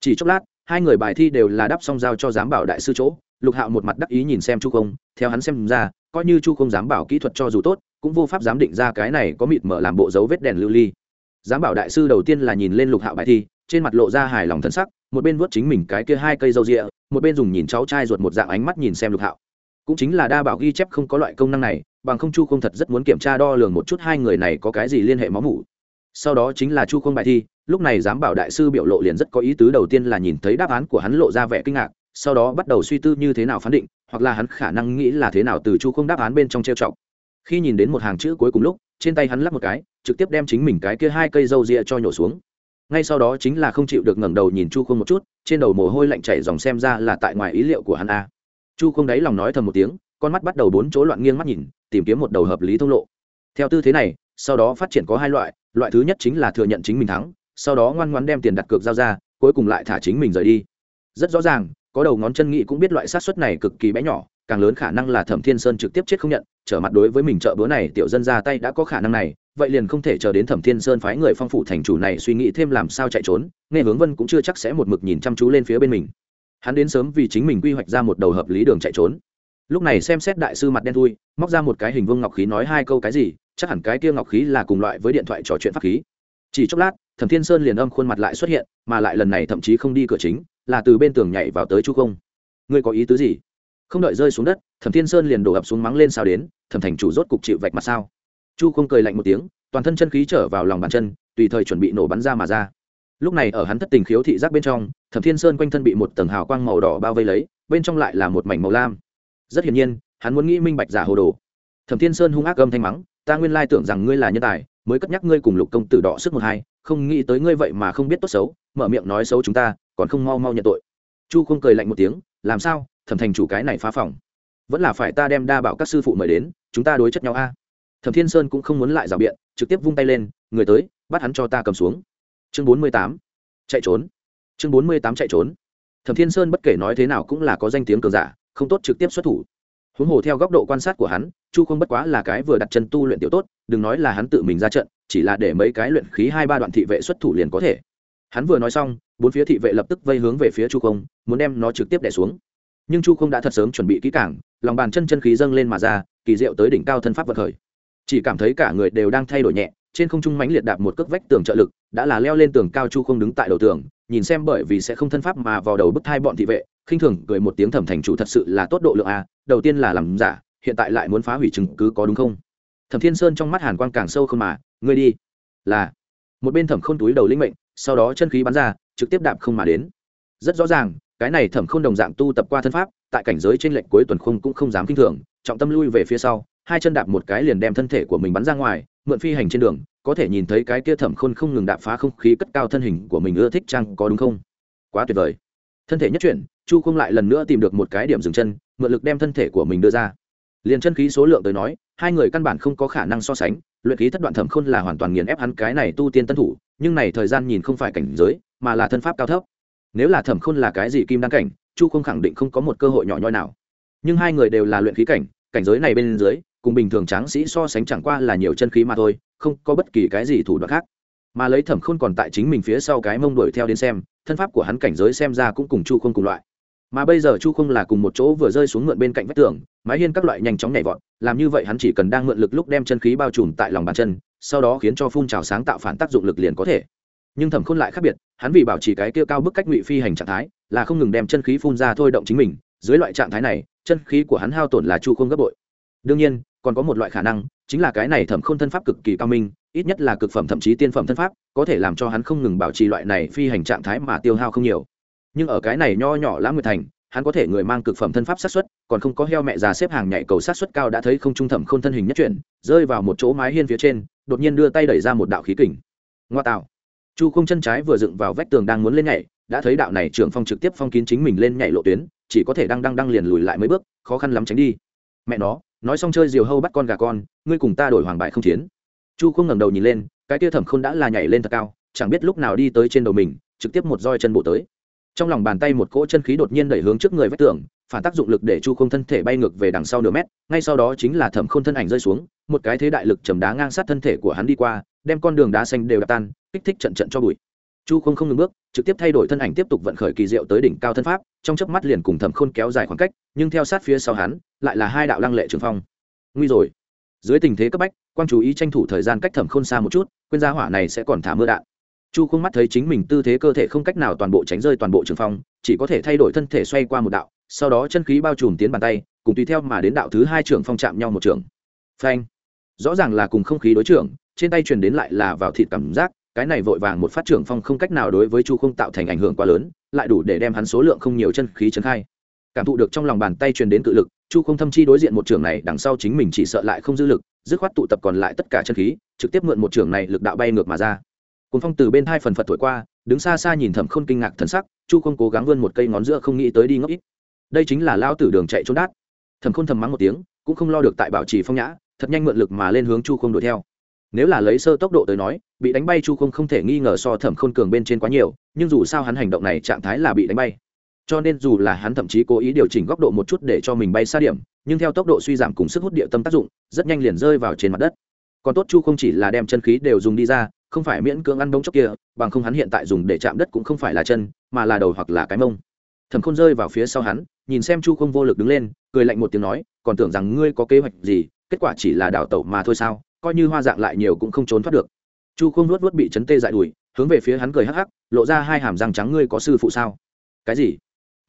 Chỉ chốc lát, hai người bài thi đều là đắp xong giao cho giám bảo đại sư chỗ. Lục hạo một mặt đắc ý nhìn xem chu không, theo hắn xem ra, coi như chu không giám bảo kỹ thuật cho dù tốt, cũng vô pháp giám định ra cái này có mịt mở làm bộ dấu vết đèn lưu ly. Giám bảo đại sư đầu tiên là nhìn lên lục hạo bài thi, trên mặt lộ ra hài lòng thân sắc, một bên vuốt chính mình cái kia hai cây râu rịa, một bên dùng nhìn cháu trai ruột một dạng ánh mắt nhìn xem lục hạo. Cũng chính là đa bảo ghi chép không có loại công năng này, bằng không chu không thật rất muốn kiểm tra đo lường một chút hai người này có cái gì liên hệ máu mủ sau đó chính là chu không bài thi, lúc này giám bảo đại sư biểu lộ liền rất có ý tứ đầu tiên là nhìn thấy đáp án của hắn lộ ra vẻ kinh ngạc, sau đó bắt đầu suy tư như thế nào phán định, hoặc là hắn khả năng nghĩ là thế nào từ chu không đáp án bên trong trêu chọc. Khi nhìn đến một hàng chữ cuối cùng lúc, trên tay hắn lắp một cái, trực tiếp đem chính mình cái kia hai cây râu ria cho nhổ xuống. Ngay sau đó chính là không chịu được ngẩng đầu nhìn chu không một chút, trên đầu mồ hôi lạnh chảy dòng xem ra là tại ngoài ý liệu của hắn a. Chu không đáy lòng nói thầm một tiếng, con mắt bắt đầu bốn chỗ loạn nghiêng mắt nhìn, tìm kiếm một đầu hợp lý thông lộ. Theo tư thế này sau đó phát triển có hai loại loại thứ nhất chính là thừa nhận chính mình thắng, sau đó ngoan ngoan đem tiền đặt cược giao ra, cuối cùng lại thả chính mình rời đi. Rất rõ ràng, có đầu ngón chân nghị cũng biết loại sát suất này cực kỳ bé nhỏ, càng lớn khả năng là thẩm thiên sơn trực tiếp chết không nhận, trở mặt đối với mình chợ bữa này, tiểu dân ra tay đã có khả năng này, vậy liền không thể chờ đến thẩm thiên sơn phái người phong phủ thành chủ này suy nghĩ thêm làm sao chạy trốn, nghe hướng vân cũng chưa chắc sẽ một mực nhìn chăm chú lên phía bên mình. Hắn đến sớm vì chính mình quy hoạch ra một đầu hợp lý đường chạy trốn. Lúc này xem xét đại sư mặt đen thui, móc ra một cái hình vương ngọc khí nói hai câu cái gì chắc hẳn cái kia ngọc khí là cùng loại với điện thoại trò chuyện pháp khí. Chỉ chốc lát, thẩm thiên sơn liền âm khuôn mặt lại xuất hiện, mà lại lần này thậm chí không đi cửa chính, là từ bên tường nhảy vào tới chu không. Ngươi có ý tứ gì? Không đợi rơi xuống đất, thẩm thiên sơn liền đổ ập xuống mắng lên sao đến, thẩm thành chủ rốt cục chịu vạch mặt sao? Chu không cười lạnh một tiếng, toàn thân chân khí trở vào lòng bàn chân, tùy thời chuẩn bị nổ bắn ra mà ra. Lúc này ở hắn thất tình khiếu thị giác bên trong, thẩm thiên sơn quanh thân bị một tầng hào quang màu đỏ bao vây lấy, bên trong lại là một mảnh màu lam. Rất hiển nhiên, hắn muốn nghĩ minh bạch giả hồ đồ. Thẩm thiên sơn hung ác gầm thanh mắng ta nguyên lai tưởng rằng ngươi là nhân tài, mới cất nhắc ngươi cùng lục công tử đỏ sức một hai, không nghĩ tới ngươi vậy mà không biết tốt xấu, mở miệng nói xấu chúng ta, còn không mau mau nhận tội. Chu không cười lạnh một tiếng, làm sao? Thẩm thành chủ cái này phá phòng. Vẫn là phải ta đem đa bảo các sư phụ mời đến, chúng ta đối chất nhau a. Thẩm thiên sơn cũng không muốn lại rào biện, trực tiếp vung tay lên, người tới, bắt hắn cho ta cầm xuống. Chương bốn mươi tám, chạy trốn. Chương bốn mươi tám chạy trốn. Thẩm thiên sơn bất kể nói thế nào cũng là có danh tiếng cường giả, không tốt trực tiếp xuất thủ huống hồ theo góc độ quan sát của hắn, chu không bất quá là cái vừa đặt chân tu luyện tiểu tốt, đừng nói là hắn tự mình ra trận, chỉ là để mấy cái luyện khí hai ba đoạn thị vệ xuất thủ liền có thể. Hắn vừa nói xong, bốn phía thị vệ lập tức vây hướng về phía chu không, muốn đem nó trực tiếp đẻ xuống. Nhưng chu không đã thật sớm chuẩn bị kỹ cảng lòng bàn chân chân khí dâng lên mà ra, kỳ diệu tới đỉnh cao thân pháp vật khởi. Chỉ cảm thấy cả người đều đang thay đổi nhẹ, trên không trung mãnh liệt đạp một cước vách tường trợ lực, đã là leo lên tường cao chu không đứng tại đầu tường, nhìn xem bởi vì sẽ không thân pháp mà vào đầu bức thai bọn thị vệ khinh thường cười một tiếng thẩm thành chủ thật sự là tốt độ lượng a, đầu tiên là làm giả, hiện tại lại muốn phá hủy chứng cứ có đúng không? Thẩm thiên sơn trong mắt hàn quang càng sâu không mà, ngươi đi. Là. Một bên thẩm k h ô n túi đầu linh mệnh, sau đó chân khí bắn ra, trực tiếp đạp không mà đến. Rất rõ ràng, cái này thẩm k h ô n đồng dạng tu tập qua thân pháp, tại cảnh giới trên lệnh cuối tuần khung cũng không dám k i n h thường, trọng tâm lui về phía sau, hai chân đạp một cái liền đem thân thể của mình bắn ra ngoài, mượn phi hành trên đường, có thể nhìn thấy cái kia thẩm khôn không ngừng đạp phá không khí cất cao thân hình của mình ưa thích chăng, có đúng không? Quá tuyệt vời thân thể nhất chuyển, chu không lại lần nữa tìm được một cái điểm dừng chân, mượn lực đem thân thể của mình đưa ra. Liền chân khí số lượng tới nói, hai người căn bản không có khả năng so sánh, luyện khí thất đoạn thẩm khôn là hoàn toàn nghiền ép hắn cái này tu tiên tân thủ, nhưng này thời gian nhìn không phải cảnh giới, mà là thân pháp cao thấp. Nếu là thẩm khôn là cái gì kim đăng cảnh, chu không khẳng định không có một cơ hội nhỏ nhoi nào. Nhưng hai người đều là luyện khí cảnh cảnh giới này bên dưới, cùng bình thường tráng sĩ so sánh chẳng qua là nhiều chân khí mà thôi, không có bất kỳ cái gì thủ đoạn khác mà lấy thẩm khôn còn tại chính mình phía sau cái mông đuổi theo đến xem, thân pháp của hắn cảnh giới xem ra cũng cùng chu không cùng loại. Mà bây giờ chu không là cùng một chỗ vừa rơi xuống mượn bên cạnh vách tường, mái hiên các loại nhanh chóng nhảy vọt, làm như vậy hắn chỉ cần đang mượn lực lúc đem chân khí bao trùm tại lòng bàn chân, sau đó khiến cho phun trào sáng tạo phản tác dụng lực liền có thể. Nhưng thẩm khôn lại khác biệt, hắn vì bảo trì cái kia cao bức cách ngụy phi hành trạng thái, là không ngừng đem chân khí phun ra thôi động chính mình, dưới loại trạng thái này, chân khí của hắn hao tổn là chu không gấp bội. Đương nhiên, còn có một loại khả năng, chính là cái này thẩm khôn thân pháp cực kỳ cao minh ít nhất là cực phẩm thậm chí tiên phẩm thân pháp, có thể làm cho hắn không ngừng bảo trì loại này phi hành trạng thái mà tiêu hao không nhiều. Nhưng ở cái này nho nhỏ lãng nguyệt thành, hắn có thể người mang cực phẩm thân pháp sát xuất, còn không có heo mẹ già xếp hàng nhảy cầu sát xuất cao đã thấy không trung thẩm khôn thân hình nhất chuyển, rơi vào một chỗ mái hiên phía trên, đột nhiên đưa tay đẩy ra một đạo khí kình. Ngoa tạo. Chu không chân trái vừa dựng vào vách tường đang muốn lên nhảy, đã thấy đạo này trưởng phong trực tiếp phong kín chính mình lên nhảy lộ tuyến, chỉ có thể đang đang đang liền lùi lại mấy bước, khó khăn lắm tránh đi. Mẹ nó, nói xong chơi diều hâu bắt con gà con, ngươi cùng ta đổi hoàng bại không chiến chu không ngẩng đầu nhìn lên, cái tia thẩm khôn đã là nhảy lên thật cao, chẳng biết lúc nào đi tới trên đầu mình, trực tiếp một roi chân bộ tới. Trong lòng bàn tay một cỗ chân khí đột nhiên đẩy hướng trước người vách tường, phản tác dụng lực để chu không thân thể bay ngược về đằng sau nửa mét, ngay sau đó chính là thẩm khôn thân ảnh rơi xuống, một cái thế đại lực chầm đá ngang sát thân thể của hắn đi qua, đem con đường đá xanh đều đạp tan, kích thích trận trận cho bụi. Chu không không ngừng bước, trực tiếp thay đổi thân ảnh tiếp tục vận khởi kỳ diệu tới đỉnh cao thân pháp, trong chớp mắt liền cùng thẩm khôn kéo dài khoảng cách, nhưng theo sát phía sau hắn, lại là hai đạo lăng lệ trường phong. Nguy rồi. Dưới tình thế cấp bách quang chú ý tranh thủ thời gian cách thẩm khôn xa một chút, quên gia hỏa này sẽ còn thả mưa đạn. Chu không mắt thấy chính mình tư thế cơ thể không cách nào toàn bộ tránh rơi toàn bộ trường phong, chỉ có thể thay đổi thân thể xoay qua một đạo, sau đó chân khí bao trùm tiến bàn tay, cùng tùy theo mà đến đạo thứ hai trường phong chạm nhau một trường. Phanh! Rõ ràng là cùng không khí đối trưởng, trên tay truyền đến lại là vào thịt cảm giác, cái này vội vàng một phát trưởng phong không cách nào đối với chu không tạo thành ảnh hưởng quá lớn, lại đủ để đem hắn số lượng không nhiều chân khí trấn khai cảm thụ được trong lòng bàn tay truyền đến cự lực, chu không thâm chi đối diện một trường này, đằng sau chính mình chỉ sợ lại không dư lực, dứt khoát tụ tập còn lại tất cả chân khí, trực tiếp mượn một trường này lực đạo bay ngược mà ra. Cuốn phong từ bên hai phần phật thổi qua, đứng xa xa nhìn thầm khôn kinh ngạc thần sắc, chu không cố gắng vươn một cây ngón giữa không nghĩ tới đi ngốc ít. Đây chính là lao tử đường chạy trốn đát. Thầm khôn thầm mắng một tiếng, cũng không lo được tại bảo trì phong nhã, thật nhanh mượn lực mà lên hướng chu không đuổi theo. Nếu là lấy sơ tốc độ tới nói, bị đánh bay chu không không thể nghi ngờ so thẩm khôn cường bên trên quá nhiều, nhưng dù sao hắn hành động này trạng thái là bị đánh bay cho nên dù là hắn thậm chí cố ý điều chỉnh góc độ một chút để cho mình bay xa điểm, nhưng theo tốc độ suy giảm cùng sức hút địa tâm tác dụng, rất nhanh liền rơi vào trên mặt đất. Còn tốt chu không chỉ là đem chân khí đều dùng đi ra, không phải miễn cưỡng ăn bóng chốc kia, bằng không hắn hiện tại dùng để chạm đất cũng không phải là chân, mà là đầu hoặc là cái mông. Thẩm khôn rơi vào phía sau hắn, nhìn xem chu không vô lực đứng lên, cười lạnh một tiếng nói, còn tưởng rằng ngươi có kế hoạch gì, kết quả chỉ là đảo tẩu mà thôi sao, coi như hoa dạng lại nhiều cũng không trốn thoát được. Chu không nuốt nuốt bị chấn tê dại đùi, hướng về phía hắn cười hắc hắc, lộ ra hai hàm răng trắng, ngươi có sư phụ sao? Cái gì?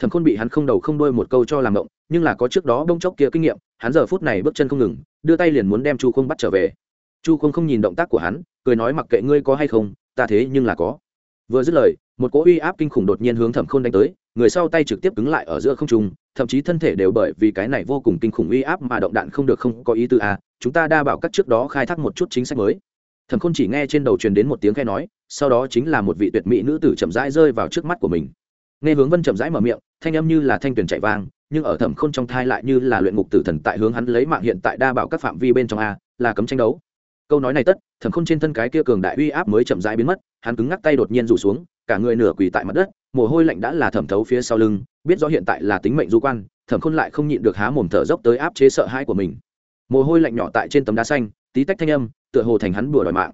Thẩm khôn bị hắn không đầu không đuôi một câu cho làm động, nhưng là có trước đó bông chốc kia kinh nghiệm, hắn giờ phút này bước chân không ngừng, đưa tay liền muốn đem chu không bắt trở về. Chu không không nhìn động tác của hắn, cười nói mặc kệ ngươi có hay không, ta thế nhưng là có. Vừa dứt lời, một cỗ uy áp kinh khủng đột nhiên hướng thẩm khôn đánh tới, người sau tay trực tiếp cứng lại ở giữa không trung, thậm chí thân thể đều bởi vì cái này vô cùng kinh khủng uy áp mà động đạn không được không có ý tư à chúng ta đa bảo các trước đó khai thác một chút chính sách mới. Thẩm khôn chỉ nghe trên đầu truyền đến một tiếng khe nói, sau đó chính là một vị tuyệt mỹ nữ tử chậm rãi rơi vào trước mắt của mình nghe hướng vân chậm rãi mở miệng, thanh âm như là thanh tuyển chạy vang, nhưng ở thẩm khôn trong thai lại như là luyện ngục tử thần tại hướng hắn lấy mạng hiện tại đa bảo các phạm vi bên trong a, là cấm tranh đấu. Câu nói này tất, thẩm khôn trên thân cái kia cường đại uy áp mới chậm rãi biến mất, hắn cứng ngắc tay đột nhiên rủ xuống, cả người nửa quỳ tại mặt đất, mồ hôi lạnh đã là thẩm thấu phía sau lưng, biết rõ hiện tại là tính mệnh du quan, thẩm khôn lại không nhịn được há mồm thở dốc tới áp chế sợ hãi của mình. Mồ hôi lạnh nhỏ tại trên tấm đá xanh, tí tách thanh âm, tựa hồ thành hắn bùa đòi mạng.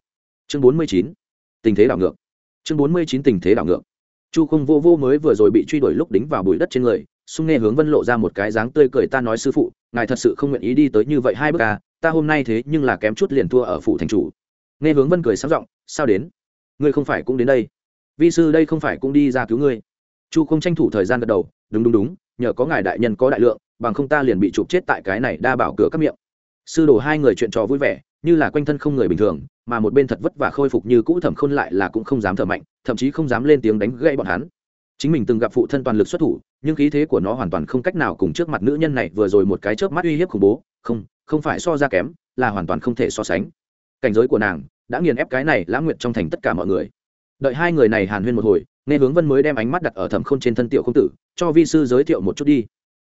Chương bốn mươi chín, tình thế đảo ngược. Chương bốn mươi chín, tình thế đảo ngược chu không vô vô mới vừa rồi bị truy đuổi lúc đính vào bụi đất trên người sung nghe hướng vân lộ ra một cái dáng tươi cười ta nói sư phụ, ngài thật sự không nguyện ý đi tới như vậy hai bước à ta hôm nay thế nhưng là kém chút liền thua ở phủ thành chủ. Nghe hướng vân cười sáng giọng, sao đến? Ngươi không phải cũng đến đây. Vi sư đây không phải cũng đi ra cứu ngươi. Chu không tranh thủ thời gian gật đầu, đúng đúng đúng, nhờ có ngài đại nhân có đại lượng, bằng không ta liền bị chụp chết tại cái này đa bảo cửa các miệng. Sư đồ hai người chuyện trò vui vẻ, như là quanh thân không người bình thường, mà một bên thật vất và khôi phục như cũ thẩm khôn lại là cũng không dám thở mạnh thậm chí không dám lên tiếng đánh gãy bọn hắn. Chính mình từng gặp phụ thân toàn lực xuất thủ, nhưng khí thế của nó hoàn toàn không cách nào cùng trước mặt nữ nhân này vừa rồi một cái chớp mắt uy hiếp khủng bố. Không không phải so ra kém, là hoàn toàn không thể so sánh. Cảnh giới của nàng đã nghiền ép cái này lãng nguyện trong thành tất cả mọi người. Đợi hai người này hàn huyên một hồi, nghe hướng vân mới đem ánh mắt đặt ở thẩm khôn trên thân tiểu không tử, cho vi sư giới thiệu một chút đi.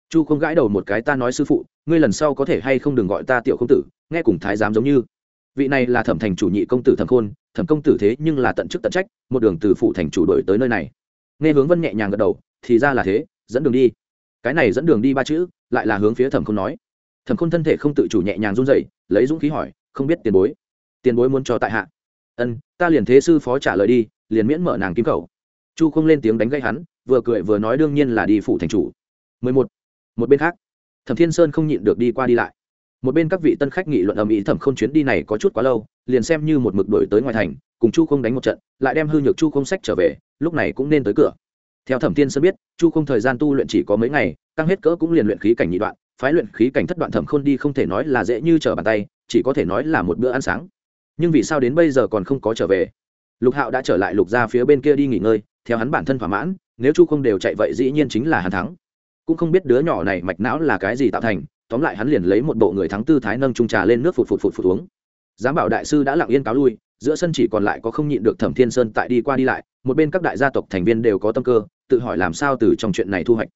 Chu không gãi đầu một cái, ta nói sư phụ, ngươi lần sau có thể hay không đừng gọi ta tiểu không tử, nghe cùng thái giám giống như vị này là thẩm thành chủ nhị công tử thẩm khôn, thẩm công tử thế nhưng là tận chức tận trách, một đường từ phụ thành chủ đổi tới nơi này. Nghe hướng vân nhẹ nhàng gật đầu, thì ra là thế, dẫn đường đi. Cái này dẫn đường đi ba chữ, lại là hướng phía thẩm khôn nói. Thẩm khôn thân thể không tự chủ nhẹ nhàng run dậy lấy dũng khí hỏi, không biết tiền bối? Tiền bối muốn cho tại hạ. Ân, ta liền thế sư phó trả lời đi, liền miễn mở nàng kim khẩu. Chu không lên tiếng đánh gây hắn, vừa cười vừa nói đương nhiên là đi phụ thành chủ. 11. một bên khác, thẩm thiên sơn không nhịn được đi qua đi lại một bên các vị tân khách nghị luận ầm ĩ thẩm không chuyến đi này có chút quá lâu, liền xem như một mực đổi tới ngoài thành, cùng chu không đánh một trận, lại đem hư nhược chu không sách trở về, lúc này cũng nên tới cửa. Theo thẩm tiên sơn biết, chu không thời gian tu luyện chỉ có mấy ngày tăng hết cỡ cũng liền luyện khí cảnh nhị đoạn, phái luyện khí cảnh thất đoạn thẩm khôn đi không thể nói là dễ như trở bàn tay, chỉ có thể nói là một bữa ăn sáng. Nhưng vì sao đến bây giờ còn không có trở về? Lục hạo đã trở lại lục ra phía bên kia đi nghỉ ngơi, theo hắn bản thân thỏa mãn, nếu chu không đều chạy vậy dĩ nhiên chính là hắn thắng. Cũng không biết đứa nhỏ này mạch não là cái gì tạo thành tóm lại hắn liền lấy một bộ người thắng tư thái nâng trung trà lên nước phụt phụt phụt phụt uống. Giám bảo đại sư đã lặng yên cáo lui, giữa sân chỉ còn lại có không nhịn được thẩm thiên sơn tại đi qua đi lại, một bên các đại gia tộc thành viên đều có tâm cơ, tự hỏi làm sao từ trong chuyện này thu hoạch.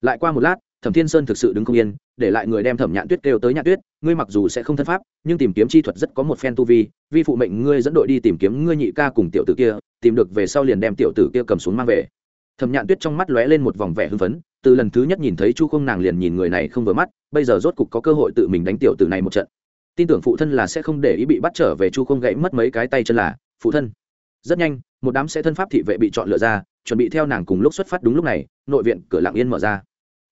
Lại qua một lát, thẩm thiên sơn thực sự đứng không yên, để lại người đem thẩm nhạn tuyết kêu tới nhạn tuyết, ngươi mặc dù sẽ không thân pháp, nhưng tìm kiếm chi thuật rất có một phen tu vi vi phụ mệnh ngươi dẫn đội đi tìm kiếm ngươi nhị ca cùng tiểu tử kia, tìm được về sau liền đem tiểu tử kia cầm xuống mang về. Thẩm nhạn tuyết trong mắt lóe lên một vòng vẻ hưng phấn từ lần thứ nhất nhìn thấy chu không nàng liền nhìn người này không vừa mắt, bây giờ rốt cục có cơ hội tự mình đánh tiểu tử này một trận. Tin tưởng phụ thân là sẽ không để ý bị bắt trở về chu không gãy mất mấy cái tay chân là, phụ thân. Rất nhanh, một đám sẽ thân pháp thị vệ bị chọn lựa ra, chuẩn bị theo nàng cùng lúc xuất phát đúng lúc này, nội viện cửa lặng yên mở ra.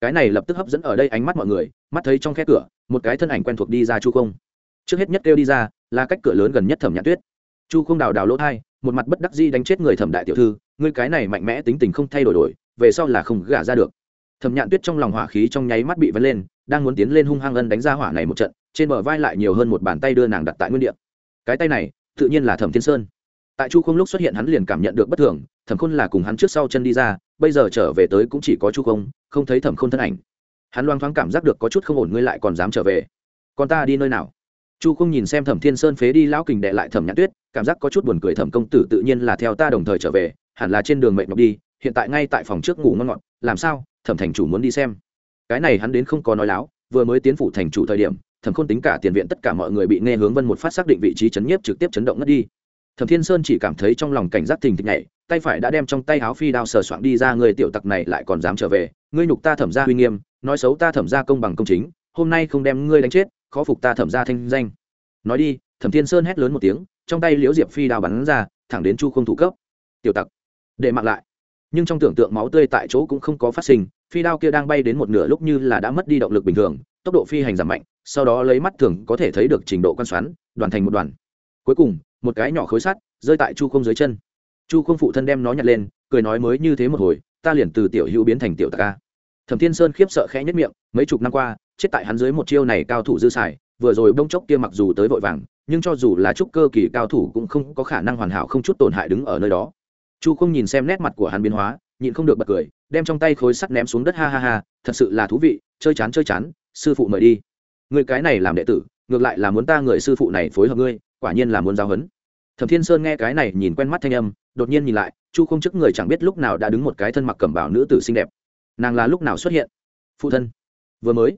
Cái này lập tức hấp dẫn ở đây ánh mắt mọi người, mắt thấy trong khe cửa, một cái thân ảnh quen thuộc đi ra chu không. Trước hết nhất kêu đi ra, là cách cửa lớn gần nhất thẩm nhãn tuyết. Chu không đào đào lỗ thai, một mặt bất đắc di đánh chết người thẩm đại tiểu thư, ngươi cái này mạnh mẽ tính tình không thay đổi đổi, về sau là không gả ra được thẩm nhạn tuyết trong lòng hỏa khí trong nháy mắt bị vấn lên, đang muốn tiến lên hung hăng ân đánh ra hỏa này một trận, trên bờ vai lại nhiều hơn một bàn tay đưa nàng đặt tại nguyên địa. Cái tay này, tự nhiên là thẩm thiên sơn. Tại chu không lúc xuất hiện hắn liền cảm nhận được bất thường, thẩm khôn là cùng hắn trước sau chân đi ra, bây giờ trở về tới cũng chỉ có chu không không thấy thẩm khôn thân ảnh. Hắn loang thoáng cảm giác được có chút không ổn, ngươi lại còn dám trở về. Còn ta đi nơi nào? Chu không nhìn xem thẩm thiên sơn phế đi lão kình đệ lại thẩm nhãn tuyết, cảm giác có chút buồn cười thẩm công tử tự nhiên là theo ta đồng thời trở về, hẳn là trên đường mệnh nhọc đi, hiện tại ngay tại phòng trước ngủ ngon ngọt, làm sao? Thẩm thành chủ muốn đi xem. Cái này hắn đến không có nói láo, vừa mới tiến phủ thành chủ thời điểm, thẩm khôn tính cả tiền viện tất cả mọi người bị nghe hướng vân một phát xác định vị trí chấn nhiếp trực tiếp chấn động ngất đi. Thẩm thiên sơn chỉ cảm thấy trong lòng cảnh giác thình thịch nhảy, tay phải đã đem trong tay áo phi đao sờ soạn đi ra, người tiểu tặc này lại còn dám trở về, ngươi nhục ta thẩm ra uy nghiêm, nói xấu ta thẩm ra công bằng công chính, hôm nay không đem ngươi đánh chết, khó phục ta thẩm ra thanh danh. Nói đi, thẩm thiên sơn hét lớn một tiếng, trong tay liễu diệp phi đao bắn ra, thẳng đến chu không thủ cấp. Tiểu tặc, để mạng lại nhưng trong tưởng tượng máu tươi tại chỗ cũng không có phát sinh, phi đao kia đang bay đến một nửa lúc như là đã mất đi động lực bình thường, tốc độ phi hành giảm mạnh, sau đó lấy mắt thường có thể thấy được trình độ quan xoắn, đoàn thành một đoàn. Cuối cùng, một cái nhỏ khối sắt rơi tại chu không dưới chân. Chu không phụ thân đem nó nhặt lên, cười nói mới như thế một hồi, ta liền từ tiểu hữu biến thành tiểu tạc ca thẩm thiên sơn khiếp sợ khẽ nhất miệng, mấy chục năm qua, chết tại hắn dưới một chiêu này cao thủ dư xài, vừa rồi bông chốc kia mặc dù tới vội vàng, nhưng cho dù là trúc cơ kỳ cao thủ cũng không có khả năng hoàn hảo không chút tổn hại đứng ở nơi đó chu không nhìn xem nét mặt của hắn biến hóa, nhịn không được bật cười, đem trong tay khối sắt ném xuống đất, ha ha ha, thật sự là thú vị, chơi chán chơi chán, sư phụ mời đi. Người cái này làm đệ tử, ngược lại là muốn ta người sư phụ này phối hợp ngươi, quả nhiên là muốn giao hấn thẩm thiên sơn nghe cái này nhìn quen mắt thanh âm, đột nhiên nhìn lại, chu không trước người chẳng biết lúc nào đã đứng một cái thân mặc cẩm bảo nữ tử xinh đẹp. Nàng là lúc nào xuất hiện? Phụ thân. Vừa mới.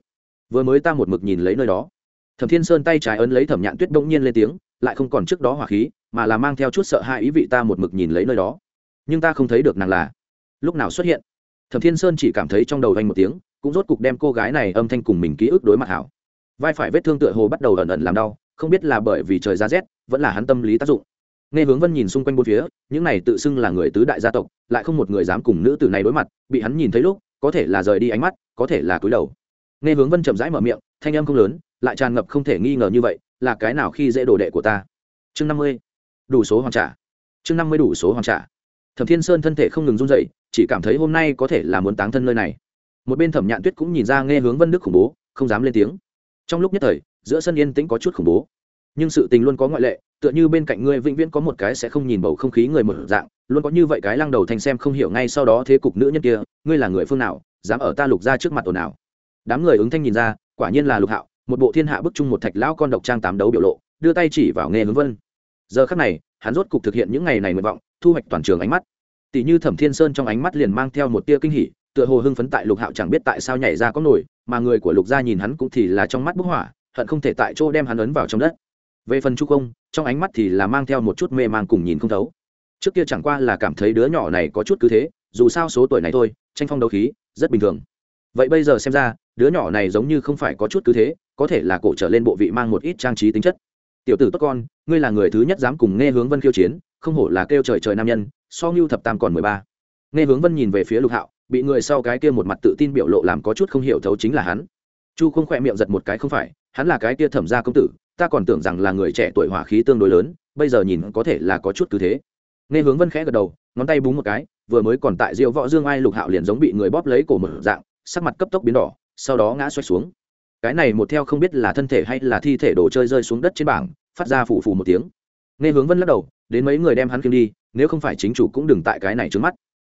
Vừa mới ta một mực nhìn lấy nơi đó. Thẩm thiên sơn tay trái ấn lấy thẩm nhạn tuyết bỗng nhiên lên tiếng, lại không còn trước đó hỏa khí, mà là mang theo chút sợ hãi ý vị ta một mực nhìn lấy nơi đó nhưng ta không thấy được nàng là. Lúc nào xuất hiện, thẩm thiên sơn chỉ cảm thấy trong đầu vanh một tiếng, cũng rốt cục đem cô gái này âm thanh cùng mình ký ức đối mặt hảo. Vai phải vết thương tựa hồ bắt đầu ẩn ẩn làm đau, không biết là bởi vì trời ra rét, vẫn là hắn tâm lý tác dụng. Nghe hướng vân nhìn xung quanh bốn phía, những này tự xưng là người tứ đại gia tộc, lại không một người dám cùng nữ tử này đối mặt, bị hắn nhìn thấy lúc, có thể là rời đi ánh mắt, có thể là cúi đầu. Nghe hướng vân chậm rãi mở miệng, thanh âm không lớn, lại tràn ngập không thể nghi ngờ như vậy, là cái nào khi dễ đồ đệ của ta? Chương năm mươi, đủ số hoàn trả. Chương năm mươi đủ số hoàn trả thẩm thiên sơn thân thể không ngừng run dậy chỉ cảm thấy hôm nay có thể là muốn táng thân nơi này. Một bên thẩm nhạn tuyết cũng nhìn ra nghe hướng vân đức khủng bố, không dám lên tiếng. Trong lúc nhất thời, giữa sân yên tĩnh có chút khủng bố. Nhưng sự tình luôn có ngoại lệ, tựa như bên cạnh ngươi vĩnh viễn có một cái sẽ không nhìn bầu không khí người một dạng, luôn có như vậy cái lăng đầu thành xem không hiểu ngay sau đó thế cục nữ nhân kia, ngươi là người phương nào, dám ở ta lục ra trước mặt ồn ào. Đám người ứng thanh nhìn ra, quả nhiên là lục hạo, một bộ thiên hạ bức chung một thạch lão con độc trang tám đấu biểu lộ, đưa tay chỉ vào nghe hướng vân. Giờ khắc này, hắn rốt cục thực hiện những ngày này nguyện vọng thu hoạch toàn trường ánh mắt. Tỷ như thẩm thiên sơn trong ánh mắt liền mang theo một tia kinh hỉ, tựa hồ hưng phấn tại lục hạo chẳng biết tại sao nhảy ra có nổi, mà người của lục gia nhìn hắn cũng thì là trong mắt bức hỏa, hận không thể tại chỗ đem hắn ấn vào trong đất. Về phần chu công trong ánh mắt thì là mang theo một chút mê mang cùng nhìn không thấu. Trước kia chẳng qua là cảm thấy đứa nhỏ này có chút cứ thế, dù sao số tuổi này thôi, tranh phong đấu khí, rất bình thường. Vậy bây giờ xem ra, đứa nhỏ này giống như không phải có chút cứ thế, có thể là cổ trở lên bộ vị mang một ít trang trí tính chất. Tiểu tử tốt con, ngươi là người thứ nhất dám cùng nghe hướng vân khiêu chiến không hổ là kêu trời trời nam nhân, so ngưu thập tam còn mười ba. Nghe hướng vân nhìn về phía lục hạo, bị người sau cái kia một mặt tự tin biểu lộ làm có chút không hiểu thấu chính là hắn. Chu không khỏe miệng giật một cái không phải, hắn là cái kia thẩm gia công tử, ta còn tưởng rằng là người trẻ tuổi hỏa khí tương đối lớn, bây giờ nhìn có thể là có chút cứ thế. Nghe hướng vân khẽ gật đầu, ngón tay búng một cái, vừa mới còn tại diệu võ dương ai lục hạo liền giống bị người bóp lấy cổ một dạng, sắc mặt cấp tốc biến đỏ, sau đó ngã xoay xuống. Cái này một theo không biết là thân thể hay là thi thể đồ chơi rơi xuống đất trên bảng, phát ra phủ phù một tiếng. Nghe hướng vân lắc đầu đến mấy người đem hắn kiếm đi, nếu không phải chính chủ cũng đừng tại cái này trướng mắt.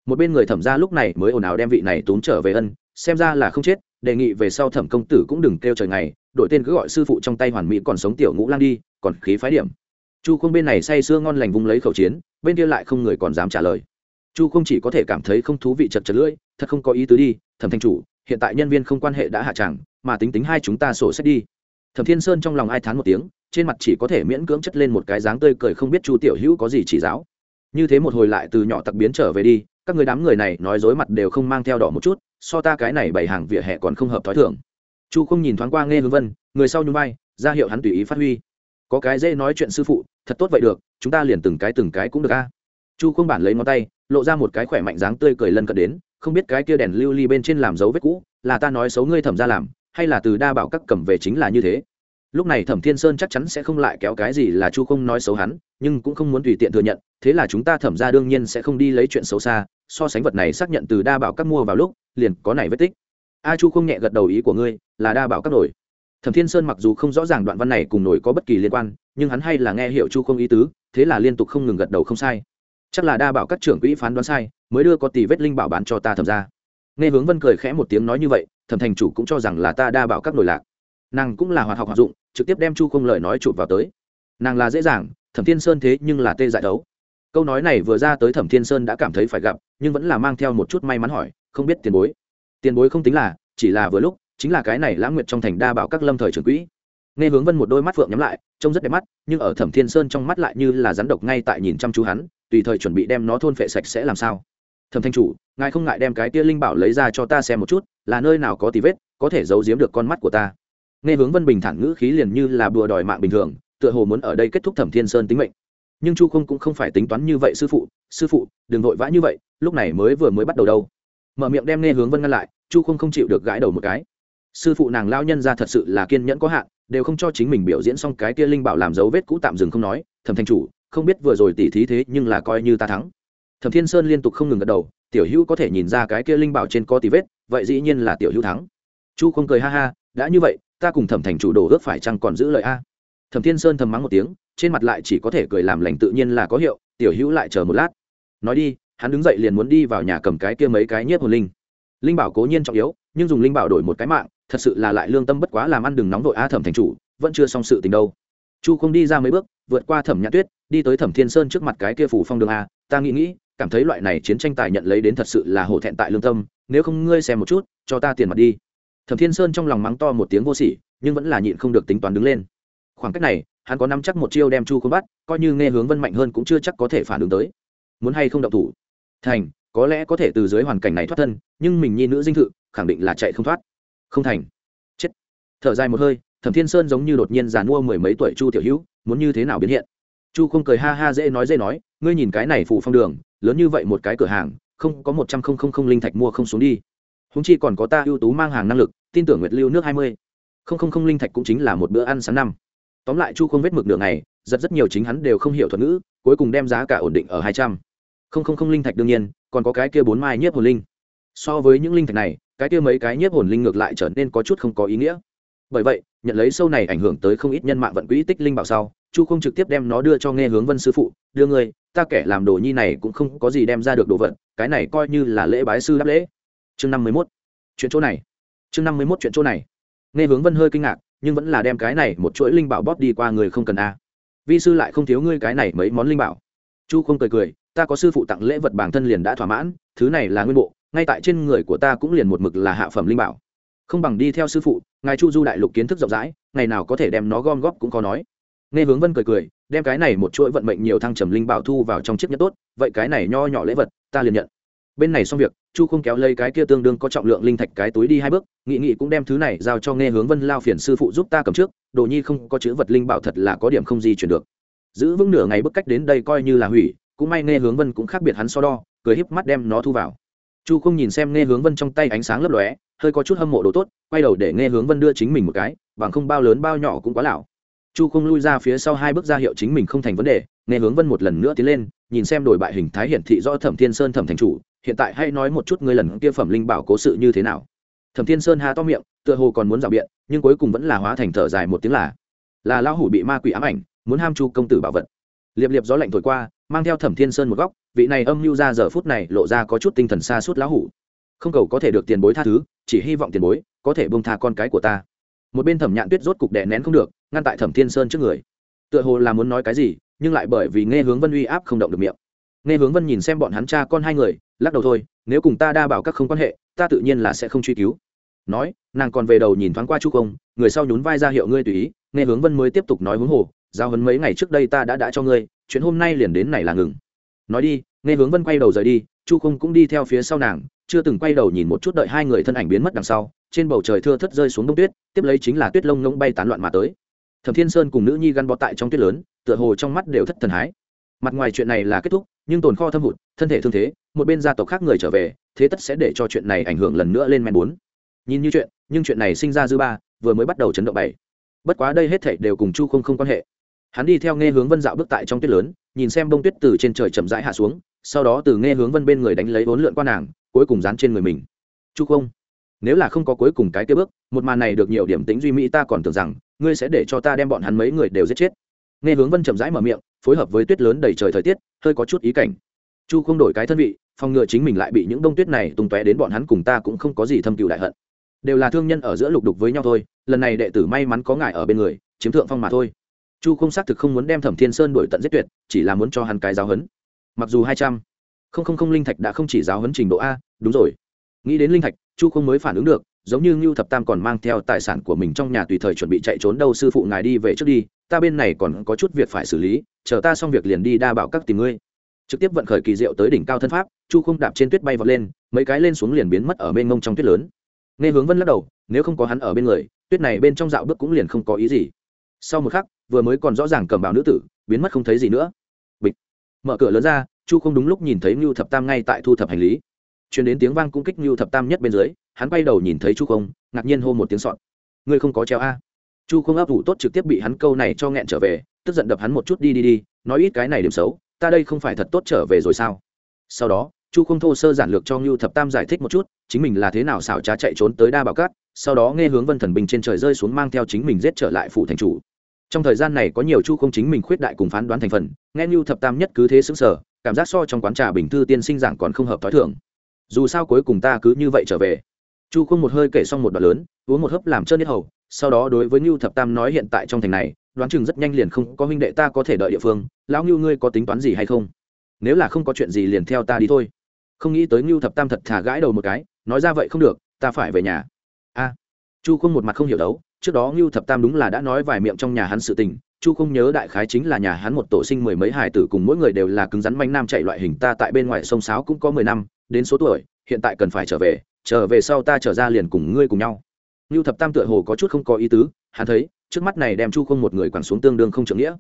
Một bên người thẩm ra lúc này mới ồn ào đem vị này tốn trở về ân, xem ra là không chết, đề nghị về sau thẩm công tử cũng đừng kêu trời ngày đội tên cứ gọi sư phụ trong tay hoàn mỹ còn sống tiểu ngũ lang đi, còn khí phái điểm. Chu không bên này say sưa ngon lành vung lấy khẩu chiến, bên kia lại không người còn dám trả lời. Chu không chỉ có thể cảm thấy không thú vị chật chật lưỡi, thật không có ý tứ đi, thẩm thanh chủ, hiện tại nhân viên không quan hệ đã hạ tràng mà tính tính hai chúng ta sổ sách đi thẩm thiên sơn trong lòng ai thán một tiếng, trên mặt chỉ có thể miễn cưỡng chất lên một cái dáng tươi cười không biết chu tiểu hữu có gì chỉ giáo. Như thế một hồi lại từ nhỏ tặc biến trở về đi, các người đám người này nói dối mặt đều không mang theo đỏ một chút, so ta cái này bày hàng vỉa hè còn không hợp t h i thưởng chu không nhìn thoáng qua nghe hướng vân, người sau nhung bay ra hiệu hắn tùy ý phát huy. Có cái dễ nói chuyện sư phụ, thật tốt vậy được, chúng ta liền từng cái từng cái cũng được a. Chu không bản lấy ngón tay, lộ ra một cái khỏe mạnh dáng tươi cười lân cận đến, không biết cái kia đèn lưu ly bên trên làm dấu vết cũ, là ta nói xấu ngươi thẩm ra làm hay là từ đa bảo các cầm về chính là như thế. Lúc này thẩm thiên sơn chắc chắn sẽ không lại kéo cái gì là chu không nói xấu hắn, nhưng cũng không muốn tùy tiện thừa nhận, thế là chúng ta thẩm ra đương nhiên sẽ không đi lấy chuyện xấu xa, so sánh vật này xác nhận từ đa bảo các mua vào lúc, liền có này vết tích. A chu không nhẹ gật đầu ý của ngươi, là đa bảo các nổi. Thẩm thiên sơn mặc dù không rõ ràng đoạn văn này cùng nổi có bất kỳ liên quan, nhưng hắn hay là nghe hiệu chu không ý tứ, thế là liên tục không ngừng gật đầu không sai. Chắc là đa bảo các trưởng quỹ phán đoán sai, mới đưa có tỷ vết linh bảo bán cho ta thẩm ra nghe hướng vân cười khẽ một tiếng nói như vậy, thẩm thành chủ cũng cho rằng là ta đa bảo các nổi lạc. Nàng cũng là hoạt học hoạt dụng, trực tiếp đem chu không lời nói chụp vào tới. Nàng là dễ dàng, thẩm thiên sơn thế nhưng là tê giải đấu. Câu nói này vừa ra tới thẩm thiên sơn đã cảm thấy phải gặp, nhưng vẫn là mang theo một chút may mắn hỏi, không biết tiền bối. Tiền bối không tính là, chỉ là vừa lúc, chính là cái này lãng nguyệt trong thành đa bảo các lâm thời trưởng quỹ. Nghe hướng vân một đôi mắt phượng nhắm lại, trông rất đẹp mắt, nhưng ở thẩm thiên sơn trong mắt lại như là rắn độc ngay tại nhìn chăm chú hắn, tùy thời chuẩn bị đem nó thôn phệ sạch sẽ làm sao thẩm thanh chủ, ngài không ngại đem cái tia linh bảo lấy ra cho ta xem một chút, là nơi nào có tí vết, có thể giấu giếm được con mắt của ta. Nghe hướng vân bình thản ngữ khí liền như là bùa đòi mạng bình thường, tựa hồ muốn ở đây kết thúc thẩm thiên sơn tính mệnh. Nhưng chu không cũng không phải tính toán như vậy, sư phụ sư phụ, đừng vội vã như vậy, lúc này mới vừa mới bắt đầu đâu. Mở miệng đem nghe hướng vân ngăn lại, chu không không chịu được gãi đầu một cái. Sư phụ nàng lao nhân ra thật sự là kiên nhẫn có hạn, đều không cho chính mình biểu diễn xong cái kia linh bảo làm dấu vết cũ tạm dừng không nói, thẩm thanh chủ, không biết vừa rồi tỉ thí thế nhưng là coi như ta thắng thẩm thiên sơn liên tục không ngừng gật đầu, tiểu hữu có thể nhìn ra cái kia linh bảo trên có tí vết, vậy dĩ nhiên là tiểu hữu thắng. Chu không cười ha ha, đã như vậy, ta cùng thẩm thành chủ đồ ước phải chăng còn giữ lời a? Thẩm thiên sơn thầm mắng một tiếng, trên mặt lại chỉ có thể cười làm lành tự nhiên là có hiệu, tiểu hữu lại chờ một lát. Nói đi, hắn đứng dậy liền muốn đi vào nhà cầm cái kia mấy cái nhiếp hồn linh. Linh bảo cố nhiên trọng yếu, nhưng dùng linh bảo đổi một cái mạng, thật sự là lại lương tâm bất quá làm ăn đừng nóng vội a thẩm thành chủ, vẫn chưa xong sự tình đâu. Chu không đi ra mấy bước, vượt qua thẩm nhã tuyết, đi tới thẩm thiên sơn trước mặt cái kia phủ phong đường a, ta nghĩ nghĩ cảm thấy loại này chiến tranh tài nhận lấy đến thật sự là hổ thẹn tại lương tâm, nếu không ngươi xem một chút, cho ta tiền mặt đi. Thẩm thiên sơn trong lòng mắng to một tiếng vô sỉ, nhưng vẫn là nhịn không được tính toán đứng lên. Khoảng cách này, hắn có nắm chắc một chiêu đem chu không bắt, coi như nghe hướng vân mạnh hơn cũng chưa chắc có thể phản ứng tới. Muốn hay không động thủ? Thành, có lẽ có thể từ dưới hoàn cảnh này thoát thân, nhưng mình nhi nữ dinh thự, khẳng định là chạy không thoát. Không thành. Chết. Thở dài một hơi, thẩm thiên sơn giống như đột nhiên giàn mua mười mấy tuổi chu tiểu hữu, muốn như thế nào biến hiện? Chu không cười ha ha dễ nói dễ nói, ngươi nhìn cái này phủ phong đường lớn như vậy một cái cửa hàng, không có một trăm không không không linh thạch mua không xuống đi. Húng chi còn có ta ưu tú mang hàng năng lực, tin tưởng nguyệt lưu nước hai mươi. Không không không linh thạch cũng chính là một bữa ăn sáng năm. Tóm lại chu không vết mực đường này rất rất nhiều chính hắn đều không hiểu thuật ngữ, cuối cùng đem giá cả ổn định ở hai trăm. Không không không linh thạch đương nhiên, còn có cái kia bốn mai nhiếp hồn linh. So với những linh thạch này, cái kia mấy cái nhiếp hồn linh ngược lại trở nên có chút không có ý nghĩa. Bởi vậy, nhận lấy sâu này ảnh hưởng tới không ít nhân mạng vận quỹ tích linh bảo sau chu không trực tiếp đem nó đưa cho nghe hướng vân sư phụ, đưa người ta kẻ làm đồ nhi này cũng không có gì đem ra được đồ vật, cái này coi như là lễ bái sư đáp lễ. Chương năm mươi mốt, chuyện chỗ này. Chương năm mươi mốt, chuyện chỗ này. Nghe hướng vân hơi kinh ngạc, nhưng vẫn là đem cái này một chuỗi linh bảo bóp đi qua người không cần a. Vi sư lại không thiếu ngươi cái này mấy món linh bảo. Chu không cười cười, ta có sư phụ tặng lễ vật bản thân liền đã thỏa mãn, thứ này là nguyên bộ, ngay tại trên người của ta cũng liền một mực là hạ phẩm linh bảo. Không bằng đi theo sư phụ, ngài chu du đại lục kiến thức rộng rãi, ngày nào có thể đem nó gom góp cũng có nói nghe hướng vân cười cười, đem cái này một chuỗi vận mệnh nhiều thăng trầm linh bảo thu vào trong chiếc nhẫn tốt, vậy cái này nho nhỏ lễ vật, ta liền nhận. Bên này xong việc, chu không kéo lấy cái kia tương đương có trọng lượng linh thạch cái túi đi hai bước, nghị nghị cũng đem thứ này giao cho nghe hướng vân lao phiền sư phụ giúp ta cầm trước, đồ nhi không có chữ vật linh bảo thật là có điểm không di chuyển được. Giữ vững nửa ngày bức cách đến đây coi như là hủy, cũng may nghe hướng vân cũng khác biệt hắn so đo, cười híp mắt đem nó thu vào. Chu không nhìn xem nghe hướng vân trong tay ánh sáng lấp lóe, hơi có chút hâm mộ đồ tốt, quay đầu để nghe hướng vân đưa chính mình một cái, bằng không bao lớn bao nhỏ cũng quá lão chu không lui ra phía sau hai bước ra hiệu chính mình không thành vấn đề, nghe hướng vân một lần nữa tiến lên, nhìn xem đổi bại hình thái hiển thị rõ thẩm thiên sơn thẩm thành chủ, hiện tại hãy nói một chút ngươi lần kia phẩm linh bảo cố sự như thế nào. Thẩm thiên sơn ha to miệng, tựa hồ còn muốn rào biện, nhưng cuối cùng vẫn là hóa thành thở dài một tiếng là là lão hủ bị ma quỷ ám ảnh, muốn ham chu công tử bảo vật. Liệp liệp gió lạnh thổi qua, mang theo thẩm thiên sơn một góc, vị này âm mưu ra giờ phút này lộ ra có chút tinh thần xa suốt lão hủ. Không cầu có thể được tiền bối tha thứ, chỉ hy vọng tiền bối có thể bông tha con cái của ta. Một bên thẩm nhạn tuyết rốt cục đè nén không được ngăn tại thẩm thiên sơn trước người tựa hồ là muốn nói cái gì nhưng lại bởi vì nghe hướng vân uy áp không động được miệng nghe hướng vân nhìn xem bọn hắn cha con hai người lắc đầu thôi nếu cùng ta đa bảo các không quan hệ ta tự nhiên là sẽ không truy cứu nói nàng còn về đầu nhìn thoáng qua chu công người sau nhún vai ra hiệu ngươi tùy ý nghe hướng vân mới tiếp tục nói hướng hồ giao hấn mấy ngày trước đây ta đã đã cho ngươi chuyện hôm nay liền đến này là ngừng nói đi nghe hướng vân quay đầu rời đi chu không cũng đi theo phía sau nàng chưa từng quay đầu nhìn một chút đợi hai người thân ảnh biến mất đằng sau trên bầu trời thưa thất rơi xuống đông tuyết tiếp lấy chính là tuyết lông ngỗng bay tán loạn mà tới thẩm thiên sơn cùng nữ nhi gắn bó tại trong tuyết lớn, tựa hồ trong mắt đều thất thần hái. Mặt ngoài chuyện này là kết thúc, nhưng tồn kho thâm hụt, thân thể thương thế, một bên gia tộc khác người trở về, thế tất sẽ để cho chuyện này ảnh hưởng lần nữa lên men bốn. Nhìn như chuyện, nhưng chuyện này sinh ra dư ba, vừa mới bắt đầu chấn động bảy. Bất quá đây hết thảy đều cùng chu không không quan hệ. Hắn đi theo nghe hướng vân dạo bước tại trong tuyết lớn, nhìn xem bông tuyết từ trên trời chậm rãi hạ xuống, sau đó từ nghe hướng vân bên người đánh lấy vốn lượn qua nàng, cuối cùng dán trên người mình. Chu không, nếu là không có cuối cùng cái kế bước, một màn này được nhiều điểm tính duy mỹ, ta còn tưởng rằng ngươi sẽ để cho ta đem bọn hắn mấy người đều giết chết. Nghe hướng vân chậm rãi mở miệng, phối hợp với tuyết lớn đầy trời thời tiết, hơi có chút ý cảnh. Chu không đổi cái thân vị, phòng ngừa chính mình lại bị những bông tuyết này tung tóe đến bọn hắn cùng ta cũng không có gì thâm cựu đại hận. Đều là thương nhân ở giữa lục đục với nhau thôi, lần này đệ tử may mắn có ngài ở bên người, chiếm thượng phong mà thôi. Chu không xác thực không muốn đem thẩm thiên sơn đổi tận giết tuyệt, chỉ là muốn cho hắn cái giáo hấn mặc dù hai trăm, không không không linh thạch đã không chỉ giáo hấn trình độ a, đúng rồi. Nghĩ đến linh thạch, chu không mới phản ứng được giống như ngưu thập tam còn mang theo tài sản của mình trong nhà tùy thời chuẩn bị chạy trốn đâu sư phụ ngài đi về trước đi, ta bên này còn có chút việc phải xử lý, chờ ta xong việc liền đi đa bảo các tìm ngươi. Trực tiếp vận khởi kỳ diệu tới đỉnh cao thân pháp, chu không đạp trên tuyết bay vọt lên, mấy cái lên xuống liền biến mất ở bên ngông trong tuyết lớn. Nghe hướng vân lắc đầu, nếu không có hắn ở bên người, tuyết này bên trong dạo bước cũng liền không có ý gì. Sau một khắc, vừa mới còn rõ ràng cầm bảo nữ tử, biến mất không thấy gì nữa. Bịch. Mở cửa lớn ra, chu không đúng lúc nhìn thấy ngưu thập tam ngay tại thu thập hành lý. Chuyển đến tiếng vang cung kích ngưu thập tam nhất bên dưới hắn quay đầu nhìn thấy chu không, ngạc nhiên hô một tiếng sọn ngươi không có treo a? Chu không ấp ủ tốt trực tiếp bị hắn câu này cho nghẹn trở về, tức giận đập hắn một chút đi đi đi, nói ít cái này điểm xấu, ta đây không phải thật tốt trở về rồi sao? Sau đó, chu không thô sơ giản lược cho ngưu thập tam giải thích một chút, chính mình là thế nào xảo trá chạy trốn tới đa bảo cát, sau đó nghe hướng vân thần bình trên trời rơi xuống mang theo chính mình giết trở lại phủ thành chủ. Trong thời gian này có nhiều chu không chính mình khuyết đại cùng phán đoán thành phần, nghe ngưu thập tam nhất cứ thế xứng sở cảm giác so trong quán trà bình thư tiên sinh giảng còn không hợp thói thường. Dù sao cuối cùng ta cứ như vậy trở về chu không một hơi kể xong một đoạn lớn, uống một hớp làm trơn nhất hầu, sau đó đối với ngưu thập tam nói hiện tại trong thành này, đoán chừng rất nhanh liền không có huynh đệ ta có thể đợi địa phương, lão ngưu ngươi có tính toán gì hay không? Nếu là không có chuyện gì liền theo ta đi thôi. Không nghĩ tới ngưu thập tam thật thả gãi đầu một cái, nói ra vậy không được, ta phải về nhà. A. Chu không một mặt không hiểu đấu, trước đó ngưu thập tam đúng là đã nói vài miệng trong nhà hắn sự tình, chu không nhớ đại khái chính là nhà hắn một tổ sinh mười mấy hải tử cùng mỗi người đều là cứng rắn manh nam chạy loại hình ta tại bên ngoài sông sáo cũng có mười năm, đến số tuổi, hiện tại cần phải trở về trở về sau ta trở ra liền cùng ngươi cùng nhau. Ngưu thập tam tựa hồ có chút không có ý tứ hắn thấy trước mắt này đem chu không một người quẳng xuống tương đương không trưởng nghĩa.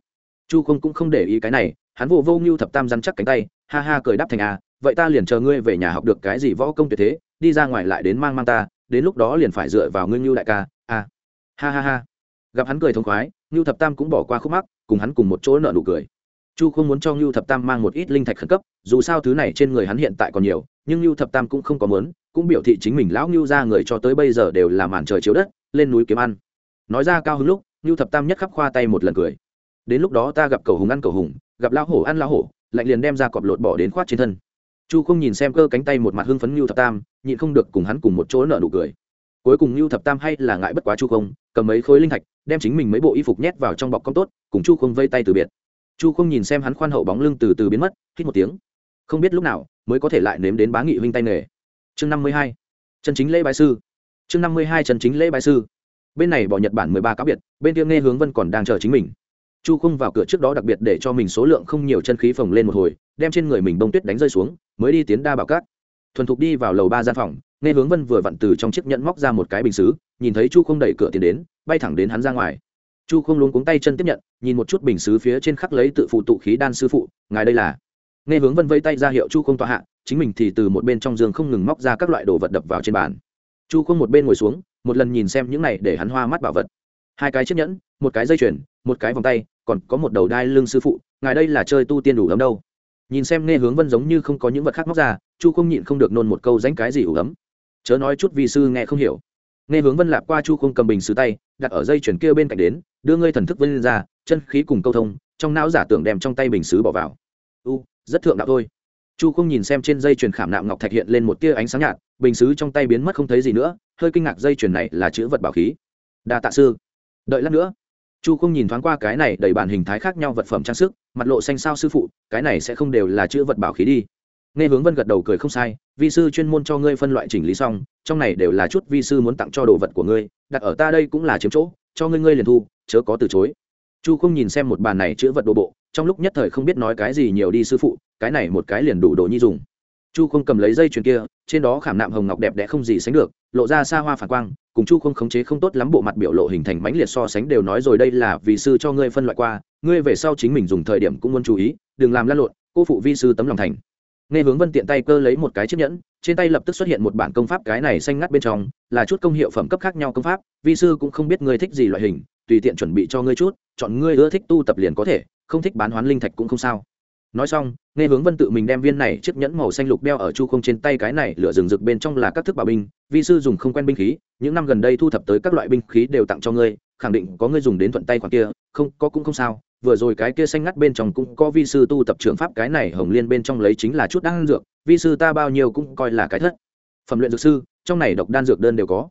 Chu không cũng không để ý cái này hắn vô vô ngưu thập tam dăn chắc cánh tay ha ha cười đáp thành à, vậy ta liền chờ ngươi về nhà học được cái gì võ công tuyệt thế đi ra ngoài lại đến mang mang ta đến lúc đó liền phải dựa vào ngươi ngưu đại ca à, ha ha ha. Gặp hắn cười thông khoái ngưu thập tam cũng bỏ qua khúc mắc cùng hắn cùng một chỗ nợ nụ cười chu không muốn cho ngưu thập tam mang một ít linh thạch khẩn cấp, dù sao thứ này trên người hắn hiện tại còn nhiều, nhưng ngưu thập tam cũng không có muốn, cũng biểu thị chính mình lão ngưu ra người cho tới bây giờ đều là màn trời chiếu đất, lên núi kiếm ăn. Nói ra cao hứng lúc, ngưu thập tam nhất khắp khoa tay một lần cười. Đến lúc đó ta gặp cầu hùng ăn cầu hùng, gặp lão hổ ăn lão hổ, lạnh liền đem ra cọp lột bỏ đến khoát trên thân. Chu không nhìn xem cơ cánh tay một mặt hưng phấn ngưu thập tam, nhịn không được cùng hắn cùng một chỗ nợ nụ cười. Cuối cùng ngưu thập tam hay là ngại bất quá chu không cầm mấy khối linh thạch, đem chính mình mấy bộ y phục nhét vào trong bọc con tốt, cùng chu không vây tay từ biệt chu không nhìn xem hắn khoan hậu bóng lưng từ từ biến mất, hít một tiếng. Không biết lúc nào mới có thể lại nếm đến bá nghị huynh tay nghề. Chương năm mươi hai, chân chính lễ bài sư. Chương năm mươi hai, chân chính lễ bài sư. Bên này bỏ nhật bản mười ba cá biệt, bên kia nghe hướng vân còn đang chờ chính mình. Chu không vào cửa trước đó đặc biệt để cho mình số lượng không nhiều chân khí phồng lên một hồi, đem trên người mình bông tuyết đánh rơi xuống, mới đi tiến đa bảo cát. Thuần thục đi vào lầu ba gian phòng, nghe hướng vân vừa vặn từ trong chiếc nhẫn móc ra một cái bình xứ, nhìn thấy chu không đẩy cửa tiến đến, bay thẳng đến hắn ra ngoài chu không luống cuống tay chân tiếp nhận, nhìn một chút bình xứ phía trên khắc lấy tự phụ tụ khí đan sư phụ, ngài đây là? Nghe hướng vân vây tay ra hiệu chu không tọa hạ, chính mình thì từ một bên trong giường không ngừng móc ra các loại đồ vật đập vào trên bàn. Chu không một bên ngồi xuống, một lần nhìn xem những này để hắn hoa mắt bảo vật. Hai cái chiếc nhẫn, một cái dây chuyền, một cái vòng tay, còn có một đầu đai lưng sư phụ, ngài đây là chơi tu tiên đủ ấm đâu? Nhìn xem nghe hướng vân giống như không có những vật khác móc ra, chu không nhịn không được nôn một câu danh cái gì ủ ấm. Chớ nói chút vì sư nghe không hiểu nghe hướng vân lạp qua chu không cầm bình sứ tay, đặt ở dây chuyển kia bên cạnh đến, đưa ngươi thần thức vân ra, chân khí cùng câu thông, trong não giả tưởng đem trong tay bình sứ bỏ vào. U, rất thượng đạo thôi. Chu không nhìn xem trên dây chuyền khảm nạm ngọc thạch hiện lên một tia ánh sáng nhạt, bình sứ trong tay biến mất không thấy gì nữa, hơi kinh ngạc dây chuyền này là chữ vật bảo khí. Đa tạ sư. Đợi lát nữa. Chu không nhìn thoáng qua cái này đầy bản hình thái khác nhau vật phẩm trang sức, mặt lộ xanh sao sư phụ, cái này sẽ không đều là chữ vật bảo khí đi nghe hướng vân gật đầu cười không sai, vi sư chuyên môn cho ngươi phân loại chỉnh lý xong, trong này đều là chút vi sư muốn tặng cho đồ vật của ngươi, đặt ở ta đây cũng là chiếm chỗ, cho ngươi ngươi liền thu, chớ có từ chối. Chu không nhìn xem một bàn này chữ vật đồ bộ, trong lúc nhất thời không biết nói cái gì nhiều đi sư phụ, cái này một cái liền đủ đồ nhi dùng. Chu không cầm lấy dây chuyền kia, trên đó khảm nạm hồng ngọc đẹp đẽ không gì sánh được, lộ ra xa hoa phản quang, cùng chu không khống chế không tốt lắm bộ mặt biểu lộ hình thành mãnh liệt so sánh đều nói rồi đây là vì sư cho ngươi phân loại qua, ngươi về sau chính mình dùng thời điểm cũng muốn chú ý, đừng làm lăn lộn, cô phụ vi sư tấm lòng thành nghe hướng vân tiện tay cơ lấy một cái chiếc nhẫn, trên tay lập tức xuất hiện một bản công pháp cái này xanh ngắt bên trong, là chút công hiệu phẩm cấp khác nhau công pháp, vi sư cũng không biết ngươi thích gì loại hình, tùy tiện chuẩn bị cho ngươi chút, chọn ngươi ưa thích tu tập liền có thể, không thích bán hoán linh thạch cũng không sao. Nói xong, nghe hướng vân tự mình đem viên này chiếc nhẫn màu xanh lục đeo ở chu không trên tay cái này lửa rừng rực bên trong là các thức bảo binh, vi sư dùng không quen binh khí, những năm gần đây thu thập tới các loại binh khí đều tặng cho ngươi, khẳng định có ngươi dùng đến thuận tay khoản kia, không, có cũng không sao vừa rồi cái kia xanh ngắt bên trong cũng có vi sư tu tập trường pháp, cái này hồng liên bên trong lấy chính là chút đan dược, vi sư ta bao nhiêu cũng coi là cái thất. Phẩm luyện dược sư, trong này độc đan dược đơn đều có.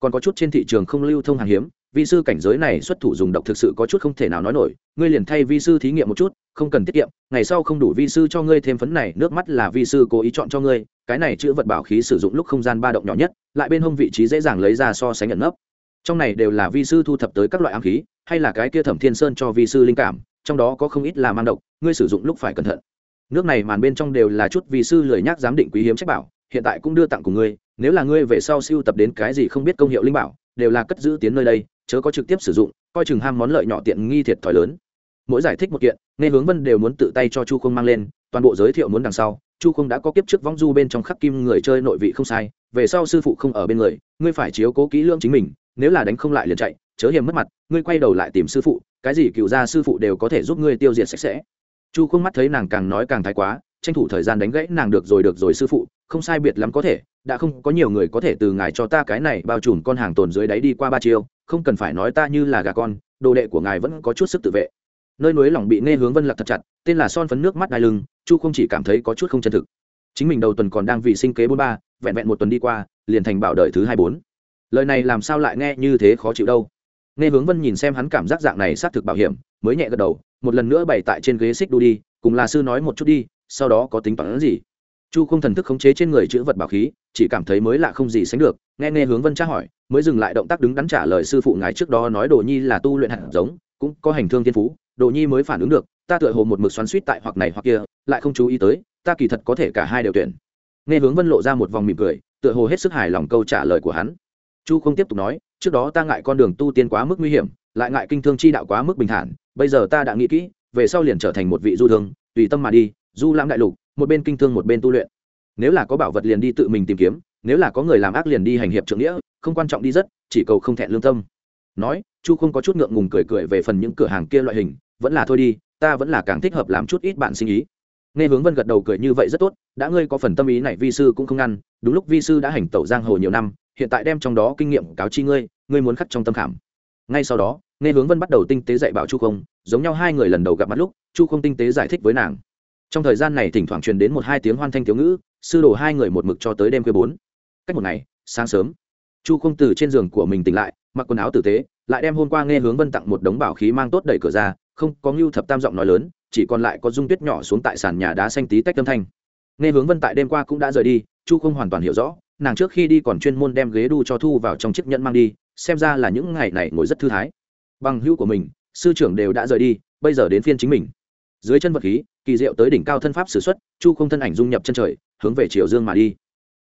Còn có chút trên thị trường không lưu thông hàng hiếm, vi sư cảnh giới này xuất thủ dùng độc thực sự có chút không thể nào nói nổi, ngươi liền thay vi sư thí nghiệm một chút, không cần tiết kiệm, ngày sau không đủ vi sư cho ngươi thêm phấn này, nước mắt là vi sư cố ý chọn cho ngươi, cái này chữ vật bảo khí sử dụng lúc không gian ba động nhỏ nhất, lại bên hông vị trí dễ dàng lấy ra so sánh nhận nấp trong này đều là vi sư thu thập tới các loại ám khí, hay là cái kia thẩm thiên sơn cho vi sư linh cảm, trong đó có không ít là mang độc, ngươi sử dụng lúc phải cẩn thận. Nước này màn bên trong đều là chút vi sư lười nhác giám định quý hiếm trách bảo, hiện tại cũng đưa tặng của ngươi, nếu là ngươi về sau siêu tập đến cái gì không biết công hiệu linh bảo, đều là cất giữ tiến nơi đây, chớ có trực tiếp sử dụng, coi chừng ham món lợi nhỏ tiện nghi thiệt thòi lớn. Mỗi giải thích một kiện, nghe hướng vân đều muốn tự tay cho chu không mang lên, toàn bộ giới thiệu muốn đằng sau, chu không đã có kiếp trước vong du bên trong khắc kim người chơi nội vị không sai, về sau sư phụ không ở bên người, ngươi phải chiếu cố kỹ lưỡng chính mình nếu là đánh không lại liền chạy, chớ hiểm mất mặt, ngươi quay đầu lại tìm sư phụ, cái gì cựu gia sư phụ đều có thể giúp ngươi tiêu diệt sạch sẽ. Chu không mắt thấy nàng càng nói càng thái quá, tranh thủ thời gian đánh gãy nàng được rồi được rồi sư phụ, không sai biệt lắm có thể, đã không có nhiều người có thể từ ngài cho ta cái này bao trùm con hàng tồn dưới đáy đi qua ba chiêu, không cần phải nói ta như là gà con, đồ đệ của ngài vẫn có chút sức tự vệ. Nơi núi lòng bị nghe hướng vân lạc thật chặt, tên là son phấn nước mắt đai lưng, chu không chỉ cảm thấy có chút không chân thực. Chính mình đầu tuần còn đang vì sinh kế bốn ba, vẹn vẹn một tuần đi qua, liền thành bảo đời thứ hai bốn lời này làm sao lại nghe như thế khó chịu đâu? Nghe hướng vân nhìn xem hắn cảm giác dạng này xác thực bảo hiểm, mới nhẹ gật đầu, một lần nữa bày tại trên ghế xích đu đi, cùng là sư nói một chút đi, sau đó có tính toán gì? Chu không thần thức khống chế trên người chữ vật bảo khí, chỉ cảm thấy mới lạ không gì sánh được, nghe nghe hướng vân tra hỏi, mới dừng lại động tác đứng đắn trả lời sư phụ ngài trước đó nói đồ nhi là tu luyện hạt giống, cũng có hành thương thiên phú, đồ nhi mới phản ứng được, ta tựa hồ một mực xoắn suýt tại hoặc này hoặc kia, lại không chú ý tới, ta kỳ thật có thể cả hai đều tuyển. Nghe hướng vân lộ ra một vòng mỉm cười, tựa hồ hết sức hài lòng câu trả lời của hắn chu không tiếp tục nói, trước đó ta ngại con đường tu tiên quá mức nguy hiểm, lại ngại kinh thương chi đạo quá mức bình thản, bây giờ ta đã nghĩ kỹ, về sau liền trở thành một vị du thương, tùy tâm mà đi, du lãm đại lục, một bên kinh thương một bên tu luyện. Nếu là có bảo vật liền đi tự mình tìm kiếm, nếu là có người làm ác liền đi hành hiệp trượng nghĩa, không quan trọng đi rất, chỉ cầu không thẹn lương tâm. Nói, chu không có chút ngượng ngùng cười cười về phần những cửa hàng kia loại hình, vẫn là thôi đi, ta vẫn là càng thích hợp làm chút ít bạn sinh ý. Nghe hướng vân gật đầu cười như vậy rất tốt, đã ngươi có phần tâm ý này vi sư cũng không ngăn, đúng lúc vi sư đã hành tẩu giang hồ nhiều năm hiện tại đem trong đó kinh nghiệm cáo chi ngươi ngươi muốn khắc trong tâm khảm. Ngay sau đó, nghe hướng vân bắt đầu tinh tế dạy bảo chu không, giống nhau hai người lần đầu gặp mặt lúc, chu không tinh tế giải thích với nàng. Trong thời gian này thỉnh thoảng truyền đến một hai tiếng hoan thanh thiếu ngữ, sư đồ hai người một mực cho tới đêm khuya bốn. Cách một ngày, sáng sớm, chu không từ trên giường của mình tỉnh lại, mặc quần áo tử tế, lại đem hôm qua nghe hướng vân tặng một đống bảo khí mang tốt đẩy cửa ra, không có ngưu thập tam giọng nói lớn, chỉ còn lại có dung tuyết nhỏ xuống tại sàn nhà đá xanh tí tách âm thanh. Nghe hướng vân tại đêm qua cũng đã rời đi, chu không hoàn toàn hiểu rõ nàng trước khi đi còn chuyên môn đem ghế đu cho thu vào trong chiếc nhẫn mang đi, xem ra là những ngày này ngồi rất thư thái. Bằng hữu của mình, sư trưởng đều đã rời đi, bây giờ đến phiên chính mình. Dưới chân vật khí, kỳ diệu tới đỉnh cao thân pháp s ử x u ấ t chu không thân ảnh dung nhập chân trời, hướng về triều dương mà đi.